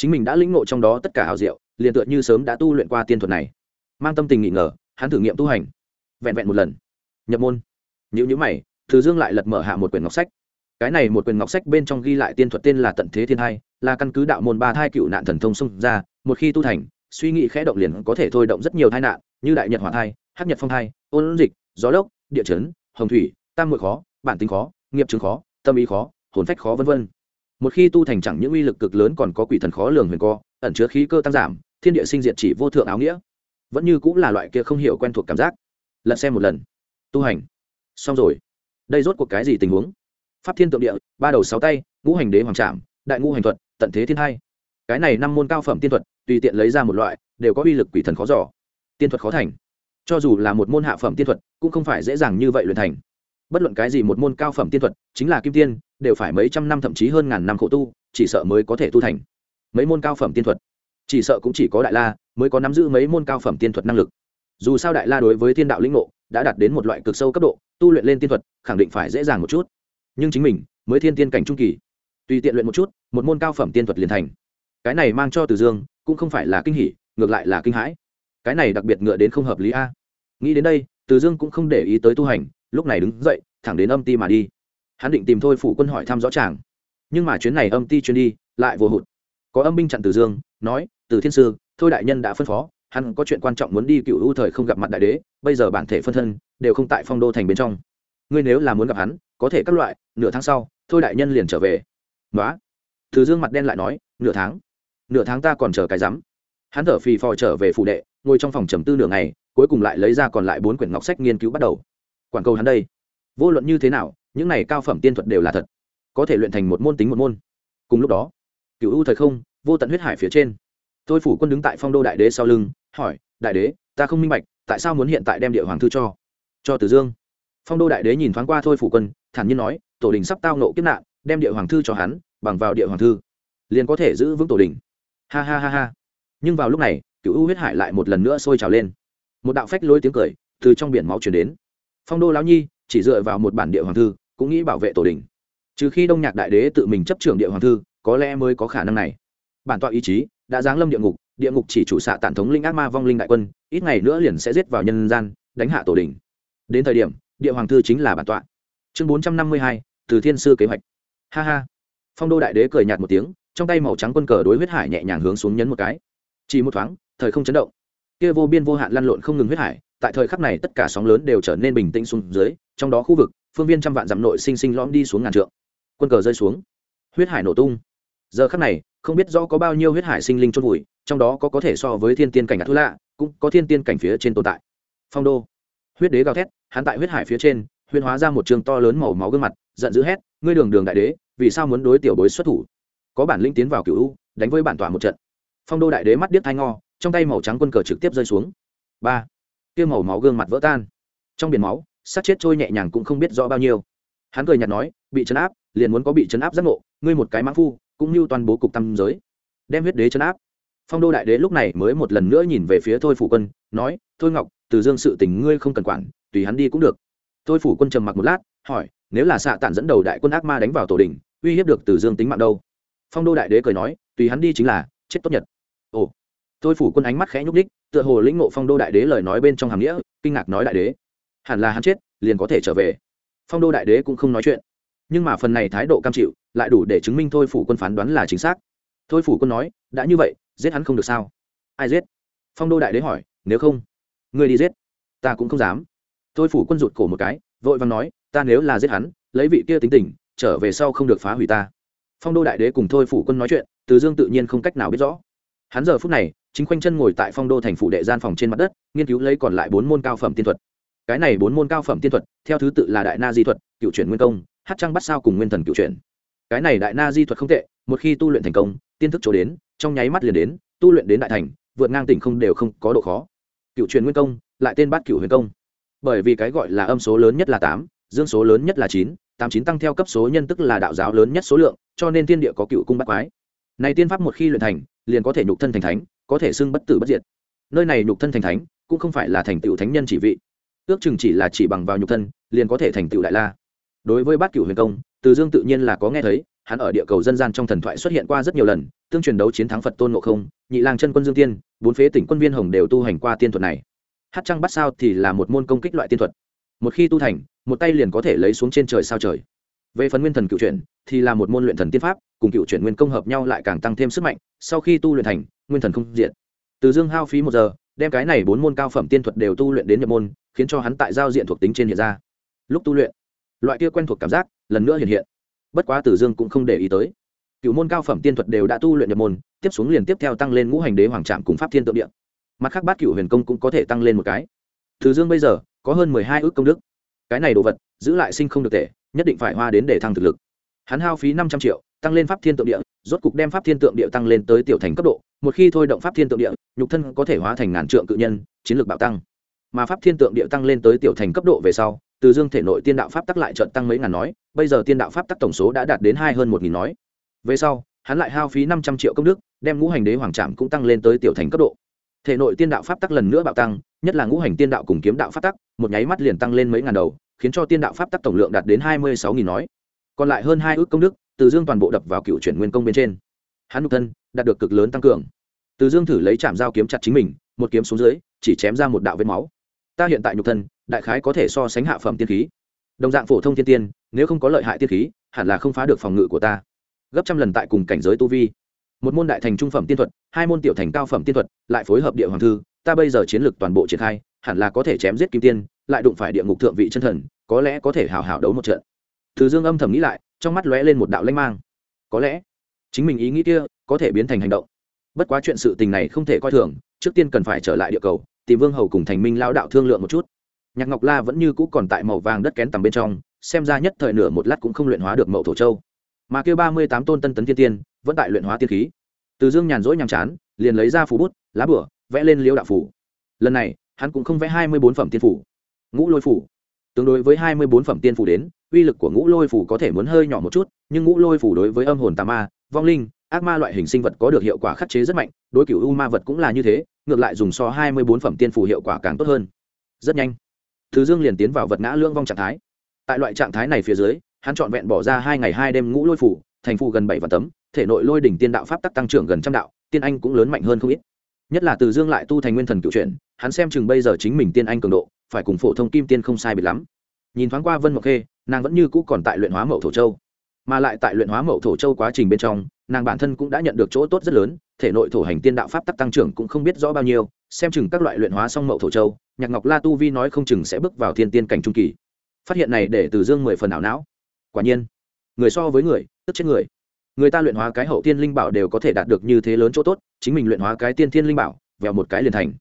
chính mình đã lĩnh ngộ trong đó tất cả hào diệu, liền tựa như sớm đã tu luyện qua tiên thuật này. Mang tâm tình nghỉ ngờ, hắn thử nghiệm tu hành. Vẹn vẹn một lần. Nhập môn. Nhữ nhữ mày thứ dương lại lật mở hạ một quyển ngọc sách. Cái này một quyển ngọc sách bên trong ghi lại tiên thuật tên là tận thế thiên hai, là căn cứ đạo môn ba thai cựu nạn thần thông xung ra, một khi tu thành, suy nghĩ khẽ động liền có thể thôi động rất nhiều tai nạn, như đại nhật hỏa thai, hắc nhật phong thai, ôn dịch, gió lốc, địa chấn, hồng thủy, tam muội khó, bản tính khó, nghiệp chứng khó, tâm ý khó, hồn phách khó, vân vân một khi tu thành chẳng những uy lực cực lớn còn có quỷ thần khó lường huyền co, ẩn chứa khí cơ tăng giảm, thiên địa sinh diệt chỉ vô thượng áo nghĩa. Vẫn như cũng là loại kia không hiểu quen thuộc cảm giác. Lật xem một lần. Tu hành. Xong rồi. Đây rốt cuộc cái gì tình huống? Pháp thiên tượng địa, ba đầu sáu tay, ngũ hành đế hoàng trạm đại ngũ hành thuật, tận thế thiên hai. Cái này năm môn cao phẩm tiên thuật, tùy tiện lấy ra một loại, đều có uy lực quỷ thần khó giỏ tiên thuật khó thành. Cho dù là một môn hạ phẩm tiên thuật, cũng không phải dễ dàng như vậy luyện thành bất luận cái gì một môn cao phẩm tiên thuật, chính là kim tiên, đều phải mấy trăm năm thậm chí hơn ngàn năm khổ tu, chỉ sợ mới có thể tu thành. Mấy môn cao phẩm tiên thuật, chỉ sợ cũng chỉ có đại la mới có nắm giữ mấy môn cao phẩm tiên thuật năng lực. Dù sao đại la đối với thiên đạo lĩnh ngộ đã đạt đến một loại cực sâu cấp độ, tu luyện lên tiên thuật khẳng định phải dễ dàng một chút. Nhưng chính mình mới thiên tiên cảnh trung kỳ, tùy tiện luyện một chút, một môn cao phẩm tiên thuật liền thành. Cái này mang cho từ dương cũng không phải là kinh hỉ, ngược lại là kinh hãi. Cái này đặc biệt ngựa đến không hợp lý a. Nghĩ đến đây, từ dương cũng không để ý tới tu hành lúc này đứng dậy, thẳng đến âm ti mà đi. Hắn định tìm thôi phủ quân hỏi thăm rõ ràng nhưng mà chuyến này âm ti chuyến đi lại vô hụt. Có âm binh chặn từ dương, nói, từ thiên sư, thôi đại nhân đã phân phó, hắn có chuyện quan trọng muốn đi cựu ưu thời không gặp mặt đại đế, bây giờ bản thể phân thân đều không tại phong đô thành bên trong. Ngươi nếu là muốn gặp hắn, có thể các loại, nửa tháng sau, thôi đại nhân liền trở về. Nói từ dương mặt đen lại nói, nửa tháng? Nửa tháng ta còn chờ cái rắm. Hắn thở phì phò trở về phủ đệ, ngồi trong phòng trầm tư nửa ngày, cuối cùng lại lấy ra còn lại bốn quyển ngọc sách nghiên cứu bắt đầu quản cầu hắn đây. Vô luận như thế nào, những này cao phẩm tiên thuật đều là thật. Có thể luyện thành một môn tính một môn. Cùng lúc đó cựu ưu thời không, vô tận huyết hải phía trên tôi phủ quân đứng tại phong đô đại đế sau lưng, hỏi, đại đế, ta không minh bạch, tại sao muốn hiện tại đem địa hoàng thư cho? Cho từ dương. Phong đô đại đế nhìn thoáng qua thôi phủ quân, thản nhiên nói, tổ đình sắp tao nộ kiếp nạn, đem địa hoàng thư cho hắn, bằng vào địa hoàng thư, liền có thể giữ vững tổ đình. Ha ha ha ha. Nhưng vào lúc này cựu u huyết hải lại một lần nữa sôi trào lên. Một đạo phách lôi tiếng cười từ trong biển máu chuyển đến phong đô lão nhi, chỉ dựa vào một bản địa hoàng thư, cũng nghĩ bảo vệ tổ đình. Trừ khi đông nhạc đại đế tự mình chấp trưởng địa hoàng thư, có lẽ mới có khả năng này. Bản tọa ý chí đã giáng lâm địa ngục địa ngục chỉ chủ xạ tản thống linh ác ma vong linh đại quân, ít ngày nữa liền sẽ giết vào nhân gian, đánh hạ tổ đình. Đến thời điểm, địa hoàng thư chính là bản tọa. Chương bốn trăm năm mươi hai, từ thiên sư kế hoạch. Ha ha. Phong đô đại đế cười nhạt một tiếng, trong tay màu trắng quân cờ đối huyết hải nhẹ nhàng hướng xuống nhấn một cái. Chỉ một thoáng, thời không chấn động. Kia vô biên vô hạn lăn lộn không ngừng huyết hải tại thời khắc này tất cả sóng lớn đều trở nên bình tĩnh xuống dưới, trong đó khu vực, phương viên trăm vạn dặm nội sinh sinh lõm đi xuống ngàn trượng. Quân cờ rơi xuống. Huyết hải nổ tung. Giờ khắc này, không biết rõ có bao nhiêu huyết hải sinh linh chôn vùi, trong đó có có thể so với thiên tiên cảnh ngạc thu lạ cũng có thiên tiên cảnh phía trên tồn tại. Phong đô. Huyết đế gào thét, hắn tại huyết hải phía trên, huyên hóa ra một trường to lớn màu máu gương mặt, giận dữ hét, ngươi đường đường đại đế, vì sao muốn đối tiểu bối xuất thủ? Có bản linh tiến vào cựu u, đánh với bản tỏa một trận. Phong đô đại đế mắt điếc thai ngò, trong tay màu trắng quân cờ trực tiếp rơi xuống. Ba kia màu máu gương mặt vỡ tan. Trong biển máu sát chết trôi nhẹ nhàng cũng không biết rõ bao nhiêu. Hắn cười nhạt nói, bị chấn áp, liền muốn có bị chấn áp giác ngộ, ngươi một cái mãng phu, cũng như toàn bố cục tâm giới. Đem huyết đế chấn áp. Phong đô đại đế lúc này mới một lần nữa nhìn về phía thôi phủ quân, nói, thôi ngọc, từ dương sự tình ngươi không cần quản, tùy hắn đi cũng được. Thôi phủ quân trầm mặc một lát, hỏi, nếu là xạ tản dẫn đầu đại quân ác ma đánh vào tổ đình uy hiếp được từ dương tính mạng đâu? Phong đô đại đế cười nói, tùy hắn đi chính là, chết tốt nhất ồ. Thôi phủ quân ánh mắt khẽ nhúc đích tựa hồ lĩnh ngộ phong đô đại đế lời nói bên trong hàm nghĩa, kinh ngạc nói đại đế, hẳn là hắn chết, liền có thể trở về. Phong đô đại đế cũng không nói chuyện. Nhưng mà phần này thái độ cam chịu, lại đủ để chứng minh thôi phủ quân phán đoán là chính xác. Thôi phủ quân nói, đã như vậy, giết hắn không được sao? Ai giết? Phong đô đại đế hỏi, nếu không người đi giết. Ta cũng không dám. Thôi phủ quân rụt cổ một cái, vội vàng nói, ta nếu là giết hắn, lấy vị kia tính tình, trở về sau không được phá hủy ta. Phong đô đại đế cùng thôi phủ quân nói chuyện, từ dương tự nhiên không cách nào biết rõ hắn giờ phút này, chính khoanh chân ngồi tại phong đô thành phủ đệ gian phòng trên mặt đất, nghiên cứu lấy còn lại bốn môn cao phẩm tiên thuật. Cái này bốn môn cao phẩm tiên thuật, theo thứ tự là đại na di thuật, cựu chuyển nguyên công hát trăng bắt sao cùng nguyên thần cựu chuyển. Cái này đại na di thuật không tệ, một khi tu luyện thành công, tiên thức chỗ đến, trong nháy mắt liền đến, tu luyện đến đại thành, vượt ngang tỉnh không đều không có độ khó. Cựu truyền nguyên công, lại tên bát cựu huyền công. Bởi vì cái gọi là âm số lớn nhất là tám, dương số lớn nhất là chín, tám chín tăng theo cấp số nhân tức là đạo giáo lớn nhất số lượng, cho nên tiên địa có cựu cung bắt quái. Này tiên pháp một khi luyện thành liền có thể nhục thân thành thánh, có thể xưng bất tử bất diệt. Nơi này nhục thân thành thánh, cũng không phải là thành tựu thánh nhân chỉ vị. Ước chừng chỉ là chỉ bằng vào nhục thân, liền có thể thành tựu đại la. Đối với bát cửu huyền công, từ dương tự nhiên là có nghe thấy, hắn ở địa cầu dân gian trong thần thoại xuất hiện qua rất nhiều lần, tương truyền đấu chiến thắng phật tôn ngộ không, nhị lang chân quân dương tiên, bốn phế tỉnh quân viên hồng đều tu hành qua tiên thuật này. Hát trăng bắt sao thì là một môn công kích loại tiên thuật. Một khi tu thành, một tay liền có thể lấy xuống trên trời sao trời về phần nguyên thần cựu chuyển, thì là một môn luyện thần tiên pháp, cùng cựu chuyển nguyên công hợp nhau lại càng tăng thêm sức mạnh, sau khi tu luyện thành, nguyên thần không diện từ dương hao phí một giờ, đem cái này bốn môn cao phẩm tiên thuật đều tu luyện đến nhập môn, khiến cho hắn tại giao diện thuộc tính trên hiện ra. Lúc tu luyện, loại kia quen thuộc cảm giác lần nữa hiện hiện. Bất quá tử dương cũng không để ý tới. Cựu môn cao phẩm tiên thuật đều đã tu luyện nhập môn, tiếp xuống liền tiếp theo tăng lên ngũ hành đế hoàng trạm cùng pháp thiên tượng địa. Mặt khác bát cựu huyền công cũng có thể tăng lên một cái. Tử dương bây giờ có hơn mười hai ước công đức. Cái này đồ vật, giữ lại sinh không được tệ nhất định phải hoa đến để thăng thực lực. Hắn hao phí năm trăm triệu, tăng lên pháp thiên tượng địa, rốt cục đem pháp thiên tượng địa tăng lên tới tiểu thành cấp độ. Một khi thôi động pháp thiên tượng địa, nhục thân có thể hóa thành ngàn trượng cự nhân, chiến lược bạo tăng. Mà pháp thiên tượng địa tăng lên tới tiểu thành cấp độ về sau, từ dương thể nội tiên đạo pháp tắc lại trận tăng mấy ngàn nói, bây giờ tiên đạo pháp tắc tổng số đã đạt đến hai hơn một nghìn nói. Về sau, hắn lại hao phí năm trăm triệu công đức, đem ngũ hành đế hoàng trạm cũng tăng lên tới tiểu thành cấp độ thể nội tiên đạo pháp tắc lần nữa bạo tăng, nhất là ngũ hành tiên đạo cùng kiếm đạo pháp tắc, một nháy mắt liền tăng lên mấy ngàn đầu, khiến cho tiên đạo pháp tắc tổng lượng đạt đến hai mươi sáu nghìn nói. Còn lại hơn hai ước công đức, từ dương toàn bộ đập vào cựu chuyển nguyên công bên trên. Hắn nục thân, đạt được cực lớn tăng cường. Từ dương thử lấy chạm dao kiếm chặt chính mình, một kiếm xuống dưới, chỉ chém ra một đạo vết máu. Ta hiện tại nhục thân, đại khái có thể so sánh hạ phẩm tiên khí. Đồng dạng phổ thông thiên tiên, nếu không có lợi hại tiên khí, hẳn là không phá được phòng ngự của ta. Gấp trăm lần tại cùng cảnh giới tu vi một môn đại thành trung phẩm tiên thuật, hai môn tiểu thành cao phẩm tiên thuật lại phối hợp địa hoàng thư, ta bây giờ chiến lược toàn bộ triển khai, hẳn là có thể chém giết kim tiên, lại đụng phải địa ngục thượng vị chân thần, có lẽ có thể hào hào đấu một trận. Từ dương âm thầm nghĩ lại, trong mắt lóe lên một đạo lanh mang. Có lẽ, chính mình ý nghĩ kia có thể biến thành hành động. Bất quá chuyện sự tình này không thể coi thường, trước tiên cần phải trở lại địa cầu, tìm vương hầu cùng thành minh lao đạo thương lượng một chút. Nhạc ngọc la vẫn như cũ còn tại màu vàng đất kén tầm bên trong, xem ra nhất thời nửa một lát cũng không luyện hóa được mậu thổ châu. Mà kêu ba mươi tám tôn tân tấn thiên tiên vẫn tại luyện hóa tiên khí. Từ dương nhàn rỗi nhàm chán, liền lấy ra phủ bút, lá bửa, vẽ lên liễu đạo phủ. Lần này, hắn cũng không vẽ hai mươi bốn phẩm tiên phủ. Ngũ lôi phủ. Tương đối với hai mươi bốn phẩm tiên phủ đến, uy lực của ngũ lôi phủ có thể muốn hơi nhỏ một chút, nhưng ngũ lôi phủ đối với âm hồn tà ma, vong linh, ác ma loại hình sinh vật có được hiệu quả khắc chế rất mạnh, đối cựu u ma vật cũng là như thế, ngược lại dùng so hai mươi bốn phẩm tiên phủ hiệu quả càng tốt hơn. Rất nhanh thứ dương liền tiến vào vật ngã lương vong trạng thái. Tại loại trạng thái này phía dưới, hắn trọn vẹn bỏ ra hai ngày hai đêm ngũ lôi phủ thành phụ gần bảy vạn tấm, thể nội lôi đỉnh tiên đạo pháp tắc tăng trưởng gần trăm đạo, tiên anh cũng lớn mạnh hơn không ít. Nhất là từ dương lại tu thành nguyên thần cựu truyện hắn xem chừng bây giờ chính mình tiên anh cường độ, phải cùng phổ thông kim tiên không sai biệt lắm. Nhìn thoáng qua vân mộc khê, nàng vẫn như cũ còn tại luyện hóa mậu thổ châu. Mà lại tại luyện hóa mậu thổ châu quá trình bên trong, nàng bản thân cũng đã nhận được chỗ tốt rất lớn, thể nội thổ hành tiên đạo pháp tắc tăng trưởng cũng không biết rõ bao nhiêu, xem chừng các loại luyện hóa xong mậu thổ châu, nhạc ngọc la tu vi nói không chừng sẽ bước vào thiên tiên cảnh trung kỳ. Phát hiện này để từ dương mười phần ảo não. Quả nhiên, người so với người tức chết người. Người ta luyện hóa cái hậu tiên linh bảo đều có thể đạt được như thế lớn chỗ tốt, chính mình luyện hóa cái tiên thiên linh bảo, vèo một cái liền thành.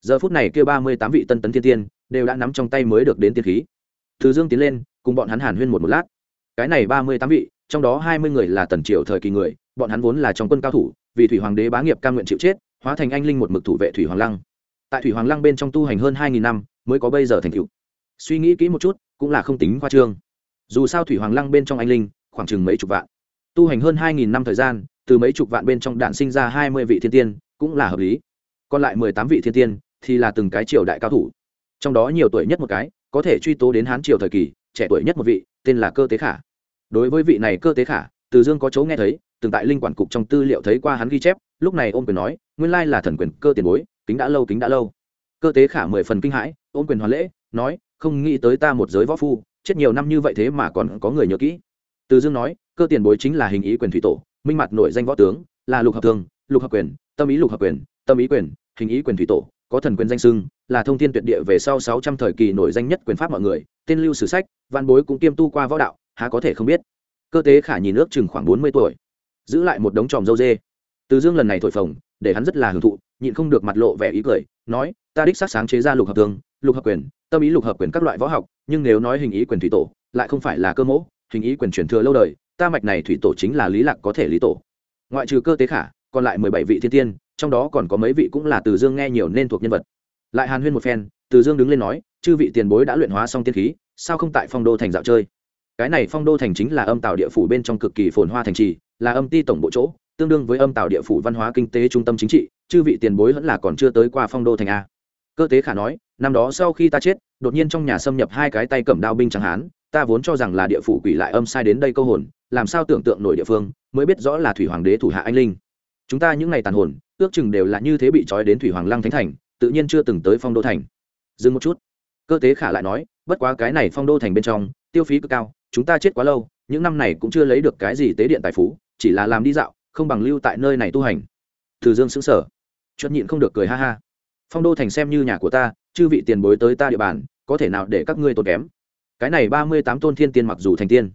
Giờ phút này kêu ba mươi tám vị tân tấn thiên tiên đều đã nắm trong tay mới được đến tiên khí. Thứ dương tiến lên, cùng bọn hắn hàn huyên một một lát. Cái này ba mươi tám vị, trong đó hai mươi người là tần triều thời kỳ người, bọn hắn vốn là trong quân cao thủ, vì thủy hoàng đế bá nghiệp cam nguyện chịu chết, hóa thành anh linh một mực thủ vệ thủy hoàng lăng. Tại thủy hoàng lăng bên trong tu hành hơn hai nghìn năm, mới có bây giờ thành cựu suy nghĩ kỹ một chút, cũng là không tính khoa trương. Dù sao thủy hoàng lăng bên trong anh linh, khoảng chừng mấy chục vạn tu hành hơn hai nghìn năm thời gian, từ mấy chục vạn bên trong đạn sinh ra hai mươi vị thiên tiên, cũng là hợp lý. Còn lại mười tám vị thiên tiên thì là từng cái triều đại cao thủ. Trong đó nhiều tuổi nhất một cái, có thể truy tố đến hán triều thời kỳ, trẻ tuổi nhất một vị, tên là cơ tế khả. Đối với vị này cơ tế khả, từ dương có chỗ nghe thấy, từng tại linh quản cục trong tư liệu thấy qua hắn ghi chép, lúc này ôm quyền nói, nguyên lai là thần quyền cơ tiền bối, kính đã lâu, kính đã lâu. Cơ tế khả mười phần kinh hãi, ôm quyền hoàn lễ, nói, không nghĩ tới ta một giới võ phu, chết nhiều năm như vậy thế mà còn có người nhớ kỹ từ dương nói, cơ tiền bối chính là hình ý quyền thủy tổ, minh mặt nội danh võ tướng, là lục hợp thương lục hợp quyền, tâm ý lục hợp quyền, tâm ý quyền, hình ý quyền thủy tổ, có thần quyền danh sưng là thông thiên tuyệt địa về sau sáu trăm thời kỳ nổi danh nhất quyền pháp mọi người, tên lưu sử sách, văn bối cũng kiêm tu qua võ đạo, há có thể không biết. Cơ tế khả nhìn ước chừng khoảng bốn mươi tuổi, giữ lại một đống tròm dâu dê. Từ dương lần này thổi phồng, để hắn rất là hưởng thụ, nhịn không được mặt lộ vẻ ý cười, nói, ta đích xác sáng chế ra lục hợp thương lục hợp quyền, tâm ý lục hợp quyền các loại võ học, nhưng nếu nói hình ý quyền thủy tổ, lại không phải là cơ mẫu hình ý quyền truyền thừa lâu đời, ta mạch này thủy tổ chính là lý lạc có thể lý tổ. Ngoại trừ cơ tế khả, còn lại mười bảy vị thiên tiên, trong đó còn có mấy vị cũng là từ dương nghe nhiều nên thuộc nhân vật. Lại hàn huyên một phen, từ dương đứng lên nói, chư vị tiền bối đã luyện hóa xong tiên khí, sao không tại phong đô thành dạo chơi? Cái này phong đô thành chính là âm tạo địa phủ bên trong cực kỳ phồn hoa thành trì, là âm ti tổng bộ chỗ, tương đương với âm tạo địa phủ văn hóa kinh tế trung tâm chính trị, chư vị tiền bối vẫn là còn chưa tới qua phong đô thành a. Cơ tế khả nói, năm đó sau khi ta chết, đột nhiên trong nhà xâm nhập hai cái tay cầm đao binh chẳng hán ta vốn cho rằng là địa phủ quỷ lại âm sai đến đây câu hồn, làm sao tưởng tượng nổi địa phương, mới biết rõ là thủy hoàng đế thủ hạ anh linh. Chúng ta những ngày tàn hồn, ước chừng đều là như thế bị trói đến thủy hoàng lăng thánh thành, tự nhiên chưa từng tới phong đô thành. Dừng một chút. Cơ tế khả lại nói, bất quá cái này phong đô thành bên trong, tiêu phí cực cao, chúng ta chết quá lâu, những năm này cũng chưa lấy được cái gì tế điện tài phú, chỉ là làm đi dạo, không bằng lưu tại nơi này tu hành. Từ dương xứng sở chuất nhịn không được cười ha ha. Phong đô thành xem như nhà của ta, chư vị tiền bối tới ta địa bàn, có thể nào để các ngươi tốn kém? Cái này ba mươi tám tôn thiên tiên mặc dù thành tiên,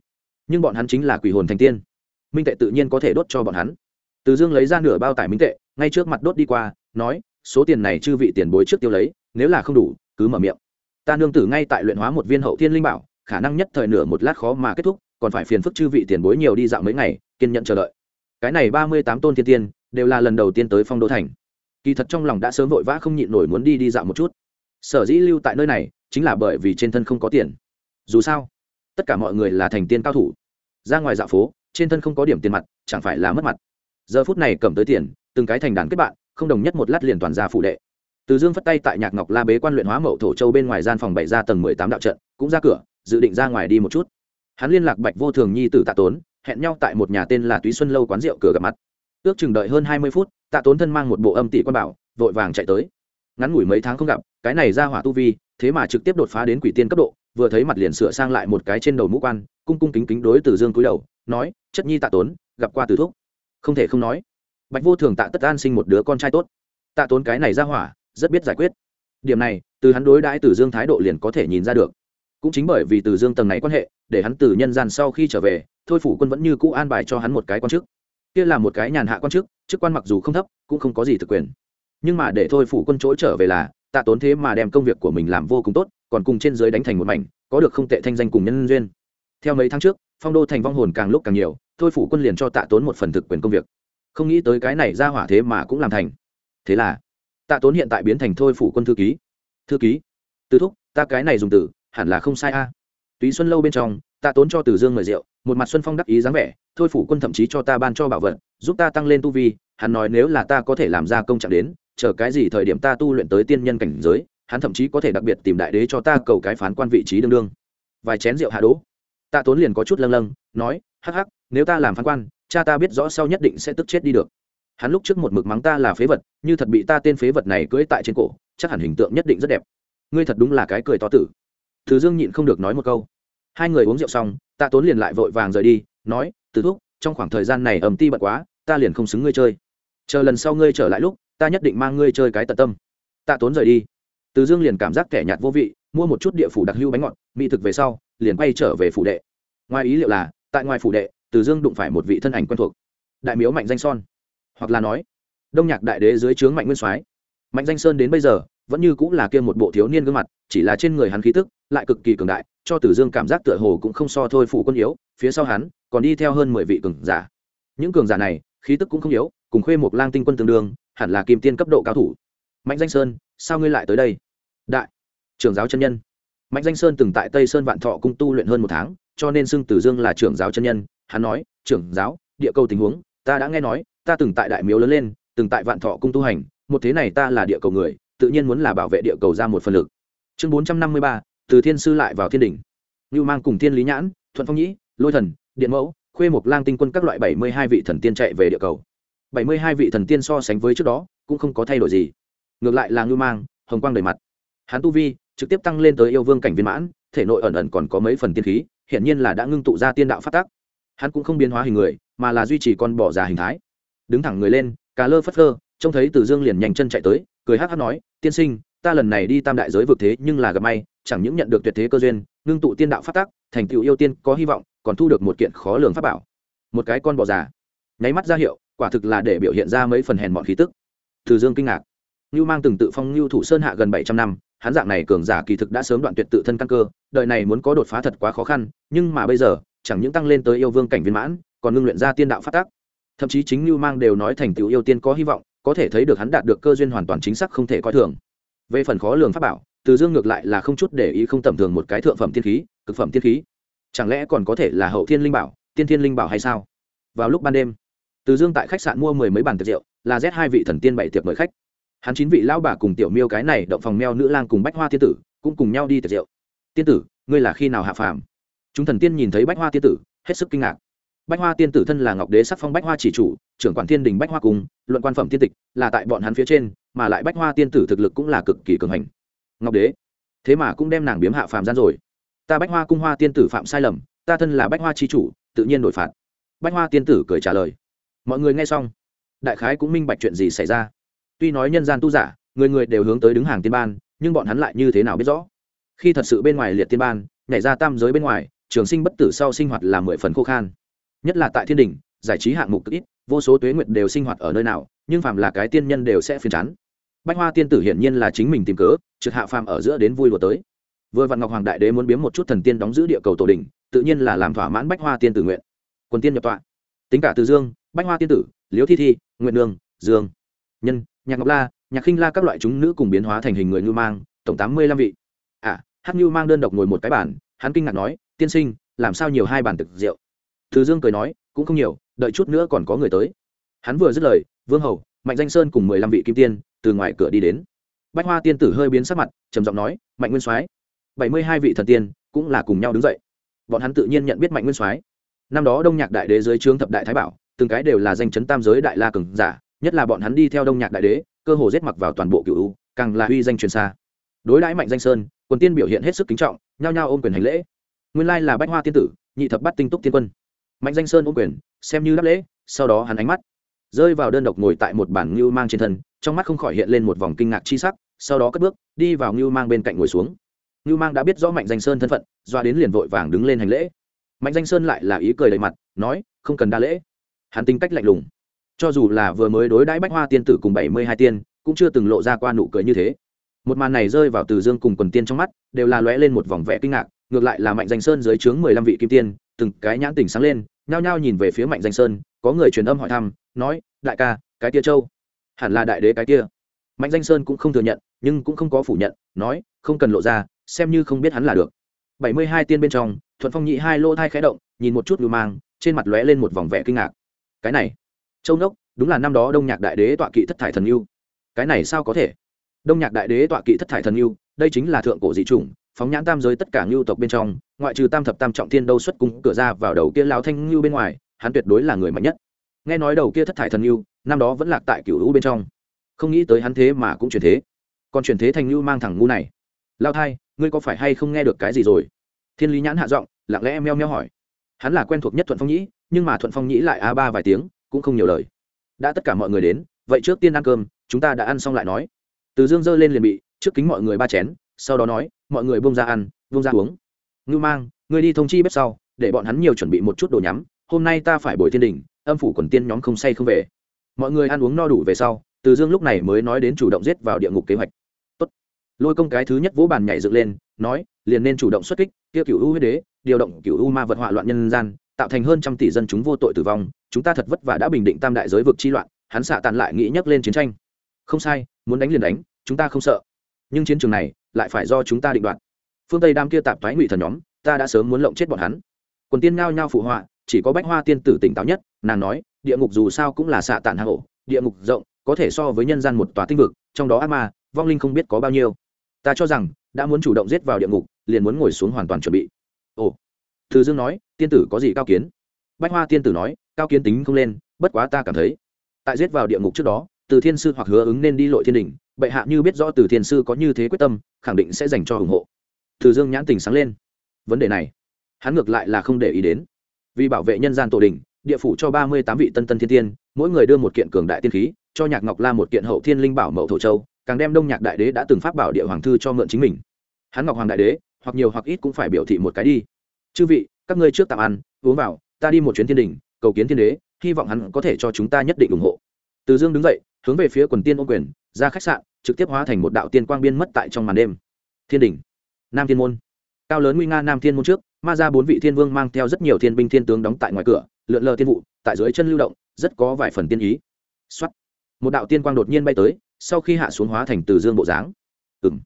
nhưng bọn hắn chính là quỷ hồn thành tiên. Minh tệ tự nhiên có thể đốt cho bọn hắn. Từ dương lấy ra nửa bao tải minh tệ, ngay trước mặt đốt đi qua, nói, số tiền này chư vị tiền bối trước tiêu lấy, nếu là không đủ, cứ mở miệng. Ta nương tử ngay tại luyện hóa một viên hậu thiên linh bảo, khả năng nhất thời nửa một lát khó mà kết thúc, còn phải phiền phức chư vị tiền bối nhiều đi dạo mấy ngày, kiên nhận chờ đợi. Cái này ba mươi tám tôn thiên tiên, đều là lần đầu tiên tới phong đô thành. Kỳ thật trong lòng đã sớm vội vã không nhịn nổi muốn đi đi dạo một chút. Sở dĩ lưu tại nơi này, chính là bởi vì trên thân không có tiền dù sao, tất cả mọi người là thành tiên cao thủ. Ra ngoài dạo phố, trên thân không có điểm tiền mặt, chẳng phải là mất mặt. Giờ phút này cầm tới tiền, từng cái thành đàn kết bạn, không đồng nhất một lát liền toàn ra phụ đệ. Từ dương phất tay tại nhạc ngọc la bế quan luyện hóa mậu thổ châu bên ngoài gian phòng bảy ra tầng mười tám đạo trận, cũng ra cửa, dự định ra ngoài đi một chút. Hắn liên lạc bạch vô thường nhi tử tạ tốn, hẹn nhau tại một nhà tên là túy xuân lâu quán rượu cửa gặp mặt. Ước chừng đợi hơn hai mươi phút, tạ tốn thân mang một bộ âm tỷ quan bảo, vội vàng chạy tới. Ngắn ngủi mấy tháng không gặp, cái này ra hỏa tu vi, thế mà trực tiếp đột phá đến quỷ tiên cấp độ vừa thấy mặt liền sửa sang lại một cái trên đầu mũ quan, cung cung kính kính đối từ dương cúi đầu, nói, chất nhi tạ tốn, gặp qua từ thúc. Không thể không nói, bạch vô thường tạ tất an sinh một đứa con trai tốt. Tạ tốn cái này ra hỏa, rất biết giải quyết. Điểm này, từ hắn đối đãi từ dương thái độ liền có thể nhìn ra được. Cũng chính bởi vì từ dương tầng này quan hệ, để hắn từ nhân gian sau khi trở về, thôi phủ quân vẫn như cũ an bài cho hắn một cái quan chức. Kia là một cái nhàn hạ quan chức chức quan mặc dù không thấp, cũng không có gì thực quyền. Nhưng mà để thôi phủ quân chỗ trở về là, tạ tốn thế mà đem công việc của mình làm vô cùng tốt còn cùng trên dưới đánh thành một mảnh, có được không tệ thanh danh cùng nhân duyên. Theo mấy tháng trước, phong đô thành vong hồn càng lúc càng nhiều, thôi phủ quân liền cho tạ tốn một phần thực quyền công việc. Không nghĩ tới cái này ra hỏa thế mà cũng làm thành. Thế là, tạ tốn hiện tại biến thành thôi phủ quân thư ký. Thư ký? Từ thúc, ta cái này dùng từ, hẳn là không sai a. Túy xuân lâu bên trong, tạ tốn cho từ dương mời rượu, một mặt xuân phong đắc ý dáng vẻ, thôi phủ quân thậm chí cho ta ban cho bảo vật, giúp ta tăng lên tu vi, hắn nói nếu là ta có thể làm ra công trạng đến, chờ cái gì thời điểm ta tu luyện tới tiên nhân cảnh giới hắn thậm chí có thể đặc biệt tìm đại đế cho ta cầu cái phán quan vị trí đương đương. Vài chén rượu hạ đỗ tạ tốn liền có chút lâng lâng, nói, hắc hắc, nếu ta làm phán quan, cha ta biết rõ sau nhất định sẽ tức chết đi được. Hắn lúc trước một mực mắng ta là phế vật, như thật bị ta tên phế vật này cưỡi tại trên cổ, chắc hẳn hình tượng nhất định rất đẹp. Ngươi thật đúng là cái cười to tử. Thứ dương nhịn không được nói một câu. Hai người uống rượu xong, tạ tốn liền lại vội vàng rời đi, nói, từ thúc, trong khoảng thời gian này ầm ti bận quá, ta liền không xứng ngươi chơi. Chờ lần sau ngươi trở lại lúc, ta nhất định mang ngươi chơi cái tận tâm. Tạ tốn rời đi từ dương liền cảm giác kẻ nhạt vô vị, mua một chút địa phủ đặc hưu bánh ngọt, mỹ thực về sau, liền quay trở về phủ đệ. Ngoài ý liệu là, tại ngoài phủ đệ, từ dương đụng phải một vị thân ảnh quen thuộc. Đại miếu mạnh danh son. Hoặc là nói, đông nhạc đại đế dưới trướng mạnh nguyên soái. Mạnh danh sơn đến bây giờ, vẫn như cũng là kia một bộ thiếu niên gương mặt, chỉ là trên người hắn khí tức lại cực kỳ cường đại, cho tử dương cảm giác tựa hồ cũng không so thôi phủ quân yếu, phía sau hắn còn đi theo hơn mười vị cường giả. Những cường giả này, khí tức cũng không yếu, cùng khuê một lang tinh quân tương đương, hẳn là kim tiên cấp độ cao thủ. Mạnh danh sơn sao ngươi lại tới đây? Đại, trưởng giáo chân nhân. Mạnh danh sơn từng tại tây sơn vạn thọ cung tu luyện hơn một tháng, cho nên xưng tử dương là trưởng giáo chân nhân. Hắn nói, trưởng giáo, địa cầu tình huống, ta đã nghe nói, ta từng tại đại miếu lớn lên, từng tại vạn thọ cung tu hành, một thế này ta là địa cầu người, tự nhiên muốn là bảo vệ địa cầu ra một phần lực. Chương bốn trăm năm mươi ba, từ thiên sư lại vào thiên đỉnh. Như mang cùng thiên lý nhãn, thuận phong nhĩ, lôi thần, điện mẫu, khuê một lang tinh quân các loại bảy mươi hai vị thần tiên chạy về địa cầu. Bảy mươi hai vị thần tiên so sánh với trước đó, cũng không có thay đổi gì ngược lại là ngưu mang, hồng quang đầy mặt. Hắn tu vi trực tiếp tăng lên tới yêu vương cảnh viên mãn, thể nội ẩn ẩn còn có mấy phần tiên khí hiện nhiên là đã ngưng tụ ra tiên đạo phát tác hắn cũng không biến hóa hình người, mà là duy trì con bỏ già hình thái. Đứng thẳng người lên, cà lơ phất lơ trông thấy từ dương liền nhanh chân chạy tới, cười hát hát nói, tiên sinh, ta lần này đi tam đại giới vực thế nhưng là gặp may, chẳng những nhận được tuyệt thế cơ duyên, ngưng tụ tiên đạo phát tác thành tựu yêu tiên có hy vọng, còn thu được một kiện khó lường pháp bảo. Một cái con bò già. Nháy mắt ra hiệu, quả thực là để biểu hiện ra mấy phần hèn mọn khí tức. Từ dương kinh ngạc. Nưu mang từng tự phong Nưu thủ sơn hạ gần bảy trăm năm, hắn dạng này cường giả kỳ thực đã sớm đoạn tuyệt tự thân căn cơ, đời này muốn có đột phá thật quá khó khăn, nhưng mà bây giờ, chẳng những tăng lên tới yêu vương cảnh viên mãn, còn ngưng luyện ra tiên đạo phát tác. Thậm chí chính Nưu mang đều nói thành tựu yêu tiên có hy vọng, có thể thấy được hắn đạt được cơ duyên hoàn toàn chính xác không thể coi thường. Về phần khó lường pháp bảo, Từ Dương ngược lại là không chút để ý không tầm thường một cái thượng phẩm tiên khí, cực phẩm tiên khí. Chẳng lẽ còn có thể là hậu thiên linh bảo, tiên thiên linh bảo hay sao? Vào lúc ban đêm, Từ Dương tại khách sạn mua mười mấy bàn tiệc rượu, là Z hai vị thần tiên bảy tiệc mời khách hắn chín vị lão bà cùng tiểu miêu cái này động phòng meo nữ lang cùng bách hoa tiên tử cũng cùng nhau đi tiệc rượu. Tiên tử, ngươi là khi nào hạ phàm? Chúng thần tiên nhìn thấy bách hoa tiên tử, hết sức kinh ngạc. Bách hoa tiên tử thân là ngọc đế sắc phong bách hoa chỉ chủ, trưởng quản thiên đình bách hoa cùng luận quan phẩm tiên tịch, là tại bọn hắn phía trên, mà lại bách hoa tiên tử thực lực cũng là cực kỳ cường hành. Ngọc đế, thế mà cũng đem nàng biếm hạ phàm gian rồi. Ta bách hoa cung hoa tiên tử phạm sai lầm, ta thân là bách hoa chi chủ, tự nhiên đổi phạt. Bách hoa tiên tử cười trả lời. Mọi người nghe xong, đại khái cũng minh bạch chuyện gì xảy ra tuy nói nhân gian tu giả, người người đều hướng tới đứng hàng tiên ban, nhưng bọn hắn lại như thế nào biết rõ? Khi thật sự bên ngoài liệt tiên ban, nhảy ra tam giới bên ngoài, trường sinh bất tử sau sinh hoạt là mười phần khô khan. Nhất là tại thiên đình giải trí hạng mục cực ít, vô số tuế nguyệt đều sinh hoạt ở nơi nào, nhưng phàm là cái tiên nhân đều sẽ phiền chán. Bách hoa tiên tử hiển nhiên là chính mình tìm cớ trượt hạ phàm ở giữa đến vui lùa tới. Vừa vạn ngọc hoàng đại đế muốn biếm một chút thần tiên đóng giữ địa cầu tổ đình tự nhiên là làm thỏa mãn bách hoa tiên tử nguyện. Quần tiên nhập tọa. Tính cả từ dương, bách hoa tiên tử, liễu thi thi nguyện nương, dương. Nhân nhạc ngọc la, nhạc khinh la các loại chúng nữ cùng biến hóa thành hình người ngưu mang, tổng tám mươi lăm vị. À hát ngưu mang đơn độc ngồi một cái bàn, hắn kinh ngạc nói, tiên sinh, làm sao nhiều hai bàn thực rượu? Thứ dương cười nói, cũng không nhiều, đợi chút nữa còn có người tới. Hắn vừa dứt lời, vương hầu, mạnh danh sơn cùng mười lăm vị kim tiên từ ngoài cửa đi đến. Bách hoa tiên tử hơi biến sắc mặt, trầm giọng nói, mạnh nguyên soái, bảy mươi hai vị thần tiên cũng là cùng nhau đứng dậy. Bọn hắn tự nhiên nhận biết mạnh nguyên soái. Năm đó đông nhạc đại đế dưới trướng thập đại thái bảo, từng cái đều là danh chấn tam giới đại la cường giả nhất là bọn hắn đi theo đông nhạc đại đế, cơ hồ giết mặc vào toàn bộ cựu u, càng là uy danh truyền xa. Đối đãi mạnh danh sơn, quần tiên biểu hiện hết sức kính trọng, nhao nhao ôm quyền hành lễ. Nguyên lai là bách hoa tiên tử, nhị thập bắt tinh túc tiên quân. Mạnh danh sơn ôm quyền, xem như đáp lễ, sau đó hắn ánh mắt rơi vào đơn độc ngồi tại một bản ngưu mang trên thân, trong mắt không khỏi hiện lên một vòng kinh ngạc chi sắc, sau đó cất bước, đi vào ngưu mang bên cạnh ngồi xuống. Ngưu mang đã biết rõ mạnh danh sơn thân phận, doa đến liền vội vàng đứng lên hành lễ. Mạnh danh sơn lại là ý cười đầy mặt, nói, không cần đa lễ. Hắn tính cách lạnh lùng cho dù là vừa mới đối đãi bách hoa tiên tử cùng bảy mươi hai tiên, cũng chưa từng lộ ra qua nụ cười như thế. Một màn này rơi vào từ dương cùng quần tiên trong mắt, đều là lóe lên một vòng vẽ kinh ngạc, ngược lại là mạnh danh sơn dưới trướng mười lăm vị kim tiên, từng cái nhãn tỉnh sáng lên, nhao nhao nhìn về phía mạnh danh sơn, có người truyền âm hỏi thăm, nói, đại ca, cái tia châu, hẳn là đại đế cái kia. Mạnh danh sơn cũng không thừa nhận, nhưng cũng không có phủ nhận, nói, không cần lộ ra, xem như không biết hắn là được. bảy mươi hai tiên bên trong, thuận phong nhị hai lô thai khẽ động, nhìn một chút lưu mang, trên mặt lóe lên một vòng vẻ kinh ngạc. Cái này châu nốc đúng là năm đó đông nhạc đại đế tọa kỵ thất thải thần yêu. Cái này sao có thể? Đông nhạc đại đế tọa kỵ thất thải thần yêu, đây chính là thượng cổ dị chủng, phóng nhãn tam giới tất cả ngưu tộc bên trong, ngoại trừ tam thập tam trọng thiên đâu xuất cung, cửa ra vào đầu kia lao thanh ngưu bên ngoài, hắn tuyệt đối là người mạnh nhất. Nghe nói đầu kia thất thải thần ngưu năm đó vẫn lạc tại cửu lũ bên trong. Không nghĩ tới hắn thế mà cũng chuyển thế. Còn chuyển thế thành ngưu mang thẳng ngu này. Lao thai, ngươi có phải hay không nghe được cái gì rồi? Thiên lý nhãn hạ giọng, lặng lẽ meo meo hỏi. Hắn là quen thuộc nhất thuận phong nhĩ, nhưng mà thuận phong nhĩ lại a ba vài tiếng cũng không nhiều lời. Đã tất cả mọi người đến, vậy trước tiên ăn cơm, chúng ta đã ăn xong lại nói. Từ dương dơ lên liền bị, trước kính mọi người ba chén, sau đó nói, mọi người bông ra ăn bông ra uống. Ngư mang, người đi thông chi bếp sau, để bọn hắn nhiều chuẩn bị một chút đồ nhắm, hôm nay ta phải bồi thiên đình, âm phủ quần tiên nhóm không say không về. Mọi người ăn uống no đủ về sau, từ dương lúc này mới nói đến chủ động giết vào địa ngục kế hoạch. Tốt. lôi công cái thứ nhất vỗ bàn nhảy dựng lên, nói, liền nên chủ động xuất kích, kia cựu u huyết đế, điều động cựu u ma vật họa loạn nhân gian tạo thành hơn trăm tỷ dân chúng vô tội tử vong, chúng ta thật vất vả đã bình định tam đại giới vực chi loạn, hắn xạ tàn lại nghĩ nhắc lên chiến tranh. Không sai, muốn đánh liền đánh, chúng ta không sợ. Nhưng chiến trường này lại phải do chúng ta định đoạt. Phương tây đam kia tạp thoái ngụy thần nhóm, ta đã sớm muốn lộng chết bọn hắn. Quần tiên ngao nhao phụ họa, chỉ có bách hoa tiên tử tỉnh táo nhất, nàng nói, địa ngục dù sao cũng là xạ tàn hạ hổ địa ngục rộng, có thể so với nhân gian một tòa tinh vực, trong đó ác ma, vong linh không biết có bao nhiêu. Ta cho rằng, đã muốn chủ động giết vào địa ngục, liền muốn ngồi xuống hoàn toàn chuẩn bị. Ồ thư dương nói tiên tử có gì cao kiến? Bách hoa tiên tử nói, cao kiến tính không lên, bất quá ta cảm thấy, tại giết vào địa ngục trước đó, từ thiên sư hoặc hứa ứng nên đi lội thiên đình, bệ hạ như biết rõ từ thiên sư có như thế quyết tâm, khẳng định sẽ dành cho ủng hộ. Từ dương nhãn tình sáng lên. Vấn đề này, hắn ngược lại là không để ý đến. Vì bảo vệ nhân gian tổ đình, địa phủ cho ba mươi tám vị tân tân thiên tiên, mỗi người đưa một kiện cường đại tiên khí, cho nhạc ngọc la một kiện hậu thiên linh bảo mậu thổ châu, càng đem đông nhạc đại đế đã từng pháp bảo địa hoàng thư cho mượn chính mình. Hắn ngọc hoàng đại đế, hoặc nhiều hoặc ít cũng phải biểu thị một cái đi. Chư vị các ngươi trước tạm ăn, uống vào, ta đi một chuyến thiên đình, cầu kiến thiên đế, hy vọng hắn có thể cho chúng ta nhất định ủng hộ. Từ dương đứng dậy, hướng về phía quần tiên ô quyền, ra khách sạn, trực tiếp hóa thành một đạo tiên quang biên mất tại trong màn đêm. Thiên đình, nam thiên môn. Cao lớn nguy nga nam thiên môn trước, ma ra bốn vị thiên vương mang theo rất nhiều thiên binh thiên tướng đóng tại ngoài cửa, lượn lờ tiên vụ, tại dưới chân lưu động, rất có vài phần tiên ý. Xuất một đạo tiên quang đột nhiên bay tới, sau khi hạ xuống hóa thành từ dương bộ dáng. Ừ m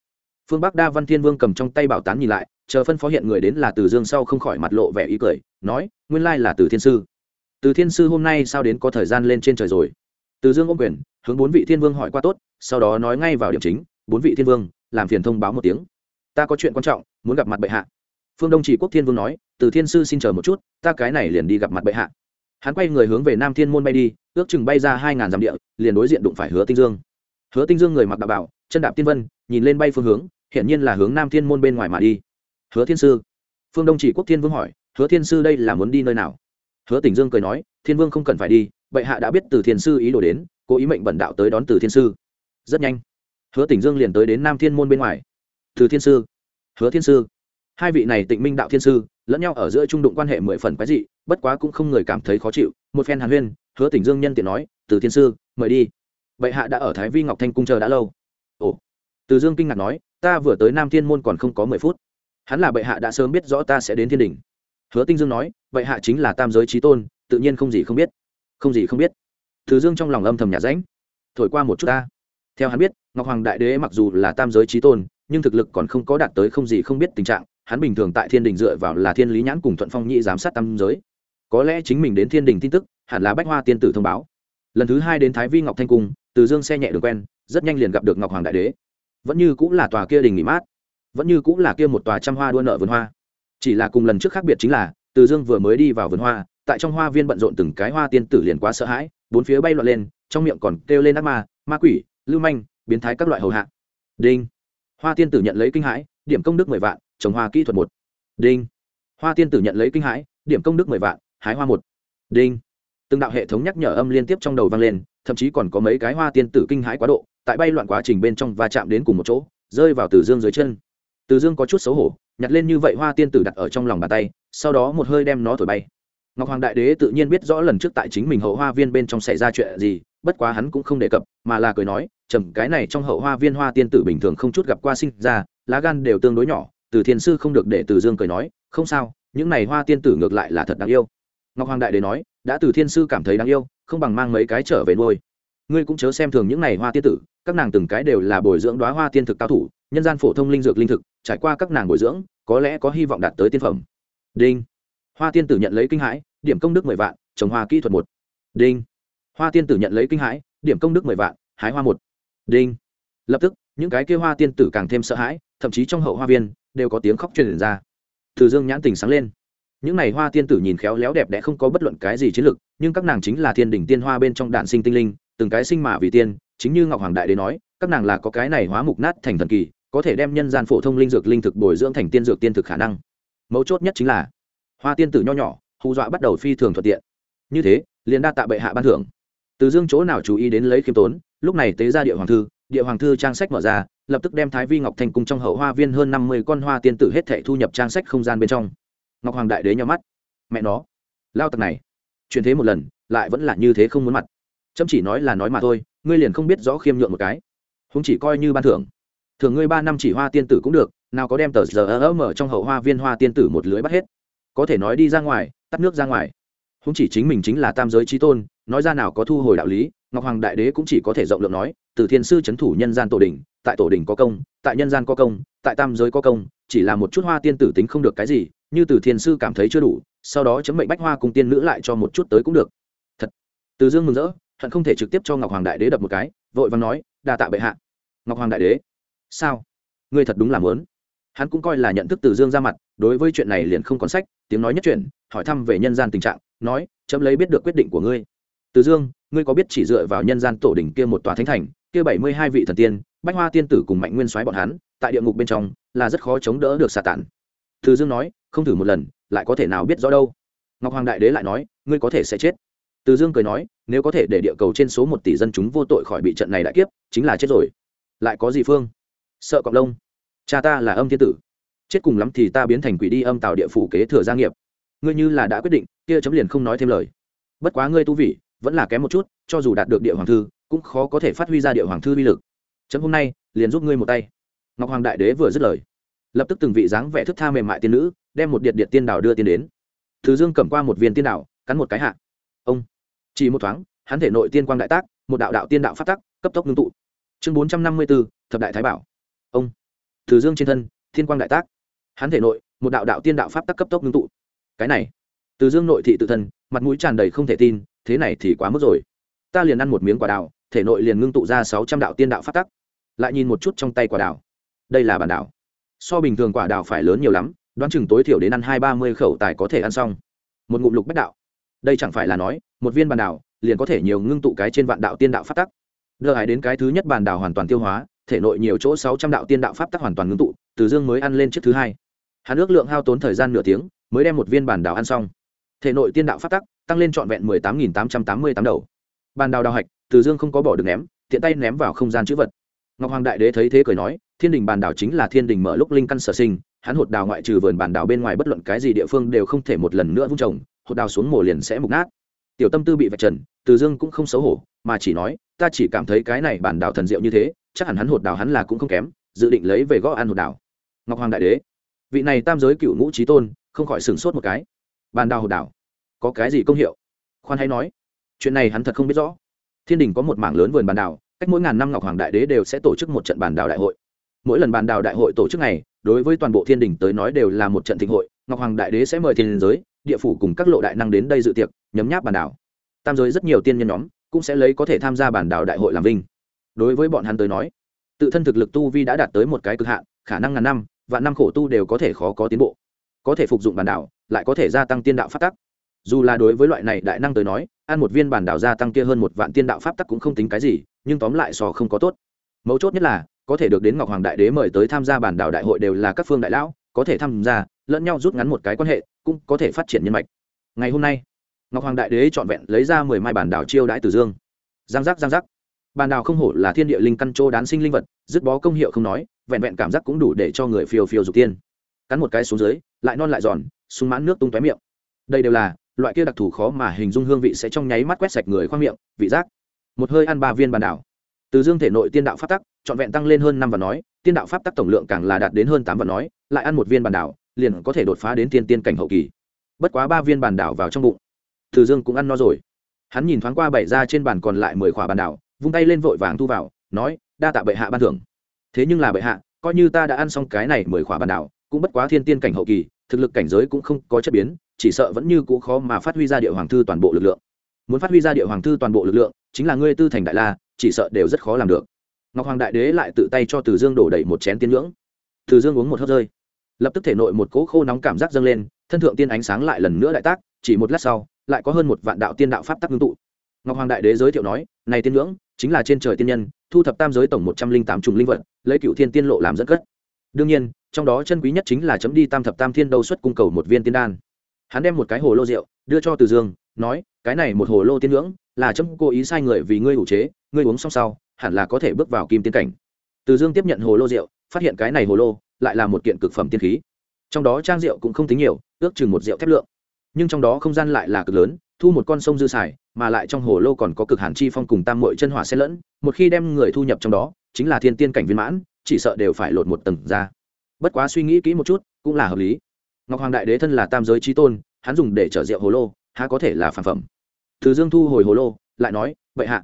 phương bắc đa văn thiên vương cầm trong tay bảo tán nhìn lại chờ phân phó hiện người đến là từ dương sau không khỏi mặt lộ vẻ ý cười, nói, nguyên lai là từ thiên sư. Từ thiên sư hôm nay sao đến có thời gian lên trên trời rồi? Từ dương ôm quyền, hướng bốn vị thiên vương hỏi qua tốt, sau đó nói ngay vào điểm chính, bốn vị thiên vương, làm phiền thông báo một tiếng. Ta có chuyện quan trọng, muốn gặp mặt bệ hạ. Phương đông chỉ quốc thiên vương nói, từ thiên sư xin chờ một chút, ta cái này liền đi gặp mặt bệ hạ. Hắn quay người hướng về nam thiên môn bay đi, ước chừng bay ra hai ngàn dặm địa, liền đối diện đụng phải hứa tinh dương. Hứa tinh dương người mặc đạo bảo, chân đạp tiên vân, nhìn lên bay phương hướng, hiển nhiên là hướng nam thiên môn bên ngoài mà đi hứa thiên sư. Phương đông chỉ quốc thiên vương hỏi, hứa thiên sư đây là muốn đi nơi nào? Hứa tỉnh dương cười nói, thiên vương không cần phải đi, bệ hạ đã biết từ thiên sư ý đồ đến, cố ý mệnh bẩn đạo tới đón từ thiên sư. Rất nhanh, hứa tỉnh dương liền tới đến nam thiên môn bên ngoài. Từ thiên sư, hứa thiên sư. Hai vị này tịnh minh đạo thiên sư, lẫn nhau ở giữa trung đụng quan hệ mười phần quái dị, bất quá cũng không người cảm thấy khó chịu. Một phen hàn huyên, hứa tỉnh dương nhân tiện nói, từ thiên sư, mời đi. Bệ hạ đã ở thái vi ngọc thanh cung chờ đã lâu. Ồ. Từ dương kinh ngạc nói, ta vừa tới nam thiên môn còn không có mười phút hắn là bệ hạ đã sớm biết rõ ta sẽ đến thiên đình. Hứa tinh dương nói, bệ hạ chính là tam giới trí tôn, tự nhiên không gì không biết. Không gì không biết. Từ dương trong lòng âm thầm nhà ránh thổi qua một chút ta. Theo hắn biết, ngọc hoàng đại đế mặc dù là tam giới trí tôn, nhưng thực lực còn không có đạt tới không gì không biết tình trạng. Hắn bình thường tại thiên đình dựa vào là thiên lý nhãn cùng thuận phong nhị giám sát tam giới. Có lẽ chính mình đến thiên đình tin tức, hẳn là bách hoa tiên tử thông báo. Lần thứ hai đến thái vi ngọc thanh cung, từ dương xe nhẹ đường quen, rất nhanh liền gặp được ngọc hoàng đại đế. Vẫn như cũng là tòa kia đình nghỉ mát vẫn như cũng là kia một tòa trăm hoa đua nợ vườn hoa. Chỉ là cùng lần trước khác biệt chính là, từ dương vừa mới đi vào vườn hoa, tại trong hoa viên bận rộn từng cái hoa tiên tử liền quá sợ hãi, bốn phía bay loạn lên, trong miệng còn kêu lên ác ma ma quỷ, lưu manh, biến thái các loại hầu hạ. Đinh. Hoa tiên tử nhận lấy kinh hãi, điểm công đức mười vạn, trồng hoa kỹ thuật một. Đinh. Hoa tiên tử nhận lấy kinh hãi, điểm công đức mười vạn, hái hoa một. Đinh. Từng đạo hệ thống nhắc nhở âm liên tiếp trong đầu vang lên, thậm chí còn có mấy cái hoa tiên tử kinh hãi quá độ, tại bay loạn quá trình bên trong va chạm đến cùng một chỗ, rơi vào từ dương dưới chân từ dương có chút xấu hổ, nhặt lên như vậy hoa tiên tử đặt ở trong lòng bàn tay, sau đó một hơi đem nó thổi bay. Ngọc hoàng đại đế tự nhiên biết rõ lần trước tại chính mình hậu hoa viên bên trong xảy ra chuyện gì, bất quá hắn cũng không đề cập, mà là cười nói trầm cái này trong hậu hoa viên hoa tiên tử bình thường không chút gặp qua sinh ra, lá gan đều tương đối nhỏ, từ thiên sư không được để từ dương cười nói, không sao, những này hoa tiên tử ngược lại là thật đáng yêu. Ngọc hoàng đại đế nói, đã từ thiên sư cảm thấy đáng yêu, không bằng mang mấy cái trở về nuôi. Ngươi cũng chớ xem thường những này hoa tiên tử, các nàng từng cái đều là bồi dưỡng đoá hoa tiên thực cao thủ nhân gian phổ thông linh dược linh thực, trải qua các nàng bồi dưỡng, có lẽ có hy vọng đạt tới tiên phẩm. Đinh. Hoa tiên tử nhận lấy kinh hãi, điểm công đức mười vạn, trồng hoa kỹ thuật một. Đinh. Hoa tiên tử nhận lấy kinh hãi, điểm công đức mười vạn, hái hoa một. Đinh. Lập tức, những cái kia hoa tiên tử càng thêm sợ hãi, thậm chí trong hậu hoa viên, đều có tiếng khóc truyền ra. Từ dương nhãn tình sáng lên. Những này hoa tiên tử nhìn khéo léo đẹp đẽ không có bất luận cái gì chiến lược, nhưng các nàng chính là thiên đỉnh tiên hoa bên trong đạn sinh tinh linh, từng cái sinh mà vì tiên, chính như ngọc hoàng đại đế nói, các nàng là có cái này hóa mục nát thành thần kỳ có thể đem nhân gian phổ thông linh dược linh thực bồi dưỡng thành tiên dược tiên thực khả năng. Mấu chốt nhất chính là, hoa tiên tử nho nhỏ, hù dọa bắt đầu phi thường thuận tiện. Như thế, liền đa tạ bệ hạ ban thưởng. Từ dương chỗ nào chú ý đến lấy khiêm tốn, lúc này tế ra địa hoàng thư, địa hoàng thư trang sách mở ra, lập tức đem thái vi ngọc thành cung trong hậu hoa viên hơn năm mươi con hoa tiên tử hết thệ thu nhập trang sách không gian bên trong. Ngọc hoàng đại đế nhau mắt. Mẹ nó, lao tặc này, chuyển thế một lần, lại vẫn là như thế không muốn mặt. Chấm chỉ nói là nói mà thôi, ngươi liền không biết rõ khiêm nhượng một cái. Húng chỉ coi như ban thưởng thường ngươi ba năm chỉ hoa tiên tử cũng được, nào có đem tờ giờ ơ mở trong hậu hoa viên hoa tiên tử một lưới bắt hết. Có thể nói đi ra ngoài, tắt nước ra ngoài. Không chỉ chính mình chính là tam giới trí tôn, nói ra nào có thu hồi đạo lý, ngọc hoàng đại đế cũng chỉ có thể rộng lượng nói, từ thiên sư c h ấ n thủ nhân gian tổ đình tại tổ đình có công, tại nhân gian có công, tại tam giới có công, chỉ là một chút hoa tiên tử tính không được cái gì, như từ thiên sư cảm thấy chưa đủ, sau đó chấm mệnh bách hoa cùng tiên nữ lại cho một chút tới cũng được. Thật. Từ dương mừng rỡ, hận không thể trực tiếp cho ngọc hoàng đại đế đập một cái, vội và nói, đa tạ bệ hạ. Ngọc hoàng đại đế sao? Ngươi thật đúng là muốn. Hắn cũng coi là nhận thức từ dương ra mặt, đối với chuyện này liền không còn sách, tiếng nói nhất chuyển, hỏi thăm về nhân gian tình trạng, nói, chấm lấy biết được quyết định của ngươi. Từ dương, ngươi có biết chỉ dựa vào nhân gian tổ đỉnh kia một tòa thánh thành, kia bảy mươi hai vị thần tiên, bách hoa tiên tử cùng mạnh nguyên soái bọn hắn, tại địa ngục bên trong, là rất khó chống đỡ được xà tản. Từ dương nói, không thử một lần, lại có thể nào biết rõ đâu? Ngọc hoàng đại đế lại nói, ngươi có thể sẽ chết. Từ dương cười nói, nếu có thể để địa cầu trên số một tỷ dân chúng vô tội khỏi bị trận này đại kiếp, chính là chết rồi. Lại có gì phương? Sợ cọp lông. Cha ta là âm thiên tử. Chết cùng lắm thì ta biến thành quỷ đi âm tạo địa phủ kế thừa gia nghiệp. Ngươi như là đã quyết định, kia chấm liền không nói thêm lời. Bất quá ngươi tu vị, vẫn là kém một chút, cho dù đạt được địa hoàng thư, cũng khó có thể phát huy ra địa hoàng thư uy lực. Chấm hôm nay, liền giúp ngươi một tay. Ngọc hoàng đại đế vừa dứt lời, lập tức từng vị dáng vẻ thức tha mềm mại tiên nữ, đem một điện điện tiên đảo đưa tiên đến. Thứ dương cầm qua một viên tiên đảo, cắn một cái hạ. Ông, chỉ một thoáng, hắn thể nội tiên quang đại tác, một đạo đạo tiên đạo phát tắc, cấp tốc ngưng tụ. Chương bốn trăm năm mươi b ố thập đại thái bảo ông. Thử dương trên thân, thiên quang đại tác. Hắn thể nội, một đạo đạo tiên đạo pháp tắc cấp tốc ngưng tụ. Cái này. Từ dương nội thị tự thân, mặt mũi tràn đầy không thể tin, thế này thì quá mức rồi. Ta liền ăn một miếng quả đào, thể nội liền ngưng tụ ra sáu trăm đạo tiên đạo pháp tắc. Lại nhìn một chút trong tay quả đào. Đây là bản đảo. So bình thường quả đào phải lớn nhiều lắm, đoán chừng tối thiểu đến ăn hai ba mươi khẩu tài có thể ăn xong. Một ngụm lục bách đạo. Đây chẳng phải là nói, một viên bàn đảo liền có thể nhiều ngưng tụ cái trên vạn đạo tiên đạo pháp tắc. Đưa hải đến cái thứ nhất bàn đảo hoàn toàn tiêu hóa thể nội nhiều chỗ sáu trăm đạo tiên đạo pháp tắc hoàn toàn ngưng tụ, từ dương mới ăn lên chiếc thứ hai. Hắn ước lượng hao tốn thời gian nửa tiếng, mới đem một viên bản đào ăn xong. Thể nội tiên đạo pháp tắc tăng lên trọn vẹn mười tám nghìn tám trăm tám mươi tám đầu. Bàn đào đào hạch, từ dương không có bỏ được ném, tiện tay ném vào không gian chữ vật. Ngọc hoàng đại đế thấy thế cười nói, thiên đình bàn đảo chính là thiên đình mở lúc linh căn sở sinh, hắn hột đào ngoại trừ vườn bàn đảo bên ngoài bất luận cái gì địa phương đều không thể một lần nữa vung trồng, hột đào xuống mồ liền sẽ mục nát. Tiểu tâm tư bị vạch trần, từ dương cũng không xấu hổ, mà chỉ nói, ta chỉ cảm thấy cái này bản đảo thần diệu như thế chắc hẳn hắn hột đào hắn là cũng không kém, dự định lấy về gõ ăn hột đào ngọc hoàng đại đế, vị này tam giới cựu ngũ trí tôn, không khỏi sửng sốt một cái. Bàn đào hột đào có cái gì công hiệu? Khoan hay nói, chuyện này hắn thật không biết rõ. Thiên đình có một mảng lớn vườn bàn đào, cách mỗi ngàn năm ngọc hoàng đại đế đều sẽ tổ chức một trận bàn đào đại hội. Mỗi lần bàn đào đại hội tổ chức này, đối với toàn bộ thiên đình tới nói đều là một trận thịnh hội, ngọc hoàng đại đế sẽ mời thiên giới, địa phủ cùng các lộ đại năng đến đây dự tiệc, nhấm nháp bàn đảo tam giới rất nhiều tiên nhân nhóm cũng sẽ lấy có thể tham gia bản đảo đại hội làm vinh đối với bọn hắn tới nói, tự thân thực lực tu vi đã đạt tới một cái cực hạn, khả năng ngàn năm và năm khổ tu đều có thể khó có tiến bộ. Có thể phục dụng bản đảo, lại có thể gia tăng tiên đạo pháp tắc. Dù là đối với loại này đại năng tới nói, ăn một viên bản đảo gia tăng kia hơn một vạn tiên đạo pháp tắc cũng không tính cái gì, nhưng tóm lại sò không có tốt. Mấu chốt nhất là, có thể được đến ngọc hoàng đại đế mời tới tham gia bản đảo đại hội đều là các phương đại lão, có thể tham gia, lẫn nhau rút ngắn một cái quan hệ, cũng có thể phát triển nhân mạch. Ngày hôm nay, ngọc hoàng đại đế trọn vẹn lấy ra mười mai bản đảo chiêu đãi từ dương. Giang giác giang giác bàn đào không hổ là thiên địa linh căn châu đán sinh linh vật, dứt bó công hiệu không nói, vẹn vẹn cảm giác cũng đủ để cho người phiêu phiêu dục tiên. Cắn một cái xuống dưới, lại non lại giòn, súng mãn nước tung tóe miệng. Đây đều là loại kia đặc thù khó mà hình dung hương vị sẽ trong nháy mắt quét sạch người khoang miệng, vị giác. Một hơi ăn ba viên bàn đảo từ dương thể nội tiên đạo pháp tắc, trọn vẹn tăng lên hơn năm và nói, tiên đạo pháp tắc tổng lượng càng là đạt đến hơn tám và nói, lại ăn một viên bàn đảo liền có thể đột phá đến tiên tiên cảnh hậu kỳ. Bất quá ba viên bàn đảo vào trong bụng. Từ dương cũng ăn no rồi. Hắn nhìn thoáng qua bảy ra trên bàn còn lại mười khỏa bàn đảo vung tay lên vội vàng thu vào, nói, đa tạ bệ hạ ban thưởng. Thế nhưng là bệ hạ, coi như ta đã ăn xong cái này mười khỏa bản đảo, cũng bất quá thiên tiên cảnh hậu kỳ, thực lực cảnh giới cũng không có chất biến, chỉ sợ vẫn như cũ khó mà phát huy ra địa hoàng thư toàn bộ lực lượng. Muốn phát huy ra địa hoàng thư toàn bộ lực lượng, chính là ngươi tư thành đại la, chỉ sợ đều rất khó làm được. Ngọc hoàng đại đế lại tự tay cho từ dương đổ đầy một chén tiên ngưỡng từ dương uống một hớp rơi. Lập tức thể nội một cỗ khô nóng cảm giác dâng lên, thân thượng tiên ánh sáng lại lần nữa đại tác, chỉ một lát sau, lại có hơn một vạn đạo tiên đạo pháp tắc ngưng tụ. Ngọc hoàng đại đế giới thiệu nói, này tiên ngưỡng chính là trên trời tiên nhân, thu thập tam giới tổng một trăm linh tám trùng linh vật, lấy cựu thiên tiên lộ làm dẫn cất. Đương nhiên, trong đó chân quý nhất chính là chấm đi tam thập tam thiên đâu xuất cung cầu một viên tiên đan. Hắn đem một cái hồ lô rượu, đưa cho từ dương, nói, cái này một hồ lô tiên ngưỡng, là chấm cố ý sai người vì ngươi ủ chế, ngươi uống xong sau, hẳn là có thể bước vào kim tiên cảnh. Từ dương tiếp nhận hồ lô rượu, phát hiện cái này hồ lô lại là một kiện cực phẩm tiên khí. Trong đó trang rượu cũng không tính nhiều, ước chừng một rượu thép lượng. Nhưng trong đó không gian lại là cực lớn thu một con sông dư xài, mà lại trong hồ lô còn có cực hàn chi phong cùng tam mội chân hỏa xen lẫn, một khi đem người thu nhập trong đó, chính là thiên tiên cảnh viên mãn, chỉ sợ đều phải lột một tầng ra. Bất quá suy nghĩ kỹ một chút, cũng là hợp lý. Ngọc hoàng đại đế thân là tam giới trí tôn, hắn dùng để chở rượu hồ lô, há có thể là phản phẩm. Từ dương thu hồi hồ lô, lại nói, bệ hạ,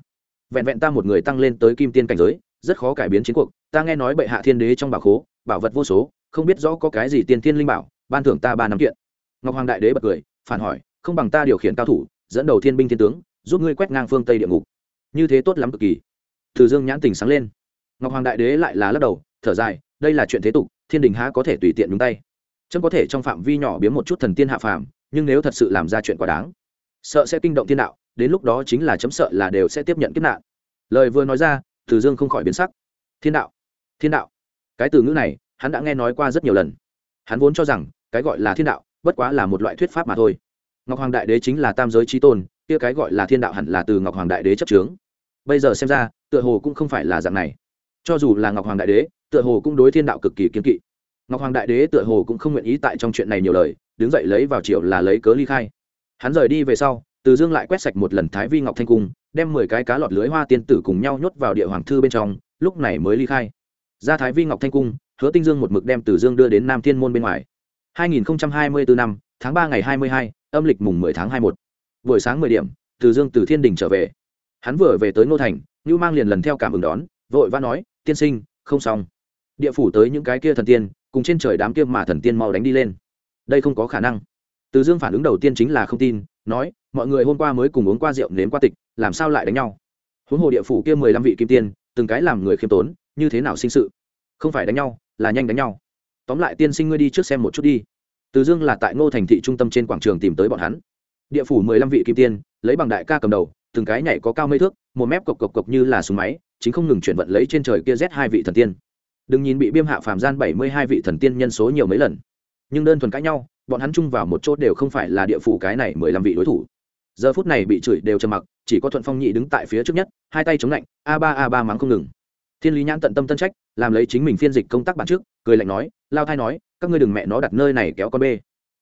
vẹn vẹn ta một người tăng lên tới kim tiên cảnh giới, rất khó cải biến chiến cuộc, ta nghe nói bệ hạ thiên đế trong bảo khố, bảo vật vô số, không biết rõ có cái gì tiền tiên linh bảo, ban thưởng ta ba năm kiện. Ngọc hoàng đại đế bật cười, phản hỏi không bằng ta điều khiển cao thủ, dẫn đầu thiên binh thiên tướng, giúp ngươi quét ngang phương tây địa ngục. Như thế tốt lắm cực kỳ. Từ dương nhãn tình sáng lên. Ngọc hoàng đại đế lại là lắc đầu, thở dài, đây là chuyện thế tục, thiên đình há có thể tùy tiện nhúng tay. Trâm có thể trong phạm vi nhỏ biếm một chút thần tiên hạ phàm, nhưng nếu thật sự làm ra chuyện quá đáng, sợ sẽ kinh động thiên đạo, đến lúc đó chính là chấm sợ là đều sẽ tiếp nhận kiếp nạn. Lời vừa nói ra, từ dương không khỏi biến sắc. Thiên đạo thiên đạo. Cái từ ngữ này, hắn đã nghe nói qua rất nhiều lần. Hắn vốn cho rằng, cái gọi là thiên đạo, bất quá là một loại thuyết pháp mà thôi ngọc hoàng đại đế chính là tam giới trí tôn kia cái gọi là thiên đạo hẳn là từ ngọc hoàng đại đế chấp trướng bây giờ xem ra tựa hồ cũng không phải là dạng này. Cho dù là ngọc hoàng đại đế tựa hồ cũng đối thiên đạo cực kỳ kiếm kỵ. Ngọc hoàng đại đế tựa hồ cũng không nguyện ý tại trong chuyện này nhiều lời đứng dậy lấy vào triệu là lấy cớ ly khai. Hắn rời đi về sau từ dương lại quét sạch một lần thái vi ngọc thanh cung đem mười cái cá lọt lưới hoa tiên tử cùng nhau nhốt vào địa hoàng thư bên trong lúc này mới ly khai. Ra thái vi ngọc thanh cung hứa tinh dương một mực đem từ dương đưa đến nam thiên môn bên ngoài. 2024 năm tháng 3 ngày 22, âm lịch mùng 10 tháng 21. buổi sáng 10 điểm, từ dương từ thiên đình trở về. Hắn vừa về tới ngô thành như mang liền lần theo cảm ứng đón, vội vã nói, tiên sinh, không xong. Địa phủ tới những cái kia thần tiên, cùng trên trời đám kia mà thần tiên mau đánh đi lên. Đây không có khả năng. Từ dương phản ứng đầu tiên chính là không tin, nói, mọi người hôm qua mới cùng uống qua rượu nếm qua tịch, làm sao lại đánh nhau? Huống hồ địa phủ kia mười lăm vị kim tiên, từng cái làm người khiêm tốn, như thế nào sinh sự? Không phải đánh nhau, là nhanh đánh nhau. Tóm lại tiên sinh ngươi đi trước xem một chút đi từ dương là tại ngô thành thị trung tâm trên quảng trường tìm tới bọn hắn. Địa phủ mười lăm vị kim tiên, lấy bằng đại ca cầm đầu, từng cái nhảy có cao mây thước, một mép cộc cộc cộc như là súng máy, chính không ngừng chuyển vận lấy trên trời kia z hai vị thần tiên. Đừng nhìn bị biêm hạ phàm gian bảy mươi hai vị thần tiên nhân số nhiều mấy lần, nhưng đơn thuần cãi nhau, bọn hắn chung vào một chốt đều không phải là địa phủ cái này mười lăm vị đối thủ. Giờ phút này bị chửi đều trầm mặc, chỉ có thuận phong nhị đứng tại phía trước nhất, hai tay chống lạnh, a ba a ba mắng không ngừng. Thiên lý nhãn tận tâm tân trách, làm lấy chính mình phiên dịch công tác bản trước, cười lạnh nói, lao thai nói các ngươi đừng mẹ nó đặt nơi này kéo con bê.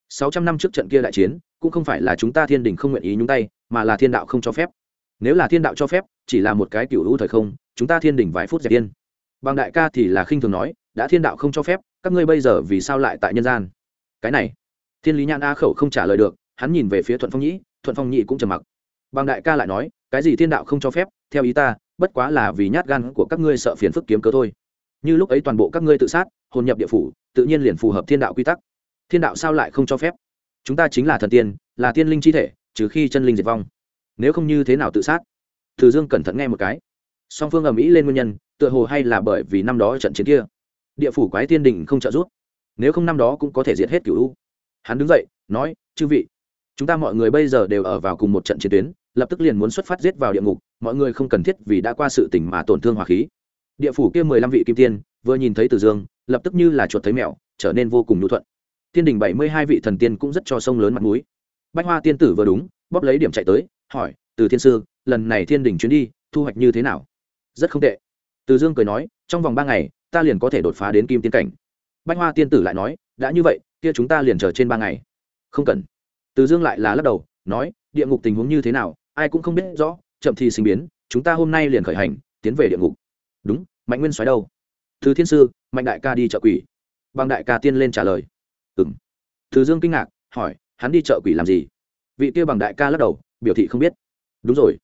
Sáu trăm năm trước trận kia đại chiến, cũng không phải là chúng ta thiên đình không nguyện ý nhúng tay, mà là thiên đạo không cho phép. Nếu là thiên đạo cho phép, chỉ là một cái kiểu hữu thời không, chúng ta thiên đình vài phút dẹp yên. Bằng đại ca thì là khinh thường nói, đã thiên đạo không cho phép, các ngươi bây giờ vì sao lại tại nhân gian? Cái này, thiên lý nhãn a khẩu không trả lời được, hắn nhìn về phía thuận phong nhĩ, thuận phong nhĩ cũng trầm mặc. Bằng đại ca lại nói, cái gì thiên đạo không cho phép, theo ý ta, bất quá là vì nhát gan của các ngươi sợ phiền phức kiếm cớ thôi. Như lúc ấy toàn bộ các ngươi tự sát, hồn nhập địa phủ tự nhiên liền phù hợp thiên đạo quy tắc. Thiên đạo sao lại không cho phép? Chúng ta chính là thần tiên, là tiên linh chi thể, trừ khi chân linh diệt vong. Nếu không như thế nào tự sát? Thử dương cẩn thận nghe một cái. Song phương ầm ĩ lên nguyên nhân, tựa hồ hay là bởi vì năm đó trận chiến kia. Địa phủ quái tiên đình không trợ giúp. Nếu không năm đó cũng có thể diệt hết cửu u. Hắn đứng dậy, nói, chư vị, chúng ta mọi người bây giờ đều ở vào cùng một trận chiến tuyến, lập tức liền muốn xuất phát giết vào địa ngục, mọi người không cần thiết vì đã qua sự tình mà tổn thương hòa khí. Địa phủ kia mười lăm vị kim tiên, vừa nhìn thấy từ dương lập tức như là chuột thấy mèo, trở nên vô cùng nhu thuận. Thiên đình bảy mươi hai vị thần tiên cũng rất cho sông lớn mặt mũi. Bách hoa tiên tử vừa đúng, bóp lấy điểm chạy tới, hỏi, từ thiên sư, lần này thiên đình chuyến đi, thu hoạch như thế nào? Rất không tệ. Từ dương cười nói, trong vòng ba ngày, ta liền có thể đột phá đến kim tiên cảnh. Bách hoa tiên tử lại nói, đã như vậy, kia chúng ta liền chờ trên ba ngày. Không cần. Từ dương lại là lắc đầu, nói, địa ngục tình huống như thế nào, ai cũng không biết rõ, chậm thì sinh biến, chúng ta hôm nay liền khởi hành, tiến về địa ngục. Đúng, mạnh nguyên xoáy đâu? Thứ thiên sư, mạnh đại ca đi chợ quỷ. Bằng đại ca tiên lên trả lời. Ừ m thứ dương kinh ngạc, hỏi, hắn đi chợ quỷ làm gì? Vị kia bằng đại ca lắc đầu, biểu thị không biết. Đúng rồi.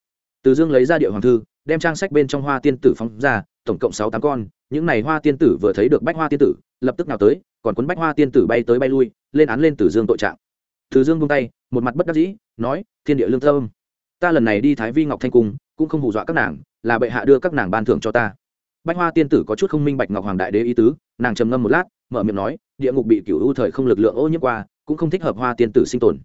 Từ dương lấy ra địa hoàng thư, đem trang sách bên trong hoa tiên tử phóng ra, tổng cộng sáu tám con, những n à y hoa tiên tử vừa thấy được bách hoa tiên tử, lập tức nào tới, còn cuốn bách hoa tiên tử bay tới bay lui, lên án lên từ dương tội trạng. Từ dương buông tay, một mặt bất đắc dĩ, nói, thiên địa lương thơm ta lần này đi thái vi ngọc thanh cung, cũng không hù dọa các nàng, là bệ hạ đưa các nàng ban thưởng cho ta bách hoa tiên tử có chút không minh bạch ngọc hoàng đại đế ý tứ, nàng trầm ngâm một lát, mở miệng nói, địa ngục bị cựu u thời không lực lượng ô nhiễm qua, cũng không thích hợp hoa tiên tử sinh tồn.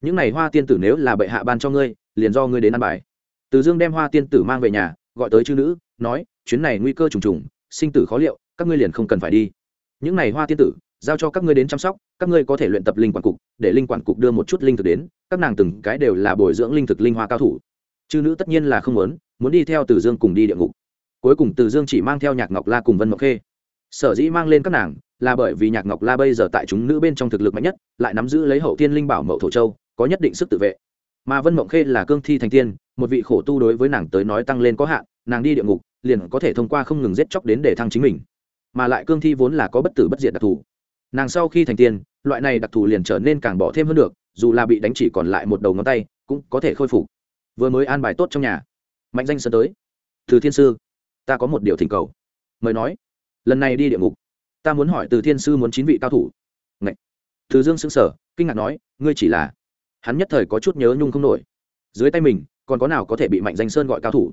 Những này hoa tiên tử nếu là bệ hạ ban cho ngươi, liền do ngươi đến ăn bài. Từ dương đem hoa tiên tử mang về nhà, gọi tới chư nữ, nói, chuyến này nguy cơ trùng trùng, sinh tử khó liệu, các ngươi liền không cần phải đi. Những này hoa tiên tử, giao cho các ngươi đến chăm sóc, các ngươi có thể luyện tập linh quản cục, để linh quản cục đưa một chút linh thực đến, các nàng từng cái đều là bồi dưỡng linh thực linh hoa cao thủ. Chư nữ tất nhiên là không muốn muốn đi theo từ dương cùng đi địa ngục cuối cùng từ dương chỉ mang theo nhạc ngọc la cùng vân ngọc khê sở dĩ mang lên các nàng là bởi vì nhạc ngọc la bây giờ tại chúng nữ bên trong thực lực mạnh nhất lại nắm giữ lấy hậu thiên linh bảo mậu thổ châu có nhất định sức tự vệ mà vân mộng khê là cương thi thành tiên một vị khổ tu đối với nàng tới nói tăng lên có hạn nàng đi địa ngục liền có thể thông qua không ngừng giết chóc đến để thăng chính mình mà lại cương thi vốn là có bất tử bất diệt đặc thù nàng sau khi thành tiên loại này đặc thù liền trở nên càng bỏ thêm hơn được dù là bị đánh chỉ còn lại một đầu ngón tay cũng có thể khôi phục vừa mới an bài tốt trong nhà mạnh danh sơn tới từ thiên sư ta có một điều thỉnh cầu. Mời nói. Lần này đi địa ngục. Ta muốn hỏi từ thiên sư muốn chín vị cao thủ. Ngậy. từ dương xứng sở kinh ngạc nói, ngươi chỉ là. Hắn nhất thời có chút nhớ nhung không nổi. Dưới tay mình, còn có nào có thể bị mạnh danh sơn gọi cao thủ?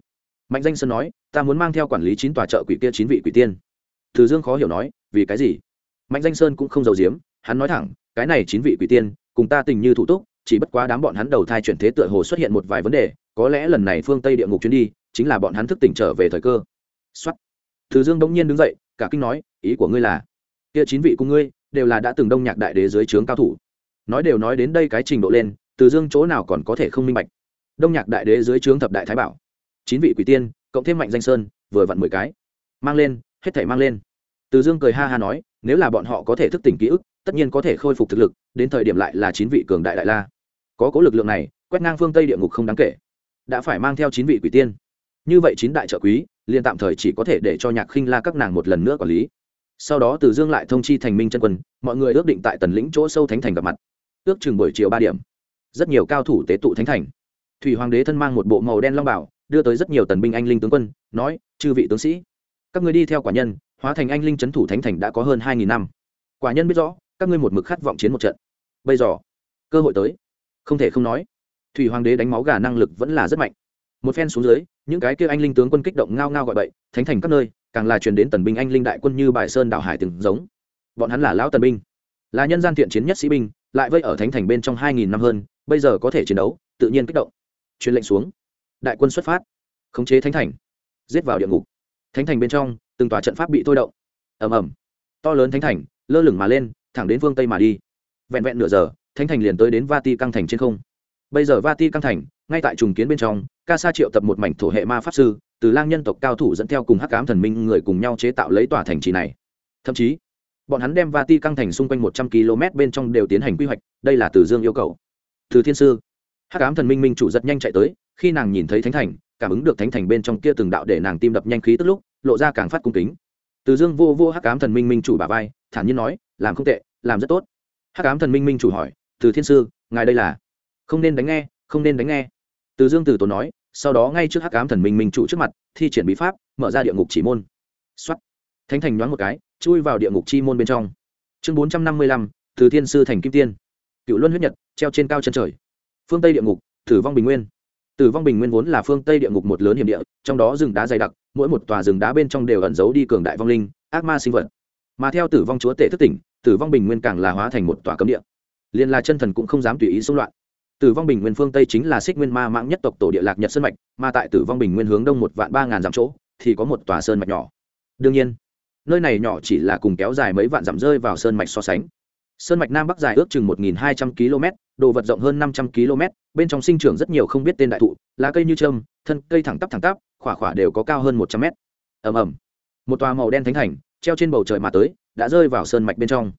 Mạnh danh sơn nói, ta muốn mang theo quản lý chín tòa chợ quỷ kia chín vị quỷ tiên. Từ dương khó hiểu nói, vì cái gì? Mạnh danh sơn cũng không giàu giếm, hắn nói thẳng, cái này chín vị quỷ tiên, cùng ta tình như thủ túc, chỉ bất quá đám bọn hắn đầu thai chuyển thế tựa hồ xuất hiện một vài vấn đề, có lẽ lần này phương tây địa ngục chuyến đi, chính là bọn hắn thức tỉnh trở về thời cơ xuất từ dương bỗng nhiên đứng dậy, cả kinh nói, ý của ngươi là, kia chín vị cùng ngươi đều là đã từng đông nhạc đại đế dưới trướng cao thủ. Nói đều nói đến đây cái trình độ lên, từ dương chỗ nào còn có thể không minh bạch. Đông nhạc đại đế dưới trướng thập đại thái bảo, chín vị quỷ tiên, cộng thêm mạnh danh sơn, vừa vặn mười cái. Mang lên, hết thể mang lên. Từ dương cười ha ha nói, nếu là bọn họ có thể thức tỉnh ký ức, tất nhiên có thể khôi phục thực lực, đến thời điểm lại là chín vị cường đại đại la. Có cố lực lượng này, quét ngang phương tây địa ngục không đáng kể. Đã phải mang theo chín vị quỷ tiên như vậy chín đại trợ quý, liền tạm thời chỉ có thể để cho nhạc khinh la các nàng một lần nữa quản lý. Sau đó từ dương lại thông chi thành minh chân quân, mọi người ước định tại tần lĩnh chỗ sâu thánh thành gặp mặt. Ước chừng buổi chiều ba điểm. Rất nhiều cao thủ tế tụ thánh thành. Thủy hoàng đế thân mang một bộ màu đen long bảo, đưa tới rất nhiều tần binh anh linh tướng quân, nói, chư vị tướng sĩ, các người đi theo quả nhân, hóa thành anh linh c h ấ n thủ thánh thành đã có hơn hai nghìn năm. Quả nhân biết rõ, các ngươi một mực khát vọng chiến một trận. Bây giờ, cơ hội tới. Không thể không nói, thủy hoàng đế đánh máu gà năng lực vẫn là rất mạnh một phen xuống dưới, những cái kia anh linh tướng quân kích động ngao ngao gọi bậy, thánh thành các nơi, càng là truyền đến tần binh anh linh đại quân như bài sơn đảo hải từng giống. Bọn hắn là lão tần binh, là nhân gian thiện chiến nhất sĩ binh, lại vây ở thánh thành bên trong hai nghìn năm hơn, bây giờ có thể chiến đấu, tự nhiên kích động. Truyền lệnh xuống, đại quân xuất phát, khống chế thánh thành, giết vào địa ngục. Thánh thành bên trong, từng tòa trận pháp bị thôi động. Ầm ầm. To lớn thánh thành, lơ lửng mà lên, thẳng đến phương tây mà đi. Vẹn vẹn nửa giờ, thánh thành liền tới đến vati căng thành trên không. Bây giờ vati căng thành, ngay tại trùng kiến bên trong ca sa triệu tập một mảnh thổ hệ ma pháp sư, từ lang nhân tộc cao thủ dẫn theo cùng hắc cám thần minh người cùng nhau chế tạo lấy tòa thành trì này. Thậm chí, bọn hắn đem vati căng thành xung quanh một trăm km bên trong đều tiến hành quy hoạch, đây là từ dương yêu cầu. Từ thiên sư, hắc ám thần minh minh chủ rất nhanh chạy tới, khi nàng nhìn thấy thánh thành, cảm ứng được thánh thành bên trong kia từng đạo để nàng tim đập nhanh khí tức lúc, lộ ra càng phát cung kính. Từ dương vô vô hắc ám thần minh minh chủ bà vai, thản nhiên nói, làm không tệ, làm rất tốt. Hắc ám thần minh minh chủ hỏi, từ thiên sư, ngài đây là? Không nên đánh nghe, không nên đánh nghe. Từ dương từ tốn nói sau đó ngay trước hắc ám thần minh minh chủ trước mặt, thi triển bí pháp, mở ra địa ngục chỉ môn. Xuất thánh thành nhoáng một cái, chui vào địa ngục chi môn bên trong. Chương bốn trăm năm mươi lăm, từ thiên sư thành kim tiên. Cựu luân huyết nhật, treo trên cao chân trời. Phương tây địa ngục, tử vong bình nguyên. Tử vong bình nguyên vốn là phương tây địa ngục một lớn hiểm địa, trong đó rừng đá dày đặc, mỗi một tòa rừng đá bên trong đều ẩn giấu đi cường đại vong linh, ác ma sinh vật. Mà theo tử vong chúa tể thức tỉnh, tử vong bình nguyên càng là hóa thành một tòa cấm địa. Liền là chân thần cũng không dám tùy ý xung loạn tử vong bình nguyên phương tây chính là xích nguyên ma mạng nhất tộc tổ địa lạc nhật sơn mạch, mà tại tử vong bình nguyên hướng đông một vạn ba ngàn dặm chỗ, thì có một tòa sơn mạch nhỏ. Đương nhiên, nơi này nhỏ chỉ là cùng kéo dài mấy vạn dặm rơi vào sơn mạch so sánh. Sơn mạch nam bắc dài ước chừng một hai trăm km, đồ vật rộng hơn năm trăm km, bên trong sinh trưởng rất nhiều không biết tên đại thụ, lá cây như trâm, thân cây thẳng tắp thẳng tắp, khỏa khỏa đều có cao hơn một trăm mét. Ầm ầm. Một tòa màu đen thánh thành, treo trên bầu trời mà tới, đã rơi vào sơn mạch bên trong.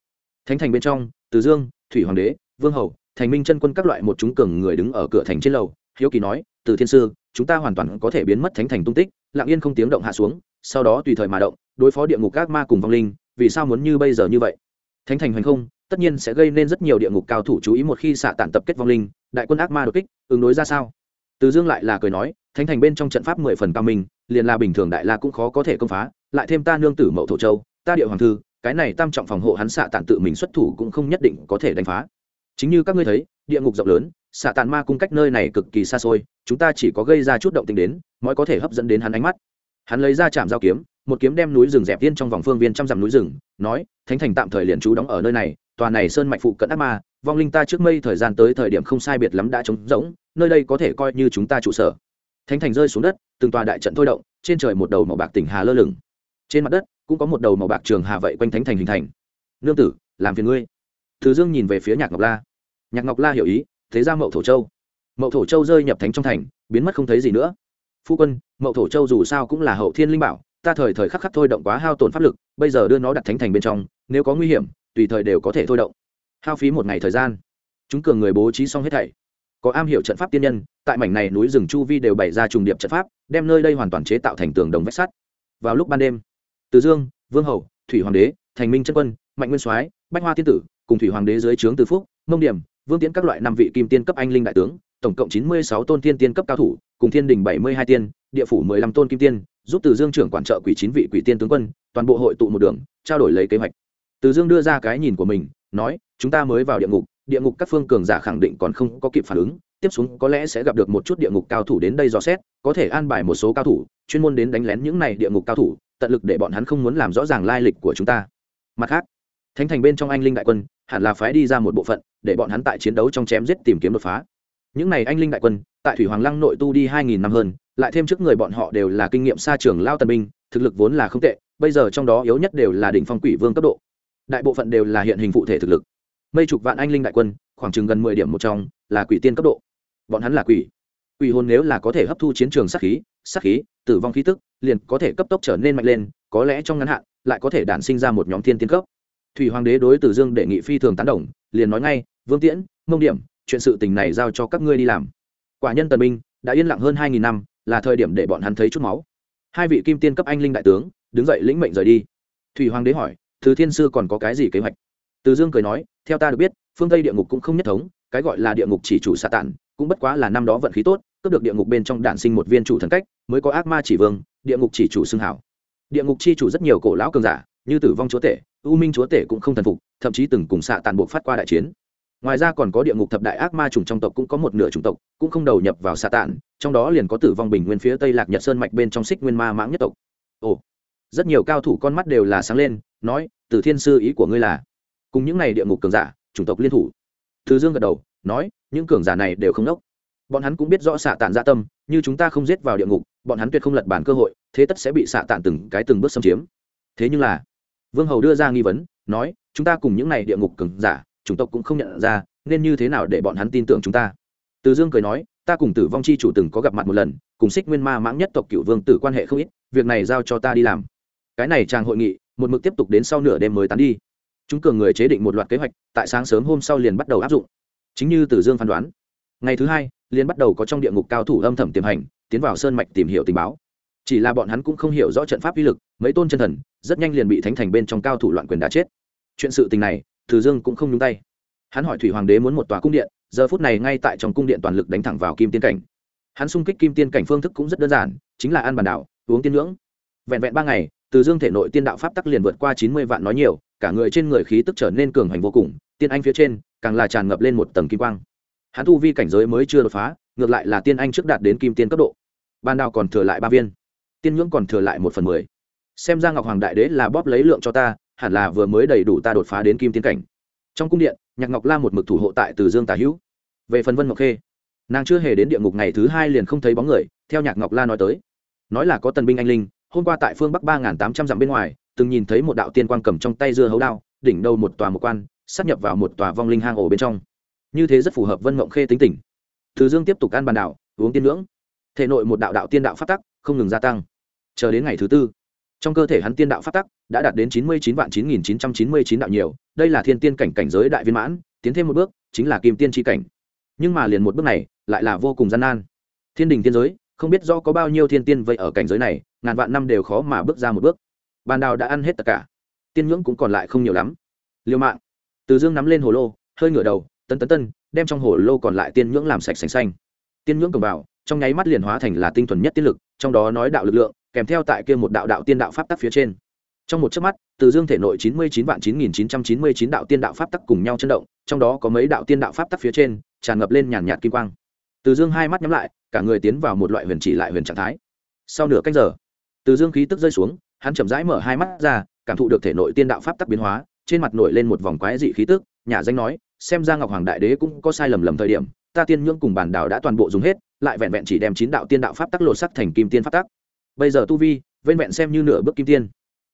Thánh thành bên trong, từ dương, thủy hoàng đế, vương hầu thành minh chân quân các loại một chúng cường người đứng ở cửa thành trên lầu, hiếu kỳ nói, từ thiên sư, chúng ta hoàn toàn có thể biến mất thánh thành tung tích. Lặng yên không tiếng động hạ xuống, sau đó tùy thời mà động, đối phó địa ngục các ma cùng vong linh, vì sao muốn như bây giờ như vậy? Thánh thành hoành không, tất nhiên sẽ gây nên rất nhiều địa ngục cao thủ chú ý một khi xạ tản tập kết vong linh, đại quân ác ma đột kích, ứng đối ra sao? Từ dương lại là cười nói, thánh thành bên trong trận pháp mười phần cao minh, liền là bình thường đại la cũng khó có thể công phá, lại thêm ta nương tử mậu thổ châu, ta địa hoàng thư, cái này tam trọng phòng hộ hắn xạ tản tự mình xuất thủ cũng không nhất định có thể đánh phá chính như các ngươi thấy, địa ngục rộng lớn xạ tàn ma cung cách nơi này cực kỳ xa xôi, chúng ta chỉ có gây ra chút động tình đến, mới có thể hấp dẫn đến hắn ánh mắt. Hắn lấy ra chạm dao kiếm, một kiếm đem núi rừng dẹp viên trong vòng phương viên trăm dặm núi rừng, nói, thánh thành tạm thời liền trú đóng ở nơi này, tòa này sơn mạch phụ cận ác ma, vong linh ta trước mây thời gian tới thời điểm không sai biệt lắm đã trống rỗng, nơi đây có thể coi như chúng ta trụ sở. Thánh thành rơi xuống đất, từng tòa đại trận thôi động, trên trời một đầu màu bạc tỉnh hà lơ lửng. Trên mặt đất, cũng có một đầu màu bạc trường hà vậy quanh thánh thành hình thành. Nương tử, làm phiền ngươi. Thứ dương nhìn về phía nhạc ngọc la nhạc ngọc la hiểu ý, thế ra mậu thổ châu. Mậu thổ châu rơi nhập thánh trong thành, biến mất không thấy gì nữa. Phu quân, mậu thổ châu dù sao cũng là hậu thiên linh bảo, ta thời thời khắc khắc thôi động quá hao tổn pháp lực, bây giờ đưa nó đặt thánh thành bên trong, nếu có nguy hiểm, tùy thời đều có thể thôi động. Hao phí một ngày thời gian. Chúng cường người bố trí xong hết thảy. Có am hiểu trận pháp tiên nhân, tại mảnh này núi rừng chu vi đều bày ra trùng điệp trận pháp, đem nơi đây hoàn toàn chế tạo thành tường đồng vách sắt. Vào lúc ban đêm, từ dương, vương hậu thủy hoàng đế, thành minh chân quân, mạnh nguyên soái, bách hoa tiên tử, cùng thủy hoàng đế dưới trướng từ phúc, mông điểm vương tiễn các loại năm vị kim tiên cấp anh linh đại tướng, tổng cộng chín mươi sáu tôn tiên tiên cấp cao thủ, cùng thiên đình bảy mươi hai tiên, địa phủ mười lăm tôn kim tiên, giúp từ dương trưởng quản trợ quỷ chín vị quỷ tiên tướng quân, toàn bộ hội tụ một đường, trao đổi lấy kế hoạch. Từ dương đưa ra cái nhìn của mình, nói, chúng ta mới vào địa ngục địa ngục các phương cường giả khẳng định còn không có kịp phản ứng, tiếp xuống có lẽ sẽ gặp được một chút địa ngục cao thủ đến đây dò xét, có thể an bài một số cao thủ, chuyên môn đến đánh lén những này địa ngục cao thủ, tận lực để bọn hắn không muốn làm rõ ràng lai lịch của chúng ta. Mặt khác thánh thành bên trong anh linh đại quân, hẳn là phái đi ra một bộ phận, để bọn hắn tại chiến đấu trong chém giết tìm kiếm đột phá. Những này anh linh đại quân, tại thủy hoàng lăng nội tu đi hai nghìn năm hơn, lại thêm trước người bọn họ đều là kinh nghiệm xa trường lao tân binh, thực lực vốn là không tệ, bây giờ trong đó yếu nhất đều là đỉnh phong quỷ vương cấp độ. Đại bộ phận đều là hiện hình cụ thể thực lực. Mây chục vạn anh linh đại quân, khoảng chừng gần mười điểm một trong, là quỷ tiên cấp độ. Bọn hắn là quỷ. Quỷ hồn nếu là có thể hấp thu chiến trường sát khí sát khí, tử vong khí tức, liền có thể cấp tốc trở nên mạnh lên, có lẽ trong ngắn hạn, lại có thể đản sinh ra một nhóm thiên tiên cấp thủy hoàng đế đối Tử dương đề nghị phi thường tán đồng, liền nói ngay, vương tiễn, mông điểm, chuyện sự tình này giao cho các ngươi đi làm. Quả nhân tần minh đã yên lặng hơn hai nghìn năm, là thời điểm để bọn hắn thấy chút máu. Hai vị kim tiên cấp anh linh đại tướng, đứng dậy lĩnh mệnh rời đi. Thủy hoàng đế hỏi, thứ thiên sư còn có cái gì kế hoạch? Từ dương cười nói, theo ta được biết, phương tây địa ngục cũng không nhất thống, cái gọi là địa ngục chỉ chủ xạ tản, cũng bất quá là năm đó vận khí tốt, cướp được địa ngục bên trong đản sinh một viên chủ thần cách, mới có ác ma chỉ vương, địa ngục chỉ chủ xưng hảo. Địa ngục chi chủ rất nhiều cổ lão cường giả, như tử vong chúa tể u minh chúa tể cũng không thần phục, thậm chí từng cùng xạ tàn buộc phát qua đại chiến. Ngoài ra còn có địa ngục thập đại ác ma trùng trong tộc cũng có một nửa chủng tộc cũng không đầu nhập vào xạ tàn, trong đó liền có tử vong bình nguyên phía tây lạc nhật sơn mạch bên trong xích nguyên ma mãng nhất tộc. Ồ, rất nhiều cao thủ con mắt đều là sáng lên, nói từ thiên sư, ý của ngươi là cùng những này địa ngục cường giả, chủng tộc liên thủ. Thứ dương gật đầu, nói, những cường giả này đều không đốc. Bọn hắn cũng biết rõ xạ tàn gia tâm, như chúng ta không giết vào địa ngục, bọn hắn tuyệt không lật bản cơ hội, thế tất sẽ bị xạ tàn từng cái từng bước xâm chiếm. Thế nhưng là vương hầu đưa ra nghi vấn, nói, chúng ta cùng những này địa ngục cường giả, chủng tộc cũng không nhận ra, nên như thế nào để bọn hắn tin tưởng chúng ta? Từ dương cười nói, ta cùng tử vong chi chủ từng có gặp mặt một lần, cùng xích nguyên ma mãng nhất tộc cựu vương tử quan hệ không ít, việc này giao cho ta đi làm. Cái này trang hội nghị, một mực tiếp tục đến sau nửa đêm mới tán đi. Chúng cường người chế định một loạt kế hoạch, tại sáng sớm hôm sau liền bắt đầu áp dụng. Chính như tử dương phán đoán, ngày thứ hai, liền bắt đầu có trong địa ngục cao thủ âm thầm tiềm hành, tiến vào sơn mạch tìm hiểu tình báo. Chỉ là bọn hắn cũng không hiểu rõ trận pháp uy lực, mấy tôn chân thần rất nhanh liền bị thánh thành bên trong cao thủ loạn quyền đã chết. Chuyện sự tình này, Từ dương cũng không nhúng tay. Hắn hỏi thủy hoàng đế muốn một tòa cung điện, giờ phút này ngay tại trong cung điện toàn lực đánh thẳng vào kim tiên cảnh. Hắn xung kích kim tiên cảnh phương thức cũng rất đơn giản, chính là ăn bàn đảo, uống tiên ngưỡng vẹn vẹn ba ngày, từ dương thể nội tiên đạo pháp tắc liền vượt qua chín mươi vạn nói nhiều, cả người trên người khí tức trở nên cường hành vô cùng, tiên anh phía trên càng là tràn ngập lên một tầng kim quang. Hắn tu vi cảnh giới mới chưa đột phá, ngược lại là tiên anh trước đạt đến kim tiên cấp độ. Ban đào còn thừa lại ba viên, tiên ngưỡng còn thừa lại một phần mười xem ra ngọc hoàng đại đế là bóp lấy lượng cho ta, hẳn là vừa mới đầy đủ ta đột phá đến kim tiên cảnh. Trong cung điện, nhạc ngọc la một mực thủ hộ tại từ dương tà hữu. Về phần vân ngọc khê, nàng chưa hề đến địa ngục ngày thứ hai liền không thấy bóng người, theo nhạc ngọc la nói tới. Nói là có tần binh anh linh, hôm qua tại phương bắc ba nghìn tám trăm dặm bên ngoài, từng nhìn thấy một đạo tiên quang cầm trong tay dưa hấu đao, đỉnh đầu một tòa một quan, sắp nhập vào một tòa vong linh hang ổ bên trong. Như thế rất phù hợp vân mộng khê tính tình. Từ dương tiếp tục ăn bàn đảo, uống tiên ngưỡng. Thể nội một đạo đạo tiên đạo phát tắc, không ngừng gia tăng. Chờ đến ngày thứ tư trong cơ thể hắn tiên đạo phát tắc đã đạt đến chín mươi chín vạn chín nghìn chín trăm chín mươi chín đạo nhiều, đây là thiên tiên cảnh cảnh giới đại viên mãn, tiến thêm một bước chính là kim tiên tri cảnh. Nhưng mà liền một bước này lại là vô cùng gian nan. Thiên đình tiên giới, không biết do có bao nhiêu thiên tiên vậy ở cảnh giới này, ngàn vạn năm đều khó mà bước ra một bước. Bàn đào đã ăn hết tất cả. Tiên ngưỡng cũng còn lại không nhiều lắm. Liêu mạng. Từ dương nắm lên hồ lô, hơi ngửa đầu tân tấn tân đem trong hồ lô còn lại tiên ngưỡng làm sạch sành xanh. Tiên ngưỡng cầm vào, trong nháy mắt liền hóa thành là tinh thuần nhất tiên lực, trong đó nói đạo lực lượng kèm theo tại kia một đạo đạo tiên đạo pháp tắc phía trên. Trong một chớp mắt, từ dương thể nội chín mươi chín vạn chín nghìn chín trăm chín mươi chín đạo tiên đạo pháp tắc cùng nhau chấn động, trong đó có mấy đạo tiên đạo pháp tắc phía trên, tràn ngập lên nhàn nhạt kim quang. Từ dương hai mắt nhắm lại, cả người tiến vào một loại huyền chỉ lại huyền trạng thái. Sau nửa canh giờ, từ dương khí tức rơi xuống, hắn chậm rãi mở hai mắt ra, cảm thụ được thể nội tiên đạo pháp tắc biến hóa, trên mặt nổi lên một vòng quái dị khí tức, nhà danh nói, xem ra ngọc hoàng đại đế cũng có sai lầm lầm thời điểm, ta tiên nhưỡng cùng bản đảo đã toàn bộ dùng hết, lại vẹn vẹn chỉ đem chín đạo tiên đạo pháp tắc lột sắc thành kim tiên pháp tắc bây giờ tu vi vên vẹn xem như nửa bước kim tiên.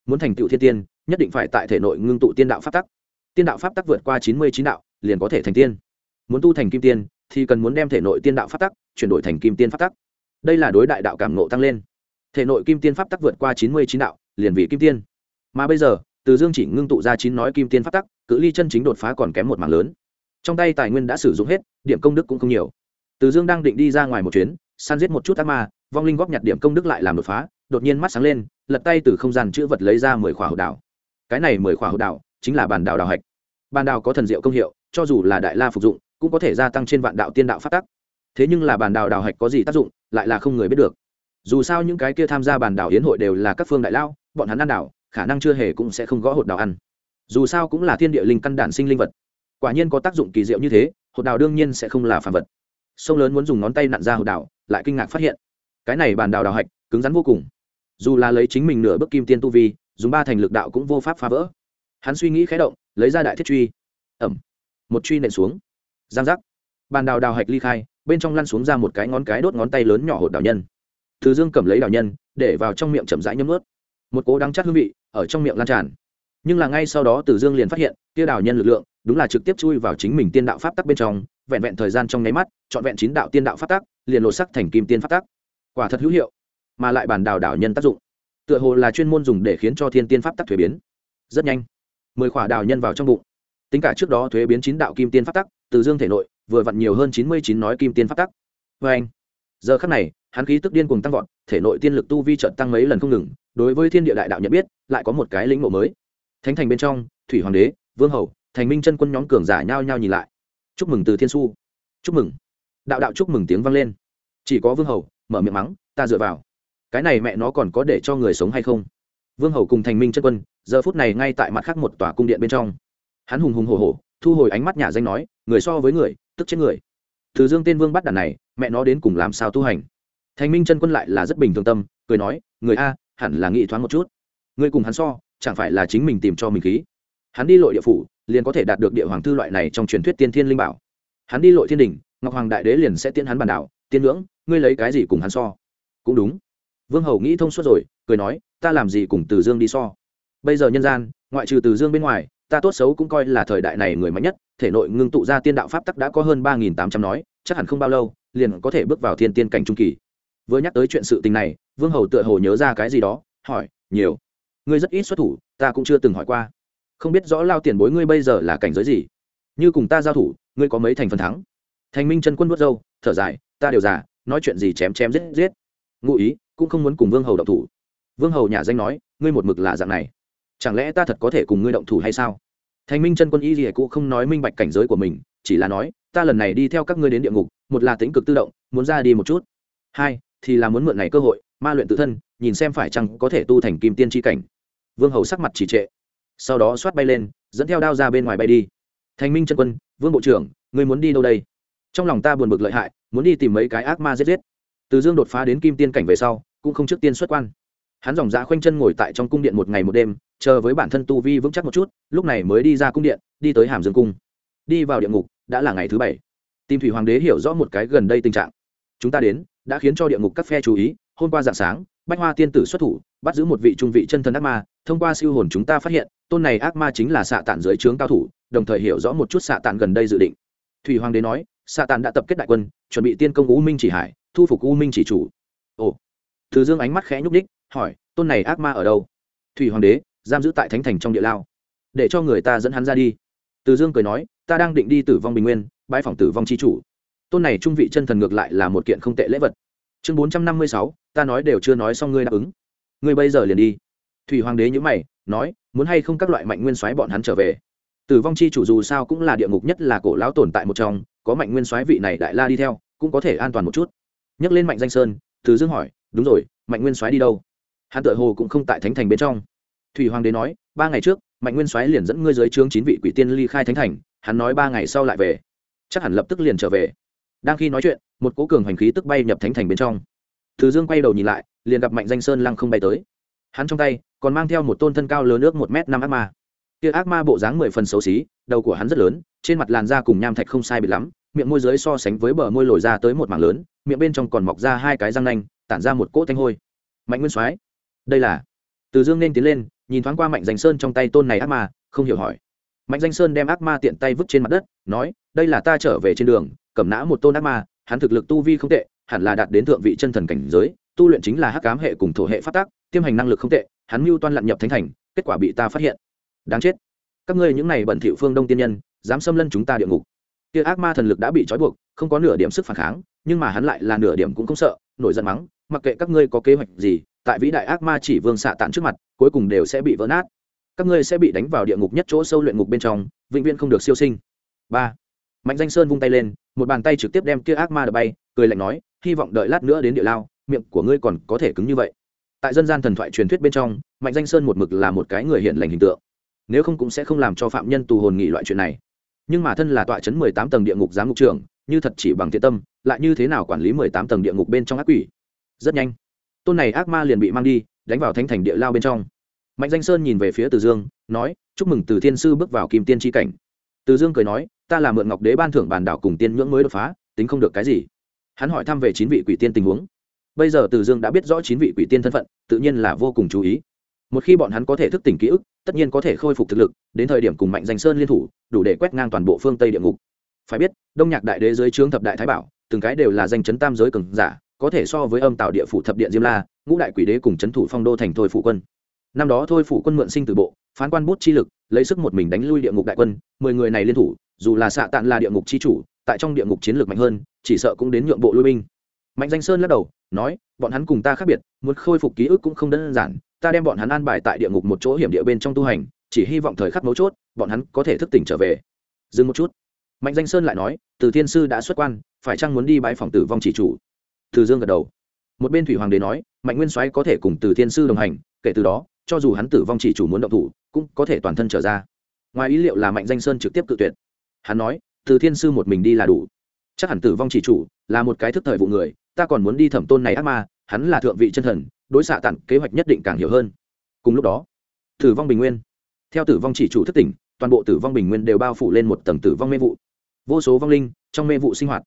Muốn thành tựu thiên tiên, nhất định phải tại thể nội ngưng tụ tiên đạo pháp tắc. Tiên đạo pháp tắc vượt qua chín mươi chín đạo, liền có thể thành tiên. Muốn tu thành kim tiên, thì cần muốn đem thể nội tiên đạo pháp tắc chuyển đổi thành kim tiên pháp tắc. Đây là đối đại đạo cảm nộ tăng lên. Thể nội kim tiên pháp tắc vượt qua chín mươi chín đạo, liền vị kim tiên. Mà bây giờ, từ dương chỉ ngưng tụ ra chín nói kim tiên pháp tắc, cự ly chân chính đột phá còn kém một mảng lớn. Trong tay tài nguyên đã sử dụng hết, điểm công đức cũng không nhiều. Từ dương đang định đi ra ngoài một chuyến săn giết một chút ác ma, vong linh góp nhặt điểm công đức lại làm đột phá, đột nhiên mắt sáng lên, lật tay từ không gian chữ vật lấy ra mười khỏa hậu đảo. Cái này mười khỏa hậu đảo chính là bàn đảo đào hạch. Bàn đảo có thần diệu công hiệu, cho dù là đại la phục dụng, cũng có thể gia tăng trên vạn đạo tiên đạo phát tắc. Thế nhưng là bàn đảo đào hạch có gì tác dụng, lại là không người biết được. Dù sao những cái kia tham gia bàn đảo hiến hội đều là các phương đại lao, bọn hắn ăn đảo, khả năng chưa hề cũng sẽ không gõ hột đảo ăn. Dù sao cũng là thiên địa linh căn đản sinh linh vật. Quả nhiên có tác dụng kỳ diệu như thế, hột đảo đương nhiên sẽ không là phản vật sông lớn muốn dùng ngón tay nặn ra hột đảo, lại kinh ngạc phát hiện, cái này bàn đào đào hạch, cứng rắn vô cùng. Dù là lấy chính mình nửa bước kim tiên tu vi, dùng ba thành lực đạo cũng vô pháp phá vỡ. Hắn suy nghĩ khé động, lấy ra đại thiết truy. Ẩm. Một truy nện xuống. Giang giác. Bàn đào đào hạch ly khai, bên trong lăn xuống ra một cái ngón cái đốt ngón tay lớn nhỏ hột đào nhân. Thứ dương cầm lấy đào nhân, để vào trong miệng chậm rãi nhấm ướt một cố đắng chắc hương vị ở trong miệng lan tràn. Nhưng là ngay sau đó từ dương liền phát hiện, kia đào nhân lực lượng, đúng là trực tiếp chui vào chính mình tiên đạo pháp tắc bên trong vẹn vẹn thời gian trong nháy mắt, trọn vẹn chín đạo tiên đạo pháp tắc, liền lột sắc thành kim tiên pháp tắc. Quả thật hữu hiệu, mà lại bàn đào đảo nhân tác dụng, tựa hồ là chuyên môn dùng để khiến cho thiên tiên pháp tắc thuế biến. Rất nhanh, mười khỏa đào nhân vào trong bụng. Tính cả trước đó thuế biến chín đạo kim tiên pháp tắc, từ dương thể nội, vừa vặn nhiều hơn chín mươi chín nói kim tiên pháp tắc. Vê anh, giờ khắc này, hắn khí tức điên cùng tăng vọt, thể nội tiên lực tu vi chợt tăng mấy lần không ngừng, đối với thiên địa đại đạo nhận biết, lại có một cái lĩnh ngộ mới. Thánh thành bên trong, thủy hoàng đế, vương hầu, thành minh chân quân nhóm cường giả nhao nhao nhìn lại chúc mừng từ thiên su. Chúc mừng. Đạo đạo chúc mừng tiếng vang lên. Chỉ có vương hầu, mở miệng mắng, ta dựa vào. Cái này mẹ nó còn có để cho người sống hay không? Vương hầu cùng thành minh chân quân, giờ phút này ngay tại mặt khác một tòa cung điện bên trong. Hắn hùng hùng hồ hồ thu hồi ánh mắt nhà danh nói, người so với người, tức chết người. Từ dương tên vương bắt đàn này, mẹ nó đến cùng làm sao tu hành? Thành minh chân quân lại là rất bình thường tâm, cười nói, người a, hẳn là nghĩ thoáng một chút. Người cùng hắn so, chẳng phải là chính mình tìm cho mình khí. Hắn đi lội địa phủ liền có thể đạt được địa hoàng thư loại này trong truyền thuyết tiên thiên linh bảo. Hắn đi lội thiên đình, ngọc hoàng đại đế liền sẽ tiễn hắn bàn đảo, tiên ngưỡng, ngươi lấy cái gì cùng hắn so? Cũng đúng. Vương hầu nghĩ thông suốt rồi, cười nói, ta làm gì cùng từ dương đi so? Bây giờ nhân gian, ngoại trừ từ dương bên ngoài, ta tốt xấu cũng coi là thời đại này người mạnh nhất, thể nội ngưng tụ ra tiên đạo pháp tắc đã có hơn ba nghìn tám trăm nói, chắc hẳn không bao lâu, liền có thể bước vào thiên tiên cảnh trung kỳ. Vừa nhắc tới chuyện sự tình này, vương hầu tựa hồ nhớ ra cái gì đó, hỏi, nhiều. Ngươi rất ít xuất thủ, ta cũng chưa từng hỏi qua không biết rõ lao tiền bối ngươi bây giờ là cảnh giới gì. Như cùng ta giao thủ, ngươi có mấy thành phần thắng? Thành minh chân quân vớt râu, thở dài, ta đều già, nói chuyện gì chém chém giết giết. Ngụ ý, cũng không muốn cùng vương hầu động thủ. Vương hầu nhà danh nói, ngươi một mực là dạng này. Chẳng lẽ ta thật có thể cùng ngươi động thủ hay sao? Thành minh chân quân y gì cũng không nói minh bạch cảnh giới của mình, chỉ là nói, ta lần này đi theo các ngươi đến địa ngục, một là tính cực tự động, muốn ra đi một chút. Hai, thì là muốn mượn này cơ hội, ma luyện tự thân, nhìn xem phải chăng có thể tu thành kim tiên tri cảnh. Vương hầu sắc mặt chỉ trệ sau đó xoát bay lên, dẫn theo đao ra bên ngoài bay đi. Thành minh chân quân, vương bộ trưởng, ngươi muốn đi đâu đây? Trong lòng ta buồn bực lợi hại, muốn đi tìm mấy cái ác ma giết giết. Từ dương đột phá đến kim tiên cảnh về sau, cũng không trước tiên xuất quan. Hắn dòng dã khoanh chân ngồi tại trong cung điện một ngày một đêm, chờ với bản thân tu vi vững chắc một chút, lúc này mới đi ra cung điện, đi tới hàm dương cung. Đi vào địa ngục, đã là ngày thứ bảy. Tìm thủy hoàng đế hiểu rõ một cái gần đây tình trạng. Chúng ta đến, đã khiến cho địa ngục các phe chú ý, hôm qua dạng sáng bách hoa tiên tử xuất thủ, bắt giữ một vị trung vị chân thân ác ma, thông qua siêu hồn chúng ta phát hiện, tôn này ác ma chính là xạ tản dưới trướng cao thủ, đồng thời hiểu rõ một chút xạ tản gần đây dự định. Thủy hoàng đế nói, xạ tản đã tập kết đại quân, chuẩn bị tiên công u minh chỉ hải, thu phục u minh chỉ chủ. Ồ. Từ dương ánh mắt khẽ nhúc ních hỏi, tôn này ác ma ở đâu? Thủy hoàng đế, giam giữ tại thánh thành trong địa lao. Để cho người ta dẫn hắn ra đi. Từ dương cười nói, ta đang định đi tử vong bình nguyên bãi phòng tử vong c h i chủ. Tôn này trung vị chân thần ngược lại là một kiện không tệ lễ vật chương bốn trăm năm mươi sáu, ta nói đều chưa nói xong ngươi đáp ứng. Ngươi bây giờ liền đi. Thủy hoàng đế nhữ mày, nói, muốn hay không các loại mạnh nguyên soái bọn hắn trở về? Tử vong chi chủ dù sao cũng là địa ngục nhất là cổ lão tồn tại một trong, có mạnh nguyên soái vị này đại la đi theo, cũng có thể an toàn một chút. Nhắc lên mạnh danh sơn, từ dương hỏi, đúng rồi, mạnh nguyên soái đi đâu? Hắn tự hồ cũng không tại thánh thành bên trong. Thủy hoàng đế nói, ba ngày trước, mạnh nguyên soái liền dẫn ngươi dưới trướng chín vị quỷ tiên ly khai thánh thành, hắn nói ba ngày sau lại về. Chắc hẳn lập tức liền trở về đang khi nói chuyện, một cố cường hành khí tức bay nhập thánh thành bên trong. Thứ dương quay đầu nhìn lại, liền gặp mạnh danh sơn lăng không bay tới. Hắn trong tay còn mang theo một tôn thân cao lớn ước một m năm ác ma. Kia ác ma bộ dáng mười phần xấu xí, đầu của hắn rất lớn, trên mặt làn da cùng nham thạch không sai biệt lắm, miệng môi dưới so sánh với bờ môi lồi ra tới một mảng lớn, miệng bên trong còn mọc ra hai cái răng nanh, tản ra một cỗ thanh hôi. Mạnh nguyên soái, đây là? Từ dương nên tiến lên, nhìn thoáng qua mạnh danh sơn trong tay tôn này ác ma, không hiểu hỏi. Mạnh danh sơn đem ác ma tiện tay vứt trên mặt đất, nói, đây là ta trở về trên đường cầm nã một tôn ác ma, hắn thực lực tu vi không tệ, hẳn là đạt đến thượng vị chân thần cảnh giới, tu luyện chính là hắc cám hệ cùng thổ hệ phát tác tiêm hành năng lực không tệ, hắn mưu toan lặn nhập thánh thành, kết quả bị ta phát hiện. Đáng chết. Các ngươi những này bẩn thỉu phương đông tiên nhân, dám xâm lân chúng ta địa ngục. Kia ác ma thần lực đã bị trói buộc, không có nửa điểm sức phản kháng, nhưng mà hắn lại là nửa điểm cũng không sợ, nổi giận mắng, mặc kệ các ngươi có kế hoạch gì, tại vĩ đại ác ma chỉ vương xạ tàn trước mặt, cuối cùng đều sẽ bị vỡ nát. Các ngươi sẽ bị đánh vào địa ngục nhất chỗ sâu luyện ngục bên trong, vĩnh viễn không được siêu sinh. Ba. Mạnh danh sơn vung tay lên một bàn tay trực tiếp đem kia ác ma đập bay, cười lạnh nói, hy vọng đợi lát nữa đến địa lao, miệng của ngươi còn có thể cứng như vậy. Tại dân gian thần thoại truyền thuyết bên trong, mạnh danh sơn một mực là một cái người hiện lành hình tượng. Nếu không cũng sẽ không làm cho phạm nhân tù hồn nghị loại chuyện này. Nhưng mà thân là tọa chấn mười tám tầng địa ngục giám ngục trưởng, như thật chỉ bằng thiện tâm, lại như thế nào quản lý mười tám tầng địa ngục bên trong ác quỷ? Rất nhanh, tôn này ác ma liền bị mang đi, đánh vào thanh thành địa lao bên trong. Mạnh danh sơn nhìn về phía từ dương, nói, chúc mừng từ thiên sư bước vào kim tiên tri cảnh. Từ dương cười nói ta là mượn ngọc đế ban thưởng bàn đảo cùng tiên nhưỡng mới đột phá, tính không được cái gì. Hắn hỏi thăm về chín vị quỷ tiên tình huống. Bây giờ từ dương đã biết rõ chín vị quỷ tiên thân phận, tự nhiên là vô cùng chú ý. Một khi bọn hắn có thể thức tỉnh ký ức, tất nhiên có thể khôi phục thực lực, đến thời điểm cùng mạnh danh sơn liên thủ, đủ để quét ngang toàn bộ phương tây địa ngục. Phải biết, đông nhạc đại đế dưới trướng thập đại thái bảo, từng cái đều là danh chấn tam giới cường giả, có thể so với âm tạo địa phủ thập điện diêm la, ngũ đại quỷ đế cùng chấn thủ phong đô thành thôi phủ quân. Năm đó thôi phủ quân mượn sinh từ bộ, phán quan bút chi lực lấy sức một mình đánh lui địa ngục đại quân, mười người này liên thủ, dù là xạ tạn là địa ngục chi chủ, tại trong địa ngục chiến lược mạnh hơn, chỉ sợ cũng đến nhượng bộ lui binh. Mạnh danh sơn lắc đầu, nói, bọn hắn cùng ta khác biệt, muốn khôi phục ký ức cũng không đơn giản, ta đem bọn hắn an bài tại địa ngục một chỗ hiểm địa bên trong tu hành, chỉ hy vọng thời khắc mấu chốt, bọn hắn có thể thức tỉnh trở về. Dừng một chút. Mạnh danh sơn lại nói, từ thiên sư đã xuất quan, phải chăng muốn đi bãi phòng tử vong chỉ chủ? Từ dương gật đầu. Một bên thủy hoàng đế nói, mạnh nguyên soái có thể cùng từ thiên sư đồng hành, kể từ đó cho dù hắn tử vong chỉ chủ muốn động thủ, cũng có thể toàn thân trở ra. Ngoài ý liệu là mạnh danh sơn trực tiếp cự tuyệt. Hắn nói, từ thiên sư một mình đi là đủ. Chắc hẳn tử vong chỉ chủ là một cái thức thời vụ người, ta còn muốn đi thẩm tôn này ác ma, hắn là thượng vị chân thần, đối xạ tặng kế hoạch nhất định càng hiểu hơn. Cùng lúc đó, tử vong bình nguyên. Theo tử vong chỉ chủ thức tỉnh, toàn bộ tử vong bình nguyên đều bao phủ lên một tầng tử vong mê vụ. Vô số vong linh trong mê vụ sinh hoạt.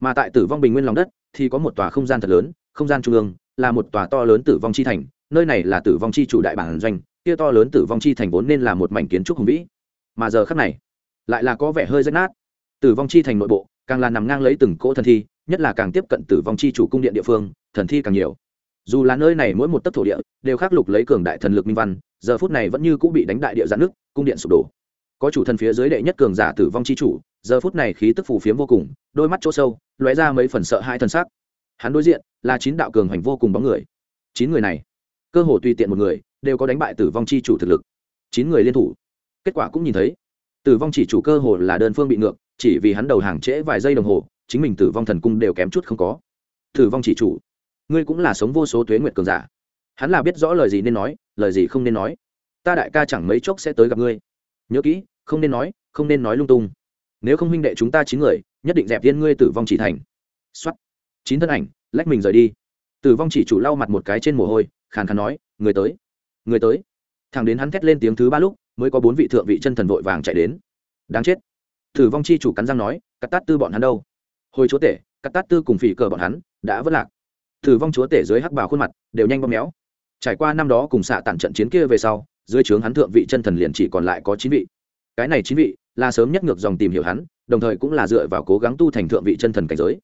Mà tại tử vong bình nguyên lòng đất thì có một tòa không gian thật lớn, không gian trung ương là một tòa to lớn tử vong chi thành nơi này là tử vong chi chủ đại bản doanh, kia to lớn tử vong chi thành vốn nên là một mảnh kiến trúc hùng vĩ. Mà giờ khắc này, lại là có vẻ hơi rách nát. Tử vong chi thành nội bộ, càng là nằm ngang lấy từng cỗ thần thi, nhất là càng tiếp cận tử vong chi chủ cung điện địa phương, thần thi càng nhiều. Dù là nơi này mỗi một tấc thổ địa đều khắc lục lấy cường đại thần lực minh văn, giờ phút này vẫn như cũng bị đánh đại địa giãn nước cung điện sụp đổ. Có chủ thần phía dưới đệ nhất cường giả tử vong chi chủ, giờ phút này khí tức phù phiếm vô cùng, đôi mắt chỗ sâu, lóe ra mấy phần sợ hai thần sắc. Hắn đối diện là chín đạo cường hành vô cùng bóng người. Chín người này cơ hồ tùy tiện một người, đều có đánh bại tử vong chi chủ thực lực. Chín người liên thủ. Kết quả cũng nhìn thấy, tử vong chỉ chủ cơ hồ là đơn phương bị ngược, chỉ vì hắn đầu hàng trễ vài giây đồng hồ, chính mình tử vong thần cung đều kém chút không có. Tử vong chỉ chủ, ngươi cũng là sống vô số tuế nguyệt cường giả. Hắn là biết rõ lời gì nên nói, lời gì không nên nói. Ta đại ca chẳng mấy chốc sẽ tới gặp ngươi. Nhớ kỹ, không nên nói, không nên nói lung tung. Nếu không huynh đệ chúng ta chín người, nhất định dẹp viên ngươi tử vong chỉ thành. Xuất chín thân ảnh, lách mình rời đi. Tử vong chỉ chủ lau mặt một cái trên mồ hôi khàn khàn nói, người tới người tới. Thằng đến hắn thét lên tiếng thứ ba lúc, mới có bốn vị thượng vị chân thần vội vàng chạy đến. Đáng chết. Thử vong chi chủ cắn răng nói, cắt tát tư bọn hắn đâu? Hồi chúa tể, cắt tát tư cùng phỉ cờ bọn hắn, đã vất lạc. Thử vong chúa tể dưới hắc bào khuôn mặt, đều nhanh bóp méo. Trải qua năm đó cùng xạ tản trận chiến kia về sau, dưới trướng hắn thượng vị chân thần liền chỉ còn lại có chín vị. Cái này chín vị, là sớm nhất ngược dòng tìm hiểu hắn, đồng thời cũng là dựa vào cố gắng tu thành thượng vị chân thần cảnh giới.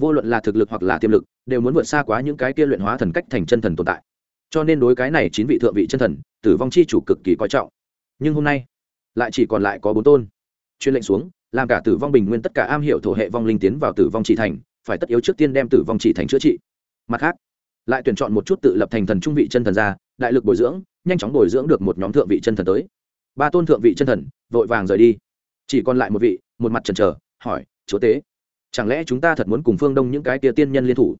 Vô luận là thực lực hoặc là tiềm lực, đều muốn vượt xa quá những cái kia luyện hóa thần cách thành chân thần tồn tại cho nên đối cái này chín vị thượng vị chân thần, tử vong chi chủ cực kỳ coi trọng. Nhưng hôm nay, lại chỉ còn lại có bốn tôn. Chuyên lệnh xuống, làm cả tử vong bình nguyên tất cả am hiểu thổ hệ vong linh tiến vào tử vong chỉ thành, phải tất yếu trước tiên đem tử vong chỉ thành chữa trị. Mặt khác, lại tuyển chọn một chút tự lập thành thần trung vị chân thần ra, đại lực bồi dưỡng, nhanh chóng bồi dưỡng được một nhóm thượng vị chân thần tới. Ba tôn thượng vị chân thần, vội vàng rời đi. Chỉ còn lại một vị, một mặt trần trờ hỏi, chúa tế, chẳng lẽ chúng ta thật muốn cùng phương đông những cái tia tiên nhân liên thủ?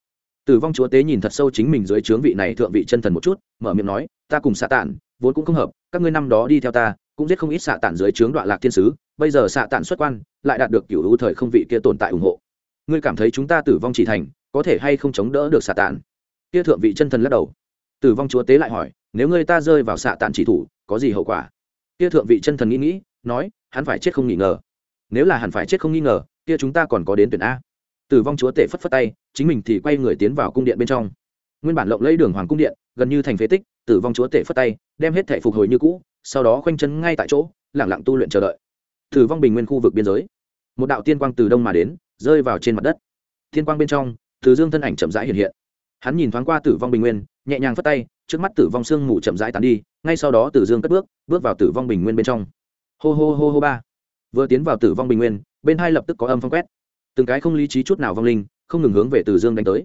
Tử vong chúa tế nhìn thật sâu chính mình dưới trướng vị này thượng vị chân thần một chút, mở miệng nói, ta cùng xạ tản, vốn cũng không hợp, các ngươi năm đó đi theo ta, cũng giết không ít xạ tản dưới trướng đoạn lạc thiên sứ, bây giờ xạ tản xuất quan, lại đạt được cựu hữu thời không vị kia tồn tại ủng hộ. Ngươi cảm thấy chúng ta tử vong chỉ thành, có thể hay không chống đỡ được xạ tản? Kia thượng vị chân thần lắc đầu. Tử vong chúa tế lại hỏi, nếu ngươi ta rơi vào xạ tản chỉ thủ, có gì hậu quả? Kia thượng vị chân thần nghĩ nghĩ, nói, hắn phải chết không nghi ngờ. Nếu là hắn phải chết không nghi ngờ, kia chúng ta còn có đến tuyển a. Tử vong chúa tể phất phất tay chính mình thì quay người tiến vào cung điện bên trong. Nguyên bản lộng lấy đường hoàng cung điện, gần như thành phế tích, tử vong chúa tể phất tay, đem hết thể phục hồi như cũ, sau đó khoanh chân ngay tại chỗ lẳng lặng tu luyện chờ đợi. Tử vong bình nguyên khu vực biên giới. Một đạo tiên quang từ đông mà đến, rơi vào trên mặt đất. Tiên quang bên trong, từ dương thân ảnh chậm rãi hiện hiện. Hắn nhìn thoáng qua tử vong bình nguyên, nhẹ nhàng phất tay, trước mắt tử vong sương mù chậm rãi tán đi, ngay sau đó tử dương cất bước bước vào tử vong bình nguyên bên trong. Hô hô hô hô ba. Vừa tiến vào tử vong bình nguyên, bên hai lập tức có âm phong quét. Từng cái không lý trí chút nào vong linh không ngừng hướng về Từ dương đánh tới.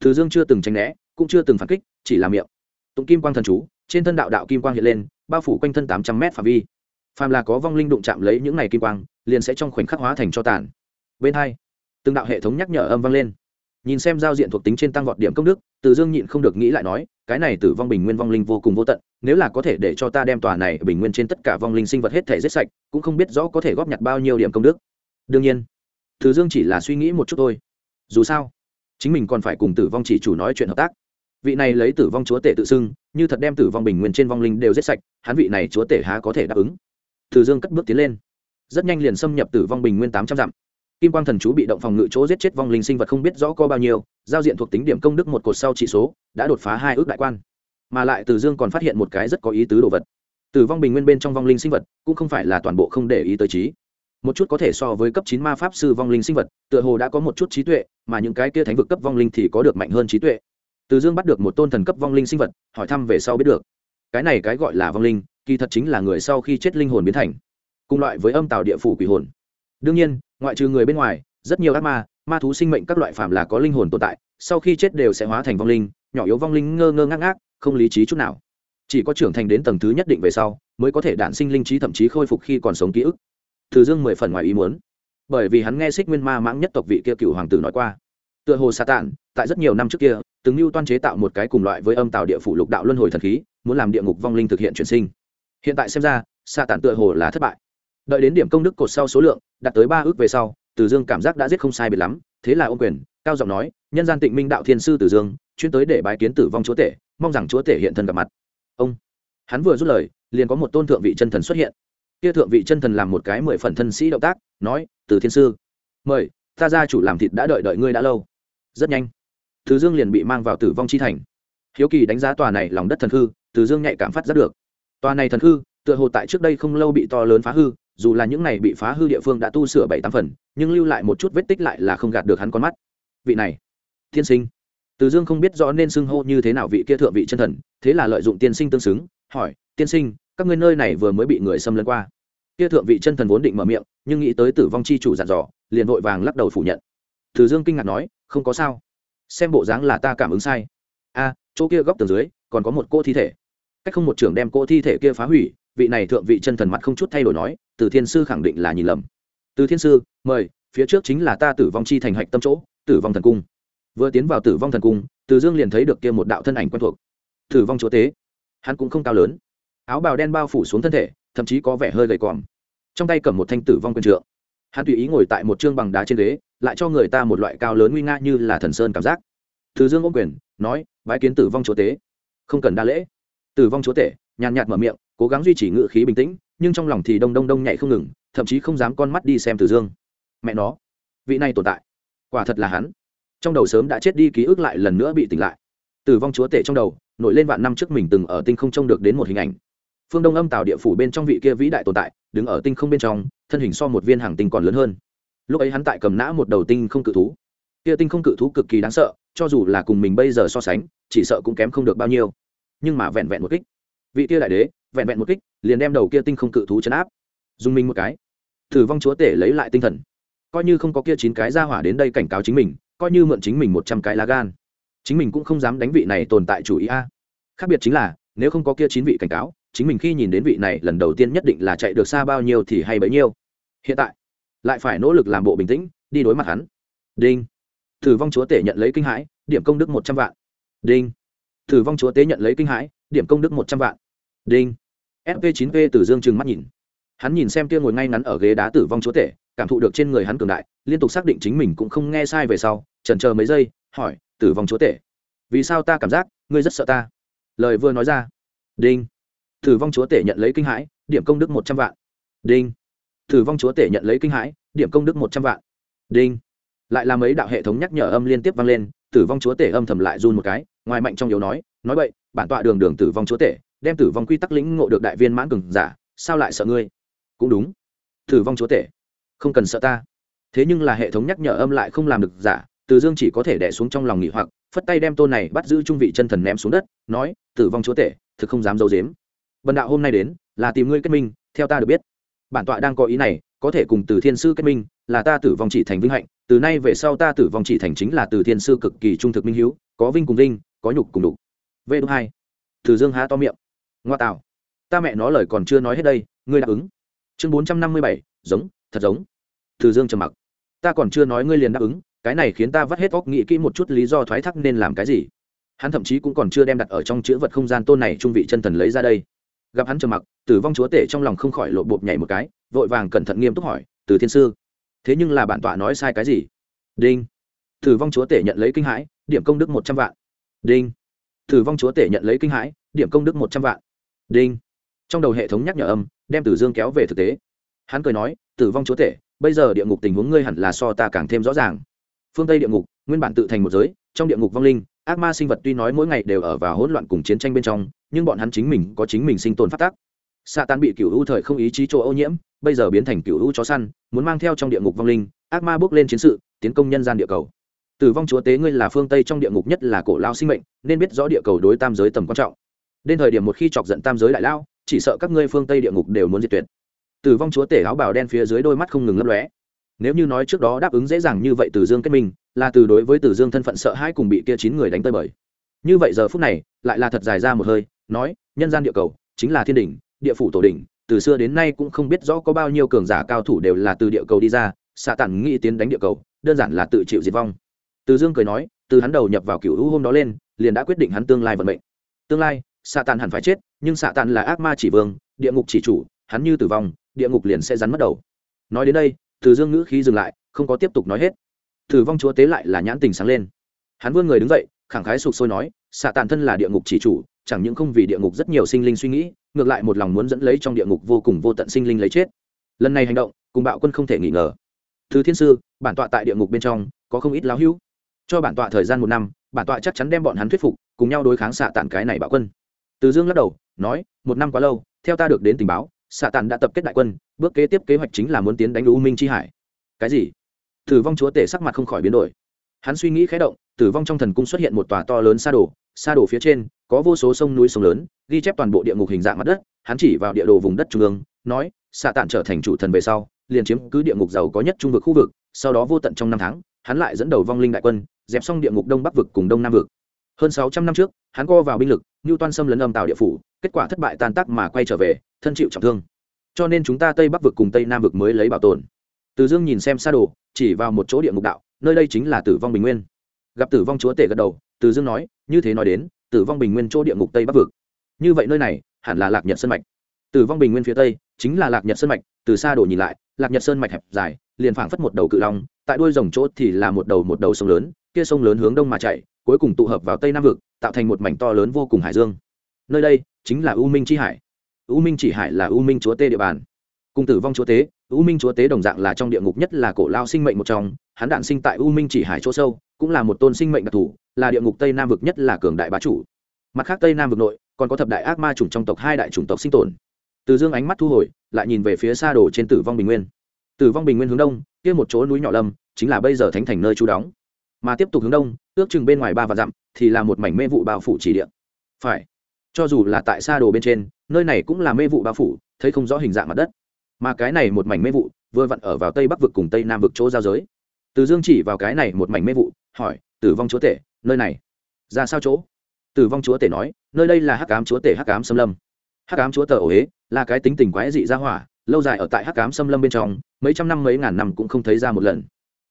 Từ dương chưa từng tránh né, cũng chưa từng phản kích, chỉ làm miệng. Tụng kim quang thần chú, trên thân đạo đạo kim quang hiện lên, bao phủ quanh thân tám trăm mét phạm vi. Phàm là có vong linh đụng chạm lấy những này kim quang, liền sẽ trong khoảnh khắc hóa thành cho tàn. Bên hai, từng đạo hệ thống nhắc nhở âm vang lên. Nhìn xem giao diện thuộc tính trên tăng vọt điểm công đức, từ dương nhịn không được nghĩ lại nói, cái này tử vong bình nguyên vong linh vô cùng vô tận, nếu là có thể để cho ta đem tòa này bình nguyên trên tất cả vong linh sinh vật hết thể giết sạch, cũng không biết rõ có thể góp nhặt bao nhiêu điểm công đức. Đương nhiên, từ dương chỉ là suy nghĩ một chút thôi dù sao, chính mình còn phải cùng tử vong chỉ chủ nói chuyện hợp tác. Vị này lấy tử vong chúa tể tự xưng, như thật đem tử vong bình nguyên trên vong linh đều giết sạch, hắn vị này chúa tể há có thể đáp ứng. Từ dương cất bước tiến lên. Rất nhanh liền xâm nhập tử vong bình nguyên tám trăm dặm. Kim quang thần chú bị động phòng ngự chỗ giết chết vong linh sinh vật không biết rõ có bao nhiêu, giao diện thuộc tính điểm công đức một cột sau trị số, đã đột phá hai ước đại quan. Mà lại từ dương còn phát hiện một cái rất có ý tứ đồ vật. Tử vong bình nguyên bên trong vong linh sinh vật cũng không phải là toàn bộ không để ý tới trí một chút có thể so với cấp chín ma pháp sư vong linh sinh vật, tựa hồ đã có một chút trí tuệ, mà những cái kia thánh vực cấp vong linh thì có được mạnh hơn trí tuệ. Từ dương bắt được một tôn thần cấp vong linh sinh vật, hỏi thăm về sau biết được. Cái này cái gọi là vong linh, kỳ thật chính là người sau khi chết linh hồn biến thành. Cùng loại với âm tàu địa phủ quỷ hồn. Đương nhiên, ngoại trừ người bên ngoài, rất nhiều ác ma ma thú sinh mệnh các loại phạm là có linh hồn tồn tại, sau khi chết đều sẽ hóa thành vong linh, nhỏ yếu vong linh ngơ ngơ ngác ngác, không lý trí chút nào. Chỉ có trưởng thành đến tầng thứ nhất định về sau, mới có thể đản sinh linh trí thậm chí khôi phục khi còn sống ký ức từ dương mười phần ngoài ý muốn. Bởi vì hắn nghe xích nguyên ma mãng nhất tộc vị kia cựu hoàng tử nói qua. Tựa hồ sa tản tại rất nhiều năm trước kia, từng lưu toan chế tạo một cái cùng loại với âm tạo địa phủ lục đạo luân hồi thần khí, muốn làm địa ngục vong linh thực hiện chuyển sinh. Hiện tại xem ra sa tản tựa hồ là thất bại. Đợi đến điểm công đức cột sau số lượng, đạt tới ba ước về sau, từ dương cảm giác đã giết không sai biệt lắm, thế là ô quyền, cao giọng nói, nhân gian tịnh minh đạo thiên sư từ dương, chuyên tới để bái kiến tử vong chúa tể, mong rằng chúa tể hiện thân gặp mặt. Ông, hắn vừa rút lời, liền có một tôn thượng vị chân thần xuất hiện kia thượng vị chân thần làm một cái mười phần thân sĩ động tác, nói, từ thiên sư, mời, ta gia chủ làm thịt đã đợi đợi ngươi đã lâu. Rất nhanh, từ dương liền bị mang vào tử vong chi thành. Hiếu kỳ đánh giá tòa này lòng đất thần hư, từ dương nhạy cảm phát giác được. Tòa này thần hư, tựa hồ tại trước đây không lâu bị to lớn phá hư, dù là những này bị phá hư địa phương đã tu sửa bảy tám phần, nhưng lưu lại một chút vết tích lại là không gạt được hắn con mắt. Vị này, tiên sinh. Từ dương không biết rõ nên xưng hô như thế nào vị kia thượng vị chân thần, thế là lợi dụng tiên sinh tương xứng, hỏi, tiên sinh các ngươi nơi này vừa mới bị người xâm lấn qua. Kia thượng vị chân thần vốn định mở miệng, nhưng nghĩ tới tử vong chi chủ dặn dò, liền vội vàng lắc đầu phủ nhận. Thử dương kinh ngạc nói, không có sao. Xem bộ dáng là ta cảm ứng sai. A, chỗ kia góc tường dưới, còn có một cô thi thể. Cách không một trưởng đem cô thi thể kia phá hủy, vị này thượng vị chân thần mặt không chút thay đổi nói, từ thiên sư khẳng định là nhìn lầm. Từ thiên sư, mời, phía trước chính là ta tử vong chi thành hạch tâm chỗ, tử vong thần cung. Vừa tiến vào tử vong thần cung, từ dương liền thấy được kia một đạo thân ảnh quen thuộc. Tử vong chúa tế. Hắn cũng không cao lớn áo bào đen bao phủ xuống thân thể, thậm chí có vẻ hơi gầy còm. Trong tay cầm một thanh tử vong quyền trượng. Hắn tùy ý ngồi tại một chương bằng đá trên ghế, lại cho người ta một loại cao lớn nguy nga như là thần sơn cảm giác. Từ dương ôm quyền, nói, bái kiến tử vong chúa tế không cần đa lễ. Tử vong chúa tể, nhàn nhạt mở miệng, cố gắng duy trì ngự khí bình tĩnh, nhưng trong lòng thì đông đông đông nhảy không ngừng, thậm chí không dám con mắt đi xem tử dương. Mẹ nó, vị này tồn tại, quả thật là hắn. Trong đầu sớm đã chết đi ký ức lại lần nữa bị tỉnh lại. Tử vong chúa tể trong đầu, nổi lên vạn năm trước mình từng ở tinh không trông được đến một hình ảnh phương đông âm tào địa phủ bên trong vị kia vĩ đại tồn tại, đứng ở tinh không bên trong, thân hình so một viên hàng tinh còn lớn hơn. Lúc ấy hắn tại cầm nã một đầu tinh không cự thú. Kia tinh không cự thú cực kỳ đáng sợ, cho dù là cùng mình bây giờ so sánh, chỉ sợ cũng kém không được bao nhiêu. Nhưng mà vẹn vẹn một kích, vị kia đại đế, vẹn vẹn một kích, liền đem đầu kia tinh không cự thú chấn áp. Dùng mình một cái, thử vong chúa tể lấy lại tinh thần. Coi như không có kia chín cái ra hỏa đến đây cảnh cáo chính mình, coi như mượn chính mình một trăm cái lá gan, chính mình cũng không dám đánh vị này tồn tại chủ ý a. Khác biệt chính là, nếu không có kia chín vị cảnh cáo chính mình khi nhìn đến vị này lần đầu tiên nhất định là chạy được xa bao nhiêu thì hay bấy nhiêu. Hiện tại, lại phải nỗ lực làm bộ bình tĩnh, đi đối mặt hắn. Đinh. Thử vong chúa tể nhận lấy kinh hãi, điểm công đức một trăm vạn. Đinh. Thử vong chúa tế nhận lấy kinh hãi, điểm công đức một trăm vạn. Đinh. Sp 9 p từ dương trừng mắt nhìn. Hắn nhìn xem kia ngồi ngay ngắn ở ghế đá tử vong chúa tể, cảm thụ được trên người hắn cường đại, liên tục xác định chính mình cũng không nghe sai về sau trần chờ mấy giây, hỏi, tử vong chúa tể, vì sao ta cảm giác ngươi rất sợ ta? Lời vừa nói ra. Đinh tử vong chúa tể nhận lấy kinh hãi, điểm công đức một trăm vạn. Đinh. Tử vong chúa tể nhận lấy kinh hãi, điểm công đức một trăm vạn. Đinh. Lại làm mấy đạo hệ thống nhắc nhở âm liên tiếp vang lên tử vong chúa tể âm thầm lại run một cái, ngoài mạnh trong yếu nói nói vậy bản tọa đường đường tử vong chúa tể, đem tử vong quy tắc lĩnh ngộ được đại viên mãn cường giả, sao lại sợ ngươi? Cũng đúng. Tử vong chúa tể, không cần sợ ta. Thế nhưng là hệ thống nhắc nhở âm lại không làm được giả, từ dương chỉ có thể đẻ xuống trong lòng nghỉ hoặc, phất tay đem tôn này bắt giữ trung vị chân thần ném xuống đất, nói tử vong chúa tể, thực không dám d i ấ u dếm bần đạo hôm nay đến là tìm ngươi kết minh theo ta được biết. Bản tọa đang có ý này có thể cùng từ thiên sư kết minh là ta tử vong chỉ thành vinh hạnh từ nay về sau ta tử vong chỉ thành chính là từ thiên sư cực kỳ trung thực minh hiếu, có vinh cùng vinh có nhục cùng đục Vệ đúng hai. Từ dương há to miệng. Ngoa tạo. Ta mẹ nó lời còn chưa nói hết đây ngươi đáp ứng. Chương bốn trăm năm mươi bảy giống thật giống. Từ dương trầm mặc. Ta còn chưa nói ngươi liền đáp ứng cái này khiến ta vắt hết óc nghĩ kỹ một chút lý do thoái thác nên làm cái gì. Hắn thậm chí cũng còn chưa đem đặt ở trong chữ vật không gian tôn này trung vị chân thần lấy ra đây gặp hắn trầm mặc, tử vong chúa tể trong lòng không khỏi lộ bột nhảy một cái, vội vàng cẩn thận nghiêm túc hỏi, từ thiên sư, thế nhưng là bản tọa nói sai cái gì? Đinh. Tử vong chúa tể nhận lấy kinh hãi, điểm công đức một trăm vạn. Đinh. Tử vong chúa tể nhận lấy kinh hãi, điểm công đức một trăm vạn. Đinh. Trong đầu hệ thống nhắc nhở âm, đem tử dương kéo về thực tế. Hắn cười nói, tử vong chúa tể, bây giờ địa ngục tình huống ngươi hẳn là so ta càng thêm rõ ràng. Phương tây địa ngục nguyên bản tự thành một giới, trong địa ngục vong linh ác ma sinh vật tuy nói mỗi ngày đều ở vào hỗn loạn cùng chiến tranh bên trong, nhưng bọn hắn chính mình có chính mình sinh tồn phát tác. Xạ tan bị cựu hữu thời không ý chí chỗ ô nhiễm, bây giờ biến thành cựu hữu chó săn, muốn mang theo trong địa ngục vong linh, ác ma bước lên chiến sự, tiến công nhân gian địa cầu. Tử vong chúa tế ngươi là phương tây trong địa ngục nhất là cổ lao sinh mệnh, nên biết rõ địa cầu đối tam giới tầm quan trọng. Đến thời điểm một khi chọc giận tam giới đại lao, chỉ sợ các ngươi phương tây địa ngục đều muốn diệt tuyệt. Tử vong chúa tể áo bào đen phía dưới đôi mắt không ngừng lấp lóe. Nếu như nói trước đó đáp ứng dễ dàng như vậy từ dương kết minh là từ đối với từ dương thân phận sợ hãi cùng bị kia chín người đánh tơi bời. Như vậy giờ phút này, lại là thật dài ra một hơi, nói, nhân gian địa cầu, chính là thiên đỉnh, địa phủ tổ đỉnh, từ xưa đến nay cũng không biết rõ có bao nhiêu cường giả cao thủ đều là từ địa cầu đi ra, xạ tản nghĩ tiến đánh địa cầu, đơn giản là tự chịu diệt vong. Từ dương cười nói, từ hắn đầu nhập vào cựu hữu hôm đó lên, liền đã quyết định hắn tương lai vận mệnh. Tương lai, xạ tàn hẳn phải chết, nhưng xạ tàn là ác ma chỉ vương, địa ngục chỉ chủ, hắn như tử vong, địa ngục liền sẽ rắn mất đầu. Nói đến đây, từ dương ngữ khí dừng lại, không có tiếp tục nói hết tử vong chúa tế lại là nhãn tình sáng lên. Hắn vươn người đứng dậy, khẳng khái sụp sôi nói, xạ tàn thân là địa ngục chỉ chủ, chẳng những không vì địa ngục rất nhiều sinh linh suy nghĩ, ngược lại một lòng muốn dẫn lấy trong địa ngục vô cùng vô tận sinh linh lấy chết. Lần này hành động, cùng bạo quân không thể nghi ngờ. Thứ thiên sư, bản tọa tại địa ngục bên trong, có không ít láo hữu. Cho bản tọa thời gian một năm, bản tọa chắc chắn đem bọn hắn thuyết phục, cùng nhau đối kháng xạ tàn cái này bạo quân. Từ dương lắc đầu, nói, một năm quá lâu, theo ta được đến tình báo, xạ tàn đã tập kết đại quân, bước kế tiếp kế hoạch chính là muốn tiến đánh u minh chi hải. Cái gì? Tử vong chúa tể sắc mặt không khỏi biến đổi. Hắn suy nghĩ khé động, tử vong trong thần cung xuất hiện một tòa to lớn sa đồ sa đồ phía trên có vô số sông núi sông lớn, ghi chép toàn bộ địa ngục hình dạng mặt đất, hắn chỉ vào địa đồ vùng đất trung ương, nói xạ tạn trở thành chủ thần về sau, liền chiếm cứ địa ngục giàu có nhất trung vực khu vực, sau đó vô tận trong năm tháng, hắn lại dẫn đầu vong linh đại quân, dẹp xong địa ngục đông bắc vực cùng đông nam vực. Hơn sáu trăm năm trước, hắn co vào binh lực như toan xâm lấn âm tàu địa phủ, kết quả thất bại tan tác mà quay trở về, thân chịu trọng thương. Cho nên chúng ta tây bắc vực cùng tây nam vực mới lấy bảo tồn từ dương nhìn xem xa đồ, chỉ vào một chỗ địa ngục đạo, nơi đây chính là tử vong bình nguyên. Gặp tử vong chúa tể gật đầu, từ dương nói, như thế nói đến, tử vong bình nguyên chỗ địa ngục tây bắc vực. Như vậy nơi này, hẳn là lạc nhật sơn mạch. Tử vong bình nguyên phía tây, chính là lạc nhật sơn mạch, từ xa đồ nhìn lại, lạc nhật sơn mạch hẹp dài, liền phảng phất một đầu cự long, tại đuôi rồng chỗ thì là một đầu một đầu sông lớn, kia sông lớn hướng đông mà chạy, cuối cùng tụ hợp vào tây nam vực, tạo thành một mảnh to lớn vô cùng hải dương. Nơi đây chính là u minh chi hải. U minh chỉ hải là u minh chúa tê địa bàn. Cùng tử vong chúa tế u minh chúa tế đồng dạng là trong địa ngục nhất là cổ lao sinh mệnh một trong, hắn đản sinh tại u minh chỉ hải chỗ sâu, cũng là một tôn sinh mệnh đặc thù là địa ngục tây nam vực nhất là cường đại bá chủ. Mặt khác tây nam vực nội, còn có thập đại ác ma chủng trong tộc hai đại chủng tộc sinh tồn. Từ dương ánh mắt thu hồi, lại nhìn về phía xa đồ trên tử vong bình nguyên. Tử vong bình nguyên hướng đông, kia một chỗ núi nhỏ lâm chính là bây giờ thánh thành nơi trú đóng. Mà tiếp tục hướng đông, ước chừng bên ngoài ba và dặm, thì là một mảnh mê vụ bao phủ chỉ địa. Phải, cho dù là tại xa đồ bên trên, nơi này cũng là mê vụ bao phủ, thấy không rõ hình dạng mặt đất mà cái này một mảnh mê vụ vừa vặn ở vào tây bắc vực cùng tây nam vực chỗ giao giới. Từ dương chỉ vào cái này một mảnh mê vụ, hỏi, tử vong chúa tể, nơi này ra sao chỗ? Tử vong chúa tể nói, nơi đây là hắc cám chúa tể hắc cám xâm lâm. Hắc cám chúa tể ổ ế là cái tính tình quái dị ra hỏa, lâu dài ở tại hắc cám xâm lâm bên trong, mấy trăm năm, mấy ngàn năm cũng không thấy ra một lần.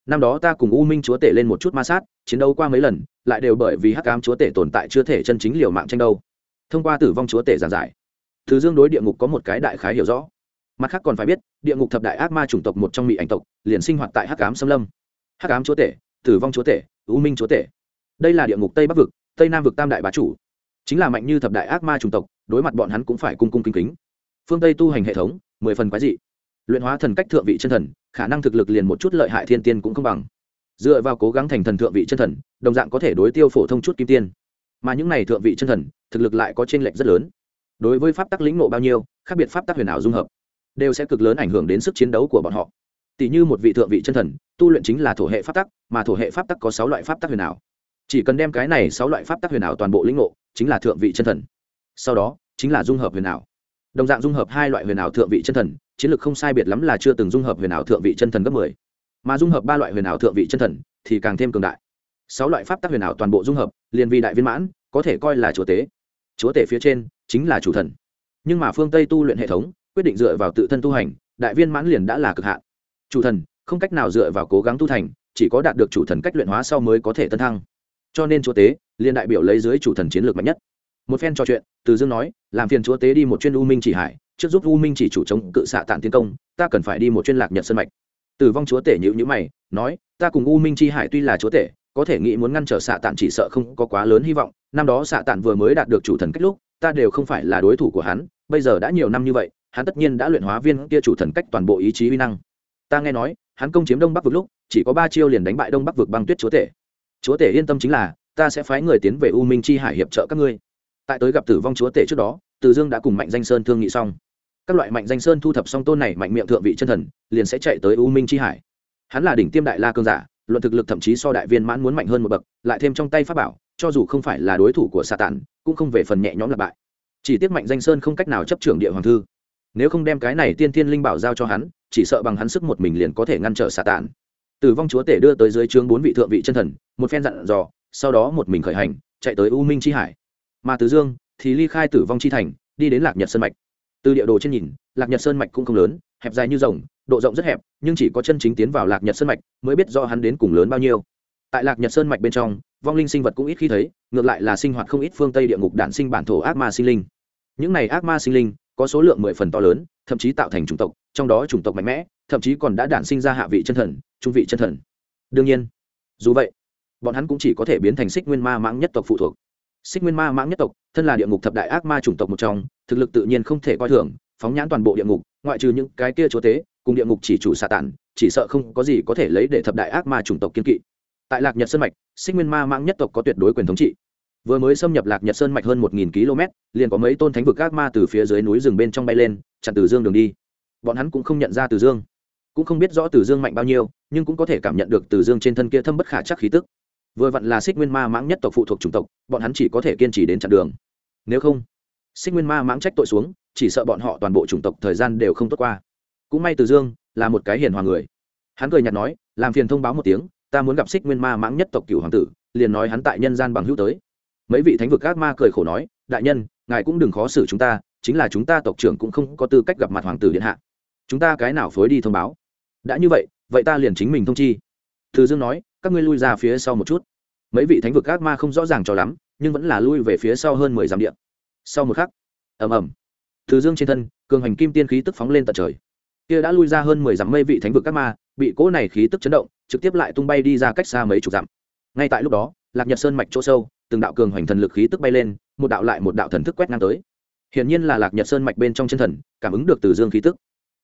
Năm đó ta cùng u minh chúa tể lên một chút ma sát, chiến đấu qua mấy lần, lại đều bởi vì hắc cám chúa tể tồn tại chưa thể chân chính liều mạng tranh đâu thông qua tử vong chúa tể giảng giải, từ dương đối địa ngục có một cái đại khái hiểu rõ mặt khác còn phải biết, địa ngục thập đại ác ma chủng tộc một trong mỹ ảnh tộc, liền sinh hoạt tại hắc ám xâm lâm. Hắc ám chúa tể, tử vong chúa tể ưu minh chúa tể. Đây là địa ngục tây bắc vực, tây nam vực tam đại bá chủ. Chính là mạnh như thập đại ác ma chủng tộc, đối mặt bọn hắn cũng phải cung cung kính kính. Phương tây tu hành hệ thống, mười phần quái dị. Luyện hóa thần cách thượng vị chân thần, khả năng thực lực liền một chút lợi hại thiên tiên cũng không bằng. Dựa vào cố gắng thành thần thượng vị chân thần, đồng dạng có thể đối tiêu phổ thông chút kim tiên. Mà những này thượng vị chân thần, thực lực lại có t r ê n lệch rất lớn. Đối với pháp tắc lĩnh nộ bao nhiêu, khác biệt pháp tắc huyền ảo dung hợp đều sẽ cực lớn ảnh hưởng đến sức chiến đấu của bọn họ. Tỷ như một vị thượng vị chân thần tu luyện chính là thổ hệ pháp tắc mà thổ hệ pháp tắc có sáu loại pháp tắc huyền ảo. Chỉ cần đem cái này sáu loại pháp tắc huyền ảo toàn bộ lĩnh ngộ, chính là thượng vị chân thần. Sau đó chính là dung hợp huyền ảo. Đồng dạng dung hợp hai loại huyền ảo thượng vị chân thần chiến lược không sai biệt lắm là chưa từng dung hợp huyền ảo thượng vị chân thần cấp mười. Mà dung hợp ba loại huyền ảo thượng vị chân thần thì càng thêm cường đại. Sáu loại pháp tắc huyền ảo toàn bộ dung hợp liền vì đại viên mãn có thể coi là chúa tế chúa tể phía trên chính là chủ thần. Nhưng mà phương tây tu luyện hệ thống quyết định dựa vào tự thân tu hành, đại viên mãn liền đã là cực hạn. Chủ thần, không cách nào dựa vào cố gắng tu thành, chỉ có đạt được chủ thần cách luyện hóa sau mới có thể tân thăng. Cho nên chúa tế, liền đại biểu lấy dưới chủ thần chiến lược mạnh nhất. Một phen trò chuyện, từ dương nói, làm phiền chúa tế đi một chuyên u minh chỉ hải, trước giúp u minh chỉ chủ chống cự xạ tản tiến công, ta cần phải đi một chuyên lạc nhật sân mạch. Tử vong chúa tể nhữ nhữ mày, nói, ta cùng u minh chi hải tuy là chúa tể, có thể nghĩ muốn ngăn trở xạ tản chỉ sợ không có quá lớn hy vọng. Năm đó xạ tản vừa mới đạt được chủ thần cách lúc, ta đều không phải là đối thủ của hắn, bây giờ đã nhiều năm như vậy hắn tất nhiên đã luyện hóa viên kia chủ thần cách toàn bộ ý chí uy năng. Ta nghe nói, hắn công chiếm đông bắc vực lúc, chỉ có ba chiêu liền đánh bại đông bắc vực băng tuyết chúa tể. Chúa tể yên tâm chính là, ta sẽ phái người tiến về u minh chi hải hiệp trợ các ngươi. Tại tới gặp tử vong chúa tể trước đó, từ dương đã cùng mạnh danh sơn thương nghị xong. Các loại mạnh danh sơn thu thập xong tôn này mạnh miệng thượng vị chân thần, liền sẽ chạy tới u minh chi hải. Hắn là đỉnh tiêm đại la cương giả, luận thực lực thậm chí so đại viên mãn muốn mạnh hơn một bậc, lại thêm trong tay pháp bảo, cho dù không phải là đối thủ của sa tản, cũng không về phần nhẹ nhõm lặp bại. Chỉ tiếc mạnh danh sơn không cách nào chấp trưởng địa hoàng thư nếu không đem cái này tiên thiên linh bảo giao cho hắn, chỉ sợ bằng hắn sức một mình liền có thể ngăn trở xà tản. Tử vong chúa tể đưa tới dưới trướng bốn vị thượng vị chân thần, một phen dặn dò, sau đó một mình khởi hành, chạy tới u minh chi hải. Mà từ dương thì ly khai tử vong chi thành, đi đến lạc nhật sơn mạch. Từ địa đồ trên nhìn, lạc nhật sơn mạch cũng không lớn, hẹp dài như rồng, độ rộng rất hẹp, nhưng chỉ có chân chính tiến vào lạc nhật sơn mạch mới biết do hắn đến cùng lớn bao nhiêu. Tại lạc nhật sơn mạch bên trong, vong linh sinh vật cũng ít khi thấy, ngược lại là sinh hoạt không ít phương tây địa ngục đản sinh bản thổ ác ma sinh linh. Những này ác ma sinh linh có số lượng mười phần to lớn, thậm chí tạo thành chủng tộc, trong đó chủng tộc mạnh mẽ, thậm chí còn đã đản sinh ra hạ vị chân thần, trung vị chân thần. Đương nhiên, dù vậy, bọn hắn cũng chỉ có thể biến thành xích nguyên ma mãng nhất tộc phụ thuộc. Xích nguyên ma mãng nhất tộc, thân là địa ngục thập đại ác ma chủng tộc một trong, thực lực tự nhiên không thể coi thường, phóng nhãn toàn bộ địa ngục, ngoại trừ những cái kia chúa tế cùng địa ngục chỉ chủ xạ tản, chỉ sợ không có gì có thể lấy để thập đại ác ma chủng tộc kiên kỵ. Tại lạc nhật sơn mạch, xích nguyên ma mãng nhất tộc có tuyệt đối quyền thống trị vừa mới xâm nhập lạc nhật sơn mạch hơn một nghìn km, liền có mấy tôn thánh vực ác ma từ phía dưới núi rừng bên trong bay lên, chặn từ dương đường đi. Bọn hắn cũng không nhận ra từ dương. Cũng không biết rõ từ dương mạnh bao nhiêu, nhưng cũng có thể cảm nhận được từ dương trên thân kia thâm bất khả chắc khí tức. Vừa vặn là xích nguyên ma mãng nhất tộc phụ thuộc chủng tộc, bọn hắn chỉ có thể kiên trì đến chặn đường. Nếu không, xích nguyên ma mãng trách tội xuống, chỉ sợ bọn họ toàn bộ chủng tộc thời gian đều không tốt qua. Cũng may từ dương là một cái hiền hòa người. Hắn cười nhạt nói, làm phiền thông báo một tiếng, ta muốn gặp xích nguyên ma mãng nhất tộc cửu hoàng tử, liền nói hắn tại nhân gian bằng hữu tới mấy vị thánh vực ác ma cười khổ nói, đại nhân, ngài cũng đừng khó xử chúng ta, chính là chúng ta tộc trưởng cũng không có tư cách gặp mặt hoàng tử điện hạ. Chúng ta cái nào phối đi thông báo? Đã như vậy vậy ta liền chính mình thông chi. Thư dương nói, các ngươi lui ra phía sau một chút. Mấy vị thánh vực ác ma không rõ ràng cho lắm, nhưng vẫn là lui về phía sau hơn mười dặm điện sau một khắc, ầm ầm từ dương trên thân, cường hành kim tiên khí tức phóng lên tận trời. Kia đã lui ra hơn mười dặm mây vị thánh vực các ma, bị cỗ này khí tức chấn động, trực tiếp lại tung bay đi ra cách xa mấy chục dặm. Ngay tại lúc đó lạc nhật sơn mạch chỗ sâu, từng đạo cường hoành thần lực khí tức bay lên, một đạo lại một đạo thần thức quét ngang tới. Hiển nhiên là lạc nhật sơn mạch bên trong chân thần, cảm ứng được từ dương khí tức.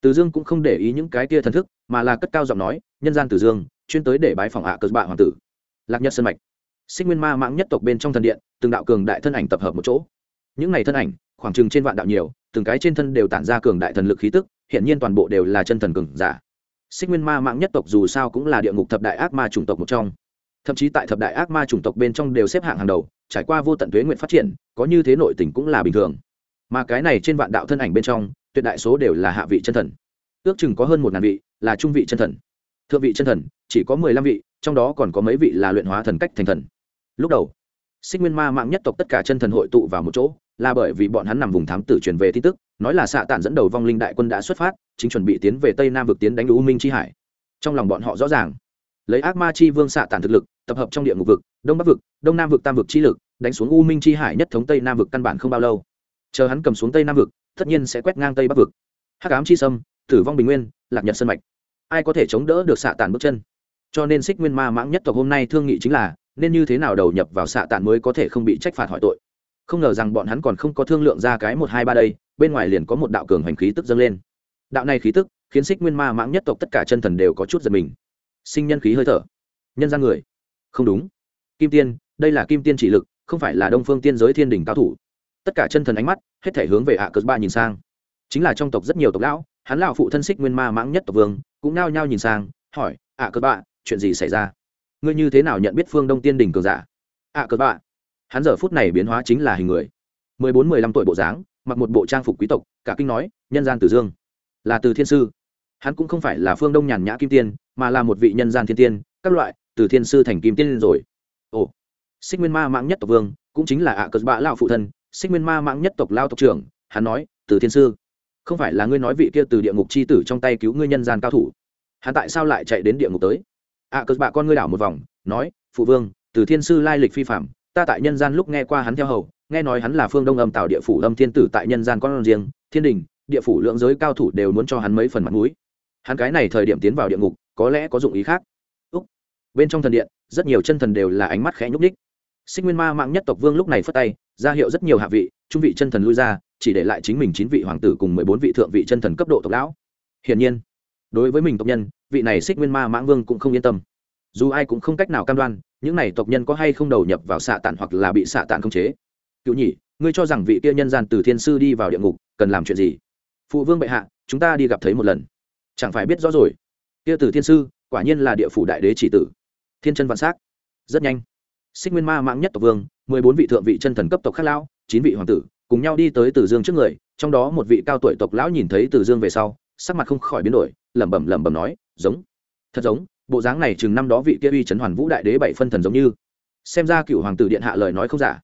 Từ dương cũng không để ý những cái kia thần thức, mà là cất cao giọng nói, nhân gian từ dương, chuyên tới để bái phòng hạ cờ bạ hoàng tử. Lạc nhật sơn mạch. Sinh nguyên ma mãng nhất tộc bên trong thần điện, từng đạo cường đại thân ảnh tập hợp một chỗ. Những này thân ảnh, khoảng chừng trên vạn đạo nhiều, từng cái trên thân đều tản ra cường đại thần lực khí tức hiện nhiên toàn bộ đều là chân thần cường giả. Xích nguyên ma mạng nhất tộc dù sao cũng là địa ngục thập đại ác ma chủng tộc một trong thậm chí tại thập đại ác ma chủng tộc bên trong đều xếp hạng hàng đầu, trải qua vô tận tuế nguyện phát triển, có như thế nội tình cũng là bình thường. Mà cái này trên vạn đạo thân ảnh bên trong, tuyệt đại số đều là hạ vị chân thần. Ước chừng có hơn một ngàn vị là trung vị chân thần. Thượng vị chân thần, chỉ có mười lăm vị, trong đó còn có mấy vị là luyện hóa thần cách thành thần. Lúc đầu, xích nguyên ma mạng nhất tộc tất cả chân thần hội tụ vào một chỗ, là bởi vì bọn hắn nằm vùng thám tử truyền về tin tức, nói là xạ tản dẫn đầu vong linh đại quân đã xuất phát, chính chuẩn bị tiến về tây nam vực tiến đánh u minh chi hải. Trong lòng bọn họ rõ ràng, lấy ác ma chi vương xạ tản thực lực tập hợp trong địa ngục vực, đông bắc vực, đông nam vực tam vực chi lực, đánh xuống u minh chi hải nhất thống tây nam vực căn bản không bao lâu. Chờ hắn cầm xuống tây nam vực, tất nhiên sẽ quét ngang tây bắc vực. Hắc ám chi sâm, tử vong bình nguyên, lạc nhật sân mạch. Ai có thể chống đỡ được xạ tàn bước chân? Cho nên xích nguyên ma mãng nhất tộc hôm nay thương nghị chính là, nên như thế nào đầu nhập vào xạ tàn mới có thể không bị trách phạt hỏi tội? Không ngờ rằng bọn hắn còn không có thương lượng ra cái một hai ba đây, bên ngoài liền có một đạo cường hành khí tức dâng lên. Đạo này khí tức khiến xích nguyên ma mãng nhất tộc tất cả chân thần đều có chút giật mình. Sinh nhân khí hơi thở. Nhân gian người không đúng. Kim tiên, đây là kim tiên chỉ lực, không phải là đông phương tiên giới thiên đình cao thủ. Tất cả chân thần ánh mắt, hết thể hướng về hạ cờ ba nhìn sang. Chính là trong tộc rất nhiều tộc lão, hắn lão phụ thân xích nguyên ma mãng nhất tộc vương, cũng nao nhao nhìn sang, hỏi, ạ cờ bạ chuyện gì xảy ra? Ngươi như thế nào nhận biết phương đông tiên đình cường giả? Ạ cờ bạ hắn giờ phút này biến hóa chính là hình người. Mười bốn, mười lăm tuổi bộ dáng, mặc một bộ trang phục quý tộc, cả kinh nói, nhân gian tử dương. Là từ thiên sư. Hắn cũng không phải là phương đông nhàn nhã kim tiên, mà là một vị nhân gian thiên tiên, các loại từ thiên sư thành kim tiên rồi. Ồ, xích nguyên ma mạng nhất tộc vương, cũng chính là ạ cờ bạ lao phụ thân, xích nguyên ma mạng nhất tộc lao tộc trưởng, hắn nói, từ thiên sư, không phải là ngươi nói vị kia từ địa ngục c h i tử trong tay cứu ngươi nhân gian cao thủ. Hắn tại sao lại chạy đến địa ngục tới? Ạ cờ bạ con ngươi đảo một vòng, nói, phụ vương, từ thiên sư lai lịch phi phạm, ta tại nhân gian lúc nghe qua hắn theo hầu, nghe nói hắn là phương đông âm tạo địa phủ âm thiên tử tại nhân gian con riêng, thiên đình, địa phủ lượng giới cao thủ đều muốn cho hắn mấy phần mặt mũi. Hắn cái này thời điểm tiến vào địa ngục, có lẽ có dụng ý khác bên trong thần điện, rất nhiều chân thần đều là ánh mắt khẽ nhúc ních sinh nguyên ma mạng nhất tộc vương lúc này phất tay, ra hiệu rất nhiều hạ vị, trung vị chân thần lui ra, chỉ để lại chính mình chín vị hoàng tử cùng mười bốn vị thượng vị chân thần cấp độ tộc lão. Hiển nhiên, đối với mình tộc nhân, vị này xích nguyên ma mãng vương cũng không yên tâm. Dù ai cũng không cách nào cam đoan, những này tộc nhân có hay không đầu nhập vào xạ tản hoặc là bị xạ tản không chế. Cựu nhỉ, ngươi cho rằng vị kia nhân gian từ thiên sư đi vào địa ngục, cần làm chuyện gì? Phụ vương bệ hạ, chúng ta đi gặp thấy một lần. Chẳng phải biết rõ rồi. Kia từ thiên sư, quả nhiên là địa phủ đại đế chỉ tử thiên chân vạn s á c rất nhanh. Xích nguyên ma mạng nhất tộc vương, mười bốn vị thượng vị chân thần cấp tộc khác lão, chín vị hoàng tử, cùng nhau đi tới từ dương trước người, trong đó một vị cao tuổi tộc lão nhìn thấy từ dương về sau, sắc mặt không khỏi biến đổi, lẩm bẩm lẩm bẩm nói, giống, thật giống, bộ dáng này chừng năm đó vị kia uy trấn hoàn vũ đại đế bảy phân thần giống như. Xem ra cựu hoàng tử điện hạ lời nói không giả.